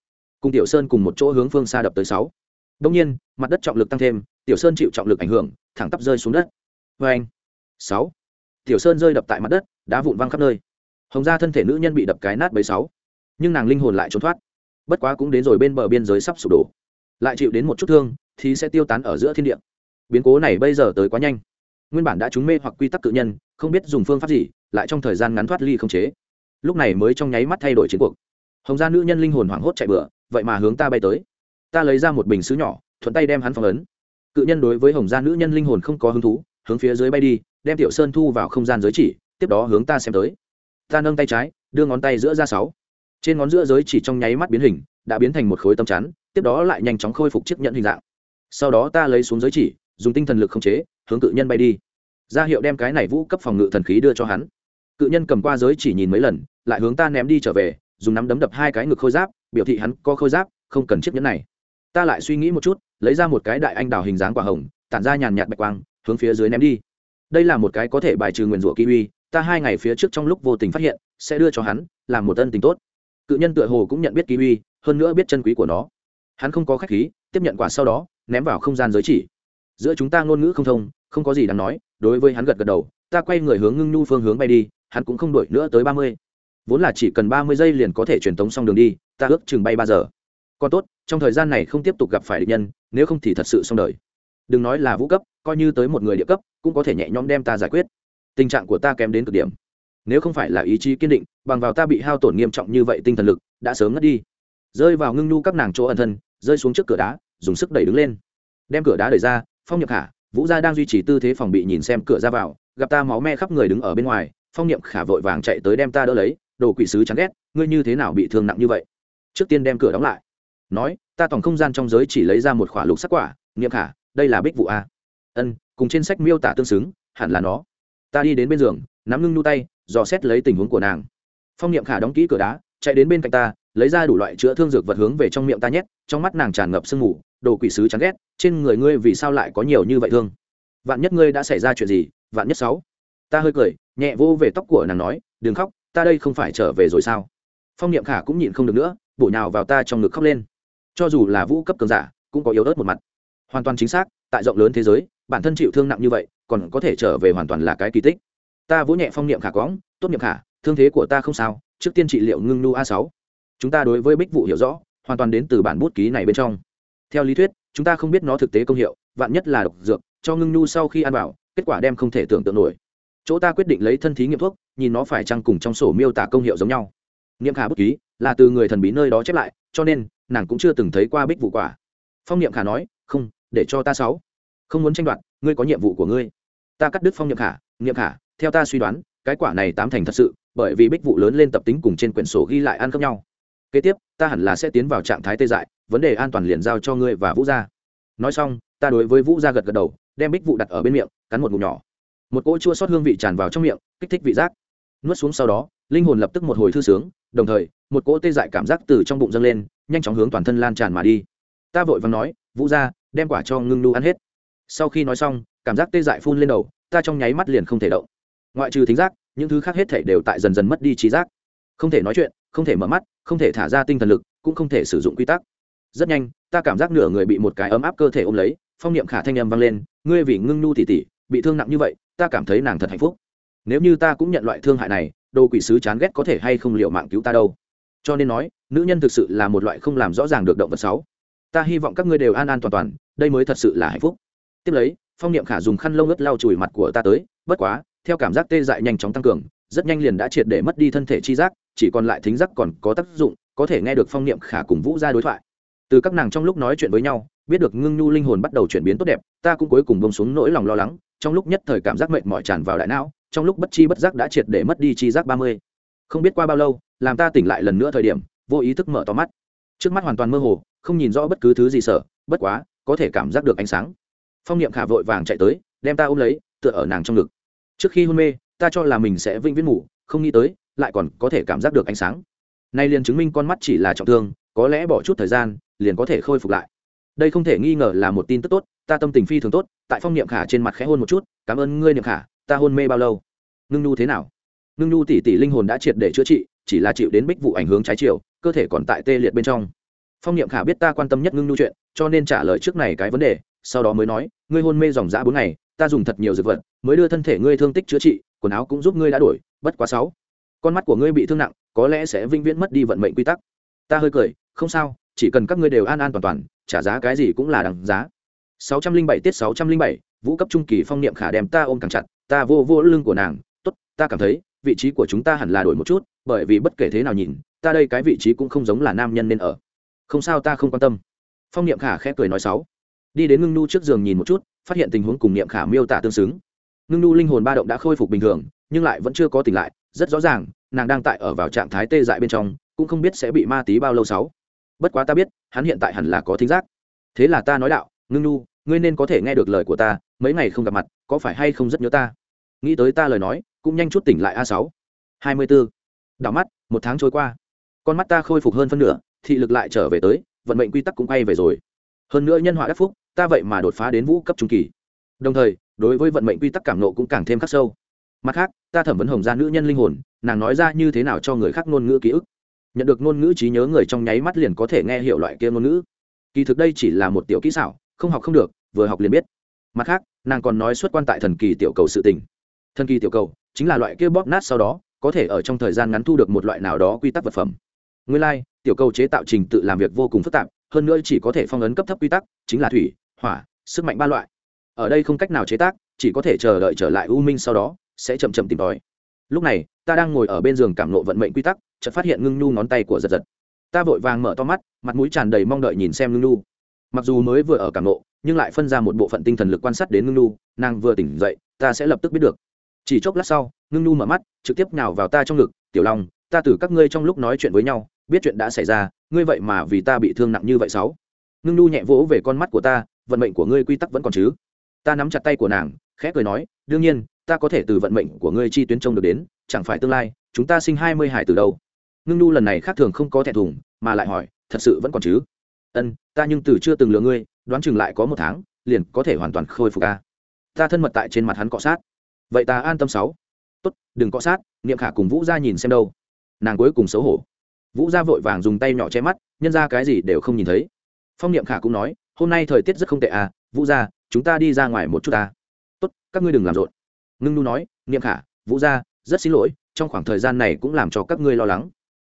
Cùng tiểu sơn cùng một chỗ hướng phương xa đập tới sáu đông nhiên mặt đất trọng lực tăng thêm tiểu sơn chịu trọng lực ảnh hưởng thẳng tắp rơi xuống đất. Oeng. sáu. Tiểu sơn rơi đập tại mặt đất đá vụn văng khắp nơi. Hồng gia thân thể nữ nhân bị đập cái nát bấy sáu. Nhưng nàng linh hồn lại trốn thoát. Bất quá cũng đến rồi bên bờ biên giới sắp sụp đổ. Lại chịu đến một chút thương thì sẽ tiêu tán ở giữa thiên địa. Biến cố này bây giờ tới quá nhanh. Nguyên bản đã trúng mê hoặc quy tắc cự nhân không biết dùng phương pháp gì lại trong thời gian ngắn thoát ly không chế. Lúc này mới trong nháy mắt thay đổi chiến cuộc. Hồng gia nữ nhân linh hồn hoảng hốt chạy bừa, vậy mà hướng ta bay tới ta lấy ra một bình xứ nhỏ, thuận tay đem hắn phong ấn. Cự nhân đối với hồng gia nữ nhân linh hồn không có hứng thú, hướng phía dưới bay đi, đem tiểu sơn thu vào không gian giới chỉ, tiếp đó hướng ta xem tới. Ta nâng tay trái, đưa ngón tay giữa ra sáu. Trên ngón giữa giới chỉ trong nháy mắt biến hình, đã biến thành một khối tấm chắn, tiếp đó lại nhanh chóng khôi phục chiếc nhận hình dạng. Sau đó ta lấy xuống giới chỉ, dùng tinh thần lực khống chế, hướng cự nhân bay đi. Ra hiệu đem cái này vũ cấp phòng ngự thần khí đưa cho hắn. Cự nhân cầm qua giới chỉ nhìn mấy lần, lại hướng ta ném đi trở về, dùng nắm đấm đập hai cái ngực khôi giáp, biểu thị hắn có khôi giáp, không cần chiếc nhẫn này ta lại suy nghĩ một chút, lấy ra một cái đại anh đào hình dáng quả hồng, tản ra nhàn nhạt bạch quang, hướng phía dưới ném đi. Đây là một cái có thể bài trừ nguyền rủa kiwi, ta hai ngày phía trước trong lúc vô tình phát hiện, sẽ đưa cho hắn, làm một ân tình tốt. Cự nhân tựa hồ cũng nhận biết kiwi, hơn nữa biết chân quý của nó. Hắn không có khách khí, tiếp nhận quả sau đó, ném vào không gian giới chỉ. Giữa chúng ta ngôn ngữ không thông, không có gì đáng nói, đối với hắn gật gật đầu, ta quay người hướng ngưng nhu phương hướng bay đi, hắn cũng không đổi nữa tới ba mươi. Vốn là chỉ cần ba mươi giây liền có thể truyền tống xong đường đi, ta ước chừng bay ba giờ còn tốt, trong thời gian này không tiếp tục gặp phải địch nhân, nếu không thì thật sự xong đời. Đừng nói là vũ cấp, coi như tới một người địa cấp, cũng có thể nhẹ nhõm đem ta giải quyết. Tình trạng của ta kém đến cực điểm. Nếu không phải là ý chí kiên định, bằng vào ta bị hao tổn nghiêm trọng như vậy tinh thần lực, đã sớm ngất đi. Rơi vào ngưng nhu các nàng chỗ ẩn thân, rơi xuống trước cửa đá, dùng sức đẩy đứng lên. Đem cửa đá đẩy ra, phong nhập khả, vũ gia đang duy trì tư thế phòng bị nhìn xem cửa ra vào, gặp ta máu me khắp người đứng ở bên ngoài, phong niệm khả vội vàng chạy tới đem ta đỡ lấy, đồ quỷ sứ chán ghét, ngươi như thế nào bị thương nặng như vậy? Trước tiên đem cửa đóng lại nói, ta tổng không gian trong giới chỉ lấy ra một khỏa lục sắc quả, niệm khả, đây là bích vụ a. Ân, cùng trên sách miêu tả tương xứng, hẳn là nó. Ta đi đến bên giường, nắm ngưng nu tay, dò xét lấy tình huống của nàng. Phong niệm khả đóng kỹ cửa đá, chạy đến bên cạnh ta, lấy ra đủ loại chữa thương dược vật hướng về trong miệng ta nhét, trong mắt nàng tràn ngập sương mù, đồ quỷ sứ chán ghét, trên người ngươi vì sao lại có nhiều như vậy thương? Vạn nhất ngươi đã xảy ra chuyện gì, vạn nhất sáu? Ta hơi cười, nhẹ vô về tóc của nàng nói, đừng khóc, ta đây không phải trở về rồi sao? Phong niệm khả cũng nhịn không được nữa, bổ nhào vào ta trong ngực khóc lên cho dù là vũ cấp cường giả, cũng có yếu ớt một mặt. Hoàn toàn chính xác, tại rộng lớn thế giới, bản thân chịu thương nặng như vậy, còn có thể trở về hoàn toàn là cái kỳ tích. Ta vỗ nhẹ phong niệm khả quõng, tốt niệm khả, thương thế của ta không sao, trước tiên trị liệu ngưng nu a sáu. Chúng ta đối với bích vụ hiểu rõ, hoàn toàn đến từ bản bút ký này bên trong. Theo lý thuyết, chúng ta không biết nó thực tế công hiệu, vạn nhất là độc dược, cho ngưng nu sau khi ăn vào, kết quả đem không thể tưởng tượng nổi. Chỗ ta quyết định lấy thân thí nghiệm thuốc, nhìn nó phải chăng cùng trong sổ miêu tả công hiệu giống nhau. Niệm khả bút ký là từ người thần bí nơi đó chép lại, cho nên nàng cũng chưa từng thấy qua bích vụ quả. Phong niệm khả nói, không, để cho ta sáu. Không muốn tranh đoạt, ngươi có nhiệm vụ của ngươi. Ta cắt đứt phong niệm khả niệm khả, theo ta suy đoán, cái quả này tám thành thật sự, bởi vì bích vụ lớn lên tập tính cùng trên quyển sổ ghi lại ăn khớp nhau. Kế tiếp, ta hẳn là sẽ tiến vào trạng thái tê dại, vấn đề an toàn liền giao cho ngươi và vũ gia. Nói xong, ta đối với vũ gia gật gật đầu, đem bích vụ đặt ở bên miệng, cắn một ngụm nhỏ. Một cỗ chua sót hương vị tràn vào trong miệng, kích thích vị giác. Nuốt xuống sau đó, linh hồn lập tức một hồi thư sướng, đồng thời, một cỗ tê dại cảm giác từ trong bụng dâng lên nhanh chóng hướng toàn thân lan tràn mà đi. Ta vội vàng nói, vũ gia, đem quả cho ngưng nu ăn hết. Sau khi nói xong, cảm giác tê dại phun lên đầu, ta trong nháy mắt liền không thể động. Ngoại trừ thính giác, những thứ khác hết thể đều tại dần dần mất đi trí giác. Không thể nói chuyện, không thể mở mắt, không thể thả ra tinh thần lực, cũng không thể sử dụng quy tắc. Rất nhanh, ta cảm giác nửa người bị một cái ấm áp cơ thể ôm lấy, phong niệm khả thanh âm vang lên, ngươi vì ngưng nu tỉ tỉ bị thương nặng như vậy, ta cảm thấy nàng thật hạnh phúc. Nếu như ta cũng nhận loại thương hại này, đồ quỷ sứ chán ghét có thể hay không liệu mạng cứu ta đâu? Cho nên nói, nữ nhân thực sự là một loại không làm rõ ràng được động vật sáu. Ta hy vọng các ngươi đều an an toàn toàn, đây mới thật sự là hạnh phúc. Tiếp lấy, phong niệm khả dùng khăn lông ướt lau chùi mặt của ta tới, bất quá, theo cảm giác tê dại nhanh chóng tăng cường, rất nhanh liền đã triệt để mất đi thân thể chi giác, chỉ còn lại thính giác còn có tác dụng, có thể nghe được phong niệm khả cùng vũ ra đối thoại. Từ các nàng trong lúc nói chuyện với nhau, biết được ngưng nhu linh hồn bắt đầu chuyển biến tốt đẹp, ta cũng cuối cùng bông xuống nỗi lòng lo lắng, trong lúc nhất thời cảm giác mệt mỏi tràn vào đại não, trong lúc bất chi bất giác đã triệt để mất đi chi giác ba mươi. Không biết qua bao lâu làm ta tỉnh lại lần nữa thời điểm, vô ý thức mở to mắt. Trước mắt hoàn toàn mơ hồ, không nhìn rõ bất cứ thứ gì sợ, bất quá, có thể cảm giác được ánh sáng. Phong niệm khả vội vàng chạy tới, đem ta ôm lấy, tựa ở nàng trong ngực. Trước khi hôn mê, ta cho là mình sẽ vĩnh viễn ngủ, không nghĩ tới, lại còn có thể cảm giác được ánh sáng. Nay liền chứng minh con mắt chỉ là trọng thương, có lẽ bỏ chút thời gian, liền có thể khôi phục lại. Đây không thể nghi ngờ là một tin tức tốt, ta tâm tình phi thường tốt, tại phong niệm khả trên mặt khẽ hôn một chút, cảm ơn ngươi niệm khả, ta hôn mê bao lâu? Ngưng nhu thế nào? Ngưng nhu tỷ tỷ linh hồn đã triệt để chữa trị chỉ là chịu đến bích vụ ảnh hướng trái chiều cơ thể còn tại tê liệt bên trong. Phong niệm khả biết ta quan tâm nhất ngưng nhu chuyện cho nên trả lời trước này cái vấn đề sau đó mới nói ngươi hôn mê dòng dã bốn ngày ta dùng thật nhiều dược vật mới đưa thân thể ngươi thương tích chữa trị quần áo cũng giúp ngươi đã đổi bất quá sáu. Con mắt của ngươi bị thương nặng có lẽ sẽ vĩnh viễn mất đi vận mệnh quy tắc. Ta hơi cười không sao chỉ cần các ngươi đều an an toàn toàn trả giá cái gì cũng là đằng giá. 607 tiết 607, vũ cấp trung kỳ phong niệm khả đem ta ôm càng chặt ta vô vô lưng của nàng tốt ta cảm thấy vị trí của chúng ta hẳn là đổi một chút, bởi vì bất kể thế nào nhìn, ta đây cái vị trí cũng không giống là nam nhân nên ở. Không sao ta không quan tâm. Phong niệm khả khẽ cười nói sáu. Đi đến ngưng nu trước giường nhìn một chút, phát hiện tình huống cùng niệm khả miêu tả tương xứng. Ngưng nu linh hồn ba động đã khôi phục bình thường, nhưng lại vẫn chưa có tỉnh lại, rất rõ ràng, nàng đang tại ở vào trạng thái tê dại bên trong, cũng không biết sẽ bị ma tí bao lâu sáu. Bất quá ta biết, hắn hiện tại hẳn là có thính giác. Thế là ta nói đạo, ngưng nu ngươi nên có thể nghe được lời của ta, mấy ngày không gặp mặt, có phải hay không rất nhớ ta? Nghĩ tới ta lời nói cũng nhanh chút tỉnh lại a sáu. Hai mươi bốn đảo mắt, một tháng trôi qua. Con mắt ta khôi phục hơn phân nửa, thị lực lại trở về tới, vận mệnh quy tắc cũng quay về rồi. Hơn nữa nhân họa đắc phúc, ta vậy mà đột phá đến vũ cấp trung kỳ. Đồng thời, đối với vận mệnh quy tắc cảm nộ cũng càng thêm khắc sâu. Mặt khác, ta thẩm vấn hồng gia nữ nhân linh hồn, nàng nói ra như thế nào cho người khác ngôn ngữ ký ức. Nhận được ngôn ngữ trí nhớ người trong nháy mắt liền có thể nghe hiểu loại kia ngôn ngữ. Kỳ thực đây chỉ là một tiểu kỹ xảo, không học không được, vừa học liền biết. Mặt khác, nàng còn nói xuất quan tại thần kỳ tiểu cầu sự tình. Thần kỳ tiểu cầu chính là loại kia bóp nát sau đó có thể ở trong thời gian ngắn thu được một loại nào đó quy tắc vật phẩm. Nguyên lai、like, tiểu cầu chế tạo trình tự làm việc vô cùng phức tạp hơn nữa chỉ có thể phong ấn cấp thấp quy tắc chính là thủy hỏa sức mạnh ba loại. Ở đây không cách nào chế tác chỉ có thể chờ đợi trở lại u minh sau đó sẽ chậm chậm tìm tòi. Lúc này ta đang ngồi ở bên giường cảm nộ vận mệnh quy tắc chợt phát hiện ngưng nhu ngón tay của giật giật. Ta vội vàng mở to mắt mặt mũi tràn đầy mong đợi nhìn xem ngưng nhu. Mặc dù mới vừa ở cảm nộ nhưng lại phân ra một bộ phận tinh thần lực quan sát đến ngưng nhu nàng vừa tỉnh dậy ta sẽ lập tức biết được chỉ chốc lát sau, ngưng nhu mở mắt, trực tiếp nhào vào ta trong ngực, tiểu long, ta từ các ngươi trong lúc nói chuyện với nhau, biết chuyện đã xảy ra, ngươi vậy mà vì ta bị thương nặng như vậy sáu. Ngưng nhu nhẹ vỗ về con mắt của ta, vận mệnh của ngươi quy tắc vẫn còn chứ? Ta nắm chặt tay của nàng, khẽ cười nói, đương nhiên, ta có thể từ vận mệnh của ngươi chi tuyến trông được đến, chẳng phải tương lai, chúng ta sinh hai mươi hải từ đâu. Ngưng nhu lần này khác thường không có thẹn thùng, mà lại hỏi, thật sự vẫn còn chứ? Ân, ta nhưng từ chưa từng lừa ngươi, đoán chừng lại có một tháng, liền có thể hoàn toàn khôi phục ca ta thân mật tại trên mặt hắn cọ sát vậy ta an tâm sáu. Tốt, đừng cọ sát, niệm khả cùng vũ ra nhìn xem đâu. Nàng cuối cùng xấu hổ. Vũ ra vội vàng dùng tay nhỏ che mắt, nhân ra cái gì đều không nhìn thấy. Phong niệm khả cũng nói, hôm nay thời tiết rất không tệ à vũ ra chúng ta đi ra ngoài một chút ta. Tốt, các ngươi đừng làm rộn. Ngưng nu nói, niệm khả, vũ ra rất xin lỗi, trong khoảng thời gian này cũng làm cho các ngươi lo lắng.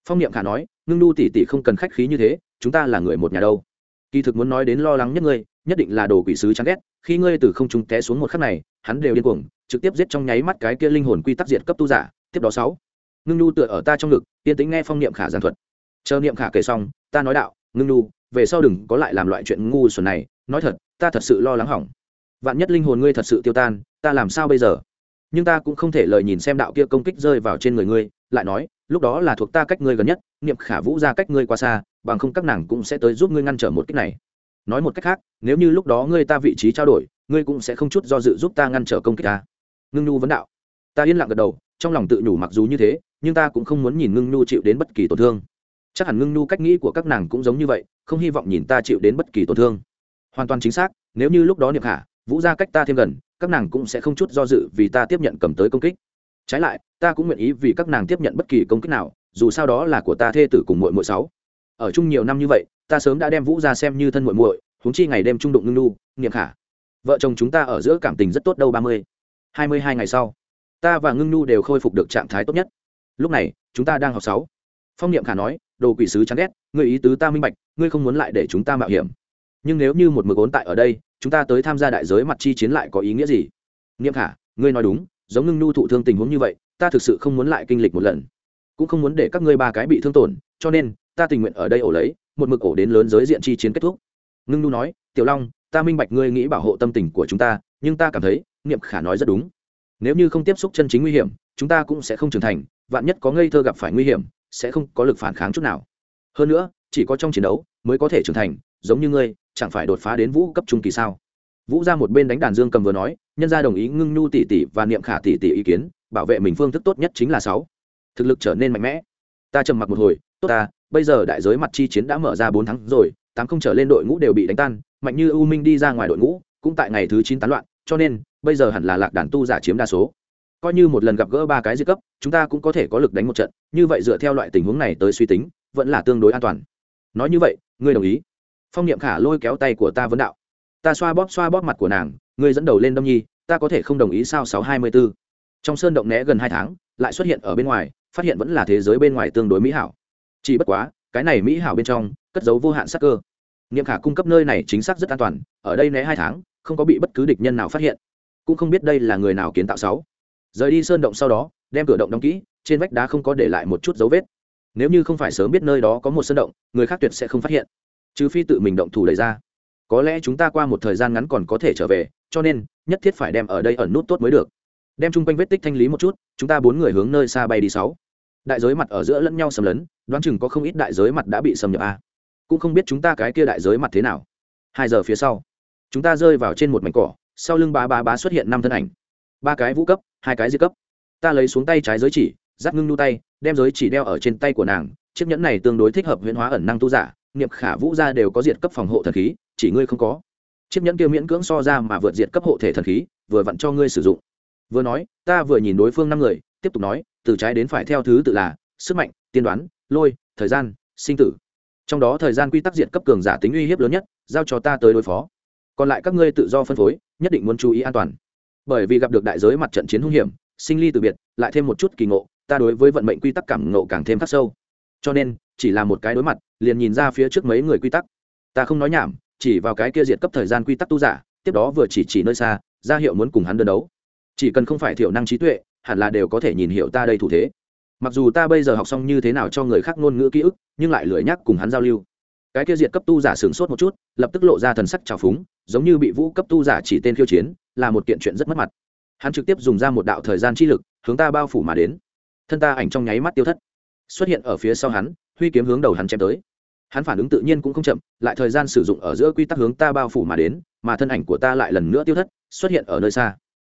Phong niệm khả nói, ngưng nu tỉ tỉ không cần khách khí như thế, chúng ta là người một nhà đâu. Kỳ thực muốn nói đến lo lắng nhất ngươi, nhất định là đồ quỷ sứ chán ghét, khi ngươi từ không trung té xuống một khắc này, hắn đều điên cuồng trực tiếp giết trong nháy mắt cái kia linh hồn quy tắc diệt cấp tu giả, tiếp đó sáu. Ngưng nu tựa ở ta trong ngực, yên tĩnh nghe phong niệm khả giảng thuật. Chờ niệm khả kể xong, ta nói đạo, ngưng nu về sau đừng có lại làm loại chuyện ngu xuẩn này, nói thật, ta thật sự lo lắng hỏng. Vạn nhất linh hồn ngươi thật sự tiêu tan, ta làm sao bây giờ? Nhưng ta cũng không thể lời nhìn xem đạo kia công kích rơi vào trên người ngươi, lại nói, lúc đó là thuộc ta cách ngươi gần nhất, niệm khả vũ ra cách ngươi qua xa, bằng không các nàng cũng sẽ tới giúp ngươi ngăn trở một cách này. Nói một cách khác, nếu như lúc đó ngươi ta vị trí trao đổi, ngươi cũng sẽ không chút do dự giúp ta ngăn trở công kích ta ngưng nhu vấn đạo. Ta yên lặng gật đầu, trong lòng tự nhủ mặc dù như thế, nhưng ta cũng không muốn nhìn ngưng nhu chịu đến bất kỳ tổn thương. Chắc hẳn ngưng nhu cách nghĩ của các nàng cũng giống như vậy, không hy vọng nhìn ta chịu đến bất kỳ tổn thương. Hoàn toàn chính xác, nếu như lúc đó niệm khả vũ ra cách ta thêm gần, các nàng cũng sẽ không chút do dự vì ta tiếp nhận cầm tới công kích. Trái lại, ta cũng nguyện ý vì các nàng tiếp nhận bất kỳ công kích nào, dù sao đó là của ta thê tử cùng muội muội sáu. Ở chung nhiều năm như vậy, ta sớm đã đem vũ ra xem như thân muội muội, huống chi ngày đêm trung đụng ngưng nu niệm khả vợ chồng chúng ta ở giữa cảm tình rất tốt đâu ba mươi hai mươi hai ngày sau, ta và ngưng nu đều khôi phục được trạng thái tốt nhất. Lúc này, chúng ta đang học sáu. Phong niệm khả nói, đồ quỷ sứ chán ghét người ý tứ ta minh bạch, ngươi không muốn lại để chúng ta mạo hiểm. Nhưng nếu như một mực ốn tại ở đây, chúng ta tới tham gia đại giới mặt chi chiến lại có ý nghĩa gì? Niệm khả, ngươi nói đúng, giống ngưng nu thụ thương tình huống như vậy, ta thực sự không muốn lại kinh lịch một lần. Cũng không muốn để các ngươi ba cái bị thương tổn, cho nên, ta tình nguyện ở đây ổ lấy, một mực ổ đến lớn giới diện chi chiến kết thúc. Ngưng nu nói, tiểu long, ta minh bạch ngươi nghĩ bảo hộ tâm tình của chúng ta, nhưng ta cảm thấy niệm khả nói rất đúng. Nếu như không tiếp xúc chân chính nguy hiểm, chúng ta cũng sẽ không trưởng thành, vạn nhất có ngây thơ gặp phải nguy hiểm, sẽ không có lực phản kháng chút nào. Hơn nữa, chỉ có trong chiến đấu mới có thể trưởng thành, giống như ngươi, chẳng phải đột phá đến vũ cấp trung kỳ sao? Vũ ra một bên đánh đàn dương cầm vừa nói, nhân ra đồng ý ngưng nhu tỷ tỷ và niệm khả tỷ tỷ ý kiến, bảo vệ mình phương thức tốt nhất chính là sáu. Thực lực trở nên mạnh mẽ. Ta trầm mặc một hồi, tốt ta, bây giờ đại giới mặt chi chiến đã mở ra bốn tháng rồi, tám không trở lên đội ngũ đều bị đánh tan, mạnh như u minh đi ra ngoài đội ngũ, cũng tại ngày thứ chín tán loạn, cho nên bây giờ hẳn là lạc đàn tu giả chiếm đa số. Coi như một lần gặp gỡ ba cái di cấp, chúng ta cũng có thể có lực đánh một trận, như vậy dựa theo loại tình huống này tới suy tính, vẫn là tương đối an toàn. Nói như vậy, ngươi đồng ý? Phong niệm khả lôi kéo tay của ta vấn đạo. Ta xoa bóp xoa bóp mặt của nàng, ngươi dẫn đầu lên đông nhi, ta có thể không đồng ý sao? Sáu hai mươi b ố trong sơn động né gần hai tháng, lại xuất hiện ở bên ngoài, phát hiện vẫn là thế giới bên ngoài tương đối mỹ hảo. Chỉ bất quá, cái này mỹ hảo bên trong, cất giấu vô hạn sắc cơ. Niệm khả cung cấp nơi này chính xác rất an toàn, ở đây né hai tháng, không có bị bất cứ địch nhân nào phát hiện cũng không biết đây là người nào kiến tạo sáu. Rời đi sơn động sau đó, đem cửa động đóng kỹ, trên vách đá không có để lại một chút dấu vết. Nếu như không phải sớm biết nơi đó có một sơn động, người khác tuyệt sẽ không phát hiện. Trừ phi tự mình động thủ đẩy ra. Có lẽ chúng ta qua một thời gian ngắn còn có thể trở về, cho nên, nhất thiết phải đem ở đây ẩn nút tốt mới được. Đem chung quanh vết tích thanh lý một chút, chúng ta bốn người hướng nơi xa bay đi sáu. Đại giới mặt ở giữa lẫn nhau xâm lấn, đoán chừng có không ít đại giới mặt đã bị xâm nhập a. Cũng không biết chúng ta cái kia đại giới mặt thế nào. Hai giờ phía sau, chúng ta rơi vào trên một mảnh cỏ sau lưng bá bá bá xuất hiện năm thân ảnh. Ba cái vũ cấp, hai cái di cấp. Ta lấy xuống tay trái giới chỉ giáp ngưng nu tay, đem giới chỉ đeo ở trên tay của nàng. Chiếc nhẫn này tương đối thích hợp huyễn hóa ẩn năng tu giả, niệm khả vũ gia đều có diệt cấp phòng hộ thần khí, chỉ ngươi không có. Chiếc nhẫn kia miễn cưỡng so ra mà vượt diệt cấp hộ thể thần khí, vừa vặn cho ngươi sử dụng. Vừa nói, ta vừa nhìn đối phương năm người, tiếp tục nói, từ trái đến phải theo thứ tự là sức mạnh, tiên đoán, lôi, thời gian, sinh tử. Trong đó thời gian quy tắc diệt cấp cường giả tính uy hiếp lớn nhất, giao cho ta tới đối phó còn lại các ngươi tự do phân phối, nhất định muốn chú ý an toàn. Bởi vì gặp được đại giới mặt trận chiến hung hiểm, sinh ly từ biệt, lại thêm một chút kỳ ngộ, ta đối với vận mệnh quy tắc cảm ngộ càng thêm khắc sâu. Cho nên, chỉ là một cái đối mặt, liền nhìn ra phía trước mấy người quy tắc. Ta không nói nhảm, chỉ vào cái kia diệt cấp thời gian quy tắc tu giả, tiếp đó vừa chỉ chỉ nơi xa, ra hiệu muốn cùng hắn đơn đấu. Chỉ cần không phải thiểu năng trí tuệ, hẳn là đều có thể nhìn hiểu ta đây thủ thế. Mặc dù ta bây giờ học xong như thế nào cho người khác ngôn ngữ ký ức, nhưng lại lười nhắc cùng hắn giao lưu. Cái kia diệt cấp tu giả sửng sốt một chút, lập tức lộ ra thần sắc trào phúng giống như bị vũ cấp tu giả chỉ tên khiêu chiến, là một kiện chuyện rất mất mặt. Hắn trực tiếp dùng ra một đạo thời gian chi lực, hướng ta bao phủ mà đến. Thân ta ảnh trong nháy mắt tiêu thất. Xuất hiện ở phía sau hắn, huy kiếm hướng đầu hắn chém tới. Hắn phản ứng tự nhiên cũng không chậm, lại thời gian sử dụng ở giữa quy tắc hướng ta bao phủ mà đến, mà thân ảnh của ta lại lần nữa tiêu thất, xuất hiện ở nơi xa.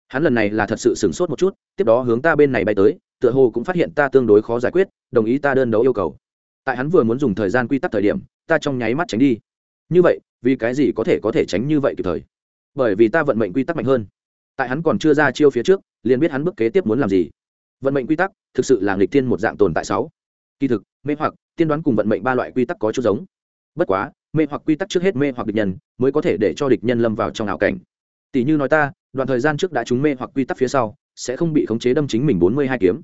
Hắn lần này là thật sự sửng sốt một chút, tiếp đó hướng ta bên này bay tới, tựa hồ cũng phát hiện ta tương đối khó giải quyết, đồng ý ta đơn đấu yêu cầu. Tại hắn vừa muốn dùng thời gian quy tắc thời điểm, ta trong nháy mắt tránh đi như vậy, vì cái gì có thể có thể tránh như vậy kịp thời? Bởi vì ta vận mệnh quy tắc mạnh hơn. Tại hắn còn chưa ra chiêu phía trước, liền biết hắn bước kế tiếp muốn làm gì. Vận mệnh quy tắc thực sự là nghịch thiên một dạng tồn tại sáu. Kỳ thực, mê hoặc, tiên đoán cùng vận mệnh ba loại quy tắc có chút giống. Bất quá, mê hoặc quy tắc trước hết mê hoặc địch nhân, mới có thể để cho địch nhân lâm vào trong ảo cảnh. Tỷ như nói ta, đoạn thời gian trước đã trúng mê hoặc quy tắc phía sau, sẽ không bị khống chế đâm chính mình bốn mươi hai kiếm.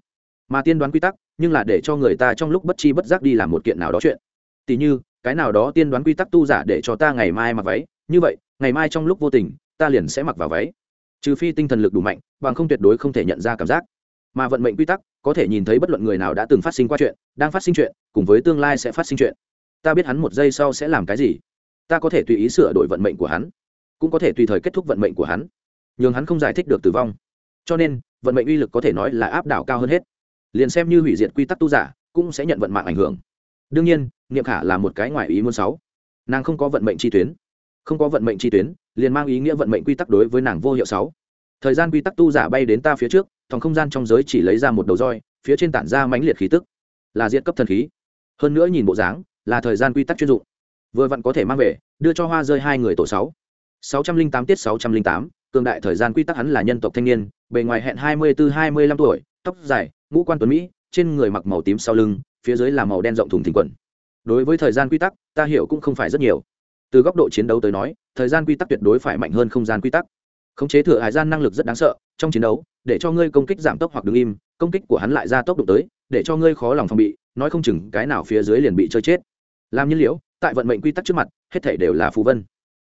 Mà tiên đoán quy tắc, nhưng là để cho người ta trong lúc bất chi bất giác đi làm một kiện nào đó chuyện. Tỷ như cái nào đó tiên đoán quy tắc tu giả để cho ta ngày mai mặc váy. Như vậy, ngày mai trong lúc vô tình, ta liền sẽ mặc vào váy. Trừ phi tinh thần lực đủ mạnh, bằng không tuyệt đối không thể nhận ra cảm giác. Mà vận mệnh quy tắc, có thể nhìn thấy bất luận người nào đã từng phát sinh qua chuyện, đang phát sinh chuyện, cùng với tương lai sẽ phát sinh chuyện. Ta biết hắn một giây sau sẽ làm cái gì. Ta có thể tùy ý sửa đổi vận mệnh của hắn, cũng có thể tùy thời kết thúc vận mệnh của hắn. Nhưng hắn không giải thích được tử vong. Cho nên, vận mệnh uy lực có thể nói là áp đảo cao hơn hết. Liền xem như hủy diệt quy tắc tu giả, cũng sẽ nhận vận mạng ảnh hưởng đương nhiên, niệm khả là một cái ngoài ý muốn sáu. Nàng không có vận mệnh chi tuyến. Không có vận mệnh chi tuyến, liền mang ý nghĩa vận mệnh quy tắc đối với nàng vô hiệu sáu. Thời gian quy tắc tu giả bay đến ta phía trước, thòng không gian trong giới chỉ lấy ra một đầu roi, phía trên tản ra mãnh liệt khí tức. Là diện cấp thần khí. Hơn nữa nhìn bộ dáng, là thời gian quy tắc chuyên dụng. Vừa vặn có thể mang về, đưa cho hoa rơi hai người tổ sáu. sáu trăm linh tám tiết sáu trăm linh tám, cường đại thời gian quy tắc hắn là nhân tộc thanh niên, bề ngoài hẹn hai mươi từ hai mươi lăm tuổi, tóc dài, ngũ quan tuấn mỹ, trên người mặc màu tím sau lưng phía dưới là màu đen rộng thùng thình quần. Đối với thời gian quy tắc, ta hiểu cũng không phải rất nhiều. Từ góc độ chiến đấu tới nói, thời gian quy tắc tuyệt đối phải mạnh hơn không gian quy tắc. Khống chế thừa hải gian năng lực rất đáng sợ, trong chiến đấu, để cho ngươi công kích giảm tốc hoặc đứng im, công kích của hắn lại ra tốc độ tới, để cho ngươi khó lòng phòng bị, nói không chừng cái nào phía dưới liền bị chơi chết. Làm nhiên liễu tại vận mệnh quy tắc trước mặt, hết thể đều là phù vân.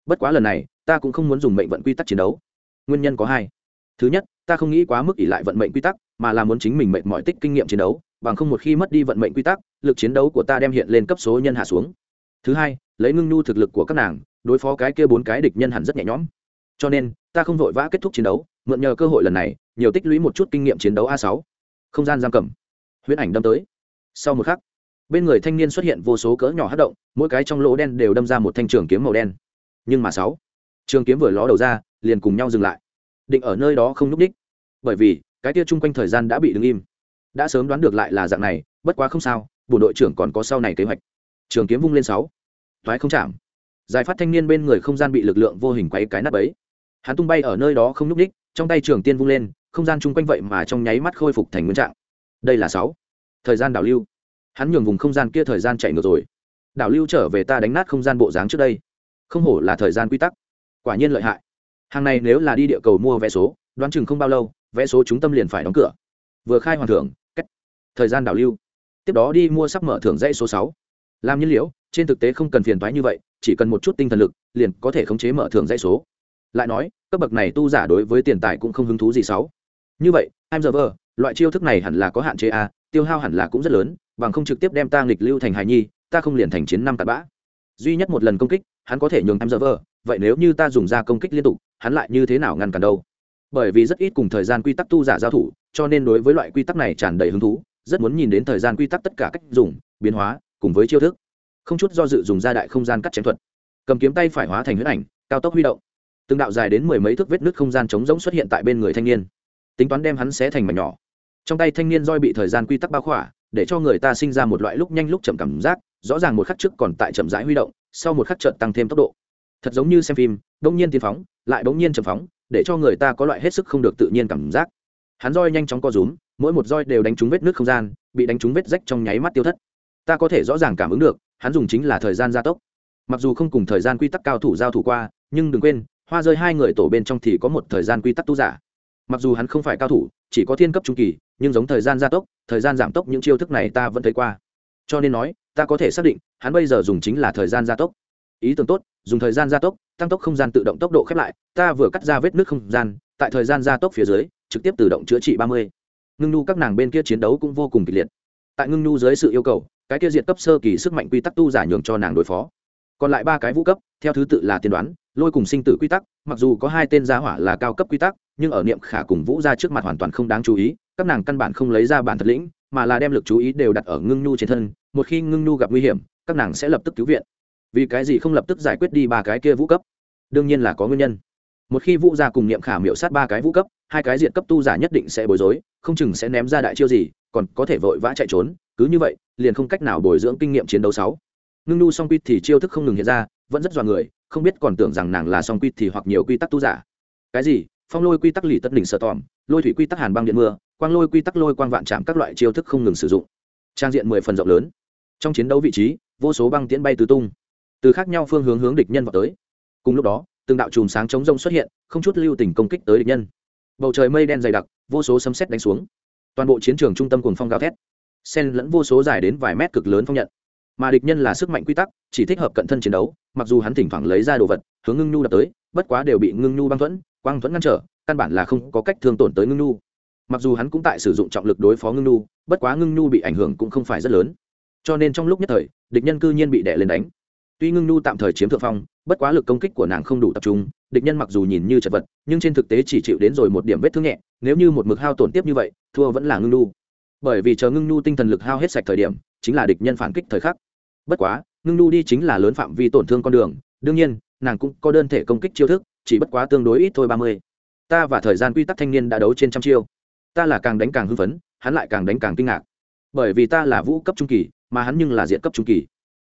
Bất quá lần này, ta cũng không muốn dùng mệnh vận quy tắc chiến đấu. Nguyên nhân có hai. Thứ nhất, ta không nghĩ quá mức ỷ lại vận mệnh quy tắc, mà là muốn chính mình mệnh mọi tích kinh nghiệm chiến đấu bằng không một khi mất đi vận mệnh quy tắc, lực chiến đấu của ta đem hiện lên cấp số nhân hạ xuống. Thứ hai, lấy ngưng nhu thực lực của các nàng, đối phó cái kia bốn cái địch nhân hẳn rất nhẹ nhõm. Cho nên, ta không vội vã kết thúc chiến đấu, mượn nhờ cơ hội lần này, nhiều tích lũy một chút kinh nghiệm chiến đấu a sáu. Không gian giam cầm. Huyễn ảnh đâm tới. Sau một khắc, bên người thanh niên xuất hiện vô số cỡ nhỏ hát động, mỗi cái trong lỗ đen đều đâm ra một thanh trường kiếm màu đen. Nhưng mà sáu, trường kiếm vừa ló đầu ra, liền cùng nhau dừng lại. Định ở nơi đó không n ú c đích. Bởi vì, cái tia chung quanh thời gian đã bị đứng im đã sớm đoán được lại là dạng này, bất quá không sao bộ đội trưởng còn có sau này kế hoạch. Trường kiếm vung lên sáu. Thoái không chạm. Giải phát thanh niên bên người không gian bị lực lượng vô hình quấy cái nắp ấy hắn tung bay ở nơi đó không n ú c đích trong tay trường tiên vung lên, không gian chung quanh vậy mà trong nháy mắt khôi phục thành nguyên trạng. Đây là sáu. Thời gian đảo lưu. Hắn nhường vùng không gian kia thời gian chạy ngược rồi. Đảo lưu trở về ta đánh nát không gian bộ dáng trước đây. Không hổ là thời gian quy tắc. Quả nhiên lợi hại. Hàng này nếu là đi địa cầu mua vé số, đoán chừng không bao lâu, vé số chúng tâm liền phải đóng cửa. Vừa khai hoàn thưởng thời gian đảo lưu. Tiếp đó đi mua sắp mở thưởng dãy số sáu. Làm nhiên liễu trên thực tế không cần phiền thoái như vậy, chỉ cần một chút tinh thần lực, liền có thể khống chế mở thưởng dãy số. Lại nói, cấp bậc này tu giả đối với tiền tài cũng không hứng thú gì sáu. Như vậy em giờ vờ loại chiêu thức này hẳn là có hạn chế a tiêu hao hẳn là cũng rất lớn, bằng không trực tiếp đem ta nghịch lưu thành hài nhi, ta không liền thành chiến năm tạt bã. Duy nhất một lần công kích, hắn có thể nhường em giờ vờ vậy nếu như ta dùng ra công kích liên tục, hắn lại như thế nào ngăn cản đâu? Bởi vì rất ít cùng thời gian quy tắc tu giả giao thủ, cho nên đối với loại quy tắc này tràn đầy hứng thú rất muốn nhìn đến thời gian quy tắc tất cả cách dùng, biến hóa, cùng với chiêu thức. Không chút do dự dùng ra đại không gian cắt chém thuật. Cầm kiếm tay phải hóa thành huyết ảnh, cao tốc huy động. Từng đạo dài đến mười mấy thước vết nứt không gian trống rỗng xuất hiện tại bên người thanh niên. Tính toán đem hắn xé thành mảnh nhỏ. Trong tay thanh niên roi bị thời gian quy tắc bao khỏa, để cho người ta sinh ra một loại lúc nhanh lúc chậm cảm giác, rõ ràng một khắc trước còn tại chậm rãi huy động, sau một khắc chợt tăng thêm tốc độ. Thật giống như xem phim đông nhiên tiến phóng, lại bỗng nhiên chậm phóng, để cho người ta có loại hết sức không được tự nhiên cảm giác. Hắn roi nhanh chóng co rúm mỗi một roi đều đánh trúng vết nước không gian, bị đánh trúng vết rách trong nháy mắt tiêu thất. Ta có thể rõ ràng cảm ứng được, hắn dùng chính là thời gian gia tốc. Mặc dù không cùng thời gian quy tắc cao thủ giao thủ qua, nhưng đừng quên, hoa rơi hai người tổ bên trong thì có một thời gian quy tắc tu giả. Mặc dù hắn không phải cao thủ, chỉ có thiên cấp trung kỳ, nhưng giống thời gian gia tốc, thời gian giảm tốc những chiêu thức này ta vẫn thấy qua. Cho nên nói, ta có thể xác định, hắn bây giờ dùng chính là thời gian gia tốc. Ý tưởng tốt, dùng thời gian gia tốc, tăng tốc không gian tự động tốc độ khép lại, ta vừa cắt ra vết nước không gian, tại thời gian gia tốc phía dưới, trực tiếp tự động chữa trị ba mươi ngưng nu các nàng bên kia chiến đấu cũng vô cùng kịch liệt. Tại ngưng nu dưới sự yêu cầu, cái kia diệt cấp sơ kỳ sức mạnh quy tắc tu giả nhường cho nàng đối phó. Còn lại ba cái vũ cấp, theo thứ tự là tiên đoán, lôi cùng sinh tử quy tắc, mặc dù có hai tên gia hỏa là cao cấp quy tắc, nhưng ở niệm khả cùng vũ ra trước mặt hoàn toàn không đáng chú ý, các nàng căn bản không lấy ra bản thật lĩnh, mà là đem lực chú ý đều đặt ở ngưng nhu trên thân, một khi ngưng nhu gặp nguy hiểm, các nàng sẽ lập tức cứu viện. Vì cái gì không lập tức giải quyết đi ba cái kia vũ cấp? Đương nhiên là có nguyên nhân một khi vũ gia cùng niệm khả miệu sát ba cái vũ cấp, hai cái diện cấp tu giả nhất định sẽ bối rối, không chừng sẽ ném ra đại chiêu gì, còn có thể vội vã chạy trốn, cứ như vậy, liền không cách nào bồi dưỡng kinh nghiệm chiến đấu sáu. Ngưng nu song quy thì chiêu thức không ngừng hiện ra, vẫn rất dọa người, không biết còn tưởng rằng nàng là song quy thì hoặc nhiều quy tắc tu giả. Cái gì? Phong lôi quy tắc lì tất đỉnh sợ tòm, lôi thủy quy tắc hàn băng điện mưa, quang lôi quy tắc lôi quang vạn chạm các loại chiêu thức không ngừng sử dụng. Trang diện mười phần rộng lớn. Trong chiến đấu vị trí, vô số băng tiễn bay tứ tung. Từ khác nhau phương hướng hướng địch nhân vào tới. Cùng lúc đó từng đạo chùm sáng chống rông xuất hiện, không chút lưu tình công kích tới địch nhân. Bầu trời mây đen dày đặc, vô số sấm sét đánh xuống. Toàn bộ chiến trường trung tâm cùng phong gào thét. Sen lẫn vô số dài đến vài mét cực lớn phong nhận. Mà địch nhân là sức mạnh quy tắc, chỉ thích hợp cận thân chiến đấu, mặc dù hắn thỉnh thoảng lấy ra đồ vật, hướng ngưng nhu đập tới, bất quá đều bị ngưng nhu băng thuẫn, quang thuẫn ngăn trở, căn bản là không có cách thương tổn tới ngưng nhu. Mặc dù hắn cũng tại sử dụng trọng lực đối phó ngưng nhu, bất quá ngưng nhu bị ảnh hưởng cũng không phải rất lớn. Cho nên trong lúc nhất thời, địch nhân cư nhiên bị đè lên đánh tuy ngưng nhu tạm thời chiếm thượng phong, bất quá lực công kích của nàng không đủ tập trung, địch nhân mặc dù nhìn như chật vật, nhưng trên thực tế chỉ chịu đến rồi một điểm vết thương nhẹ, nếu như một mực hao tổn tiếp như vậy, thua vẫn là ngưng nhu. Bởi vì chờ ngưng nhu tinh thần lực hao hết sạch thời điểm, chính là địch nhân phản kích thời khắc. Bất quá, ngưng nhu đi chính là lớn phạm vi tổn thương con đường, đương nhiên, nàng cũng có đơn thể công kích chiêu thức, chỉ bất quá tương đối ít thôi ba mươi. Ta và thời gian quy tắc thanh niên đã đấu trên trăm chiêu. Ta là càng đánh càng hưng phấn, hắn lại càng đánh càng kinh ngạc. Bởi vì ta là vũ cấp trung kỳ, mà hắn nhưng là diện cấp trung kỳ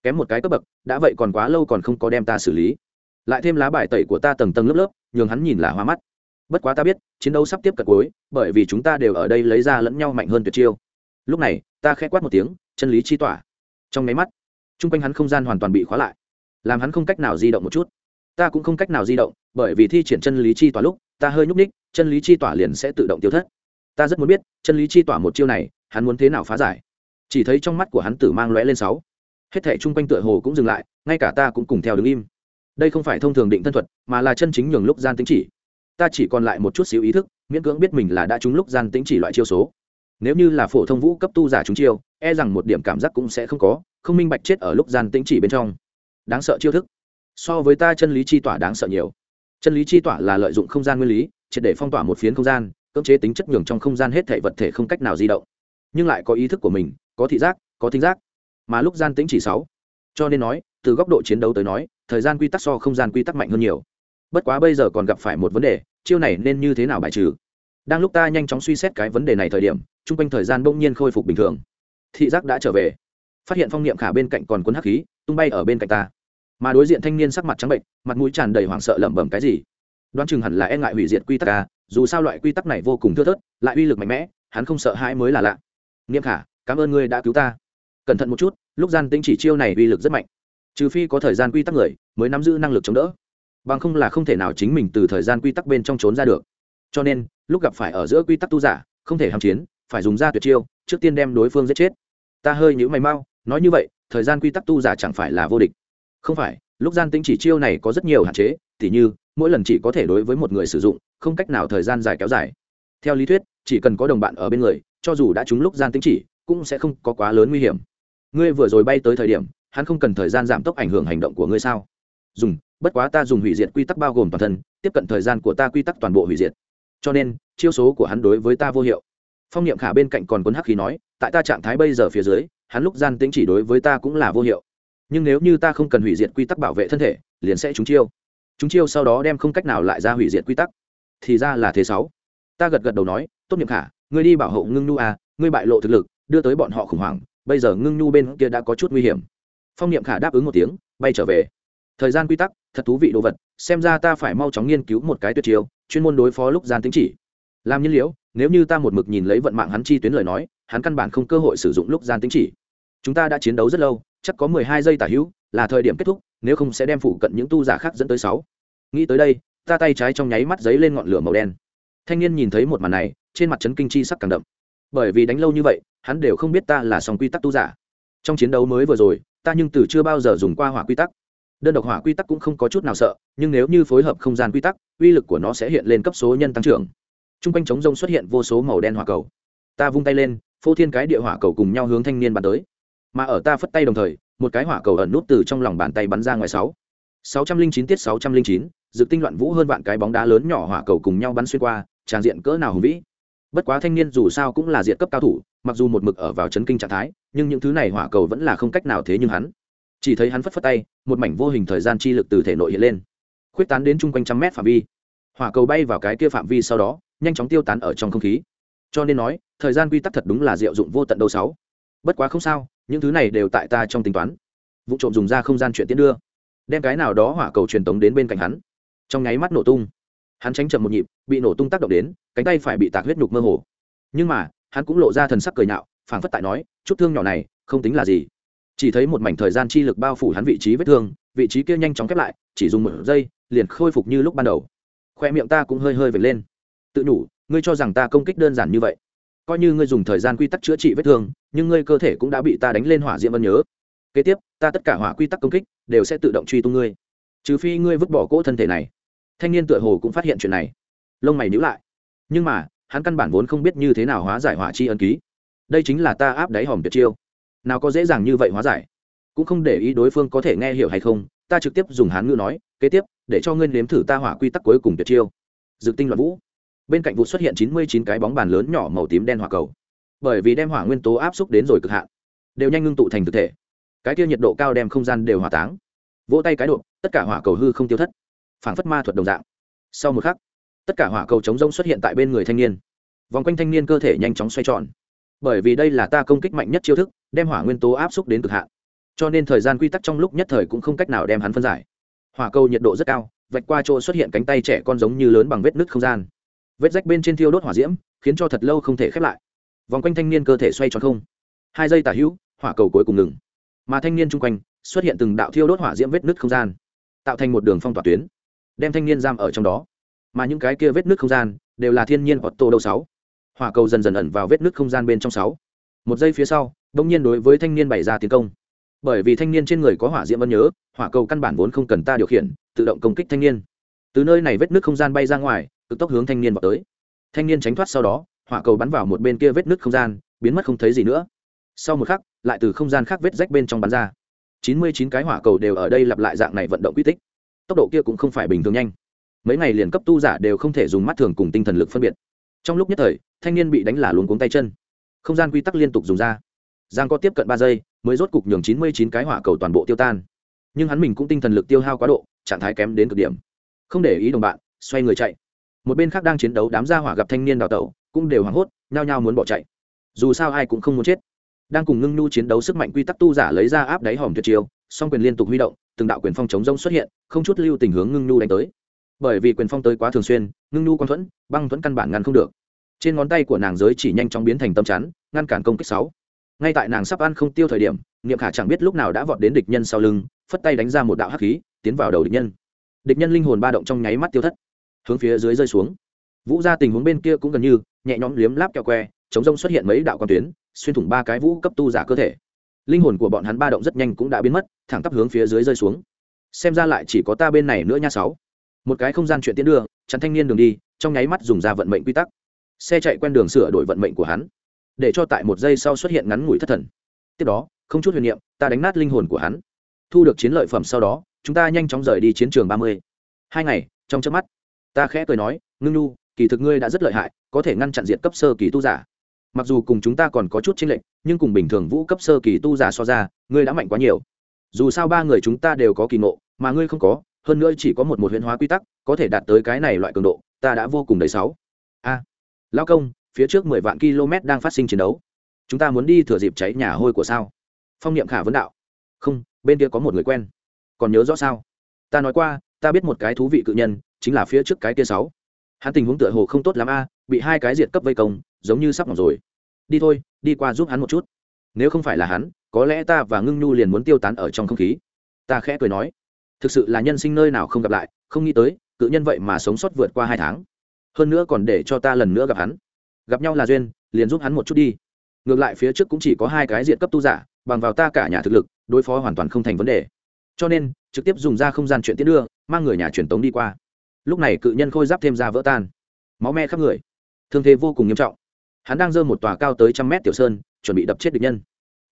kém một cái cấp bậc, đã vậy còn quá lâu còn không có đem ta xử lý. Lại thêm lá bài tẩy của ta tầng tầng lớp lớp, nhường hắn nhìn là hoa mắt. Bất quá ta biết, chiến đấu sắp tiếp cận cuối, bởi vì chúng ta đều ở đây lấy ra lẫn nhau mạnh hơn tuyệt chiêu. Lúc này, ta khẽ quát một tiếng, chân lý chi tỏa. Trong máy mắt t r u n g quanh hắn không gian hoàn toàn bị khóa lại, làm hắn không cách nào di động một chút. Ta cũng không cách nào di động, bởi vì thi triển chân lý chi tỏa lúc, ta hơi nhúc ních chân lý chi tỏa liền sẽ tự động tiêu thất. Ta rất muốn biết, chân lý chi tỏa một chiêu này, hắn muốn thế nào phá giải? Chỉ thấy trong mắt của hắn tử mang lóe lên sáu hết thảy chung quanh tựa hồ cũng dừng lại, ngay cả ta cũng cùng theo đứng im. Đây không phải thông thường định thân thuật, mà là chân chính nhường lúc gian tính chỉ. Ta chỉ còn lại một chút xíu ý thức, miễn cưỡng biết mình là đã trúng lúc gian tính chỉ loại chiêu số. Nếu như là phổ thông vũ cấp tu giả trúng chiêu e rằng một điểm cảm giác cũng sẽ không có, không minh bạch chết ở lúc gian tính chỉ bên trong. Đáng sợ chiêu thức. So với ta chân lý chi tỏa đáng sợ nhiều. Chân lý chi tỏa là lợi dụng không gian nguyên lý, triệt để phong tỏa một phiến không gian, cưỡng chế tính chất nhường trong không gian hết thể vật thể không cách nào di động. Nhưng lại có ý thức của mình, có thị giác, có thính giác mà lúc gian tĩnh chỉ sáu. Cho nên nói, từ góc độ chiến đấu tới nói, thời gian quy tắc so không gian quy tắc mạnh hơn nhiều. Bất quá bây giờ còn gặp phải một vấn đề, chiêu này nên như thế nào bài trừ? Đang lúc ta nhanh chóng suy xét cái vấn đề này thời điểm, chung quanh thời gian bỗng nhiên khôi phục bình thường. Thị giác đã trở về. Phát hiện phong niệm khả bên cạnh còn cuốn hắc khí, tung bay ở bên cạnh ta. Mà đối diện thanh niên sắc mặt trắng bệnh, mặt mũi tràn đầy hoảng sợ lẩm bẩm cái gì? Đoán chừng hẳn là e ngại hủy diệt quy tắc à dù sao loại quy tắc này vô cùng thưa thớt, lại uy lực mạnh mẽ, hắn không sợ hãi mới là lạ. Niệm khả, cảm ơn ngươi đã cứu ta cẩn thận một chút, lúc gian tĩnh chỉ chiêu này uy lực rất mạnh. Trừ phi có thời gian quy tắc người, mới nắm giữ năng lực chống đỡ. Bằng không là không thể nào chính mình từ thời gian quy tắc bên trong trốn ra được. Cho nên, lúc gặp phải ở giữa quy tắc tu giả, không thể hàm chiến, phải dùng ra tuyệt chiêu, trước tiên đem đối phương giết chết. Ta hơi nhữ mày mau, nói như vậy, thời gian quy tắc tu giả chẳng phải là vô địch. Không phải, lúc gian tĩnh chỉ chiêu này có rất nhiều hạn chế, tỉ như, mỗi lần chỉ có thể đối với một người sử dụng, không cách nào thời gian dài kéo dài. Theo lý thuyết, chỉ cần có đồng bạn ở bên người, cho dù đã trúng lúc gian tĩnh chỉ, cũng sẽ không có quá lớn nguy hiểm ngươi vừa rồi bay tới thời điểm, hắn không cần thời gian giảm tốc ảnh hưởng hành động của ngươi sao? Dùng, bất quá ta dùng hủy diệt quy tắc bao gồm toàn thân, tiếp cận thời gian của ta quy tắc toàn bộ hủy diệt. Cho nên, chiêu số của hắn đối với ta vô hiệu. Phong niệm khả bên cạnh còn cuốn hắc khí nói, tại ta trạng thái bây giờ phía dưới, hắn lúc gian tính chỉ đối với ta cũng là vô hiệu. Nhưng nếu như ta không cần hủy diệt quy tắc bảo vệ thân thể, liền sẽ trúng chiêu. Trúng chiêu sau đó đem không cách nào lại ra hủy diệt quy tắc. Thì ra là thế sáu. Ta gật gật đầu nói, tốt niệm khả, ngươi đi bảo hộ ngưng nu à ngươi bại lộ thực lực, đưa tới bọn họ khủng hoảng bây giờ ngưng nhu bên kia đã có chút nguy hiểm. Phong niệm khả đáp ứng một tiếng, bay trở về. Thời gian quy tắc, thật thú vị đồ vật, xem ra ta phải mau chóng nghiên cứu một cái tuyệt chiêu, chuyên môn đối phó lúc gian tính chỉ. Làm nhiên liễu nếu như ta một mực nhìn lấy vận mạng hắn chi tuyến lời nói, hắn căn bản không cơ hội sử dụng lúc gian tính chỉ. Chúng ta đã chiến đấu rất lâu, chắc có mười hai giây tả hữu, là thời điểm kết thúc, nếu không sẽ đem phụ cận những tu giả khác dẫn tới sáu. Nghĩ tới đây, ta tay trái trong nháy mắt giấy lên ngọn lửa màu đen. Thanh niên nhìn thấy một màn này, trên mặt trấn kinh chi sắc càng đậm bởi vì đánh lâu như vậy, hắn đều không biết ta là song quy tắc tu giả. Trong chiến đấu mới vừa rồi, ta nhưng từ chưa bao giờ dùng qua hỏa quy tắc. Đơn độc hỏa quy tắc cũng không có chút nào sợ, nhưng nếu như phối hợp không gian quy tắc, uy lực của nó sẽ hiện lên cấp số nhân tăng trưởng. T r u n g quanh trống rông xuất hiện vô số màu đen hỏa cầu. Ta vung tay lên, phô thiên cái địa hỏa cầu cùng nhau hướng thanh niên bắn tới. Mà ở ta phất tay đồng thời, một cái hỏa cầu ẩn nút từ trong lòng bàn tay bắn ra ngoài sáu. sáu trăm linh chín tiết sáu trăm linh chín, dự tinh loạn vũ hơn vạn cái bóng đá lớn nhỏ hỏa cầu cùng nhau bắn xuyên qua, tràn diện cỡ nào hùng vĩ bất quá thanh niên dù sao cũng là diện cấp cao thủ, mặc dù một mực ở vào chấn kinh trạng thái, nhưng những thứ này hỏa cầu vẫn là không cách nào thế nhưng hắn. Chỉ thấy hắn phất phất tay, một mảnh vô hình thời gian chi lực từ thể nội hiện lên. Khuyết tán đến chung quanh trăm mét phạm vi. Hỏa cầu bay vào cái kia phạm vi sau đó, nhanh chóng tiêu tán ở trong không khí. Cho nên nói, thời gian quy tắc thật đúng là diệu dụng vô tận đâu sáu. Bất quá không sao, những thứ này đều tại ta trong tính toán. Vụ trộm dùng ra không gian chuyện tiến đưa. Đem cái nào đó hỏa cầu truyền tống đến bên cạnh hắn. Trong nháy mắt nổ tung hắn tránh chậm một nhịp, bị nổ tung tác động đến, cánh tay phải bị tạc huyết nhục mơ hồ. Nhưng mà, hắn cũng lộ ra thần sắc cười nhạo, phảng phất tại nói, chút thương nhỏ này, không tính là gì. Chỉ thấy một mảnh thời gian chi lực bao phủ hắn vị trí vết thương, vị trí kia nhanh chóng khép lại, chỉ dùng một giây, liền khôi phục như lúc ban đầu. Khoe miệng ta cũng hơi hơi vệt lên. Tự nhủ, ngươi cho rằng ta công kích đơn giản như vậy. Coi như ngươi dùng thời gian quy tắc chữa trị vết thương, nhưng ngươi cơ thể cũng đã bị ta đánh lên hỏa diễm ân nhớ. Kế tiếp, ta tất cả hỏa quy tắc công kích, đều sẽ tự động truy tung ngươi. Trừ phi ngươi vứt bỏ cỗ thân thể này thanh niên tựa hồ cũng phát hiện chuyện này. Lông mày nhíu lại. Nhưng mà, hắn căn bản vốn không biết như thế nào hóa giải hỏa chi ân ký. Đây chính là ta áp đáy hòm tuyệt chiêu. Nào có dễ dàng như vậy hóa giải. Cũng không để ý đối phương có thể nghe hiểu hay không, ta trực tiếp dùng hán ngữ nói, kế tiếp, để cho ngươi nếm thử ta hỏa quy tắc cuối cùng tuyệt chiêu. Dược tinh loạn vũ. Bên cạnh vụ xuất hiện chín mươi chín cái bóng bàn lớn nhỏ màu tím đen hỏa cầu. Bởi vì đem hỏa nguyên tố áp xúc đến rồi cực hạn, đều nhanh ngưng tụ thành thực thể. Cái kia nhiệt độ cao đem không gian đều hỏa táng. Vỗ tay cái độ, tất cả hỏa cầu hư không tiêu thất phảng phất ma thuật đồng dạng. Sau một khắc, tất cả hỏa cầu chống rông xuất hiện tại bên người thanh niên. Vòng quanh thanh niên cơ thể nhanh chóng xoay tròn. Bởi vì đây là ta công kích mạnh nhất chiêu thức, đem hỏa nguyên tố áp xúc đến cực hạn. Cho nên thời gian quy tắc trong lúc nhất thời cũng không cách nào đem hắn phân giải. Hỏa cầu nhiệt độ rất cao, vạch qua chỗ xuất hiện cánh tay trẻ con giống như lớn bằng vết nứt không gian. Vết rách bên trên thiêu đốt hỏa diễm, khiến cho thật lâu không thể khép lại. Vòng quanh thanh niên cơ thể xoay tròn không. Hai giây tả hữu, hỏa cầu cuối cùng ngừng. Mà thanh niên chung quanh, xuất hiện từng đạo thiêu đốt hỏa diễm vết nứt không gian, tạo thành một đường phong tỏa tuyến đem thanh niên giam ở trong đó. Mà những cái kia vết nước không gian đều là thiên nhiên hoặc tô đâu sáu. Hỏa cầu dần dần ẩn vào vết nước không gian bên trong sáu. Một giây phía sau đông nhiên đối với thanh niên bày ra tiến công. Bởi vì thanh niên trên người có hỏa diễm vẫn nhớ, hỏa cầu căn bản vốn không cần ta điều khiển, tự động công kích thanh niên. Từ nơi này vết nước không gian bay ra ngoài, cực tốc hướng thanh niên vào tới. Thanh niên tránh thoát sau đó, hỏa cầu bắn vào một bên kia vết nước không gian, biến mất không thấy gì nữa. Sau một khắc, lại từ không gian khác vết rách bên trong bắn ra. Chín mươi chín cái hỏa cầu đều ở đây lặp lại dạng này vận động quy tích tốc độ kia cũng không phải bình thường nhanh. Mấy ngày liền cấp tu giả đều không thể dùng mắt thường cùng tinh thần lực phân biệt. Trong lúc nhất thời, thanh niên bị đánh là luống cuống tay chân. Không gian quy tắc liên tục dùng ra. Giang có tiếp cận ba giây, mới rốt cục nhường chín mươi chín cái hỏa cầu toàn bộ tiêu tan. Nhưng hắn mình cũng tinh thần lực tiêu hao quá độ, trạng thái kém đến cực điểm. Không để ý đồng bạn, xoay người chạy. Một bên khác đang chiến đấu đám gia hỏa gặp thanh niên đào tẩu, cũng đều hoảng hốt, nhao nhao muốn bỏ chạy. Dù sao ai cũng không muốn chết. Đang cùng ngưng nhu chiến đấu sức mạnh quy tắc tu giả lấy ra áp đáy hòm tuyệt chiêu, song quyền liên tục huy động từng đạo quyền phong chống rông xuất hiện, không chút lưu tình hướng ngưng nhu đánh tới. Bởi vì quyền phong tới quá thường xuyên, ngưng nhu quan thuẫn, băng thuẫn căn bản ngăn không được. Trên ngón tay của nàng giới chỉ nhanh chóng biến thành tâm chắn, ngăn cản công kích sáu. Ngay tại nàng sắp ăn không tiêu thời điểm, niệm khả chẳng biết lúc nào đã vọt đến địch nhân sau lưng, phất tay đánh ra một đạo hắc khí, tiến vào đầu địch nhân. Địch nhân linh hồn ba động trong nháy mắt tiêu thất, hướng phía dưới rơi xuống. Vũ ra tình huống bên kia cũng gần như, nhẹ nhõm liếm láp kẹo que, chống rông xuất hiện mấy đạo quan tuyến, xuyên thủng ba cái vũ cấp tu giả cơ thể linh hồn của bọn hắn ba động rất nhanh cũng đã biến mất, thẳng tắp hướng phía dưới rơi xuống. Xem ra lại chỉ có ta bên này nữa nha sáu. Một cái không gian chuyện tiến đưa chắn thanh niên đường đi, trong nháy mắt dùng ra vận mệnh quy tắc. Xe chạy quen đường sửa đổi vận mệnh của hắn, để cho tại một giây sau xuất hiện ngắn ngủi thất thần. Tiếp đó, không chút huyền niệm, ta đánh nát linh hồn của hắn. Thu được chiến lợi phẩm sau đó, chúng ta nhanh chóng rời đi chiến trường ba mươi. Hai ngày, trong chớp mắt, ta khẽ cười nói, ngưng nu, kỳ thực ngươi đã rất lợi hại, có thể ngăn chặn diện cấp sơ kỳ tu giả mặc dù cùng chúng ta còn có chút chênh lệch, nhưng cùng bình thường vũ cấp sơ kỳ tu giả so ra, ngươi đã mạnh quá nhiều. Dù sao ba người chúng ta đều có kỳ ngộ, mà ngươi không có, hơn nữa chỉ có một một huyễn hóa quy tắc, có thể đạt tới cái này loại cường độ, ta đã vô cùng đầy sáu. A lao công, phía trước mười vạn km đang phát sinh chiến đấu. Chúng ta muốn đi thừa dịp cháy nhà hôi của sao? Phong niệm khả vấn đạo. Không, bên kia có một người quen. Còn nhớ rõ sao? Ta nói qua, ta biết một cái thú vị cự nhân, chính là phía trước cái kia sáu hắn tình huống tựa hồ không tốt lắm a, bị hai cái diệt cấp vây công, giống như sắp ngỏng rồi. Đi thôi, đi qua giúp hắn một chút. Nếu không phải là hắn, có lẽ ta và ngưng nhu liền muốn tiêu tán ở trong không khí. Ta khẽ cười nói. Thực sự là nhân sinh nơi nào không gặp lại, không nghĩ tới, cự nhân vậy mà sống sót vượt qua hai tháng. Hơn nữa còn để cho ta lần nữa gặp hắn. Gặp nhau là duyên, liền giúp hắn một chút đi. Ngược lại phía trước cũng chỉ có hai cái diện cấp tu giả, bằng vào ta cả nhà thực lực, đối phó hoàn toàn không thành vấn đề. Cho nên, trực tiếp dùng ra không gian chuyện tiến đưa, mang người nhà truyền tống đi qua lúc này cự nhân khôi giáp thêm ra vỡ tan. Máu me khắp người. Thương thế vô cùng nghiêm trọng. Hắn đang dơ một tòa cao tới trăm mét tiểu sơn, chuẩn bị đập chết địch nhân.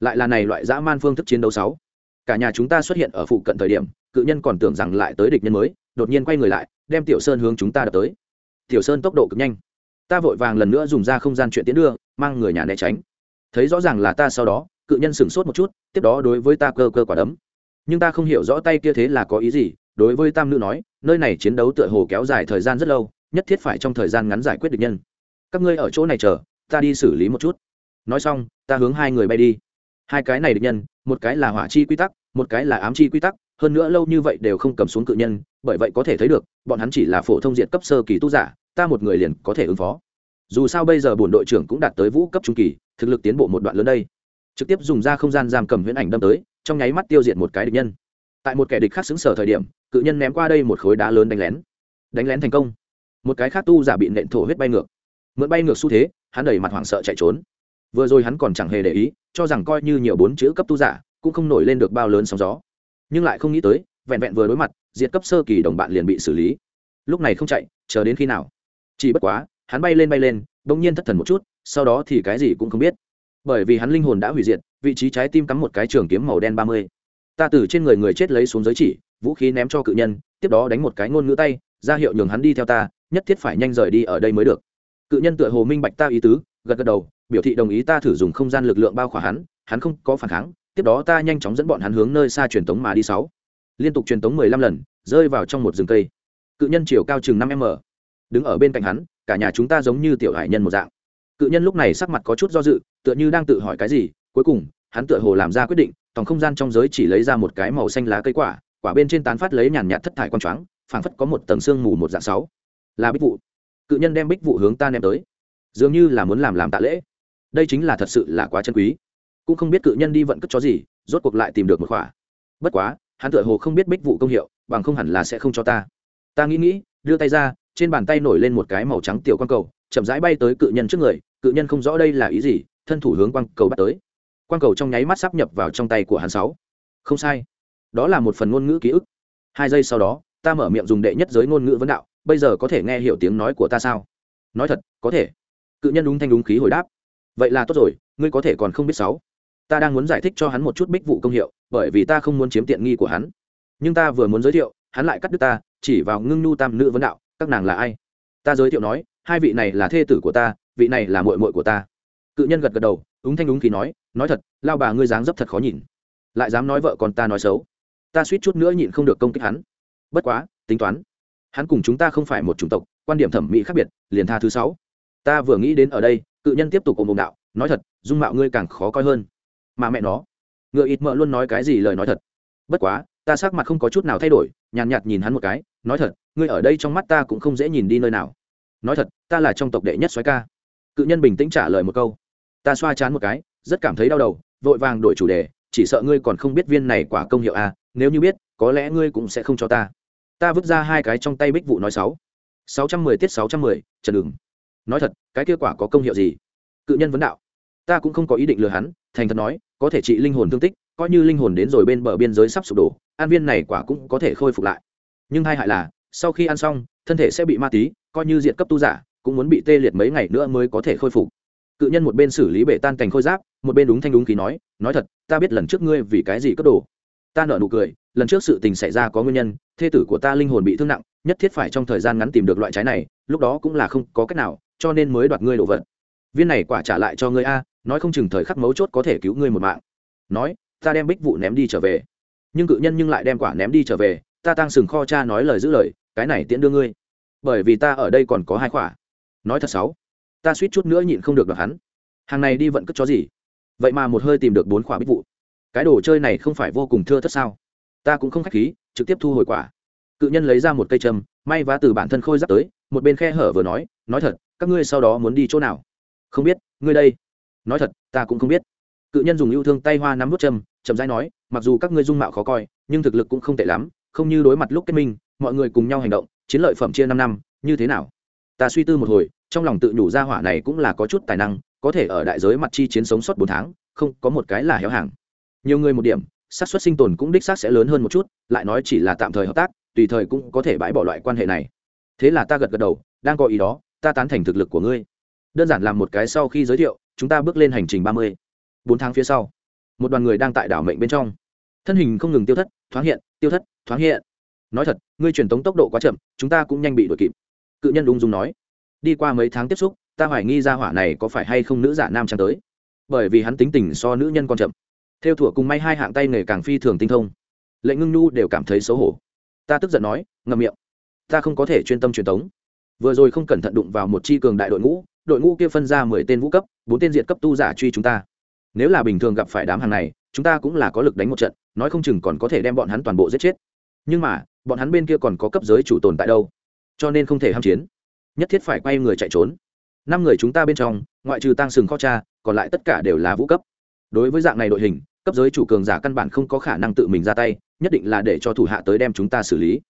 Lại là này loại dã man phương thức chiến đấu sáu. Cả nhà chúng ta xuất hiện ở phụ cận thời điểm, cự nhân còn tưởng rằng lại tới địch nhân mới, đột nhiên quay người lại, đem tiểu sơn hướng chúng ta đập tới. Tiểu sơn tốc độ cực nhanh. Ta vội vàng lần nữa dùng ra không gian chuyện tiến đưa, mang người nhà né tránh. Thấy rõ ràng là ta sau đó, cự nhân sửng sốt một chút, tiếp đó đối với ta cơ cơ quả đấm. Nhưng ta không hiểu rõ tay kia thế là có ý gì đối với tam nữ nói, nơi này chiến đấu tựa hồ kéo dài thời gian rất lâu, nhất thiết phải trong thời gian ngắn giải quyết được nhân. Các ngươi ở chỗ này chờ, ta đi xử lý một chút. Nói xong, ta hướng hai người bay đi. Hai cái này địch nhân, một cái là hỏa chi quy tắc, một cái là ám chi quy tắc, hơn nữa lâu như vậy đều không cầm xuống cự nhân, bởi vậy có thể thấy được, bọn hắn chỉ là phổ thông diện cấp sơ kỳ tu giả, ta một người liền có thể ứng phó. Dù sao bây giờ bổn đội trưởng cũng đạt tới vũ cấp trung kỳ, thực lực tiến bộ một đoạn lớn đây. Trực tiếp dùng ra không gian giam cầm huyễn ảnh đâm tới, trong nháy mắt tiêu diệt một cái địch nhân. Tại một kẻ địch khác xứng sở thời điểm cự nhân ném qua đây một khối đá lớn đánh lén. Đánh lén thành công. Một cái khác tu giả bị nện thổ huyết bay ngược. Mượn bay ngược xu thế, hắn đẩy mặt hoảng sợ chạy trốn. Vừa rồi hắn còn chẳng hề để ý, cho rằng coi như nhiều bốn chữ cấp tu giả, cũng không nổi lên được bao lớn sóng gió. Nhưng lại không nghĩ tới, vẹn vẹn vừa đối mặt, diệt cấp sơ kỳ đồng bạn liền bị xử lý. Lúc này không chạy, chờ đến khi nào? Chỉ bất quá, hắn bay lên bay lên, bỗng nhiên thất thần một chút, sau đó thì cái gì cũng không biết. Bởi vì hắn linh hồn đã hủy diệt, vị trí trái tim cắm một cái trường kiếm màu đen ba mươi. Ta từ trên người người chết lấy xuống giới chỉ vũ khí ném cho cự nhân, tiếp đó đánh một cái ngôn ngữ tay, ra hiệu nhường hắn đi theo ta, nhất thiết phải nhanh rời đi ở đây mới được. Cự nhân tựa hồ minh bạch ta ý tứ, gật gật đầu, biểu thị đồng ý ta thử dùng không gian lực lượng bao khỏa hắn hắn không có phản kháng, tiếp đó ta nhanh chóng dẫn bọn hắn hướng nơi xa truyền tống mà đi sáu. Liên tục truyền tống mười lăm lần, rơi vào trong một rừng cây. Cự nhân chiều cao chừng năm m đứng ở bên cạnh hắn, cả nhà chúng ta giống như tiểu hải nhân một dạng. Cự nhân lúc này sắc mặt có chút do dự, tựa như đang tự hỏi cái gì, cuối cùng, hắn tựa hồ làm ra quyết định, tòng không gian trong giới chỉ lấy ra một cái màu xanh lá cây quả quả bên trên tán phát lấy nhàn nhạt thất thải quang choáng, phảng phất có một tầng xương mù một dạng sáu. Là bích vụ. Cự nhân đem bích vụ hướng ta ném tới. Dường như là muốn làm làm tạ lễ. Đây chính là thật sự là quá chân quý. Cũng không biết cự nhân đi vận cất chó gì, rốt cuộc lại tìm được một khỏa. Bất quá, hắn tựa hồ không biết bích vụ công hiệu, bằng không hẳn là sẽ không cho ta. Ta nghĩ nghĩ, đưa tay ra, trên bàn tay nổi lên một cái màu trắng tiểu quang cầu, chậm rãi bay tới cự nhân trước người, cự nhân không rõ đây là ý gì, thân thủ hướng quang cầu bắt tới. Quang cầu trong nháy mắt sắp nhập vào trong tay của hắn sáu. Không sai đó là một phần ngôn ngữ ký ức. Hai giây sau đó, ta mở miệng dùng đệ nhất giới ngôn ngữ vấn đạo, bây giờ có thể nghe hiểu tiếng nói của ta sao? Nói thật, có thể. Cự nhân đúng thanh đúng khí hồi đáp. Vậy là tốt rồi, ngươi có thể còn không biết sáu. Ta đang muốn giải thích cho hắn một chút bích vụ công hiệu, bởi vì ta không muốn chiếm tiện nghi của hắn. Nhưng ta vừa muốn giới thiệu, hắn lại cắt đứt ta, chỉ vào ngưng nhu tam nữ vấn đạo, các nàng là ai? Ta giới thiệu nói, hai vị này là thê tử của ta, vị này là mội mội của ta. Cự nhân gật gật đầu, ứng thanh đúng khí nói nói thật, lao bà ngươi dáng dấp thật khó nhìn. Lại dám nói vợ còn ta nói xấu ta suýt chút nữa nhịn không được công kích hắn. Bất quá tính toán hắn cùng chúng ta không phải một chủng tộc quan điểm thẩm mỹ khác biệt liền tha thứ sáu. Ta vừa nghĩ đến ở đây cự nhân tiếp tục ôm ôm đạo nói thật dung mạo ngươi càng khó coi hơn. Mà mẹ nó ngựa ít mợ luôn nói cái gì lời nói thật. Bất quá ta sắc mặt không có chút nào thay đổi nhàn nhạt, nhạt nhìn hắn một cái nói thật ngươi ở đây trong mắt ta cũng không dễ nhìn đi nơi nào. Nói thật ta là trong tộc đệ nhất soái ca. Cự nhân bình tĩnh trả lời một câu. Ta xoa chán một cái rất cảm thấy đau đầu vội vàng đổi chủ đề chỉ sợ ngươi còn không biết viên này quả công hiệu a nếu như biết, có lẽ ngươi cũng sẽ không cho ta. Ta vứt ra hai cái trong tay bích vụ nói sáu. sáu trăm mười tiết sáu trăm mười, trần đường. Nói thật, cái kết quả có công hiệu gì? Cự nhân vấn đạo. Ta cũng không có ý định lừa hắn, thành thật nói, có thể trị linh hồn thương tích, coi như linh hồn đến rồi bên bờ biên giới sắp sụp đổ, an viên này quả cũng có thể khôi phục lại. Nhưng hai hại là, sau khi ăn xong, thân thể sẽ bị ma tí, coi như diện cấp tu giả, cũng muốn bị tê liệt mấy ngày nữa mới có thể khôi phục. Cự nhân một bên xử lý bể tan cành khôi giáp, một bên đúng thanh đúng khí nói nói thật, ta biết lần trước ngươi vì cái gì cất đồ ta nợ nụ cười, lần trước sự tình xảy ra có nguyên nhân, thê tử của ta linh hồn bị thương nặng, nhất thiết phải trong thời gian ngắn tìm được loại trái này, lúc đó cũng là không có cách nào, cho nên mới đoạt ngươi đồ vật. Viên này quả trả lại cho ngươi a, nói không chừng thời khắc mấu chốt có thể cứu ngươi một mạng. Nói, ta đem bích vụ ném đi trở về. Nhưng cự nhân nhưng lại đem quả ném đi trở về, ta tăng sừng kho cha nói lời giữ lời, cái này tiễn đưa ngươi. Bởi vì ta ở đây còn có hai quả. Nói thật xấu, ta suýt chút nữa nhịn không được đoạt hắn. Hàng này đi vận cất chó gì? Vậy mà một hơi tìm được bốn quả bích vụ cái đồ chơi này không phải vô cùng thưa thất sao? Ta cũng không k h á c h khí, trực tiếp thu hồi quả. Cự nhân lấy ra một cây châm, may vá từ bản thân khôi giáp tới, một bên khe hở vừa nói nói thật, các ngươi sau đó muốn đi chỗ nào? Không biết, ngươi đây. Nói thật, ta cũng không biết. Cự nhân dùng yêu thương tay hoa nắm vút châm, chậm rãi nói, mặc dù các ngươi dung mạo khó coi, nhưng thực lực cũng không tệ lắm, không như đối mặt lúc kết minh, mọi người cùng nhau hành động, chiến lợi phẩm chia năm năm, như thế nào? Ta suy tư một hồi, trong lòng tự nhủ ra hỏa này cũng là có chút tài năng, có thể ở đại giới mặt chi chiến sống sót bốn tháng, không, có một cái là héo hàng nhiều người một điểm, xác suất sinh tồn cũng đích xác sẽ lớn hơn một chút, lại nói chỉ là tạm thời hợp tác, tùy thời cũng có thể bãi bỏ loại quan hệ này. Thế là ta gật gật đầu, đang có ý đó, ta tán thành thực lực của ngươi. Đơn giản làm một cái sau khi giới thiệu, chúng ta bước lên hành trình ba mươi. Bốn tháng phía sau, một đoàn người đang tại đảo mệnh bên trong. Thân hình không ngừng tiêu thất, thoáng hiện, tiêu thất, thoáng hiện. Nói thật, ngươi truyền tống tốc độ quá chậm, chúng ta cũng nhanh bị đuổi kịp. Cự nhân ung dung nói, đi qua mấy tháng tiếp xúc, ta hoài nghi ra hỏa này có phải hay không nữ giả nam trang tới. Bởi vì hắn tính tình so nữ nhân còn chậm theo thủa cùng may hai hạng tay nghề càng phi thường tinh thông. Lệnh ngưng nhu đều cảm thấy xấu hổ. Ta tức giận nói, ngậm miệng. Ta không có thể chuyên tâm truyền thống. vừa rồi không cẩn thận đụng vào một chi cường đại đội ngũ đội ngũ kia phân ra mười tên vũ cấp, bốn tên diện cấp tu giả truy chúng ta. Nếu là bình thường gặp phải đám hàng này, chúng ta cũng là có lực đánh một trận, nói không chừng còn có thể đem bọn hắn toàn bộ giết chết. Nhưng mà, bọn hắn bên kia còn có cấp giới chủ tồn tại đâu, cho nên không thể ham chiến. Nhất thiết phải quay người chạy trốn. Năm người chúng ta bên trong, ngoại trừ tăng sừng kho cha, còn lại tất cả đều là vũ cấp. Đối với dạng này đội hình cấp giới chủ cường giả căn bản không có khả năng tự mình ra tay, nhất định là để cho thủ hạ tới đem chúng ta xử lý.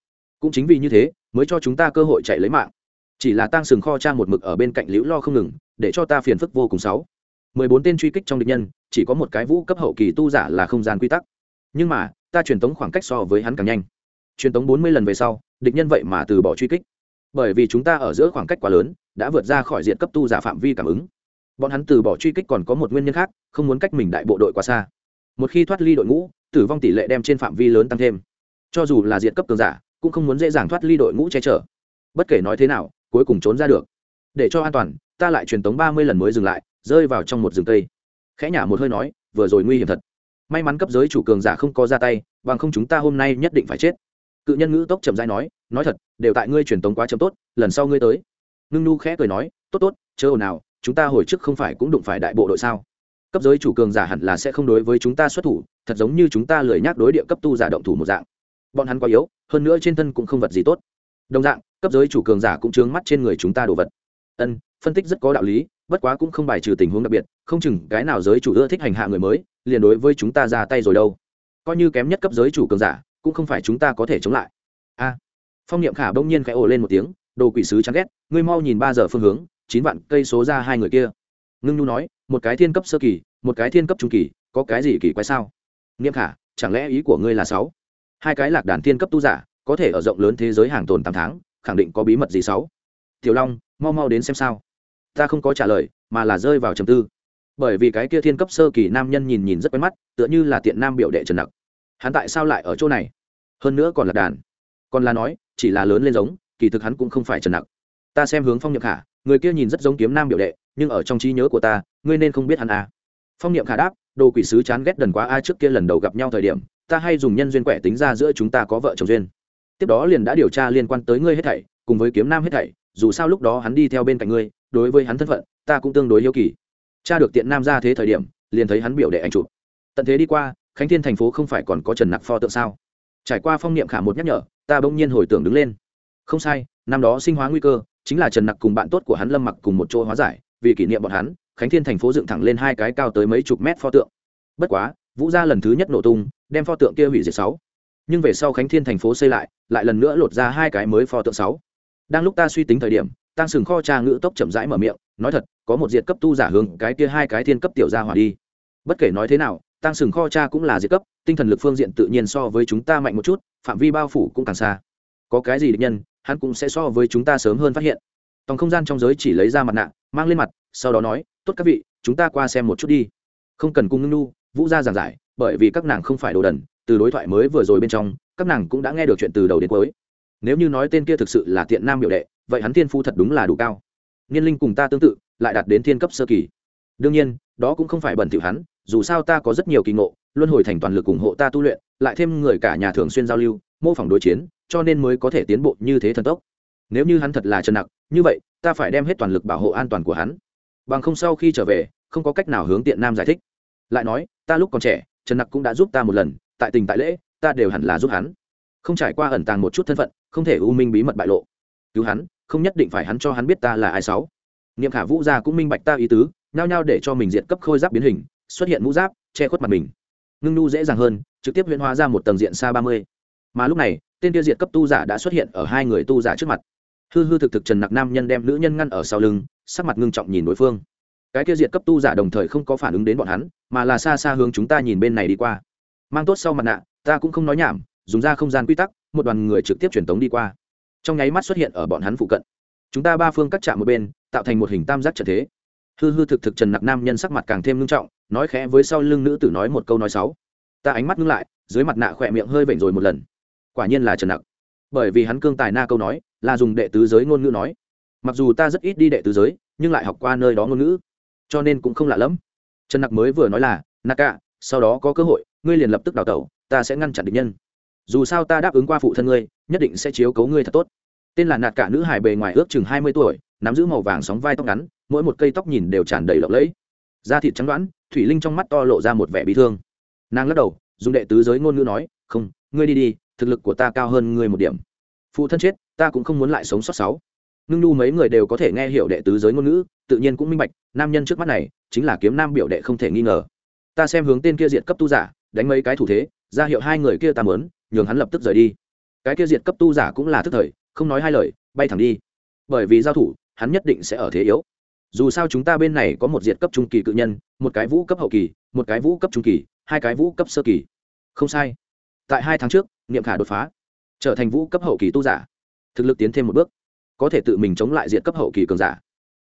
Cũng chính vì như thế, mới cho chúng ta cơ hội chạy lấy mạng. Chỉ là tăng sừng kho cha một mực ở bên cạnh liễu lo không ngừng, để cho ta phiền phức vô cùng sáu. Mười bốn tên truy kích trong địch nhân, chỉ có một cái vũ cấp hậu kỳ tu giả là không gian quy tắc. Nhưng mà, ta truyền tống khoảng cách so với hắn càng nhanh. Truyền tống bốn mươi lần về sau, địch nhân vậy mà từ bỏ truy kích. Bởi vì chúng ta ở giữa khoảng cách quá lớn, đã vượt ra khỏi diện cấp tu giả phạm vi cảm ứng. Bọn hắn từ bỏ truy kích còn có một nguyên nhân khác, không muốn cách mình đại bộ đội quá xa một khi thoát ly đội ngũ, tử vong tỷ lệ đem trên phạm vi lớn tăng thêm. Cho dù là diện cấp cường giả, cũng không muốn dễ dàng thoát ly đội ngũ che chở. Bất kể nói thế nào, cuối cùng trốn ra được. Để cho an toàn, ta lại truyền tống ba mươi lần mới dừng lại, rơi vào trong một rừng cây. Khẽ nhả một hơi nói, vừa rồi nguy hiểm thật. May mắn cấp giới chủ cường giả không có ra tay, bằng không chúng ta hôm nay nhất định phải chết. Cự nhân ngữ tốc chậm dai nói nói thật, đều tại ngươi truyền tống quá chậm tốt, lần sau ngươi tới. Ngưng nu khẽ cười nói, tốt tốt, chớ ồn nào chúng ta hồi trước không phải cũng đụng phải đại bộ đội sao? Cấp giới chủ cường giả hẳn là sẽ không đối với chúng ta xuất thủ, thật giống như chúng ta lười nhắc đối địa cấp tu giả động thủ một dạng. Bọn hắn quá yếu, hơn nữa trên thân cũng không vật gì tốt. Đồng dạng, cấp giới chủ cường giả cũng trướng mắt trên người chúng ta đồ vật. Ân, phân tích rất có đạo lý, bất quá cũng không bài trừ tình huống đặc biệt, không chừng cái nào giới chủ ưa thích hành hạ người mới, liền đối với chúng ta ra tay rồi đâu. Coi như kém nhất cấp giới chủ cường giả, cũng không phải chúng ta có thể chống lại. A. Phong niệm khả bỗng nhiên khẽ ồ lên một tiếng, đồ quỷ sứ chán ghét, ngươi mau nhìn ba giờ phương hướng, chín vạn cây số ra hai người kia. Ngưng nhu nói một cái thiên cấp sơ kỳ, một cái thiên cấp trung kỳ, có cái gì kỳ quái sao? Niệm khả, chẳng lẽ ý của ngươi là sáu? Hai cái lạc đàn thiên cấp tu giả, có thể ở rộng lớn thế giới hàng tồn tám tháng, khẳng định có bí mật gì sáu? Tiểu long, mau mau đến xem sao. Ta không có trả lời, mà là rơi vào trầm tư. Bởi vì cái kia thiên cấp sơ kỳ nam nhân nhìn nhìn rất quen mắt, tựa như là tiện nam biểu đệ trần nặc. Hắn tại sao lại ở chỗ này? Hơn nữa còn là đàn. Còn là nói, chỉ là lớn lên giống, kỳ thực hắn cũng không phải trần nặc. Ta xem hướng phong nhậm khả, người kia nhìn rất giống kiếm nam biểu đệ nhưng ở trong trí nhớ của ta, ngươi nên không biết hắn à. phong Niệm khả đáp, đồ quỷ sứ chán ghét đần quá a, trước kia lần đầu gặp nhau thời điểm, ta hay dùng nhân duyên quẻ tính ra giữa chúng ta có vợ chồng duyên. Tiếp đó liền đã điều tra liên quan tới ngươi hết thảy, cùng với kiếm nam hết thảy, dù sao lúc đó hắn đi theo bên cạnh ngươi, đối với hắn thân phận, ta cũng tương đối hiếu kỳ. Cha được tiện nam ra thế thời điểm, liền thấy hắn biểu đệ ảnh chụp. Tận thế đi qua, khánh thiên thành phố không phải còn có trần nặc pho tượng sao? Trải qua phong niệm khả một nhắc nhở, ta bỗng nhiên hồi tưởng đứng lên. Không sai, năm đó sinh hóa nguy cơ, chính là trần nặc cùng bạn tốt của hắn lâm mặc cùng một chỗ hóa giải vì kỷ niệm bọn hắn, khánh thiên thành phố dựng thẳng lên hai cái cao tới mấy chục mét pho tượng. Bất quá, vũ gia lần thứ nhất nổ tung, đem pho tượng kia hủy diệt sáu. Nhưng về sau khánh thiên thành phố xây lại lại lần nữa lột ra hai cái mới pho tượng sáu. Đang lúc ta suy tính thời điểm tăng sừng kho cha ngữ tốc chậm rãi mở miệng, nói thật, có một diệt cấp tu giả hướng cái kia hai cái thiên cấp tiểu gia hỏa đi. Bất kể nói thế nào tăng sừng kho cha cũng là diệt cấp, tinh thần lực phương diện tự nhiên so với chúng ta mạnh một chút, phạm vi bao phủ cũng càng xa. Có cái gì địch nhân, hắn cũng sẽ so với chúng ta sớm hơn phát hiện. Tòng không gian trong giới chỉ lấy ra mặt nạ mang lên mặt, sau đó nói, tốt các vị, chúng ta qua xem một chút đi. Không cần cung ngưng nu, vũ ra giảng giải, bởi vì các nàng không phải đồ đần, từ đối thoại mới vừa rồi bên trong, các nàng cũng đã nghe được chuyện từ đầu đến cuối. Nếu như nói tên kia thực sự là tiện nam biểu đệ, vậy hắn thiên phu thật đúng là đủ cao. Niên linh cùng ta tương tự, lại đạt đến thiên cấp sơ kỳ. Đương nhiên, đó cũng không phải bẩn thỉu hắn, dù sao ta có rất nhiều kỳ ngộ, luân hồi thành toàn lực ủng hộ ta tu luyện, lại thêm người cả nhà thường xuyên giao lưu, mô phỏng đối chiến, cho nên mới có thể tiến bộ như thế thần tốc. Nếu như hắn thật là trần nặc như vậy, ta phải đem hết toàn lực bảo hộ an toàn của hắn. Bằng không sau khi trở về, không có cách nào hướng tiện nam giải thích. Lại nói, ta lúc còn trẻ, trần nặc cũng đã giúp ta một lần, tại tình tại lễ, ta đều hẳn là giúp hắn. Không trải qua ẩn tàng một chút thân phận, không thể u minh bí mật bại lộ. Cứu hắn, không nhất định phải hắn cho hắn biết ta là ai sáu. Niệm khả vũ gia cũng minh bạch ta ý tứ, nhao nhao để cho mình diện cấp khôi giáp biến hình, xuất hiện mũ giáp, che khuất mặt mình. Ngưng nu dễ dàng hơn, trực tiếp huyễn hóa ra một tầng diện xa ba mươi. Mà lúc này, tên tiêu diệt cấp tu giả đã xuất hiện ở hai người tu giả trước mặt hư hư thực thực trần nặc nam nhân đem nữ nhân ngăn ở sau lưng, sắc mặt ngưng trọng nhìn đối phương. Cái kia diệt cấp tu giả đồng thời không có phản ứng đến bọn hắn, mà là xa xa hướng chúng ta nhìn bên này đi qua. Mang tốt sau mặt nạ, ta cũng không nói nhảm, dùng ra không gian quy tắc, một đoàn người trực tiếp truyền tống đi qua. Trong nháy mắt xuất hiện ở bọn hắn phụ cận. Chúng ta ba phương cắt chạm một bên, tạo thành một hình tam giác trận thế. Hư hư thực thực trần nặc nam nhân sắc mặt càng thêm ngưng trọng, nói khẽ với sau lưng nữ tử nói một câu nói sáu ta ánh mắt ngưng lại, dưới mặt nạ khỏe miệng hơi vểnh rồi một lần. Quả nhiên là trần nặc bởi vì hắn cương tài na câu nói, là dùng đệ tứ giới ngôn ngữ nói. Mặc dù ta rất ít đi đệ tứ giới, nhưng lại học qua nơi đó ngôn ngữ. Cho nên cũng không lạ lẫm. Trần nặc mới vừa nói là, naka, sau đó có cơ hội, ngươi liền lập tức đào tẩu, ta sẽ ngăn chặn địch nhân. Dù sao ta đáp ứng qua phụ thân ngươi, nhất định sẽ chiếu cấu ngươi thật tốt. Tên là nạt cả nữ hải bề ngoài ước chừng hai mươi tuổi, nắm giữ màu vàng sóng vai tóc ngắn, mỗi một cây tóc nhìn đều tràn đầy lộng lẫy. Da thịt trắng đoãn, thủy linh trong mắt to lộ ra một vẻ bị thương. Nàng lắc đầu, dùng đệ tứ giới ngôn ngữ nói, không, ngươi đi đi, thực lực của ta cao hơn ngươi một điểm phụ thân chết, ta cũng không muốn lại sống sót sáu. Ngưng nu mấy người đều có thể nghe hiểu đệ tứ giới ngôn ngữ, tự nhiên cũng minh bạch, nam nhân trước mắt này, chính là kiếm nam biểu đệ không thể nghi ngờ. Ta xem hướng tên kia diệt cấp tu giả, đánh mấy cái thủ thế, ra hiệu hai người kia ta mớn nhường hắn lập tức rời đi. Cái kia diệt cấp tu giả cũng là thức thời, không nói hai lời, bay thẳng đi. Bởi vì giao thủ, hắn nhất định sẽ ở thế yếu. Dù sao chúng ta bên này có một diệt cấp trung kỳ cự nhân, một cái vũ cấp hậu kỳ, một cái vũ cấp trung kỳ, hai cái vũ cấp sơ kỳ. Không sai. Tại hai tháng trước, niệm khả đột phá trở thành vũ cấp hậu kỳ tu giả, thực lực tiến thêm một bước, có thể tự mình chống lại diện cấp hậu kỳ cường giả.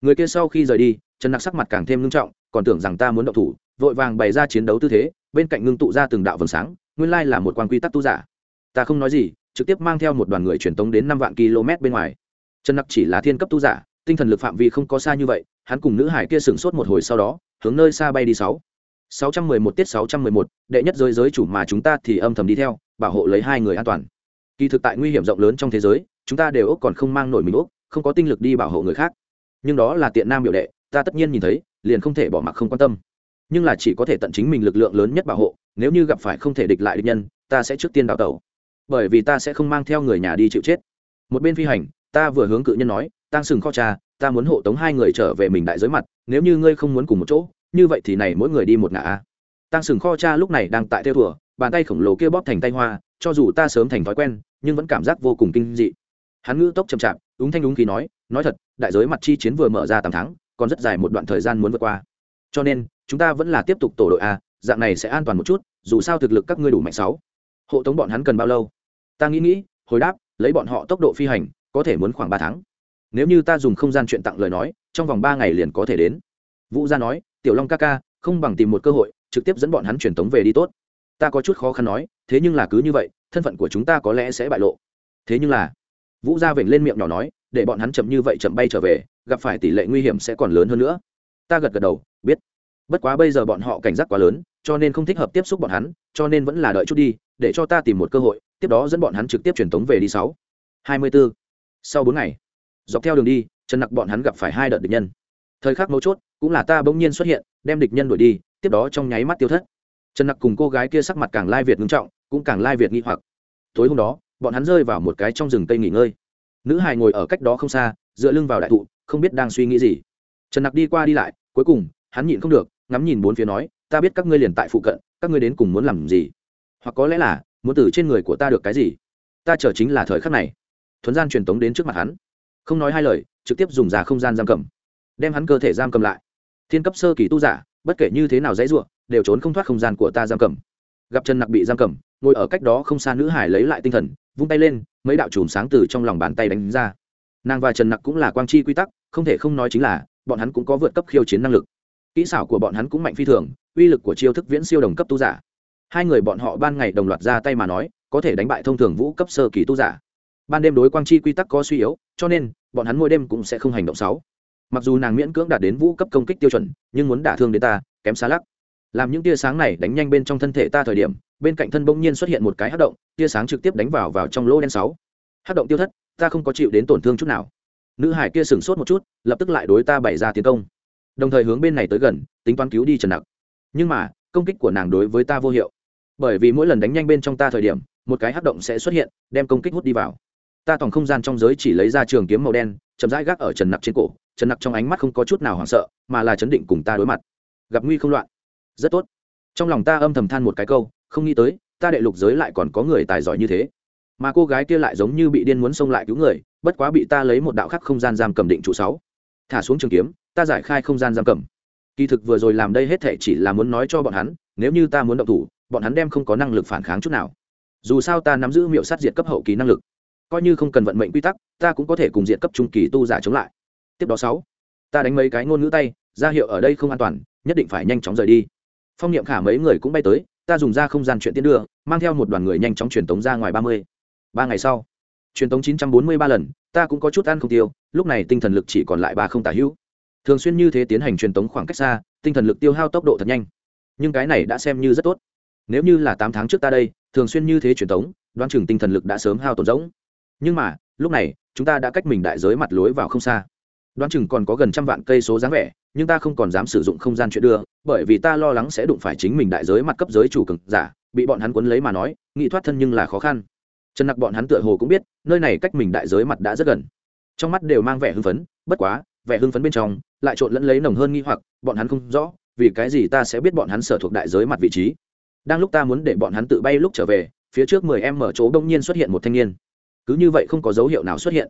Người kia sau khi rời đi, trần nặc sắc mặt càng thêm ngưng trọng, còn tưởng rằng ta muốn động thủ, vội vàng bày ra chiến đấu tư thế, bên cạnh ngưng tụ ra từng đạo vầng sáng, nguyên lai là một quan quy tắc tu giả. Ta không nói gì, trực tiếp mang theo một đoàn người truyền tống đến năm vạn km bên ngoài. Trần nặc chỉ là thiên cấp tu giả, tinh thần lực phạm vi không có xa như vậy, hắn cùng nữ hải kia sửng sốt một hồi sau đó, hướng nơi xa bay đi sáu. sáu trăm mười một tiết sáu trăm mười một, đệ nhất giới giới chủ mà chúng ta thì âm thầm đi theo, bảo hộ lấy hai người an toàn kỳ thực tại nguy hiểm rộng lớn trong thế giới, chúng ta đều ốc còn không mang nổi mình ốc không có tinh lực đi bảo hộ người khác. Nhưng đó là tiện nam biểu đệ, ta tất nhiên nhìn thấy, liền không thể bỏ mặc không quan tâm. Nhưng là chỉ có thể tận chính mình lực lượng lớn nhất bảo hộ, nếu như gặp phải không thể địch lại địch nhân, ta sẽ trước tiên đào tẩu. Bởi vì ta sẽ không mang theo người nhà đi chịu chết. Một bên phi hành, ta vừa hướng cự nhân nói tăng sừng kho trà, ta muốn hộ tống hai người trở về mình đại giới mặt, nếu như ngươi không muốn cùng một chỗ, như vậy thì này mỗi người đi một ngã a. Tăng sừng kho cha lúc này đang tại theo thùa, bàn tay khổng lồ kia bóp thành tay hoa, cho dù ta sớm thành thói quen nhưng vẫn cảm giác vô cùng kinh dị. Hắn ngữ tốc chậm chạp đúng thanh đúng khí nói nói thật, đại giới mặt chi chiến vừa mở ra tám tháng, còn rất dài một đoạn thời gian muốn vượt qua. Cho nên, chúng ta vẫn là tiếp tục tổ đội a, dạng này sẽ an toàn một chút, dù sao thực lực các ngươi đủ mạnh sáu. Hộ tống bọn hắn cần bao lâu? Ta nghĩ nghĩ, hồi đáp, lấy bọn họ tốc độ phi hành, có thể muốn khoảng ba tháng. Nếu như ta dùng không gian chuyện tặng lời nói, trong vòng ba ngày liền có thể đến. Vũ gia nói, tiểu long ca ca, không bằng tìm một cơ hội, trực tiếp dẫn bọn hắn truyền tống về đi tốt. Ta có chút khó khăn nói, thế nhưng là cứ như vậy thân phận của chúng ta có lẽ sẽ bại lộ. Thế nhưng là, vũ gia vểnh lên miệng nhỏ nói, để bọn hắn chậm như vậy chậm bay trở về, gặp phải tỷ lệ nguy hiểm sẽ còn lớn hơn nữa. Ta gật gật đầu, biết. Bất quá bây giờ bọn họ cảnh giác quá lớn, cho nên không thích hợp tiếp xúc bọn hắn, cho nên vẫn là đợi chút đi, để cho ta tìm một cơ hội, tiếp đó dẫn bọn hắn trực tiếp truyền tống về đi sáu. Hai mươi bốn sau bốn ngày, dọc theo đường đi, trần nặc bọn hắn gặp phải hai đợt địch nhân. Thời khắc mấu chốt, cũng là ta bỗng nhiên xuất hiện, đem địch nhân đuổi đi, tiếp đó trong nháy mắt tiêu thất trần nặc cùng cô gái kia sắc mặt càng lai việt ngưng trọng, cũng càng lai việt nghi hoặc. Tối hôm đó, bọn hắn rơi vào một cái trong rừng cây nghỉ ngơi. Nữ hài ngồi ở cách đó không xa, dựa lưng vào đại thụ, không biết đang suy nghĩ gì. Trần nặc đi qua đi lại, cuối cùng, hắn nhịn không được, ngắm nhìn bốn phía nói, ta biết các ngươi liền tại phụ cận, các ngươi đến cùng muốn làm gì? Hoặc có lẽ là, muốn từ trên người của ta được cái gì? Ta chờ chính là thời khắc này. Thuấn gian truyền tống đến trước mặt hắn. Không nói hai lời, trực tiếp dùng giả không gian giam cầm. Đem hắn cơ thể giam cầm lại. Thiên cấp sơ kỳ tu giả, bất kể như thế nào dãy ruộng đều trốn không thoát không gian của ta giam cầm. Gặp trần nặc bị giam cầm, ngồi ở cách đó không xa nữ hải lấy lại tinh thần, vung tay lên, mấy đạo chùm sáng từ trong lòng bàn tay đánh ra. Nàng và trần nặc cũng là quang chi quy tắc, không thể không nói chính là, bọn hắn cũng có vượt cấp khiêu chiến năng lực. Kỹ xảo của bọn hắn cũng mạnh phi thường, uy lực của chiêu thức viễn siêu đồng cấp tu giả. Hai người bọn họ ban ngày đồng loạt ra tay mà nói, có thể đánh bại thông thường vũ cấp sơ kỳ tu giả. Ban đêm đối quang chi quy tắc có suy yếu, cho nên, bọn hắn mỗi đêm cũng sẽ không hành động sáu mặc dù nàng miễn cưỡng đạt đến vũ cấp công kích tiêu chuẩn, nhưng muốn đả thương đến ta, kém xa lắc làm những tia sáng này đánh nhanh bên trong thân thể ta thời điểm, bên cạnh thân bỗng nhiên xuất hiện một cái hát động, tia sáng trực tiếp đánh vào vào trong lỗ đen sáu. Hát động tiêu thất, ta không có chịu đến tổn thương chút nào. Nữ hải kia sửng sốt một chút, lập tức lại đối ta bày ra tiến công. Đồng thời hướng bên này tới gần, tính toán cứu đi trần nặc. Nhưng mà, công kích của nàng đối với ta vô hiệu. Bởi vì mỗi lần đánh nhanh bên trong ta thời điểm, một cái hát động sẽ xuất hiện, đem công kích hút đi vào. Ta toàn không gian trong giới chỉ lấy ra trường kiếm màu đen, chậm rãi gác ở trần nặc trên cổ. Trần nặc trong ánh mắt không có chút nào hoảng sợ, mà là chấn định cùng ta đối mặt. Gặp nguy không loạn rất tốt. Trong lòng ta âm thầm than một cái câu, không nghĩ tới, ta đệ lục giới lại còn có người tài giỏi như thế. Mà cô gái kia lại giống như bị điên muốn xông lại cứu người, bất quá bị ta lấy một đạo khắc không gian giam cầm định trụ sáu. Thả xuống trường kiếm, ta giải khai không gian giam cầm. Kỳ thực vừa rồi làm đây hết thể chỉ là muốn nói cho bọn hắn, nếu như ta muốn động thủ, bọn hắn đem không có năng lực phản kháng chút nào. Dù sao ta nắm giữ miệu sát diệt cấp hậu kỳ năng lực. Coi như không cần vận mệnh quy tắc, ta cũng có thể cùng diện cấp trung kỳ tu giả chống lại. Tiếp đó sáu, ta đánh mấy cái ngôn ngữ tay, ra hiệu ở đây không an toàn, nhất định phải nhanh chóng rời đi phong niệm khả mấy người cũng bay tới, ta dùng ra không gian chuyện tiến đưa, mang theo một đoàn người nhanh chóng truyền tống ra ngoài ba mươi. Ba ngày sau, truyền tống chín trăm bốn mươi ba lần, ta cũng có chút ăn không tiêu, lúc này tinh thần lực chỉ còn lại ba không tả hữu. Thường xuyên như thế tiến hành truyền tống khoảng cách xa, tinh thần lực tiêu hao tốc độ thật nhanh. Nhưng cái này đã xem như rất tốt. Nếu như là tám tháng trước ta đây, thường xuyên như thế truyền tống, đoán chừng tinh thần lực đã sớm hao tổn rỗng. Nhưng mà, lúc này, chúng ta đã cách mình đại giới mặt lối vào không xa đoán chừng còn có gần trăm vạn cây số dáng vẻ, nhưng ta không còn dám sử dụng không gian chuyện đưa, bởi vì ta lo lắng sẽ đụng phải chính mình đại giới mặt cấp giới chủ cực giả, bị bọn hắn quấn lấy mà nói, nghĩ thoát thân nhưng là khó khăn. Trần nặc bọn hắn tựa hồ cũng biết, nơi này cách mình đại giới mặt đã rất gần. Trong mắt đều mang vẻ hưng phấn, bất quá, vẻ hưng phấn bên trong lại trộn lẫn lấy nồng hơn nghi hoặc, bọn hắn không rõ, vì cái gì ta sẽ biết bọn hắn sở thuộc đại giới mặt vị trí. Đang lúc ta muốn để bọn hắn tự bay lúc trở về, phía trước mười em mở chỗ đông nhiên xuất hiện một thanh niên. Cứ như vậy không có dấu hiệu nào xuất hiện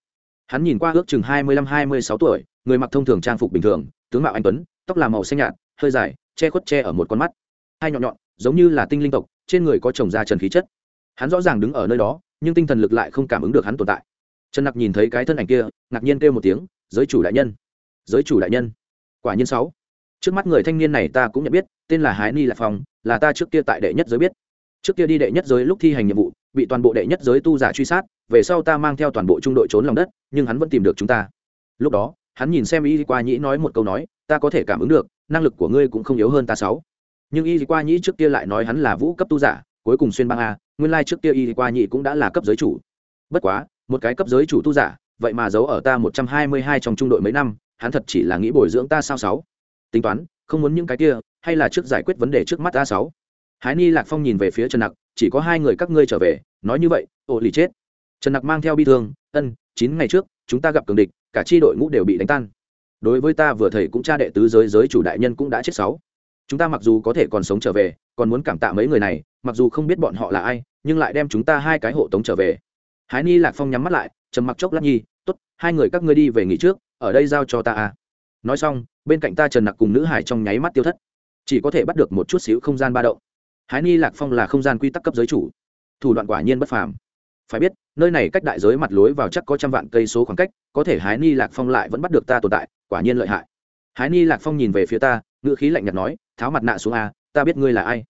hắn nhìn qua ước chừng hai mươi lăm, hai mươi sáu tuổi, người mặc thông thường trang phục bình thường, tướng mạo anh tuấn, tóc làm màu xanh nhạt, hơi dài, che khuất che ở một con mắt. Hai nhọn nhọn, giống như là tinh linh tộc, trên người có trồng da trần khí chất. Hắn rõ ràng đứng ở nơi đó, nhưng tinh thần lực lại không cảm ứng được hắn tồn tại. Trần nặc nhìn thấy cái thân ảnh kia, ngạc nhiên kêu một tiếng, giới chủ đại nhân, giới chủ đại nhân. Quả nhiên sáu. Trước mắt người thanh niên này ta cũng nhận biết, tên là hái ni lạc phong, là ta trước kia tại đệ nhất giới biết. Trước kia đi đệ nhất giới lúc thi hành nhiệm vụ bị toàn bộ đệ nhất giới tu giả truy sát, về sau ta mang theo toàn bộ trung đội trốn lòng đất, nhưng hắn vẫn tìm được chúng ta. Lúc đó, hắn nhìn xem y qua nhĩ nói một câu nói, ta có thể cảm ứng được, năng lực của ngươi cũng không yếu hơn ta sáu. Nhưng y qua nhĩ trước kia lại nói hắn là vũ cấp tu giả, cuối cùng xuyên băng a, nguyên lai trước kia y qua nhĩ cũng đã là cấp giới chủ. Bất quá, một cái cấp giới chủ tu giả, vậy mà giấu ở ta một trăm hai mươi hai trong trung đội mấy năm, hắn thật chỉ là nghĩ bồi dưỡng ta sao sáu? Tính toán, không muốn những cái kia, hay là trước giải quyết vấn đề trước mắt ta sáu? Hái ni lạc phong nhìn về phía trần nặc, chỉ có hai người các ngươi trở về, nói như vậy ô lì chết. Trần nặc mang theo bi thương, ân, chín ngày trước, chúng ta gặp cường địch, cả tri đội ngũ đều bị đánh tan. Đối với ta vừa thầy cũng cha đệ tứ giới giới chủ đại nhân cũng đã chết sáu. Chúng ta mặc dù có thể còn sống trở về, còn muốn cảm tạ mấy người này, mặc dù không biết bọn họ là ai, nhưng lại đem chúng ta hai cái hộ tống trở về. Hái ni lạc phong nhắm mắt lại, trầm mặc chốc lát nhi, tốt, hai người các ngươi đi về nghỉ trước, ở đây giao cho ta à. nói xong, bên cạnh ta trần nặc cùng nữ hải trong nháy mắt tiêu thất. Chỉ có thể bắt được một chút xíu không gian ba động hái ni lạc phong là không gian quy tắc cấp giới chủ. Thủ đoạn quả nhiên bất phàm. Phải biết, nơi này cách đại giới mặt lối vào chắc có trăm vạn cây số khoảng cách, có thể hái ni lạc phong lại vẫn bắt được ta tồn tại, quả nhiên lợi hại. Hái ni lạc phong nhìn về phía ta, ngữ khí lạnh nhạt nói, tháo mặt nạ xuống a, ta biết ngươi là ai.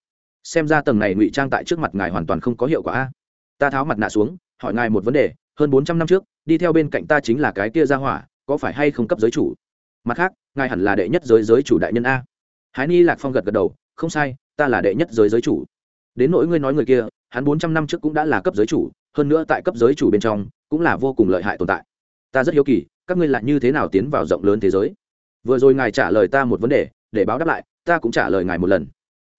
Xem ra tầng này ngụy trang tại trước mặt ngài hoàn toàn không có hiệu quả a. Ta tháo mặt nạ xuống, hỏi ngài một vấn đề, hơn bốn trăm năm trước, đi theo bên cạnh ta chính là cái kia ra hỏa, có phải hay không cấp giới chủ? Mặt khác, ngài hẳn là đệ nhất giới giới chủ đại nhân a. Hái ni lạc phong gật gật đầu, không sai ta là đệ nhất giới giới chủ. Đến nỗi ngươi nói người kia, hắn bốn trăm năm trước cũng đã là cấp giới chủ, hơn nữa tại cấp giới chủ bên trong, cũng là vô cùng lợi hại tồn tại. Ta rất hiếu kỳ, các ngươi lại như thế nào tiến vào rộng lớn thế giới? Vừa rồi ngài trả lời ta một vấn đề, để báo đáp lại, ta cũng trả lời ngài một lần.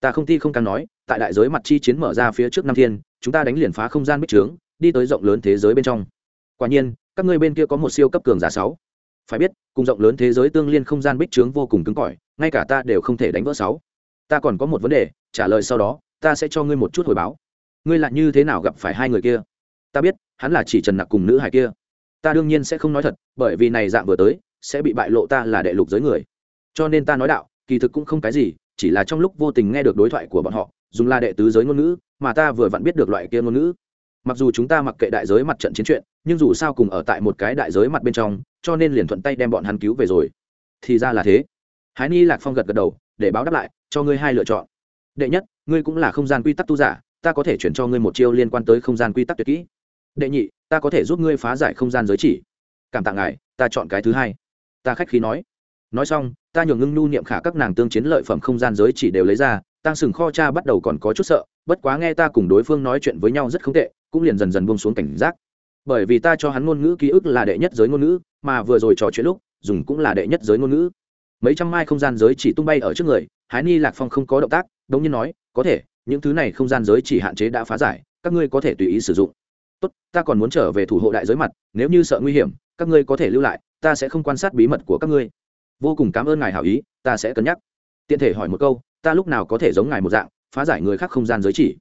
Ta không thi không càng nói, tại đại giới mặt chi chiến mở ra phía trước năm thiên, chúng ta đánh liền phá không gian bích trướng, đi tới rộng lớn thế giới bên trong. Quả nhiên, các ngươi bên kia có một siêu cấp cường giả sáu. Phải biết, cùng rộng lớn thế giới tương liên không gian bích trướng vô cùng cứng cỏi, ngay cả ta đều không thể đánh vỡ sáu ta còn có một vấn đề, trả lời sau đó, ta sẽ cho ngươi một chút hồi báo. Ngươi lại như thế nào gặp phải hai người kia? Ta biết, hắn là chỉ trần nặc cùng nữ hải kia. Ta đương nhiên sẽ không nói thật, bởi vì này dạng vừa tới, sẽ bị bại lộ ta là đệ lục giới người. Cho nên ta nói đạo, kỳ thực cũng không cái gì, chỉ là trong lúc vô tình nghe được đối thoại của bọn họ, dùng là đệ tứ giới ngôn ngữ, mà ta vừa vặn biết được loại kia ngôn ngữ. Mặc dù chúng ta mặc kệ đại giới mặt trận chiến chuyện, nhưng dù sao cùng ở tại một cái đại giới mặt bên trong, cho nên liền thuận tay đem bọn hắn cứu về rồi. Thì ra là thế. Hái ni lạc phong gật gật đầu, để báo đáp lại cho ngươi hai lựa chọn. Đệ nhất, ngươi cũng là không gian quy tắc tu giả, ta có thể chuyển cho ngươi một chiêu liên quan tới không gian quy tắc tuyệt kỹ. Đệ nhị, ta có thể giúp ngươi phá giải không gian giới chỉ. Cảm tạ ngài, ta chọn cái thứ hai. Ta khách khí nói. Nói xong, ta nhường ngưng nhu niệm khả các nàng tương chiến lợi phẩm không gian giới chỉ đều lấy ra tăng sừng kho cha bắt đầu còn có chút sợ, bất quá nghe ta cùng đối phương nói chuyện với nhau rất không tệ, cũng liền dần dần buông xuống cảnh giác. Bởi vì ta cho hắn ngôn ngữ ký ức là đệ nhất giới ngôn ngữ, mà vừa rồi trò chuyện lúc, dùng cũng là đệ nhất giới ngôn ngữ mấy trăm mai không gian giới chỉ tung bay ở trước người, hái ni lạc phong không có động tác đống nhiên nói, có thể, những thứ này không gian giới chỉ hạn chế đã phá giải, các ngươi có thể tùy ý sử dụng. Tốt, ta còn muốn trở về thủ hộ đại giới mặt, nếu như sợ nguy hiểm, các ngươi có thể lưu lại, ta sẽ không quan sát bí mật của các ngươi. Vô cùng cảm ơn ngài hảo ý, ta sẽ cân nhắc. Tiện thể hỏi một câu, ta lúc nào có thể giống ngài một dạng, phá giải người khác không gian giới chỉ?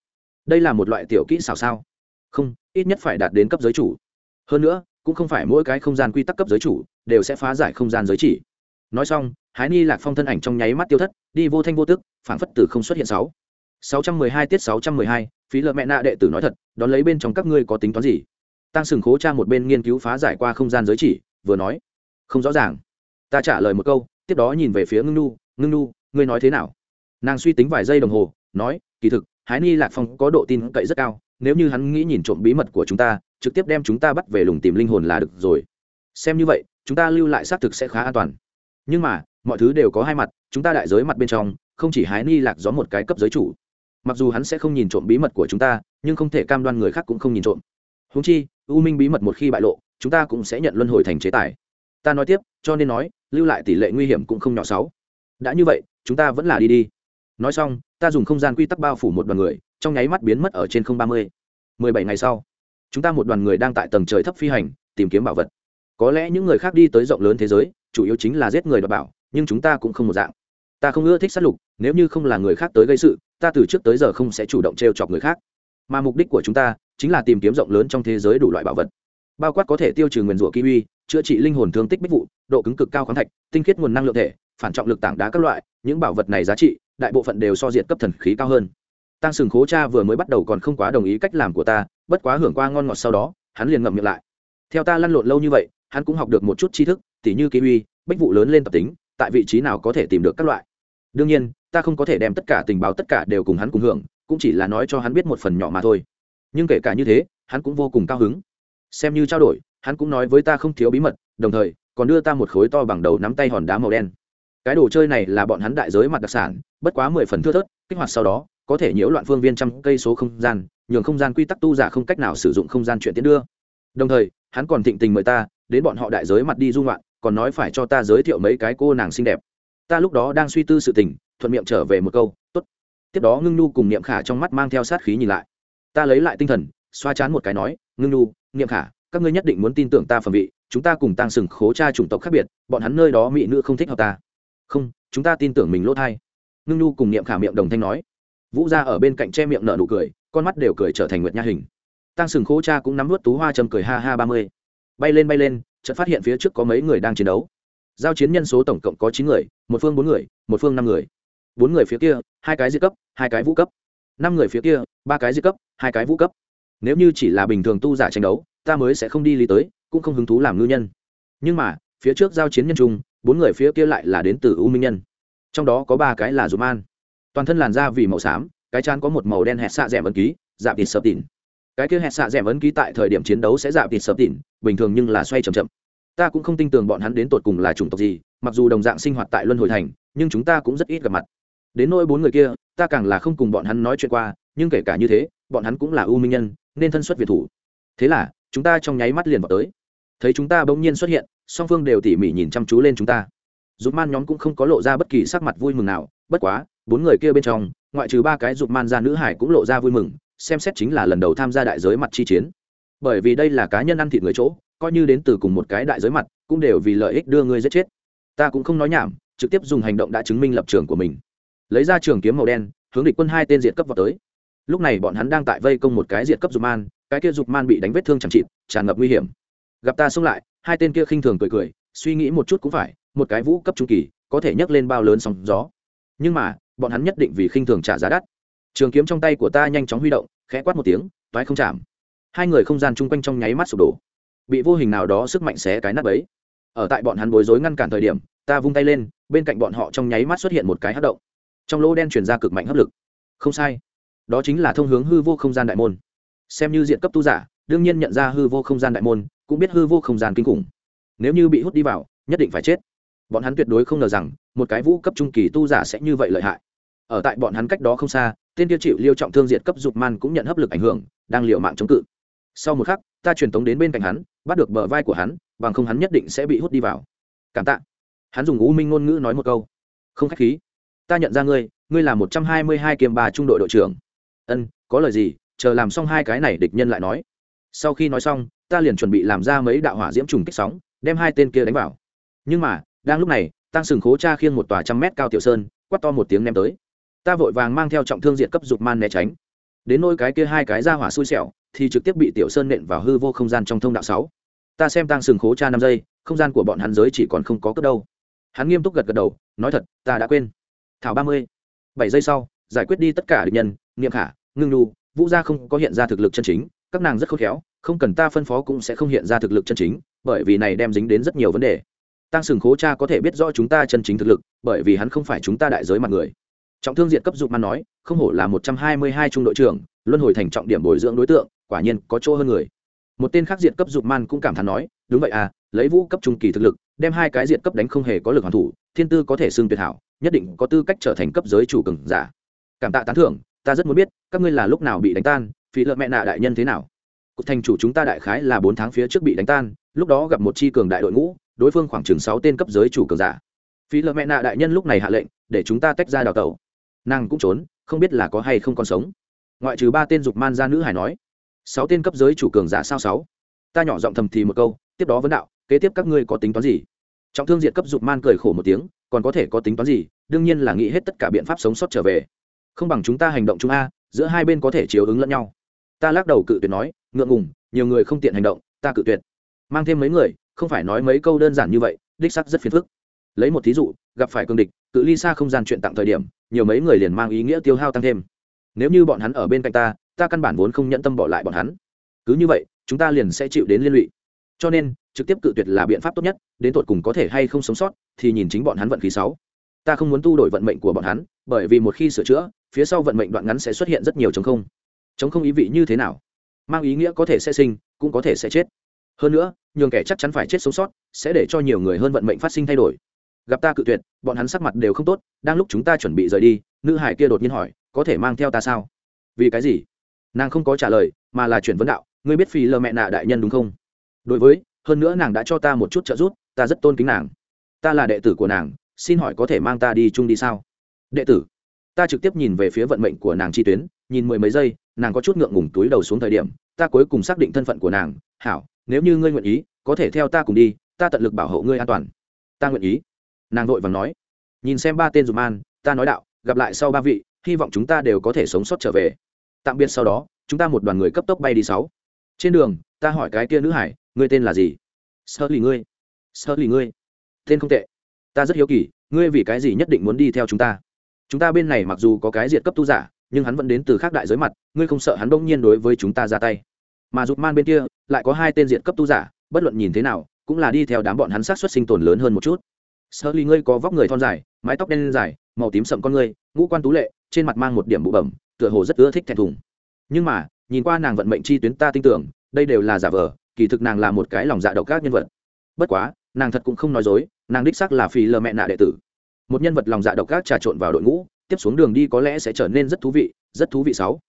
Đây là một loại tiểu kỹ xào sao? Không, ít nhất phải đạt đến cấp giới chủ. Hơn nữa, cũng không phải mỗi cái không gian quy tắc cấp giới chủ đều sẽ phá giải không gian giới chỉ nói xong, hái ni lạc phong thân ảnh trong nháy mắt tiêu thất, đi vô thanh vô tức phản phất tử không xuất hiện sáu. sáu trăm mười hai tiết sáu trăm mười hai, phí lợi mẹ nạ đệ tử nói thật, đón lấy bên trong các ngươi có tính toán gì? Tăng sừng khố cha một bên nghiên cứu phá giải qua không gian giới chỉ, vừa nói, không rõ ràng. Ta trả lời một câu, tiếp đó nhìn về phía ngưng nu ngưng nu, ngươi nói thế nào? Nàng suy tính vài giây đồng hồ, nói, kỳ thực, hái ni lạc phong có độ tin cậy rất cao, nếu như hắn nghĩ nhìn trộm bí mật của chúng ta, trực tiếp đem chúng ta bắt về lùng tìm linh hồn là được rồi. Xem như vậy, chúng ta lưu lại xác thực sẽ khá an toàn nhưng mà, mọi thứ đều có hai mặt, chúng ta đại giới mặt bên trong, không chỉ hái ni lạc gió một cái cấp giới chủ. Mặc dù hắn sẽ không nhìn trộm bí mật của chúng ta, nhưng không thể cam đoan người khác cũng không nhìn trộm. Húng chi, u minh bí mật một khi bại lộ, chúng ta cũng sẽ nhận luân hồi thành chế tài. Ta nói tiếp, cho nên nói, lưu lại tỷ lệ nguy hiểm cũng không nhỏ sáu. Đã như vậy, chúng ta vẫn là đi đi. Nói xong, ta dùng không gian quy tắc bao phủ một đoàn người, trong nháy mắt biến mất ở trên không ba mươi. Mười bảy ngày sau, chúng ta một đoàn người đang tại tầng trời thấp phi hành, tìm kiếm bảo vật có lẽ những người khác đi tới rộng lớn thế giới, chủ yếu chính là giết người đọc bảo, nhưng chúng ta cũng không một dạng. Ta không ưa thích sát lục, nếu như không là người khác tới gây sự, ta từ trước tới giờ không sẽ chủ động t r e o chọc người khác. Mà mục đích của chúng ta, chính là tìm kiếm rộng lớn trong thế giới đủ loại bảo vật. Bao quát có thể tiêu trừ nguyền rủa kiwi, chữa trị linh hồn thương tích bích vụ, độ cứng cực cao khoáng thạch, tinh khiết nguồn năng lượng thể, phản trọng lực tảng đá các loại, những bảo vật này giá trị, đại bộ phận đều so diện cấp thần khí cao hơn. Tăng sừng khố cha vừa mới bắt đầu còn không quá đồng ý cách làm của ta, bất quá hưởng qua ngon ngọt sau đó, hắn liền ngậm miệng lại. Theo ta lăn lộn lâu như vậy hắn cũng học được một chút tri thức, tỉ như kiwi bách vụ lớn lên tập tính, tại vị trí nào có thể tìm được các loại. Đương nhiên, ta không có thể đem tất cả tình báo tất cả đều cùng hắn cùng hưởng, cũng chỉ là nói cho hắn biết một phần nhỏ mà thôi. Nhưng kể cả như thế, hắn cũng vô cùng cao hứng. Xem như trao đổi, hắn cũng nói với ta không thiếu bí mật, đồng thời, còn đưa ta một khối to bằng đầu nắm tay hòn đá màu đen. Cái đồ chơi này là bọn hắn đại giới mặt đặc sản, bất quá mười phần thưa thớt, kích hoạt sau đó, có thể nhiễu loạn phương viên trăm cây số không gian, nhường không gian quy tắc tu giả không cách nào sử dụng không gian chuyện tiến đưa. Đồng thời, hắn còn thịnh tình mời ta đến bọn họ đại giới mặt đi dung loạn còn nói phải cho ta giới thiệu mấy cái cô nàng xinh đẹp. Ta lúc đó đang suy tư sự tình, thuận miệng trở về một câu, tốt. Tiếp đó ngưng nu cùng niệm khả trong mắt mang theo sát khí nhìn lại. Ta lấy lại tinh thần, xoa chán một cái nói, ngưng nu niệm khả, các ngươi nhất định muốn tin tưởng ta phẩm vị, chúng ta cùng tăng sừng khố cha chủng tộc khác biệt, bọn hắn nơi đó mỹ nữ không thích hợp ta. Không, chúng ta tin tưởng mình lỗ thai. Ngưng nu cùng niệm khả miệng đồng thanh nói. Vũ ra ở bên cạnh che miệng nở nụ cười, con mắt đều cười trở thành nguyệt nha hình. Tăng sừng khố cha cũng nắm vớt tú hoa châm cười ha ha ba mươi bay lên bay lên, chợt phát hiện phía trước có mấy người đang chiến đấu. Giao chiến nhân số tổng cộng có chín người, một phương bốn người, một phương năm người. Bốn người phía kia, hai cái di cấp, hai cái vũ cấp. Năm người phía kia, ba cái di cấp, hai cái vũ cấp. Nếu như chỉ là bình thường tu giả tranh đấu, ta mới sẽ không đi lý tới, cũng không hứng thú làm ngư nhân. Nhưng mà, phía trước giao chiến nhân trung, bốn người phía kia lại là đến từ u minh nhân. Trong đó có ba cái là dùm an toàn thân làn da vì màu xám, cái chán có một màu đen hẹt xạ rẻ ẩn ký dạp thịt sập tỉn cái kia hẹn xạ rẻ ấn ký tại thời điểm chiến đấu sẽ giảm thịt sập tỉn bình thường nhưng là xoay c h ậ m chậm. Ta cũng không tin tưởng bọn hắn đến tột cùng là chủng tộc gì, mặc dù đồng dạng sinh hoạt tại luân hồi thành, nhưng chúng ta cũng rất ít gặp mặt. Đến nỗi bốn người kia, ta càng là không cùng bọn hắn nói chuyện qua, nhưng kể cả như thế, bọn hắn cũng là ưu minh nhân, nên thân xuất việt thủ. Thế là, chúng ta trong nháy mắt liền vào tới. Thấy chúng ta bỗng nhiên xuất hiện, song phương đều tỉ mỉ nhìn chăm chú lên chúng ta. Giúp man nhóm cũng không có lộ ra bất kỳ sắc mặt vui mừng nào, bất quá, bốn người kia bên trong, ngoại trừ ba cái giúp man ra nữ hải cũng lộ ra vui mừng xem xét chính là lần đầu tham gia đại giới mặt chi chiến. Bởi vì đây là cá nhân ăn thịt người chỗ, coi như đến từ cùng một cái đại giới mặt, cũng đều vì lợi ích đưa ngươi giết chết. Ta cũng không nói nhảm, trực tiếp dùng hành động đã chứng minh lập trường của mình. Lấy ra trường kiếm màu đen, hướng địch quân hai tên diệt cấp vào tới. Lúc này bọn hắn đang tại vây công một cái diệt cấp dục man, cái kia dục man bị đánh vết thương chẳng chịt, tràn ngập nguy hiểm. Gặp ta xông lại, hai tên kia khinh thường cười cười, suy nghĩ một chút cũng phải, một cái vũ cấp trung kỳ, có thể nhấc lên bao lớn sóng gió. Nhưng mà, bọn hắn nhất định vì khinh thường trả giá đắt trường kiếm trong tay của ta nhanh chóng huy động, khẽ quát một tiếng, toái không chạm. Hai người không gian chung quanh trong nháy mắt sụp đổ. Bị vô hình nào đó sức mạnh xé cái nắp ấy ở tại bọn hắn bối rối ngăn cản thời điểm, ta vung tay lên, bên cạnh bọn họ trong nháy mắt xuất hiện một cái hát động. Trong lỗ đen chuyển ra cực mạnh hấp lực. Không sai. Đó chính là thông hướng hư vô không gian đại môn. Xem như diện cấp tu giả, đương nhiên nhận ra hư vô không gian đại môn, cũng biết hư vô không gian kinh khủng. Nếu như bị hút đi vào, nhất định phải chết. Bọn hắn tuyệt đối không ngờ rằng, một cái vũ cấp trung kỳ tu giả sẽ như vậy lợi hại ở tại bọn hắn cách đó không xa, tên tiêu chịu liêu trọng thương diệt cấp dục man cũng nhận hấp lực ảnh hưởng, đang liều mạng chống cự. Sau một khắc, ta truyền tống đến bên cạnh hắn, bắt được bờ vai của hắn, bằng không hắn nhất định sẽ bị hút đi vào. Cảm tạ. Hắn dùng u minh ngôn ngữ nói một câu. Không k h á c h khí. Ta nhận ra ngươi ngươi là một trăm hai mươi hai kiềm bà trung đội đội trưởng. Ân, có lời gì, chờ làm xong hai cái này địch nhân lại nói. Sau khi nói xong, ta liền chuẩn bị làm ra mấy đạo hỏa diễm trùng kích sóng, đem hai tên kia đánh vào. Nhưng mà, đang lúc này tăng sừng khố cha khiêng một tòa trăm mét cao tiểu sơn quắt to một tiếng ném tới ta vội vàng mang theo trọng thương diện cấp dục man né tránh. Đến nôi cái kia hai cái ra hỏa xui xẻo, thì trực tiếp bị tiểu sơn nện vào hư vô không gian trong thông đạo sáu. Ta xem tăng sừng khố cha năm giây, không gian của bọn hắn giới chỉ còn không có cất đâu. Hắn nghiêm túc gật gật đầu, nói thật, ta đã quên. Thảo ba mươi. Bảy giây sau, giải quyết đi tất cả địch nhân, niệm khả, ngưng nhu, vũ gia không có hiện ra thực lực chân chính, các nàng rất khôn khéo, không cần ta phân phó cũng sẽ không hiện ra thực lực chân chính, bởi vì này đem dính đến rất nhiều vấn đề. Tăng sừng khố cha có thể biết rõ chúng ta chân chính thực lực, bởi vì hắn không phải chúng ta đại giới mặt người trọng thương diện cấp dục man nói, không hổ là một trăm hai mươi hai trung đội trưởng, luân hồi thành trọng điểm bồi dưỡng đối tượng, quả nhiên có chỗ hơn người. Một tên khác diện cấp dục man cũng cảm thán nói, đúng vậy à lấy vũ cấp trung kỳ thực lực, đem hai cái diện cấp đánh không hề có lực hoàn thủ, thiên tư có thể xưng tuyệt hảo, nhất định có tư cách trở thành cấp giới chủ cường giả. Cảm tạ tán thưởng, ta rất muốn biết, các ngươi là lúc nào bị đánh tan, phí lợi mẹ nạ đại nhân thế nào? Cục thành chủ chúng ta đại khái là bốn tháng phía trước bị đánh tan, lúc đó gặp một chi cường đại đội ngũ, đối phương khoảng chừng sáu tên cấp giới chủ cường giả. Phí lợi mẹ nạ đại nhân lúc này hạ lệnh, để chúng ta tách ra đào tẩu nàng cũng trốn, không biết là có hay không còn sống. Ngoại trừ ba tên dục man gia nữ hải nói, sáu tên cấp giới chủ cường giả sao sáu? Ta nhỏ giọng thầm thì một câu, tiếp đó vấn đạo, kế tiếp các ngươi có tính toán gì? Trọng thương diện cấp dục man cười khổ một tiếng, còn có thể có tính toán gì? Đương nhiên là nghĩ hết tất cả biện pháp sống sót trở về. Không bằng chúng ta hành động chúng a, giữa hai bên có thể chiếu ứng lẫn nhau. Ta lắc đầu cự tuyệt nói, ngượng ngùng, nhiều người không tiện hành động, ta cự tuyệt. Mang thêm mấy người, không phải nói mấy câu đơn giản như vậy, đích sắc rất phiền phức. Lấy một thí dụ, gặp phải cương địch, cự ly xa không gian chuyện tặng thời điểm nhiều mấy người liền mang ý nghĩa tiêu hao tăng thêm. Nếu như bọn hắn ở bên cạnh ta ta căn bản vốn không nhẫn tâm bỏ lại bọn hắn. Cứ như vậy, chúng ta liền sẽ chịu đến liên lụy. Cho nên, trực tiếp cự tuyệt là biện pháp tốt nhất, đến tột cùng có thể hay không sống sót, thì nhìn chính bọn hắn vận khí sáu ta không muốn tu đổi vận mệnh của bọn hắn, bởi vì một khi sửa chữa, phía sau vận mệnh đoạn ngắn sẽ xuất hiện rất nhiều chống không. Chống không ý vị như thế nào? Mang ý nghĩa có thể sẽ sinh, cũng có thể sẽ chết. Hơn nữa, nhường kẻ chắc chắn phải chết sống sót, sẽ để cho nhiều người hơn vận mệnh phát sinh thay đổi gặp ta cự tuyệt, bọn hắn sắc mặt đều không tốt, đang lúc chúng ta chuẩn bị rời đi, nữ hải kia đột nhiên hỏi, có thể mang theo ta sao? Vì cái gì? Nàng không có trả lời, mà là chuyển vấn đạo, ngươi biết phi lơ mẹ nạ đại nhân đúng không? Đối với, hơn nữa nàng đã cho ta một chút trợ giúp, ta rất tôn kính nàng. Ta là đệ tử của nàng, xin hỏi có thể mang ta đi chung đi sao? Đệ tử. Ta trực tiếp nhìn về phía vận mệnh của nàng chi tuyến, nhìn mười mấy giây, nàng có chút ngượng ngùng túi đầu xuống thời điểm, ta cuối cùng xác định thân phận của nàng. Hảo, nếu như ngươi nguyện ý, có thể theo ta cùng đi, ta tận lực bảo hộ ngươi an toàn. Ta nguyện ý nàng vội vàng nói, nhìn xem ba tên dùm an, ta nói đạo, gặp lại sau ba vị, hy vọng chúng ta đều có thể sống sót trở về. Tạm biệt sau đó, chúng ta một đoàn người cấp tốc bay đi sáu. Trên đường, ta hỏi cái kia nữ hải, ngươi tên là gì? Sơ lì ngươi. Sơ lì ngươi. Tên không tệ. Ta rất hiếu kỳ, ngươi vì cái gì nhất định muốn đi theo chúng ta? Chúng ta bên này mặc dù có cái diệt cấp tu giả, nhưng hắn vẫn đến từ khác đại giới mặt, ngươi không sợ hắn đông nhiên đối với chúng ta ra tay? Mà giúp man bên kia, lại có hai tên diện cấp tu giả, bất luận nhìn thế nào, cũng là đi theo đám bọn hắn sát xuất sinh tồn lớn hơn một chút sơ ly, ngươi có vóc người thon dài, mái tóc đen dài, màu tím sậm con ngươi, ngũ quan tú lệ, trên mặt mang một điểm bụ bẩm, tựa hồ rất ưa thích thẹn thùng. Nhưng mà, nhìn qua nàng vận mệnh chi tuyến ta tin tưởng, đây đều là giả vờ, kỳ thực nàng là một cái lòng dạ độc các nhân vật. Bất quá, nàng thật cũng không nói dối, nàng đích xác là phi lờ mẹ nạ đệ tử. Một nhân vật lòng dạ độc các trà trộn vào đội ngũ, tiếp xuống đường đi có lẽ sẽ trở nên rất thú vị, rất thú vị sáu.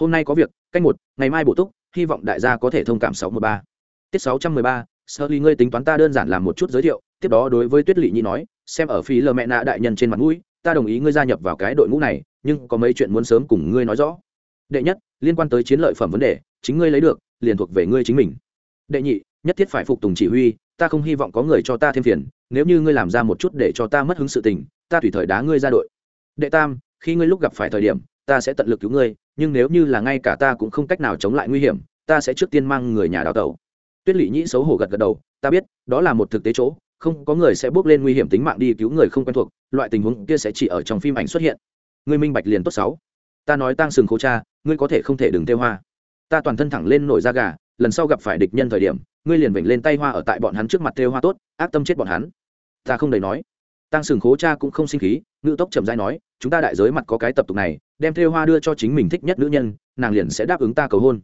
Hôm nay có việc cách một, ngày mai bổ túc, hy vọng đại gia có thể thông cảm sáu mươi ba. Tiết sáu trăm mười ba sơ ly, ngươi tính toán ta đơn giản làm một chút giới thiệu, tiếp đó đối với tuyết lỵ nhi nói, xem ở phí lờ mẹ nạ đại nhân trên mặt mũi, ta đồng ý ngươi gia nhập vào cái đội ngũ này, nhưng có mấy chuyện muốn sớm cùng ngươi nói rõ. Đệ nhất, liên quan tới chiến lợi phẩm vấn đề, chính ngươi lấy được, liền thuộc về ngươi chính mình. Đệ nhị, nhất thiết phải phục tùng chỉ huy, ta không hy vọng có người cho ta thêm phiền, nếu như ngươi làm ra một chút để cho ta mất hứng sự tình, ta tùy thời đá ngươi ra đội. Đệ tam, khi ngươi lúc gặp phải thời điểm, ta sẽ tận lực cứu ngươi, nhưng nếu như là ngay cả ta cũng không cách nào chống lại nguy hiểm, ta sẽ trước tiên mang người nhà đào tẩu tuyết lỵ nhĩ xấu hổ gật gật đầu, ta biết, đó là một thực tế chỗ, không có người sẽ bước lên nguy hiểm tính mạng đi cứu người không quen thuộc, loại tình huống kia sẽ chỉ ở trong phim ảnh xuất hiện. Ngươi minh bạch liền tốt sáu. Ta nói tăng sừng khô cha, ngươi có thể không thể đừng theo hoa. Ta toàn thân thẳng lên nổi da gà, lần sau gặp phải địch nhân thời điểm, ngươi liền vểnh lên tay hoa ở tại bọn hắn trước mặt theo hoa tốt, ác tâm chết bọn hắn. Ta không đầy nói. Tăng sừng khố cha cũng không sinh khí, ngữ tốc chậm dai nói, chúng ta đại giới mặt có cái tập tục này, đem theo hoa đưa cho chính mình thích nhất nữ nhân, nàng liền sẽ đáp ứng ta cầu hôn.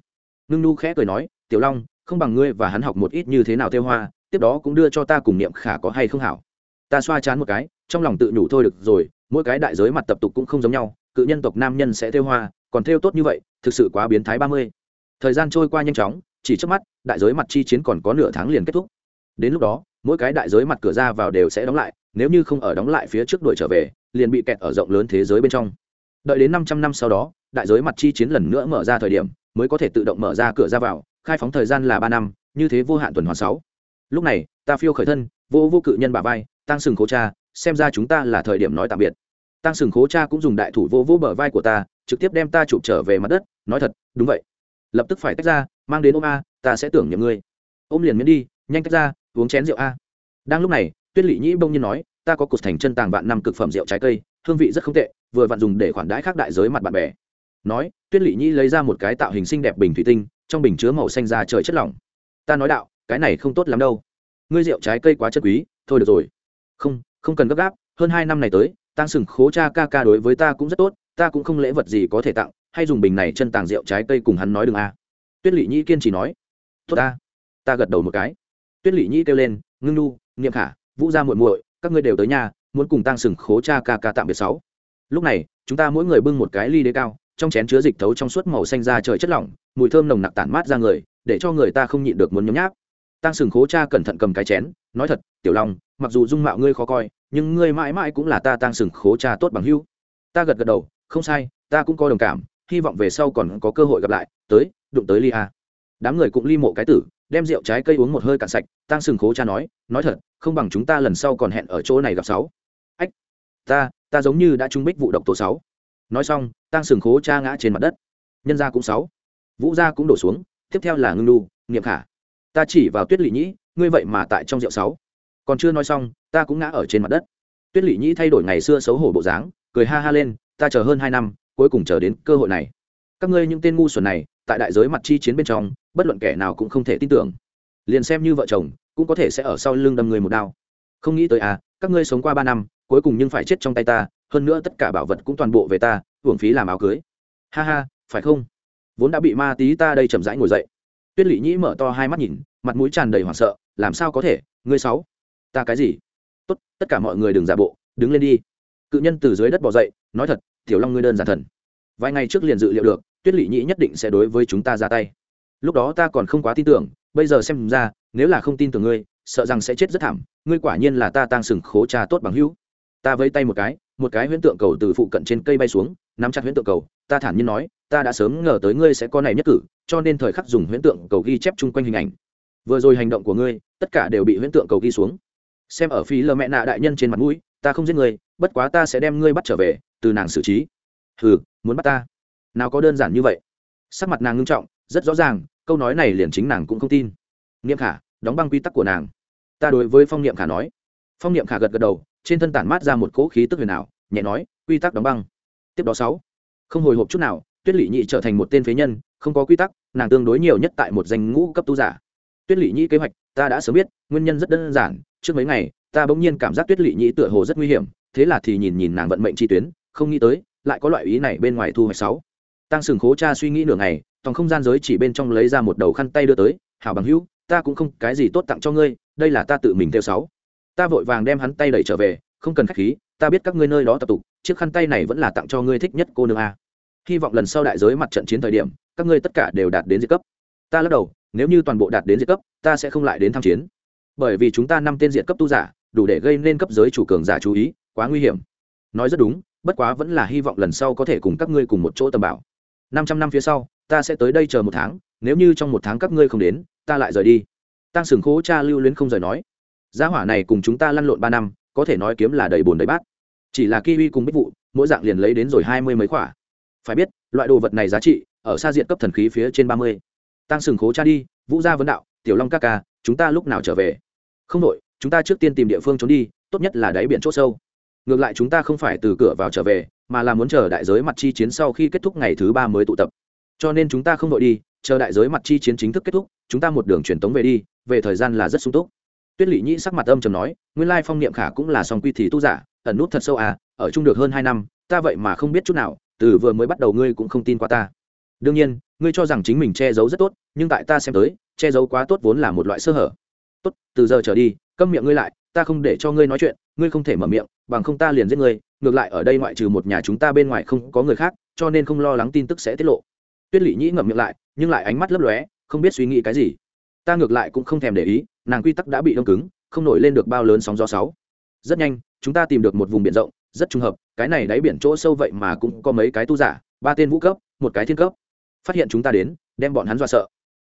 Ngưng nu khẽ cười nói, tiểu long không bằng ngươi và hắn học một ít như thế nào theo hoa, tiếp đó cũng đưa cho ta cùng niệm khả có hay không hảo. Ta xoa chán một cái, trong lòng tự nhủ thôi được rồi, mỗi cái đại giới mặt tập tục cũng không giống nhau, cự nhân tộc nam nhân sẽ theo hoa, còn theo tốt như vậy, thực sự quá biến thái ba mươi. Thời gian trôi qua nhanh chóng, chỉ trước mắt, đại giới mặt chi chiến còn có nửa tháng liền kết thúc. Đến lúc đó, mỗi cái đại giới mặt cửa ra vào đều sẽ đóng lại, nếu như không ở đóng lại phía trước đuổi trở về, liền bị kẹt ở rộng lớn thế giới bên trong. Đợi đến 500 năm sau đó, đại giới mặt chi chiến lần nữa mở ra thời điểm, mới có thể tự động mở ra cửa ra vào khai phóng thời gian là ba năm, như thế vô hạn tuần hoàn sáu. Lúc này, ta phiêu khởi thân, vô vô cự nhân bà vai tăng sừng khố cha, xem ra chúng ta là thời điểm nói tạm biệt. Tăng sừng khố cha cũng dùng đại thủ vô vô bờ vai của ta, trực tiếp đem ta chụp trở về mặt đất, nói thật, đúng vậy. Lập tức phải tách ra, mang đến ôm a, ta sẽ tưởng nhầm ngươi. Ôm liền miễn đi, nhanh tách ra, uống chén rượu a. Đang lúc này, tuyết lỵ nhĩ bông nhiên nói, ta có cột thành chân tàng vạn năm cực phẩm rượu trái cây, hương vị rất không tệ, vừa vặn dùng để khoản đãi khác đại giới mặt bạn bè. Nói, tuyết lỵ nhĩ lấy ra một cái tạo hình xinh đẹp bình thủy tinh trong bình chứa màu xanh ra trời chất lỏng. Ta nói đạo, cái này không tốt lắm đâu. Ngươi rượu trái cây quá chất quý, thôi được rồi. Không không cần gấp gáp, hơn hai năm này tới tăng sừng khố cha ca ca đối với ta cũng rất tốt, ta cũng không lễ vật gì có thể tặng, hay dùng bình này chân tàng rượu trái cây cùng hắn nói đừng a. Tuyết lỵ nhĩ kiên trì nói. Tốt ta. Ta gật đầu một cái. Tuyết lỵ nhĩ kêu lên, ngưng nu niệm khả, vũ ra muội muội, các ngươi đều tới nhà, muốn cùng tăng sừng khố cha ca ca tạm biệt sáu. Lúc này, chúng ta mỗi người bưng một cái ly đế cao trong chén chứa dịch thấu trong suốt màu xanh ra trời chất lỏng, mùi thơm nồng nặc tản mát ra người, để cho người ta không nhịn được muốn nhấm nháp. Tăng sừng khố cha cẩn thận cầm cái chén, nói thật, tiểu long, mặc dù dung mạo ngươi khó coi, nhưng ngươi mãi mãi cũng là ta tăng sừng khố cha tốt bằng hưu ta gật gật đầu, không sai, ta cũng có đồng cảm, hy vọng về sau còn có cơ hội gặp lại, tới, đụng tới ly a. Đám người cũng ly mộ cái tử, đem rượu trái cây uống một hơi cạn sạch tăng sừng khố cha nói nói thật, không bằng chúng ta lần sau còn hẹn ở chỗ này gặp sáu. Ách, ta ta giống như đã trung bích vụ độc tố sáu nói xong tăng sừng khố cha ngã trên mặt đất. Nhân gia cũng sáu. Vũ gia cũng đổ xuống, tiếp theo là ngưng đu niệm khả. Ta chỉ vào tuyết lỵ nhĩ, ngươi vậy mà tại trong rượu sáu. Còn chưa nói xong, ta cũng ngã ở trên mặt đất. Tuyết lỵ nhĩ thay đổi ngày xưa xấu hổ bộ dáng, cười ha ha lên, ta chờ hơn hai năm, cuối cùng chờ đến cơ hội này. Các ngươi những tên ngu xuẩn này, tại đại giới mặt chi chiến bên trong, bất luận kẻ nào cũng không thể tin tưởng. Liền xem như vợ chồng, cũng có thể sẽ ở sau lưng đâm người một đao. Không nghĩ tới à các ngươi sống qua ba năm, cuối cùng nhưng phải chết trong tay ta hơn nữa tất cả bảo vật cũng toàn bộ về ta, hưởng phí làm áo cưới. Ha ha, phải không? Vốn đã bị ma tí ta đây chậm rãi ngồi dậy. Tuyết lỵ nhĩ mở to hai mắt nhìn, mặt mũi tràn đầy hoảng sợ, làm sao có thể? Ngươi sáu, ta cái gì? Tốt, tất cả mọi người đừng giả bộ, đứng lên đi. Cự nhân từ dưới đất bỏ dậy, nói thật, tiểu long ngươi đơn giản thần. Vài ngày trước liền dự liệu được, tuyết lỵ nhĩ nhất định sẽ đối với chúng ta ra tay. Lúc đó ta còn không quá tin tưởng, bây giờ xem ra, nếu là không tin tưởng ngươi, sợ rằng sẽ chết rất thảm, ngươi quả nhiên là ta tăng sừng khố cha tốt bằng hữu. Ta vẫy tay một cái một cái huyễn tượng cầu từ phụ cận trên cây bay xuống, nắm chặt huyễn tượng cầu, ta thản nhiên nói, ta đã sớm ngờ tới ngươi sẽ có này nhất cử, cho nên thời khắc dùng huyễn tượng cầu ghi chép chung quanh hình ảnh. Vừa rồi hành động của ngươi, tất cả đều bị huyễn tượng cầu ghi xuống. Xem ở phí lờ mẹ nạ đại nhân trên mặt mũi, ta không giết ngươi, bất quá ta sẽ đem ngươi bắt trở về, từ nàng xử trí. Hừ, muốn bắt ta? Nào có đơn giản như vậy. Sắc mặt nàng ngưng trọng, rất rõ ràng, câu nói này liền chính nàng cũng không tin. Niệm khả, đóng băng quy tắc của nàng. Ta đối với phong niệm khả nói. Phong niệm khả gật gật đầu trên thân tản mát ra một cỗ khí tức huyền ảo, nhẹ nói, quy tắc đóng băng. Tiếp đó sáu, không hồi hộp chút nào, tuyết lỵ nhị trở thành một tên phế nhân, không có quy tắc, nàng tương đối nhiều nhất tại một danh ngũ cấp tu giả. Tuyết lỵ nhị kế hoạch, ta đã sớm biết, nguyên nhân rất đơn giản, trước mấy ngày, ta bỗng nhiên cảm giác tuyết lỵ nhị tựa hồ rất nguy hiểm, thế là thì nhìn nhìn nàng vận mệnh chi tuyến, không nghĩ tới, lại có loại ý này bên ngoài thu hoạch sáu. Tăng sừng khố cha suy nghĩ nửa ngày trong không gian giới chỉ bên trong lấy ra một đầu khăn tay đưa tới, hảo bằng hữu, ta cũng không cái gì tốt tặng cho ngươi, đây là ta tự mình theo sáu ta vội vàng đem hắn tay đẩy trở về, không cần khách khí, ta biết các ngươi nơi đó tập tục, chiếc khăn tay này vẫn là tặng cho ngươi thích nhất cô nương a. Hy vọng lần sau đại giới mặt trận chiến thời điểm, các ngươi tất cả đều đạt đến diệt cấp. Ta lắc đầu, nếu như toàn bộ đạt đến diệt cấp, ta sẽ không lại đến tham chiến. Bởi vì chúng ta năm tên diệt cấp tu giả, đủ để gây nên cấp giới chủ cường giả chú ý, quá nguy hiểm. Nói rất đúng, bất quá vẫn là hy vọng lần sau có thể cùng các ngươi cùng một chỗ tầm bảo. Năm trăm năm phía sau, ta sẽ tới đây chờ một tháng, nếu như trong một tháng các ngươi không đến, ta lại rời đi. Tăng sừng khố cha lưu luyến không rời nói giá hỏa này cùng chúng ta lăn lộn ba năm, có thể nói kiếm là đầy bồn đầy bát. Chỉ là kiwi cùng bích vụ mỗi dạng liền lấy đến rồi hai mươi mấy quả phải biết, loại đồ vật này giá trị, ở xa diện cấp thần khí phía trên ba mươi. Tăng sừng khố cha đi, vũ gia vấn đạo, tiểu long ca ca, chúng ta lúc nào trở về? Không đội chúng ta trước tiên tìm địa phương trốn đi, tốt nhất là đáy biển c h ỗ sâu. Ngược lại chúng ta không phải từ cửa vào trở về, mà là muốn chờ đại giới mặt chi chiến sau khi kết thúc ngày thứ ba mới tụ tập. Cho nên chúng ta không đội đi, chờ đại giới mặt chi chiến chính thức kết thúc, chúng ta một đường truyền tống về đi, về thời gian là rất sung túc tuyết lỵ nhĩ sắc mặt âm trầm nói, nguyên lai phong niệm khả cũng là song quy thì tu giả, ẩn nút thật sâu à ở chung được hơn hai năm, ta vậy mà không biết chút nào, từ vừa mới bắt đầu ngươi cũng không tin qua ta. Đương nhiên, ngươi cho rằng chính mình che giấu rất tốt, nhưng tại ta xem tới, che giấu quá tốt vốn là một loại sơ hở. Tốt, từ giờ trở đi, câm miệng ngươi lại, ta không để cho ngươi nói chuyện, ngươi không thể mở miệng, bằng không ta liền giết ngươi, ngược lại ở đây ngoại trừ một nhà chúng ta bên ngoài không có người khác, cho nên không lo lắng tin tức sẽ tiết lộ. Tuyết lỵ nhĩ ngậm miệng lại, nhưng lại ánh mắt lấp lóe, không biết suy nghĩ cái gì. Ta ngược lại cũng không thèm để ý nàng quy tắc đã bị đông cứng, không nổi lên được bao lớn sóng gió sáu. Rất nhanh, chúng ta tìm được một vùng biển rộng, rất trùng hợp, cái này đáy biển chỗ sâu vậy mà cũng có mấy cái tu giả, ba tên vũ cấp, một cái thiên cấp. Phát hiện chúng ta đến, đem bọn hắn dọa sợ.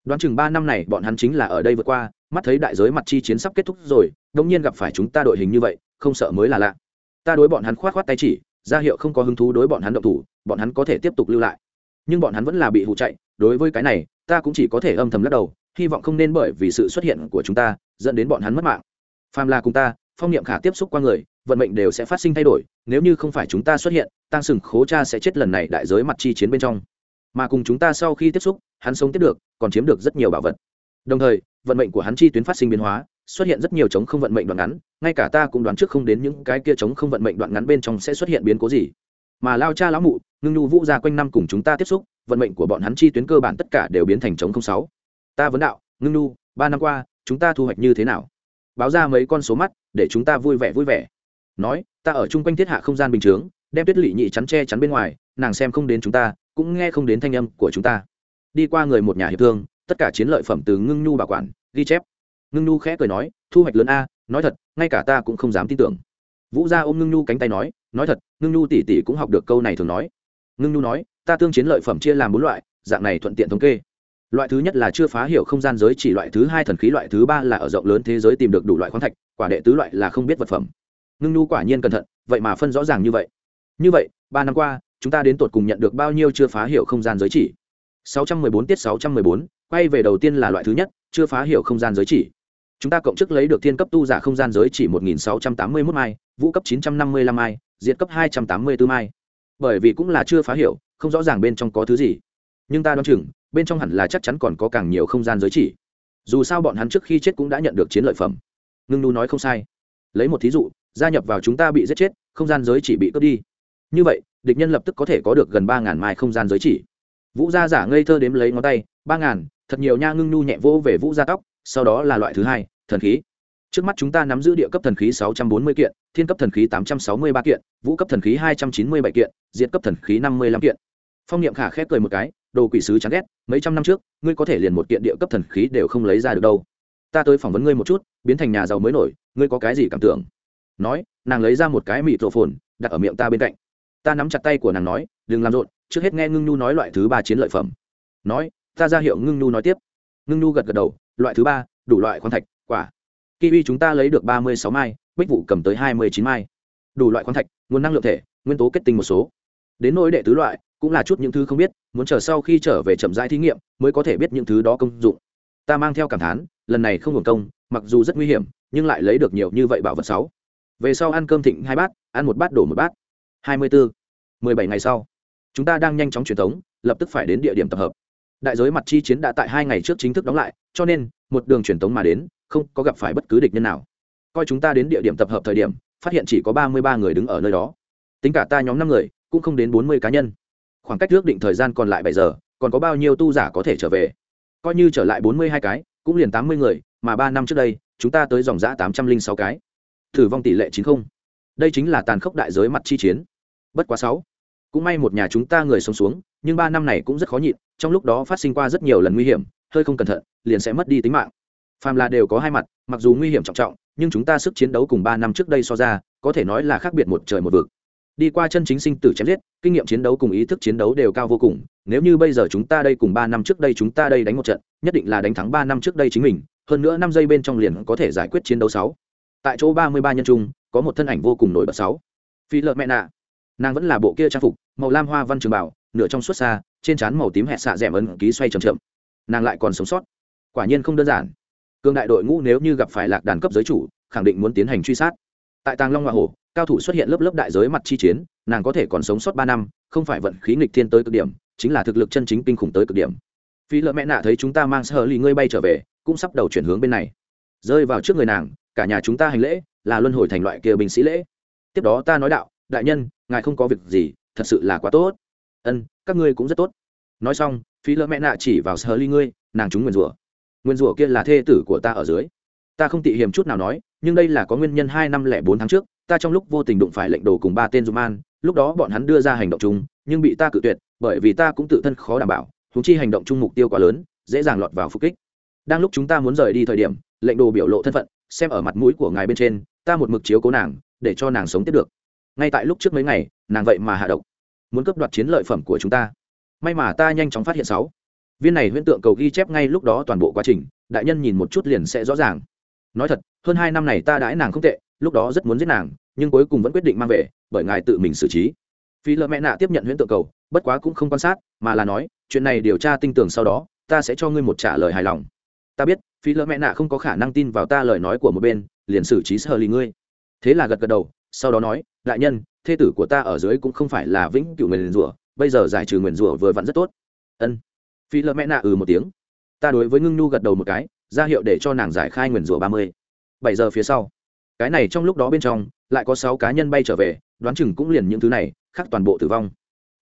Đoán chừng ba năm này bọn hắn chính là ở đây vượt qua, mắt thấy đại giới mặt chi chiến sắp kết thúc rồi đông nhiên gặp phải chúng ta đội hình như vậy, không sợ mới là lạ. Ta đối bọn hắn khoát khoát tay chỉ, ra hiệu không có hứng thú đối bọn hắn động thủ, bọn hắn có thể tiếp tục lưu lại. Nhưng bọn hắn vẫn là bị hụ chạy, đối với cái này, ta cũng chỉ có thể âm thầm lắc đầu hy vọng không nên bởi vì sự xuất hiện của chúng ta, dẫn đến bọn hắn mất mạng. Phàm là cùng ta, phong niệm khả tiếp xúc qua người, vận mệnh đều sẽ phát sinh thay đổi, nếu như không phải chúng ta xuất hiện tăng sừng khố cha sẽ chết lần này đại giới mặt chi chiến bên trong. Mà cùng chúng ta sau khi tiếp xúc, hắn sống tiếp được, còn chiếm được rất nhiều bảo vật. Đồng thời, vận mệnh của hắn chi tuyến phát sinh biến hóa, xuất hiện rất nhiều chống không vận mệnh đoạn ngắn, ngay cả ta cũng đoán trước không đến những cái kia chống không vận mệnh đoạn ngắn bên trong sẽ xuất hiện biến cố gì. Mà lao cha lão mụ, ngưng nhu vũ ra quanh năm cùng chúng ta tiếp xúc, vận mệnh của bọn hắn chi tuyến cơ bản tất cả đều biến thành chống không sáu ta vấn đạo ngưng Nu, ba năm qua chúng ta thu hoạch như thế nào? Báo ra mấy con số mắt để chúng ta vui vẻ vui vẻ. Nói ta ở chung quanh thiết hạ không gian bình chướng đem tuyết lỵ nhị chắn che chắn bên ngoài nàng xem không đến chúng ta cũng nghe không đến thanh âm của chúng ta. Đi qua người một nhà hiệp thương tất cả chiến lợi phẩm từ ngưng nhu bảo quản ghi chép. Ngưng nhu khẽ cười nói thu hoạch lớn a nói thật ngay cả ta cũng không dám tin tưởng. Vũ gia ôm ngưng nhu cánh tay nói nói thật ngưng nhu tỷ tỷ cũng học được câu này thường nói. Ngưng nhu nói ta tương chiến lợi phẩm chia làm bốn loại dạng này thuận tiện thống kê loại thứ nhất là chưa phá hiểu không gian giới chỉ loại thứ hai thần khí loại thứ ba là ở rộng lớn thế giới tìm được đủ loại khoáng thạch quả đệ tứ loại là không biết vật phẩm. Ngưng nhu quả nhiên cẩn thận vậy mà phân rõ ràng như vậy. Như vậy ba năm qua chúng ta đến tột cùng nhận được bao nhiêu chưa phá hiểu không gian giới chỉ? 614 tiết 614, quay về đầu tiên là loại thứ nhất chưa phá hiểu không gian giới chỉ. Chúng ta cộng chức lấy được thiên cấp tu giả không gian giới chỉ 1681 mai vũ cấp 955 mai diệt cấp 284 mai. Bởi vì cũng là chưa phá hiểu không rõ ràng bên trong có thứ gì. Nhưng ta đoán chừng bên trong hẳn là chắc chắn còn có càng nhiều không gian giới chỉ. Dù sao bọn hắn trước khi chết cũng đã nhận được chiến lợi phẩm. Ngưng nu nói không sai. Lấy một thí dụ, gia nhập vào chúng ta bị giết chết, không gian giới chỉ bị cướp đi. Như vậy, địch nhân lập tức có thể có được gần ba ngàn mai không gian giới chỉ. Vũ gia giả ngây thơ đếm lấy ngón tay, ba ngàn, thật nhiều nha ngưng nu nhẹ vỗ về vũ gia tóc, sau đó là loại thứ hai, thần khí. Trước mắt chúng ta nắm giữ địa cấp thần khí sáu trăm bốn mươi kiện, thiên cấp thần khí tám trăm sáu mươi ba kiện, vũ cấp thần khí hai trăm chín mươi bảy kiện diện cấp thần khí năm mươi lăm kiện phong niệm khả khép cười một cái, đồ quỷ sứ chán ghét, mấy trăm năm trước, ngươi có thể liền một kiện địa cấp thần khí đều không lấy ra được đâu. Ta tới phỏng vấn ngươi một chút, biến thành nhà giàu mới nổi, ngươi có cái gì cảm tưởng? Nói, nàng lấy ra một cái mịt rộ phồn, đặt ở miệng ta bên cạnh. Ta nắm chặt tay của nàng nói, đừng làm rộn, trước hết nghe ngưng nhu nói loại thứ ba chiến lợi phẩm. Nói, ta ra hiệu ngưng nhu nói tiếp. Ngưng nhu gật gật đầu, loại thứ ba, đủ loại khoáng thạch, quả. Kiwi chúng ta lấy được ba mươi sáu mai, bích vụ cầm tới hai mươi chín mai. Đủ loại khoáng thạch, nguồn năng lượng thể, nguyên tố kết tinh một số. Đến nỗi đệ tứ loại cũng là chút những thứ không biết, muốn chờ sau khi trở về chậm rãi thí nghiệm, mới có thể biết những thứ đó công dụng. Ta mang theo cảm thán, lần này không hưởng công, mặc dù rất nguy hiểm, nhưng lại lấy được nhiều như vậy bảo vật sáu. Về sau ăn cơm thịnh hai bát, ăn một bát đổ một bát. Hai mươi bốn mười bảy ngày sau, chúng ta đang nhanh chóng truyền thống, lập tức phải đến địa điểm tập hợp. Đại giới mặt chi chiến đã tại hai ngày trước chính thức đóng lại, cho nên, một đường truyền thống mà đến, không có gặp phải bất cứ địch nhân nào. Coi chúng ta đến địa điểm tập hợp thời điểm, phát hiện chỉ có ba mươi ba người đứng ở nơi đó. Tính cả ta nhóm năm người, cũng không đến bốn mươi cá nhân khoảng cách ước định thời gian còn lại bảy giờ, còn có bao nhiêu tu giả có thể trở về? Coi như trở lại bốn mươi hai cái, cũng liền tám mươi người, mà ba năm trước đây, chúng ta tới dòng giã tám trăm linh sáu cái. Thử vong tỷ lệ chín không. Đây chính là tàn khốc đại giới mặt chi chiến. Bất quá sáu. Cũng may một nhà chúng ta người sống xuống, nhưng ba năm này cũng rất khó nhịn, trong lúc đó phát sinh qua rất nhiều lần nguy hiểm, hơi không cẩn thận, liền sẽ mất đi tính mạng. Phàm là đều có hai mặt, mặc dù nguy hiểm trọng trọng, nhưng chúng ta sức chiến đấu cùng ba năm trước đây so ra, có thể nói là khác biệt một trời một vực đi qua chân chính sinh tử chém giết, kinh nghiệm chiến đấu cùng ý thức chiến đấu đều cao vô cùng. Nếu như bây giờ chúng ta đây cùng ba năm trước đây chúng ta đây đánh một trận, nhất định là đánh thắng ba năm trước đây chính mình, hơn nữa năm giây bên trong liền có thể giải quyết chiến đấu sáu. Tại chỗ ba mươi ba nhân trung, có một thân ảnh vô cùng nổi bật sáu. Phi lợ mẹ nạ. Nàng vẫn là bộ kia trang phục, màu lam hoa văn trường bảo, nửa trong suốt xa, trên trán màu tím hẹ xạ rẽm ấn ký xoay chậm chậm. Nàng lại còn sống sót. Quả nhiên không đơn giản. Cương đại đội ngũ nếu như gặp phải lạc đàn cấp giới chủ, khẳng định muốn tiến hành truy sát tại tàng long hoa hổ cao thủ xuất hiện lớp lớp đại giới mặt chi chiến, nàng có thể còn sống sót ba năm, không phải vận khí nghịch thiên tới cực điểm, chính là thực lực chân chính kinh khủng tới cực điểm. Phi lợ mẹ nạ thấy chúng ta mang sơ lì ngươi bay trở về, cũng sắp đầu chuyển hướng bên này. Rơi vào trước người nàng, cả nhà chúng ta hành lễ, là luân hồi thành loại kia binh sĩ lễ. Tiếp đó ta nói đạo, đại nhân, ngài không có việc gì, thật sự là quá tốt. Ân, các ngươi cũng rất tốt. Nói xong, phi lợ mẹ nạ chỉ vào sơ ly ngươi, nàng chúng nguyền rủa. Nguyên rủa kia là thê tử của ta ở dưới. Ta không tị hiềm chút nào nói nhưng đây là có nguyên nhân hai năm lẻ bốn tháng trước, ta trong lúc vô tình đụng phải lệnh đồ cùng ba tên dùm an, lúc đó bọn hắn đưa ra hành động chung, nhưng bị ta cự tuyệt, bởi vì ta cũng tự thân khó đảm bảo thúng chi hành động chung mục tiêu quá lớn, dễ dàng lọt vào phục kích. Đang lúc chúng ta muốn rời đi thời điểm, lệnh đồ biểu lộ thân phận, xem ở mặt mũi của ngài bên trên, ta một mực chiếu cố nàng, để cho nàng sống tiếp được. Ngay tại lúc trước mấy ngày, nàng vậy mà hạ độc, muốn cướp đoạt chiến lợi phẩm của chúng ta. May mà ta nhanh chóng phát hiện sáu. Viên này huyễn tượng cầu ghi chép ngay lúc đó toàn bộ quá trình, đại nhân nhìn một chút liền sẽ rõ ràng nói thật, hơn hai năm này ta đãi nàng không tệ, lúc đó rất muốn giết nàng, nhưng cuối cùng vẫn quyết định mang về, bởi ngài tự mình xử trí. Phi lợ mẹ nạ tiếp nhận huyễn tượng cầu, bất quá cũng không quan sát, mà là nói, chuyện này điều tra tinh tường sau đó, ta sẽ cho ngươi một trả lời hài lòng. Ta biết, phi lợ mẹ nạ không có khả năng tin vào ta lời nói của một bên, liền xử trí sơ lì ngươi. Thế là gật gật đầu, sau đó nói, đại nhân, thê tử của ta ở dưới cũng không phải là vĩnh cửu nguyền rủa, bây giờ giải trừ nguyền rủa vừa vặn rất tốt. Ân. Phi lợ mẹ nạ ừ một tiếng. Ta đối với ngưng nhu gật đầu một cái ra hiệu để cho nàng giải khai nguyền rủa ba mươi. Bảy giờ phía sau, cái này trong lúc đó bên trong, lại có sáu cá nhân bay trở về, đoán chừng cũng liền những thứ này, khác toàn bộ tử vong.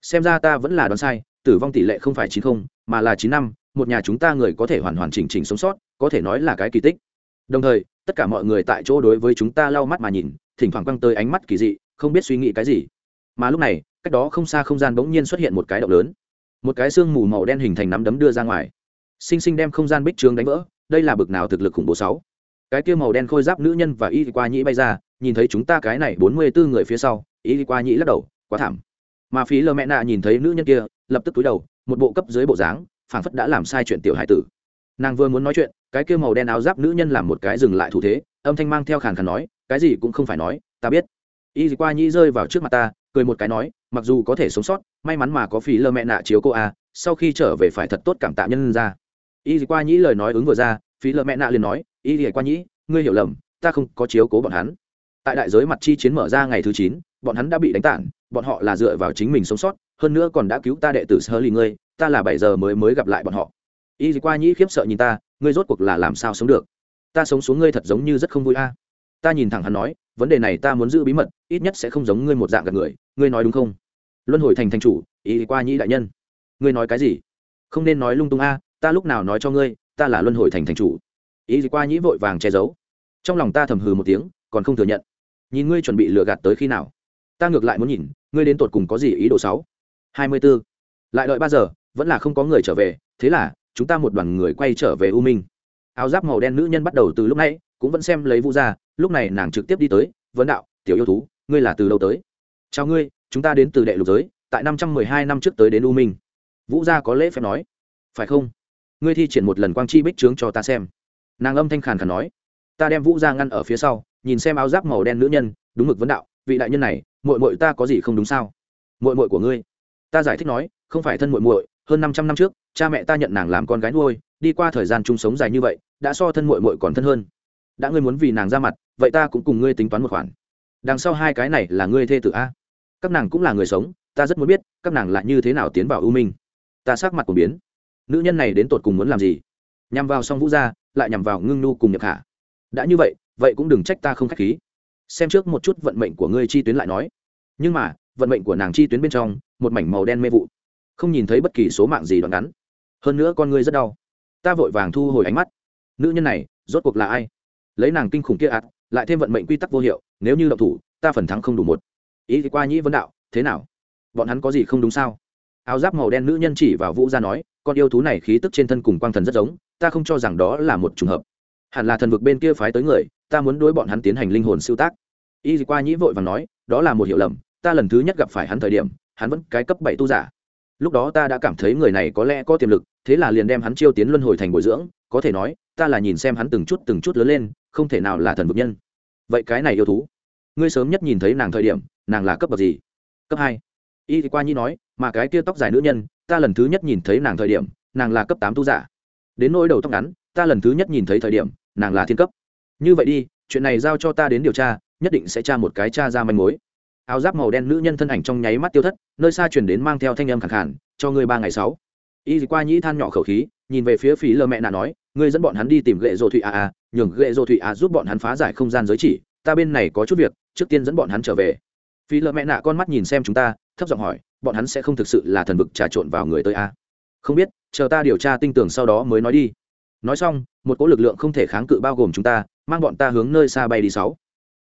Xem ra ta vẫn là đoán sai, tử vong tỷ lệ không phải chín không, mà là chín năm, một nhà chúng ta người có thể hoàn hoàn chỉnh chỉnh sống sót, có thể nói là cái kỳ tích. Đồng thời, tất cả mọi người tại chỗ đối với chúng ta lau mắt mà nhìn, thỉnh thoảng quăng tới ánh mắt kỳ dị, không biết suy nghĩ cái gì. Mà lúc này, cách đó không xa không gian bỗng nhiên xuất hiện một cái động lớn. Một cái xương mù màu đen hình thành nắm đấm đưa ra ngoài. Sinh sinh đem không gian bích trướng đánh vỡ đây là bực nào thực lực khủng bố sáu. Cái kia màu đen khôi giáp nữ nhân và y qua nhĩ bay ra, nhìn thấy chúng ta cái này bốn mươi bốn người phía sau, y qua nhĩ lắc đầu, quá thảm. Mà phí lơ mẹ nạ nhìn thấy nữ nhân kia, lập tức túi đầu, một bộ cấp dưới bộ dáng, phảng phất đã làm sai chuyện tiểu hải tử. Nàng vừa muốn nói chuyện, cái kia màu đen áo giáp nữ nhân làm một cái dừng lại thủ thế, âm thanh mang theo khàn khàn nói, cái gì cũng không phải nói, ta biết. Y qua nhĩ rơi vào trước mặt ta, cười một cái nói, mặc dù có thể sống sót, may mắn mà có phí lơ mẹ nạ chiếu cô a, sau khi trở về phải thật tốt cảm tạ nhân ra y qua nhĩ lời nói ứng vừa ra, phí lợ mẹ nạ liền nói, y lìa qua nhĩ, ngươi hiểu lầm, ta không có chiếu cố bọn hắn. Tại đại giới mặt chi chiến mở ra ngày thứ chín, bọn hắn đã bị đánh tản, bọn họ là dựa vào chính mình sống sót, hơn nữa còn đã cứu ta đệ tử sơ lì ngươi, ta là bảy giờ mới mới gặp lại bọn họ. Y qua nhĩ khiếp sợ nhìn ta, ngươi rốt cuộc là làm sao sống được? Ta sống xuống ngươi thật giống như rất không vui a. Ta nhìn thẳng hắn nói, vấn đề này ta muốn giữ bí mật, ít nhất sẽ không giống ngươi một dạng gặp người, ngươi nói đúng không? Luân hồi thành thành chủ, y qua nhĩ đại nhân. Ngươi nói cái gì? Không nên nói lung tung a ta lúc nào nói cho ngươi, ta là luân hồi thành thành chủ. Ý gì qua nhĩ vội vàng che giấu. Trong lòng ta thầm hừ một tiếng, còn không thừa nhận. Nhìn ngươi chuẩn bị lừa gạt tới khi nào? Ta ngược lại muốn nhìn, ngươi đến tột cùng có gì ý đồ sáu hai mươi b ố lại đợi ba giờ, vẫn là không có người trở về, thế là, chúng ta một đoàn người quay trở về u minh. Áo giáp màu đen nữ nhân bắt đầu từ lúc nãy, cũng vẫn xem lấy vũ ra lúc này nàng trực tiếp đi tới, vấn đạo, tiểu yêu thú, ngươi là từ đâu tới? Chào ngươi, chúng ta đến từ đệ lục giới, tại năm trăm mười hai năm trước tới đến u minh. Vũ gia có lễ phép nói. Phải không? Ngươi thi triển một lần quang chi bích trướng cho ta xem. Nàng âm thanh khàn khàn nói. Ta đem vũ gia ngăn ở phía sau, nhìn xem áo giáp màu đen nữ nhân, đúng mực vấn đạo, vị đại nhân này mội mội ta có gì không đúng sao? Mội mội của ngươi. Ta giải thích nói, không phải thân mội mội hơn năm trăm năm trước, cha mẹ ta nhận nàng làm con gái nuôi, đi qua thời gian chung sống dài như vậy, đã so thân mội mội còn thân hơn. Đã ngươi muốn vì nàng ra mặt, vậy ta cũng cùng ngươi tính toán một khoản. Đằng sau hai cái này là ngươi thê tử a. Các nàng cũng là người sống, ta rất muốn biết, các nàng lại như thế nào tiến vào ưu minh. Ta sắc mặt của biến nữ nhân này đến tột cùng muốn làm gì? Nhằm vào song vũ gia, lại nhằm vào ngưng nu cùng nhập hạ. Đã như vậy vậy cũng đừng trách ta không k h á c h khí. Xem trước một chút vận mệnh của ngươi chi tuyến lại nói. Nhưng mà, vận mệnh của nàng chi tuyến bên trong, một mảnh màu đen mê vụ. Không nhìn thấy bất kỳ số mạng gì đoạn ngắn. Hơn nữa con ngươi rất đau. Ta vội vàng thu hồi ánh mắt. Nữ nhân này, rốt cuộc là ai? Lấy nàng kinh khủng kia ạt lại thêm vận mệnh quy tắc vô hiệu, nếu như độc thủ, ta phần thắng không đủ một. Ý thì qua nhĩ vấn đạo, thế nào? Bọn hắn có gì không đúng sao? Áo giáp màu đen nữ nhân chỉ vào vũ gia nói con yêu thú này khí tức trên thân cùng quang thần rất giống, ta không cho rằng đó là một trùng hợp. Hẳn là thần vực bên kia phái tới người, ta muốn đối bọn hắn tiến hành linh hồn siêu tác. Y qua nhĩ vội và nói, đó là một hiểu lầm, ta lần thứ nhất gặp phải hắn thời điểm, hắn vẫn cái cấp bảy tu giả. Lúc đó ta đã cảm thấy người này có lẽ có tiềm lực, thế là liền đem hắn chiêu tiến luân hồi thành bồi dưỡng, có thể nói, ta là nhìn xem hắn từng chút từng chút lớn lên, không thể nào là thần vực nhân. Vậy cái này yêu thú, ngươi sớm nhất nhìn thấy nàng thời điểm, nàng là cấp bậc gì? Cấp hai. Y qua nhi nói mà cái kia tóc dài nữ nhân, ta lần thứ nhất nhìn thấy nàng thời điểm, nàng là cấp tám tu giả. Đến nỗi đầu tóc ngắn, ta lần thứ nhất nhìn thấy thời điểm, nàng là thiên cấp. Như vậy đi, chuyện này giao cho ta đến điều tra, nhất định sẽ tra một cái tra ra manh mối. Áo giáp màu đen nữ nhân thân ảnh trong nháy mắt tiêu thất, nơi xa chuyển đến mang theo thanh âm khẳng khản cho ngươi ba ngày sáu. Y qua nhĩ than nhỏ khẩu khí, nhìn về phía phí lơ mẹ nà nói, ngươi dẫn bọn hắn đi tìm gậy rô thụy a a, nhường gậy rô thụy a giúp bọn hắn phá giải không gian giới chỉ, ta bên này có chút việc, trước tiên dẫn bọn hắn trở về phí lợ mẹ nạ con mắt nhìn xem chúng ta, thấp giọng hỏi, bọn hắn sẽ không thực sự là thần vực trà trộn vào người tới a à? không biết, chờ ta điều tra tinh tưởng sau đó mới nói đi. Nói xong, một cỗ lực lượng không thể kháng cự bao gồm chúng ta, mang bọn ta hướng nơi xa bay đi sáu.